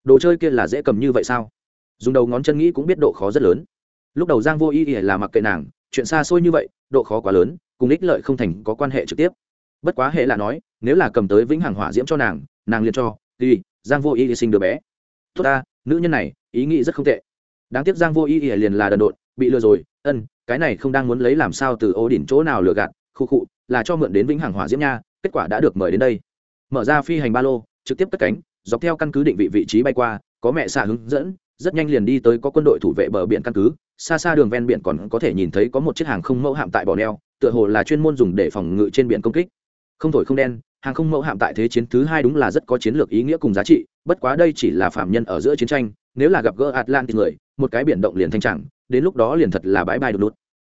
Đồ chơi kia là dễ cầm như vậy sao? Dùng đầu ngón chân nghĩ cũng biết độ khó rất lớn. Lúc đầu giang vô ý ỉa là mặc kệ nàng, chuyện xa xôi như vậy, độ khó quá lớn, cùng ích lợi không thành có quan hệ trực tiếp. Bất quá hệ là nói, nếu là cầm tới vĩnh hằng hỏa diễm cho nàng nàng liền cho, đi, giang vô ý sinh đứa bé tốt ta, nữ nhân này, ý nghĩ rất không tệ. Đáng tiếc giang vô ý ỉa liền là đần độn, bị lừa rồi. Ân, cái này không đang muốn lấy làm sao từ ô đỉnh chỗ nào lừa gạt, khu khụ là cho mượn đến vĩnh hằng hỏa diễm nha, kết quả đã được mời đến đây. Mở ra phi hành ba lô, trực tiếp cất cánh, dọc theo căn cứ định vị vị trí bay qua, có mẹ xạ hướng dẫn, rất nhanh liền đi tới có quân đội thủ vệ bờ biển căn cứ. Xa xa đường ven biển còn có thể nhìn thấy có một chiếc hàng không mẫu hạm tại bò neo tựa hồ là chuyên môn dùng để phòng ngự trên biển công kích. Không thổi không đen hàng không mẫu hạm tại thế chiến thứ hai đúng là rất có chiến lược ý nghĩa cùng giá trị, bất quá đây chỉ là phạm nhân ở giữa chiến tranh, nếu là gặp gỡ atlantis người, một cái biển động liền thanh chẳng đến lúc đó liền thật là bãi bay đột lụt.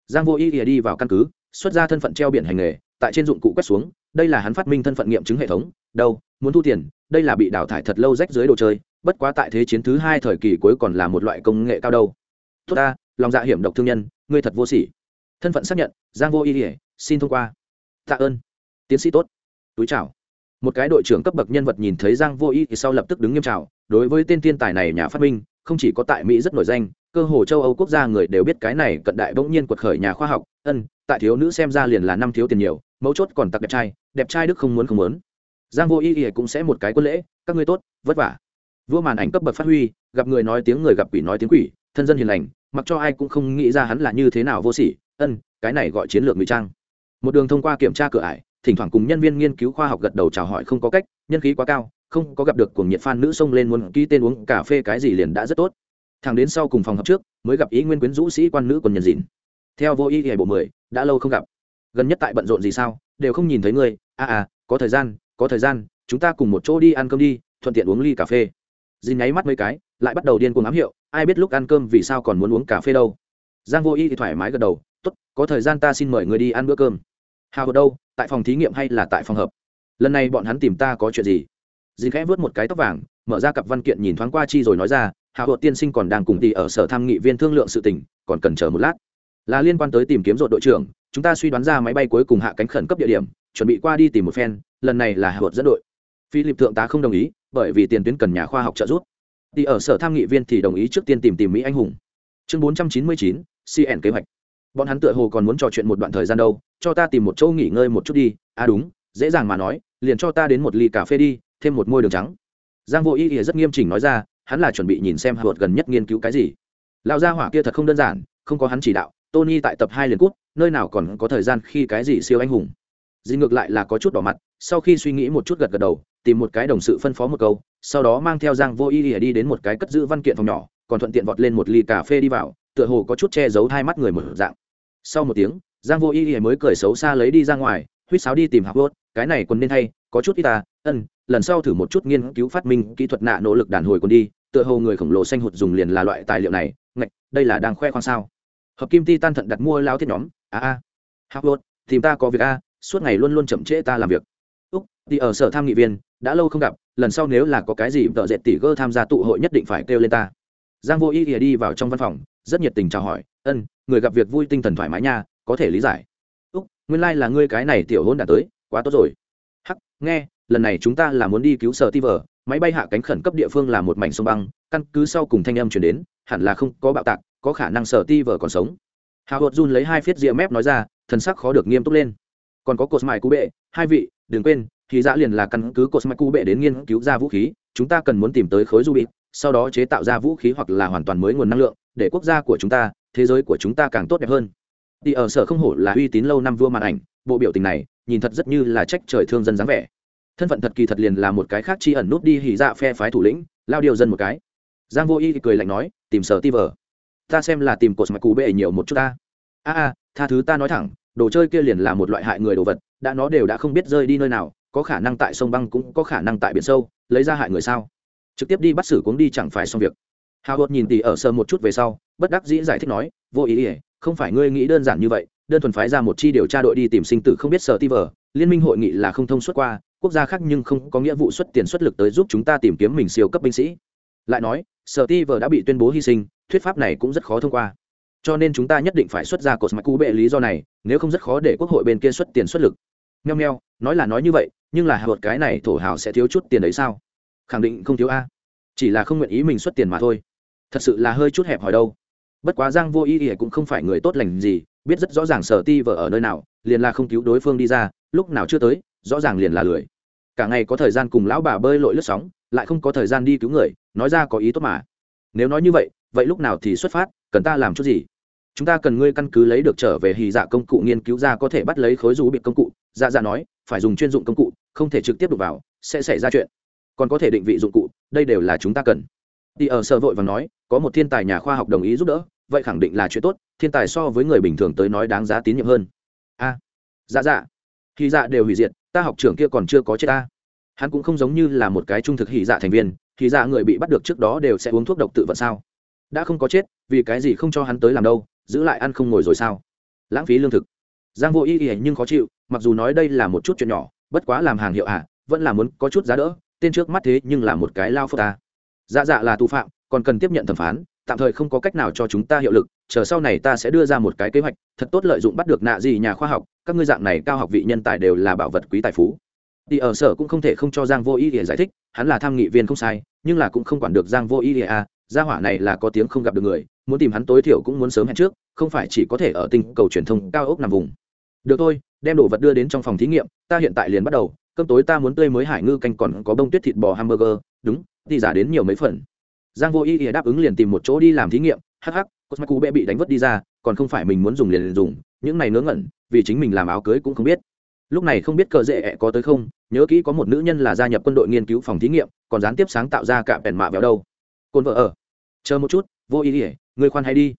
Giang vô ý ỉa đi vào căn cứ, xuất ra thân phận treo biển hành nghề, tại trên dụng cụ quét xuống, đây là hắn phát minh thân phận nghiệm chứng hệ thống, đâu, muốn thu tiền, đây là bị đào thải thật lâu rách dưới đồ chơi, bất quá tại thế chiến thứ hai thời kỳ cuối còn là một loại công nghệ cao đâu. Tốt ta, lòng dạ hiểm độc thương nhân, ngươi thật vô sỉ. Thân phận xác nhận, giang vô y ỉa xin thông qua. Tạ ơn. Tiến sĩ tốt túi chào. Một cái đội trưởng cấp bậc nhân vật nhìn thấy giang vô y thì sau lập tức đứng nghiêm chào, đối với tên thiên tài này nhà phát minh, không chỉ có tại mỹ rất nổi danh, cơ hồ châu âu quốc gia người đều biết cái này cận đại bỗng nhiên quật khởi nhà khoa học, ân, tại thiếu nữ xem ra liền là năm thiếu tiền nhiều, mấu chốt còn tặc đẹp trai đẹp trai đức không muốn không muốn. Giang vô y y cũng sẽ một cái quân lễ, các ngươi tốt, vất vả. Vua màn ảnh cấp bậc phát huy, gặp người nói tiếng người gặp quỷ nói tiếng quỷ, thân dân hiền lành, mặc cho ai cũng không nghĩ ra hắn là như thế nào vô sỉ, ân, cái này gọi chiến lược ngụy trang. Một đường thông qua kiểm tra cửa ải thỉnh thoảng cùng nhân viên nghiên cứu khoa học gật đầu chào hỏi không có cách, nhân khí quá cao, không có gặp được cuồng nhiệt fan nữ xông lên muốn ký tên uống cà phê cái gì liền đã rất tốt. Thằng đến sau cùng phòng họp trước, mới gặp ý nguyên quyến rũ sĩ quan nữ còn nhận dịn. Theo vô ý ngày bộ mười, đã lâu không gặp. Gần nhất tại bận rộn gì sao, đều không nhìn thấy ngươi. À à có thời gian, có thời gian, chúng ta cùng một chỗ đi ăn cơm đi, thuận tiện uống ly cà phê. Dìn nháy mắt mấy cái, lại bắt đầu điên cuồng ám hiệu, ai biết lúc ăn cơm vì sao còn muốn uống cà phê đâu. Giang vô y thì thoải mái gật đầu, tốt, có thời gian ta xin mời người đi ăn bữa cơm hào ở đâu tại phòng thí nghiệm hay là tại phòng hợp? Lần này bọn hắn tìm ta có chuyện gì? Dì khẽ vớt một cái tóc vàng mở ra cặp văn kiện nhìn thoáng qua chi rồi nói ra hào hột tiên sinh còn đang cùng tỷ ở sở tham nghị viên thương lượng sự tình còn cần chờ một lát. Là liên quan tới tìm kiếm rộn đội trưởng chúng ta suy đoán ra máy bay cuối cùng hạ cánh khẩn cấp địa điểm chuẩn bị qua đi tìm một phen lần này là hạ vợt dẫn đội. Philip thượng tá không đồng ý bởi vì tiền tuyến cần nhà khoa học trợ giúp. Thì ở sở tham nghị viên thì đồng ý trước tiên tìm tìm mỹ anh hùng. Chương 499, cn kế hoạch bọn hắn tựa hồ còn muốn trò chuyện một đoạn thời gian đâu, cho ta tìm một chỗ nghỉ ngơi một chút đi. À đúng, dễ dàng mà nói, liền cho ta đến một ly cà phê đi, thêm một môi đường trắng. Giang vô ý ỉa rất nghiêm chỉnh nói ra, hắn là chuẩn bị nhìn xem hợp gần nhất nghiên cứu cái gì. Lão gia hỏa kia thật không đơn giản, không có hắn chỉ đạo, tony tại tập hai liền cút, nơi nào còn có thời gian khi cái gì siêu anh hùng. Dì ngược lại là có chút đỏ mặt, sau khi suy nghĩ một chút gật gật đầu, tìm một cái đồng sự phân phó một câu, sau đó mang theo giang vô ý ỉa đi đến một cái cất giữ văn kiện phòng nhỏ, còn thuận tiện vọt lên một ly cà phê đi vào, tựa hồ có chút che giấu hai mắt người một dạng sau một tiếng, giang vô y mới cười xấu xa lấy đi ra ngoài huýt sáo đi tìm học vớt cái này còn nên hay có chút ít ta, ân, lần sau thử một chút nghiên cứu phát minh kỹ thuật nạ nỗ lực đàn hồi còn đi, tựa hồ người khổng lồ xanh hụt dùng liền là loại tài liệu này, ngạch, đây là đang khoe khoang sao? Hợp kim ti tan thận đặt mua lao thiết nhóm, a a, hạc vớt tìm ta có việc a, suốt ngày luôn luôn chậm trễ ta làm việc. Úc, thì ở sở tham nghị viên, đã lâu không gặp, lần sau nếu là có cái gì vợ dệt tỷ gơ tham gia tụ hội nhất định phải kêu lên ta. Giang vô ý y đi vào trong văn phòng, rất nhiệt tình chào hỏi ân, người gặp việc vui tinh thần thoải mái nha, có thể lý giải. Úc, nguyên lai、like、là ngươi cái này tiểu hôn đã tới, quá tốt rồi. Hắc, nghe, lần này chúng ta là muốn đi cứu sở ti vờ, máy bay hạ cánh khẩn cấp địa phương là một mảnh sông băng, căn cứ sau cùng thanh âm chuyển đến, hẳn là không có bạo tạc, có khả năng sở ti vờ còn sống. Hào hột run lấy hai phiết rìa mép nói ra, thần sắc khó được nghiêm túc lên. Còn có cột mài cú bệ, hai vị, đừng quên, thì giã liền là căn cứ cột mài cú bệ đến nghiên cứu ra vũ khí, chúng ta cần muốn tìm tới khối du bị, sau đó chế tạo ra vũ khí hoặc là hoàn toàn mới nguồn năng lượng, để quốc gia của chúng ta thế giới của chúng ta càng tốt đẹp hơn. Thì ở sở không hổ là uy tín lâu năm vua màn ảnh, bộ biểu tình này, nhìn thật rất như là trách trời thương dân dáng vẻ. Thân phận thật kỳ thật liền là một cái khác chi ẩn nút đi hỉ dạ phe phái thủ lĩnh, lao điều dân một cái. Giang vô y cười lạnh nói, tìm sở ti vờ. Ta xem là tìm cột mạch cú bệ nhiều một chút ta. A a, tha thứ ta nói thẳng, đồ chơi kia liền là một loại hại người đồ vật, đã nó đều đã không biết rơi đi nơi nào, có khả năng tại sông băng cũng có khả năng tại biển sâu, lấy ra hại người sao? Trực tiếp đi bắt xử cuống đi chẳng phải xong việc hào hốt nhìn tỉ ở sơ một chút về sau, bất đắc dĩ giải thích nói, vô ý ỉa không phải ngươi nghĩ đơn giản như vậy, đơn thuần phái ra một chi điều tra đội đi tìm sinh tử không biết sở ti vờ, liên minh hội nghị là không thông suốt qua, quốc gia khác nhưng không có nghĩa vụ xuất tiền xuất lực tới giúp chúng ta tìm kiếm mình siêu cấp binh sĩ. Lại nói, sở ti vờ đã bị tuyên bố hy sinh, thuyết pháp này cũng rất khó thông qua. Cho nên chúng ta nhất định phải xuất ra cột mạch cú bệ lý do này, nếu không rất khó để quốc hội bên kia xuất tiền xuất lực. Nheo nheo nói là nói như vậy, nhưng là hạ một cái này thổ hào sẽ thiếu chút tiền đấy sao? Khẳng định không thiếu a. Chỉ là không nguyện ý mình xuất tiền mà thôi thật sự là hơi chút hẹp hòi đâu. Bất quá giang vô ý ỉa cũng không phải người tốt lành gì, biết rất rõ ràng sở ti vợ ở nơi nào, liền là không cứu đối phương đi ra, lúc nào chưa tới, rõ ràng liền là lười. Cả ngày có thời gian cùng lão bà bơi lội lướt sóng, lại không có thời gian đi cứu người, nói ra có ý tốt mà. Nếu nói như vậy vậy lúc nào thì xuất phát, cần ta làm chút gì? Chúng ta cần ngươi căn cứ lấy được trở về hì dạ công cụ nghiên cứu ra có thể bắt lấy khối rú bị công cụ. Dạ dạ nói, phải dùng chuyên dụng công cụ, không thể trực tiếp đụng vào, sẽ xảy ra chuyện. Còn có thể định vị dụng cụ, đây đều là chúng ta cần đi ở sở vội và nói có một thiên tài nhà khoa học đồng ý giúp đỡ vậy khẳng định là chuyện tốt thiên tài so với người bình thường tới nói đáng giá tín nhiệm hơn. A dạ dạ. Hì dạ đều hủy diệt ta học trưởng kia còn chưa có chết ta. Hắn cũng không giống như là một cái trung thực hỉ dạ thành viên hì dạ người bị bắt được trước đó đều sẽ uống thuốc độc tự vận sao? Đã không có chết vì cái gì không cho hắn tới làm đâu giữ lại ăn không ngồi rồi sao? Lãng phí lương thực. Giang vô ý ý nhưng khó chịu mặc dù nói đây là một chút chuyện nhỏ bất quá làm hàng hiệu ạ à, vẫn là muốn có chút giá đỡ tên trước mắt thế nhưng là một cái lao phức ta à dạ dạ là tù phạm, còn cần tiếp nhận thẩm phán, tạm thời không có cách nào cho chúng ta hiệu lực, chờ sau này ta sẽ đưa ra một cái kế hoạch, thật tốt lợi dụng bắt được nạ gì nhà khoa học, các ngươi dạng này cao học vị nhân tài đều là bảo vật quý tài phú. Thì ở sở cũng không thể không cho giang vô ý để giải thích, hắn là tham nghị viên không sai, nhưng là cũng không quản được giang vô ý à gia hỏa này là có tiếng không gặp được người, muốn tìm hắn tối thiểu cũng muốn sớm hẹn trước, không phải chỉ có thể ở tinh cầu truyền thông cao ốc nằm vùng. Được thôi, đem đồ vật đưa đến trong phòng thí nghiệm, ta hiện tại liền bắt đầu, cơm tối ta muốn tươi mới hải ngư canh còn có bông tuyết thịt bò hamburger, đúng đi giả đến nhiều mấy phần. Giang vô ý ý đáp ứng liền tìm một chỗ đi làm thí nghiệm. Hắc hắc cosmacu bệ bị đánh vứt đi ra còn không phải mình muốn dùng liền, liền dùng. Những này ngớ ngẩn vì chính mình làm áo cưới cũng không biết. Lúc này không biết cờ dễ ẹ có tới không nhớ kỹ có một nữ nhân là gia nhập quân đội nghiên cứu phòng thí nghiệm còn gián tiếp sáng tạo ra cả bèn mạ véo đâu. Côn vợ ở. Chờ một chút vô ý ỉa người khoan hay đi.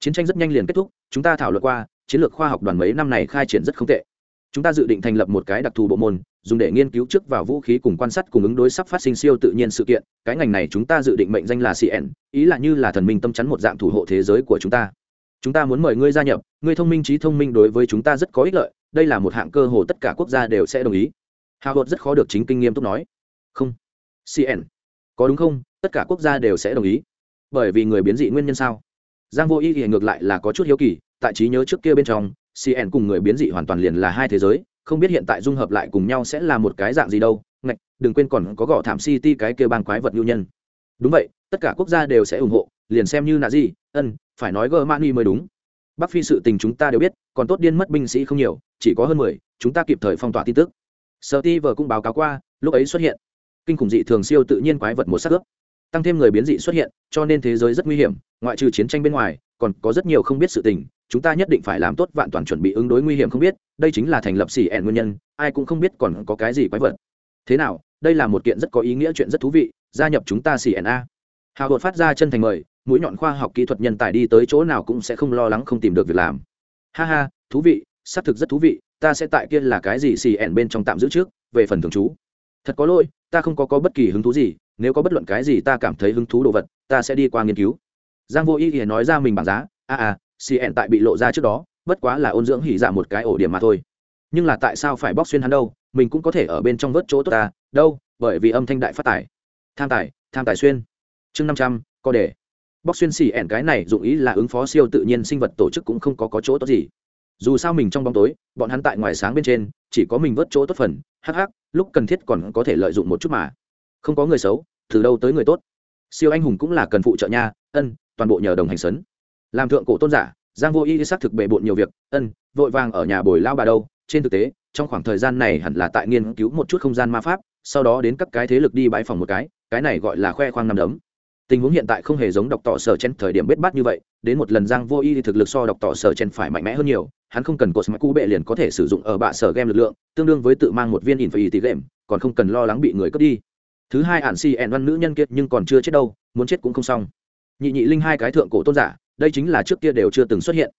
Chiến tranh rất nhanh liền kết thúc chúng ta thảo luận qua chiến lược khoa học đoàn mấy năm này khai triển rất không tệ chúng ta dự định thành lập một cái đặc thù bộ môn, dùng để nghiên cứu trước vào vũ khí cùng quan sát cùng ứng đối sắp phát sinh siêu tự nhiên sự kiện. Cái ngành này chúng ta dự định mệnh danh là cn ý là như là thần minh tâm chắn một dạng thủ hộ thế giới của chúng ta. Chúng ta muốn mời ngươi gia nhập, ngươi thông minh trí thông minh đối với chúng ta rất có ích lợi, đây là một hạng cơ hồ tất cả quốc gia đều sẽ đồng ý. Hào hột rất khó được chính kinh nghiêm túc nói. Không. Cn có đúng không? Tất cả quốc gia đều sẽ đồng ý. Bởi vì người biến dị nguyên nhân sao? Giang vô ý thì ngược lại là có chút hiếu kỳ, tại trí nhớ trước kia bên trong cn cùng người biến dị hoàn toàn liền là hai thế giới không biết hiện tại dung hợp lại cùng nhau sẽ là một cái dạng gì đâu ngạch, đừng quên còn có gõ thảm city cái kia bang quái vật nhu nhân. Đúng vậy, tất cả quốc gia đều sẽ ủng hộ, liền xem như là gì ân, phải nói germany mới đúng. Bắc phi sự tình chúng ta đều biết, còn tốt điên mất binh sĩ không nhiều, chỉ có hơn mười, chúng ta kịp thời phong tỏa tin tức. Sở ti vờ cũng báo cáo qua, lúc ấy xuất hiện. Kinh khủng dị thường siêu tự nhiên quái vật một sắc ướp tăng thêm người biến dị xuất hiện, cho nên thế giới rất nguy hiểm, ngoại trừ chiến tranh bên ngoài, còn có rất nhiều không biết sự tình, chúng ta nhất định phải làm tốt vạn toàn chuẩn bị ứng đối nguy hiểm không biết, đây chính là thành lập xỉ ẻn nguyên nhân, ai cũng không biết còn có cái gì quái vật. Thế nào, đây là một kiện rất có ý nghĩa chuyện rất thú vị, gia nhập chúng ta xỉ ẻn a. Hào hột phát ra chân thành mời, mũi nhọn khoa học kỹ thuật nhân tài đi tới chỗ nào cũng sẽ không lo lắng không tìm được việc làm. Ha ha, thú vị, xác thực rất thú vị, ta sẽ tại kia là cái gì xì ẻn bên trong tạm giữ trước, về phần thường trú. Thật có lỗi, ta không có có bất kỳ hứng thú gì nếu có bất luận cái gì ta cảm thấy hứng thú đồ vật ta sẽ đi qua nghiên cứu. Giang vô ý thì nói ra mình bảng giá a à, a, cn tại bị lộ ra trước đó bất quá là ôn dưỡng hỉ dạ một cái ổ điểm mà thôi. Nhưng là tại sao phải bóc xuyên hắn đâu mình cũng có thể ở bên trong vớt chỗ tốt ta đâu bởi vì âm thanh đại phát tài tham tài tham tài xuyên. Chương năm trăm có để. Bóc xuyên xỉ ẻn cái này dụng ý là ứng phó siêu tự nhiên sinh vật tổ chức cũng không có, có chỗ tốt gì. Dù sao mình trong bóng tối bọn hắn tại ngoài sáng bên trên chỉ có mình vớt chỗ tốt phần hh lúc cần thiết còn có thể lợi dụng một chút mà không có người xấu, từ đâu tới người tốt. Siêu anh hùng cũng là cần phụ trợ nha, ân, toàn bộ nhờ đồng hành sấn. Làm thượng cổ tôn giả, giang vô y xác thực bề bộn nhiều việc, ân, vội vàng ở nhà bồi lao bà đâu. Trên thực tế, trong khoảng thời gian này hẳn là tại nghiên cứu một chút không gian ma pháp, sau đó đến các cái thế lực đi bãi phòng một cái cái này gọi là khoe khoang nằm đấm. Tình huống hiện tại không hề giống đọc tỏ sở chen thời điểm bết bát như vậy, đến một lần giang vô y thì thực lực so đọc tỏ sở chen phải mạnh mẽ hơn nhiều, hắn không cần cột smart cú bệ liền có thể sử dụng ở bạ sở game lực lượng, tương đương với tự mang một viên in phải tỷ game, còn không cần lo lắng bị người cướp đi thứ hai ản si ẹn văn nữ nhân kiệt nhưng còn chưa chết đâu, muốn chết cũng không xong. Nhị nhị linh hai cái thượng cổ tôn giả, đây chính là trước kia đều chưa từng xuất hiện.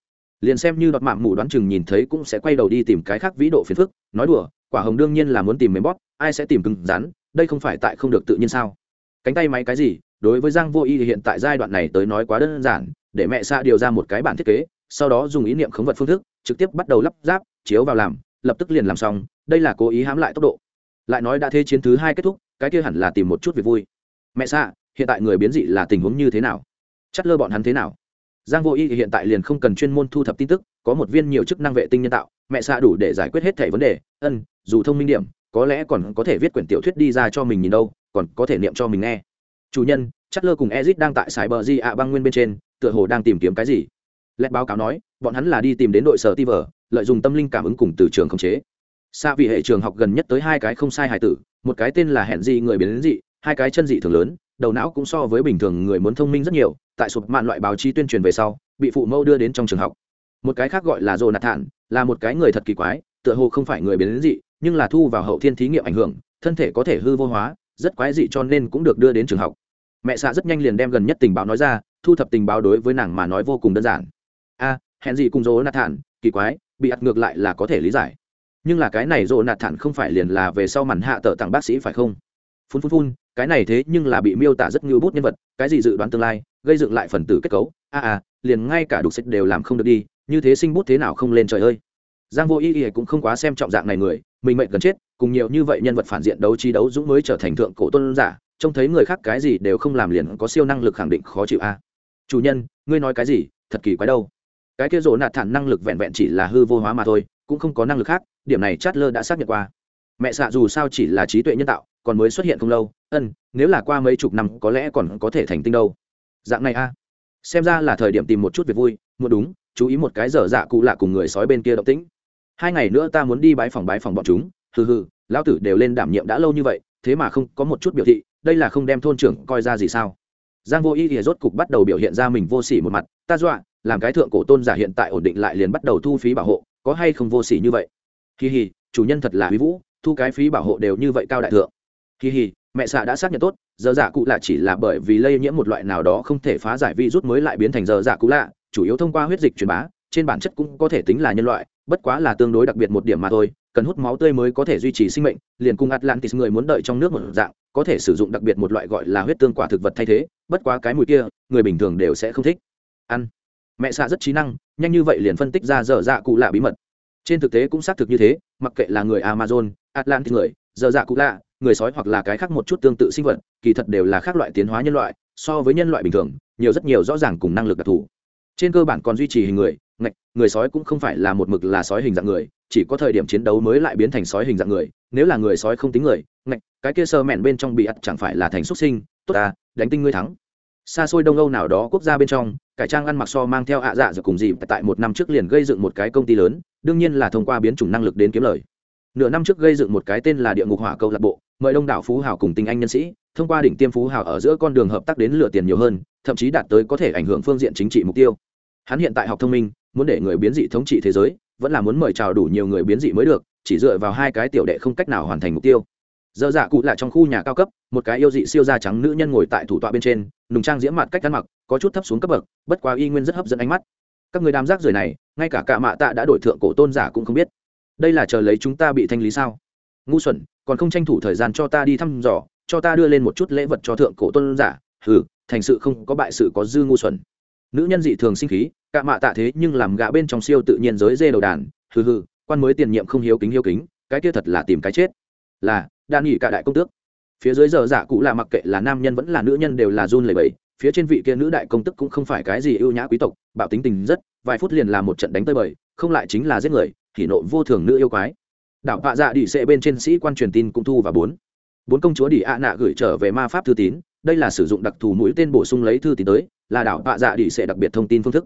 Liền xem như đọt mạng mù đoán chừng nhìn thấy cũng sẽ quay đầu đi tìm cái khác vĩ độ phiền phức, nói đùa, quả hồng đương nhiên là muốn tìm mềm bóp, ai sẽ tìm cứng rắn, đây không phải tại không được tự nhiên sao? Cánh tay máy cái gì, đối với giang vô y thì hiện tại giai đoạn này tới nói quá đơn giản, để mẹ xa điều ra một cái bản thiết kế, sau đó dùng ý niệm khống vật phương thức, trực tiếp bắt đầu lắp ráp, chiếu vào làm, lập tức liền làm xong, đây là cố ý hãm lại tốc độ. Lại nói đã thế chiến thứ hai kết thúc cái kia hẳn là tìm một chút việc vui. Mẹ xạ hiện tại người biến dị là tình huống như thế nào? Chắt lơ bọn hắn thế nào? Giang vô y hiện tại liền không cần chuyên môn thu thập tin tức, có một viên nhiều chức năng vệ tinh nhân tạo, mẹ xạ đủ để giải quyết hết thẻ vấn đề. Ân, dù thông minh điểm, có lẽ còn có thể viết quyển tiểu thuyết đi ra cho mình nhìn đâu, còn có thể niệm cho mình nghe. Chủ nhân, chất lơ cùng ezit đang tại sài bờ di ạ băng nguyên bên trên, tựa hồ đang tìm kiếm cái gì? Lẽ báo cáo nói, bọn hắn là đi tìm đến đội sở ti vờ, lợi dụng tâm linh cảm ứng cùng từ trường khống chế. Xa vì hệ trường học gần nhất tới hai cái không sai hài tử một cái tên là hẹn dị người biến dị, hai cái chân dị thường lớn, đầu não cũng so với bình thường người muốn thông minh rất nhiều, tại sụp mạn loại báo chí tuyên truyền về sau, bị phụ mẫu đưa đến trong trường học. Một cái khác gọi là dồ nạt thản là một cái người thật kỳ quái, tựa hồ không phải người biến dị, nhưng là thu vào hậu thiên thí nghiệm ảnh hưởng, thân thể có thể hư vô hóa, rất quái dị cho nên cũng được đưa đến trường học. Mẹ xạ rất nhanh liền đem gần nhất tình báo nói ra, thu thập tình báo đối với nàng mà nói vô cùng đơn giản. A, hẹn gì cùng dồ nạt thản kỳ quái, bị ặt ngược lại là có thể lý giải nhưng là cái này rộ nạt thản không phải liền là về sau màn hạ tờ tặng bác sĩ phải không? Phun phun phun cái này thế nhưng là bị miêu tả rất ngưu bút nhân vật cái gì dự đoán tương lai gây dựng lại phần tử kết cấu. A à, liền ngay cả đục xích đều làm không được đi như thế sinh bút thế nào không lên trời ơi. Giang vô ý ý cũng không quá xem trọng dạng này người mình mệnh gần chết cùng nhiều như vậy nhân vật phản diện đấu trí đấu dũng mới trở thành thượng cổ tôn giả trông thấy người khác cái gì đều không làm liền có siêu năng lực khẳng định khó chịu a chủ nhân ngươi nói cái gì thật kỳ quái đâu. Cái kia rộ nạt thản năng lực vẹn vẹn chỉ là hư vô hóa mà thôi cũng không có năng lực khác, điểm này chát lơ đã xác nhận qua. Mẹ xạ dù sao chỉ là trí tuệ nhân tạo, còn mới xuất hiện không lâu, ân, nếu là qua mấy chục năm, có lẽ còn có thể thành tinh đâu. Dạng này a. Xem ra là thời điểm tìm một chút việc vui một đúng, chú ý một cái dở dạ cụ lạ cùng người sói bên kia động tĩnh. Hai ngày nữa ta muốn đi bái phòng bái phòng bọn chúng, hừ hừ, lão tử đều lên đảm nhiệm đã lâu như vậy, thế mà không có một chút biểu thị, đây là không đem thôn trưởng coi ra gì sao? Giang vô y thì rốt cục bắt đầu biểu hiện ra mình vô sỉ một mặt, ta dọa, làm cái thượng cổ tôn giả hiện tại ổn định lại liền bắt đầu thu phí bảo hộ có hay không vô sỉ như vậy? Kỳ hì, chủ nhân thật là huy vũ, thu cái phí bảo hộ đều như vậy cao đại thượng. Kỳ hì, mẹ xạ đã xác nhận tốt, giờ dạ cụ lạ chỉ là bởi vì lây nhiễm một loại nào đó không thể phá giải virus mới lại biến thành giờ dạ cụ lạ, chủ yếu thông qua huyết dịch truyền bá, trên bản chất cũng có thể tính là nhân loại, bất quá là tương đối đặc biệt một điểm mà thôi, cần hút máu tươi mới có thể duy trì sinh mệnh, liền cùng atlantis người muốn đợi trong nước một dạng, có thể sử dụng đặc biệt một loại gọi là huyết tương quả thực vật thay thế, bất quá cái mùi kia, người bình thường đều sẽ không thích. Ăn mẹ xạ rất trí năng, nhanh như vậy liền phân tích ra dở dạ cụ lạ bí mật. Trên thực tế cũng xác thực như thế, mặc kệ là người amazon, atlantis người dở dạ cụ lạ, người sói hoặc là cái khác một chút tương tự sinh vật, kỳ thật đều là khác loại tiến hóa nhân loại, so với nhân loại bình thường, nhiều rất nhiều rõ ràng cùng năng lực đặc thù. Trên cơ bản còn duy trì hình người, ngạch, người sói cũng không phải là một mực là sói hình dạng người, chỉ có thời điểm chiến đấu mới lại biến thành sói hình dạng người, nếu là người sói không tính người, ngạch, cái kia sơ mẹn bên trong bị ắt chẳng phải là thành xuất sinh, tốt ta, đánh tinh ngươi thắng xa xôi đông âu nào đó quốc gia bên trong, cải trang ăn mặc so mang theo ạ dạ rồi cùng gì tại một năm trước liền gây dựng một cái công ty lớn, đương nhiên là thông qua biến chủng năng lực đến kiếm lời. Nửa năm trước gây dựng một cái tên là địa ngục hỏa câu lạc bộ, mời đông đảo phú hào cùng tinh anh nhân sĩ, thông qua đỉnh tiêm phú hào ở giữa con đường hợp tác đến lừa tiền nhiều hơn, thậm chí đạt tới có thể ảnh hưởng phương diện chính trị mục tiêu. Hắn hiện tại học thông minh, muốn để người biến dị thống trị thế giới, vẫn là muốn mời chào đủ nhiều người biến dị mới được, chỉ dựa vào hai cái tiểu đệ không cách nào hoàn thành mục tiêu. Dơ dạ cụ lại trong khu nhà cao cấp, một cái yêu dị siêu da trắng nữ nhân ngồi tại thủ tọa bên trên nùng trang diễm mặt cách ăn mặc, có chút thấp xuống cấp bậc, bất quá y nguyên rất hấp dẫn ánh mắt. Các người đám rác rưởi này, ngay cả cả mạ tạ đã đổi thượng cổ tôn giả cũng không biết. Đây là chờ lấy chúng ta bị thanh lý sao? Ngu xuẩn, còn không tranh thủ thời gian cho ta đi thăm dò, cho ta đưa lên một chút lễ vật cho thượng cổ tôn giả. Hừ, thành sự không có bại sự có dư ngu xuẩn. Nữ nhân dị thường sinh khí cả mạ tạ thế nhưng làm gã bên trong siêu tự nhiên giới dê đầu đàn. Hừ hừ, quan mới tiền nhiệm không hiếu kính hiếu kính, cái kia thật là tìm cái chết. Là, đan nghỉ cả đại công tước phía dưới giờ giả cụ là mặc kệ là nam nhân vẫn là nữ nhân đều là run lẩy bẩy. Phía trên vị kia nữ đại công tức cũng không phải cái gì ưu nhã quý tộc, bạo tính tình rất, vài phút liền là một trận đánh tơi bời, không lại chính là giết người thì nộ vô thường nữ yêu quái. Đảo vạ dạ đi xệ bên trên sĩ quan truyền tin cũng thu và bốn. Bốn công chúa đi ạ nạ gửi trở về ma pháp thư tín, đây là sử dụng đặc thù mũi tên bổ sung lấy thư tín tới, là đảo vạ dạ đi xệ đặc biệt thông tin phương thức.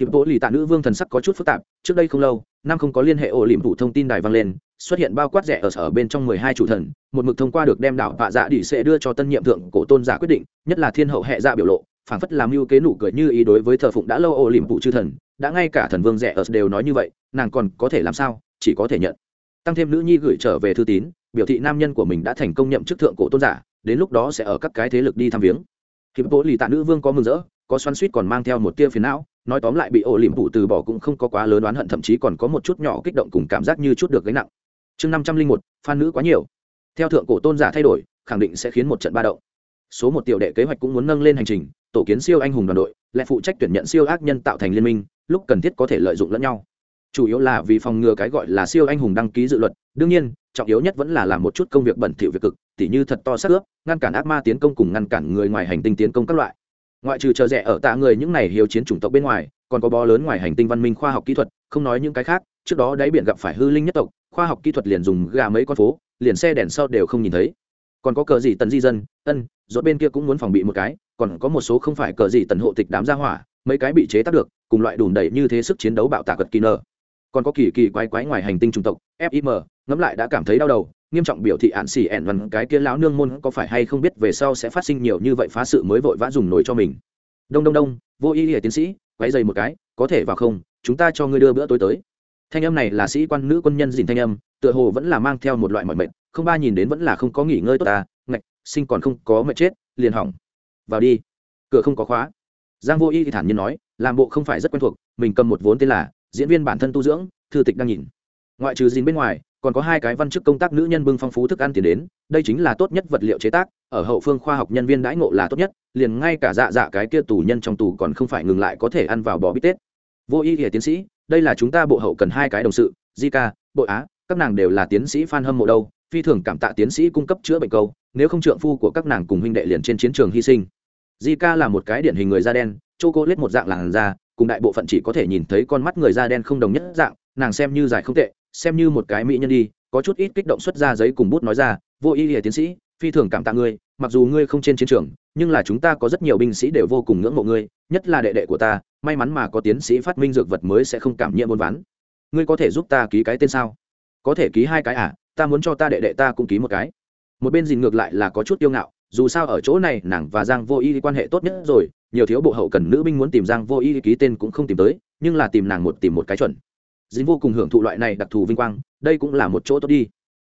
Hiệp bộ lì tạ nữ vương thần sắc có chút phức tạp, trước đây không lâu, năm không có liên hệ ổ liệm thủ thông tin đài vang lên xuất hiện bao quát rẻ ở sở bên trong mười hai chủ thần, một mực thông qua được đem đảo vạ dạ đỉ sẽ đưa cho tân nhiệm thượng cổ tôn giả quyết định, nhất là thiên hậu hệ dạ biểu lộ, phảng phất làm mưu kế nụ cười như ý đối với thờ phụng đã lâu ổ liệm phụ chư thần, đã ngay cả thần vương rẻ ở đều nói như vậy, nàng còn có thể làm sao, chỉ có thể nhận. Tăng thêm nữ nhi gửi trở về thư tín, biểu thị nam nhân của mình đã thành công nhậm chức thượng cổ tôn giả, đến lúc đó sẽ ở các cái thế lực đi thăm viếng. Hiệp bộ lì tạ nữ vương có mừng rỡ, có xoắn suýt còn mang theo một tia phiền não, nói tóm lại bị ổ liễm phụ từ bỏ cũng không có quá lớn oán hận, thậm chí còn có một chút nhỏ kích động cùng cảm giác như chút được gánh nặng chương năm trăm linh một phan nữ quá nhiều. Theo thượng cổ tôn giả thay đổi, khẳng định sẽ khiến một trận ba động. Số một tiểu đệ kế hoạch cũng muốn nâng lên hành trình, tổ kiến siêu anh hùng đoàn đội lại phụ trách tuyển nhận siêu ác nhân tạo thành liên minh, lúc cần thiết có thể lợi dụng lẫn nhau. Chủ yếu là vì phòng ngừa cái gọi là siêu anh hùng đăng ký dự luật, đương nhiên, trọng yếu nhất vẫn là làm một chút công việc bẩn thỉu việc cực, tỉ như thật to sát ướp, ngăn cản ác ma tiến công cùng ngăn cản người ngoài hành tinh tiến công các loại. Ngoại trừ chờ rẻ ở tạ người những này hiếu chiến chủng tộc bên ngoài, còn có bó lớn ngoài hành tinh văn minh khoa học kỹ thuật, không nói những cái khác, trước đó đáy biển gặp phải hư linh nhất tộc khoa học kỹ thuật liền dùng gà mấy con phố, liền xe đèn sau đều không nhìn thấy. Còn có cờ gì tần di dân, ân dốt bên kia cũng muốn phòng bị một cái, còn có một số không phải cờ gì tần hộ tịch đám gia hỏa, mấy cái bị chế tác được, cùng loại đùn đẩy như thế sức chiến đấu bạo tạc cật kỳ nơ còn có kỳ kỳ quái quái ngoài hành tinh trung tộc fim ngẫm lại đã cảm thấy đau đầu, nghiêm trọng biểu thị ạn xỉ ẻn văn cái kia lão nương môn có phải hay không biết về sau sẽ phát sinh nhiều như vậy phá sự mới vội vã dùng nổi cho mình. Đông đông đông, vô ý ỉa tiến sĩ quái dày một cái, có thể vào không, chúng ta cho ngươi đưa bữa tối tới thanh âm này là sĩ quan nữ quân nhân dìn thanh âm, tựa hồ vẫn là mang theo một loại mọi mệnh không ba nhìn đến vẫn là không có nghỉ ngơi tốt ta, ngạch, sinh còn không có mệt chết, liền hỏng. Vào đi. Cửa không có khóa. Giang vô y thì thản nhiên nói, làm bộ không phải rất quen thuộc, mình cầm một vốn tên là diễn viên bản thân tu dưỡng, thư tịch đang nhìn. Ngoại trừ dìn bên ngoài, còn có hai cái văn chức công tác nữ nhân bưng phong phú thức ăn tiền đến, đây chính là tốt nhất vật liệu chế tác, ở hậu phương khoa học nhân viên đãi ngộ là tốt nhất, liền ngay cả dạ dạ cái kia tù nhân trong tù còn không phải ngừng lại có thể ăn vào bò bít tết. Vô y hiệp tiến sĩ đây là chúng ta bộ hậu cần hai cái đồng sự Zika, bội á các nàng đều là tiến sĩ f hâm mộ đâu phi thường cảm tạ tiến sĩ cung cấp chữa bệnh câu nếu không trượng phu của các nàng cùng huynh đệ liền trên chiến trường hy sinh. Zika là một cái điển hình người da đen chô cô lết một dạng làn da cùng đại bộ phận chỉ có thể nhìn thấy con mắt người da đen không đồng nhất dạng nàng xem như dài không tệ xem như một cái mỹ nhân đi có chút ít kích động xuất ra giấy cùng bút nói ra vô ý hiệp tiến sĩ phi thường cảm tạ ngươi mặc dù ngươi không trên chiến trường, nhưng là chúng ta có rất nhiều binh sĩ đều vô cùng ngưỡng mộ ngươi, nhất là đệ đệ của ta, may mắn mà có tiến sĩ phát minh dược vật mới sẽ không cảm nhiễm buôn ván. Ngươi có thể giúp ta ký cái tên sao? Có thể ký hai cái à? Ta muốn cho ta đệ đệ ta cũng ký một cái. Một bên dìn ngược lại là có chút yêu ngạo, dù sao ở chỗ này nàng và giang vô y quan hệ tốt nhất rồi, nhiều thiếu bộ hậu cần nữ binh muốn tìm giang vô y ký tên cũng không tìm tới, nhưng là tìm nàng một tìm một cái chuẩn. Dính vô cùng hưởng thụ loại này đặc thù vinh quang, đây cũng là một chỗ tốt đi.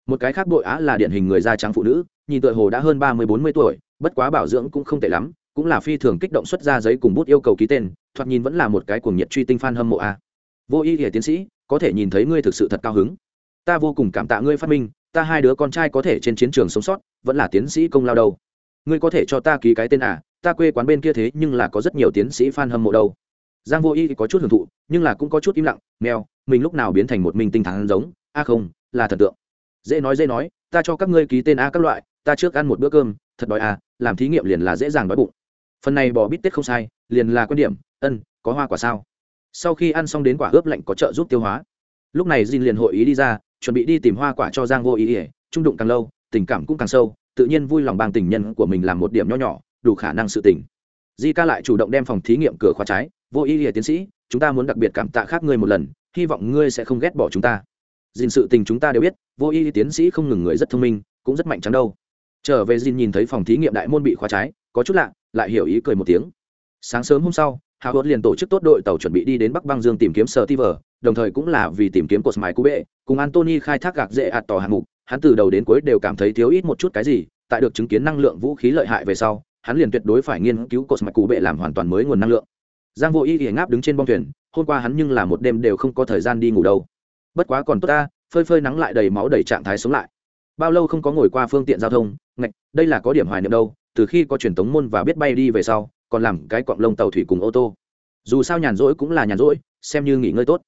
Một cái khác bội á là điển hình người da trắng phụ nữ nhìn tựa hồ đã hơn ba mươi, bốn mươi tuổi, bất quá bảo dưỡng cũng không tệ lắm, cũng là phi thường kích động xuất ra giấy cùng bút yêu cầu ký tên, thoạt nhìn vẫn là một cái cuồng nhiệt truy tinh fan hâm mộ a. Vô y hệ tiến sĩ, có thể nhìn thấy ngươi thực sự thật cao hứng. Ta vô cùng cảm tạ ngươi phát minh, ta hai đứa con trai có thể trên chiến trường sống sót, vẫn là tiến sĩ công lao đâu. Ngươi có thể cho ta ký cái tên à ta quê quán bên kia thế nhưng là có rất nhiều tiến sĩ fan hâm mộ đâu. Giang vô y có chút hưởng thụ, nhưng là cũng có chút im lặng, mèo, mình lúc nào biến thành một minh tinh thắng giống, a không, là thần tượng. Dễ nói dễ nói, ta cho các ngươi ký tên a các loại ta trước ăn một bữa cơm, thật đói à làm thí nghiệm liền là dễ dàng đói bụng. Phần này bò bít tết không sai, liền là quan điểm, ân, có hoa quả sao? Sau khi ăn xong đến quả ướp lạnh có trợ giúp tiêu hóa. Lúc này Jin liền hội ý đi ra, chuẩn bị đi tìm hoa quả cho giang vô ý ỉa trung đụng càng lâu, tình cảm cũng càng sâu, tự nhiên vui lòng bằng tình nhân của mình làm một điểm nho nhỏ, đủ khả năng sự tình. Di ca lại chủ động đem phòng thí nghiệm cửa khóa trái. Vô ý ỉa tiến sĩ, chúng ta muốn đặc biệt cảm tạ khác ngươi một lần, hy vọng ngươi sẽ không ghét bỏ chúng ta. Dìn sự tình chúng ta đều biết, vô y tiến sĩ không ngừng người rất thông minh, cũng rất mạnh chắn đâu trở về dìn nhìn thấy phòng thí nghiệm đại môn bị khóa trái, có chút lạ, lại hiểu ý cười một tiếng. Sáng sớm hôm sau hào hốt liền tổ chức tốt đội tàu chuẩn bị đi đến bắc băng dương tìm kiếm sở ti vờ đồng thời cũng là vì tìm kiếm cột mái cú bệ, cùng antony khai thác gạc dễ ạt tỏ hạng mục. Hắn từ đầu đến cuối đều cảm thấy thiếu ít một chút cái gì, tại được chứng kiến năng lượng vũ khí lợi hại về sau, hắn liền tuyệt đối phải nghiên cứu cột mạch cú bệ làm hoàn toàn mới nguồn năng lượng. Giang vô y thì ngáp đứng trên bong thuyền, hôm qua hắn nhưng là một đêm đều không có thời gian đi ngủ đâu. Bất quá còn tốt ta, phơi phơi nắng lại đầy máu đầy trạng thái sống lại bao lâu không có ngồi qua phương tiện giao thông, ngạch, đây là có điểm hoài niệm đâu, từ khi có truyền thống môn và biết bay đi về sau, còn làm cái quặng lông tàu thủy cùng ô tô. Dù sao nhàn rỗi cũng là nhàn rỗi, xem như nghỉ ngơi tốt.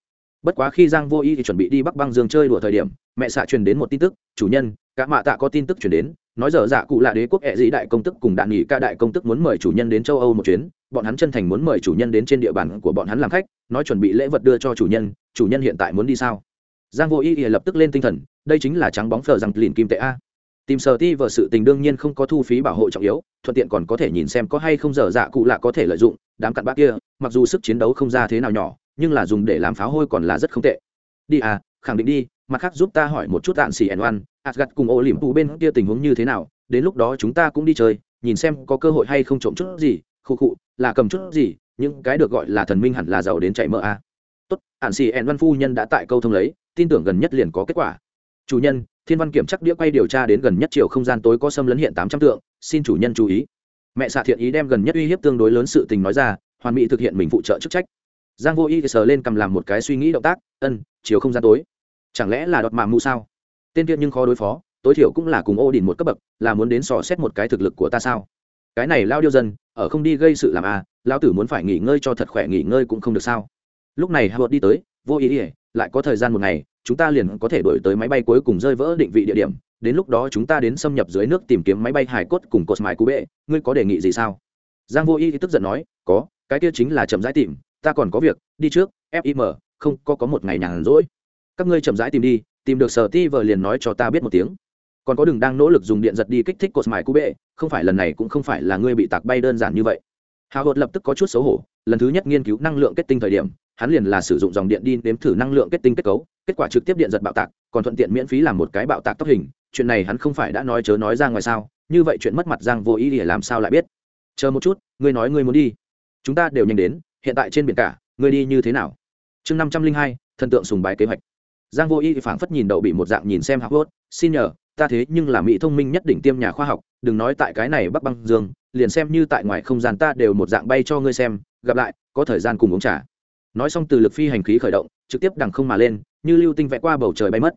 Bất quá khi giang vô y thì chuẩn bị đi bắc băng dương chơi đùa thời điểm, mẹ xạ truyền đến một tin tức, chủ nhân, cả mạ tạ có tin tức truyền đến, nói dở dạ cụ là đế quốc ẹ dĩ đại công tức cùng đạn nghỉ ca đại công tức muốn mời chủ nhân đến châu âu một chuyến, bọn hắn chân thành muốn mời chủ nhân đến trên địa bàn của bọn hắn làm khách, nói chuẩn bị lễ vật đưa cho chủ nhân chủ nhân hiện tại muốn đi sao? Giang vô y thì lập tức lên tinh thần đây chính là trắng bóng phờ rằng lìn kim tệ a. Tìm sở ti vợ sự tình đương nhiên không có thu phí bảo hộ trọng yếu, thuận tiện còn có thể nhìn xem có hay không dở dạ cụ lạ có thể lợi dụng, đám cặn bác kia, mặc dù sức chiến đấu không ra thế nào nhỏ, nhưng là dùng để làm pháo hôi còn là rất không tệ. Đi à khẳng định đi, mặt khác giúp ta hỏi một chút tạm xỉ ẩn oan asgad cùng ô liềm phụ bên kia tình huống như thế nào, đến lúc đó chúng ta cũng đi chơi, nhìn xem có cơ hội hay không trộm chút gì khu khụ, là cầm chút gì, những cái được gọi là thần minh hẳn là giàu đến chạy mỡ a. À. tốt ạn xỉ ẩn văn phu nhân đã tại câu thông lấy, tin tưởng gần nhất liền có kết quả chủ nhân thiên văn kiểm chắc đĩa quay điều tra đến gần nhất chiều không gian tối có xâm lấn hiện tám trăm tượng xin chủ nhân chú ý. Mẹ xạ thiện ý đem gần nhất uy hiếp tương đối lớn sự tình nói ra hoàn mỹ thực hiện mình phụ trợ chức trách. Giang vô y sờ lên cầm làm một cái suy nghĩ động tác ân chiều không gian tối chẳng lẽ là đọt mạ mù sao? Tên kia nhưng khó đối phó tối thiểu cũng là cùng ô đình một cấp bậc là muốn đến sò xét một cái thực lực của ta sao? Cái này lao điêu dân ở không đi gây sự làm a à, lao tử muốn phải nghỉ ngơi cho thật khỏe nghỉ ngơi cũng không được sao. Lúc này hạ đi tới vô ý ỉa lại có thời gian một ngày chúng ta liền có thể đổi tới máy bay cuối cùng rơi vỡ định vị địa điểm, đến lúc đó chúng ta đến xâm nhập dưới nước tìm kiếm máy bay hải cốt cùng cột mài cú bệ. Ngươi có đề nghị gì sao? Giang vô y tức giận nói, có, cái kia chính là chậm rãi tìm, ta còn có việc, đi trước fim không, có có một ngày nhàn rỗi. Các ngươi chậm rãi tìm đi, tìm được sở ti vờ liền nói cho ta biết một tiếng. Còn có đừng đang nỗ lực dùng điện giật đi kích thích cột mài cú bệ, không phải lần này cũng không phải là ngươi bị tạc bay đơn giản như vậy. Hào hột lập tức có chút xấu hổ, lần thứ nhất nghiên cứu năng lượng kết tinh thời điểm hắn liền là sử dụng dòng điện đi nếm thử năng lượng kết tinh kết cấu, kết quả trực tiếp điện giật bạo tạc, còn thuận tiện miễn phí làm một cái bạo tạc tóc hình. Chuyện này hắn không phải đã nói chớ nói ra ngoài sao, như vậy chuyện mất mặt giang vô ý để làm sao lại biết? Chờ một chút, ngươi nói ngươi muốn đi. Chúng ta đều nhanh đến, hiện tại trên biển cả, ngươi đi như thế nào? Chương năm trăm linh hai, thần tượng sùng bái kế hoạch. Giang vô y phảng phất nhìn đậu bị một dạng nhìn xem học hốt, xin nhờ, ta thế nhưng là mỹ thông minh nhất đỉnh tiêm nhà khoa học, đừng nói tại cái này bắc băng dương, liền xem như tại ngoài không gian ta đều một dạng bay cho ngươi xem, gặp lại, có thời gian cùng uống trà nói xong từ lực phi hành khí khởi động, trực tiếp đằng không mà lên, như lưu tinh vẽ qua bầu trời bay mất.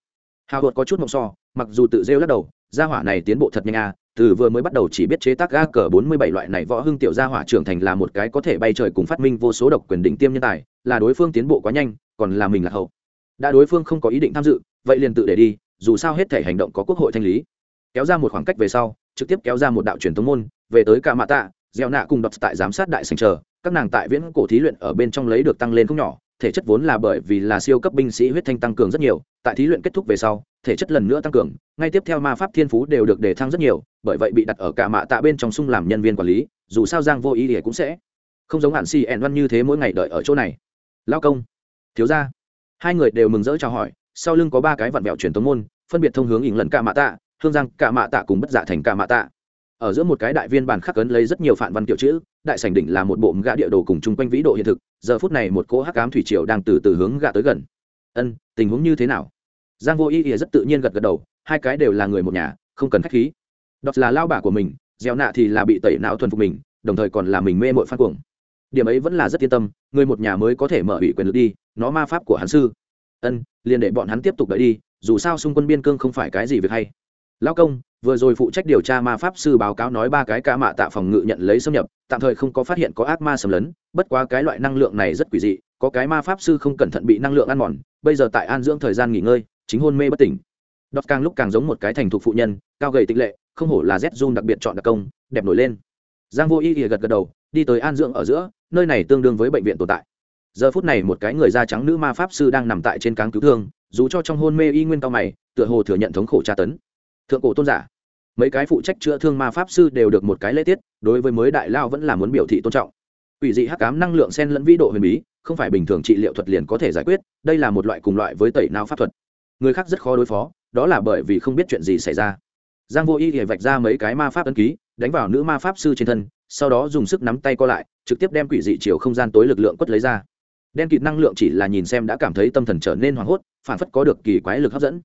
Hào hột có chút mộng so, mặc dù tự rêu lắc đầu, gia hỏa này tiến bộ thật nhanh à từ vừa mới bắt đầu chỉ biết chế tác ga cờ bốn mươi bảy loại này võ hưng tiểu gia hỏa trưởng thành là một cái có thể bay trời cùng phát minh vô số độc quyền đỉnh tiêm nhân tài, là đối phương tiến bộ quá nhanh, còn là mình là hậu. Đã đối phương không có ý định tham dự, vậy liền tự để đi, dù sao hết thể hành động có quốc hội thanh lý. Kéo ra một khoảng cách về sau, trực tiếp kéo ra một đạo truyền thống môn, về tới cả mạ tạ gieo nạ cùng đọc tại giám sát đại sành chờ các nàng tại viễn cổ thí luyện ở bên trong lấy được tăng lên không nhỏ, thể chất vốn là bởi vì là siêu cấp binh sĩ huyết thanh tăng cường rất nhiều, tại thí luyện kết thúc về sau, thể chất lần nữa tăng cường, ngay tiếp theo ma pháp thiên phú đều được đề thăng rất nhiều, bởi vậy bị đặt ở cả mạ tạ bên trong sung làm nhân viên quản lý, dù sao giang vô ý thì cũng sẽ không giống hạn si ẹn văn như thế mỗi ngày đợi ở chỗ này. Lao công, thiếu ra hai người đều mừng rỡ chào hỏi, sau lưng có ba cái vặn vẹo truyền tống môn, phân biệt thông hướng ỉng lần cả mạ tạ, hương giang, cả mạ tạ cùng bất giả thành cả mạ tạ. Ở giữa một cái đại viên bàn khắc cấn lấy rất nhiều phản văn kiểu chữ đại sảnh đỉnh là một bộ gạ địa đồ cùng chung quanh vĩ độ hiện thực, giờ phút này một cỗ hắc ám thủy triều đang từ từ hướng gạ tới gần. Ân, tình huống như thế nào? Giang vô ý ý rất tự nhiên gật gật đầu, hai cái đều là người một nhà, không cần khách khí. Đọc là lao bả của mình, gieo nạ thì là bị tẩy não thuần phục mình, đồng thời còn là mình mê mội phát cuồng. Điểm ấy vẫn là rất yên tâm, người một nhà mới có thể mở ủy quyền lực đi, nó ma pháp của hắn sư. Ân, liền để bọn hắn tiếp tục đợi đi, dù sao xung quân biên cương không phải cái gì việc hay lao công, vừa rồi phụ trách điều tra ma pháp sư báo cáo nói ba cái ca mạ tạ phòng ngự nhận lấy xâm nhập, tạm thời không có phát hiện có ác ma xâm lấn, bất quá cái loại năng lượng này rất quỷ dị, có cái ma pháp sư không cẩn thận bị năng lượng ăn mòn, bây giờ tại an dưỡng thời gian nghỉ ngơi, chính hôn mê bất tỉnh. Đọt càng lúc càng giống một cái thành thục phụ nhân, cao gầy tịch lệ, không hổ là z zoom đặc biệt chọn đặc công, đẹp nổi lên. Giang vô y thì gật gật đầu, đi tới an dưỡng ở giữa, nơi này tương đương với bệnh viện tồn tại. Giờ phút này một cái người da trắng nữ ma pháp sư đang nằm tại trên cáng cứu thương, dù cho trong hôn mê y nguyên cao mày, tựa hồ thừa nhận thống khổ tra tấn thượng cổ tôn giả. Mấy cái phụ trách chữa thương ma pháp sư đều được một cái lễ tiết, đối với mới đại lao vẫn là muốn biểu thị tôn trọng. Ủy dị hắc cám năng lượng sen lẫn vĩ độ huyền bí, không phải bình thường trị liệu thuật liền có thể giải quyết, đây là một loại cùng loại với tẩy não pháp thuật. Người khác rất khó đối phó, đó là bởi vì không biết chuyện gì xảy ra. Giang vô y thì vạch ra mấy cái ma pháp ấn ký, đánh vào nữ ma pháp sư trên thân, sau đó dùng sức nắm tay co lại, trực tiếp đem quỷ dị chiều không gian tối lực lượng quất lấy ra. Đen kịt năng lượng chỉ là nhìn xem đã cảm thấy tâm thần trở nên hoảng hốt, phản phất có được kỳ quái lực hấp dẫn.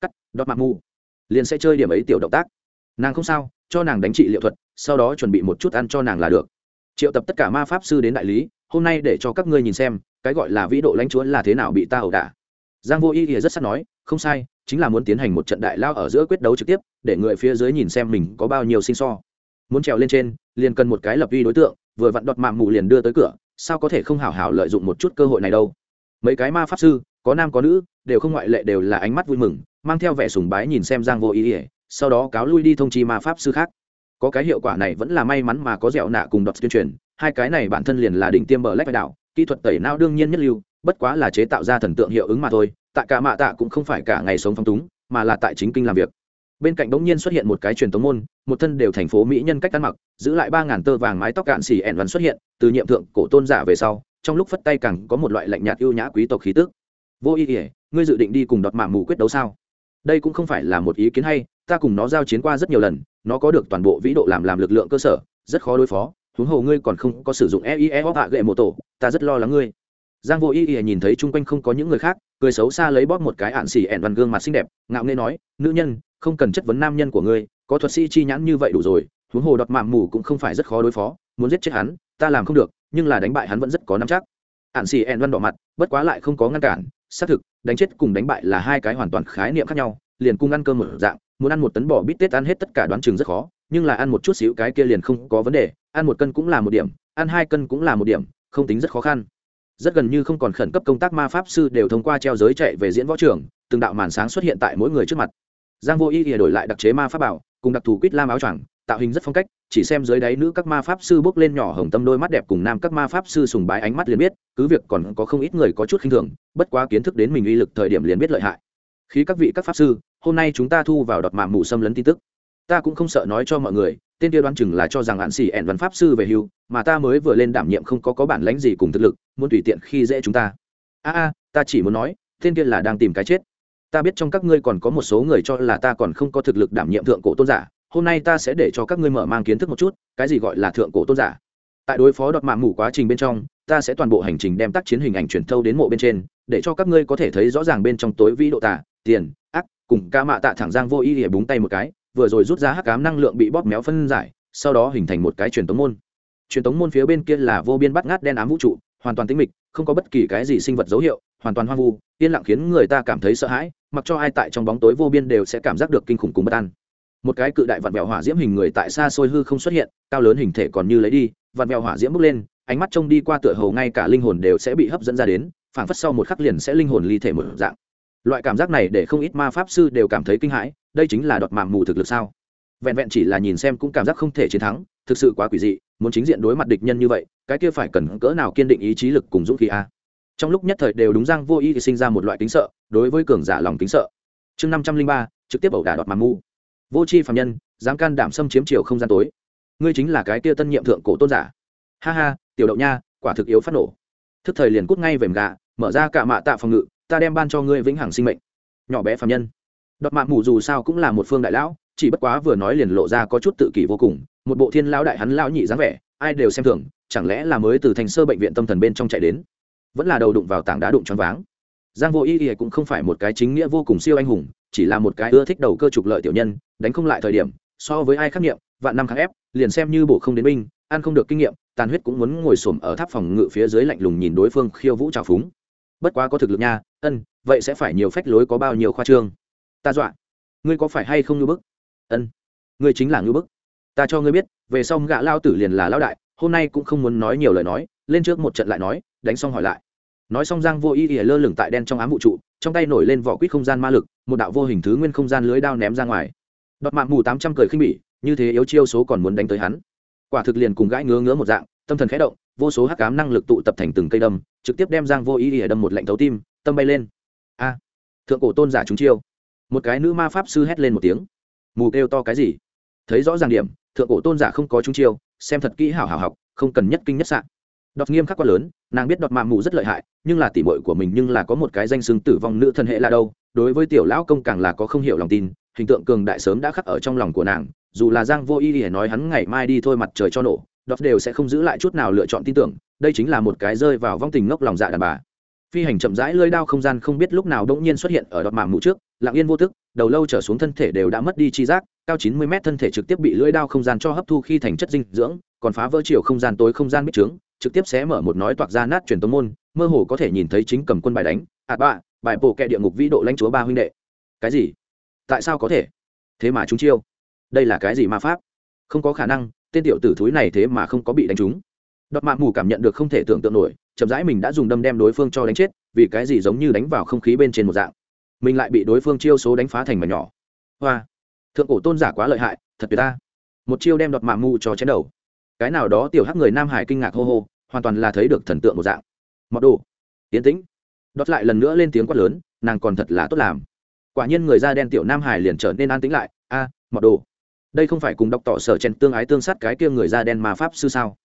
Cắt, đọt mạng mù liền sẽ chơi điểm ấy tiểu động tác. Nàng không sao, cho nàng đánh trị liệu thuật, sau đó chuẩn bị một chút ăn cho nàng là được. Triệu tập tất cả ma pháp sư đến đại lý, hôm nay để cho các ngươi nhìn xem, cái gọi là vĩ độ lãnh chúa là thế nào bị ta ẩu đả. Giang vô y thì rất sắc nói, không sai, chính là muốn tiến hành một trận đại lao ở giữa quyết đấu trực tiếp, để người phía dưới nhìn xem mình có bao nhiêu sinh so. Muốn trèo lên trên, liền cần một cái lập vi đối tượng, vừa vặn đọt mạng mù liền đưa tới cửa, sao có thể không hảo hảo lợi dụng một chút cơ hội này đâu? Mấy cái ma pháp sư có nam có nữ, đều không ngoại lệ, đều là ánh mắt vui mừng, mang theo vẻ sùng bái nhìn xem giang vô ý ỉa sau đó cáo lui đi thông chi ma pháp sư khác. Có cái hiệu quả này vẫn là may mắn mà có dẻo nạ cùng đọc tuyên truyền, hai cái này bản thân liền là đỉnh tiêm bờ lách vai đảo kỹ thuật tẩy não đương nhiên nhất lưu, bất quá là chế tạo ra thần tượng hiệu ứng mà thôi, tại cả mạ tạ cũng không phải cả ngày sống phong túng, mà là tại chính kinh làm việc. Bên cạnh đống nhiên xuất hiện một cái truyền tống môn, một thân đều thành phố mỹ nhân cách ăn mặc, giữ lại ba ngàn tơ vàng mái tóc cạn xì ẻn văn xuất hiện, từ nhiệm thượng cổ tôn giả về sau, trong lúc phất tay càng có một loại lạnh nhạt ưu nhã quý tộc khí tức vô ý ỉa ngươi dự định đi cùng đọt mạng mù quyết đấu sao? Đây cũng không phải là một ý kiến hay, ta cùng nó giao chiến qua rất nhiều lần, nó có được toàn bộ vĩ độ làm làm lực lượng cơ sở, rất khó đối phó. Huống hồ ngươi còn không có sử dụng eie hoặc hạ gậy mô tổ, ta rất lo lắng ngươi. Giang vô ý ỉa nhìn thấy chung quanh không có những người khác, cười xấu xa lấy bóp một cái ạn xỉ ẹn văn gương mặt xinh đẹp, ngạo nghê nói, nữ nhân, không cần chất vấn nam nhân của ngươi, có thuật sĩ chi nhãn như vậy đủ rồi, huống hồ đọt mạng mù cũng không phải rất khó đối phó, muốn giết chết hắn, ta làm không được, nhưng là đánh bại hắn vẫn rất có nắm chắc. Ạn xỉ ẹn văn đỏ mặt, bất quá lại không có ngăn cản xác thực, đánh chết cùng đánh bại là hai cái hoàn toàn khái niệm khác nhau, liền cung ăn cơm một dạng, muốn ăn một tấn bò bít tết ăn hết tất cả đoán chừng rất khó, nhưng là ăn một chút xíu cái kia liền không có vấn đề, ăn một cân cũng là một điểm, ăn hai cân cũng là một điểm, không tính rất khó khăn. Rất gần như không còn khẩn cấp công tác ma pháp sư đều thông qua treo giới chạy về diễn võ trường, từng đạo màn sáng xuất hiện tại mỗi người trước mặt. Giang vô y thì đổi lại đặc chế ma pháp bảo, cùng đặc thù quýt lam áo choàng tạo hình rất phong cách, chỉ xem dưới đáy nữ các ma pháp sư bước lên nhỏ hồng tâm đôi mắt đẹp cùng nam các ma pháp sư sùng bái ánh mắt liền biết, cứ việc còn có không ít người có chút khinh thường, bất quá kiến thức đến mình uy lực thời điểm liền biết lợi hại. Khi các vị các pháp sư, hôm nay chúng ta thu vào đọt mạng mù xâm lấn tin tức. Ta cũng không sợ nói cho mọi người, tên tiêu đoán chừng là cho rằng hạn xỉ ẹn văn pháp sư về hưu, mà ta mới vừa lên đảm nhiệm không có có bản lãnh gì cùng thực lực, muốn tùy tiện khi dễ chúng ta. A a, ta chỉ muốn nói, tên kia là đang tìm cái chết. Ta biết trong các ngươi còn có một số người cho là ta còn không có thực lực đảm nhiệm thượng cổ tôn giả hôm nay ta sẽ để cho các ngươi mở mang kiến thức một chút, cái gì gọi là thượng cổ tôn giả. Tại đối phó đọt mạng mủ quá trình bên trong, ta sẽ toàn bộ hành trình đem tác chiến hình ảnh truyền thâu đến mộ bên trên, để cho các ngươi có thể thấy rõ ràng bên trong tối vĩ độ tả tiền, ác, cùng ca mạ tạ thẳng giang vô ý để búng tay một cái, vừa rồi rút ra hắc cám năng lượng bị bóp méo phân giải, sau đó hình thành một cái truyền tống môn. Truyền tống môn phía bên kia là vô biên bắt ngát đen ám vũ trụ, hoàn toàn tĩnh mịch, không có bất kỳ cái gì sinh vật dấu hiệu, hoàn toàn hoang vu, yên lặng khiến người ta cảm thấy sợ hãi, mặc cho ai tại trong bóng tối vô biên đều sẽ cảm giác được kinh khủng cùng bất an một cái cự đại vạn vẹo hỏa diễm hình người tại xa xôi hư không xuất hiện, cao lớn hình thể còn như lấy đi vạn vẹo hỏa diễm bước lên, ánh mắt trông đi qua tựa hầu ngay cả linh hồn đều sẽ bị hấp dẫn ra đến, phảng phất sau một khắc liền sẽ linh hồn ly thể một dạng. Loại cảm giác này để không ít ma pháp sư đều cảm thấy kinh hãi, đây chính là đọt mạng mù thực lực sao? Vẹn vẹn chỉ là nhìn xem cũng cảm giác không thể chiến thắng, thực sự quá quỷ dị, muốn chính diện đối mặt địch nhân như vậy, cái kia phải cần cỡ nào kiên định ý chí lực cùng dũng khí a? Trong lúc nhất thời đều đúng rằng vô ý thì sinh ra một loại kính sợ, đối với cường giả lòng kính sợ. Chương năm trăm linh ba, trực tiếp ẩu đả đọt mạng mù vô c h i phạm nhân, dám can đảm xâm chiếm chiều không gian tối. Ngươi chính là cái kia tân nhiệm thượng cổ tôn giả. Ha ha, tiểu đậu nha, quả thực yếu phát nổ. Thức thời liền cút ngay vềm gà, mở ra cả mạ tạ phòng ngự, ta đem ban cho ngươi vĩnh hằng sinh mệnh. Nhỏ bé phạm nhân. Đọt mạng mù dù sao cũng là một phương đại lão, chỉ bất quá vừa nói liền lộ ra có chút tự kỷ vô cùng, một bộ thiên lão đại hắn lão nhị dáng vẻ, ai đều xem thường, chẳng lẽ là mới từ thành sơ bệnh viện tâm thần bên trong chạy đến? Vẫn là đầu đụng vào tảng đá đụng choáng váng giang vô ý ý cũng không phải một cái chính nghĩa vô cùng siêu anh hùng, chỉ là một cái ưa thích đầu cơ trục lợi tiểu nhân, đánh không lại thời điểm, so với ai khắc nghiệm, vạn năm kháng ép, liền xem như bổ không đến binh, ăn không được kinh nghiệm, tàn huyết cũng muốn ngồi xổm ở tháp phòng ngự phía dưới lạnh lùng nhìn đối phương khiêu vũ trào phúng. Bất quá có thực lực nha, ân, vậy sẽ phải nhiều phách lối có bao nhiêu khoa trương? Ta dọa. Ngươi có phải hay không ngư bức? Ân, ngươi chính là ngưu bức. Ta cho ngươi biết, về sau gạ lao tử liền là lao đại, hôm nay cũng không muốn nói nhiều lời nói, lên trước một trận lại nói, đánh xong hỏi lại nói xong giang vô ý ỉa lơ lửng tại đen trong ám vũ trụ, trong tay nổi lên vỏ quýt không gian ma lực, một đạo vô hình thứ nguyên không gian lưới đao ném ra ngoài. Đọt mạng mù tám trăm cười khinh bỉ, như thế yếu chiêu số còn muốn đánh tới hắn. Quả thực liền cùng gãi ngứa ngứa một dạng, tâm thần khẽ động, vô số hắc cám năng lực tụ tập thành từng cây đâm, trực tiếp đem giang vô ý ỉa đâm một lạnh thấu tim, tâm bay lên. A, thượng cổ tôn giả chúng chiêu. Một cái nữ ma pháp sư hét lên một tiếng. Mù kêu to cái gì? Thấy rõ ràng điểm, thượng cổ tôn giả không có chúng chiêu, xem thật kỹ hảo hảo học, không cần nhất kinh nhất sạn đọt nghiêm khắc quá lớn nàng biết đọt mạ mù rất lợi hại, nhưng là tỉ mội của mình nhưng là có một cái danh xưng tử vong nữ thân hệ là đâu, đối với tiểu lão công càng là có không hiểu lòng tin, hình tượng cường đại sớm đã khắc ở trong lòng của nàng, dù là giang vô y để nói hắn ngày mai đi thôi mặt trời cho nổ, đọt đều sẽ không giữ lại chút nào lựa chọn tin tưởng, đây chính là một cái rơi vào vong tình ngốc lòng dạ đàn bà. Phi hành chậm rãi lơi đao không gian không biết lúc nào đ ỗ n g nhiên xuất hiện ở đọt mạng mũ trước lặng yên vô thức, đầu lâu trở xuống thân thể đều đã mất đi chi giác, cao chín mươi mét thân thể trực tiếp bị lưỡi đao không gian cho hấp thu khi thành chất dinh dưỡng, còn phá vỡ chiều không gian tối không gian bích trướng, trực tiếp xé mở một nói toạc ra nát truyền tống môn, mơ hồ có thể nhìn thấy chính cầm quân bài đánh ạt à bạ bài bộ kẹ địa ngục vĩ độ lãnh chúa ba huynh đệ. Cái gì? Tại sao có thể? Thế mà chúng chiêu? Đây là cái gì ma pháp? Không có khả năng, tên tiểu tử thúi này thế mà không có bị đánh trúng. Đọt mạng mù cảm nhận được không thể tưởng tượng nổi, chậm rãi mình đã dùng đâm đem đối phương cho đánh chết, vì cái gì giống như đánh vào không khí bên trên một dạng mình lại bị đối phương chiêu số đánh phá thành mà nhỏ. Hoa thượng cổ tôn giả quá lợi hại thật tuyệt ta. Một chiêu đem đoạt mạ mù cho chén đầu. Cái nào đó tiểu hắc người nam hải kinh ngạc hô hô hoàn toàn là thấy được thần tượng một dạng. Mọt đồ tiến tĩnh. Đọt lại lần nữa lên tiếng quát lớn nàng còn thật là tốt làm. Quả nhiên người da đen tiểu nam hải liền trở nên an tĩnh lại. A à, mọt đồ. Đây không phải cùng đọc tỏ sở chen tương ái tương sát cái kia người da đen mà pháp sư sao?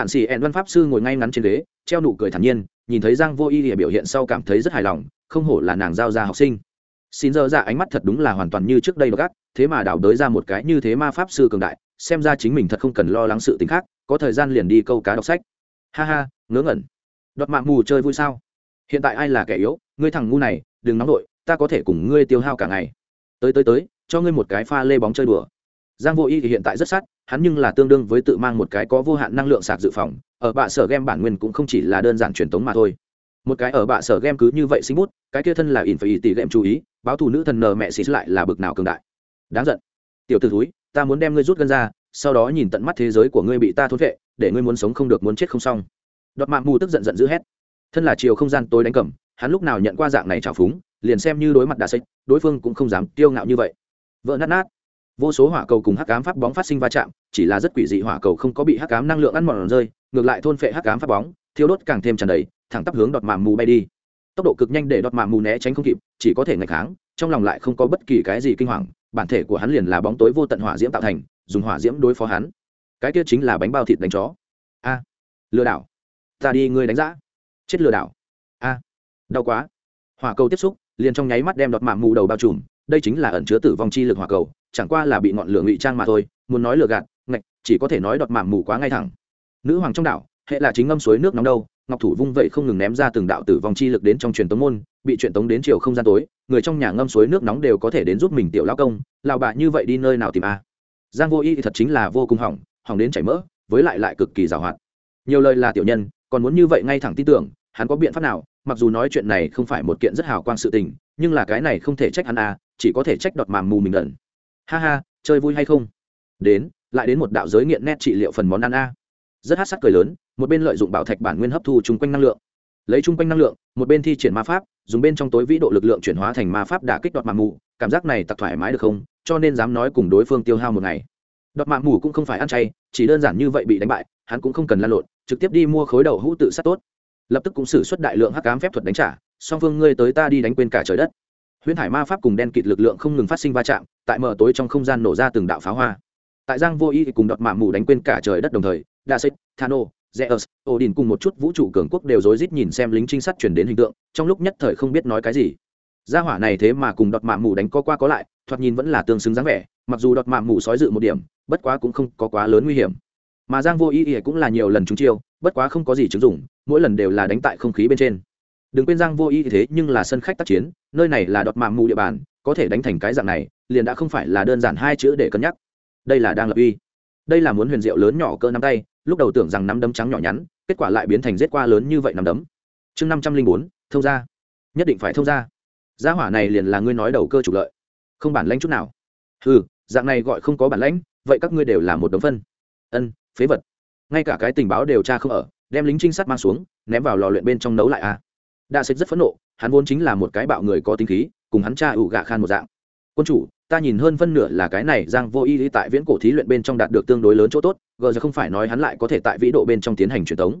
Hạn xì ẹn văn pháp sư ngồi ngay ngắn trên ghế, treo nụ cười thản nhiên, nhìn thấy giang vô y địa biểu hiện sau cảm thấy rất hài lòng, không hổ là nàng giao ra học sinh. Xin giờ ra ánh mắt thật đúng là hoàn toàn như trước đây gác thế mà đảo đới ra một cái như thế ma pháp sư cường đại, xem ra chính mình thật không cần lo lắng sự tính khác, có thời gian liền đi câu cá đọc sách. Ha ha, ngớ ngẩn. Đoạt mạng mù chơi vui sao? Hiện tại ai là kẻ yếu, ngươi thằng ngu này, đừng nóng đội ta có thể cùng ngươi tiêu hao cả ngày. Tới tới tới, cho ngươi một cái pha lê bóng chơi đùa giang vô y thì hiện tại rất sát, hắn nhưng là tương đương với tự mang một cái có vô hạn năng lượng sạc dự phòng, ở bạ sở game bản nguyên cũng không chỉ là đơn giản truyền tống mà thôi. Một cái ở bạ sở game cứ như vậy sinh bút, cái kia thân là in phải tỷ game chú ý, báo thù nữ thần nờ mẹ xịt lại là bực nào cường đại. Đáng giận. Tiểu t ử ta muốn đem ngươi rút gân ra, sau đó nhìn tận mắt thế giới của ngươi bị ta thốt vệ để ngươi muốn sống không được muốn chết không xong. Đọt mạng mù tức giận giận d ữ hét. Thân là chiều không gian tối đánh cầm, hắn lúc nào nhận qua dạng này trào phúng, liền xem như đối mặt đà xích đối phương cũng không dám tiêu ngạo như vậy. Vợ nát nát vô số hỏa cầu cùng hắc ám pháp bóng phát sinh va chạm, chỉ là rất quỷ dị hỏa cầu không có bị hắc ám năng lượng ăn mòn rơi, ngược lại thôn phệ hắc ám phát bóng thiếu đốt càng thêm tràn đầy, thẳng tắp hướng đọt mạng mù bay đi. Tốc độ cực nhanh để đọt mạng mù né tránh không kịp, chỉ có thể ngày kháng, trong lòng lại không có bất kỳ cái gì kinh hoàng, bản thể của hắn liền là bóng tối vô tận hỏa diễm tạo thành, dùng hỏa diễm đối phó hắn. Cái kia chính là bánh bao thịt đánh chó. A, lừa đảo. Ta đi, ngươi đánh giá chết lừa đảo. A, đau quá. Hỏa cầu tiếp xúc, liền trong nháy mắt đem đọt mạng mù đầu bao trùm đây chính là ẩn chứa tử vong chi lực hỏa cầu, chẳng qua là bị ngọn lửa ngụy trang mà thôi, muốn nói lừa gạt, ngạch, chỉ có thể nói đọt mảng mù quá ngay thẳng. Nữ hoàng trong đảo, hệ là chính ngâm suối nước nóng đâu, ngọc thủ vung vậy không ngừng ném ra từng đạo tử vong chi lực đến trong truyền tống môn, bị truyền tống đến chiều không gian tối, người trong nhà ngâm suối nước nóng đều có thể đến giúp mình tiểu lao công lào bạ như vậy đi nơi nào tìm a? Giang vô y thì thật chính là vô cùng hỏng hỏng đến chảy mỡ, với lại lại cực kỳ giàu hoạt. Nhiều lời là tiểu nhân, còn muốn như vậy ngay thẳng tin tưởng, hắn có biện pháp nào? Mặc dù nói chuyện này không phải một kiện rất hào quang sự tình nhưng là cái này không thể trách hắn à, chỉ có thể trách đọt màng mù mình ẩn. Ha ha chơi vui hay không? Đến lại đến một đạo giới nghiện nét trị liệu phần món ăn a. Rất hát sắc cười lớn một bên lợi dụng bảo thạch bản nguyên hấp thu chung quanh năng lượng. Lấy chung quanh năng lượng một bên thi triển ma pháp dùng bên trong tối vĩ độ lực lượng chuyển hóa thành ma pháp đả kích đọt mạng mù cảm giác này tặc thoải mái được không? Cho nên dám nói cùng đối phương tiêu hao một ngày. Đọt mạng mù cũng không phải ăn chay chỉ đơn giản như vậy bị đánh bại hắn cũng không cần lan lộn trực tiếp đi mua khối đầu hũ tự sát tốt. Lập tức cũng xử suất đại lượng hắc cám phép thuật đánh trả song phương ngươi tới ta đi đánh quên cả trời đất. Huyễn hải ma pháp cùng đen kịt lực lượng không ngừng phát sinh va chạm, tại mở tối trong không gian nổ ra từng đạo pháo hoa. Tại giang vô y cùng đọt mạ mù đánh quên cả trời đất đồng thời, đa xích thano zeus, odin cùng một chút vũ trụ cường quốc đều rối rít nhìn xem lính trinh sát chuyển đến hình tượng, trong lúc nhất thời không biết nói cái gì. Gia hỏa này thế mà cùng đọt mạ mù đánh có qua có lại, thoạt nhìn vẫn là tương xứng dáng vẻ, mặc dù đọt mạ mù sói dự một điểm, bất quá cũng không có quá lớn nguy hiểm. Mà giang vô y y cũng là nhiều lần trúng chiêu, bất quá không có gì chứng dụng, mỗi lần đều là đánh tại không khí bên trên đừng quên giang vô ý thế nhưng là sân khách tác chiến, nơi này là đọt mạng mù địa bàn, có thể đánh thành cái dạng này, liền đã không phải là đơn giản hai chữ để cân nhắc. Đây là đang lập uy. Đây là muốn huyền diệu lớn nhỏ cỡ nắm tay, lúc đầu tưởng rằng nắm đấm trắng nhỏ nhắn, kết quả lại biến thành rết qua lớn như vậy nắm đấm. Chương năm trăm linh bốn, thông ra nhất định phải thông ra gia hỏa này liền là ngươi nói đầu cơ trục lợi. Không bản lãnh chút nào. Ừ dạng này gọi không có bản lãnh vậy các ngươi đều là một đống phân. Ân, phế vật. Ngay cả cái tình báo điều tra không ở, đem lính trinh sát mang xuống, ném vào lò luyện bên trong nấu lại a à đa xích rất phẫn nộ, hắn vốn chính là một cái bạo người có tính khí, cùng hắn cha ủ gạ khan một dạng. Quân chủ, ta nhìn hơn phân nửa là cái này giang vô y tại viễn cổ thí luyện bên trong đạt được tương đối lớn chỗ tốt, gờ giờ không phải nói hắn lại có thể tại vĩ độ bên trong tiến hành truyền thống.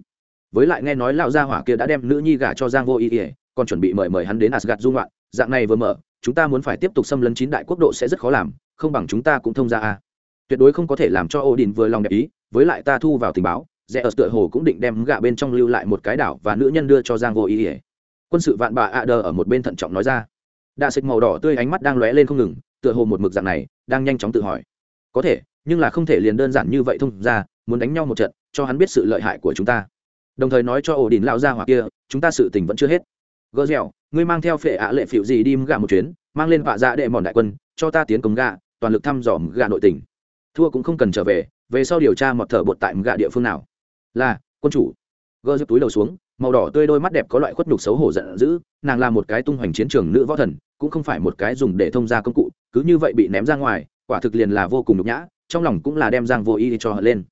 Với lại nghe nói lão gia hỏa kia đã đem nữ nhi gả cho giang vô y còn chuẩn bị mời mời hắn đến asgad dung loạn dạng này vừa mở, chúng ta muốn phải tiếp tục xâm lấn chín đại quốc độ sẽ rất khó làm, không bằng chúng ta cũng thông ra a. Tuyệt đối không có thể làm cho odin vừa lòng đẹp ý, với lại ta thu vào tình báo rẽ ở tựa hồ cũng định đem gạ bên trong lưu lại một cái đảo và nữ nhân đưa cho giang vô y quân sự vạn bà a đờ ở một bên thận trọng nói ra. Đạ xịt màu đỏ tươi ánh mắt đang lóe lên không ngừng, tựa hồ một mực dạng này, đang nhanh chóng tự hỏi. Có thể, nhưng là không thể liền đơn giản như vậy thông ra, muốn đánh nhau một trận, cho hắn biết sự lợi hại của chúng ta. Đồng thời nói cho ổ đình lao ra hoặc kia, chúng ta sự tình vẫn chưa hết. Gỡ dẻo, ngươi mang theo phệ ạ lệ phịu gì đi gà một chuyến, mang lên vạ dạ đệ mòn đại quân, cho ta tiến công gà toàn lực thăm dò gà nội tỉnh thua cũng không cần trở về về sau điều tra mọt thở bột tại gà địa phương nào. Là, quân chủ. Gỡ giật túi đầu xuống màu đỏ tươi đôi mắt đẹp có loại khuất nhục xấu hổ giận dữ, nàng là một cái tung hoành chiến trường nữ võ thần, cũng không phải một cái dùng để thông ra công cụ, cứ như vậy bị ném ra ngoài, quả thực liền là vô cùng nhục nhã, trong lòng cũng là đem giang vô y cho hận lên.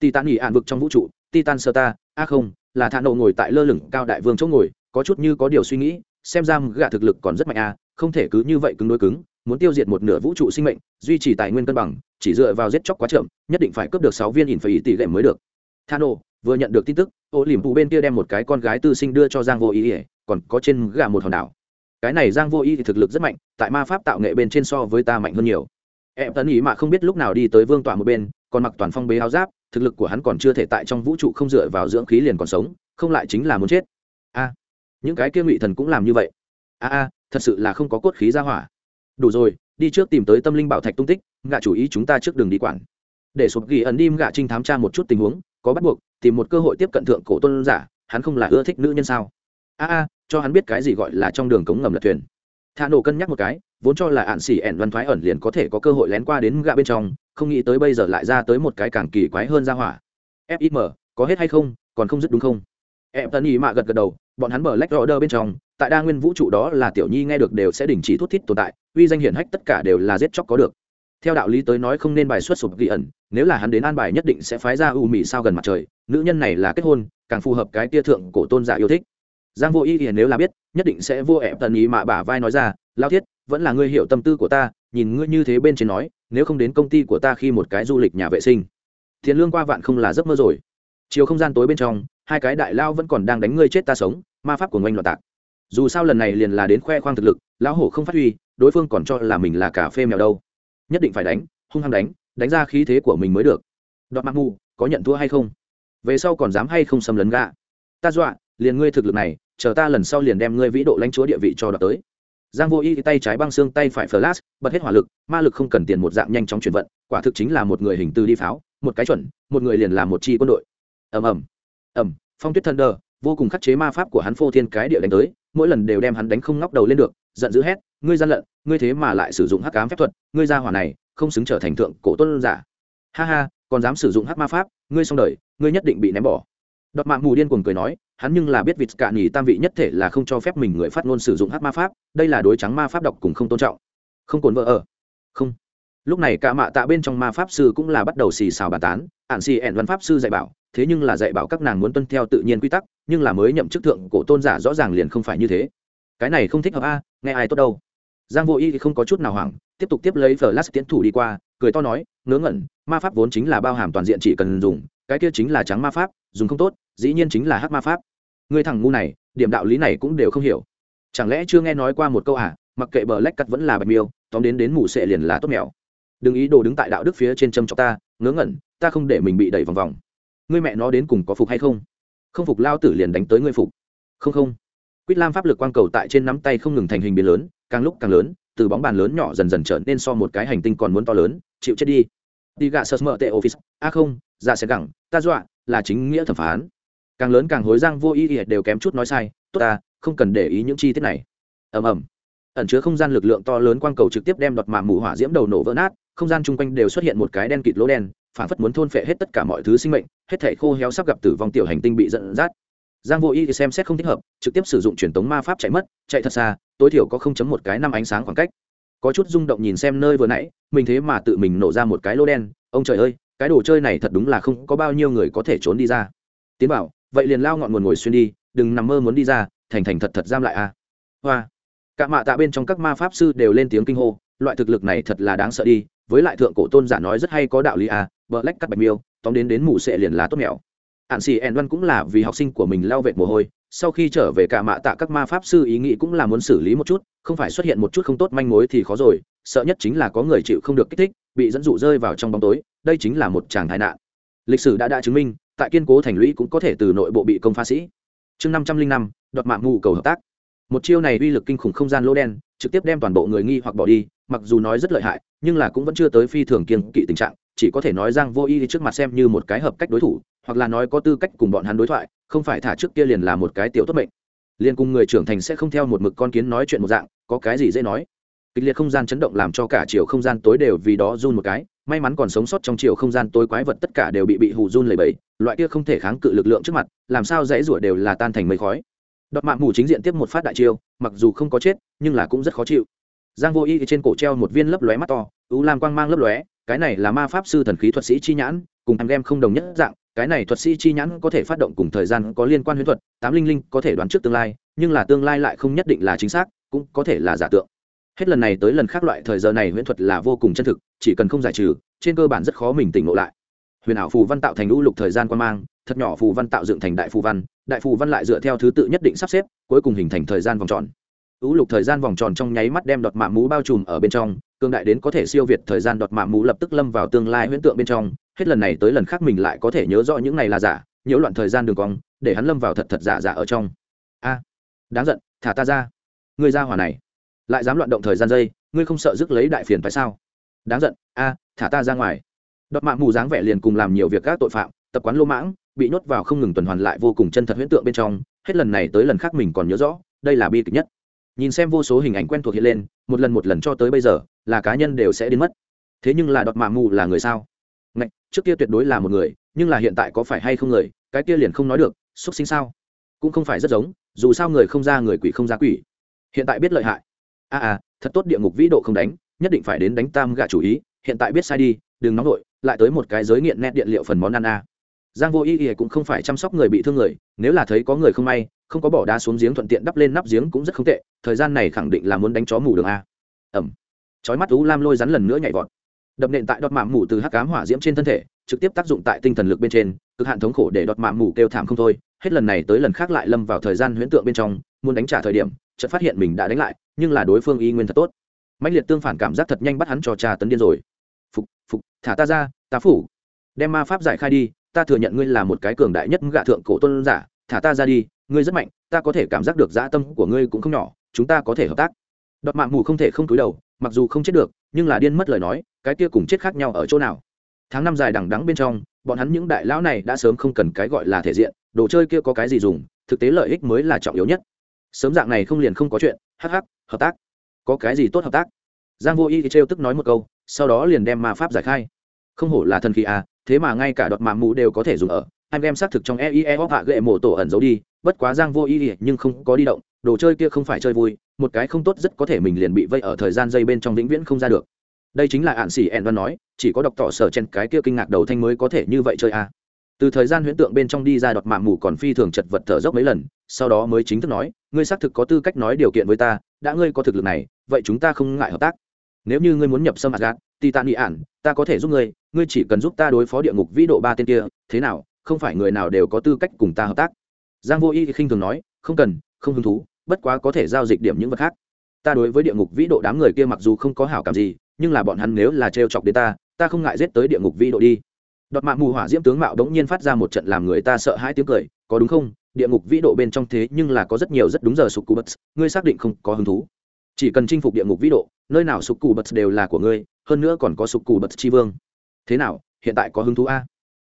Titan nghỉ ạn vực trong vũ trụ, titan sơ ta, a không, là thạ nộ ngồi tại lơ lửng cao đại vương chỗ ngồi, có chút như có điều suy nghĩ, xem ra gạ thực lực còn rất mạnh a không thể cứ như vậy cứng đối cứng, muốn tiêu diệt một nửa vũ trụ sinh mệnh, duy trì tài nguyên cân bằng, chỉ dựa vào giết chóc quá chậm, nhất định phải cướp được sáu viên ỉn phải ý tỷ lệ mới được. Thano vừa nhận được tin tức, ô liềm phụ bên kia đem một cái con gái tư sinh đưa cho giang vô ý ỉa còn có trên gà một hòn đảo. Cái này giang vô ý thì thực lực rất mạnh, tại ma pháp tạo nghệ bên trên so với ta mạnh hơn nhiều. Em tấn ý mà không biết lúc nào đi tới vương tọa một bên, còn mặc toàn phong bế áo giáp, thực lực của hắn còn chưa thể tại trong vũ trụ không dựa vào dưỡng khí liền còn sống, không lại chính là muốn chết. A, những cái kia ngụy thần cũng làm như vậy. A a, thật sự là không có cốt khí ra hỏa. Đủ rồi, đi trước tìm tới tâm linh bảo thạch tung tích, ngạ chủ ý chúng ta trước đường đi quản. Để sụp ghi ẩn đi gạ trinh thám tra một chút tình huống có bắt buộc, tìm một cơ hội tiếp cận thượng cổ tôn giả, hắn không là ưa thích nữ nhân sao? A a, cho hắn biết cái gì gọi là trong đường cống ngầm lật thuyền. Thả nổ cân nhắc một cái, vốn cho là ạn xỉ ẻn văn thoái ẩn liền có thể có cơ hội lén qua đến gạ bên trong, không nghĩ tới bây giờ lại ra tới một cái càng kỳ quái hơn ra hỏa. Fim có hết hay không, còn không dứt đúng không? Em tân ý mạ gật gật đầu, bọn hắn mở lách order bên trong, tại đa nguyên vũ trụ đó là tiểu nhi nghe được đều sẽ đình chỉ thút thít tồn tại, uy danh hiển hách tất cả đều là giết chóc có được theo đạo lý tới nói không nên bài xuất sụp ghi ẩn, nếu là hắn đến an bài nhất định sẽ phái ra u mị sao gần mặt trời, nữ nhân này là kết hôn, càng phù hợp cái tia thượng cổ tôn giả yêu thích. Giang vô ý thì nếu là biết, nhất định sẽ vô ẹp tần ý mạ bả vai nói ra lao thiết, vẫn là ngươi hiểu tâm tư của ta, nhìn ngươi như thế bên trên nói, nếu không đến công ty của ta khi một cái du lịch nhà vệ sinh, tiền lương qua vạn không là giấc mơ rồi. Chiều không gian tối bên trong, hai cái đại lao vẫn còn đang đánh ngươi chết ta sống, ma pháp của ngoanh loạn tạc. Dù sao lần này liền là đến khoe khoang thực lực, lão hổ không phát huy, đối phương còn cho là mình là cà phê mèo đâu nhất định phải đánh, hung hăng đánh đánh ra khí thế của mình mới được. Đoạt mặc mù, có nhận thua hay không? Về sau còn dám hay không xâm lấn gạ ta dọa, liền ngươi thực lực này, chờ ta lần sau liền đem ngươi vĩ độ lãnh chúa địa vị cho đoạt tới. Giang vô y tay trái băng xương, tay phải flash, bật hết hỏa lực, ma lực không cần tiền một dạng nhanh chóng chuyển vận, quả thực chính là một người hình từ đi pháo, một cái chuẩn, một người liền làm một chi quân đội. Ầm ầm. Ầm, phong tuyết thần đờ vô cùng khắc chế ma pháp của hắn phô thiên cái địa đánh tới, mỗi lần đều đem hắn đánh không ngóc đầu lên được giận dữ hét, ngươi gian lận, ngươi thế mà lại sử dụng hắc ám phép thuật, ngươi ra hỏa này, không xứng trở thành thượng cổ tôn giả. Ha ha, còn dám sử dụng hắc ma pháp, ngươi xong đời, ngươi nhất định bị ném bỏ. Đọt mạng mù điên cuồng cười nói, hắn nhưng là biết vịt cạn nhì tam vị nhất thể là không cho phép mình người phát ngôn sử dụng hắc ma pháp, đây là đối trắng ma pháp độc cùng không tôn trọng. Không cồn vợ ở. Không. Lúc này cả mạ tạ bên trong ma pháp sư cũng là bắt đầu xì xào bàn tán, ạn xì ẻn văn pháp sư dạy bảo, thế nhưng là dạy bảo các nàng muốn tuân theo tự nhiên quy tắc, nhưng là mới nhậm chức thượng cổ tôn giả rõ ràng liền không phải như thế cái này không thích hợp a, nghe ai tốt đâu. Giang vô y thì không có chút nào hoảng, tiếp tục tiếp lấy flash tiến thủ đi qua, cười to nói, ngớ ngẩn, ma pháp vốn chính là bao hàm toàn diện chỉ cần dùng, cái kia chính là trắng ma pháp, dùng không tốt, dĩ nhiên chính là hắc ma pháp. Người thằng ngu này, điểm đạo lý này cũng đều không hiểu. Chẳng lẽ chưa nghe nói qua một câu à mặc kệ bờ lách cắt vẫn là bạch miêu, tóm đến đến mù sệ liền là tốt mèo. Đừng ý đồ đứng tại đạo đức phía trên châm cho ta, ngớ ngẩn, ta không để mình bị đẩy vòng vòng. Ngươi mẹ nó đến cùng có phục hay không? Không phục lao tử liền đánh tới ngươi phục. Không không quýt lam pháp lực quang cầu tại trên nắm tay không ngừng thành hình biến lớn, càng lúc càng lớn, từ bóng bàn lớn nhỏ dần dần trở nên so một cái hành tinh còn muốn to lớn, chịu chết đi. Đi gạ sơ mờ tệ office. A không dạ sẽ gẳng, ta dọa, là chính nghĩa thẩm phán. Càng lớn càng hối giang vô ý ý đều kém chút nói sai, tốt ta, không cần để ý những chi tiết này. Ầm ầm. Ẩn chứa không gian lực lượng to lớn quang cầu trực tiếp đem đoạt mạng mù hỏa diễm đầu nổ vỡ nát, không gian chung quanh đều xuất hiện một cái đen kịt lỗ đen, phản phất muốn thôn phệ hết tất cả mọi thứ sinh mệnh, hết thể khô héo sắp gặp tử vong tiểu hành tinh bị dẫn dắt giang vô y thì xem xét không thích hợp, trực tiếp sử dụng truyền tống ma pháp chạy mất, chạy thật xa, tối thiểu có không chấm một cái năm ánh sáng khoảng cách. Có chút rung động nhìn xem nơi vừa nãy, mình thế mà tự mình nổ ra một cái lô đen, ông trời ơi, cái đồ chơi này thật đúng là không có bao nhiêu người có thể trốn đi ra. Tiến bảo, vậy liền lao ngọn nguồn ngồi xuyên đi, đừng nằm mơ muốn đi ra, thành thành thật thật giam lại a. Hoa. Cả mạ tạ bên trong các ma pháp sư đều lên tiếng kinh hô, loại thực lực này thật là đáng sợ đi, với lại thượng cổ tôn giả nói rất hay có đạo lý a, bờ lách cắt bạch miêu, tóm đến đến mù sệ liền lá tốt mèo ạn xì ẻn văn cũng là vì học sinh của mình lao vệt mồ hôi, sau khi trở về cả mạ tạ các ma pháp sư ý nghĩ cũng là muốn xử lý một chút, không phải xuất hiện một chút không tốt manh mối thì khó rồi, sợ nhất chính là có người chịu không được kích thích, bị dẫn dụ rơi vào trong bóng tối, đây chính là một tràng tai nạn. Lịch sử đã đã chứng minh, tại kiên cố thành lũy cũng có thể từ nội bộ bị công phá sĩ. Chương năm trăm linh năm, đoạt mạng ngụ cầu hợp tác. Một chiêu này uy lực kinh khủng không gian lỗ đen, trực tiếp đem toàn bộ người nghi hoặc bỏ đi, mặc dù nói rất lợi hại, nhưng là cũng vẫn chưa tới phi thường kiên kỵ tình trạng chỉ có thể nói giang vô y trước mặt xem như một cái hợp cách đối thủ, hoặc là nói có tư cách cùng bọn hắn đối thoại, không phải thả trước kia liền là một cái tiểu tốt mệnh. Liền cùng người trưởng thành sẽ không theo một mực con kiến nói chuyện một dạng, có cái gì dễ nói. Kịch liệt không gian chấn động làm cho cả chiều không gian tối đều vì đó run một cái, may mắn còn sống sót trong chiều không gian tối quái vật tất cả đều bị bị hù run lầy bẫy, loại kia không thể kháng cự lực lượng trước mặt, làm sao dãy rủa đều là tan thành mây khói. Đọt mạng mù chính diện tiếp một phát đại chiêu, mặc dù không có chết, nhưng là cũng rất khó chịu. Giang vô y trên cổ treo một viên lấp lóe mắt to ưu lam quang mang lấp lóe cái này là ma pháp sư thần khí thuật sĩ chi nhãn, cùng em đem không đồng nhất dạng, cái này thuật sĩ chi nhãn có thể phát động cùng thời gian có liên quan huyễn thuật, tám linh linh có thể đoán trước tương lai, nhưng là tương lai lại không nhất định là chính xác, cũng có thể là giả tượng. Hết lần này tới lần khác loại thời giờ này huyễn thuật là vô cùng chân thực, chỉ cần không giải trừ, trên cơ bản rất khó mình tỉnh ngộ lại. Huyền ảo phù văn tạo thành lũ lục thời gian quan mang, thật nhỏ phù văn tạo dựng thành đại phù văn, đại phù văn lại dựa theo thứ tự nhất định sắp xếp, cuối cùng hình thành thời gian vòng tròn. Lũ lục thời gian vòng tròn trong nháy mắt đem đọt mạ mũ bao trùm ở bên trong cương đại đến có thể siêu việt thời gian đọt mạ mũ lập tức lâm vào tương lai huyễn tượng bên trong. Hết lần này tới lần khác mình lại có thể nhớ rõ những này là giả, nhiễu loạn thời gian đường cong, để hắn lâm vào thật thật giả giả ở trong. A, đáng giận, thả ta ra. Người ra hỏa này, lại dám loạn động thời gian dây, ngươi không sợ rước lấy đại phiền phải sao? Đáng giận, a, thả ta ra ngoài. Đọt mạ mù dáng vẻ liền cùng làm nhiều việc các tội phạm, tập quán lô mãng, bị nhốt vào không ngừng tuần hoàn lại vô cùng chân thật huyễn tượng bên trong. Hết lần này tới lần khác mình còn nhớ rõ, đây là bi kịch nhất. Nhìn xem vô số hình ảnh quen thuộc hiện lên, một lần một lần cho tới bây giờ là cá nhân đều sẽ đến mất. Thế nhưng là đọt mạ mù là người sao? Ngạch, trước kia tuyệt đối là một người nhưng là hiện tại có phải hay không người cái kia liền không nói được xuất sinh sao? Cũng không phải rất giống dù sao người không ra người quỷ không ra quỷ. Hiện tại biết lợi hại. A à, à thật tốt địa ngục vĩ độ không đánh nhất định phải đến đánh tam gạ chủ ý hiện tại biết sai đi đừng nóng vội lại tới một cái giới nghiện nét điện liệu phần món ăn a. Giang vô ý ý cũng không phải chăm sóc người bị thương người nếu là thấy có người không may không có bỏ đá xuống giếng thuận tiện đắp lên nắp giếng cũng rất không tệ thời gian này khẳng định là muốn đánh chó mù đường a. Ẩm chói mắt u lam lôi rắn lần nữa nhảy vọt. Đập nện tại đọt mạng mù từ hắc cám hỏa diễm trên thân thể, trực tiếp tác dụng tại tinh thần lực bên trên, cực hạn thống khổ để đọt mạng mù kêu thảm không thôi. Hết lần này tới lần khác lại lâm vào thời gian huyễn tượng bên trong, muốn đánh trả thời điểm, chợt phát hiện mình đã đánh lại, nhưng là đối phương y nguyên thật tốt. Mạnh liệt tương phản cảm giác thật nhanh bắt hắn cho trà tấn điên rồi. Phục phục, thả ta ra, ta phủ. Đem ma pháp giải khai đi, ta thừa nhận ngươi là một cái cường đại nhất gạ thượng cổ tôn giả, thả ta ra đi, ngươi rất mạnh, ta có thể cảm giác được dã tâm của ngươi cũng không nhỏ, chúng ta có thể hợp tác đọt mạng mù không thể không cúi đầu, mặc dù không chết được, nhưng là điên mất lời nói, cái kia cùng chết khác nhau ở chỗ nào? Tháng năm dài đằng đắng bên trong, bọn hắn những đại lão này đã sớm không cần cái gọi là thể diện, đồ chơi kia có cái gì dùng, thực tế lợi ích mới là trọng yếu nhất. Sớm dạng này không liền không có chuyện, hắc hắc, hợp tác. Có cái gì tốt hợp tác? Giang vô y thì trêu tức nói một câu, sau đó liền đem ma pháp giải khai. Không hổ là thần khí à thế mà ngay cả đọt mạng mũ đều có thể dùng ở. Anh em xác thực trong eie hoặc hạ gậy mổ tổ ẩn giấu đi, bất quá giang vô y nhưng không có đi động, đồ chơi kia không phải chơi vui một cái không tốt rất có thể mình liền bị vây ở thời gian dây bên trong vĩnh viễn không ra được. Đây chính là ạn xỉ ẹn văn nói, chỉ có đọc tỏ sở chen cái kia kinh ngạc đầu thanh mới có thể như vậy chơi à. từ thời gian huyễn tượng bên trong đi ra đọt mạng mù còn phi thường chật vật thở dốc mấy lần, sau đó mới chính thức nói, ngươi xác thực có tư cách nói điều kiện với ta, đã ngươi có thực lực này, vậy chúng ta không ngại hợp tác. Nếu như ngươi muốn nhập sâm asgad titan nghị ản ta có thể giúp ngươi ngươi chỉ cần giúp ta đối phó địa ngục vĩ độ ba tên kia, thế nào, không phải người nào đều có tư cách cùng ta hợp tác. Giang vô y khinh thường nói, không cần, không hứng thú bất quá có thể giao dịch điểm những vật khác. Ta đối với địa ngục vĩ độ đám người kia mặc dù không có hảo cảm gì, nhưng là bọn hắn nếu là trêu chọc đến ta ta không ngại giết tới địa ngục vĩ độ đi. Đọt mạng mù hỏa diễm tướng mạo đống nhiên phát ra một trận làm người ta sợ hãi tiếng cười, có đúng không? Địa ngục vĩ độ bên trong thế nhưng là có rất nhiều rất đúng giờ sục cù bật, ngươi xác định không có hứng thú. Chỉ cần chinh phục địa ngục vĩ độ, nơi nào sục cù bật đều là của ngươi, hơn nữa còn có sục cù bật tri vương. Thế nào, hiện tại có hứng thú a?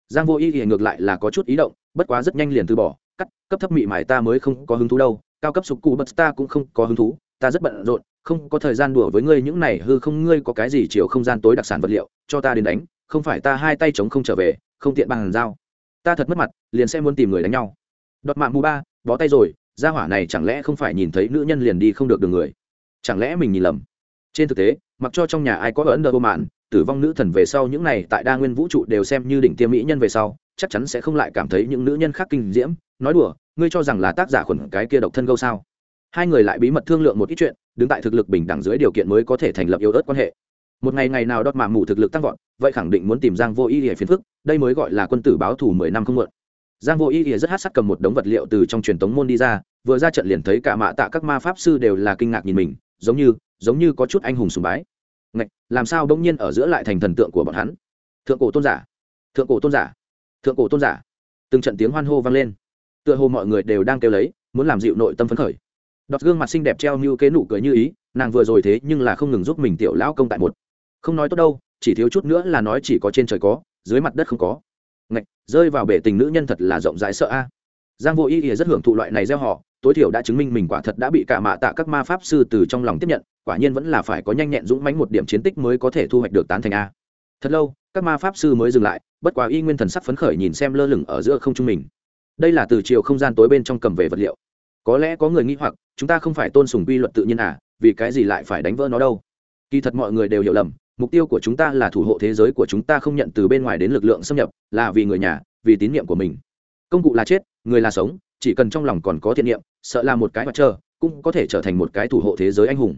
Giang vô y thì ngược lại là có chút ý động, bất quá rất nhanh liền từ bỏ, cắt, cấp thấp mị mải ta mới không có hứng thú đâu cao cấp sục cù bật ta cũng không có hứng thú, ta rất bận rộn, không có thời gian đùa với ngươi những này, hư không ngươi có cái gì chiều không gian tối đặc sản vật liệu, cho ta đến đánh, không phải ta hai tay chống không trở về, không tiện bằng dao ta thật mất mặt, liền sẽ muốn tìm người đánh nhau. Đọt mạng mù ba, bó tay rồi, gia hỏa này chẳng lẽ không phải nhìn thấy nữ nhân liền đi không được đường người? Chẳng lẽ mình nhìn lầm? Trên thực tế, mặc cho trong nhà ai có ấn độ vô mạn, tử vong nữ thần về sau những này tại đa nguyên vũ trụ đều xem như đỉnh tiêm mỹ nhân về sau, chắc chắn sẽ không lại cảm thấy những nữ nhân khác kinh diễm, nói đùa ngươi cho rằng là tác giả khuẩn cái kia độc thân gâu sao? Hai người lại bí mật thương lượng một ít chuyện đứng tại thực lực bình đẳng dưới điều kiện mới có thể thành lập yếu ớt quan hệ. Một ngày ngày nào đọt mạ mù thực lực tăng vọt vậy khẳng định muốn tìm giang vô ý để phiền phức đây mới gọi là quân tử báo thù mười năm không muộn. Giang vô ý ỉa rất hát sắc cầm một đống vật liệu từ trong truyền tống môn đi ra vừa ra trận liền thấy cả mạ tạ các ma pháp sư đều là kinh ngạc nhìn mình giống như giống như có chút anh hùng sùng bái. Ngạch, làm sao đông nhiên ở giữa lại thành thần tượng của bọn hắn? Thượng cổ tôn giả thượng cổ tôn giả thượng cổ tôn giả. Từng trận tiếng hoan hô vang lên tựa hồ mọi người đều đang kêu lấy, muốn làm dịu nội tâm phấn khởi. Đọt gương mặt xinh đẹp treo như kế nụ cười như ý, nàng vừa rồi thế nhưng là không ngừng giúp mình tiểu lão công tại một. Không nói tốt đâu, chỉ thiếu chút nữa là nói chỉ có trên trời có, dưới mặt đất không có. Ngạch, rơi vào bể tình nữ nhân thật là rộng rãi sợ a. Giang vô ý ý rất hưởng thụ loại này gieo họ, tối thiểu đã chứng minh mình quả thật đã bị cả mạ tạ các ma pháp sư từ trong lòng tiếp nhận, quả nhiên vẫn là phải có nhanh nhẹn dũng mãnh một điểm chiến tích mới có thể thu hoạch được tán thành a. Thật lâu, các ma pháp sư mới dừng lại, bất quá y nguyên thần sắc phấn khởi nhìn xem lơ lửng ở giữa không trung mình đây là từ chiều không gian tối bên trong cầm về vật liệu. Có lẽ có người nghĩ hoặc, chúng ta không phải tôn sùng quy luật tự nhiên à vì cái gì lại phải đánh vỡ nó đâu? Kỳ thật mọi người đều hiểu lầm, mục tiêu của chúng ta là thủ hộ thế giới của chúng ta không nhận từ bên ngoài đến lực lượng xâm nhập, là vì người nhà, vì tín nhiệm của mình. Công cụ là chết, người là sống, chỉ cần trong lòng còn có thiện niệm, sợ là một cái mặt trơ cũng có thể trở thành một cái thủ hộ thế giới anh hùng.